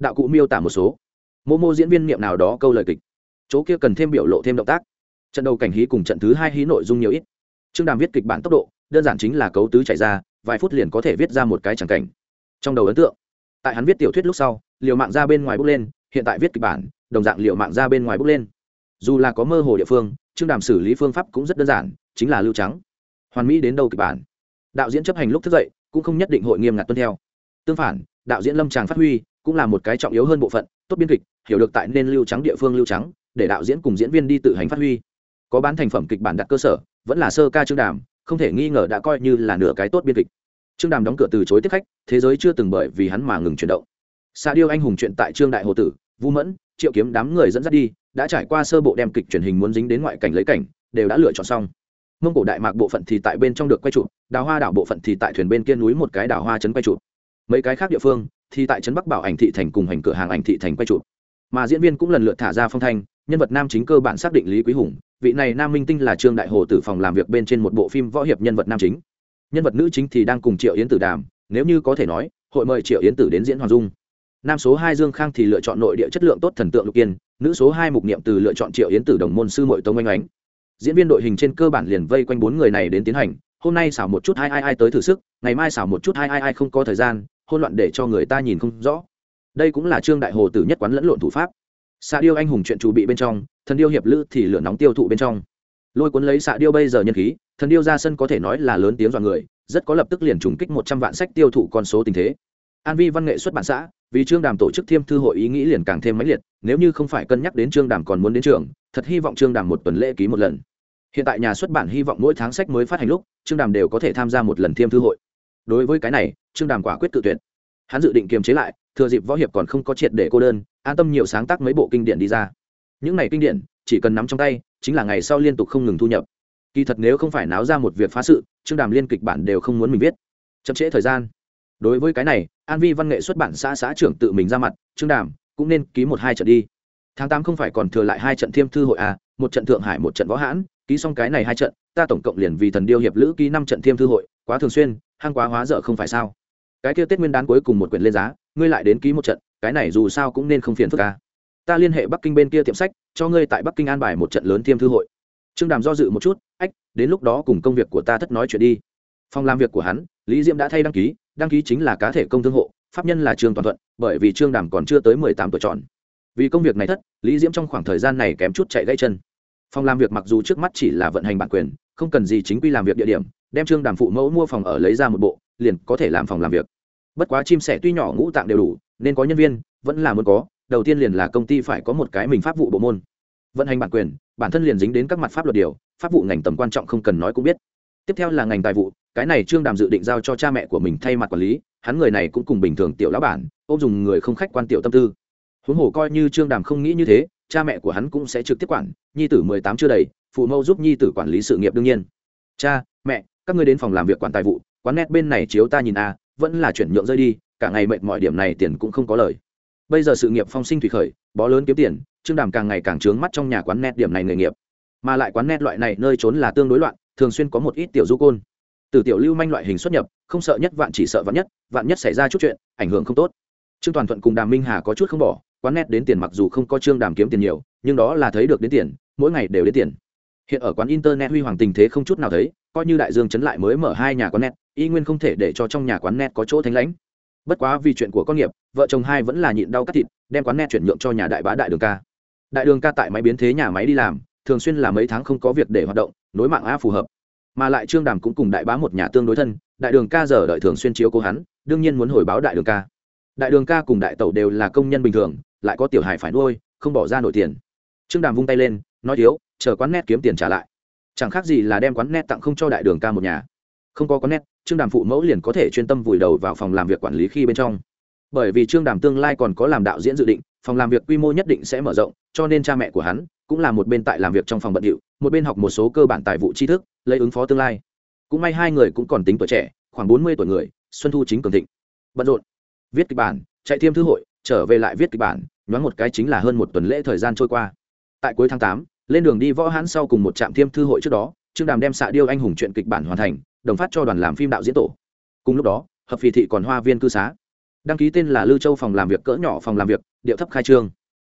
đạo cụ miêu tả một số. Mô mô diễn viên niệm nào đó câu lời kịch. Chỗ kia cần thêm biểu lộ thêm động tác. Trận đầu cảnh hí cùng trận thứ hai hí nội dung nhiều ít. Trương đàm viết kịch bản tốc độ, đơn giản chính là cấu tứ chạy ra, vài phút liền có thể viết ra một cái chẳng cảnh. Trong đầu ấn tượng, tại hắn viết tiểu thuyết lúc sau, liều mạng ra bên ngoài bước lên, hiện tại viết kịch bản, đồng dạng liều mạng ra bên ngoài bước lên. Dù là có mơ hồ địa phương, trương đàm xử lý phương pháp cũng rất đơn giản, chính là lưu trắng. Hoàn mỹ đến đâu kịch bản. Đạo diễn chấp hành lúc thức dậy, cũng không nhất định hội nghiêm ngặt tuân theo. Tương phản, đạo diễn lâm tràng phát huy cũng là một cái trọng yếu hơn bộ phận, tốt biên kịch, hiểu được tại nên lưu trắng địa phương lưu trắng, để đạo diễn cùng diễn viên đi tự hành phát huy. Có bán thành phẩm kịch bản đặt cơ sở, vẫn là sơ ca trương đàm, không thể nghi ngờ đã coi như là nửa cái tốt biên kịch. Trương đàm đóng cửa từ chối tiếp khách, thế giới chưa từng bởi vì hắn mà ngừng chuyển động. Xa điêu anh hùng chuyện tại trương đại hồ tử, vũ mẫn, triệu kiếm đám người dẫn dắt đi, đã trải qua sơ bộ đem kịch truyền hình muốn dính đến ngoại cảnh lấy cảnh, đều đã lựa chọn xong. Mông cổ đại mạc bộ phận thì tại bên trong được quay trụ đào hoa đảo bộ phận thì tại thuyền bên kia núi một cái đảo hoa trấn quay trụ mấy cái khác địa phương thì tại trấn bắc bảo ảnh thị thành cùng hành cửa hàng ảnh thị thành quay chụp. Mà diễn viên cũng lần lượt thả ra phong thanh, nhân vật nam chính cơ bản xác định lý quý hùng, vị này nam minh tinh là trương đại hồ tử phòng làm việc bên trên một bộ phim võ hiệp nhân vật nam chính. Nhân vật nữ chính thì đang cùng triệu yến tử đàm, nếu như có thể nói, hội mời triệu yến tử đến diễn hoàng dung. Nam số hai dương khang thì lựa chọn nội địa chất lượng tốt thần tượng lục kiên nữ số hai mục niệm từ lựa chọn triệu yến tử đồng môn sư mội tông oanh oánh. Diễn viên đội hình trên cơ bản liền vây quanh bốn người này đến tiến hành, hôm nay xảo một chút hai ai ai tới thử sức, ngày mai xảo một chút hai ai ai không có thời gian hôn loạn để cho người ta nhìn không rõ. Đây cũng là trương đại hồ tử nhất quán lẫn lộn thủ pháp. Xạ điêu anh hùng chuyện chủ bị bên trong, thần điêu hiệp lữ thì lửa nóng tiêu thụ bên trong. Lôi cuốn lấy xạ điêu bây giờ nhân khí, thần điêu ra sân có thể nói là lớn tiếng dọa người, rất có lập tức liền trùng kích một trăm vạn sách tiêu thụ con số tình thế. An vi văn nghệ xuất bản xã, vì trương đàm tổ chức thiêm thư hội ý nghĩ liền càng thêm mãnh liệt, nếu như không phải cân nhắc đến trương đàm còn muốn đến trường, thật hy vọng trương đàm một tuần lễ ký một lần. Hiện tại nhà xuất bản hy vọng mỗi tháng sách mới phát hành lúc, trương đàm đều có thể tham gia một lần thiêm thư hội đối với cái này, trương đàm quả quyết tự tuyệt. Hắn dự định kiềm chế lại, thừa dịp võ hiệp còn không có triệt để cô đơn, an tâm nhiều sáng tác mấy bộ kinh điển đi ra. Những này kinh điển, chỉ cần nắm trong tay, chính là ngày sau liên tục không ngừng thu nhập. Kỳ thật nếu không phải náo ra một việc phá sự, trương đàm liên kịch bản đều không muốn mình viết. Chậm trễ thời gian. Đối với cái này, an vi văn nghệ xuất bản xã xã trưởng tự mình ra mặt, trương đàm cũng nên ký một hai trận đi. Tháng tám không phải còn thừa lại hai trận thiêm thư hội à một trận thượng hải, một trận võ hãn, ký xong cái này hai trận, ta tổng cộng liền vì thần điêu hiệp lữ ký năm trận thiêm thư hội, quá thường xuyên hang quá hóa dở không phải sao? Cái kia tết nguyên đán cuối cùng một quyển lên giá, ngươi lại đến ký một trận, cái này dù sao cũng nên không phiền phức ca ta liên hệ bắc kinh bên kia tiệm sách, cho ngươi tại bắc kinh an bài một trận lớn thiêm thư hội. Trương đàm do dự một chút, ách, đến lúc đó cùng công việc của ta thất nói chuyện đi. Phòng làm việc của hắn, lý diễm đã thay đăng ký đăng ký chính là cá thể công thương hộ, pháp nhân là trương toàn thuận, bởi vì trương đàm còn chưa tới mười tám tuổi tròn vì công việc này thất, lý diễm trong khoảng thời gian này kém chút chạy gãy chân. Phòng làm việc mặc dù trước mắt chỉ là vận hành bản quyền, không cần gì chính quy làm việc địa điểm đem trương đàm phụ mẫu mua phòng ở lấy ra một bộ, liền có thể làm phòng làm việc. Bất quá chim sẻ tuy nhỏ ngũ tạng đều đủ, nên có nhân viên, vẫn là muốn có, đầu tiên liền là công ty phải có một cái mình pháp vụ bộ môn. Vận hành bản quyền, bản thân liền dính đến các mặt pháp luật điều, pháp vụ ngành tầm quan trọng không cần nói cũng biết. Tiếp theo là ngành tài vụ, cái này trương đàm dự định giao cho cha mẹ của mình thay mặt quản lý, hắn người này cũng cùng bình thường tiểu lão bản, ôm dùng người không khách quan tiểu tâm tư. Huống hồ coi như trương đàm không nghĩ như thế, cha mẹ của hắn cũng sẽ trực tiếp quản, nhi tử mười tám chưa đầy, phụ mẫu giúp nhi tử quản lý sự nghiệp đương nhiên. Cha, mẹ các ngươi đến phòng làm việc quản tài vụ, quán nét bên này chiếu ta nhìn a, vẫn là chuyển nhượng rơi đi, cả ngày mệt mọi điểm này tiền cũng không có lời. Bây giờ sự nghiệp phong sinh thủy khởi, bó lớn kiếm tiền, trương đàm càng ngày càng trướng mắt trong nhà quán nét điểm này nghề nghiệp. Mà lại quán nét loại này nơi trốn là tương đối loạn, thường xuyên có một ít tiểu du côn. Từ tiểu lưu manh loại hình xuất nhập, không sợ nhất vạn chỉ sợ vạn nhất vạn nhất xảy ra chút chuyện, ảnh hưởng không tốt. Trương toàn thuận cùng đàm minh hà có chút không bỏ, quán nét đến tiền mặc dù không có trương đàm kiếm tiền nhiều, nhưng đó là thấy được đến tiền, mỗi ngày đều đến tiền hiện ở quán internet huy hoàng tình thế không chút nào thấy, coi như đại dương chấn lại mới mở hai nhà quán net, y nguyên không thể để cho trong nhà quán net có chỗ thánh lãnh. Bất quá vì chuyện của con nghiệp, vợ chồng hai vẫn là nhịn đau cắt thịt, đem quán net chuyển nhượng cho nhà đại bá đại đường ca. Đại đường ca tại máy biến thế nhà máy đi làm, thường xuyên là mấy tháng không có việc để hoạt động, nối mạng a phù hợp. Mà lại trương đàm cũng cùng đại bá một nhà tương đối thân, đại đường ca giờ đợi thường xuyên chiếu cố hắn, đương nhiên muốn hồi báo đại đường ca. Đại đường ca cùng đại tẩu đều là công nhân bình thường, lại có tiểu hải phải nuôi, không bỏ ra nổi tiền. Trương đàm vung tay lên, nói thiếu chờ quán net kiếm tiền trả lại. Chẳng khác gì là đem quán net tặng không cho đại đường ca một nhà. Không có quán net, trương đàm phụ mẫu liền có thể chuyên tâm vùi đầu vào phòng làm việc quản lý khi bên trong. Bởi vì trương đàm tương lai còn có làm đạo diễn dự định, phòng làm việc quy mô nhất định sẽ mở rộng, cho nên cha mẹ của hắn cũng là một bên tại làm việc trong phòng bận điệu, một bên học một số cơ bản tài vụ tri thức, lấy ứng phó tương lai. Cũng may hai người cũng còn tính tuổi trẻ, khoảng bốn mươi tuổi người, xuân thu chính cường thịnh. Bận rộn. Viết kịch bản, chạy thiêm thư hội, trở về lại viết kịch bản, nhoáng một cái chính là hơn một tuần lễ thời gian trôi qua. Tại cuối tháng tám lên đường đi võ hãn sau cùng một trạm thiêm thư hội trước đó, trương đàm đem xạ điêu anh hùng chuyện kịch bản hoàn thành, đồng phát cho đoàn làm phim đạo diễn tổ. Cùng lúc đó, hợp phì thị còn hoa viên cư xá. Đăng ký tên là lưu châu phòng làm việc cỡ nhỏ phòng làm việc, điệu thấp khai trương.